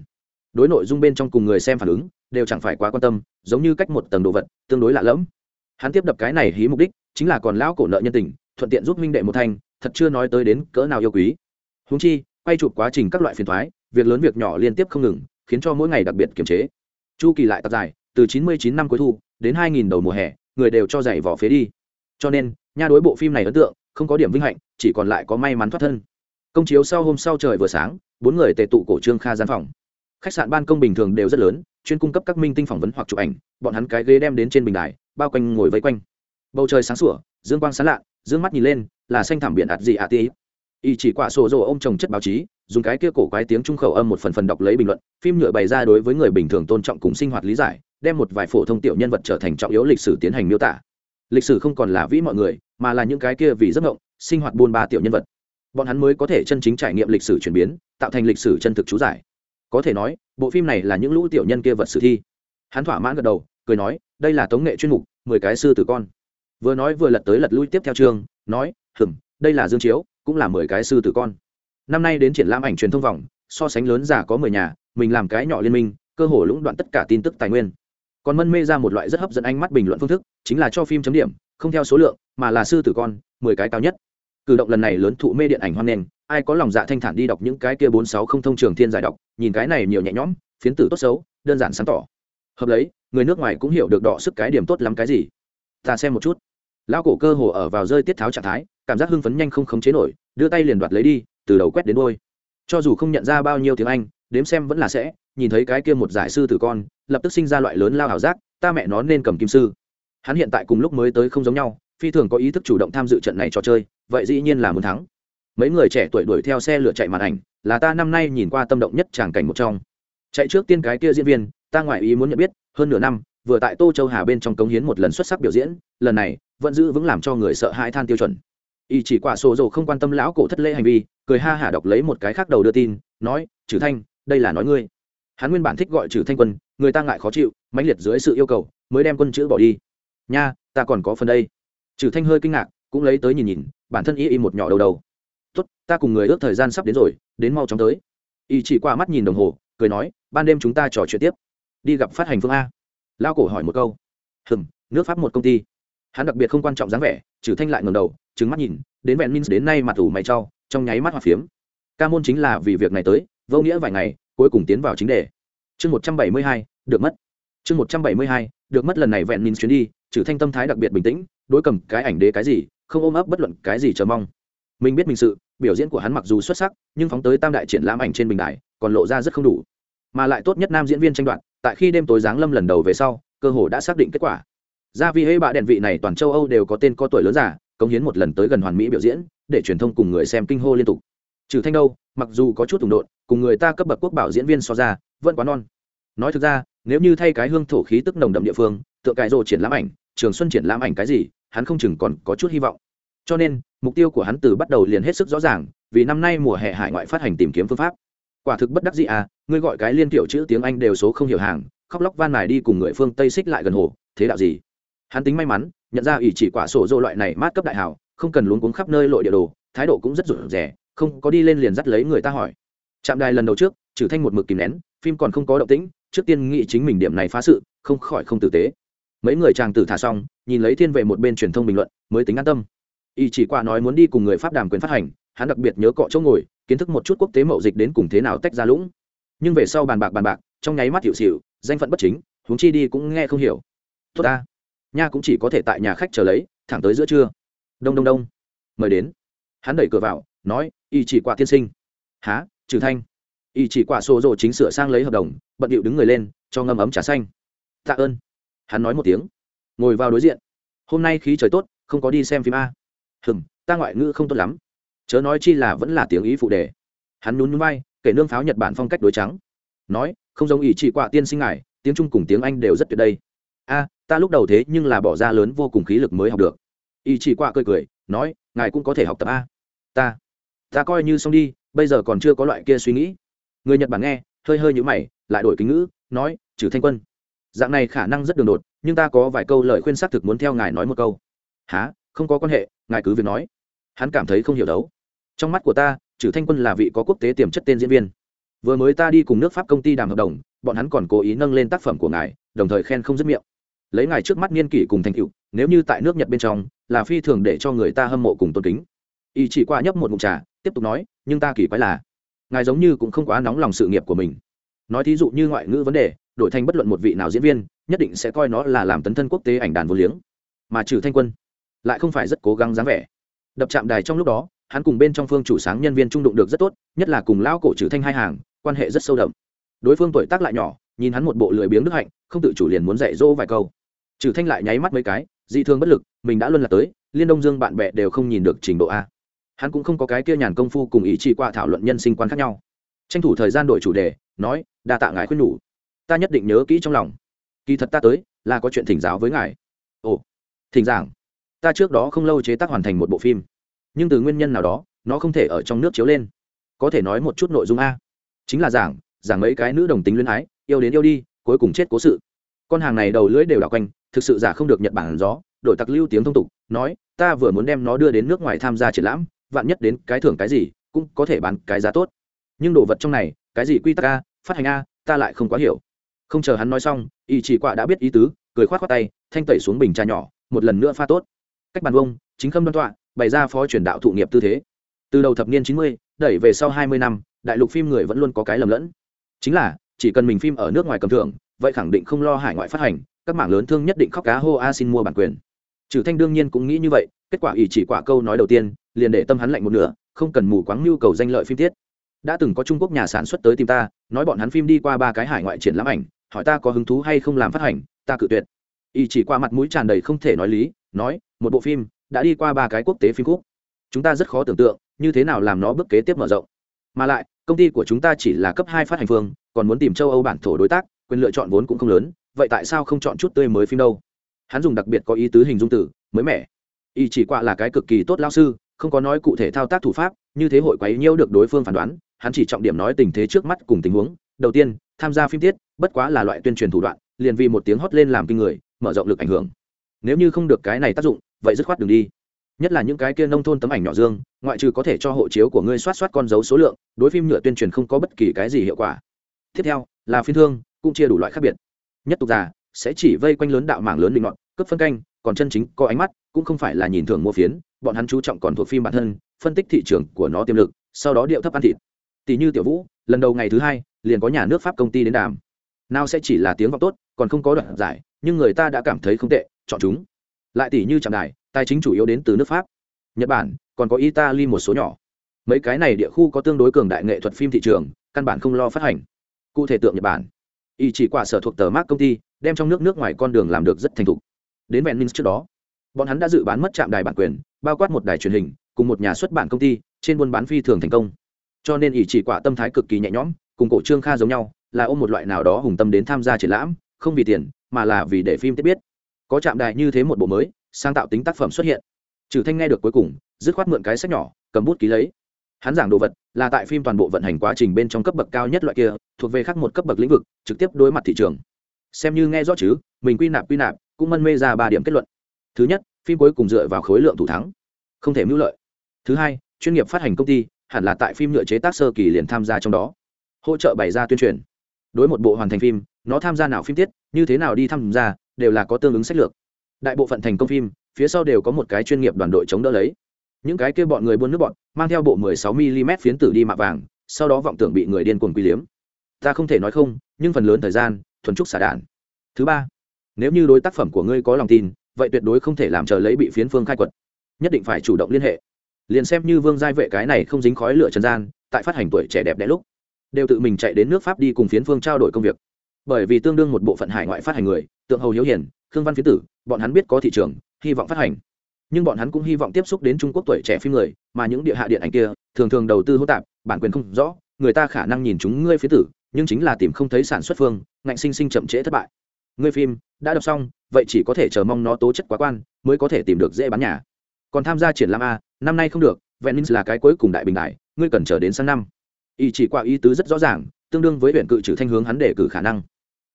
Đối nội dung bên trong cùng người xem phản ứng, đều chẳng phải quá quan tâm, giống như cách một tầng đồ vật, tương đối lạ lẫm. Hắn tiếp đập cái này hí mục đích, chính là còn lão cổ nợ nhân tình, thuận tiện giúp minh đệ một thanh thật chưa nói tới đến cỡ nào yêu quý. Húng chi, quay chụp quá trình các loại phiền thoái, việc lớn việc nhỏ liên tiếp không ngừng, khiến cho mỗi ngày đặc biệt kiềm chế. Chu kỳ lại tập dài, từ 99 năm cuối thu, đến 2000 đầu mùa hè, người đều cho giày vỏ phế đi. Cho nên, nha đối bộ phim này ấn tượng, không có điểm vinh hạnh, chỉ còn lại có may mắn thoát thân. Công chiếu sau hôm sau trời vừa sáng, bốn người tề tụ cổ trương kha gian phòng. Khách sạn ban công bình thường đều rất lớn, chuyên cung cấp các minh tinh phỏng vấn hoặc chụp ảnh, bọn hắn cái ghế đem đến trên bình đài, bao quanh ngồi vây quanh. Bầu trời sáng sủa, dương quang sáng lạ dương mắt nhìn lên, là xanh thảm biển ạt gì ạ tí y chỉ quả sổ rồ ông chồng chất báo chí, dùng cái kia cổ quái tiếng trung khẩu âm một phần phần đọc lấy bình luận, phim nhựa bày ra đối với người bình thường tôn trọng cùng sinh hoạt lý giải, đem một vài phổ thông tiểu nhân vật trở thành trọng yếu lịch sử tiến hành miêu tả. Lịch sử không còn là vĩ mọi người, mà là những cái kia vì giấc ngộng sinh hoạt buôn ba tiểu nhân vật. Bọn hắn mới có thể chân chính trải nghiệm lịch sử chuyển biến, tạo thành lịch sử chân thực chú giải. Có thể nói, bộ phim này là những lũ tiểu nhân kia vật sử thi. Hắn thỏa mãn gật đầu, cười nói, đây là tống nghệ chuyên mục, mười cái sư tử con vừa nói vừa lật tới lật lui tiếp theo chương nói, hừm, đây là dương chiếu, cũng là mười cái sư tử con. Năm nay đến triển lãm ảnh truyền thông vòng, so sánh lớn giả có mười nhà, mình làm cái nhỏ liên minh, cơ hồ lũng đoạn tất cả tin tức tài nguyên. Còn mân mê ra một loại rất hấp dẫn ánh mắt bình luận phương thức, chính là cho phim chấm điểm, không theo số lượng, mà là sư tử con, mười cái cao nhất. Cử động lần này lớn thụ mê điện ảnh hoan nghênh, ai có lòng dạ thanh thản đi đọc những cái kia bốn sáu không thông trường thiên giải đọc, nhìn cái này nhiều nhẹ nhõm, phiến tử tốt xấu, đơn giản sáng tỏ. Hợp lấy, người nước ngoài cũng hiểu được đọ sức cái điểm tốt lắm cái gì ta xem một chút. Lão cổ cơ hồ ở vào rơi tiết tháo trạng thái, cảm giác hưng phấn nhanh không khống chế nổi, đưa tay liền đoạt lấy đi, từ đầu quét đến đôi cho dù không nhận ra bao nhiêu tiếng anh, đếm xem vẫn là sẽ, nhìn thấy cái kia một giải sư tử con, lập tức sinh ra loại lớn lao hảo giác, ta mẹ nó nên cầm kim sư. Hắn hiện tại cùng lúc mới tới không giống nhau, phi thường có ý thức chủ động tham dự trận này trò chơi, vậy dĩ nhiên là muốn thắng. Mấy người trẻ tuổi đuổi theo xe lửa chạy màn ảnh, là ta năm nay nhìn qua tâm động nhất tràng cảnh một trong. Chạy trước tiên cái kia diễn viên, ta ngoại ý muốn nhận biết, hơn nửa năm vừa tại tô châu hà bên trong cống hiến một lần xuất sắc biểu diễn, lần này, vẫn giữ vững làm cho người sợ hãi than tiêu chuẩn. Y chỉ quả sổ dầu không quan tâm lão cổ thất lễ hành vi, cười ha hả đọc lấy một cái khác đầu đưa tin, nói, trừ thanh, đây là nói ngươi. Hắn nguyên bản thích gọi trừ thanh quân, người ta ngại khó chịu, mãnh liệt dưới sự yêu cầu, mới đem quân chữ bỏ đi. Nha, ta còn có phần đây. Trừ thanh hơi kinh ngạc, cũng lấy tới nhìn nhìn, bản thân y y một nhỏ đầu đầu. Tốt, ta cùng người ước thời gian sắp đến rồi, đến mau chóng tới. Y chỉ qua mắt nhìn đồng hồ, cười nói, ban đêm chúng ta trò chuyện tiếp. Đi gặp phát hành phương a lao cổ hỏi một câu. Hừm, nước pháp một công ty. Hắn đặc biệt không quan trọng dáng vẻ, trừ thanh lại ngầm đầu trứng mắt nhìn, đến vẹn minh đến nay mặt ủ mày trau trong nháy mắt hoặc phiếm. Ca môn chính là vì việc này tới, vô nghĩa vài ngày, cuối cùng tiến vào chính đề. Chương một trăm bảy mươi hai, được mất. Chương một trăm bảy mươi hai, được mất lần này vẹn minh chuyến đi, trừ thanh tâm thái đặc biệt bình tĩnh, đối cầm cái ảnh đế cái gì, không ôm ấp bất luận cái gì chờ mong. Mình biết mình sự, biểu diễn của hắn mặc dù xuất sắc, nhưng phóng tới tam đại triển lãm ảnh trên bình đài, còn lộ ra rất không đủ. Mà lại tốt nhất nam diễn viên tranh đoạt tại khi đêm tối giáng lâm lần đầu về sau, cơ hồ đã xác định kết quả. Gia vi hễ bạ đèn vị này toàn châu âu đều có tên có tuổi lớn giả công hiến một lần tới gần hoàn mỹ biểu diễn, để truyền thông cùng người xem kinh hô liên tục. Trừ thanh đâu, mặc dù có chút thủng độn, cùng người ta cấp bậc quốc bảo diễn viên so ra, vẫn quá non. Nói thực ra, nếu như thay cái hương thổ khí tức nồng đậm địa phương, tượng cải rộ triển lãm ảnh, trường xuân triển lãm ảnh cái gì, hắn không chừng còn có chút hy vọng. Cho nên, mục tiêu của hắn từ bắt đầu liền hết sức rõ ràng, vì năm nay mùa hè hải ngoại phát hành tìm kiếm phương pháp quả thực bất đắc dĩ à ngươi gọi cái liên kiểu chữ tiếng anh đều số không hiểu hàng, khóc lóc van mài đi cùng người phương tây xích lại gần hồ, thế đạo gì? Hắn tính may mắn, nhận ra ỷ chỉ quả sổ dô loại này mát cấp đại hảo, không cần luống cuống khắp nơi lội địa đồ, thái độ cũng rất rụt rẻ không có đi lên liền dắt lấy người ta hỏi. Chạm đài lần đầu trước, trừ thanh một mực kìm nén, phim còn không có động tĩnh, trước tiên nghĩ chính mình điểm này phá sự, không khỏi không tử tế. Mấy người chàng tử thả xong, nhìn lấy thiên vệ một bên truyền thông bình luận, mới tính an tâm. Y chỉ qua nói muốn đi cùng người pháp đàm quyền phát hành, hắn đặc biệt nhớ cọ chỗ ngồi kiến thức một chút quốc tế mậu dịch đến cùng thế nào tách ra lũng. Nhưng về sau bàn bạc bàn bạc, trong nháy mắt hiệu xịu danh phận bất chính, huống chi đi cũng nghe không hiểu. Tốt ta. Nha cũng chỉ có thể tại nhà khách chờ lấy, thẳng tới giữa trưa. Đông đông đông. Mời đến. Hắn đẩy cửa vào, nói, y chỉ quả tiên sinh. Há trừ thanh? Y chỉ quả xô rộ chính sửa sang lấy hợp đồng, bận điệu đứng người lên, cho ngâm ấm trà xanh. Tạ ơn. Hắn nói một tiếng. Ngồi vào đối diện. Hôm nay khí trời tốt, không có đi xem phim a. Hừng ta ngoại ngữ không tốt lắm chớ nói chi là vẫn là tiếng ý phụ đề. Hắn nhún nhún vai, kể nương pháo nhật bản phong cách đối trắng. Nói, không giống ý chỉ quạ tiên sinh ngài, tiếng trung cùng tiếng anh đều rất tuyệt đây. A, ta lúc đầu thế nhưng là bỏ ra lớn vô cùng khí lực mới học được. Ý chỉ quạ cười cười, nói, ngài cũng có thể học tập a. Ta ta coi như xong đi, bây giờ còn chưa có loại kia suy nghĩ. Người nhật bản nghe, hơi hơi nhữ mày, lại đổi kính ngữ, nói, trừ thanh quân. Dạng này khả năng rất đường đột, nhưng ta có vài câu lời khuyên xác thực muốn theo ngài nói một câu. Há không có quan hệ, ngài cứ việc nói. Hắn cảm thấy không hiểu đấu trong mắt của ta trừ thanh quân là vị có quốc tế tiềm chất tên diễn viên. Vừa mới ta đi cùng nước pháp công ty đàm hợp đồng, bọn hắn còn cố ý nâng lên tác phẩm của ngài, đồng thời khen không dứt miệng. Lấy ngài trước mắt niên kỷ cùng thành tựu, nếu như tại nước nhật bên trong, là phi thường để cho người ta hâm mộ cùng tôn kính. Y chỉ qua nhấp một mụn trà, tiếp tục nói, nhưng ta kỳ quái là, ngài giống như cũng không quá nóng lòng sự nghiệp của mình. Nói thí dụ như ngoại ngữ vấn đề, đổi thành bất luận một vị nào diễn viên, nhất định sẽ coi nó là làm tấn thân quốc tế ảnh đàn vô liếng. Mà trừ thanh quân lại không phải rất cố gắng dáng vẻ. Đập chạm đài trong lúc đó hắn cùng bên trong phương chủ sáng nhân viên trung đụng được rất tốt, nhất là cùng lão cổ trừ thanh hai hàng, quan hệ rất sâu đậm. Đối phương tuổi tác lại nhỏ, nhìn hắn một bộ lười biếng đức hạnh, không tự chủ liền muốn dạy dỗ vài câu. Trừ thanh lại nháy mắt mấy cái, dị thương bất lực, mình đã luôn là tới, liên đông dương bạn bè đều không nhìn được trình độ a. Hắn cũng không có cái kia nhàn công phu cùng ý chỉ qua thảo luận nhân sinh quan khác nhau. Tranh thủ thời gian đổi chủ đề, nói, đa tạ ngài khuyên nhủ. Ta nhất định nhớ kỹ trong lòng. Kỳ thật ta tới, là có chuyện thỉnh giáo với ngài. Ồ, thỉnh giảng. Ta trước đó không lâu chế tác hoàn thành một bộ phim nhưng từ nguyên nhân nào đó, nó không thể ở trong nước chiếu lên. Có thể nói một chút nội dung a. Chính là giảng giảng mấy cái nữ đồng tính luyến ái, yêu đến yêu đi, cuối cùng chết cố sự. Con hàng này đầu lưỡi đều đảo quanh, thực sự giả không được nhật bản gió, đổi tặc lưu tiếng thông tục, nói, ta vừa muốn đem nó đưa đến nước ngoài tham gia triển lãm, vạn nhất đến cái thưởng cái gì, cũng có thể bán cái giá tốt. Nhưng đồ vật trong này, cái gì quy tắc a, phát hành a, ta lại không quá hiểu. Không chờ hắn nói xong, y chỉ quạ đã biết ý tứ, cười khoát khoát tay, thanh tẩy xuống bình trà nhỏ, một lần nữa pha tốt. Cách bàn vông chính khâm đoan tọa bày ra phó truyền đạo thụ nghiệp tư thế. Từ đầu thập niên chín mươi, đẩy về sau hai mươi năm, đại lục phim người vẫn luôn có cái lầm lẫn. Chính là, chỉ cần mình phim ở nước ngoài cầm thưởng, vậy khẳng định không lo hải ngoại phát hành, các mảng lớn thương nhất định khóc cá hô a xin mua bản quyền. Trừ thanh đương nhiên cũng nghĩ như vậy, kết quả ỷ chỉ quả câu nói đầu tiên, liền để tâm hắn lạnh một nửa, không cần mù quáng nhu cầu danh lợi phim tiết đã từng có trung quốc nhà sản xuất tới tìm ta, nói bọn hắn phim đi qua ba cái hải ngoại triển lãm ảnh, hỏi ta có hứng thú hay không làm phát hành, ta cự tuyệt. Ỷ chỉ qua mặt mũi tràn đầy không thể nói lý, nói, một bộ phim đã đi qua ba cái quốc tế phim khúc. Chúng ta rất khó tưởng tượng, như thế nào làm nó bước kế tiếp mở rộng. Mà lại, công ty của chúng ta chỉ là cấp hai phát hành phương, còn muốn tìm châu âu bản thổ đối tác, quyền lựa chọn vốn cũng không lớn, vậy tại sao không chọn chút tươi mới phim đâu? Hắn dùng đặc biệt có ý tứ hình dung từ, mới mẻ. Y chỉ qua là cái cực kỳ tốt lao sư, không có nói cụ thể thao tác thủ pháp, như thế hội quấy nhiễu được đối phương phán đoán, hắn chỉ trọng điểm nói tình thế trước mắt cùng tình huống. Đầu tiên, tham gia phim tiết, bất quá là loại tuyên truyền thủ đoạn, liền vì một tiếng hót lên làm kinh người, mở rộng lực ảnh hưởng. Nếu như không được cái này tác dụng vậy dứt khoát đừng đi. Nhất là những cái kia nông thôn tấm ảnh nhỏ dương, ngoại trừ có thể cho hộ chiếu của ngươi soát soát con dấu số lượng, đối phim nhựa tuyên truyền không có bất kỳ cái gì hiệu quả. Tiếp theo, là phiên thương, cũng chia đủ loại khác biệt. Nhất tục già, sẽ chỉ vây quanh lớn đạo mảng lớn định ngọn cấp phân canh, còn chân chính có ánh mắt, cũng không phải là nhìn thường mua phiến, bọn hắn chú trọng còn thuộc phim bản thân, phân tích thị trường của nó tiềm lực, sau đó điệu thấp ăn thịt. Tỷ như tiểu vũ, lần đầu ngày thứ hai, liền có nhà nước pháp công ty đến đàm. Nào sẽ chỉ là tiếng vọng tốt, còn không có đoạn giải, nhưng người ta đã cảm thấy không tệ, chọn chúng lại tỷ như trạm đài, tài chính chủ yếu đến từ nước pháp, nhật bản, còn có italy một số nhỏ. Mấy cái này địa khu có tương đối cường đại nghệ thuật phim thị trường, căn bản không lo phát hành. Cụ thể tượng nhật bản, y chỉ quả sở thuộc tờ mác công ty, đem trong nước nước ngoài con đường làm được rất thành thục. Đến vẹn minh trước đó, bọn hắn đã dự bán mất trạm đài bản quyền, bao quát một đài truyền hình, cùng một nhà xuất bản công ty, trên buôn bán phi thường thành công. Cho nên ý chỉ quả tâm thái cực kỳ nhẹ nhõm, cùng cổ trương kha giống nhau, là ôm một loại nào đó hùng tâm đến tham gia triển lãm, không vì tiền, mà là vì để phim tiếp biết có trạm đài như thế một bộ mới, sáng tạo tính tác phẩm xuất hiện. Trừ thanh nghe được cuối cùng, dứt khoát mượn cái sách nhỏ, cầm bút ký lấy. Hắn giảng đồ vật, là tại phim toàn bộ vận hành quá trình bên trong cấp bậc cao nhất loại kia, thuộc về khác một cấp bậc lĩnh vực, trực tiếp đối mặt thị trường. Xem như nghe rõ chứ, mình quy nạp quy nạp, cũng mân mê ra ba điểm kết luận. Thứ nhất, phim cuối cùng dựa vào khối lượng thủ thắng. Không thể mưu lợi. Thứ hai, chuyên nghiệp phát hành công ty, hẳn là tại phim nhựa chế tác sơ kỳ liền tham gia trong đó. Hỗ trợ bày ra tuyên truyền. Đối một bộ hoàn thành phim, nó tham gia nào phim tiết, như thế nào đi tham gia đều là có tương ứng sách lược. Đại bộ phận thành công phim, phía sau đều có một cái chuyên nghiệp đoàn đội chống đỡ lấy. Những cái kia bọn người buôn nước bọn, mang theo bộ 16 mm phiến tử đi mạ vàng, sau đó vọng tưởng bị người điên cuồng quy liếm. Ta không thể nói không, nhưng phần lớn thời gian, thuần trúc xả đạn. Thứ ba, nếu như đối tác phẩm của ngươi có lòng tin, vậy tuyệt đối không thể làm chờ lấy bị phiến phương khai quật. Nhất định phải chủ động liên hệ. Liền xem như vương giai vệ cái này không dính khói lửa trần gian, tại phát hành tuổi trẻ đẹp đẽ lúc, đều tự mình chạy đến nước pháp đi cùng phiến phương trao đổi công việc. Bởi vì tương đương một bộ phận hải ngoại phát hành người tượng hầu hiếu hiển khương văn phiến tử, bọn hắn biết có thị trường, hy vọng phát hành. Nhưng bọn hắn cũng hy vọng tiếp xúc đến trung quốc tuổi trẻ phim người, mà những địa hạ điện ảnh kia, thường thường đầu tư hô tạp, bản quyền không rõ, người ta khả năng nhìn chúng ngươi phía tử, nhưng chính là tìm không thấy sản xuất phương, ngạnh sinh sinh chậm trễ thất bại. Ngươi phim đã đọc xong, vậy chỉ có thể chờ mong nó tố chất quá quan, mới có thể tìm được dễ bán nhà. Còn tham gia triển lãm a, năm nay không được, venice là cái cuối cùng đại bình đại, ngươi cần chờ đến sang năm. Ý chỉ qua ý tứ rất rõ ràng, tương đương với huyện cự trừ thanh hướng hắn để cử khả năng.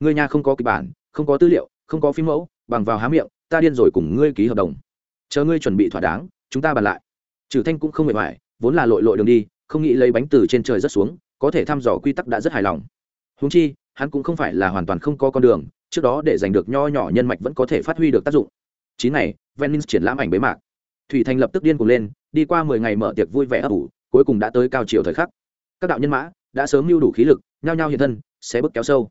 Ngươi nhà không có kịch bản không có tư liệu, không có phim mẫu, bằng vào há miệng, ta điên rồi cùng ngươi ký hợp đồng. Chờ ngươi chuẩn bị thỏa đáng, chúng ta bàn lại. Trừ thanh cũng không mệt mỏi, vốn là lội lội đường đi, không nghĩ lấy bánh từ trên trời rất xuống, có thể thăm dò quy tắc đã rất hài lòng. Huống chi, hắn cũng không phải là hoàn toàn không có con đường, trước đó để giành được nho nhỏ nhân mạch vẫn có thể phát huy được tác dụng. Chín ngày, venice triển lãm ảnh bế mạc. Thủy thành lập tức điên cuồng lên, đi qua mười ngày mở tiệc vui vẻ ấp ủ, cuối cùng đã tới cao chiều thời khắc. Các đạo nhân mã đã sớm lưu đủ khí lực, nhao nhao hiện thân sẽ bước kéo sâu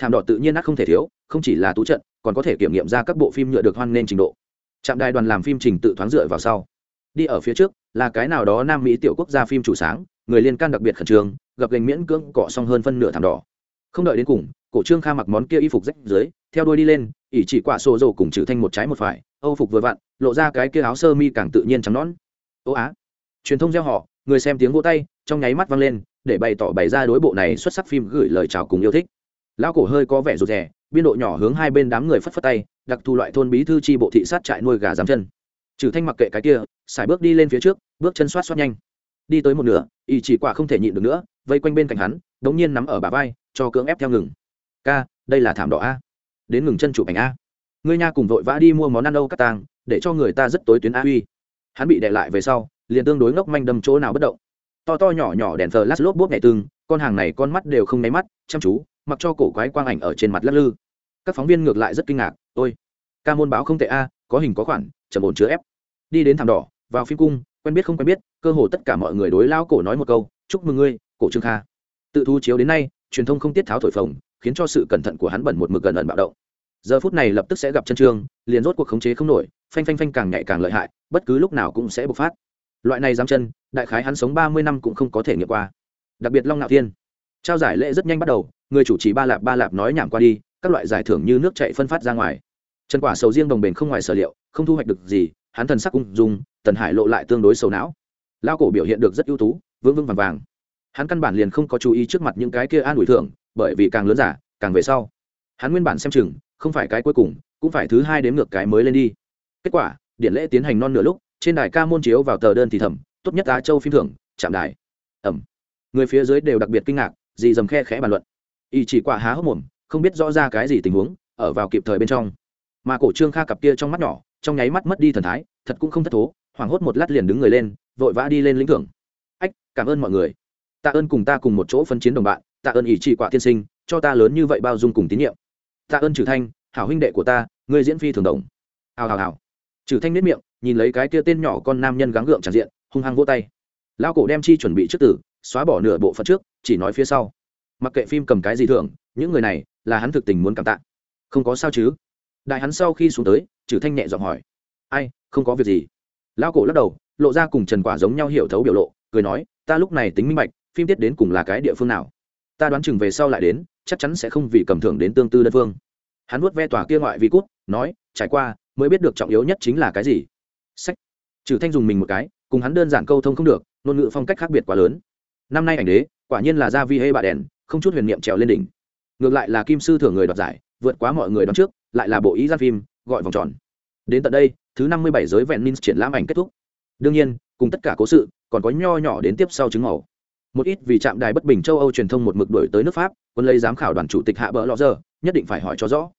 thảm đỏ tự nhiên ác không thể thiếu, không chỉ là tú trận, còn có thể kiểm nghiệm ra các bộ phim nhựa được hoan nên trình độ. Trạm đài đoàn làm phim trình tự thoáng dựa vào sau. Đi ở phía trước, là cái nào đó nam mỹ tiểu quốc gia phim chủ sáng, người liên can đặc biệt khẩn trương gập gành miễn cưỡng cọ xong hơn phân nửa thảm đỏ. Không đợi đến cùng, cổ trương kha mặc món kia y phục rách dưới, theo đuôi đi lên ỉ chỉ quả xô rồ cùng trừ thanh một trái một phải, âu phục vừa vặn, lộ ra cái kia áo sơ mi càng tự nhiên trắng nón ô á, truyền thông gieo họ, người xem tiếng vỗ tay, trong nháy mắt vang lên, để bày tỏ bày ra đối bộ này xuất sắc phim gửi lời chào cùng yêu thích lão cổ hơi có vẻ rụt rè, biên độ nhỏ hướng hai bên đám người phất phất tay, đặc thù loại thôn bí thư tri bộ thị sát trại nuôi gà giám chân. Trừ thanh mặc kệ cái kia xài bước đi lên phía trước, bước chân xoát xoát nhanh. Đi tới một nửa, y chỉ quả không thể nhịn được nữa, vây quanh bên cạnh hắn, đống nhiên nắm ở bả vai, cho cưỡng ép theo ngừng. Ca, đây là thảm đỏ a. Đến ngừng chân chụp ảnh a. Ngươi nha cùng vội vã đi mua món ăn đâu cắt tàng, để cho người ta rất tối tuyến a uy hắn bị đè lại về sau, liền tương đối ngốc manh đâm chỗ nào bất động. To to nhỏ nhỏ đèn thờ lát lốp bốp nhẹ tương con hàng này con mắt đều không nháy mắt, chăm chú mặc cho cổ quái quang ảnh ở trên mặt lắc lư. Các phóng viên ngược lại rất kinh ngạc, ôi, ca môn báo không tệ a, có hình có khoản trầm ổn chứa ép. Đi đến thảm đỏ, vào phim cung, quen biết không quen biết, cơ hồ tất cả mọi người đối lao cổ nói một câu, chúc mừng ngươi, cổ trương kha. Tự thu chiếu đến nay, truyền thông không tiết tháo thổi phồng, khiến cho sự cẩn thận của hắn bẩn một mực gần ẩn bạo động. Giờ phút này lập tức sẽ gặp chân trương, liền rốt cuộc khống chế không nổi, phanh phanh phanh càng nhạy càng lợi hại, bất cứ lúc nào cũng sẽ bộc phát. Loại này dám chân, đại khái hắn sống ba mươi năm cũng không có thể nghiệm qua. Đặc biệt long ngạo thiên. Trao giải lễ rất nhanh bắt đầu người chủ trì ba lạp ba lạp nói nhảm qua đi, các loại giải thưởng như nước chạy phân phát ra ngoài. Trần quả sầu riêng đồng bền không ngoài sở liệu, không thu hoạch được gì, hắn thần sắc ung dung, tần hải lộ lại tương đối sầu não. Lao cổ biểu hiện được rất ưu tú, vững vững vàng vàng. Hắn căn bản liền không có chú ý trước mặt những cái kia an ủi thưởng, bởi vì càng lớn giả, càng về sau. Hắn nguyên bản xem chừng, không phải cái cuối cùng, cũng phải thứ hai đếm ngược cái mới lên đi. Kết quả, điện lễ tiến hành non nửa lúc, trên đài ca môn chiếu vào tờ đơn thì thẩm tốt nhất á châu phim thưởng, chạm đài. Ẩm. Người phía dưới đều đặc biệt kinh ngạc gì dầm khe khẽ bàn luận y chỉ quả há hốc mồm, không biết rõ ra cái gì tình huống, ở vào kịp thời bên trong. Mà cổ trương kha cặp kia trong mắt nhỏ, trong nháy mắt mất đi thần thái, thật cũng không thất thố, hoảng hốt một lát liền đứng người lên, vội vã đi lên lĩnh thưởng. Ách, cảm ơn mọi người. Tạ ơn cùng ta cùng một chỗ phân chiến đồng bạn, tạ ơn ý chỉ quả tiên sinh, cho ta lớn như vậy bao dung cùng tín nhiệm. Tạ ơn trừ thanh, hảo huynh đệ của ta người diễn phi thường đồng. Hào hào hào. Trừ thanh nếp miệng, nhìn lấy cái kia tên nhỏ con nam nhân gắng gượng tràn diện, hung hăng vỗ tay. Lao cổ đem chi chuẩn bị trước tử, xóa bỏ nửa bộ phận trước, chỉ nói phía sau mặc kệ phim cầm cái gì thường những người này là hắn thực tình muốn cảm tạ. Không có sao chứ? Đại hắn sau khi xuống tới trừ thanh nhẹ giọng hỏi. Ai, không có việc gì? Lão cổ lắc đầu, lộ ra cùng trần quả giống nhau hiểu thấu biểu lộ, cười nói, ta lúc này tính minh bạch, phim tiết đến cùng là cái địa phương nào. Ta đoán chừng về sau lại đến, chắc chắn sẽ không vì cầm thưởng đến tương tư đơn phương. Hắn vuốt ve tòa kia ngoại vi cút, nói, trải qua, mới biết được trọng yếu nhất chính là cái gì. Sách. Trừ thanh dùng mình một cái, cùng hắn đơn giản câu thông không được, ngôn ngữ phong cách khác biệt quá lớn. Năm nay ảnh đế, quả nhiên là gia vi hê bà đèn không chút huyền niệm trèo lên đỉnh. Ngược lại là kim sư thưởng người đoạt giải, vượt quá mọi người đón trước, lại là bộ ý gian phim, gọi vòng tròn. Đến tận đây, thứ năm mươi bảy giới vẹn minh triển lãm ảnh kết thúc. Đương nhiên, cùng tất cả cố sự, còn có nho nhỏ đến tiếp sau chứng màu một ít vì trạm đài bất bình châu âu truyền thông một mực đổi tới nước pháp, quân lấy giám khảo đoàn chủ tịch hạ bỡ lọ giờ nhất định phải hỏi cho rõ.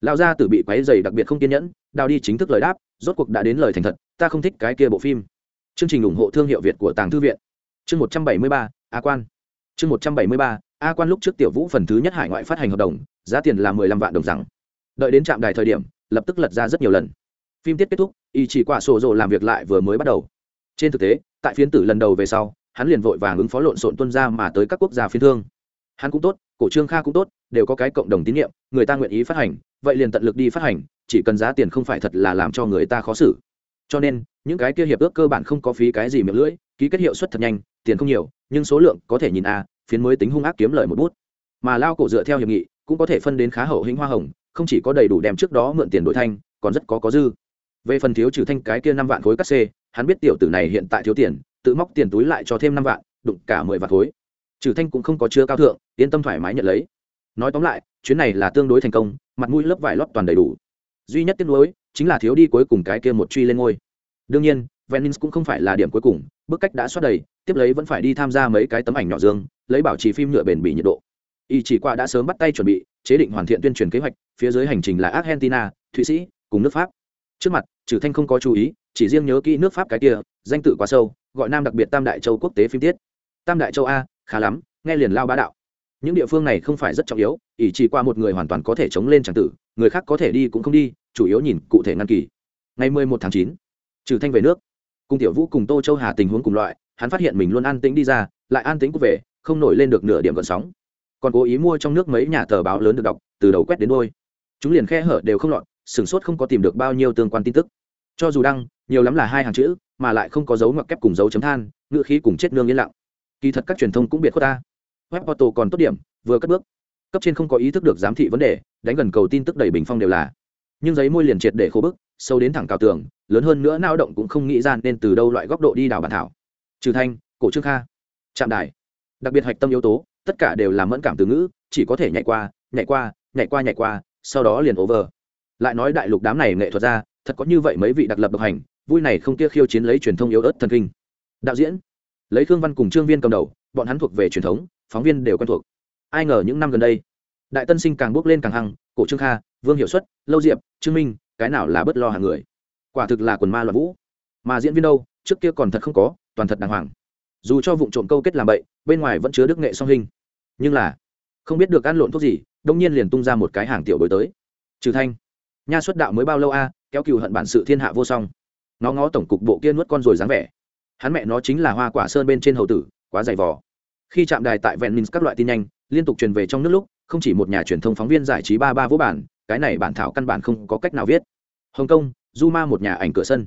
Lao ra từ bị quấy dày đặc biệt không kiên nhẫn, đào đi chính thức lời đáp, rốt cuộc đã đến lời thành thật, ta không thích cái kia bộ phim. Chương trình ủng hộ thương hiệu việt của tàng thư viện. Chương một trăm bảy mươi ba, a quan chương một trăm bảy mươi ba, a quan lúc trước tiểu vũ phần thứ nhất hải ngoại phát hành hợp đồng, giá tiền là mười lăm vạn đồng rằng. Đợi đến trạm đài thời điểm, lập tức lật ra rất nhiều lần. Phim tiết kết thúc, y chỉ quả sổ rộ làm việc lại vừa mới bắt đầu. Trên thực tế, tại phiến tử lần đầu về sau, hắn liền vội vàng ứng phó lộn xộn tuân ra mà tới các quốc gia phiên thương. Hắn cũng tốt, cổ trương kha cũng tốt, đều có cái cộng đồng tín nhiệm, người ta nguyện ý phát hành, vậy liền tận lực đi phát hành, chỉ cần giá tiền không phải thật là làm cho người ta khó xử. Cho nên, những cái kia hiệp ước cơ bản không có phí cái gì miệng lưỡi, ký kết hiệu suất thật nhanh, tiền không nhiều, nhưng số lượng có thể nhìn a phiến mới tính hung ác kiếm lời một bút. Mà lao cổ dựa theo hiệp nghị, cũng có thể phân đến khá hậu hĩnh hoa hồng, không chỉ có đầy đủ đem trước đó mượn tiền đổi thanh, còn rất có có dư. Về phần thiếu trừ thanh cái kia năm vạn khối cắt xê, hắn biết tiểu tử này hiện tại thiếu tiền, tự móc tiền túi lại cho thêm năm vạn, đụng cả mười vạn khối. Trừ thanh cũng không có chứa cao thượng, yên tâm thoải mái nhận lấy. Nói tóm lại, chuyến này là tương đối thành công, mặt mũi lớp vải lót toàn đầy đủ. Duy nhất tiếc nuối, chính là thiếu đi cuối cùng cái kia một truy lên ngôi. Đương nhiên, venice cũng không phải là điểm cuối cùng, bức cách đã xoát đầy tiếp lấy vẫn phải đi tham gia mấy cái tấm ảnh nhỏ dương, lấy bảo trì phim nhựa bền bỉ nhiệt độ. Y chỉ qua đã sớm bắt tay chuẩn bị, chế định hoàn thiện tuyên truyền kế hoạch, phía dưới hành trình là argentina, thụy sĩ, cùng nước pháp. Trước mặt, trừ thanh không có chú ý, chỉ riêng nhớ kỹ nước pháp cái kia, danh tự quá sâu, gọi nam đặc biệt tam đại châu quốc tế phim tiết. Tam đại châu a, khá lắm, nghe liền lao bá đạo. Những địa phương này không phải rất trọng yếu ỷ chỉ qua một người hoàn toàn có thể chống lên tràng tử, người khác có thể đi cũng không đi, chủ yếu nhìn cụ thể ngăn kỳ. Ngày mười một tháng chín, trừ thanh về nước. Cùng tiểu vũ cùng tô châu hà tình huống cùng loại hắn phát hiện mình luôn an tĩnh đi ra, lại an tĩnh về, không nổi lên được nửa điểm gợn sóng. Còn cố ý mua trong nước mấy nhà tờ báo lớn được đọc, từ đầu quét đến đôi chúng liền khe hở đều không lọt, sửng sốt không có tìm được bao nhiêu tương quan tin tức. Cho dù đăng, nhiều lắm là hai hàng chữ, mà lại không có dấu ngoặc kép cùng dấu chấm than ngựa khí cùng chết nương yên lặng. Kỳ thật các truyền thông cũng biệt khuất ta. Web auto còn tốt điểm, vừa cất bước. Cấp trên không có ý thức được giám thị vấn đề, đánh gần cầu tin tức đầy bình phong đều là. Nhưng giấy môi liền triệt để khô bức, sâu đến thẳng cao tường, lớn hơn nữa nao động cũng không nghĩ ra nên từ đâu loại góc độ đi đào bản thảo trừ thanh, cổ trương kha, trạm đài. Đặc biệt hạch tâm yếu tố, tất cả đều là mẫn cảm từ ngữ, chỉ có thể nhảy qua nhảy qua nhảy qua nhảy qua, sau đó liền over. Lại nói đại lục đám này nghệ thuật ra, thật có như vậy mấy vị đặc lập độc hành, vui này không kia khiêu chiến lấy truyền thông yếu ớt thần kinh. Đạo diễn, lấy Thương văn cùng trương viên cầm đầu, bọn hắn thuộc về truyền thống, phóng viên đều quen thuộc. Ai ngờ những năm gần đây, đại tân sinh càng bước lên càng hăng, cổ trương kha, vương hiệu suất lâu diệp, trương minh, cái nào là bất lo hàng người. Quả thực là quần ma loạn vũ. Mà diễn viên đâu, trước kia còn thật không có toàn thật đàng hoàng. Dù cho vụ trộm câu kết làm bậy, bên ngoài vẫn chứa đức nghệ song hình. Nhưng là, không biết được ăn lộn thuốc gì, đông nhiên liền tung ra một cái hàng tiểu bối tới. Trừ thanh, nha xuất đạo mới bao lâu a, kéo cừu hận bản sự thiên hạ vô song. Nó ngó tổng cục bộ kia nuốt con rồi dáng vẻ. Hắn mẹ nó chính là hoa quả sơn bên trên hầu tử, quá dày vò. Khi chạm đài tại vẹn minh các loại tin nhanh, liên tục truyền về trong nước lúc, không chỉ một nhà truyền thông phóng viên giải trí ba ba vũ bản, cái này bản thảo căn bản không có cách nào viết. Hồng kông du ma một nhà ảnh cửa sân.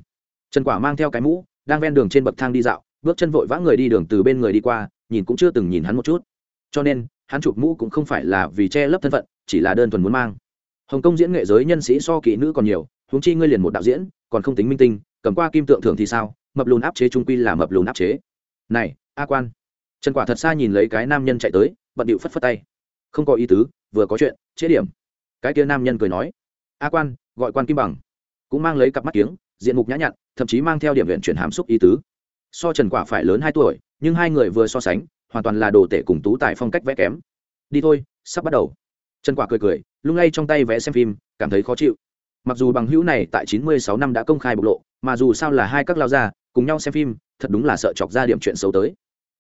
Trần quả mang theo cái mũ đang ven đường trên bậc thang đi dạo, bước chân vội vã người đi đường từ bên người đi qua, nhìn cũng chưa từng nhìn hắn một chút. Cho nên, hắn chụp mũ cũng không phải là vì che lấp thân phận, chỉ là đơn thuần muốn mang. Hồng kông diễn nghệ giới nhân sĩ so kỹ nữ còn nhiều, huống chi ngươi liền một đạo diễn, còn không tính minh tinh, cầm qua kim tượng thưởng thì sao? Mập lùn áp chế trung quy là mập lùn áp chế. Này, a quan. Trần quả thật xa nhìn lấy cái nam nhân chạy tới, bận điệu phất phất tay. Không có ý tứ, vừa có chuyện chế điểm. Cái kia nam nhân cười nói. A quan, gọi quan kim bằng. Cũng mang lấy cặp mắt kiếng, diện mục nhã nhặn thậm chí mang theo điểm viện chuyển hàm xúc ý tứ. So trần quả phải lớn hai tuổi, nhưng hai người vừa so sánh, hoàn toàn là đồ tể cùng tú tài phong cách vẽ kém. Đi thôi, sắp bắt đầu. Trần quả cười cười, lung lay trong tay vẽ xem phim, cảm thấy khó chịu. Mặc dù bằng hữu này tại chín mươi sáu năm đã công khai bộc lộ, mà dù sao là hai các lao gia, cùng nhau xem phim, thật đúng là sợ chọc ra điểm chuyện xấu tới.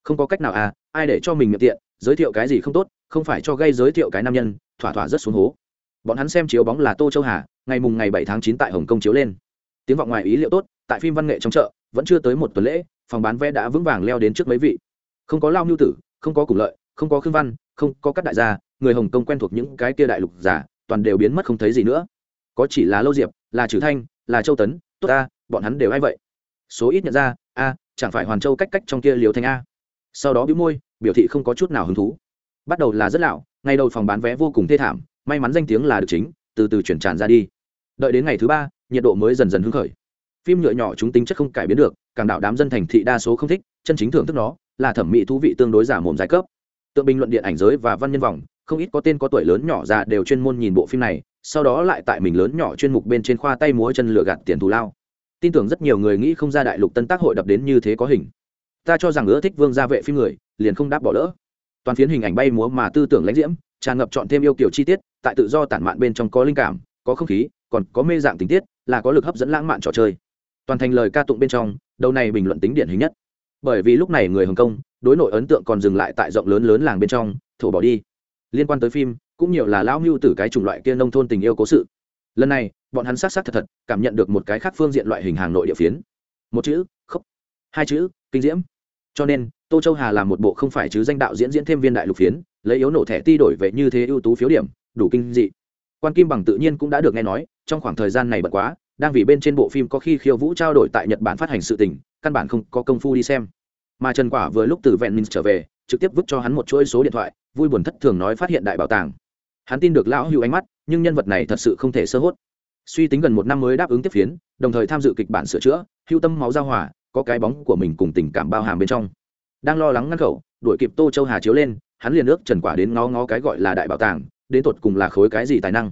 Không có cách nào à ai để cho mình miệng tiện, giới thiệu cái gì không tốt, không phải cho gây giới thiệu cái nam nhân, thỏa thỏa rất xuống hố. Bọn hắn xem chiếu bóng là tô châu hà, ngày mùng ngày bảy tháng chín tại hồng kông chiếu lên tiếng vọng ngoài ý liệu tốt, tại phim văn nghệ trong chợ, vẫn chưa tới một tuần lễ, phòng bán vé đã vững vàng leo đến trước mấy vị. Không có lao nhu tử, không có cùng lợi, không có khương văn, không có các đại gia, người hồng kông quen thuộc những cái kia đại lục giả, toàn đều biến mất không thấy gì nữa. Có chỉ là lâu diệp, là trừ thanh, là châu tấn, tốt ta, bọn hắn đều ai vậy? Số ít nhận ra, a, chẳng phải hoàn châu cách cách trong kia liều thanh a. Sau đó bĩu môi, biểu thị không có chút nào hứng thú. Bắt đầu là rất lão ngày đầu phòng bán vé vô cùng thê thảm, may mắn danh tiếng là được chính, từ từ chuyển tràn ra đi đợi đến ngày thứ ba, nhiệt độ mới dần dần hứng khởi. Phim nhựa nhỏ chúng tính chất không cải biến được, càng đảo đám dân thành thị đa số không thích, chân chính thưởng thức nó là thẩm mỹ thú vị tương đối giả mồm giai cấp. Tượng bình luận điện ảnh giới và văn nhân vòng, không ít có tên có tuổi lớn nhỏ già đều chuyên môn nhìn bộ phim này, sau đó lại tại mình lớn nhỏ chuyên mục bên trên khoa tay múa chân lửa gạt tiền thù lao. Tin tưởng rất nhiều người nghĩ không ra đại lục tân tác hội đập đến như thế có hình. Ta cho rằng ưa thích vương gia vệ phim người, liền không đáp bỏ lỡ. Toàn phiến hình ảnh bay múa mà tư tưởng lãnh diễm, tràn ngập chọn thêm yêu kiểu chi tiết, tại tự do tản mạn bên trong có linh cảm, có không khí còn có mê dạng tình tiết, là có lực hấp dẫn lãng mạn trò chơi. Toàn thành lời ca tụng bên trong, đầu này bình luận tính điển hình nhất. Bởi vì lúc này người hồng kông, đối nội ấn tượng còn dừng lại tại rộng lớn lớn làng bên trong, thổ bỏ đi. Liên quan tới phim, cũng nhiều là lão mưu tử cái chủng loại kia nông thôn tình yêu cố sự. Lần này, bọn hắn sát sát thật thật cảm nhận được một cái khác phương diện loại hình hàng nội địa phiến. Một chữ khóc hai chữ, kinh diễm. Cho nên, tô châu hà làm một bộ không phải chứ danh đạo diễn diễn thêm viên đại lục phiến, lấy yếu nổ thẻ ti đổi về như thế ưu tú phiếu điểm, đủ kinh dị quan kim bằng tự nhiên cũng đã được nghe nói, trong khoảng thời gian này bật quá, đang vì bên trên bộ phim có khi khiêu vũ trao đổi tại nhật bản phát hành sự tình, căn bản không có công phu đi xem. Mà trần quả vừa lúc từ vẹn minh trở về, trực tiếp vứt cho hắn một chuỗi số điện thoại, vui buồn thất thường nói phát hiện đại bảo tàng. Hắn tin được lão hữu ánh mắt, nhưng nhân vật này thật sự không thể sơ hốt. Suy tính gần một năm mới đáp ứng tiếp phiến, đồng thời tham dự kịch bản sửa chữa, hưu tâm máu giao hòa, có cái bóng của mình cùng tình cảm bao hàm bên trong. Đang lo lắng ngăn khẩu, đuổi kịp tô châu hà chiếu lên, hắn liền ước trần quả đến ngó ngó cái gọi là đại bảo tàng đến tột cùng là khối cái gì tài năng.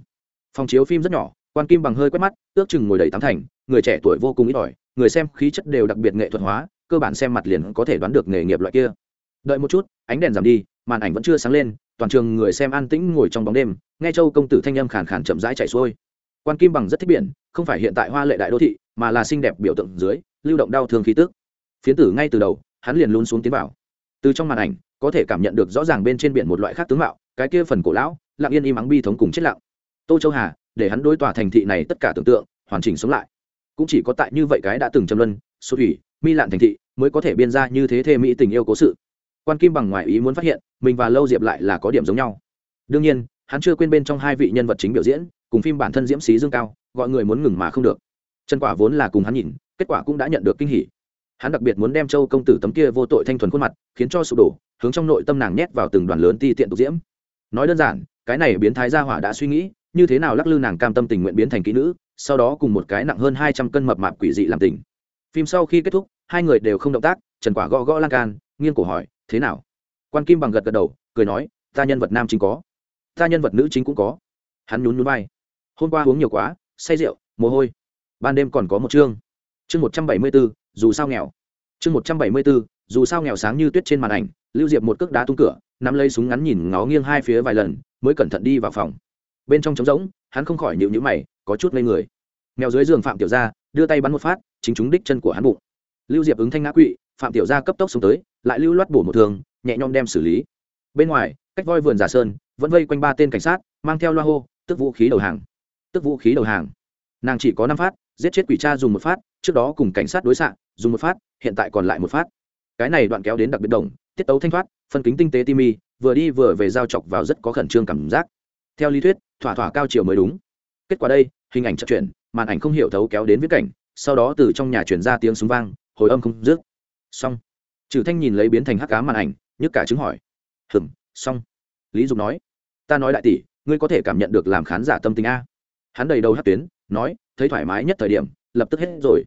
Phòng chiếu phim rất nhỏ quan kim bằng hơi quét mắt, ước chừng ngồi đầy tám thành, người trẻ tuổi vô cùng ít ỏi, người xem khí chất đều đặc biệt nghệ thuật hóa, cơ bản xem mặt liền có thể đoán được nghề nghiệp loại kia. Đợi một chút, ánh đèn giảm đi, màn ảnh vẫn chưa sáng lên, toàn trường người xem an tĩnh ngồi trong bóng đêm, nghe châu công tử thanh âm khàn khàn chậm rãi chảy xuôi. Quan kim bằng rất thích biển, không phải hiện tại hoa lệ đại đô thị, mà là xinh đẹp biểu tượng dưới, lưu động đau thương khí tức. Phiến tử ngay từ đầu, hắn liền luôn xuống tiến vào. Từ trong màn ảnh, có thể cảm nhận được rõ ràng bên trên biển một loại khác tướng mạo, cái kia phần cổ lão lặng yên im ắng bi thống cùng chết lặng. Tô châu hà, để hắn đối tòa thành thị này tất cả tưởng tượng, hoàn chỉnh sống lại. Cũng chỉ có tại như vậy cái đã từng châm luân số thủy mi lạn thành thị mới có thể biên ra như thế thê mỹ tình yêu cố sự. Quan kim bằng ngoài ý muốn phát hiện, mình và lâu diệp lại là có điểm giống nhau. Đương nhiên, hắn chưa quên bên trong hai vị nhân vật chính biểu diễn, cùng phim bản thân diễm xí dương cao, gọi người muốn ngừng mà không được. Chân quả vốn là cùng hắn nhìn, kết quả cũng đã nhận được kinh hỉ. Hắn đặc biệt muốn đem châu công tử tấm kia vô tội thanh thuần khuôn mặt, khiến cho sụp đổ, hướng trong nội tâm nàng nhét vào từng đoàn lớn ti tiện tục diễm. Nói đơn giản cái này biến thái gia hỏa đã suy nghĩ, như thế nào lắc lư nàng cam tâm tình nguyện biến thành kỹ nữ, sau đó cùng một cái nặng hơn hai trăm cân mập mạp quỷ dị làm tình. Phim sau khi kết thúc, hai người đều không động tác, trần quả gõ gõ lan can, nghiêng cổ hỏi, thế nào? Quan kim bằng gật gật đầu, cười nói, ta nhân vật nam chính có. Ta nhân vật nữ chính cũng có. Hắn nhún nhún vai. Hôm qua uống nhiều quá, say rượu, mồ hôi. Ban đêm còn có một chương. Chương một trăm bảy mươi bốn dù sao nghèo. Chương một trăm bảy mươi bốn dù sao nghèo sáng như tuyết trên màn ảnh, lưu diệp một cước đá tung cửa nắm lấy súng ngắn nhìn ngó nghiêng hai phía vài lần, mới cẩn thận đi vào phòng. Bên trong trống rỗng, hắn không khỏi nhịu nhữ mày, có chút ngây người. Mèo dưới giường phạm tiểu gia đưa tay bắn một phát, chính chúng đích chân của hắn bụng. Lưu diệp ứng thanh ngã quỵ, phạm tiểu gia cấp tốc xuống tới, lại lưu loát bổ một thường nhẹ nhõm đem xử lý. Bên ngoài, cách voi vườn giả sơn, vẫn vây quanh ba tên cảnh sát, mang theo loa hô, tức vũ khí đầu hàng. Tức vũ khí đầu hàng. Nàng chỉ có năm phát, giết chết quỷ cha dùng một phát, trước đó cùng cảnh sát đối xạ, dùng một phát, hiện tại còn lại một phát. Cái này đoạn kéo đến đặc biệt đồng tiết tấu thanh thoát, phân kính tinh tế ti mi, vừa đi vừa về giao chọc vào rất có khẩn trương cảm giác. Theo lý thuyết, thỏa thỏa cao chiều mới đúng. Kết quả đây, hình ảnh chậm chuyển, màn ảnh không hiểu thấu kéo đến viết cảnh, sau đó từ trong nhà chuyển ra tiếng súng vang, hồi âm không dứt. Xong. Trừ thanh nhìn lấy biến thành hắc cá màn ảnh, nhức cả chứng hỏi. Hừm, xong. Lý dục nói. Ta nói đại tỷ, ngươi có thể cảm nhận được làm khán giả tâm tình a. Hắn đầy đầu hát tuyến, nói, thấy thoải mái nhất thời điểm, lập tức hết rồi.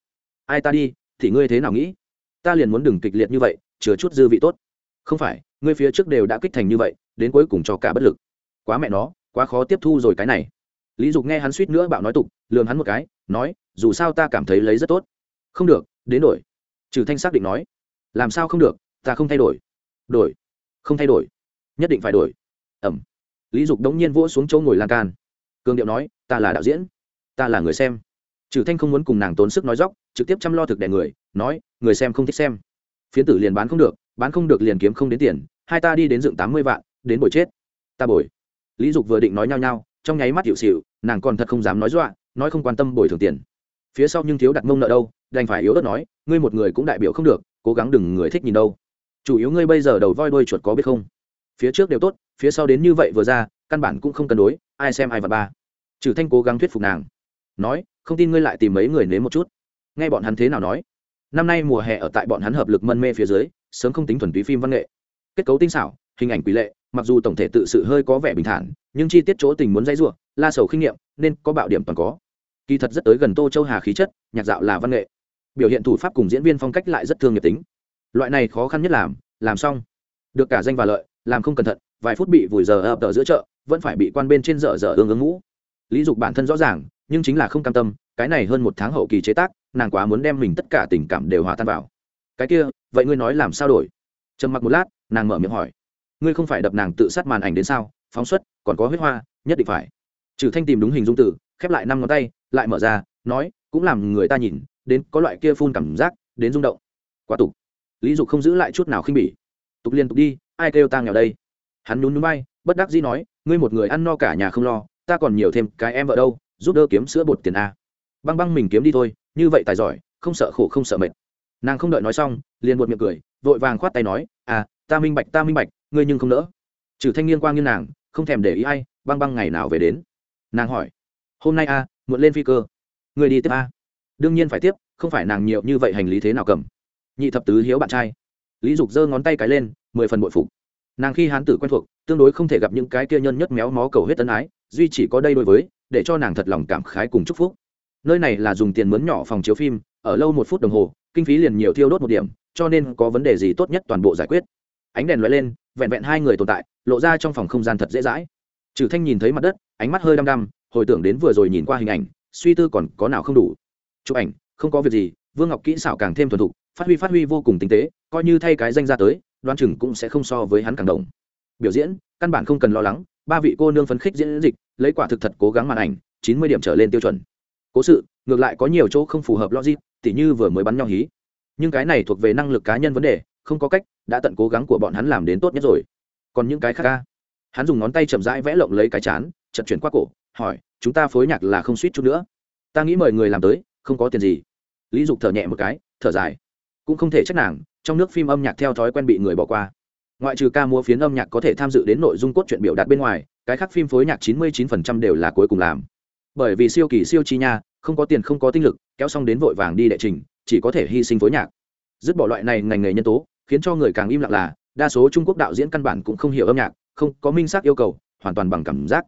Ai ta đi, thì ngươi thế nào nghĩ? Ta liền muốn đừng kịch liệt như vậy chứa chút dư vị tốt không phải, ngươi phía trước đều đã kích thành như vậy, đến cuối cùng cho cả bất lực. Quá mẹ nó, quá khó tiếp thu rồi cái này. Lý dục nghe hắn suýt nữa bảo nói tục lường hắn một cái, nói, dù sao ta cảm thấy lấy rất tốt. Không được, đến đổi. Trừ thanh xác định nói. Làm sao không được, ta không thay đổi. Đổi. Không thay đổi. Nhất định phải đổi. Ẩm. Lý dục đống nhiên vỗ xuống chỗ ngồi lan can. Cường điệu nói, ta là đạo diễn. Ta là người xem. Trừ thanh không muốn cùng nàng tốn sức nói dóc trực tiếp chăm lo thực đẻ người, nói, người xem không thích xem. Phiến tử liền bán không được bán không được liền kiếm không đến tiền, hai ta đi đến dựng tám mươi vạn, đến bồi chết. Ta bồi. Lý dục vừa định nói nhau nhau trong nháy mắt hiệu xịu nàng còn thật không dám nói dọa, nói không quan tâm bồi thường tiền. Phía sau nhưng thiếu đặt mông nợ đâu, đành phải yếu ớt nói, ngươi một người cũng đại biểu không được, cố gắng đừng người thích nhìn đâu. Chủ yếu ngươi bây giờ đầu voi đôi chuột có biết không? Phía trước đều tốt, phía sau đến như vậy vừa ra, căn bản cũng không cân đối, ai xem ai và ba. Trừ thanh cố gắng thuyết phục nàng. Nói, không tin ngươi lại tìm mấy người nếm một chút. Nghe bọn hắn thế nào nói năm nay mùa hè ở tại bọn hắn hợp lực mân mê phía dưới, sớm không tính thuần túy phim văn nghệ. Kết cấu tinh xảo, hình ảnh quý lệ, mặc dù tổng thể tự sự hơi có vẻ bình thản, nhưng chi tiết chỗ tình muốn dãy ruộng la sầu khinh nghiệm nên có bạo điểm toàn có. Kỳ thật rất tới gần tô châu hà khí chất, nhạc dạo là văn nghệ. Biểu hiện thủ pháp cùng diễn viên phong cách lại rất thương nghiệp tính. Loại này khó khăn nhất làm làm xong. Được cả danh và lợi, làm không cẩn thận, vài phút bị vùi giờ ập tờ giữa chợ, vẫn phải bị quan bên trên dở dở ương ứng ngũ. Lý dục bản thân rõ ràng nhưng chính là không cam tâm, cái này hơn một tháng hậu kỳ chế tác, nàng quá muốn đem mình tất cả tình cảm đều hòa tan vào. Cái kia, vậy ngươi nói làm sao đổi? Trầm mặc một lát, nàng mở miệng hỏi. Ngươi không phải đập nàng tự sát màn ảnh đến sao? Phóng xuất, còn có huyết hoa, nhất định phải. Trừ thanh tìm đúng hình dung tử, khép lại năm ngón tay, lại mở ra, nói, cũng làm người ta nhìn, đến có loại kia phun cảm giác, đến rung động. Quá tục. Lý dục không giữ lại chút nào khinh bỉ. Tục liên tục đi, ai kêu ta nghèo đây? Hắn nhún nhún bay bất đắc dĩ nói, ngươi một người ăn no cả nhà không lo, ta còn nhiều thêm cái em vợ đâu giúp đỡ kiếm sữa bột tiền a. Băng băng mình kiếm đi thôi, như vậy tài giỏi, không sợ khổ không sợ mệt. Nàng không đợi nói xong, liền buột miệng cười, vội vàng khoát tay nói à ta minh bạch, ta minh bạch, ngươi nhưng không nỡ. Trừ thanh niên quang như nàng, không thèm để ý ai, băng băng ngày nào về đến. Nàng hỏi, hôm nay a, muộn lên phi cơ. Người đi tiếp a. Đương nhiên phải tiếp, không phải nàng nhiều như vậy hành lý thế nào cầm. Nhị thập tứ hiếu bạn trai. Lý dục giơ ngón tay cái lên, mười phần bội phục. Nàng khi hán tử quen thuộc, tương đối không thể gặp những cái kia nhân nhất méo mó cầu hết tân ái, duy chỉ có đây đối với để cho nàng thật lòng cảm khái cùng chúc phúc. Nơi này là dùng tiền mướn nhỏ phòng chiếu phim, ở lâu một phút đồng hồ, kinh phí liền nhiều thiêu đốt một điểm, cho nên có vấn đề gì tốt nhất toàn bộ giải quyết. Ánh đèn loại lên, vẹn vẹn hai người tồn tại, lộ ra trong phòng không gian thật dễ dãi. Trừ thanh nhìn thấy mặt đất, ánh mắt hơi đăm đăm, hồi tưởng đến vừa rồi nhìn qua hình ảnh, suy tư còn có nào không đủ. Chụp ảnh, không có việc gì, vương ngọc kỹ xảo càng thêm thuần thục, phát huy phát huy vô cùng tinh tế, coi như thay cái danh ra tới đoan chừng cũng sẽ không so với hắn càng đồng. Biểu diễn, căn bản không cần lo lắng, ba vị cô nương phấn khích diễn dịch lấy quả thực thật cố gắng màn ảnh, chín mươi điểm trở lên tiêu chuẩn. Cố sự, ngược lại có nhiều chỗ không phù hợp logic, tỉ như vừa mới bắn nhau hí. Nhưng cái này thuộc về năng lực cá nhân vấn đề, không có cách, đã tận cố gắng của bọn hắn làm đến tốt nhất rồi. Còn những cái khác ca hắn dùng ngón tay chậm rãi vẽ lộng lấy cái chán chật chuyển qua cổ, hỏi, chúng ta phối nhạc là không suýt chút nữa. Ta nghĩ mời người làm tới, không có tiền gì. Lý dục thở nhẹ một cái, thở dài. Cũng không thể trách nàng, trong nước phim âm nhạc theo thói quen bị người bỏ qua ngoại trừ ca múa phiến âm nhạc có thể tham dự đến nội dung cốt truyện biểu đạt bên ngoài, cái khác phim phối nhạc chín mươi 99% đều là cuối cùng làm. Bởi vì siêu kỳ siêu chi nha, không có tiền không có tinh lực, kéo xong đến vội vàng đi đệ trình, chỉ có thể hy sinh phối nhạc. Dứt bỏ loại này ngành nghề nhân tố, khiến cho người càng im lặng là, đa số trung quốc đạo diễn căn bản cũng không hiểu âm nhạc, không có minh xác yêu cầu, hoàn toàn bằng cảm giác.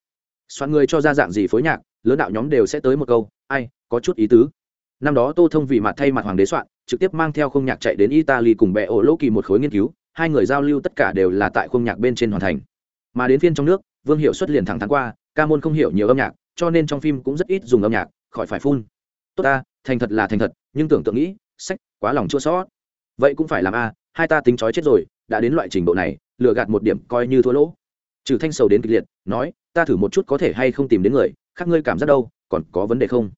Soạn người cho ra dạng gì phối nhạc, lớn đạo nhóm đều sẽ tới một câu, ai, có chút ý tứ. Năm đó tô thông vì mặt thay mặt hoàng đế soạn, trực tiếp mang theo không nhạc chạy đến italy cùng bệ ổ lỗ kỳ một khối nghiên cứu hai người giao lưu tất cả đều là tại khung nhạc bên trên hoàn thành. Mà đến phiên trong nước, vương hiệu xuất liền thẳng thắn qua, ca môn không hiểu nhiều âm nhạc, cho nên trong phim cũng rất ít dùng âm nhạc, khỏi phải phun. Tốt ta, thành thật là thành thật, nhưng tưởng tượng nghĩ, sách, quá lòng chua sót vậy cũng phải làm a, hai ta tính chói chết rồi, đã đến loại trình độ này, lừa gạt một điểm coi như thua lỗ. Trừ thanh sầu đến kịch liệt, nói, ta thử một chút có thể hay không tìm đến người, khác ngươi cảm giác đâu, còn có vấn đề không?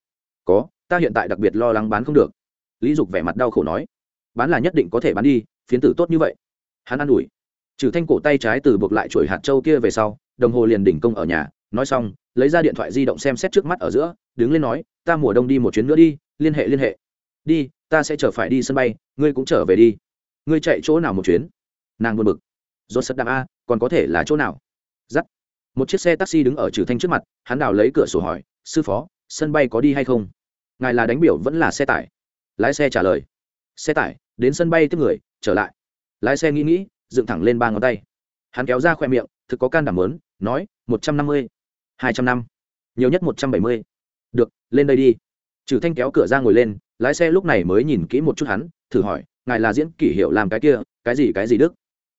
Có, ta hiện tại đặc biệt lo lắng bán không được. Lý dục vẻ mặt đau khổ nói, bán là nhất định có thể bán đi, phiến tử tốt như vậy hắn an ủi. Trừ thanh cổ tay trái từ buộc lại chuỗi hạt châu kia về sau, đồng hồ liền đỉnh công ở nhà, nói xong, lấy ra điện thoại di động xem xét trước mắt ở giữa, đứng lên nói, ta mùa đông đi một chuyến nữa đi, liên hệ liên hệ. Đi, ta sẽ chờ phải đi sân bay, ngươi cũng trở về đi. Ngươi chạy chỗ nào một chuyến? Nàng buồn bực. Rốt sắt đạp a, còn có thể là chỗ nào? Dắt một chiếc xe taxi đứng ở trừ thanh trước mặt, hắn đào lấy cửa sổ hỏi, sư phó, sân bay có đi hay không? Ngài là đánh biểu vẫn là xe tải. Lái xe trả lời, xe tải, đến sân bay tiếp người, trở lại lái xe nghĩ nghĩ, dựng thẳng lên ba ngón tay. Hắn kéo ra khoe miệng, thực có can đảm lớn, nói, một trăm năm mươi, hai trăm năm, nhiều nhất một trăm bảy mươi. Được, lên đây đi. Trừ thanh kéo cửa ra ngồi lên, lái xe lúc này mới nhìn kỹ một chút hắn, thử hỏi, ngài là diễn kỷ hiệu làm cái kia, cái gì cái gì đức?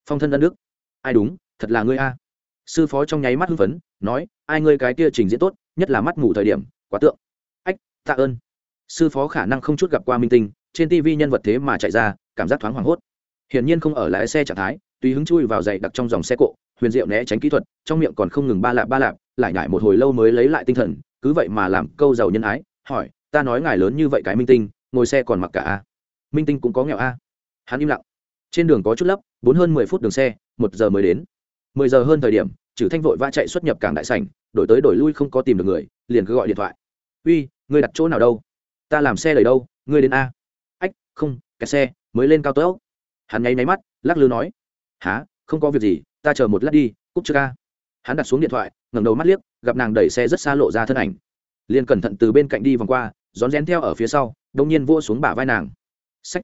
Phong thân ân đức. Ai đúng, thật là ngươi a. Sư phó trong nháy mắt hưng phấn, nói, ai ngươi cái kia trình diễn tốt, nhất là mắt ngủ thời điểm, quá tượng. Ách, tạ ơn. Sư phó khả năng không chút gặp qua minh tinh, trên tv nhân vật thế mà chạy ra, cảm giác thoáng hoảng hốt hiển nhiên không ở lái xe trạng thái, tùy hứng chui vào dậy đặc trong dòng xe cộ, huyền diệu né tránh kỹ thuật, trong miệng còn không ngừng ba lạp ba lạp, lại nhải một hồi lâu mới lấy lại tinh thần, cứ vậy mà làm câu giàu nhân ái, hỏi, ta nói ngài lớn như vậy cái minh tinh, ngồi xe còn mặc cả a? Minh tinh cũng có nghèo a. Hắn im lặng. Trên đường có chút lấp, bốn hơn mười phút đường xe, một giờ mới đến. Mười giờ hơn thời điểm trừ thanh vội va chạy xuất nhập cảng đại sảnh, đổi tới đổi lui không có tìm được người, liền cứ gọi điện thoại. Uy, ngươi đặt chỗ nào đâu? Ta làm xe đầy đâu, ngươi đến a? Ách, không kẹt xe mới lên cao tốc hắn nháy máy mắt, lắc lư nói há không có việc gì, ta chờ một lát đi cúc chưa ca. Hắn đặt xuống điện thoại, ngẩng đầu mắt liếc, gặp nàng đẩy xe rất xa lộ ra thân ảnh. Liền cẩn thận từ bên cạnh đi vòng qua, rón rén theo ở phía sau đông nhiên vua xuống bả vai nàng. Sách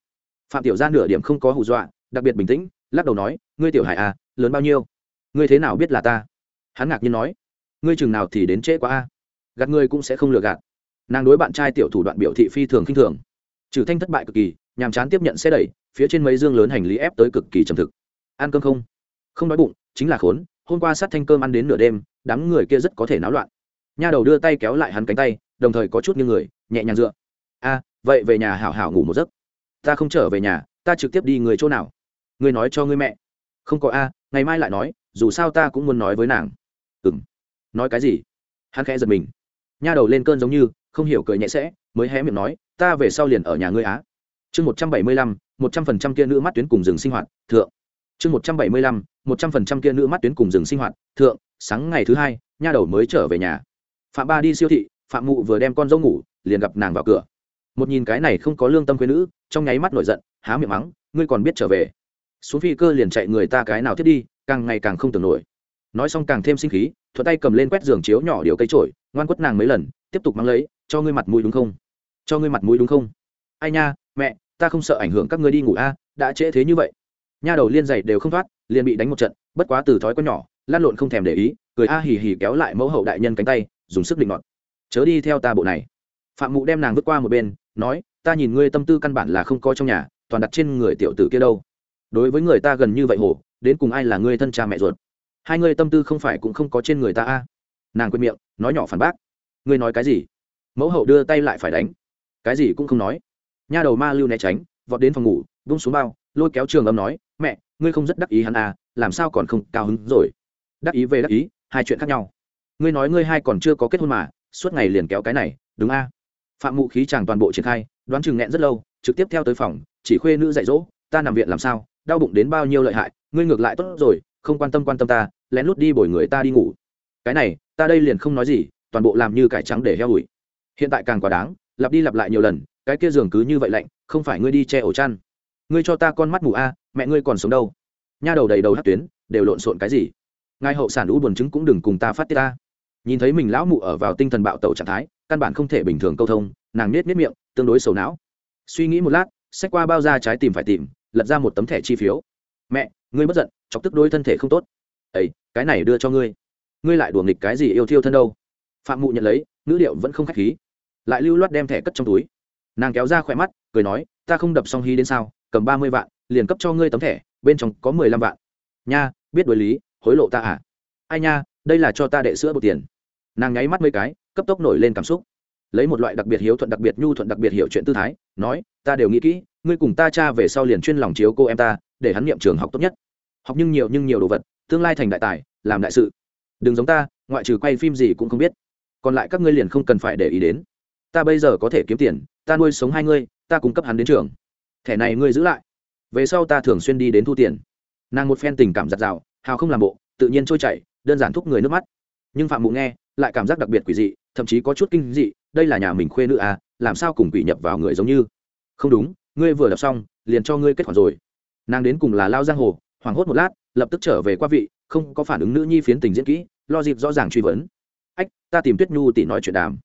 phạm tiểu ra nửa điểm không có hù dọa, đặc biệt bình tĩnh, lắc đầu nói, ngươi tiểu hải à lớn bao nhiêu? Ngươi thế nào biết là ta? Hắn ngạc nhiên nói, ngươi chừng nào thì đến trễ quá a? Gạt ngươi cũng sẽ không lừa gạt. Nàng đối bạn trai tiểu thủ đoạn biểu thị phi thường khinh thường. Trừ thanh thất bại cực kỳ, nhàm chán tiếp nhận xe đẩy phía trên mấy dương lớn hành lý ép tới cực kỳ trầm thực. Ăn cơm không? Không đói bụng, chính là khốn, hôm qua sát thanh cơm ăn đến nửa đêm, đám người kia rất có thể náo loạn. Nha đầu đưa tay kéo lại hắn cánh tay, đồng thời có chút như người, nhẹ nhàng dựa. A, vậy về nhà hảo hảo ngủ một giấc. Ta không trở về nhà, ta trực tiếp đi người chỗ nào? Người nói cho người mẹ. Không có a, ngày mai lại nói, dù sao ta cũng muốn nói với nàng. Ừ m nói cái gì? Hắn khẽ giật mình. Nha đầu lên cơn giống như, không hiểu cười nhẹ sẽ, mới hé miệng nói, ta về sau liền ở nhà ngươi á. Chương một trăm bảy mươi lăm một trăm phần trăm kia nữ mắt tuyến cùng rừng sinh hoạt, thượng. Chương một trăm bảy mươi lăm, một trăm phần trăm kia nữ mắt tuyến cùng rừng sinh hoạt, thượng, sáng ngày thứ hai, nha đầu mới trở về nhà. Phạm ba đi siêu thị, phạm mụ vừa đem con dâu ngủ, liền gặp nàng vào cửa. Một nhìn cái này không có lương tâm quê nữ, trong nháy mắt nổi giận, há miệng mắng, ngươi còn biết trở về? Xuống phi cơ liền chạy người ta cái nào thiết đi, càng ngày càng không tưởng nổi. Nói xong càng thêm sinh khí, thuận tay cầm lên quét giường chiếu nhỏ điều cây trổi ngoan quất nàng mấy lần, tiếp tục mang lấy, cho ngươi mặt mũi đúng không? Cho ngươi mặt mũi đúng không? Ai nha, mẹ ta không sợ ảnh hưởng các ngươi đi ngủ a, đã trễ thế như vậy. Nha đầu liên giày đều không thoát, liền bị đánh một trận, bất quá từ thói con nhỏ lan lộn không thèm để ý, cười a hì hì kéo lại mẫu hậu đại nhân cánh tay, dùng sức định ngọt chớ đi theo ta bộ này. Phạm mụ đem nàng vứt qua một bên, nói, ta nhìn ngươi tâm tư căn bản là không có trong nhà, toàn đặt trên người tiểu tử kia đâu. Đối với người ta gần như vậy hổ, đến cùng ai là ngươi thân cha mẹ ruột? Hai ngươi tâm tư không phải cũng không có trên người ta a? Nàng quên miệng, nói nhỏ phản bác. Ngươi nói cái gì? Mẫu hậu đưa tay lại phải đánh. Cái gì cũng không nói nha đầu ma lưu né tránh, vọt đến phòng ngủ bung xuống bao, lôi kéo trường âm nói, mẹ, ngươi không rất đắc ý hắn à làm sao còn không cao hứng rồi? Đắc ý về đắc ý, hai chuyện khác nhau. Ngươi nói ngươi hai còn chưa có kết hôn mà, suốt ngày liền kéo cái này, đúng a? Phạm mụ khí chàng toàn bộ triển khai, đoán chừng nghẹn rất lâu, trực tiếp theo tới phòng, chỉ khuê nữ dạy dỗ, ta nằm viện làm sao, đau bụng đến bao nhiêu lợi hại, ngươi ngược lại tốt rồi, không quan tâm quan tâm ta, lén lút đi bồi người ta đi ngủ. Cái này, ta đây liền không nói gì, toàn bộ làm như cải trắng để heo ủi. Hiện tại càng quá đáng, lặp đi lặp lại nhiều lần cái kia giường cứ như vậy lạnh, không phải ngươi đi che ổ chăn. Ngươi cho ta con mắt mù a, mẹ ngươi còn sống đâu? Nha đầu đầy đầu hát tuyến, đều lộn xộn cái gì? Ngài hậu sản lũ buồn chứng cũng đừng cùng ta phát tiết ta. Nhìn thấy mình lão mụ ở vào tinh thần bạo tẩu trạng thái, căn bản không thể bình thường câu thông, nàng nết nết miệng, tương đối sầu não. Suy nghĩ một lát xách qua bao da trái tìm phải tìm, lật ra một tấm thẻ chi phiếu. Mẹ, ngươi bất giận, chọc tức đôi thân thể không tốt. Ấy cái này đưa cho ngươi. Ngươi lại đùa nghịch cái gì yêu thiêu thân đâu? Phạm mụ nhận lấy nữ điệu vẫn không k h á c h khí. Lại lưu loát đem thẻ cất trong túi nàng kéo ra khỏe mắt, cười nói, ta không đập xong hí đến sao, cầm ba mươi vạn, liền cấp cho ngươi tấm thẻ, bên trong có mười lăm vạn. Nha, biết đối lý, hối lộ ta à? Ai nha, đây là cho ta đệ sữa bột tiền. Nàng nháy mắt mấy cái, cấp tốc nổi lên cảm xúc. Lấy một loại đặc biệt hiếu thuận, đặc biệt nhu thuận, đặc biệt hiểu chuyện tư thái, nói, ta đều nghĩ kỹ, ngươi cùng ta cha về sau liền chuyên lòng chiếu cô em ta, để hắn niệm trường học tốt nhất. Học nhưng nhiều nhưng nhiều đồ vật, tương lai thành đại tài, làm đại sự. Đừng giống ta, ngoại trừ quay phim gì cũng không biết. Còn lại các ngươi liền không cần phải để ý đến. Ta bây giờ có thể kiếm tiền ta nuôi sống hai ngươi, ta cung cấp hắn đến trường. Thẻ này ngươi giữ lại. Về sau ta thường xuyên đi đến thu tiền. Nàng một phen tình cảm giặt rào, hào không làm bộ, tự nhiên trôi chảy, đơn giản thúc người nước mắt. Nhưng phạm mụ nghe, lại cảm giác đặc biệt quỷ dị, thậm chí có chút kinh dị, đây là nhà mình khuê nữ à làm sao cùng quỷ nhập vào người giống như? Không đúng, ngươi vừa đọc xong, liền cho ngươi kết khoản rồi. Nàng đến cùng là lao giang hồ, hoảng hốt một lát, lập tức trở về qua vị, không có phản ứng nữ nhi phiến tình diễn kỹ, lo dịp rõ ràng truy vấn. Ách, ta tìm tuyết nhu tỷ nói chuyện đàm.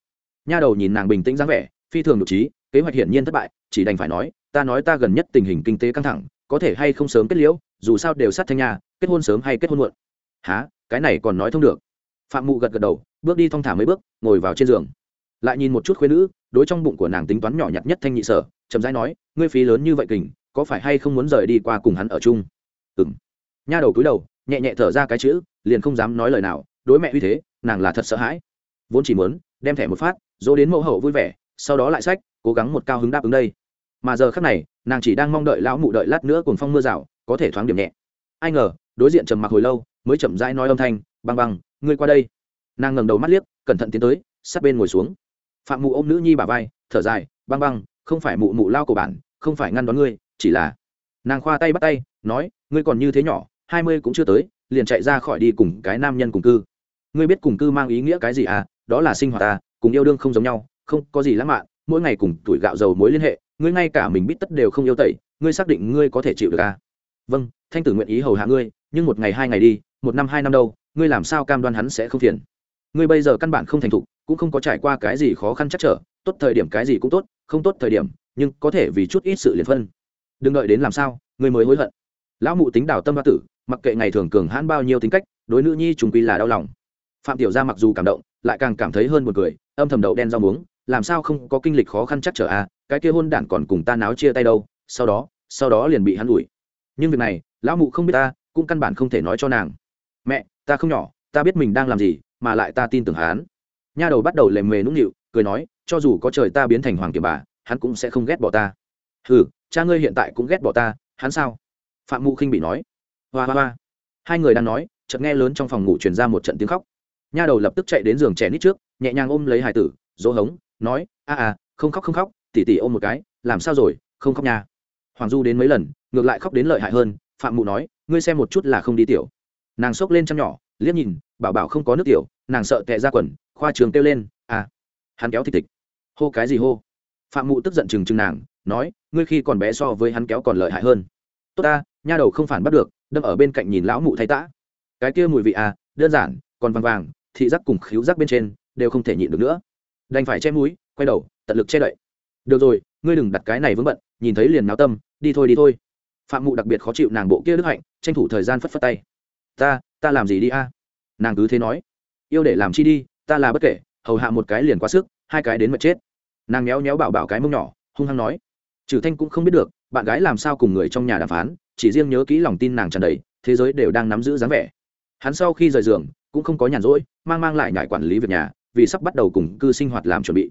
Nha đầu nhìn nàng bình tĩnh dáng vẻ phi thường nhục trí, kế hoạch hiển nhiên thất bại, chỉ đành phải nói, ta nói ta gần nhất tình hình kinh tế căng thẳng, có thể hay không sớm kết liễu, dù sao đều sát thanh nhà kết hôn sớm hay kết hôn muộn. Há cái này còn nói thông được. Phạm mụ gật gật đầu, bước đi thong thả mấy bước, ngồi vào trên giường. Lại nhìn một chút khuyên nữ, đối trong bụng của nàng tính toán nhỏ nhặt nhất thanh nhị sở, chậm rãi nói, ngươi phí lớn như vậy kình, có phải hay không muốn rời đi qua cùng hắn ở chung? Ừ m nha đầu cúi đầu, nhẹ nhẹ thở ra cái chữ, liền không dám nói lời nào, đối mẹ uy thế, nàng là thật sợ hãi. Vốn chỉ muốn, đem thẻ một phát, dỗ đến mẫu hậu vui vẻ sau đó lại sách, cố gắng một cao hứng đáp ứng đây. Mà giờ khắc này, nàng chỉ đang mong đợi lão mụ đợi lát nữa cùng phong mưa rào, có thể thoáng điểm nhẹ. Ai ngờ, đối diện trầm mặc hồi lâu, mới chậm rãi nói âm thanh, băng băng, ngươi qua đây. Nàng ngẩng đầu mắt liếc, cẩn thận tiến tới, sát bên ngồi xuống. Phạm mụ ôm nữ nhi bà vai, thở dài, băng băng, không phải mụ mụ lao của bản không phải ngăn đón ngươi, chỉ là nàng khoa tay bắt tay, nói, ngươi còn như thế nhỏ, hai mươi cũng chưa tới, liền chạy ra khỏi đi cùng cái nam nhân cùng cư. Ngươi biết cùng cư mang ý nghĩa cái gì à? Đó là sinh hoạt ta cùng yêu đương không giống nhau không có gì lãng mạn, mỗi ngày cùng tuổi gạo dầu mối liên hệ, ngươi ngay cả mình biết tất đều không yêu tẩy, ngươi xác định ngươi có thể chịu được à? Vâng thanh tử nguyện ý hầu hạ ngươi, nhưng một ngày hai ngày đi, một năm hai năm đâu, ngươi làm sao cam đoan hắn sẽ không phiền? Ngươi bây giờ căn bản không thành thục, cũng không có trải qua cái gì khó khăn chắc trở, tốt thời điểm cái gì cũng tốt, không tốt thời điểm, nhưng có thể vì chút ít sự liền phân. Đừng đợi đến làm sao, ngươi mới hối hận. Lão mụ tính đào tâm ba tử, mặc kệ ngày thường cường hãn bao nhiêu tính cách, đối nữ nhi trùng quy là đau lòng. Phạm tiểu gia mặc dù cảm động, lại càng cảm thấy hơn một người âm thầm đậu đen rau muống làm sao không có kinh lịch khó khăn chắc trở à cái kia hôn đản còn cùng ta náo chia tay đâu, sau đó sau đó liền bị hắn ủi. Nhưng việc này, lão mụ không biết ta, cũng căn bản không thể nói cho nàng. Mẹ, ta không nhỏ, ta biết mình đang làm gì, mà lại ta tin tưởng hắn. Nha đầu bắt đầu lề mề nũng nịu, cười nói, cho dù có trời ta biến thành hoàng kiểm bà, hắn cũng sẽ không ghét bỏ ta. Ừ cha ngươi hiện tại cũng ghét bỏ ta, hắn sao? Phạm mụ khinh bị nói. Hoa hoa hoa. Hai người đang nói, chợt nghe lớn trong phòng ngủ truyền ra một trận tiếng khóc. Nha đầu lập tức chạy đến giường trẻ nít trước, nhẹ nhàng ôm lấy hải tử, dỗ hống nói, a à không khóc không khóc, tỉ tỉ ôm một cái, làm sao rồi, không khóc nha. Hoàng du đến mấy lần, ngược lại khóc đến lợi hại hơn, phạm mụ nói, ngươi xem một chút là không đi tiểu. Nàng xốc lên chăm nhỏ, liếc nhìn, bảo bảo không có nước tiểu, nàng sợ tệ ra quần, khoa trường kêu lên à hắn kéo thịt thịt. Hô cái gì hô? Phạm mụ tức giận chừng chừng nàng, nói, ngươi khi còn bé so với hắn kéo còn lợi hại hơn. Tốt ta, nha đầu không phản bắt được, đâm ở bên cạnh nhìn lão mụ thay tã. Cái kia mùi vị à đơn giản, còn vàng vàng, thị giác cùng khíu giác bên trên, đều không thể nhịn được nữa đành phải che mũi, quay đầu, tận lực che đậy. Được rồi, ngươi đừng đặt cái này vướng bận, nhìn thấy liền náo tâm, đi thôi đi thôi. Phạm mụ đặc biệt khó chịu nàng bộ kia đức hạnh, tranh thủ thời gian phất phất tay. Ta ta làm gì đi a? Nàng cứ thế nói. Yêu để làm chi đi, ta là bất kể, hầu hạ một cái liền quá sức, hai cái đến mệt chết. Nàng méo méo bảo bảo cái mông nhỏ, hung hăng nói. Trừ thanh cũng không biết được, bạn gái làm sao cùng người trong nhà đàm phán, chỉ riêng nhớ kỹ lòng tin nàng tràn đầy, thế giới đều đang nắm giữ dáng vẻ. Hắn sau khi rời giường, cũng không có nhàn rỗi, mang mang lại nhải quản lý việc nhà vì sắp bắt đầu cùng cư sinh hoạt làm chuẩn bị.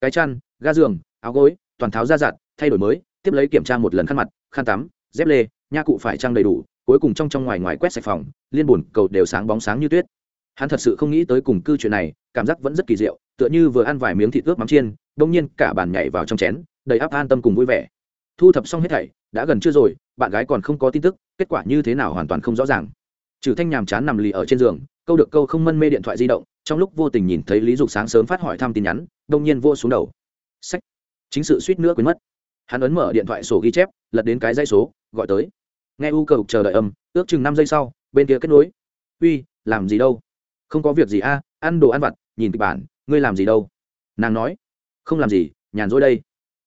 Cái chăn, ga giường, áo gối, toàn tháo ra giặt, thay đổi mới, tiếp lấy kiểm tra một lần khăn mặt, khăn tắm, dép lê, nha cụ phải trang đầy đủ, cuối cùng trong trong ngoài ngoài quét sạch phòng, liên bùn cầu đều sáng bóng sáng như tuyết. Hắn thật sự không nghĩ tới cùng cư chuyện này, cảm giác vẫn rất kỳ diệu, tựa như vừa ăn vài miếng thịt ướp mắm chiên, đông nhiên cả bàn nhảy vào trong chén, đầy áp an tâm cùng vui vẻ. Thu thập xong hết thảy, đã gần chưa rồi, bạn gái còn không có tin tức, kết quả như thế nào hoàn toàn không rõ ràng. Trừ thanh nhàm chán nằm lì ở trên giường, câu được câu không mân mê điện thoại di động trong lúc vô tình nhìn thấy lý dục sáng sớm phát hỏi thăm tin nhắn, đông nhiên vô xuống đầu. Sách. Chính sự suýt nữa quên mất. Hắn ấn mở điện thoại sổ ghi chép, lật đến cái dây số, gọi tới. Nghe u cầu chờ đợi âm, ước chừng năm giây sau, bên kia kết nối. Uy, làm gì đâu? Không có việc gì a, ăn đồ ăn vặt, nhìn kịch bản, ngươi làm gì đâu? Nàng nói. Không làm gì, nhàn rỗi đây.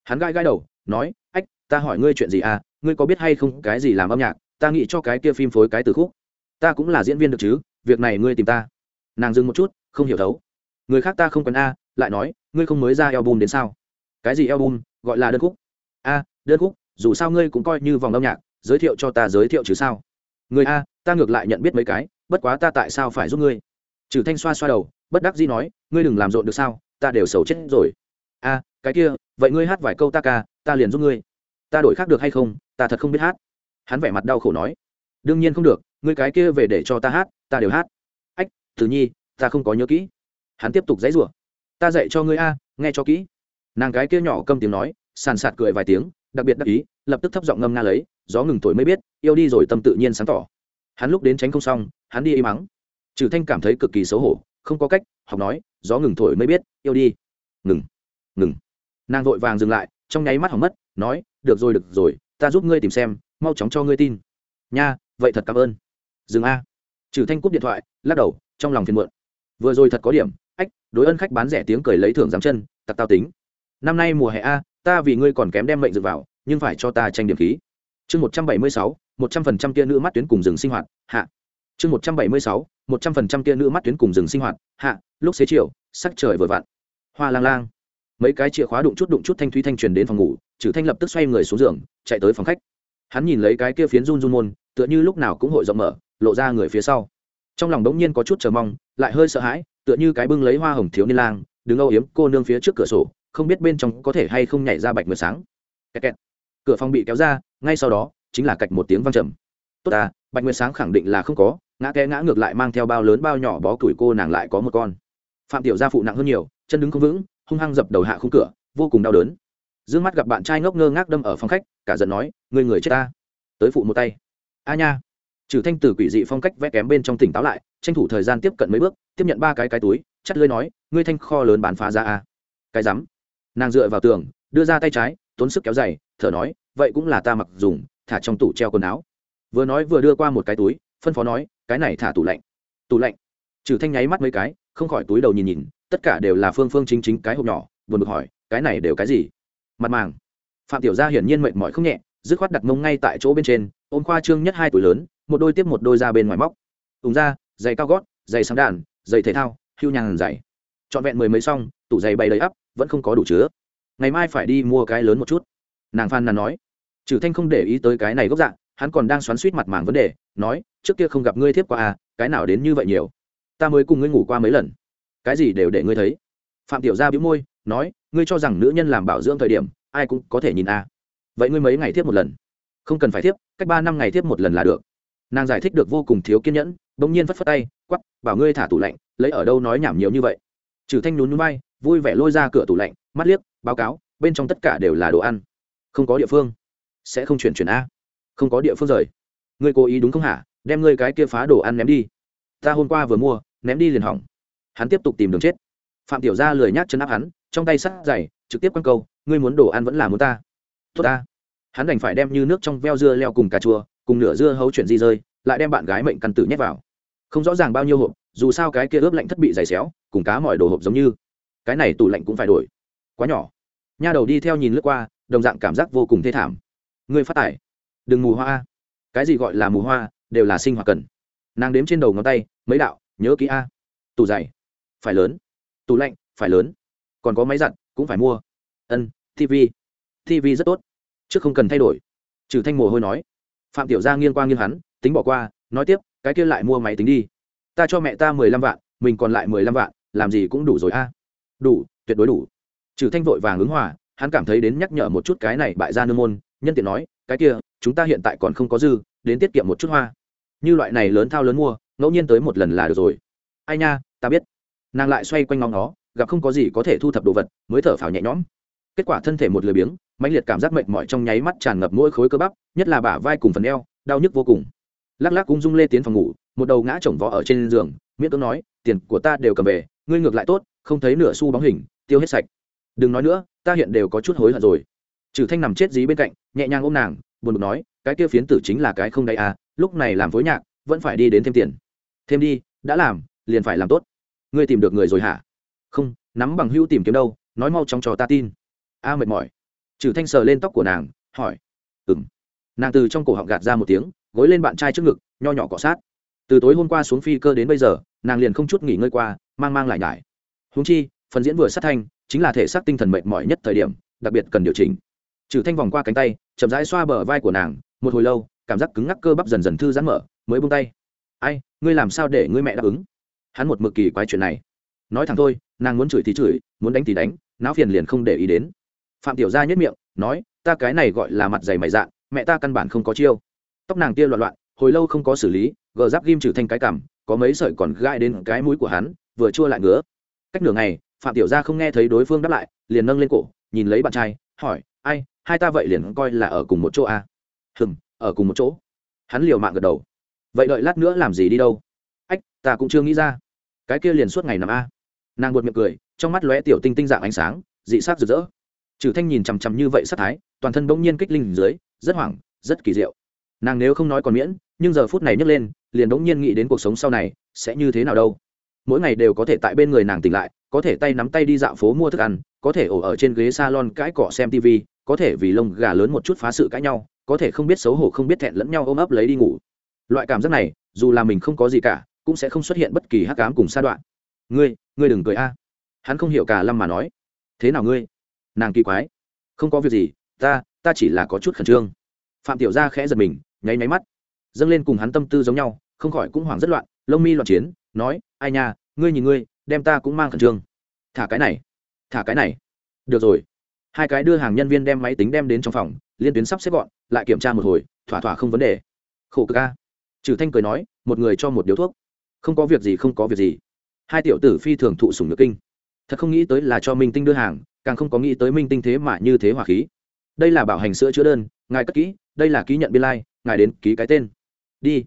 Hắn gai gai đầu, nói, ách, ta hỏi ngươi chuyện gì à ngươi có biết hay không cái gì làm âm nhạc, ta nghĩ cho cái kia phim phối cái từ khúc. Ta cũng là diễn viên được chứ, việc này ngươi tìm ta. Nàng dừng một chút không hiểu thấu. Người khác ta không cần a, lại nói, ngươi không mới ra album đến sao? Cái gì album? Gọi là đơn khúc. A, đơn khúc, dù sao ngươi cũng coi như vòng âm nhạc, giới thiệu cho ta giới thiệu chứ sao? Người a, ta ngược lại nhận biết mấy cái, bất quá ta tại sao phải giúp ngươi? Trừ thanh xoa xoa đầu, bất đắc dĩ nói, ngươi đừng làm rộn được sao, ta đều xấu chết rồi. A, cái kia, vậy ngươi hát vài câu ta ca, ta liền giúp ngươi. Ta đổi khác được hay không, ta thật không biết hát. Hắn vẻ mặt đau khổ nói. Đương nhiên không được, ngươi cái kia về để cho ta hát, ta đều hát. Ách, tử nhi ta không có nhớ kỹ. Hắn tiếp tục dãy rủa. Ta dạy cho ngươi a, nghe cho kỹ. Nàng cái kia nhỏ câm tiếng nói, sàn sạt cười vài tiếng, đặc biệt đắc ý, lập tức thấp giọng ngâm nga lấy, gió ngừng thổi mới biết, yêu đi rồi tâm tự nhiên sáng tỏ. Hắn lúc đến tránh không xong, hắn đi im mắng. Trừ thanh cảm thấy cực kỳ xấu hổ, không có cách, học nói, gió ngừng thổi mới biết, yêu đi. Ngừng ngừng. Nàng vội vàng dừng lại, trong nháy mắt hỏng mất, nói, được rồi được rồi, ta giúp ngươi tìm xem, mau chóng cho ngươi tin. Nha, vậy thật cảm ơn. Dừng a. Trừ thanh cúp điện thoại, lắc đầu, trong lòng phiền muộn vừa rồi thật có điểm, ách, đối ân khách bán rẻ tiếng cười lấy thưởng giám chân, tặc tao tính. Năm nay mùa hè a, ta vì ngươi còn kém đem mệnh dựa vào, nhưng phải cho ta tranh điểm khí. Chương một trăm bảy mươi sáu, một trăm phần trăm tia nữ mắt tuyến cùng rừng sinh hoạt, hạ. Chương một trăm bảy mươi sáu, một trăm phần trăm tia nữ mắt tuyến cùng rừng sinh hoạt, hạ. Lúc xế chiều, sắc trời vừa vặn. Hoa lang lang. Mấy cái chìa khóa đụng chút đụng chút thanh thúy thanh truyền đến phòng ngủ trừ thanh lập tức xoay người xuống giường, chạy tới phòng khách. Hắn nhìn lấy cái kia phiến run run môn, tựa như lúc nào cũng hội rộng mở, lộ ra người phía sau trong lòng đống nhiên có chút chờ mong, lại hơi sợ hãi, tựa như cái bưng lấy hoa hồng thiếu niên lang, đứng âu yếm cô nương phía trước cửa sổ, không biết bên trong có thể hay không nhảy ra bạch mượt sáng. Kẹt kẹt. cửa phòng bị kéo ra, ngay sau đó, chính là cạch một tiếng vang trầm. Tốt à bạch nguyệt sáng khẳng định là không có, ngã té ngã ngược lại mang theo bao lớn bao nhỏ bó củi cô nàng lại có một con. Phạm tiểu gia phụ nặng hơn nhiều, chân đứng không vững, hung hăng dập đầu hạ khung cửa, vô cùng đau đớn. Dương mắt gặp bạn trai ngốc ngơ ngác đâm ở phòng khách, cả giận nói người người chết ta. Tới phụ một tay. A nha trừ thanh tử quỷ dị phong cách vẽ kém bên trong tỉnh táo lại, tranh thủ thời gian tiếp cận mấy bước, tiếp nhận ba cái cái túi, chắt lưới nói, ngươi thanh kho lớn bán phá ra a. Cái rắm. Nàng dựa vào tường, đưa ra tay trái, tốn sức kéo dày thở nói, vậy cũng là ta mặc dùng, thả trong tủ treo quần áo. Vừa nói vừa đưa qua một cái túi, phân phó nói, cái này thả tủ lạnh. Tủ lạnh? Trừ thanh nháy mắt mấy cái, không khỏi túi đầu nhìn nhìn, tất cả đều là phương phương chính chính cái hộp nhỏ vừa được hỏi, cái này đều cái gì? Mặt màng. Phạm tiểu gia hiển nhiên mệt mỏi không nhẹ, dứt khoát đặt mông ngay tại chỗ bên trên, ôm khoa trương nhất hai túi lớn một đôi tiếp một đôi ra bên ngoài móc. Ủng ra, giày cao gót, giày sáng đàn, giày thể thao, hưu nhàn giày. Trọn vẹn mười mấy xong, tủ giày bày đầy ắp, vẫn không có đủ chứa. Ngày mai phải đi mua cái lớn một chút. Nàng phan nàn nói. Trừ thanh không để ý tới cái này gốc dạng hắn còn đang xoắn suýt mặt màng vấn đề, nói, trước kia không gặp ngươi thiếp qua à cái nào đến như vậy nhiều? Ta mới cùng ngươi ngủ qua mấy lần. Cái gì đều để ngươi thấy. Phạm tiểu gia bĩu môi, nói, ngươi cho rằng nữ nhân làm bảo dưỡng thời điểm, ai cũng có thể nhìn à. Vậy ngươi mấy ngày thiếp một lần? Không cần phải thiếp, cách ba năm ngày thiếp một lần là được nàng giải thích được vô cùng thiếu kiên nhẫn, bỗng nhiên phất phất tay quắp bảo ngươi thả tủ lạnh, lấy ở đâu nói nhảm nhiều như vậy. Trừ thanh nhún nhún bay vui vẻ lôi ra cửa tủ lạnh, mắt liếc, báo cáo, bên trong tất cả đều là đồ ăn. Không có địa phương. Sẽ không chuyển chuyển a. Không có địa phương rời. Ngươi cố ý đúng không hả? Đem ngươi cái kia phá đồ ăn ném đi. Ta hôm qua vừa mua, ném đi liền hỏng. Hắn tiếp tục tìm đường chết. Phạm tiểu gia lười nhác chân áp hắn, trong tay sắt dày, trực tiếp quăng câu, ngươi muốn đồ ăn vẫn là muốn ta. Tốt ta. Hắn đành phải đem như nước trong veo dưa leo cùng cà chua cùng nửa dưa hấu chuyển di rơi, lại đem bạn gái mệnh căn tử nhét vào. Không rõ ràng bao nhiêu hộp, dù sao cái kia ướp lạnh thất bị dày xéo, cùng cá mọi đồ hộp giống như. Cái này tủ lạnh cũng phải đổi. Quá nhỏ. Nha đầu đi theo nhìn lướt qua, đồng dạng cảm giác vô cùng thê thảm. Người phát tải. Đừng mù hoa cái gì gọi là mù hoa, đều là sinh hoạt cần. Nàng đếm trên đầu ngón tay, mấy đạo, nhớ kỹ a. Tủ dày phải lớn. Tủ lạnh, phải lớn. Còn có máy giặt, cũng phải mua. Ân tv tv rất tốt. Chứ không cần thay đổi. Trừ thanh mồ hôi nói phạm tiểu gia nghiêng qua nghiêng hắn, tính bỏ qua, nói tiếp, cái kia lại mua máy tính đi. Ta cho mẹ ta mười lăm vạn, mình còn lại mười lăm vạn, làm gì cũng đủ rồi a. Đủ, tuyệt đối đủ. Trừ thanh vội vàng ứng hòa, hắn cảm thấy đến nhắc nhở một chút cái này bại gia nương môn, nhân tiện nói, cái kia, chúng ta hiện tại còn không có dư, đến tiết kiệm một chút hoa. Như loại này lớn thao lớn mua, ngẫu nhiên tới một lần là được rồi. Ai nha, ta biết. Nàng lại xoay quanh ngóng nó gặp không có gì có thể thu thập đồ vật, mới thở phào nhẹ nhõm kết quả thân thể một lười biếng, mãnh liệt cảm giác mệt mỏi trong nháy mắt tràn ngập mỗi khối cơ bắp, nhất là bả vai cùng phần eo, đau nhức vô cùng. Lắc lắc cũng rung lê tiến phòng ngủ, một đầu ngã chồng vó ở trên giường, miễn cưỡng nói, tiền của ta đều cầm về, ngươi ngược lại tốt, không thấy nửa xu bóng hình, tiêu hết sạch. Đừng nói nữa, ta hiện đều có chút hối hận rồi. Trừ thanh nằm chết dí bên cạnh, nhẹ nhàng ôm nàng, buồn bực nói, cái kia phiến tử chính là cái không đầy à lúc này làm phối nhạc, vẫn phải đi đến thêm tiền. Thêm đi, đã làm, liền phải làm tốt. Ngươi tìm được người rồi hả? Không, nắm bằng hữu tìm kiếm đâu, nói mau chóng cho ta tin a mệt mỏi. Trừ thanh sờ lên tóc của nàng, hỏi. Ừng nàng từ trong cổ họng gạt ra một tiếng, gối lên bạn trai trước ngực, nho nhỏ cọ sát. Từ tối hôm qua xuống phi cơ đến bây giờ, nàng liền không chút nghỉ ngơi qua, mang mang lại nhải. Húng chi, phần diễn vừa sát thanh, chính là thể xác tinh thần mệt mỏi nhất thời điểm, đặc biệt cần điều chỉnh. Trừ thanh vòng qua cánh tay, chậm rãi xoa bờ vai của nàng, một hồi lâu, cảm giác cứng ngắc cơ bắp dần dần thư giãn mở, mới buông tay. Ai, ngươi làm sao để ngươi mẹ đáp ứng? Hắn một mực kỳ quái chuyện này. Nói thẳng thôi, nàng muốn chửi thì chửi, muốn đánh thì đánh, não phiền liền không để ý đến phạm tiểu gia nhất miệng, nói, ta cái này gọi là mặt dày mày dạn mẹ ta căn bản không có chiêu. Tóc nàng tia loạn loạn, hồi lâu không có xử lý, gờ giáp ghim trừ thanh cái cằm, có mấy sợi còn gai đến cái mũi của hắn, vừa chua lại ngứa. Cách nửa ngày, phạm tiểu gia không nghe thấy đối phương đáp lại, liền nâng lên cổ, nhìn lấy bạn trai, hỏi, ai, hai ta vậy liền coi là ở cùng một chỗ à? hừm, ở cùng một chỗ. Hắn liều mạng gật đầu. Vậy đợi lát nữa làm gì đi đâu? Ách, ta cũng chưa nghĩ ra. Cái kia liền suốt ngày nằm a. Nàng buột miệng cười, trong mắt lóe tiểu tinh tinh dạng ánh sáng, dị sắc rực rỡ trừ thanh nhìn chằm chằm như vậy sát thái, toàn thân bỗng nhiên kích linh dưới, rất hoảng, rất kỳ diệu. Nàng nếu không nói còn miễn, nhưng giờ phút này nhấc lên, liền bỗng nhiên nghĩ đến cuộc sống sau này sẽ như thế nào đâu. Mỗi ngày đều có thể tại bên người nàng tỉnh lại, có thể tay nắm tay đi dạo phố mua thức ăn, có thể ổ ở trên ghế salon cãi cọ xem tv có thể vì lông gà lớn một chút phá sự cãi nhau, có thể không biết xấu hổ không biết thẹn lẫn nhau ôm ấp lấy đi ngủ. Loại cảm giác này, dù là mình không có gì cả, cũng sẽ không xuất hiện bất kỳ hắc cám cùng sa đoạn. Ngươi ngươi đừng cười a. Hắn không hiểu cả lâm mà nói. Thế nào ngươi? Nàng kỳ quái. Không có việc gì, ta ta chỉ là có chút khẩn trương. Phạm tiểu gia khẽ giật mình, nháy nháy mắt. Dâng lên cùng hắn tâm tư giống nhau, không khỏi cũng hoảng rất loạn, lông mi loạn chiến, nói, ai nha, ngươi nhìn ngươi, đem ta cũng mang khẩn trương. Thả cái này, thả cái này. Được rồi. Hai cái đưa hàng nhân viên đem máy tính đem đến trong phòng, liên tuyến sắp xếp gọn, lại kiểm tra một hồi, thỏa thỏa không vấn đề. Khổ cực ca trừ thanh cười nói, một người cho một điếu thuốc. Không có việc gì, không có việc gì. Hai tiểu tử phi thường thụ sủng nước kinh. Thật không nghĩ tới là cho minh tinh đưa hàng càng không có nghĩ tới minh tinh thế mà như thế hỏa khí. Đây là bảo hành sữa chữa đơn ngài cất kỹ đây là ký nhận biên lai、like, ngài đến ký cái tên. Đi.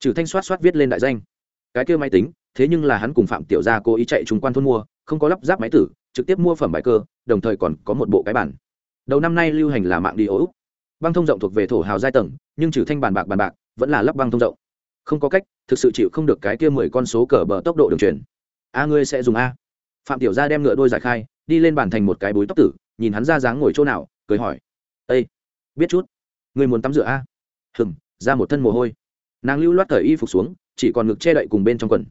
Trừ thanh soát soát viết lên đại danh. Cái kia máy tính thế nhưng là hắn cùng phạm tiểu gia cố ý chạy trung quan thôn mua không có lắp ráp máy tử trực tiếp mua phẩm bài cơ đồng thời còn có một bộ cái bản. Đầu năm nay lưu hành là mạng đi ốp. băng thông rộng thuộc về thổ hào giai tầng nhưng trừ thanh bàn bạc bàn bạc vẫn là lắp băng thông rộng. Không có cách thực sự chịu không được cái kia mười con số cờ bờ tốc độ đường truyền. A ngươi sẽ dùng a phạm tiểu gia đem ngựa đôi giải khai, đi lên bàn thành một cái búi tóc tử, nhìn hắn ra dáng ngồi chỗ nào, cười hỏi. Ây biết chút, ngươi muốn tắm rửa a? Hừm, ra một thân mồ hôi. Nàng lưu loát thời y phục xuống, chỉ còn ngực che đậy cùng bên trong quần.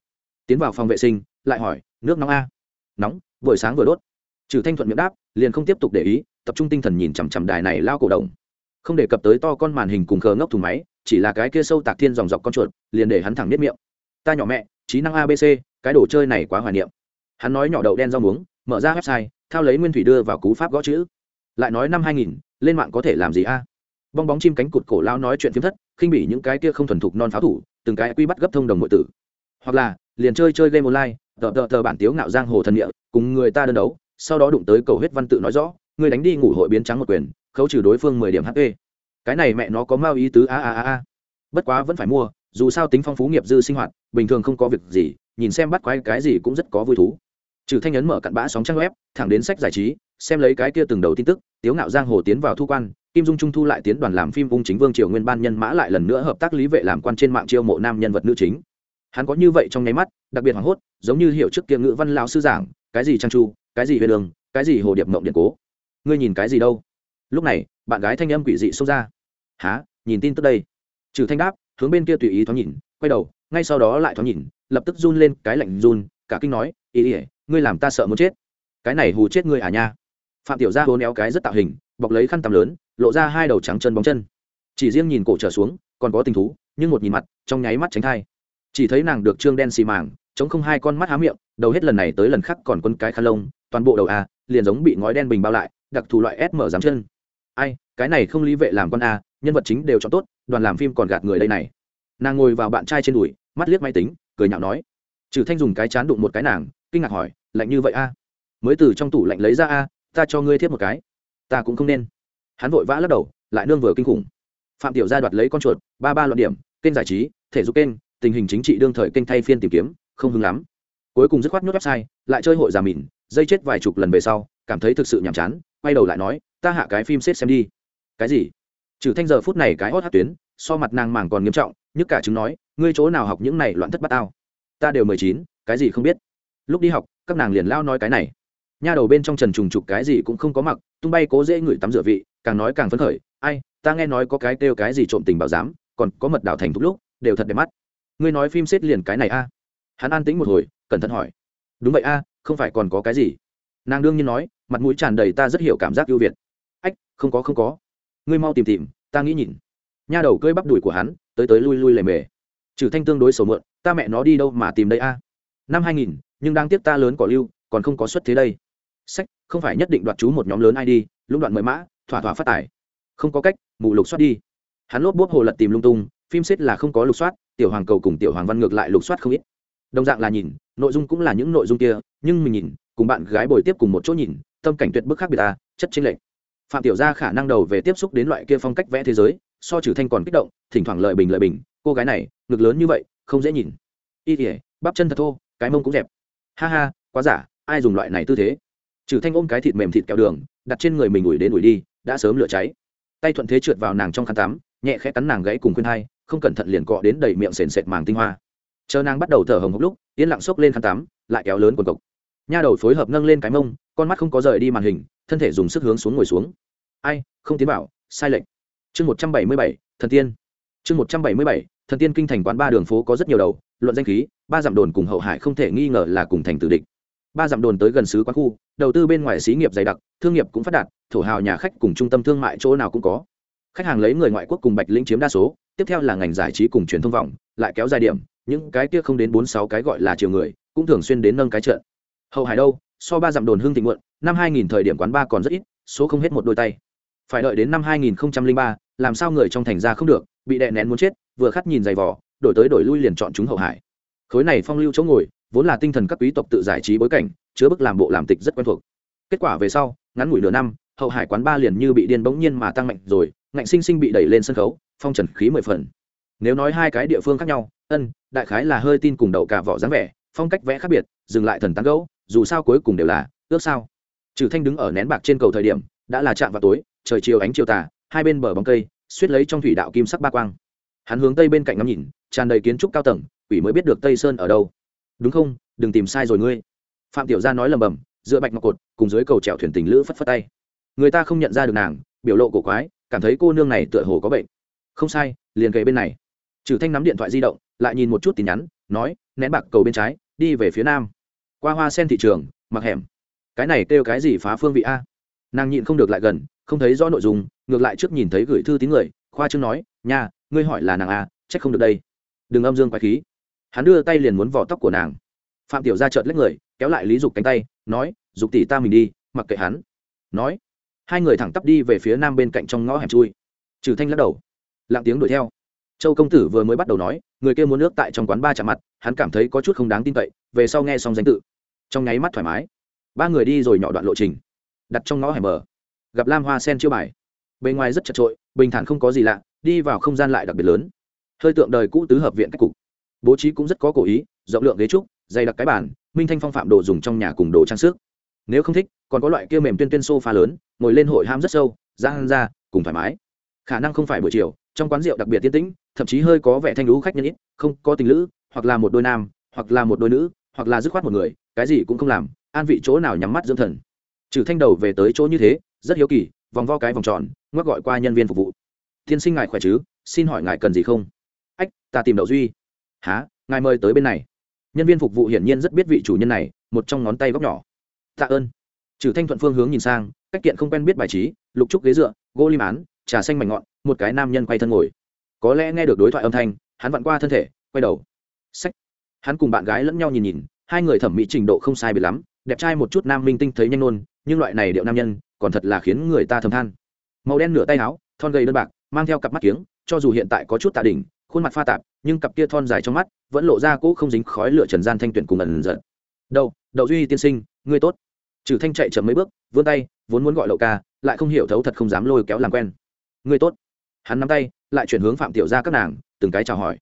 Tiến vào phòng vệ sinh, lại hỏi, nước nóng a? Nóng, buổi sáng vừa đốt. Trừ thanh thuận miệng đáp, liền không tiếp tục để ý, tập trung tinh thần nhìn chằm chằm đài này lao cổ đồng không đề cập tới to con màn hình cùng khờ ngốc thùng máy, chỉ là cái kia sâu tạc thiên dòng dọc con chuột, liền để hắn thẳng biết miệng. Ta nhỏ mẹ, trí năng abc cái đồ chơi này quá hoài niệm hắn nói nhỏ đậu đen rau muống mở ra website thao lấy nguyên thủy đưa vào cú pháp gõ chữ. Lại nói năm 2000, lên mạng có thể làm gì a? Bong bóng chim cánh cụt cổ lao nói chuyện phiếm thất khinh bỉ những cái kia không thuần thục non pháo thủ từng cái quy bắt gấp thông đồng nội tử. Hoặc là liền chơi chơi game online tờ tờ tờ bản tiếu ngạo giang hồ thần địa cùng người ta đơn đấu sau đó đụng tới cầu huyết văn tự nói rõ người đánh đi ngủ hội biến trắng một quyền khấu trừ đối phương mười điểm hp cái này mẹ nó có mau ý tứ a a a a. Bất quá vẫn phải mua dù sao tính phong phú nghiệp dư sinh hoạt bình thường không có việc gì nhìn xem bắt quái cái gì cũng rất có vui thú trừ thanh ấn mở cặn bã sóng trang web, thẳng đến sách giải trí, xem lấy cái kia từng đầu tin tức, tiếu ngạo giang hồ tiến vào thu quan, kim dung trung thu lại tiến đoàn làm phim ung chính vương triều nguyên ban nhân mã lại lần nữa hợp tác lý vệ làm quan trên mạng chiêu mộ nam nhân vật nữ chính. Hắn có như vậy trong nháy mắt, đặc biệt hoảng hốt, giống như hiểu trước kia ngữ văn lão sư giảng, cái gì trang chu cái gì huyền đường, cái gì hồ điệp mộng điện cố. Ngươi nhìn cái gì đâu? Lúc này, bạn gái thanh âm quỷ dị xông ra. Há nhìn tin tức đây. Trừ thanh đáp, hướng bên kia tùy ý thoáng nhìn, quay đầu, ngay sau đó lại thoáng nhìn, lập tức run lên, cái lạnh run, cả kinh nói, ý ỉa ngươi làm ta sợ muốn chết. Cái này hù chết ngươi à nha. Phạm tiểu gia hố néo cái rất tạo hình, bọc lấy khăn tắm lớn, lộ ra hai đầu trắng chân bóng chân. Chỉ riêng nhìn cổ trở xuống, còn có tình thú, nhưng một nhìn mặt, trong nháy mắt tránh thai. Chỉ thấy nàng được trương đen xì màng, chống không hai con mắt há miệng, đầu hết lần này tới lần khác còn quân cái khăn lông, toàn bộ đầu a liền giống bị ngói đen bình bao lại, đặc thù loại s mở dám chân. Ai, cái này không lý vệ làm con a nhân vật chính đều chọn tốt, đoàn làm phim còn gạt người đây này. Nàng ngồi vào bạn trai trên đùi, mắt liếc máy tính, cười nhạo nói. Trừ thanh dùng cái chán đụng một cái nàng, kinh ngạc hỏi lạnh như vậy a? Mới từ trong tủ lạnh lấy ra a, ta cho ngươi thiết một cái. Ta cũng không nên. Hắn vội vã lắc đầu, lại nương vừa kinh khủng. Phạm tiểu gia đoạt lấy con chuột, ba ba luận điểm, kênh giải trí, thể dục kênh, tình hình chính trị đương thời kênh thay phiên tìm kiếm, không hứng lắm. Cuối cùng dứt khoát nhốt website, lại chơi hội già mìn, dây chết vài chục lần về sau, cảm thấy thực sự nhàm chán, quay đầu lại nói, ta hạ cái phim xếp xem đi. Cái gì? Trừ thanh giờ phút này cái hót hát tuyến, so mặt nàng màng còn nghiêm trọng nhất cả chứng nói, ngươi chỗ nào học những này loạn thất bát tao? Ta đều mười chín, cái gì không biết. Lúc đi học các nàng liền lao nói cái này. Nha đầu bên trong trần trùng trục cái gì cũng không có mặc, tung bay cố dễ ngửi tắm rửa vị, càng nói càng phấn khởi, ai, ta nghe nói có cái kêu cái gì trộm tình bảo giám, còn có mật đảo thành thúc lúc, đều thật đẹp mắt. Ngươi nói phim xếp liền cái này a? Hắn an tĩnh một hồi, cẩn thận hỏi. Đúng vậy a, không phải còn có cái gì? Nàng đương nhiên nói, mặt mũi tràn đầy ta rất hiểu cảm giác ưu việt. Ách, không có không có. Ngươi mau tìm tìm, ta nghĩ nhìn. Nha đầu cơi bắp đùi của hắn, tới tới lui lui lề mề. Trừ thanh tương đối sầu mượn ta mẹ nó đi đâu mà tìm đây a? Năm hai nghìn nhưng đang tiếp ta lớn cỏ lưu, còn không có xuất thế đây. Sách, không phải nhất định đoạt chú một nhóm lớn ai đi, lũng đoạn mời mã, thỏa thỏa phát tải không có cách, mù lục soát đi. Hắn lốp bốp hồ lật tìm lung tung, phim xếp là không có lục soát, tiểu hoàng cầu cùng tiểu hoàng văn ngược lại lục soát không ít. Đồng dạng là nhìn, nội dung cũng là những nội dung kia, nhưng mình nhìn, cùng bạn gái bồi tiếp cùng một chỗ nhìn, tâm cảnh tuyệt bức khác biệt ta, chất chính lệch. Phạm tiểu gia khả năng đầu về tiếp xúc đến loại kia phong cách vẽ thế giới, so trừ thanh còn kích động, thỉnh thoảng lợi bình lợi bình, cô gái này, ngực lớn như vậy, không dễ nhìn. Y thể bắp chân thật thô, cái mông cũng đẹp ha ha, quá giả, ai dùng loại này tư thế? Trừ thanh ôm cái thịt mềm thịt kẹo đường, đặt trên người mình ủi đến ủi đi, đã sớm lửa cháy. Tay thuận thế trượt vào nàng trong khăn tắm, nhẹ khẽ cắn nàng gãy cùng khuyên hai, không cẩn thận liền cọ đến đầy miệng sền sệt màng tinh hoa. Chờ nàng bắt đầu thở hồng hộc lúc, yên lặng xốc lên khăn tắm, lại kéo lớn quần cộc. Nha đầu phối hợp nâng lên cái mông, con mắt không có rời đi màn hình, thân thể dùng sức hướng xuống ngồi xuống. Ai, không tiến bảo sai lệch. Chương một trăm bảy mươi bảy, thần tiên chương một trăm bảy mươi bảy, thần tiên kinh thành quán ba đường phố có rất nhiều đầu, luận danh khí, ba dặm đồn cùng hậu hải không thể nghi ngờ là cùng thành tử địch. Ba dặm đồn tới gần xứ quán khu, đầu tư bên ngoài xí nghiệp dày đặc, thương nghiệp cũng phát đạt, thổ hào nhà khách cùng trung tâm thương mại chỗ nào cũng có. Khách hàng lấy người ngoại quốc cùng bạch lĩnh chiếm đa số, tiếp theo là ngành giải trí cùng truyền thông vọng lại kéo dài điểm, những cái kia không đến bốn sáu cái gọi là chiều người, cũng thường xuyên đến nâng cái trận hậu hải đâu? So ba dặm đồn hương thịnh muộn, năm hai nghìn thời điểm quán ba còn rất ít, số không hết một đôi tay. Phải đợi đến năm hai nghìn ba, làm sao người trong thành ra không được? Bị đè nén muốn chết, vừa khắt nhìn dày vò, đổi tới đổi lui liền chọn chúng hậu hải. Khối này phong lưu chỗ ngồi, vốn là tinh thần các quý tộc tự giải trí bối cảnh, chứa bức làm bộ làm tịch rất quen thuộc. Kết quả về sau, ngắn ngủi nửa năm, hậu hải quán ba liền như bị điên bỗng nhiên mà tăng mạnh rồi, ngạnh sinh sinh bị đẩy lên sân khấu, phong trần khí mười phần. Nếu nói hai cái địa phương khác nhau, ân, đại khái là hơi tin cùng đậu cả vỏ dáng vẻ, phong cách vẽ khác biệt, dừng lại thần tán gấu, dù sao cuối cùng đều là, ước sao. Trừ thanh đứng ở nén bạc trên cầu thời điểm, đã là chạm vào tối, trời chiều ánh chiều tà, hai bên bờ bóng cây suýt lấy trong thủy đạo kim sắc ba quang. Hắn hướng tây bên cạnh ngắm nhìn, tràn đầy kiến trúc cao tầng, quỷ mới biết được tây sơn ở đâu. Đúng không? Đừng tìm sai rồi ngươi. Phạm tiểu gia nói lầm bầm dựa bạch ngọc cột, cùng dưới cầu trèo thuyền tình lữ phất phất tay. Người ta không nhận ra được nàng, biểu lộ cổ quái, cảm thấy cô nương này tựa hồ có bệnh. Không sai, liền kề bên này. Trừ thanh nắm điện thoại di động, lại nhìn một chút tin nhắn, nói, nén bạc cầu bên trái, đi về phía nam. Qua hoa sen thị trường, mặc hẻm. Cái này kêu cái gì phá phương vị a? Nàng nhịn không được lại gần không thấy rõ nội dung ngược lại trước nhìn thấy gửi thư tín người khoa trương nói nha ngươi hỏi là nàng à, trách không được đây. Đừng âm dương quái khí. Hắn đưa tay liền muốn vỏ tóc của nàng. Phạm tiểu ra chợt lấy người kéo lại lý dục cánh tay nói dục tỷ ta mình đi mặc kệ hắn. Nói hai người thẳng tắp đi về phía nam bên cạnh trong ngõ hẻm chui. Trừ thanh lắc đầu lặng tiếng đuổi theo. Châu công tử vừa mới bắt đầu nói người kia muốn nước tại trong quán ba chạm mặt hắn cảm thấy có chút không đáng tin cậy về sau nghe xong danh tự. Trong nháy mắt thoải mái. Ba người đi rồi nhỏ đoạn lộ trình đặt trong ngõ hẻm mở gặp lam hoa sen chiêu bài. Bề ngoài rất chật trội bình thản không có gì lạ, đi vào không gian lại đặc biệt lớn. Hơi tượng đời cũ tứ hợp viện cách cục. Bố trí cũng rất có cổ ý, rộng lượng ghế trúc, dày đặc cái bàn, minh thanh phong phạm đồ dùng trong nhà cùng đồ trang sức. Nếu không thích, còn có loại kia mềm tuyên tuyên sofa lớn, ngồi lên hội ham rất sâu, ra ra, cùng thoải mái. Khả năng không phải buổi chiều, trong quán rượu đặc biệt tiên tĩnh, thậm chí hơi có vẻ thanh lũ khách nhân ít, không có tình lữ, hoặc là một đôi nam, hoặc là một đôi nữ, hoặc là dứt khoát một người, cái gì cũng không làm, an vị chỗ nào nhắm mắt dưỡng thần trừ thanh đầu về tới chỗ như thế, rất hiếu kỳ, vòng vo cái vòng tròn, ngoắc gọi qua nhân viên phục vụ. Tiên sinh ngài khỏe chứ? Xin hỏi ngài cần gì không? Ách, ta tìm đậu duy. Há ngài mời tới bên này. Nhân viên phục vụ hiển nhiên rất biết vị chủ nhân này, một trong ngón tay góc nhỏ. Tạ ơn. Trừ thanh thuận phương hướng nhìn sang, cách kiện không quen biết bài trí, lục trúc ghế dựa, gỗ lim án, trà xanh mảnh ngọn, một cái nam nhân quay thân ngồi. Có lẽ nghe được đối thoại âm thanh, hắn vặn qua thân thể, quay đầu. Sách hắn cùng bạn gái lẫn nhau nhìn nhìn, hai người thẩm mỹ trình độ không sai biệt lắm, đẹp trai một chút nam minh tinh thấy nhanh nôn nhưng loại này điệu nam nhân còn thật là khiến người ta thầm than. Màu đen nửa tay áo, thon gầy đơn bạc, mang theo cặp mắt kiếng, cho dù hiện tại có chút tạ đỉnh, khuôn mặt pha tạp, nhưng cặp kia thon dài trong mắt vẫn lộ ra cỗ không dính khói lửa trần gian thanh tuyển cùng ẩn giận. Đậu đậu duy tiên sinh, ngươi tốt. Trừ thanh chạy chậm mấy bước, vươn tay, vốn muốn gọi lậu ca, lại không hiểu thấu thật không dám lôi kéo làm quen. Ngươi tốt. Hắn nắm tay, lại chuyển hướng phạm tiểu gia các nàng, từng cái chào hỏi.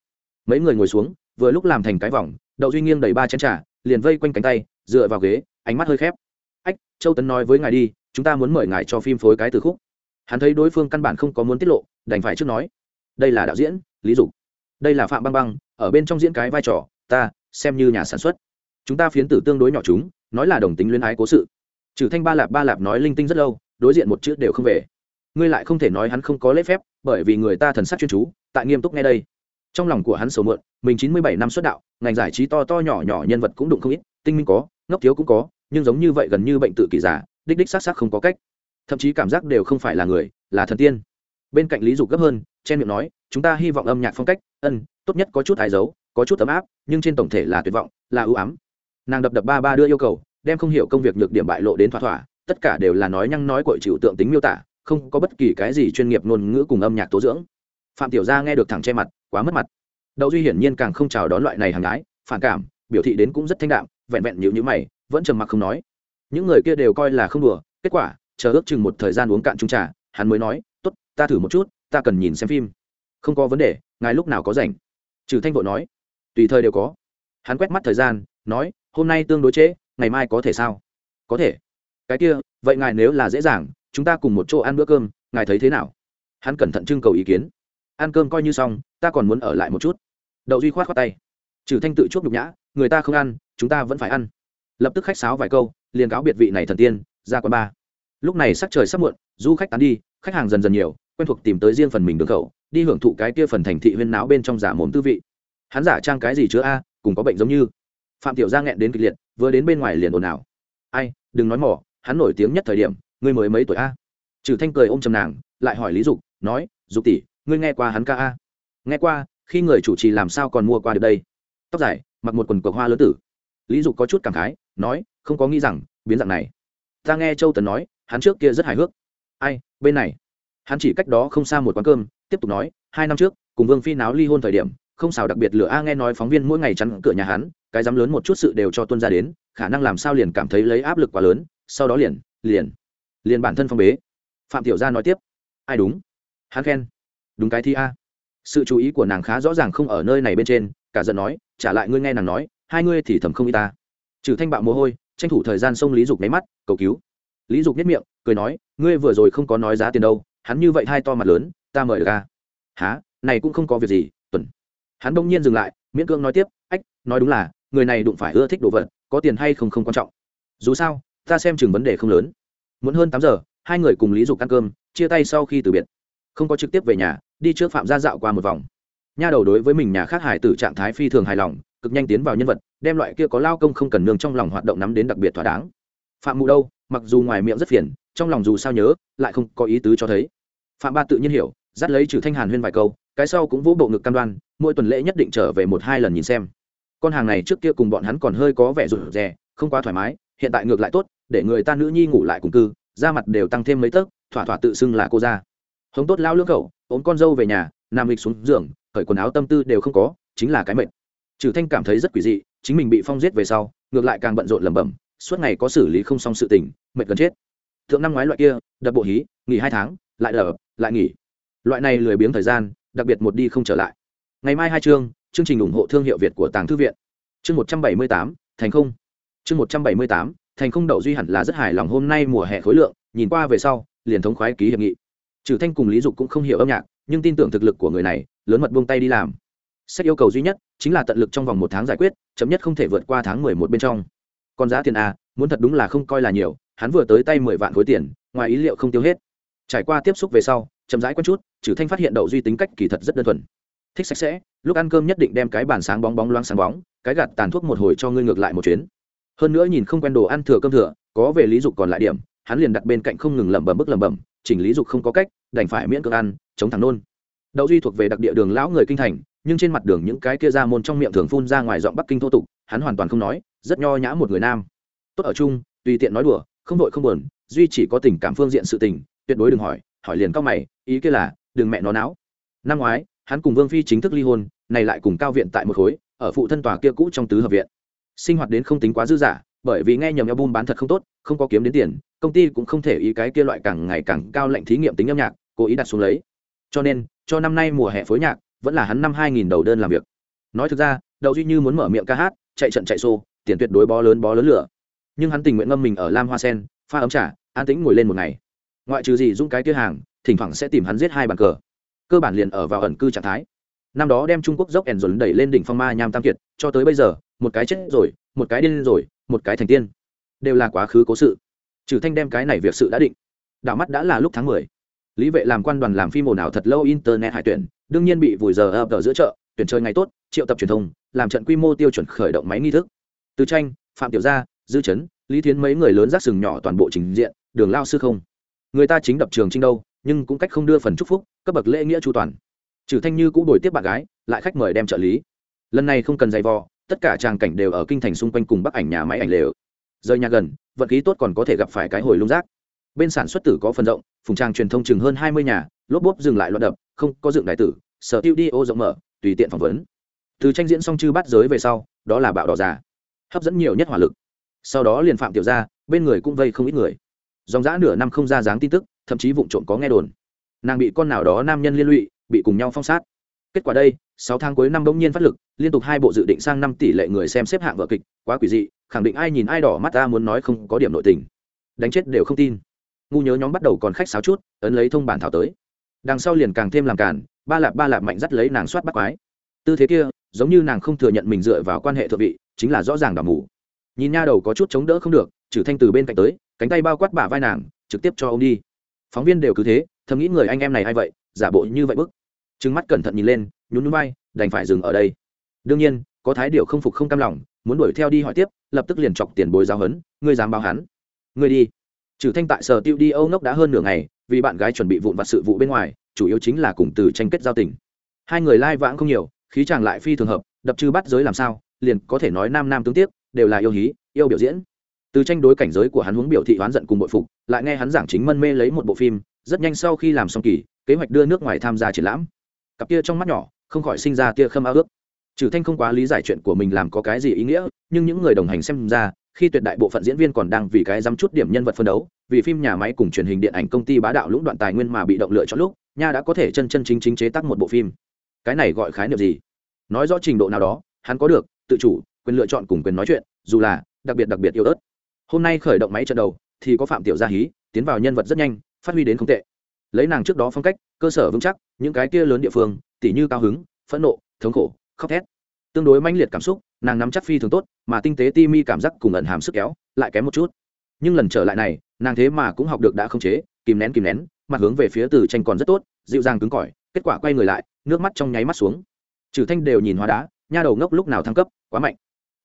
Mấy người ngồi xuống, vừa lúc làm thành cái vòng, đậu duy nghiêng đầy ba chén trà, liền vây quanh cánh tay, dựa vào ghế, ánh mắt hơi khép châu tấn nói với ngài đi, chúng ta muốn mời ngài cho phim phối cái từ khúc. Hắn thấy đối phương căn bản không có muốn tiết lộ, đành phải trước nói. Đây là đạo diễn, lý dục. Đây là phạm băng băng, ở bên trong diễn cái vai trò, ta, xem như nhà sản xuất. Chúng ta phiến tử tương đối nhỏ chúng, nói là đồng tính luyến ái cố sự. Trừ thanh ba lạp ba lạp nói linh tinh rất lâu, đối diện một chữ đều không về. Ngươi lại không thể nói hắn không có lễ phép, bởi vì người ta thần sắc chuyên chú, tại nghiêm túc nghe đây. Trong lòng của hắn sầu muộn, mình chín mươi bảy năm xuất đạo, ngành giải trí to to nhỏ nhỏ nhân vật cũng đụng không ít, tinh minh có, ngốc thiếu cũng có nhưng giống như vậy gần như bệnh tự kỷ giả, đích đích xác xác không có cách. Thậm chí cảm giác đều không phải là người, là thần tiên. Bên cạnh lý dục gấp hơn chen miệng nói, chúng ta hy vọng âm nhạc phong cách, ân, tốt nhất có chút ái dấu, có chút ấm áp, nhưng trên tổng thể là tuyệt vọng, là ưu ám. Nàng đập đập ba ba đưa yêu cầu, đem không hiểu công việc nhược điểm bại lộ đến thỏa thỏa, tất cả đều là nói nhăng nói cội chịu tượng tính miêu tả, không có bất kỳ cái gì chuyên nghiệp ngôn ngữ cùng âm nhạc tố dưỡng. Phạm tiểu gia nghe được thẳng che mặt, quá mất mặt. Đậu duy hiển nhiên càng không chào đón loại này hàng gái, phản cảm, biểu thị đến cũng rất thanh đạm, vẹn vẹn nhữ nhữ mày vẫn trầm mặc không nói. Những người kia đều coi là không đùa, kết quả, chờ ước chừng một thời gian uống cạn chung trà, hắn mới nói, tốt, ta thử một chút, ta cần nhìn xem phim. Không có vấn đề, ngài lúc nào có rảnh? Trừ thanh vội nói. Tùy thời đều có. Hắn quét mắt thời gian, nói, hôm nay tương đối trễ, ngày mai có thể sao? Có thể. Cái kia, vậy ngài nếu là dễ dàng, chúng ta cùng một chỗ ăn bữa cơm, ngài thấy thế nào? Hắn cẩn thận trưng cầu ý kiến. Ăn cơm coi như xong, ta còn muốn ở lại một chút. Đậu duy khoát khoát tay. Trừ thanh tự chuốc nhục nhã, người ta không ăn, chúng ta vẫn phải ăn lập tức khách sáo vài câu, liền cáo biệt vị này thần tiên, ra quán ba lúc này sắc trời sắp muộn, du khách tán đi, khách hàng dần dần nhiều, quen thuộc tìm tới riêng phần mình đường khẩu, đi hưởng thụ cái kia phần thành thị huyên náo bên trong giả mồm tư vị. Hắn giả trang cái gì chứa a, cùng có bệnh giống như. Phạm tiểu gia nghẹn đến kịch liệt, vừa đến bên ngoài liền ồn ào. Ai, đừng nói mỏ, hắn nổi tiếng nhất thời điểm, ngươi mới mấy tuổi a? Trừ thanh cười ôm chầm nàng, lại hỏi lý dục, nói, dục tỷ, ngươi nghe qua hắn ca a? Nghe qua, khi người chủ trì làm sao còn mua qua được đây? Tóc dài, mặc một quần cộc hoa lớn tử. Lý dục có chút cảm khái nói, không có nghĩ rằng, biến dạng này. Ta nghe châu tấn nói, hắn trước kia rất hài hước. Ai, bên này. Hắn chỉ cách đó không xa một quán cơm, tiếp tục nói, hai năm trước, cùng vương phi náo ly hôn thời điểm, không xào đặc biệt lửa, a, nghe nói phóng viên mỗi ngày chắn cửa nhà hắn, cái dám lớn một chút sự đều cho tuân ra đến, khả năng làm sao liền cảm thấy lấy áp lực quá lớn, sau đó liền liền liền bản thân phong bế. Phạm tiểu gia nói tiếp, ai đúng? Hắn khen, đúng cái thi a. Sự chú ý của nàng khá rõ ràng không ở nơi này bên trên, cả giận nói, trả lại ngươi nghe nàng nói, hai ngươi thì thầm không y ta trừ thanh bạo mồ hôi, tranh thủ thời gian xông lý dục nháy mắt, cầu cứu. Lý dục nhất miệng, cười nói, ngươi vừa rồi không có nói giá tiền đâu, hắn như vậy hai to mặt lớn, ta mời ra à? há này cũng không có việc gì, tuần. Hắn bỗng nhiên dừng lại, miễn cương nói tiếp, ách, nói đúng là, người này đụng phải ưa thích đồ vật, có tiền hay không không quan trọng. Dù sao, ta xem chừng vấn đề không lớn. Muốn hơn tám giờ, hai người cùng lý dục ăn cơm, chia tay sau khi từ biệt. Không có trực tiếp về nhà, đi trước phạm gia dạo qua một vòng nha đầu đối với mình nhà khác hải tử trạng thái phi thường hài lòng, cực nhanh tiến vào nhân vật, đem loại kia có lao công không cần nương trong lòng hoạt động nắm đến đặc biệt thỏa đáng. Phạm mụ đâu, mặc dù ngoài miệng rất phiền, trong lòng dù sao nhớ, lại không có ý tứ cho thấy. Phạm ba tự nhiên hiểu, dắt lấy trừ thanh hàn huyên vài câu, cái sau cũng vỗ bộ ngực cam đoan, mỗi tuần lễ nhất định trở về một hai lần nhìn xem. Con hàng này trước kia cùng bọn hắn còn hơi có vẻ rụt rè, không quá thoải mái, hiện tại ngược lại tốt, để người ta nữ nhi ngủ lại cùng cư, da mặt đều tăng thêm mấy tấc, thỏa thỏa tự xưng là cô ra hống tốt lao lưỡng cậu, ốm con dâu về nhà nam lịch xuống giường khởi quần áo tâm tư đều không có, chính là cái mệnh trừ thanh cảm thấy rất quỷ dị, chính mình bị phong giết về sau, ngược lại càng bận rộn lẩm bẩm, suốt ngày có xử lý không xong sự tình, mệt gần chết. Thượng năm ngoái loại kia, đập bộ hí, nghỉ hai tháng, lại đập, lại nghỉ. Loại này lười biếng thời gian, đặc biệt một đi không trở lại. Ngày mai hai chương chương trình ủng hộ thương hiệu việt của tàng thư viện. Chương một trăm bảy mươi tám, thành không. Chương một trăm bảy mươi tám, thành không đậu duy hẳn là rất hài lòng hôm nay mùa hè khối lượng, nhìn qua về sau, liền thống khoái ký hiệp nghị. Trừ thanh cùng lý dục cũng không hiểu âm nhạc nhưng tin tưởng thực lực của người này, lớn mật buông tay đi làm. Sách yêu cầu duy nhất chính là tận lực trong vòng một tháng giải quyết chấm nhất không thể vượt qua tháng mười một bên trong. Còn giá tiền a, muốn thật đúng là không coi là nhiều, hắn vừa tới tay mười vạn khối tiền, ngoài ý liệu không tiêu hết. Trải qua tiếp xúc về sau, chậm rãi quen chút trừ thanh phát hiện đậu duy tính cách kỳ thật rất đơn thuần. Thích sạch sẽ, lúc ăn cơm nhất định đem cái bàn sáng bóng bóng loáng sáng bóng, cái gạt tàn thuốc một hồi cho ngươi ngược lại một chuyến. Hơn nữa nhìn không quen đồ ăn thừa cơm thừa, có về lý dục còn lại điểm, hắn liền đặt bên cạnh không ngừng lẩm bẩm bức lẩm bẩm, chỉnh lý dục không có cách, đành phải miễn cưỡng ăn chống thẳng nôn. Đậu duy thuộc về đặc địa đường lão người kinh thành, nhưng trên mặt đường những cái kia ra môn trong miệng thường phun ra ngoài giọng bắc kinh thô tục, hắn hoàn toàn không nói, rất nho nhã một người nam. Tốt ở chung, tùy tiện nói đùa, không đội không buồn, duy chỉ có tình cảm phương diện sự tình, tuyệt đối đừng hỏi hỏi liền cao mày, ý kia là, đừng mẹ nó não năm ngoái, hắn cùng vương phi chính thức ly hôn, này lại cùng cao viện tại một khối, ở phụ thân tòa kia cũ trong tứ hợp viện. Sinh hoạt đến không tính quá dư dả, bởi vì nghe nhầm album bán thật không tốt, không có kiếm đến tiền, công ty cũng không thể ý cái kia loại càng ngày càng cao lệnh thí nghiệm tính âm nhạc, cố ý đặt xuống lấy cho nên, cho năm nay mùa hè phối nhạc, vẫn là hắn năm hai nghìn đầu đơn làm việc. Nói thực ra, đậu duy như muốn mở miệng ca hát, chạy trận chạy xô, tiền tuyệt đối bó lớn bó lớn lửa. Nhưng hắn tình nguyện ngâm mình ở lam hoa sen, pha ấm trà, an tĩnh ngồi lên một ngày. Ngoại trừ gì dũng cái kia hàng, thỉnh thoảng sẽ tìm hắn giết hai bàn cờ. Cơ bản liền ở vào ẩn cư trạng thái. Năm đó đem trung quốc dốc ẻn dồn đẩy lên đỉnh phong ma nham tam kiệt, cho tới bây giờ, một cái chết rồi, một cái điên rồi, một cái thành tiên. Đều là quá khứ cố sự. Trừ thanh đem cái này việc sự đã định. Đảo mắt đã là lúc tháng mười lý vệ làm quan đoàn làm phim ồn ào thật lâu internet hải tuyển, đương nhiên bị vùi giờ ập ở giữa chợ, tuyển chơi ngày tốt, triệu tập truyền thông, làm trận quy mô tiêu chuẩn khởi động máy nghi thức. Từ tranh, phạm tiểu gia, dư chấn, lý thiến mấy người lớn rác sừng nhỏ toàn bộ trình diện, đường lao sư không. Người ta chính đập trường trinh đâu, nhưng cũng cách không đưa phần chúc phúc, cấp bậc lễ nghĩa chu toàn. Trừ thanh như cũng đổi tiếp bạn gái, lại khách mời đem trợ lý. Lần này không cần giày vò, tất cả trang cảnh đều ở kinh thành xung quanh cùng bắc ảnh nhà máy ảnh lều. Rời nhà gần, vận khí tốt còn có thể gặp phải cái hồi lung rác. Bên sản xuất tử có phần rộng phùng trang truyền thông chừng hơn hai mươi nhà, lốp bốp dừng lại loạn đập, không có dựng đại tử, sở tiêu đi ô rộng mở, tùy tiện phỏng vấn. Từ tranh diễn xong chư bắt giới về sau, đó là bạo đỏ già hấp dẫn nhiều nhất hỏa lực. Sau đó liền phạm tiểu ra bên người cũng vây không ít người. Dòng dã nửa năm không ra dáng tin tức, thậm chí vụ trộm có nghe đồn. Nàng bị con nào đó nam nhân liên lụy, bị cùng nhau phong sát. Kết quả đây, sáu tháng cuối năm bỗng nhiên phát lực, liên tục hai bộ dự định sang năm tỷ lệ người xem xếp hạng vở kịch, quá quỷ dị, khẳng định ai nhìn ai đỏ mắt ta muốn nói không có điểm nội tình. Đánh chết đều không tin ngu nhớ nhóm bắt đầu còn khách sáo chút, ấn lấy thông bản thảo tới. Đằng sau liền càng thêm làm cản ba lạp ba lạp mạnh dắt lấy nàng soát bắt quái. Tư thế kia, giống như nàng không thừa nhận mình dựa vào quan hệ thượng vị, chính là rõ ràng đỏ mù. Nhìn nha đầu có chút chống đỡ không được trừ thanh từ bên cạnh tới, cánh tay bao quát bả vai nàng, trực tiếp cho ông đi. Phóng viên đều cứ thế, thầm nghĩ người anh em này a vậy, giả bộ như vậy bức. Trừng mắt cẩn thận nhìn lên, nhún nhún bay đành phải dừng ở đây. Đương nhiên, có thái điệu không phục không cam lòng, muốn đuổi theo đi hỏi tiếp, lập tức liền chọc tiền bồi giáo hấn ngươi dám báo hắn. Ngươi đi trừ thanh tại sở tiêu đi âu ngốc đã hơn nửa ngày, vì bạn gái chuẩn bị vụn vặt sự vụ bên ngoài, chủ yếu chính là cùng từ tranh kết giao tình. Hai người lai vãng không nhiều, khí chàng lại phi thường hợp, đập chư bắt giới làm sao, liền có thể nói nam nam tương tiếp, đều là yêu hí, yêu biểu diễn. Từ tranh đối cảnh giới của hắn huống biểu thị oán giận cùng bội phục, lại nghe hắn giảng chính mân mê lấy một bộ phim, rất nhanh sau khi làm xong kỳ, kế hoạch đưa nước ngoài tham gia triển lãm. Cặp kia trong mắt nhỏ, không khỏi sinh ra tia khâm ao ước. Trừ thanh không quá lý giải chuyện của mình làm có cái gì ý nghĩa, nhưng những người đồng hành xem ra khi tuyệt đại bộ phận diễn viên còn đang vì cái dám chút điểm nhân vật phân đấu, vì phim nhà máy cùng truyền hình điện ảnh công ty bá đạo lũng đoạn tài nguyên mà bị động lựa chọn lúc, nha đã có thể chân chân chính chính chế tác một bộ phim. Cái này gọi khái niệm gì? Nói rõ trình độ nào đó, hắn có được, tự chủ, quyền lựa chọn cùng quyền nói chuyện, dù là đặc biệt đặc biệt yêu ớt. Hôm nay khởi động máy trận đầu, thì có phạm tiểu gia hí, tiến vào nhân vật rất nhanh, phát huy đến không tệ. Lấy nàng trước đó phong cách, cơ sở vững chắc, những cái kia lớn địa phương, tỉ như cao hứng, phẫn nộ, thống khổ, khóc thét tương đối mãnh liệt cảm xúc, nàng nắm chắc phi thường tốt, mà tinh tế ti mi cảm giác cùng ẩn hàm sức kéo, lại kém một chút. Nhưng lần trở lại này, nàng thế mà cũng học được đã không chế, kìm nén kìm nén, mặt hướng về phía từ tranh còn rất tốt, dịu dàng cứng cỏi, kết quả quay người lại, nước mắt trong nháy mắt xuống. Trừ thanh đều nhìn hóa đá, nha đầu ngốc lúc nào thăng cấp, quá mạnh.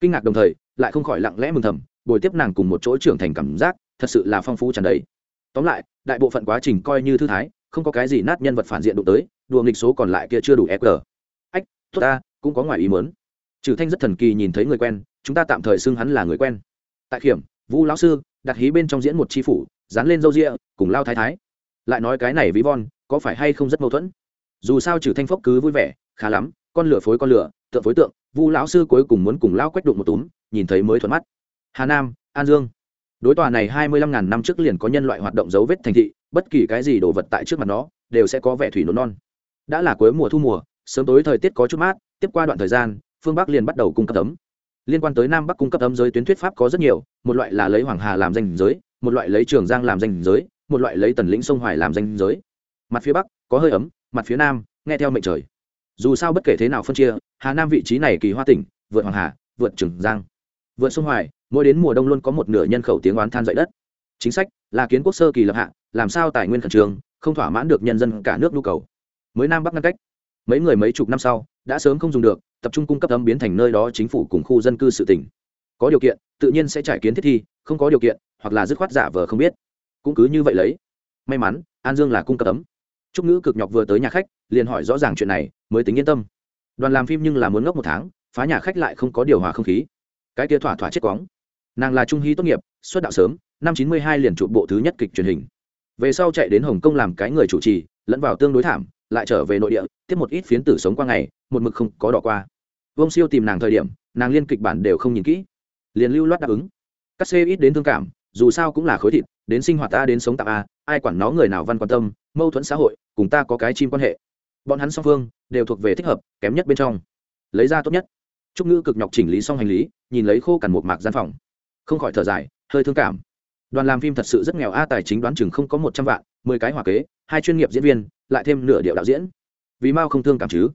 Kinh ngạc đồng thời, lại không khỏi lặng lẽ mừng thầm bồi tiếp nàng cùng một chỗ trưởng thành cảm giác, thật sự là phong phú tràn đầy. Tóm lại, đại bộ phận quá trình coi như thư thái, không có cái gì nát nhân vật phản diện đụng tới, đùa nghịch số còn lại kia chưa đủ fg ách, tốt ta cũng có ngoài ý mớn trừ thanh rất thần kỳ nhìn thấy người quen, chúng ta tạm thời xưng hắn là người quen. Tại kiểm vũ lão sư, đặt hí bên trong diễn một chi phủ, dán lên râu ria, cùng lao thái thái. Lại nói cái này ví von, có phải hay không rất mâu thuẫn? Dù sao trừ thanh phốc cứ vui vẻ, khá lắm, con lửa phối con lửa, tượng phối tượng vu lão sư cuối cùng muốn cùng lao quách đụng một túm, nhìn thấy mới thuận mắt. Hà nam, an dương. Đối tòa này hai mươi lăm ngàn năm trước liền có nhân loại hoạt động dấu vết thành thị, bất kỳ cái gì đồ vật tại trước mặt nó, đều sẽ có vẻ thủy nốt non. Đã là cuối mùa thu mùa sớm tối thời tiết có chút mát, tiếp qua đoạn thời gian, phương bắc liền bắt đầu cung cấp tấm liên quan tới nam bắc cung cấp tấm giới tuyến thuyết pháp có rất nhiều, một loại là lấy hoàng hà làm danh giới, một loại lấy trường giang làm danh giới, một loại lấy tần lĩnh sông hoài làm danh giới. Mặt phía bắc, có hơi ấm, mặt phía nam, nghe theo mệnh trời. Dù sao bất kể thế nào phân chia, hà nam vị trí này kỳ hoa tỉnh, vượt hoàng hà, vượt trường giang. Vượt sông hoài, mỗi đến mùa đông luôn có một nửa nhân khẩu tiếng oán than dậy đất. Chính sách là kiến quốc sơ kỳ lập hạ, làm sao tài nguyên khẩn trường không thỏa mãn được nhân dân cả nước nhu cầu. Mới nam bắc ngăn cách mấy người mấy chục năm sau, đã sớm không dùng được, tập trung cung cấp ấm biến thành nơi đó chính phủ cùng khu dân cư sự tỉnh. Có điều kiện, tự nhiên sẽ trải kiến thiết thi, không có điều kiện, hoặc là dứt khoát giả vờ không biết. Cũng cứ như vậy lấy. May mắn, an dương là cung cấp ấm. Trúc ngữ cực nhọc vừa tới nhà khách, liền hỏi rõ ràng chuyện này, mới tính yên tâm. Đoàn làm phim nhưng là muốn ngốc một tháng, phá nhà khách lại không có điều hòa không khí. Cái kia thỏa thỏa chết quóng. Nàng là trung hy tốt nghiệp, xuất đạo sớm, năm chín mươi hai liền trụ bộ thứ nhất kịch truyền hình. Về sau chạy đến hồng kông làm cái người chủ trì, lẫn vào tương đối thảm lại trở về nội địa, tiếp một ít phiến tử sống qua ngày, một mực không có đỏ qua. Vông siêu tìm nàng thời điểm, nàng liên kịch bản đều không nhìn kỹ. Liền lưu loát đáp ứng. Cắt xê ít đến thương cảm, dù sao cũng là khối thịt, đến sinh hoạt ta, đến sống tạm a, ai quản nó người nào văn quan tâm, mâu thuẫn xã hội, cùng ta có cái chim quan hệ. Bọn hắn song phương đều thuộc về thích hợp, kém nhất bên trong. Lấy ra tốt nhất. Trúc ngữ cực nhọc chỉnh lý xong hành lý, nhìn lấy khô cằn một mạc gian phòng. Không khỏi thở dài, hơi thương cảm. Đoàn làm phim thật sự rất nghèo a, tài chính đoán chừng không có một trăm vạn, mười cái hòa kế hai chuyên nghiệp diễn viên, lại thêm nửa điệu đạo diễn. Vì mao không thương cảm chứ.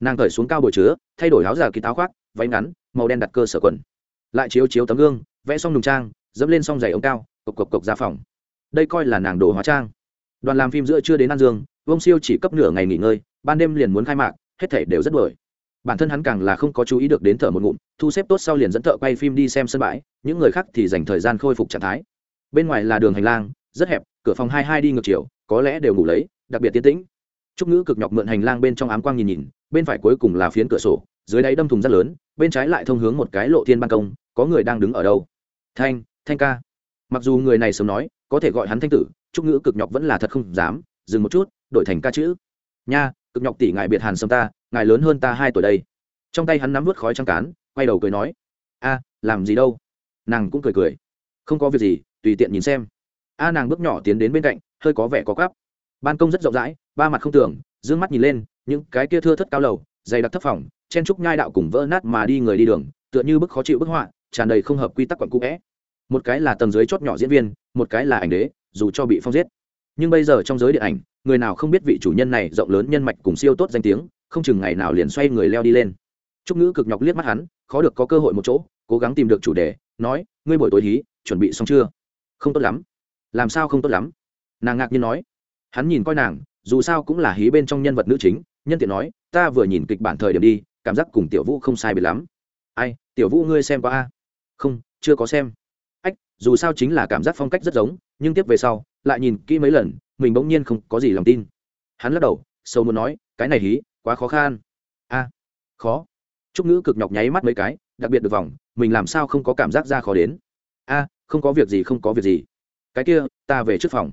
Nàng cởi xuống cao bồi chứa, thay đổi áo giả kỳ táo khoác, váy ngắn, màu đen đặt cơ sở quần. Lại chiếu chiếu tấm gương, vẽ xong nùng trang, dẫm lên xong giày ống cao, cộc cộc cộc ra phòng. Đây coi là nàng đồ hóa trang. Đoàn làm phim giữa chưa đến an dương vông siêu chỉ cấp nửa ngày nghỉ ngơi, ban đêm liền muốn khai mạc, hết thể đều rất bởi bản thân hắn càng là không có chú ý được đến thở một ngụm, thu xếp tốt sau liền dẫn thợ quay phim đi xem sân bãi, những người khác thì dành thời gian khôi phục trạng thái. Bên ngoài là đường hành lang rất hẹp, cửa phòng hai hai đi ngược chiều, có lẽ đều ngủ lấy, đặc biệt tiến tĩnh. Trúc ngữ cực nhọc mượn hành lang bên trong ám quang nhìn nhìn, bên phải cuối cùng là phiến cửa sổ, dưới đáy đâm thùng rất lớn, bên trái lại thông hướng một cái lộ thiên ban công, có người đang đứng ở đâu? Thanh thanh ca. Mặc dù người này sớm nói, có thể gọi hắn thanh tử, trúc ngữ cực nhọc vẫn là thật không dám, dừng một chút, đổi thành ca chữ. Nha, cực nhọc tỷ ngài biệt hàn sâm ta, ngài lớn hơn ta hai tuổi đây. Trong tay hắn nắm vớt khói trăng cán, quay đầu cười nói. A, làm gì đâu? Nàng cũng cười cười. Không có việc gì, tùy tiện nhìn xem a nàng bước nhỏ tiến đến bên cạnh, hơi có vẻ có cắp ban công rất rộng rãi, ba mặt không tưởng d ư ơ n g mắt nhìn lên, những cái kia thưa thất cao lầu, dày đặc thấp phòng, chen trúc nhai đạo cùng vỡ nát mà đi người đi đường, tựa như bức khó chịu bức họa, tràn đầy không hợp quy tắc quặn cũ vẽ. Một cái là tầng dưới chót nhỏ diễn viên, một cái là ảnh đế, dù cho bị phong giết. Nhưng bây giờ trong giới điện ảnh, người nào không biết vị chủ nhân này rộng lớn nhân mạch cùng siêu tốt danh tiếng, không chừng ngày nào liền xoay người leo đi lên. Trúc ngữ cực nhọc liếc mắt hắn, khó được có cơ hội một chỗ, cố gắng tìm được chủ đề, nói, ngươi buổi tối hí, chuẩn bị xong chưa? Không tốt lắm làm sao không tốt lắm? Nàng ngạc nhiên nói. Hắn nhìn coi nàng, dù sao cũng là hí bên trong nhân vật nữ chính, nhân tiện nói, ta vừa nhìn kịch bản thời điểm đi, cảm giác cùng tiểu vũ không sai biệt lắm. Ai, tiểu vũ ngươi xem qua a? Không, chưa có xem. Ách, dù sao chính là cảm giác phong cách rất giống, nhưng tiếp về sau, lại nhìn kỹ mấy lần, mình bỗng nhiên không có gì lòng tin. Hắn lắc đầu sâu muốn nói, cái này hí, quá khó khăn a, khó. Trúc ngữ cực nhọc nháy mắt mấy cái, đặc biệt được vòng, mình làm sao không có cảm giác ra khó đến? A, không có việc gì, không có việc gì cái kia, ta về trước phòng.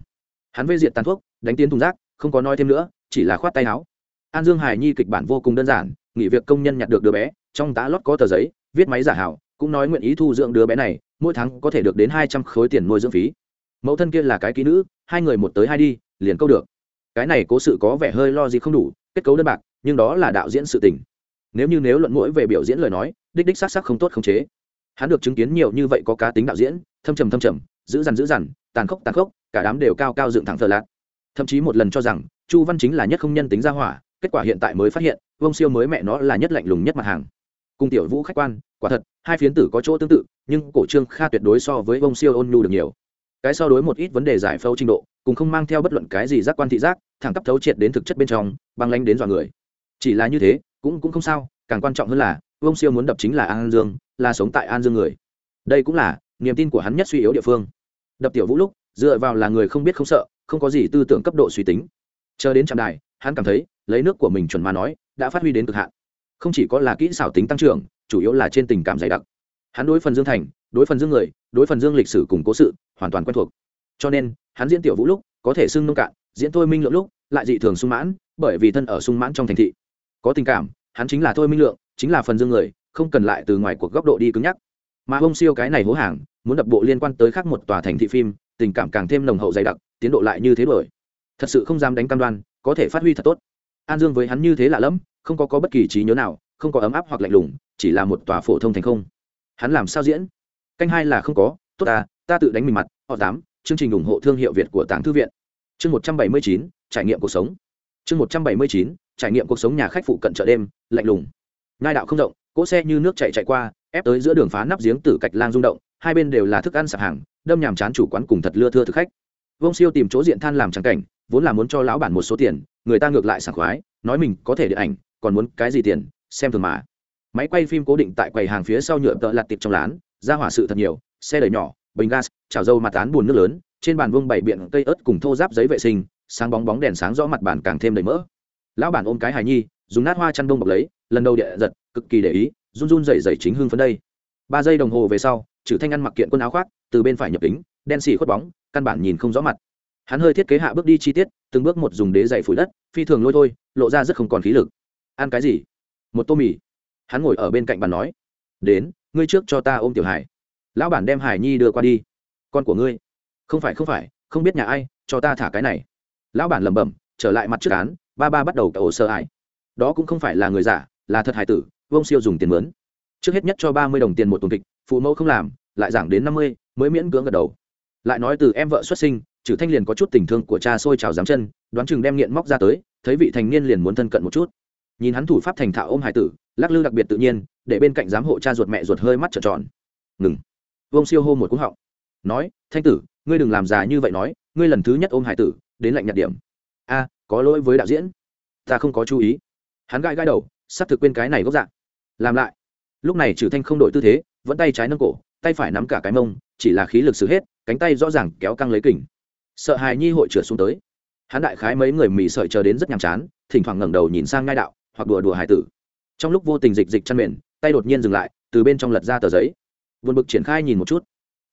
Hắn vây diện tàn thuốc, đánh tiến thùng rác, không có nói thêm nữa, chỉ là khoát tay áo. An dương hải nhi kịch bản vô cùng đơn giản, nghỉ việc công nhân nhặt được đứa bé, trong tá lót có tờ giấy, viết máy giả hảo, cũng nói nguyện ý thu dưỡng đứa bé này, mỗi tháng có thể được đến hai trăm khối tiền nuôi dưỡng phí. Mẫu thân kia là cái kỹ nữ, hai người một tới hai đi, liền câu được. Cái này cố sự có vẻ hơi lo gì không đủ, kết cấu đơn bạc, nhưng đó là đạo diễn sự tình. Nếu như nếu luận mũi về biểu diễn lời nói, đích đích xác sắc không tốt khống chế. Hắn được chứng kiến nhiều như vậy có cá tính đạo diễn, thâm trầm thâm trầm giữ dằn giữ dằn, tàn khốc tàn khốc, cả đám đều cao cao dựng thẳng thờ lạc thậm chí một lần cho rằng, chu văn chính là nhất không nhân tính ra hỏa, kết quả hiện tại mới phát hiện vông siêu mới mẹ nó là nhất lạnh lùng nhất mặt hàng. Cùng tiểu vũ khách quan, quả thật, hai phiến tử có chỗ tương tự, nhưng cổ trương kha tuyệt đối so với vông siêu ôn nhu được nhiều. Cái so đối một ít vấn đề giải phẫu trình độ, cùng không mang theo bất luận cái gì giác quan thị giác, thẳng tắp thấu triệt đến thực chất bên trong, băng lanh đến dọa người. Chỉ là như thế, cũng cũng không sao, càng quan trọng hơn là vông siêu muốn đập chính là an dương, là sống tại an dương người. Đây cũng là, niềm tin của hắn nhất suy yếu địa phương đập tiểu vũ lúc, dựa vào là người không biết không sợ, không có gì tư tưởng cấp độ suy tính. Chờ đến trạm đài, hắn cảm thấy, lấy nước của mình chuẩn mà nói, đã phát huy đến cực hạn. Không chỉ có là kỹ xảo tính tăng trưởng, chủ yếu là trên tình cảm dày đặc. Hắn đối phần dương thành, đối phần dương người, đối phần dương lịch sử cùng cố sự, hoàn toàn quen thuộc. Cho nên, hắn diễn tiểu vũ lúc, có thể xưng nông cạn, diễn thôi minh lượng lúc, lại dị thường sung mãn, bởi vì thân ở sung mãn trong thành thị. Có tình cảm, hắn chính là thôi minh lượng, chính là phần dương người, không cần lại từ ngoài cuộc góc độ đi cứng nhắc. Mà bông siêu cái này hố hàng muốn đập bộ liên quan tới khác một tòa thành thị phim tình cảm càng thêm nồng hậu dày đặc tiến độ lại như thế đổi thật sự không dám đánh cam đoan có thể phát huy thật tốt. An dương với hắn như thế lạ lẫm không có, có bất kỳ trí nhớ nào không có ấm áp hoặc lạnh lùng chỉ là một tòa phổ thông thành không. Hắn làm sao diễn? Canh hai là không có tốt ta ta tự đánh mình mặt họ tám chương trình ủng hộ thương hiệu việt của tàng thư viện. Chương một trăm bảy mươi chín trải nghiệm cuộc sống. Chương một trăm bảy mươi chín trải nghiệm cuộc sống nhà khách phụ cận chợ đêm lạnh lùng. Ngai đạo không rộng cỗ xe như nước chạy chạy qua ép tới giữa đường phá nắp giếng tử cạch lang rung động hai bên đều là thức ăn sạp hàng, đâm nhàm chán chủ quán cùng thật lưa thưa thực khách. Vông siêu tìm chỗ diện than làm trắng cảnh, vốn là muốn cho lão bản một số tiền, người ta ngược lại sảng khoái, nói mình có thể điện ảnh, còn muốn cái gì tiền, xem thường mà. Máy quay phim cố định tại quầy hàng phía sau nhựa tợ lặt tiệp trong lán, ra hỏa sự thật nhiều, xe đẩy nhỏ, bình gas, chảo dâu mặt tán bùn nước lớn, trên bàn vương bảy biện cây ớt cùng thô giáp giấy vệ sinh, sáng bóng bóng đèn sáng rõ mặt bàn càng thêm đầy mỡ. Lão bản ôm cái hài nhi, dùng nát hoa chăn đông bọc lấy, lần đầu địa giật, cực kỳ để ý, run run dày dày chính hương phấn đây. Ba giây đồng hồ về sau trừ thanh ăn mặc kiện quần áo khoác, từ bên phải nhập kính, đen xì khuất bóng, căn bản nhìn không rõ mặt. Hắn hơi thiết kế hạ bước đi chi tiết, từng bước một dùng đế dày phủi đất, phi thường lôi thôi, lộ ra rất không còn khí lực. Ăn cái gì? Một tô mì. Hắn ngồi ở bên cạnh bàn nói. Đến, ngươi trước cho ta ôm tiểu hải. Lão bản đem hải nhi đưa qua đi. Con của ngươi. Không phải không phải, không biết nhà ai, cho ta thả cái này. Lão bản lẩm bẩm, trở lại mặt trước án, ba ba bắt đầu cả ổ sơ hải đó cũng không phải là người giả, là thật hải tử vông siêu dùng tiền mướn. Trước hết nhất cho ba mươi đồng tiền một tuần kịch, phụ mẫu không làm lại giảng đến năm mươi, mới miễn cưỡng gật đầu. Lại nói từ em vợ xuất sinh chử thanh liền có chút tình thương của cha sôi trào giáng chân, đoán chừng đem nghiện móc ra tới, thấy vị thành niên liền muốn thân cận một chút. Nhìn hắn thủ pháp thành thạo ôm hải tử, lắc lư đặc biệt tự nhiên, để bên cạnh giám hộ cha ruột mẹ ruột hơi mắt trợn tròn. Ngừng. Vông siêu hô một cú họng. Nói, thanh tử, ngươi đừng làm già như vậy nói, ngươi lần thứ nhất ôm hải tử, đến lạnh nhạt điểm. A, có lỗi với đạo diễn. Ta không có chú ý. Hắn gãi gãi đầu, sắp thực quên cái này gốc dạng. Làm lại. Lúc này trừ thanh không đổi tư thế, vẫn tay trái nâng cổ tay phải nắm cả cái mông, chỉ là khí lực sử hết, cánh tay rõ ràng kéo căng lấy kình. Sợ hài nhi hội trượt xuống tới. Hắn đại khái mấy người mì sợi chờ đến rất nhàm chán, thỉnh thoảng ngẩng đầu nhìn sang ngai đạo, hoặc đùa đùa hải tử. Trong lúc vô tình dịch dịch chăn mền, tay đột nhiên dừng lại, từ bên trong lật ra tờ giấy. Vượt bực triển khai nhìn một chút.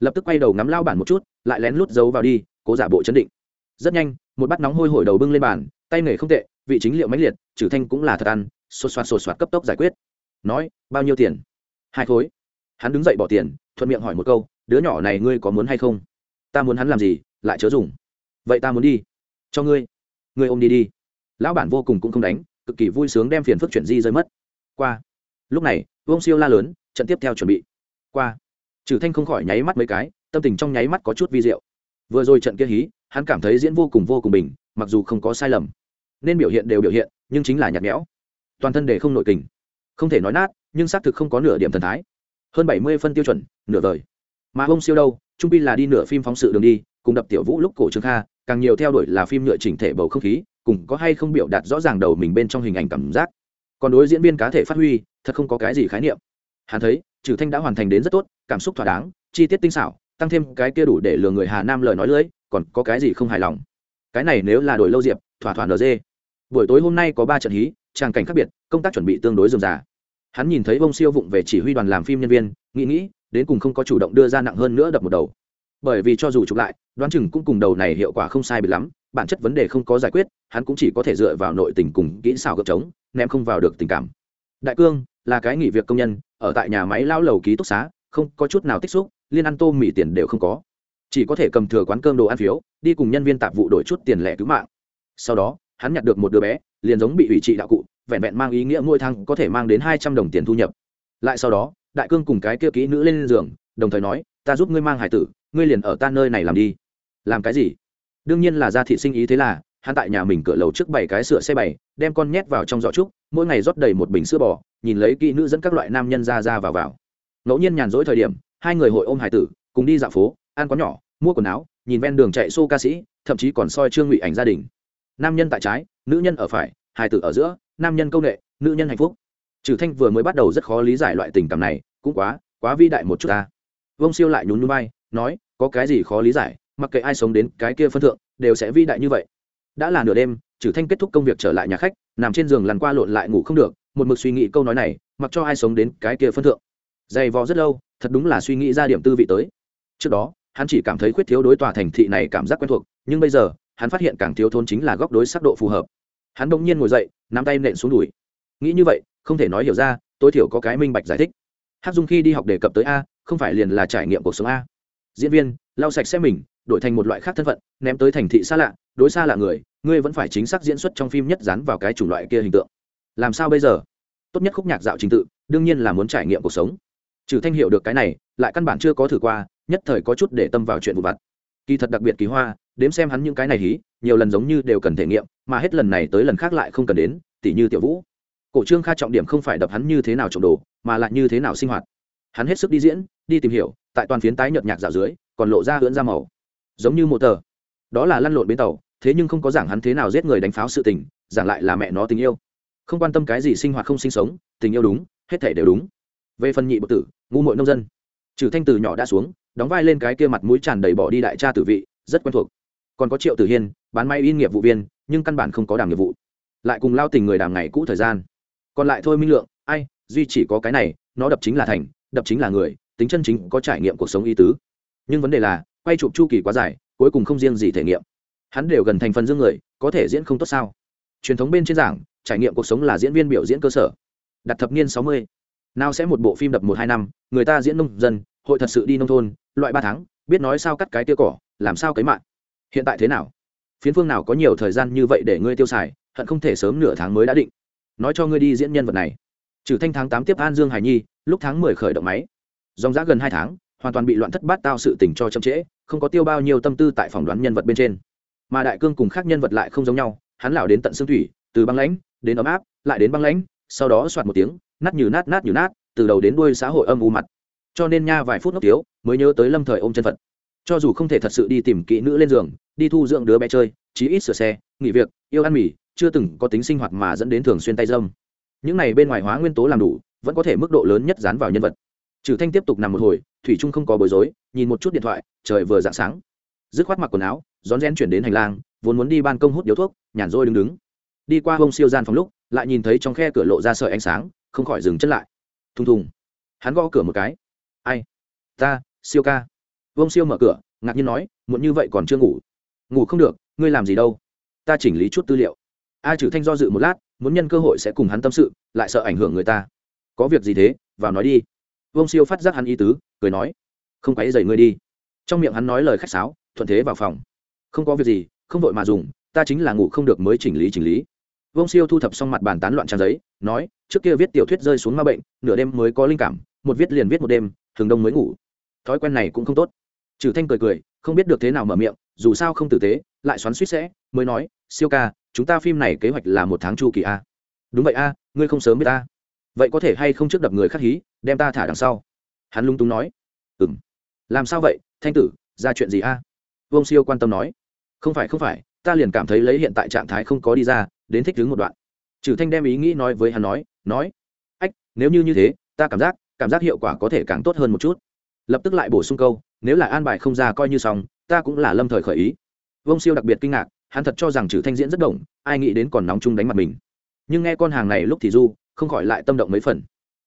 Lập tức quay đầu ngắm lao bản một chút, lại lén lút giấu vào đi, cố giả bộ chấn định. Rất nhanh, một bát nóng hôi hổi đầu bưng lên bàn, tay nghề không tệ, vị chính liệu mãnh liệt, trừ thanh cũng là thật ăn xô xoạt xô xoạt cấp tốc giải quyết. Nói, bao nhiêu tiền? Hai khối. Hắn đứng dậy bỏ tiền thuận miệng hỏi một câu, đứa nhỏ này ngươi có muốn hay không? Ta muốn hắn làm gì, lại chớ dùng. Vậy ta muốn đi. Cho ngươi. Ngươi ôm đi đi. Lão bản vô cùng cũng không đánh, cực kỳ vui sướng đem phiền phức chuyển di rơi mất. Qua. Lúc này, vương siêu la lớn, trận tiếp theo chuẩn bị. Qua. Trừ thanh không khỏi nháy mắt mấy cái, tâm tình trong nháy mắt có chút vi diệu. Vừa rồi trận kia hí, hắn cảm thấy diễn vô cùng vô cùng bình, mặc dù không có sai lầm. Nên biểu hiện đều biểu hiện, nhưng chính là nhạt nhẽo. Toàn thân để không nội kình. Không thể nói nát, nhưng xác thực không có nửa điểm thần thái. Hơn bảy mươi phân tiêu chuẩn nửa vời. Mà ông siêu đâu, trung pi là đi nửa phim phóng sự đường đi, cùng đập tiểu vũ lúc cổ trương kha, càng nhiều theo đuổi là phim nhựa chỉnh thể bầu không khí, cùng có hay không biểu đạt rõ ràng đầu mình bên trong hình ảnh cảm giác. Còn đối diễn viên cá thể phát huy, thật không có cái gì khái niệm. Hắn thấy, trừ thanh đã hoàn thành đến rất tốt, cảm xúc thỏa đáng, chi tiết tinh xảo, tăng thêm cái kia đủ để lừa người hà nam lời nói lưỡi, còn có cái gì không hài lòng? Cái này nếu là đổi lâu diệp, thỏa thỏa nd buổi tối hôm nay có ba trận hí, tràng cảnh khác biệt, công tác chuẩn bị tương đối dườm già hắn nhìn thấy bông siêu vụng về chỉ huy đoàn làm phim nhân viên, nghĩ nghĩ đến cùng không có chủ động đưa ra nặng hơn nữa đập một đầu. Bởi vì cho dù chụp lại, đoán chừng cũng cùng đầu này hiệu quả không sai biệt lắm, bản chất vấn đề không có giải quyết, hắn cũng chỉ có thể dựa vào nội tình cùng kỹ xảo gợp trống, ném không vào được tình cảm. Đại cương, là cái nghỉ việc công nhân, ở tại nhà máy lao lầu ký túc xá, không có chút nào tích xúc, liên ăn tô mì tiền đều không có. Chỉ có thể cầm thừa quán cơm đồ ăn phiếu, đi cùng nhân viên tạp vụ đổi chút tiền lẻ cứu mạng. Sau đó, hắn nhặt được một đứa bé, liền giống bị ủy trị đạo cụ, vẹn vẹn mang ý nghĩa mỗi tháng có thể mang đến hai trăm đồng tiền thu nhập. Lại sau đó đại cương cùng cái kia kỹ nữ lên giường, đồng thời nói, ta giúp ngươi mang hải tử, ngươi liền ở ta nơi này làm đi. Làm cái gì? Đương nhiên là ra thị sinh ý thế là, hắn tại nhà mình cửa lầu trước bảy cái sửa xe bảy, đem con nhét vào trong giỏ trúc, mỗi ngày rót đầy một bình sữa bò, nhìn lấy kỹ nữ dẫn các loại nam nhân ra ra vào vào. Ngẫu nhiên nhàn rỗi thời điểm, hai người hội ôm hải tử, cùng đi dạo phố, ăn quán nhỏ, mua quần áo, nhìn ven đường chạy xô ca sĩ, thậm chí còn soi trương ngụy ảnh gia đình. Nam nhân tại trái, nữ nhân ở phải, hải tử ở giữa, nam nhân công nghệ nữ nhân hạnh phúc trừ thanh vừa mới bắt đầu rất khó lý giải loại tình cảm này, cũng quá quá vĩ đại một chút ta. Vông siêu lại nhún nhún vai, nói, có cái gì khó lý giải, mặc kệ ai sống đến cái kia phân thượng, đều sẽ vĩ đại như vậy. Đã là nửa đêm, trừ thanh kết thúc công việc trở lại nhà khách, nằm trên giường lăn qua lộn lại ngủ không được, một mực suy nghĩ câu nói này, mặc cho ai sống đến cái kia phân thượng. Dày vò rất lâu, thật đúng là suy nghĩ ra điểm tư vị tới. Trước đó, hắn chỉ cảm thấy khuyết thiếu đối tòa thành thị này cảm giác quen thuộc, nhưng bây giờ, hắn phát hiện càng thiếu thốn chính là góc đối sắc độ phù hợp. Hắn bỗng nhiên ngồi dậy, nắm tay nện xuống đùi nghĩ như vậy, không thể nói hiểu ra, tối thiểu có cái minh bạch giải thích. Hát dung khi đi học đề cập tới a, không phải liền là trải nghiệm cuộc sống a. Diễn viên, lau sạch xe mình, đổi thành một loại khác thân phận, ném tới thành thị xa lạ, đối xa lạ người, ngươi vẫn phải chính xác diễn xuất trong phim nhất dán vào cái chủng loại kia hình tượng. Làm sao bây giờ? Tốt nhất khúc nhạc dạo trình tự, đương nhiên là muốn trải nghiệm cuộc sống. Trừ thanh hiệu được cái này, lại căn bản chưa có thử qua, nhất thời có chút để tâm vào chuyện vụ vặt. Kỳ thật đặc biệt kỳ hoa, đếm xem hắn những cái này hí, nhiều lần giống như đều cần thể nghiệm, mà hết lần này tới lần khác lại không cần đến, tỉ như tiểu vũ cổ trương kha trọng điểm không phải đập hắn như thế nào trộm đồ, mà lại như thế nào sinh hoạt. Hắn hết sức đi diễn, đi tìm hiểu, tại toàn phiến tái nhợt nhạt dạo dưới, còn lộ ra hưỡn ra màu. Giống như một tờ. Đó là lăn lộn bến tàu, thế nhưng không có giảng hắn thế nào giết người đánh pháo sự tình, giảng lại là mẹ nó tình yêu. Không quan tâm cái gì sinh hoạt không sinh sống, tình yêu đúng, hết thể đều đúng. Về phần nhị bậc tử, ngu muội nông dân. Trừ thanh từ nhỏ đã xuống, đóng vai lên cái kia mặt mũi tràn đầy bỏ đi đại cha tử vị, rất quen thuộc. Còn có triệu tử hiên, bán may in nghiệp vụ viên, nhưng căn bản không có đàm nghiệp vụ. Lại cùng lao tình người đàm ngày cũ thời gian còn lại thôi minh lượng, ai, duy chỉ có cái này, nó đập chính là thành, đập chính là người, tính chân chính có trải nghiệm cuộc sống y tứ. Nhưng vấn đề là, quay chụp chu kỳ quá dài, cuối cùng không riêng gì thể nghiệm. Hắn đều gần thành phần dương người, có thể diễn không tốt sao? Truyền thống bên trên giảng, trải nghiệm cuộc sống là diễn viên biểu diễn cơ sở. Đặt thập niên sáu mươi, nào sẽ một bộ phim đập một hai năm, người ta diễn nông dân, hội thật sự đi nông thôn, loại ba tháng, biết nói sao cắt cái tiêu cỏ, làm sao cấy mạng hiện tại thế nào? Phiến phương nào có nhiều thời gian như vậy để ngươi tiêu xài, hận không thể sớm nửa tháng mới đã định nói cho ngươi đi diễn nhân vật này. Trừ thanh tháng tám tiếp an dương hải nhi, lúc tháng mười khởi động máy. Dòng giã gần hai tháng, hoàn toàn bị loạn thất bát tao sự tình cho chậm trễ, không có tiêu bao nhiêu tâm tư tại phỏng đoán nhân vật bên trên. Mà đại cương cùng khác nhân vật lại không giống nhau, hắn lảo đến tận xương thủy, từ băng lãnh, đến ấm áp, lại đến băng lãnh, sau đó soạt một tiếng, nát như nát nát như nát, từ đầu đến đuôi xã hội âm u mặt. Cho nên nha vài phút ngốc tiếu mới nhớ tới lâm thời ôm chân phật. Cho dù không thể thật sự đi tìm kỹ nữ lên giường, đi thu dưỡng đứa bé chơi, chí ít sửa xe, nghỉ việc, yêu ăn mì chưa từng có tính sinh hoạt mà dẫn đến thường xuyên tay dâm. Những này bên ngoài hóa nguyên tố làm đủ, vẫn có thể mức độ lớn nhất dán vào nhân vật. Trừ thanh tiếp tục nằm một hồi, thủy trung không có bối rối, nhìn một chút điện thoại, trời vừa dạng sáng. Dứt khoát mặc quần áo, rón rén chuyển đến hành lang, vốn muốn đi ban công hút điếu thuốc, nhàn rỗi đứng đứng. Đi qua bông siêu gian phòng lúc, lại nhìn thấy trong khe cửa lộ ra sợi ánh sáng, không khỏi dừng chân lại. Thùng thùng. Hắn gõ cửa một cái. Ai? Ta, siêu ca. Vông siêu mở cửa, ngạc nhiên nói, muộn như vậy còn chưa ngủ. Ngủ không được, ngươi làm gì đâu? Ta chỉnh lý chút tư liệu a trừ thanh do dự một lát, muốn nhân cơ hội sẽ cùng hắn tâm sự, lại sợ ảnh hưởng người ta. Có việc gì thế? Vào nói đi. Vương siêu phát giác hắn ý tứ, cười nói, không quấy dậy ngươi đi. Trong miệng hắn nói lời khách sáo, thuận thế vào phòng. Không có việc gì, không vội mà dùng, ta chính là ngủ không được mới chỉnh lý chỉnh lý. Vương siêu thu thập xong mặt bàn tán loạn trang giấy, nói, trước kia viết tiểu thuyết rơi xuống ma bệnh, nửa đêm mới có linh cảm, một viết liền viết một đêm, thường đông mới ngủ. Thói quen này cũng không tốt. Trừ thanh cười cười, không biết được thế nào mở miệng, dù sao không tử tế, lại xoắn suýt sẽ, mới nói, siêu ca chúng ta phim này kế hoạch là một tháng chu kỳ a. Đúng vậy a, ngươi không sớm biết ta. Vậy có thể hay không trước đập người khắc hí, đem ta thả đằng sau? Hắn lung túng nói. Ừ m làm sao vậy, thanh tử, ra chuyện gì a? Vông siêu quan tâm nói. Không phải không phải, ta liền cảm thấy lấy hiện tại trạng thái không có đi ra, đến thích đứng một đoạn. Trừ thanh đem ý nghĩ nói với hắn nói nói. Ách, nếu như như thế, ta cảm giác cảm giác hiệu quả có thể càng tốt hơn một chút. Lập tức lại bổ sung câu, nếu là an bài không ra coi như xong, ta cũng là lâm thời khởi ý. Vông siêu đặc biệt kinh ngạc hắn thật cho rằng trừ thanh diễn rất đồng, ai nghĩ đến còn nóng chung đánh mặt mình. Nhưng nghe con hàng này lúc thì du, không khỏi lại tâm động mấy phần.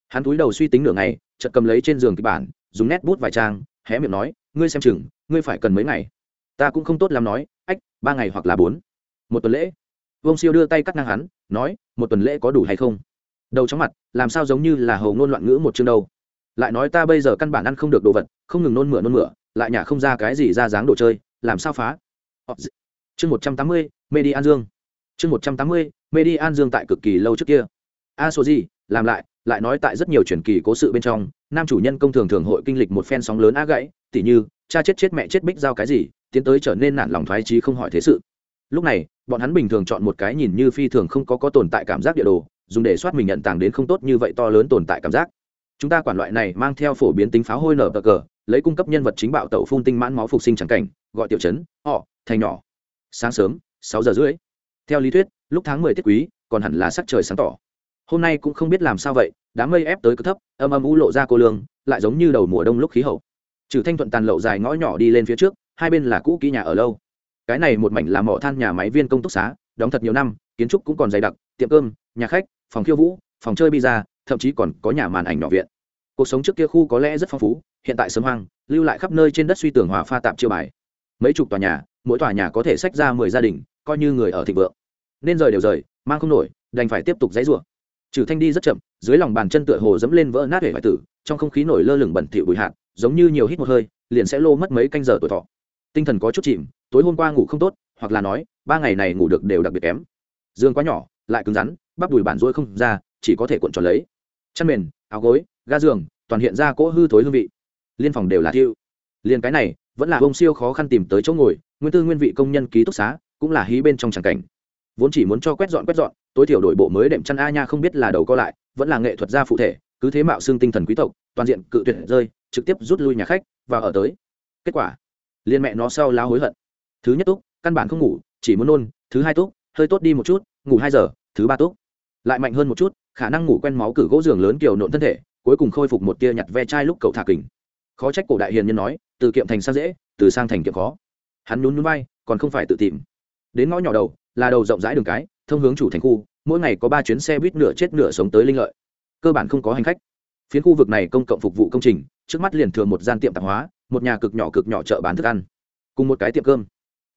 Hắn túi đầu suy tính nửa ngày, chợt cầm lấy trên giường kịch bản, dùng nét bút vài trang, hé miệng nói, ngươi xem chừng, ngươi phải cần mấy ngày. Ta cũng không tốt làm nói, ách, ba ngày hoặc là bốn. Một tuần lễ. Vông siêu đưa tay cắt ngang hắn, nói, một tuần lễ có đủ hay không? Đầu chóng mặt, làm sao giống như là hầu ngôn loạn ngữ một chương đâu. Lại nói, ta bây giờ căn bản ăn không được đồ vật, không ngừng nôn mửa nôn mửa, lại nhả không ra cái gì ra dáng đồ chơi, làm sao phá? Chương một trăm tám mươi medi an dương. Chương một trăm tám mươi medi an dương tại cực kỳ lâu trước kia. A số gì làm lại lại nói tại rất nhiều truyền kỳ cố sự bên trong, nam chủ nhân công thường thường hội kinh lịch một phen sóng lớn á gãy, tỉ như, cha chết chết mẹ chết bích giao cái gì, tiến tới trở nên nản lòng thoái trí không hỏi thế sự. Lúc này, bọn hắn bình thường chọn một cái nhìn như phi thường không có có tồn tại cảm giác địa đồ, dùng để soát mình nhận tàng đến không tốt như vậy to lớn tồn tại cảm giác. Chúng ta quản loại này mang theo phổ biến tính pháo hôi nở cờ, lấy cung cấp nhân vật chính bạo tẩu phun tinh mãn máu phục sinh trắng cảnh, gọi tiểu chấn, họ, thành nhỏ sáng sớm, sáu giờ rưỡi. Theo lý thuyết, lúc tháng mười tiết quý, còn hẳn là sắc trời sáng tỏ. Hôm nay cũng không biết làm sao vậy, đám mây ép tới cực thấp, âm âm u lộ ra cô lương, lại giống như đầu mùa đông lúc khí hậu. Trừ thanh thuận tàn lậu dài ngõ nhỏ đi lên phía trước, hai bên là cũ kỹ nhà ở lâu. Cái này một mảnh là mỏ than nhà máy viên công túc xá, đóng thật nhiều năm, kiến trúc cũng còn dày đặc, tiệm cơm, nhà khách, phòng khiêu vũ, phòng chơi pizza thậm chí còn có nhà màn ảnh nhỏ viện. Cuộc sống trước kia khu có lẽ rất phong phú, hiện tại sớm hoang, lưu lại khắp nơi trên đất suy tưởng hòa pha tạm chiêu bài mấy chục tòa nhà, mỗi tòa nhà có thể sách ra mười gia đình, coi như người ở thịnh vượng. Nên rời đều rời, mang không nổi, đành phải tiếp tục dãy rủa. Trừ thanh đi rất chậm, dưới lòng bàn chân tựa hồ dẫm lên vỡ nát hệ hoại tử, trong không khí nổi lơ lửng bẩn thỉu bụi hạt, giống như nhiều hít một hơi, liền sẽ lô mất mấy canh giờ tuổi thọ. Tinh thần có chút chìm, tối hôm qua ngủ không tốt, hoặc là nói, ba ngày này ngủ được đều đặc biệt kém. Dương quá nhỏ, lại cứng rắn, bắp đùi bản ruôi không ra, chỉ có thể cuộn tròn lấy. Chăn mền, áo gối, ga giường, toàn hiện ra cỗ hư thối hương vị. Liên phòng đều là thiêu. Liền cái này vẫn là bông siêu khó khăn tìm tới chỗ ngồi, nguyên tư nguyên vị công nhân ký túc xá, cũng là hí bên trong tràng cảnh. Vốn chỉ muốn cho quét dọn quét dọn, tối thiểu đội bộ mới đệm chăn a nha không biết là đầu co lại, vẫn là nghệ thuật gia phụ thể, cứ thế mạo xương tinh thần quý tộc, toàn diện cự tuyệt rơi, trực tiếp rút lui nhà khách, và ở tới. Kết quả, liên mẹ nó sau lao hối hận. Thứ nhất túc, căn bản không ngủ, chỉ muốn nôn, thứ hai túc, hơi tốt đi một chút, ngủ hai giờ, thứ ba túc. Lại mạnh hơn một chút, khả năng ngủ quen máu cử gỗ giường lớn kiểu nộn thân thể, cuối cùng khôi phục một tia nhặt ve chai lúc cậu thả kình khó trách cổ đại hiền nhân nói, từ kiệm thành sang dễ, từ sang thành kiệm khó. Hắn nhún nhún bay còn không phải tự tìm. Đến ngõ nhỏ đầu, là đầu rộng rãi đường cái, thông hướng chủ thành khu, mỗi ngày có ba chuyến xe buýt nửa chết nửa sống tới linh lợi. Cơ bản không có hành khách. Phiến khu vực này công cộng phục vụ công trình, trước mắt liền thừa một gian tiệm tạp hóa, một nhà cực nhỏ cực nhỏ chợ bán thức ăn. Cùng một cái tiệm cơm.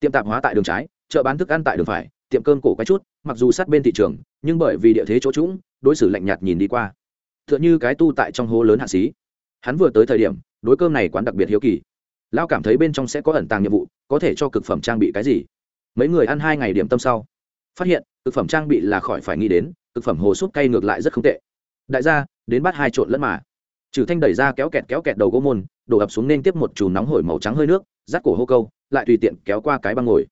Tiệm tạp hóa tại đường trái, chợ bán thức ăn tại đường phải, tiệm cơm cổ quái chút, mặc dù sát bên thị trường, nhưng bởi vì địa thế chỗ trũng, đối xử lạnh nhạt nhìn đi qua. T h ư ợ n h ư cái tu tại trong hố lớn hạ xí hắn vừa tới thời điểm đối cơm này quán đặc biệt hiếu kỳ. Lao cảm thấy bên trong sẽ có ẩn tàng nhiệm vụ, có thể cho cực phẩm trang bị cái gì? Mấy người ăn hai ngày điểm tâm sau, phát hiện, cực phẩm trang bị là khỏi phải nghĩ đến, cực phẩm hồ súp cay ngược lại rất không tệ. Đại gia, đến bắt hai trộn lẫn mà. Trừ thanh đẩy ra kéo kẹt kéo kẹt đầu gỗ môn, đổ ập xuống nên tiếp một chùm nóng hổi màu trắng hơi nước rát cổ hô câu, lại tùy tiện kéo qua cái băng ngồi.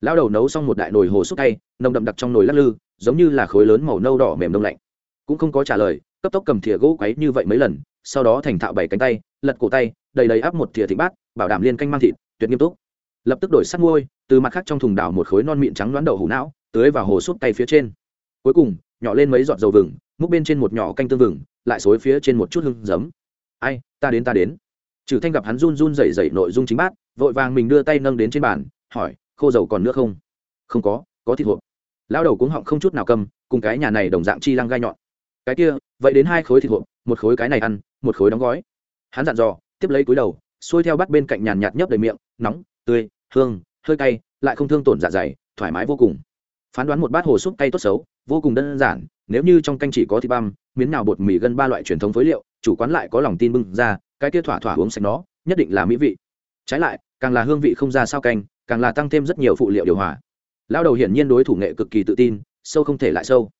Lao đầu nấu xong một đại nồi hồ súp cay, nồng đậm đặc trong nồi lắc lư, giống như là khối lớn màu nâu đỏ mềm đông lạnh. Cũng không có trả lời cấp tốc cầm thìa gỗ quấy như vậy mấy lần, sau đó thành thạo bảy cánh tay, lật cổ tay, đầy đầy áp một thìa thịt bát, bảo đảm liên canh mang thịt, tuyệt nghiêm túc. Lập tức đổi sắt môi từ mặt khác trong thùng đảo một khối non mịn trắng đoán đậu hủ não, tưới vào hồ súp tay phía trên. Cuối cùng, nhỏ lên mấy giọt dầu vừng, múc bên trên một nhỏ canh tương vừng, lại xối phía trên một chút hương giấm. Ai, ta đến ta đến. Trừ thanh gặp hắn run run rẩy rẩy nội dung chính bát, vội vàng mình đưa tay nâng đến trên bàn, hỏi, khô dầu còn nước không? Không có có thịt hộp lao đầu cuống họng không chút nào cầm, cùng cái nhà này đồng dạng chi lăng gai nhọn cái kia, vậy đến hai khối thịt hộp, một khối cái này ăn, một khối đóng gói. Hắn dặn dò, tiếp lấy cúi đầu, xuôi theo bắt bên cạnh nhàn nhạt nhấp đầy miệng, nóng, tươi, hương, hơi cay, lại không thương tổn dạ dày, thoải mái vô cùng. Phán đoán một bát hồ súp cay tốt xấu, vô cùng đơn giản, nếu như trong canh chỉ có thịt băm miến nào bột mì gân ba loại truyền thống phối liệu, chủ quán lại có lòng tin bưng ra, cái kia thỏa thỏa uống sạch nó, nhất định là mỹ vị. Trái lại, càng là hương vị không ra sao canh, càng là tăng thêm rất nhiều phụ liệu điều hòa. Lao đầu hiển nhiên đối thủ nghệ cực kỳ tự tin, sâu không thể lại sâu.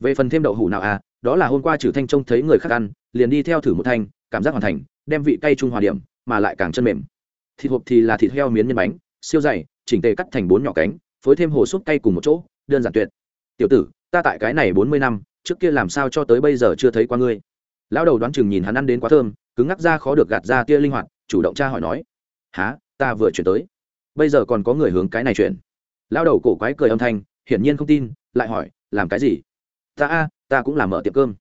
Về phần thêm đậu hủ nào à đó là hôm qua trừ thanh trông thấy người khác ăn, liền đi theo thử một thanh, cảm giác hoàn thành, đem vị cay trung hòa điểm, mà lại càng chân mềm. Thịt hộp thì là thịt heo miến nhân bánh, siêu dày, chỉnh tề cắt thành bốn nhỏ cánh, phối thêm hồ súp cay cùng một chỗ, đơn giản tuyệt. Tiểu tử, ta tại cái này bốn mươi năm, trước kia làm sao cho tới bây giờ chưa thấy qua ngươi. Lão đầu đoán chừng nhìn hắn ăn đến quá thơm, cứng ngắc ra khó được gạt ra tia linh hoạt, chủ động tra hỏi nói há ta vừa chuyển tới. Bây giờ còn có người hướng cái này chuyển. Lão đầu cổ quái cười âm thanh, hiển nhiên không tin, lại hỏi, làm cái gì? Ta a ta cũng làm mở tiệm cơm.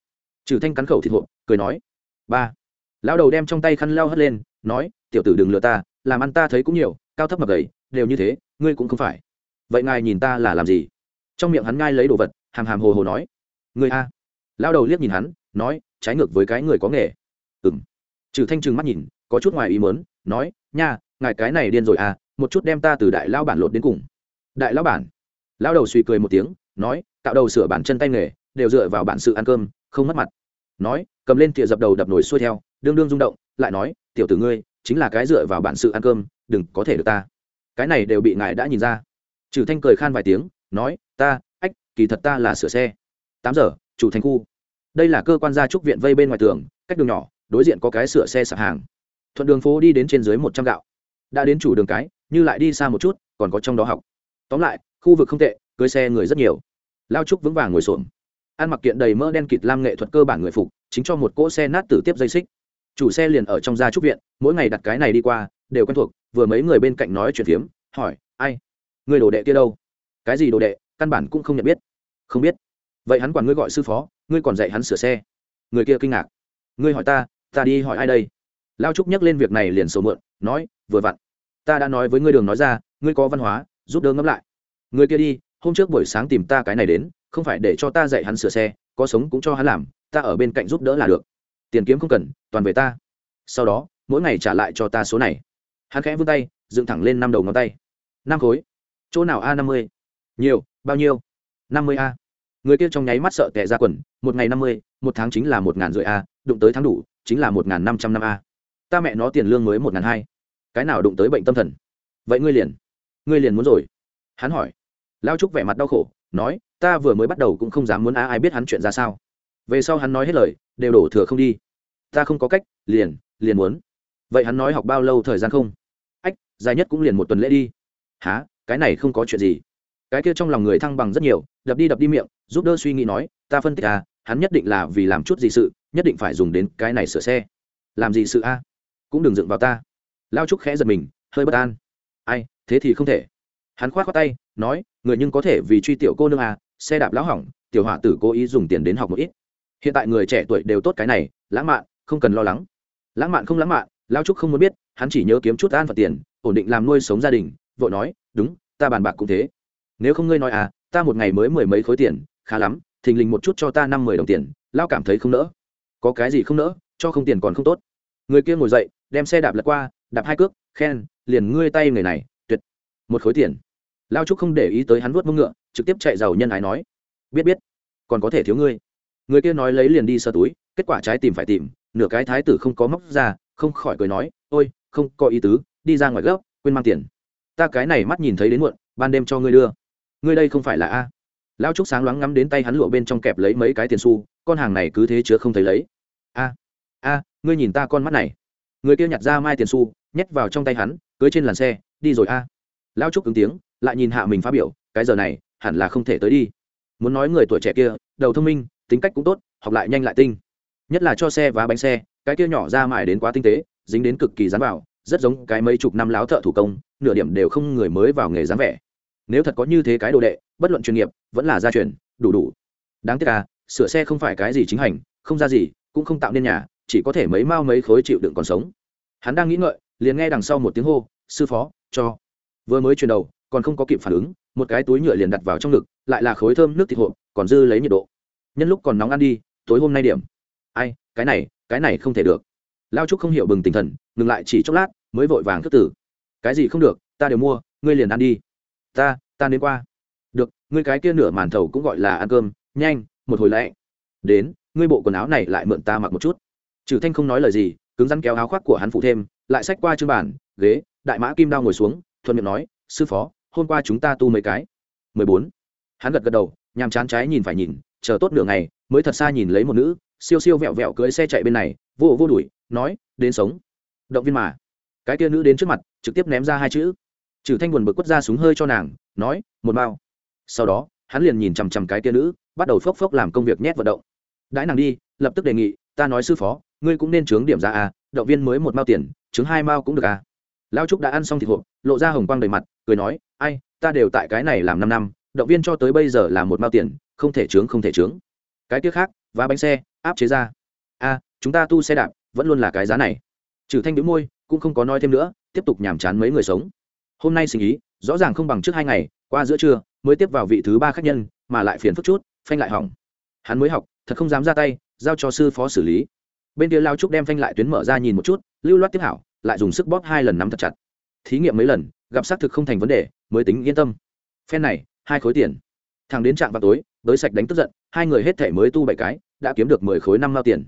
Trừ thanh cắn khẩu thịt hộp cười nói. Ba. Lão đầu đem trong tay khăn leo hất lên nói tiểu tử đừng lừa ta làm ăn ta thấy cũng nhiều cao thấp mập gầy đều như thế ngươi cũng không phải. Vậy ngài nhìn ta là làm gì? Trong miệng hắn ngai lấy đồ vật hàm hàm hồ hồ nói. Ngươi a. Lão đầu liếc nhìn hắn nói trái ngược với cái người có nghề. Ừm, trừ thanh trừng mắt nhìn có chút ngoài ý muốn, nói nha ngài cái này điên rồi à một chút đem ta từ đại lao bản lột đến cùng. Đại lão bản. Lão đầu suy cười một tiếng nói tạo đầu sửa bản chân tay nghề đều dựa vào bản sự ăn cơm, không mất mặt. Nói, cầm lên thìa dập đầu đập nổi xuôi theo, đương đương rung động, lại nói, tiểu tử ngươi, chính là cái dựa vào bản sự ăn cơm, đừng có thể được ta. Cái này đều bị ngài đã nhìn ra. Trừ thanh cười khan vài tiếng, nói, ta, ách, kỳ thật ta là sửa xe. Tám giờ, chủ thành khu. Đây là cơ quan gia trúc viện vây bên ngoài tường, cách đường nhỏ, đối diện có cái sửa xe sạp hàng. Thuận đường phố đi đến trên dưới một trăm gạo. Đã đến chủ đường cái, như lại đi xa một chút, còn có trong đó học. Tóm lại, khu vực không tệ, cưới xe người rất nhiều. Lao trúc vững vàng ngồi xổm ăn mặc kiện đầy mỡ đen kịt lam nghệ thuật cơ bản người phục, chính cho một cỗ xe nát tử tiếp dây xích. Chủ xe liền ở trong gia trúc viện, mỗi ngày đặt cái này đi qua, đều quen thuộc, vừa mấy người bên cạnh nói chuyện phiếm, hỏi, ai? Người đồ đệ kia đâu? Cái gì đồ đệ? Căn bản cũng không nhận biết. Không biết. Vậy hắn quản ngươi gọi sư phó, ngươi còn dạy hắn sửa xe. Người kia kinh ngạc. Ngươi hỏi ta ta đi hỏi ai đây? Lao trúc nhắc lên việc này liền sầu mượn, nói, vừa vặn, ta đã nói với ngươi đường nói ra, ngươi có văn hóa, giúp đỡ ngẫm lại. Người kia đi, hôm trước buổi sáng tìm ta cái này đến không phải để cho ta dạy hắn sửa xe, có sống cũng cho hắn làm, ta ở bên cạnh giúp đỡ là được. Tiền kiếm không cần, toàn về ta. Sau đó, mỗi ngày trả lại cho ta số này. Hắn khẽ vươn tay, dựng thẳng lên năm đầu ngón tay. Năm khối. Chỗ nào a năm mươi? Nhiều, bao nhiêu? năm mươi a. Người kia trong nháy mắt sợ tệ ra quần, một ngày năm mươi, một tháng chính là một ngàn rưỡi a, đụng tới tháng đủ, chính là một ngàn năm trăm năm a. Ta mẹ nó tiền lương mới một ngàn hai. Cái nào đụng tới bệnh tâm thần? Vậy ngươi liền ngươi liền muốn rồi. Hắn hỏi. Lao trúc vẻ mặt đau khổ, nói ta vừa mới bắt đầu cũng không dám muốn á ai biết hắn chuyện ra sao. Về sau hắn nói hết lời, đều đổ thừa không đi. Ta không có cách, liền liền muốn. Vậy hắn nói học bao lâu thời gian không? Ách, dài nhất cũng liền một tuần lễ đi. Há cái này không có chuyện gì. Cái kia trong lòng người thăng bằng rất nhiều, đập đi đập đi miệng, giúp đỡ suy nghĩ nói, ta phân tích à hắn nhất định là vì làm chút gì sự, nhất định phải dùng đến cái này sửa xe. Làm gì sự a? Cũng đừng dựng vào ta. Lao trúc khẽ giật mình, hơi bất an. Ai, thế thì không thể. Hắn khoát khoát tay, nói, người nhưng có thể vì truy tiểu cô nương à xe đạp lão hỏng, tiểu họa tử cố ý dùng tiền đến học một ít. Hiện tại người trẻ tuổi đều tốt cái này, lãng mạn, không cần lo lắng. Lãng mạn không lãng mạn, lao trúc không muốn biết, hắn chỉ nhớ kiếm chút an và tiền, ổn định làm nuôi sống gia đình vợ nói, đúng, ta bàn bạc cũng thế. Nếu không ngươi nói à ta một ngày mới mười mấy khối tiền, khá lắm, thình lình một chút cho ta năm mười đồng tiền. Lao cảm thấy không nỡ. Có cái gì không nỡ, cho không tiền còn không tốt. Người kia ngồi dậy, đem xe đạp lật qua, đạp hai cước, khen, liền ngươi tay người này, tuyệt, một khối tiền. Lao trúc không để ý tới hắn vuốt mông ngựa trực tiếp chạy giàu nhân ái nói, biết biết, còn có thể thiếu ngươi. Người kia nói lấy liền đi sơ túi, kết quả trái tìm phải tìm, nửa cái thái tử không có móc ra, không khỏi cười nói, ôi, không có ý tứ, đi ra ngoài gấp, quên mang tiền. Ta cái này mắt nhìn thấy đến muộn, ban đêm cho ngươi đưa. Ngươi đây không phải là a. Lao trúc sáng loáng ngắm đến tay hắn lụa bên trong kẹp lấy mấy cái tiền xu, con hàng này cứ thế chứa không thấy lấy. A a, ngươi nhìn ta con mắt này. Người kia nhặt ra mai tiền xu, nhét vào trong tay hắn, cưới trên làn xe, đi rồi a. Lao trúc ứng tiếng, lại nhìn hạ mình phát biểu, cái giờ này hẳn là không thể tới đi. Muốn nói người tuổi trẻ kia, đầu thông minh, tính cách cũng tốt, học lại nhanh lại tinh. Nhất là cho xe và bánh xe, cái kia nhỏ ra mải đến quá tinh tế, dính đến cực kỳ dán vào, rất giống cái mấy chục năm láo thợ thủ công, nửa điểm đều không người mới vào nghề dáng vẻ. Nếu thật có như thế cái đồ đệ, bất luận chuyên nghiệp, vẫn là gia truyền, đủ đủ. Đáng tiếc à sửa xe không phải cái gì chính hành, không ra gì, cũng không tạo nên nhà, chỉ có thể mấy mao mấy khối chịu đựng còn sống. Hắn đang nghĩ ngợi, liền nghe đằng sau một tiếng hô, sư phó, cho. Vừa mới chuyển đầu, còn không có kịp phản ứng một cái túi nhựa liền đặt vào trong ngực, lại là khối thơm nước thịt hộp, còn dư lấy nhiệt độ. Nhân lúc còn nóng ăn đi, tối hôm nay điểm. Ai, cái này cái này không thể được. Lao trúc không hiểu bừng tinh thần, ngừng lại chỉ chốc lát, mới vội vàng thức tử. Cái gì không được, ta đều mua, ngươi liền ăn đi. Ta ta đến qua. Được, ngươi cái kia nửa màn thầu cũng gọi là ăn cơm, nhanh, một hồi lẹ đến, ngươi bộ quần áo này lại mượn ta mặc một chút. Trừ thanh không nói lời gì, cứng rắn kéo áo khoác của hắn phụ thêm, lại xách qua chương bàn, ghế, đại mã kim đao ngồi xuống, thuận miệng nói, sư phó hôm qua chúng ta tu mấy cái? mười bốn. Hắn gật gật đầu nhằm chán trái nhìn phải nhìn, chờ tốt nửa ngày, mới thật xa nhìn lấy một nữ, siêu siêu vẹo vẹo cưỡi xe chạy bên này, vô vô đuổi, nói, đến sống. Động viên mà. Cái kia nữ đến trước mặt, trực tiếp ném ra hai chữ. Trừ thanh buồn bực quất ra súng hơi cho nàng, nói, một bao. Sau đó, hắn liền nhìn chằm chằm cái kia nữ, bắt đầu phốc phốc làm công việc nhét vận động. Đãi nàng đi, lập tức đề nghị, ta nói sư phó, ngươi cũng nên trướng điểm ra à động viên mới một mao tiền trướng hai mao cũng được à. Lao trúc đã ăn xong thịt hộp, lộ ra hồng quang đầy mặt cười nói, ai, ta đều tại cái này làm năm năm, động viên cho tới bây giờ là một mao tiền, không thể trướng không thể trướng cái tiếc khác và bánh xe, áp chế ra. A, chúng ta tu xe đạp, vẫn luôn là cái giá này. Trừ thanh đĩu môi, cũng không có nói thêm nữa, tiếp tục nhàm chán mấy người sống. Hôm nay sinh ý, rõ ràng không bằng trước hai ngày, qua giữa trưa, mới tiếp vào vị thứ ba khách nhân, mà lại phiền phức chút, phanh lại hỏng. Hắn mới học, thật không dám ra tay, giao cho sư phó xử lý. Bên kia lao trúc đem phanh lại tuyến mở ra nhìn một chút, lưu loát tiếp hảo, lại dùng sức bóp hai lần nắm thật chặt thí nghiệm mấy lần, gặp xác thực không thành vấn đề, mới tính yên tâm. Phen này, hai khối tiền. Thằng đến trạm vào tối, đới sạch đánh tức giận, hai người hết thể mới tu bảy cái, đã kiếm được mười khối năm mao tiền.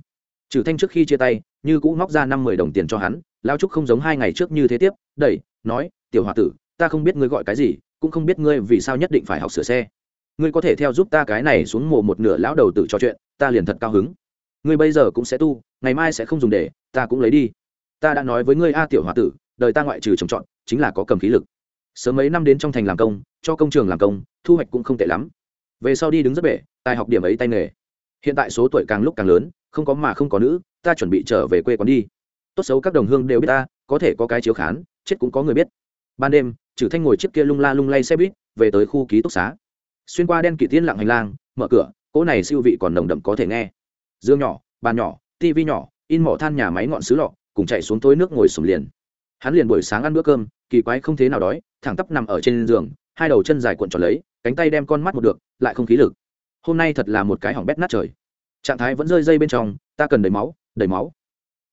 Trừ thanh trước khi chia tay, như cũng móc ra năm mười đồng tiền cho hắn, lao trúc không giống hai ngày trước như thế tiếp, đẩy, nói, tiểu h o a tử, ta không biết ngươi gọi cái gì, cũng không biết ngươi vì sao nhất định phải học sửa xe. Ngươi có thể theo giúp ta cái này xuống mồ một nửa lão đầu tử trò chuyện, ta liền thật cao hứng. Ngươi bây giờ cũng sẽ tu, ngày mai sẽ không dùng để, ta cũng lấy đi. Ta đã nói với ngươi, a tiểu h o a tử đời ta ngoại trừ trồng trọt, chính là có cầm khí lực. Sớm mấy năm đến trong thành làm công, cho công trường làm công, thu hoạch cũng không tệ lắm. Về sau đi đứng rất bể, tài học điểm ấy tay nghề. Hiện tại số tuổi càng lúc càng lớn, không có mà không có nữ, ta chuẩn bị trở về quê quán đi. Tốt xấu các đồng hương đều biết ta, có thể có cái chiếu khán, chết cũng có người biết. Ban đêm trừ thanh ngồi chiếc kia lung la lung lay xe buýt, về tới khu ký túc xá. Xuyên qua đen kỵ tiên lặng hành lang, mở cửa, cỗ này siêu vị còn nồng đậm có thể nghe. Dương nhỏ, bàn nhỏ, tivi nhỏ, in mỏ than nhà máy ngọn xứ lọ, cùng chạy xuống tối nước ngồi sùng liền hắn liền buổi sáng ăn bữa cơm, kỳ quái không thế nào đói, thẳng tắp nằm ở trên giường, hai đầu chân dài cuộn tròn lấy, cánh tay đem con mắt một được, lại không khí lực. Hôm nay thật là một cái hỏng bét nát trời. Trạng thái vẫn rơi dây bên trong, ta cần đầy máu đầy máu.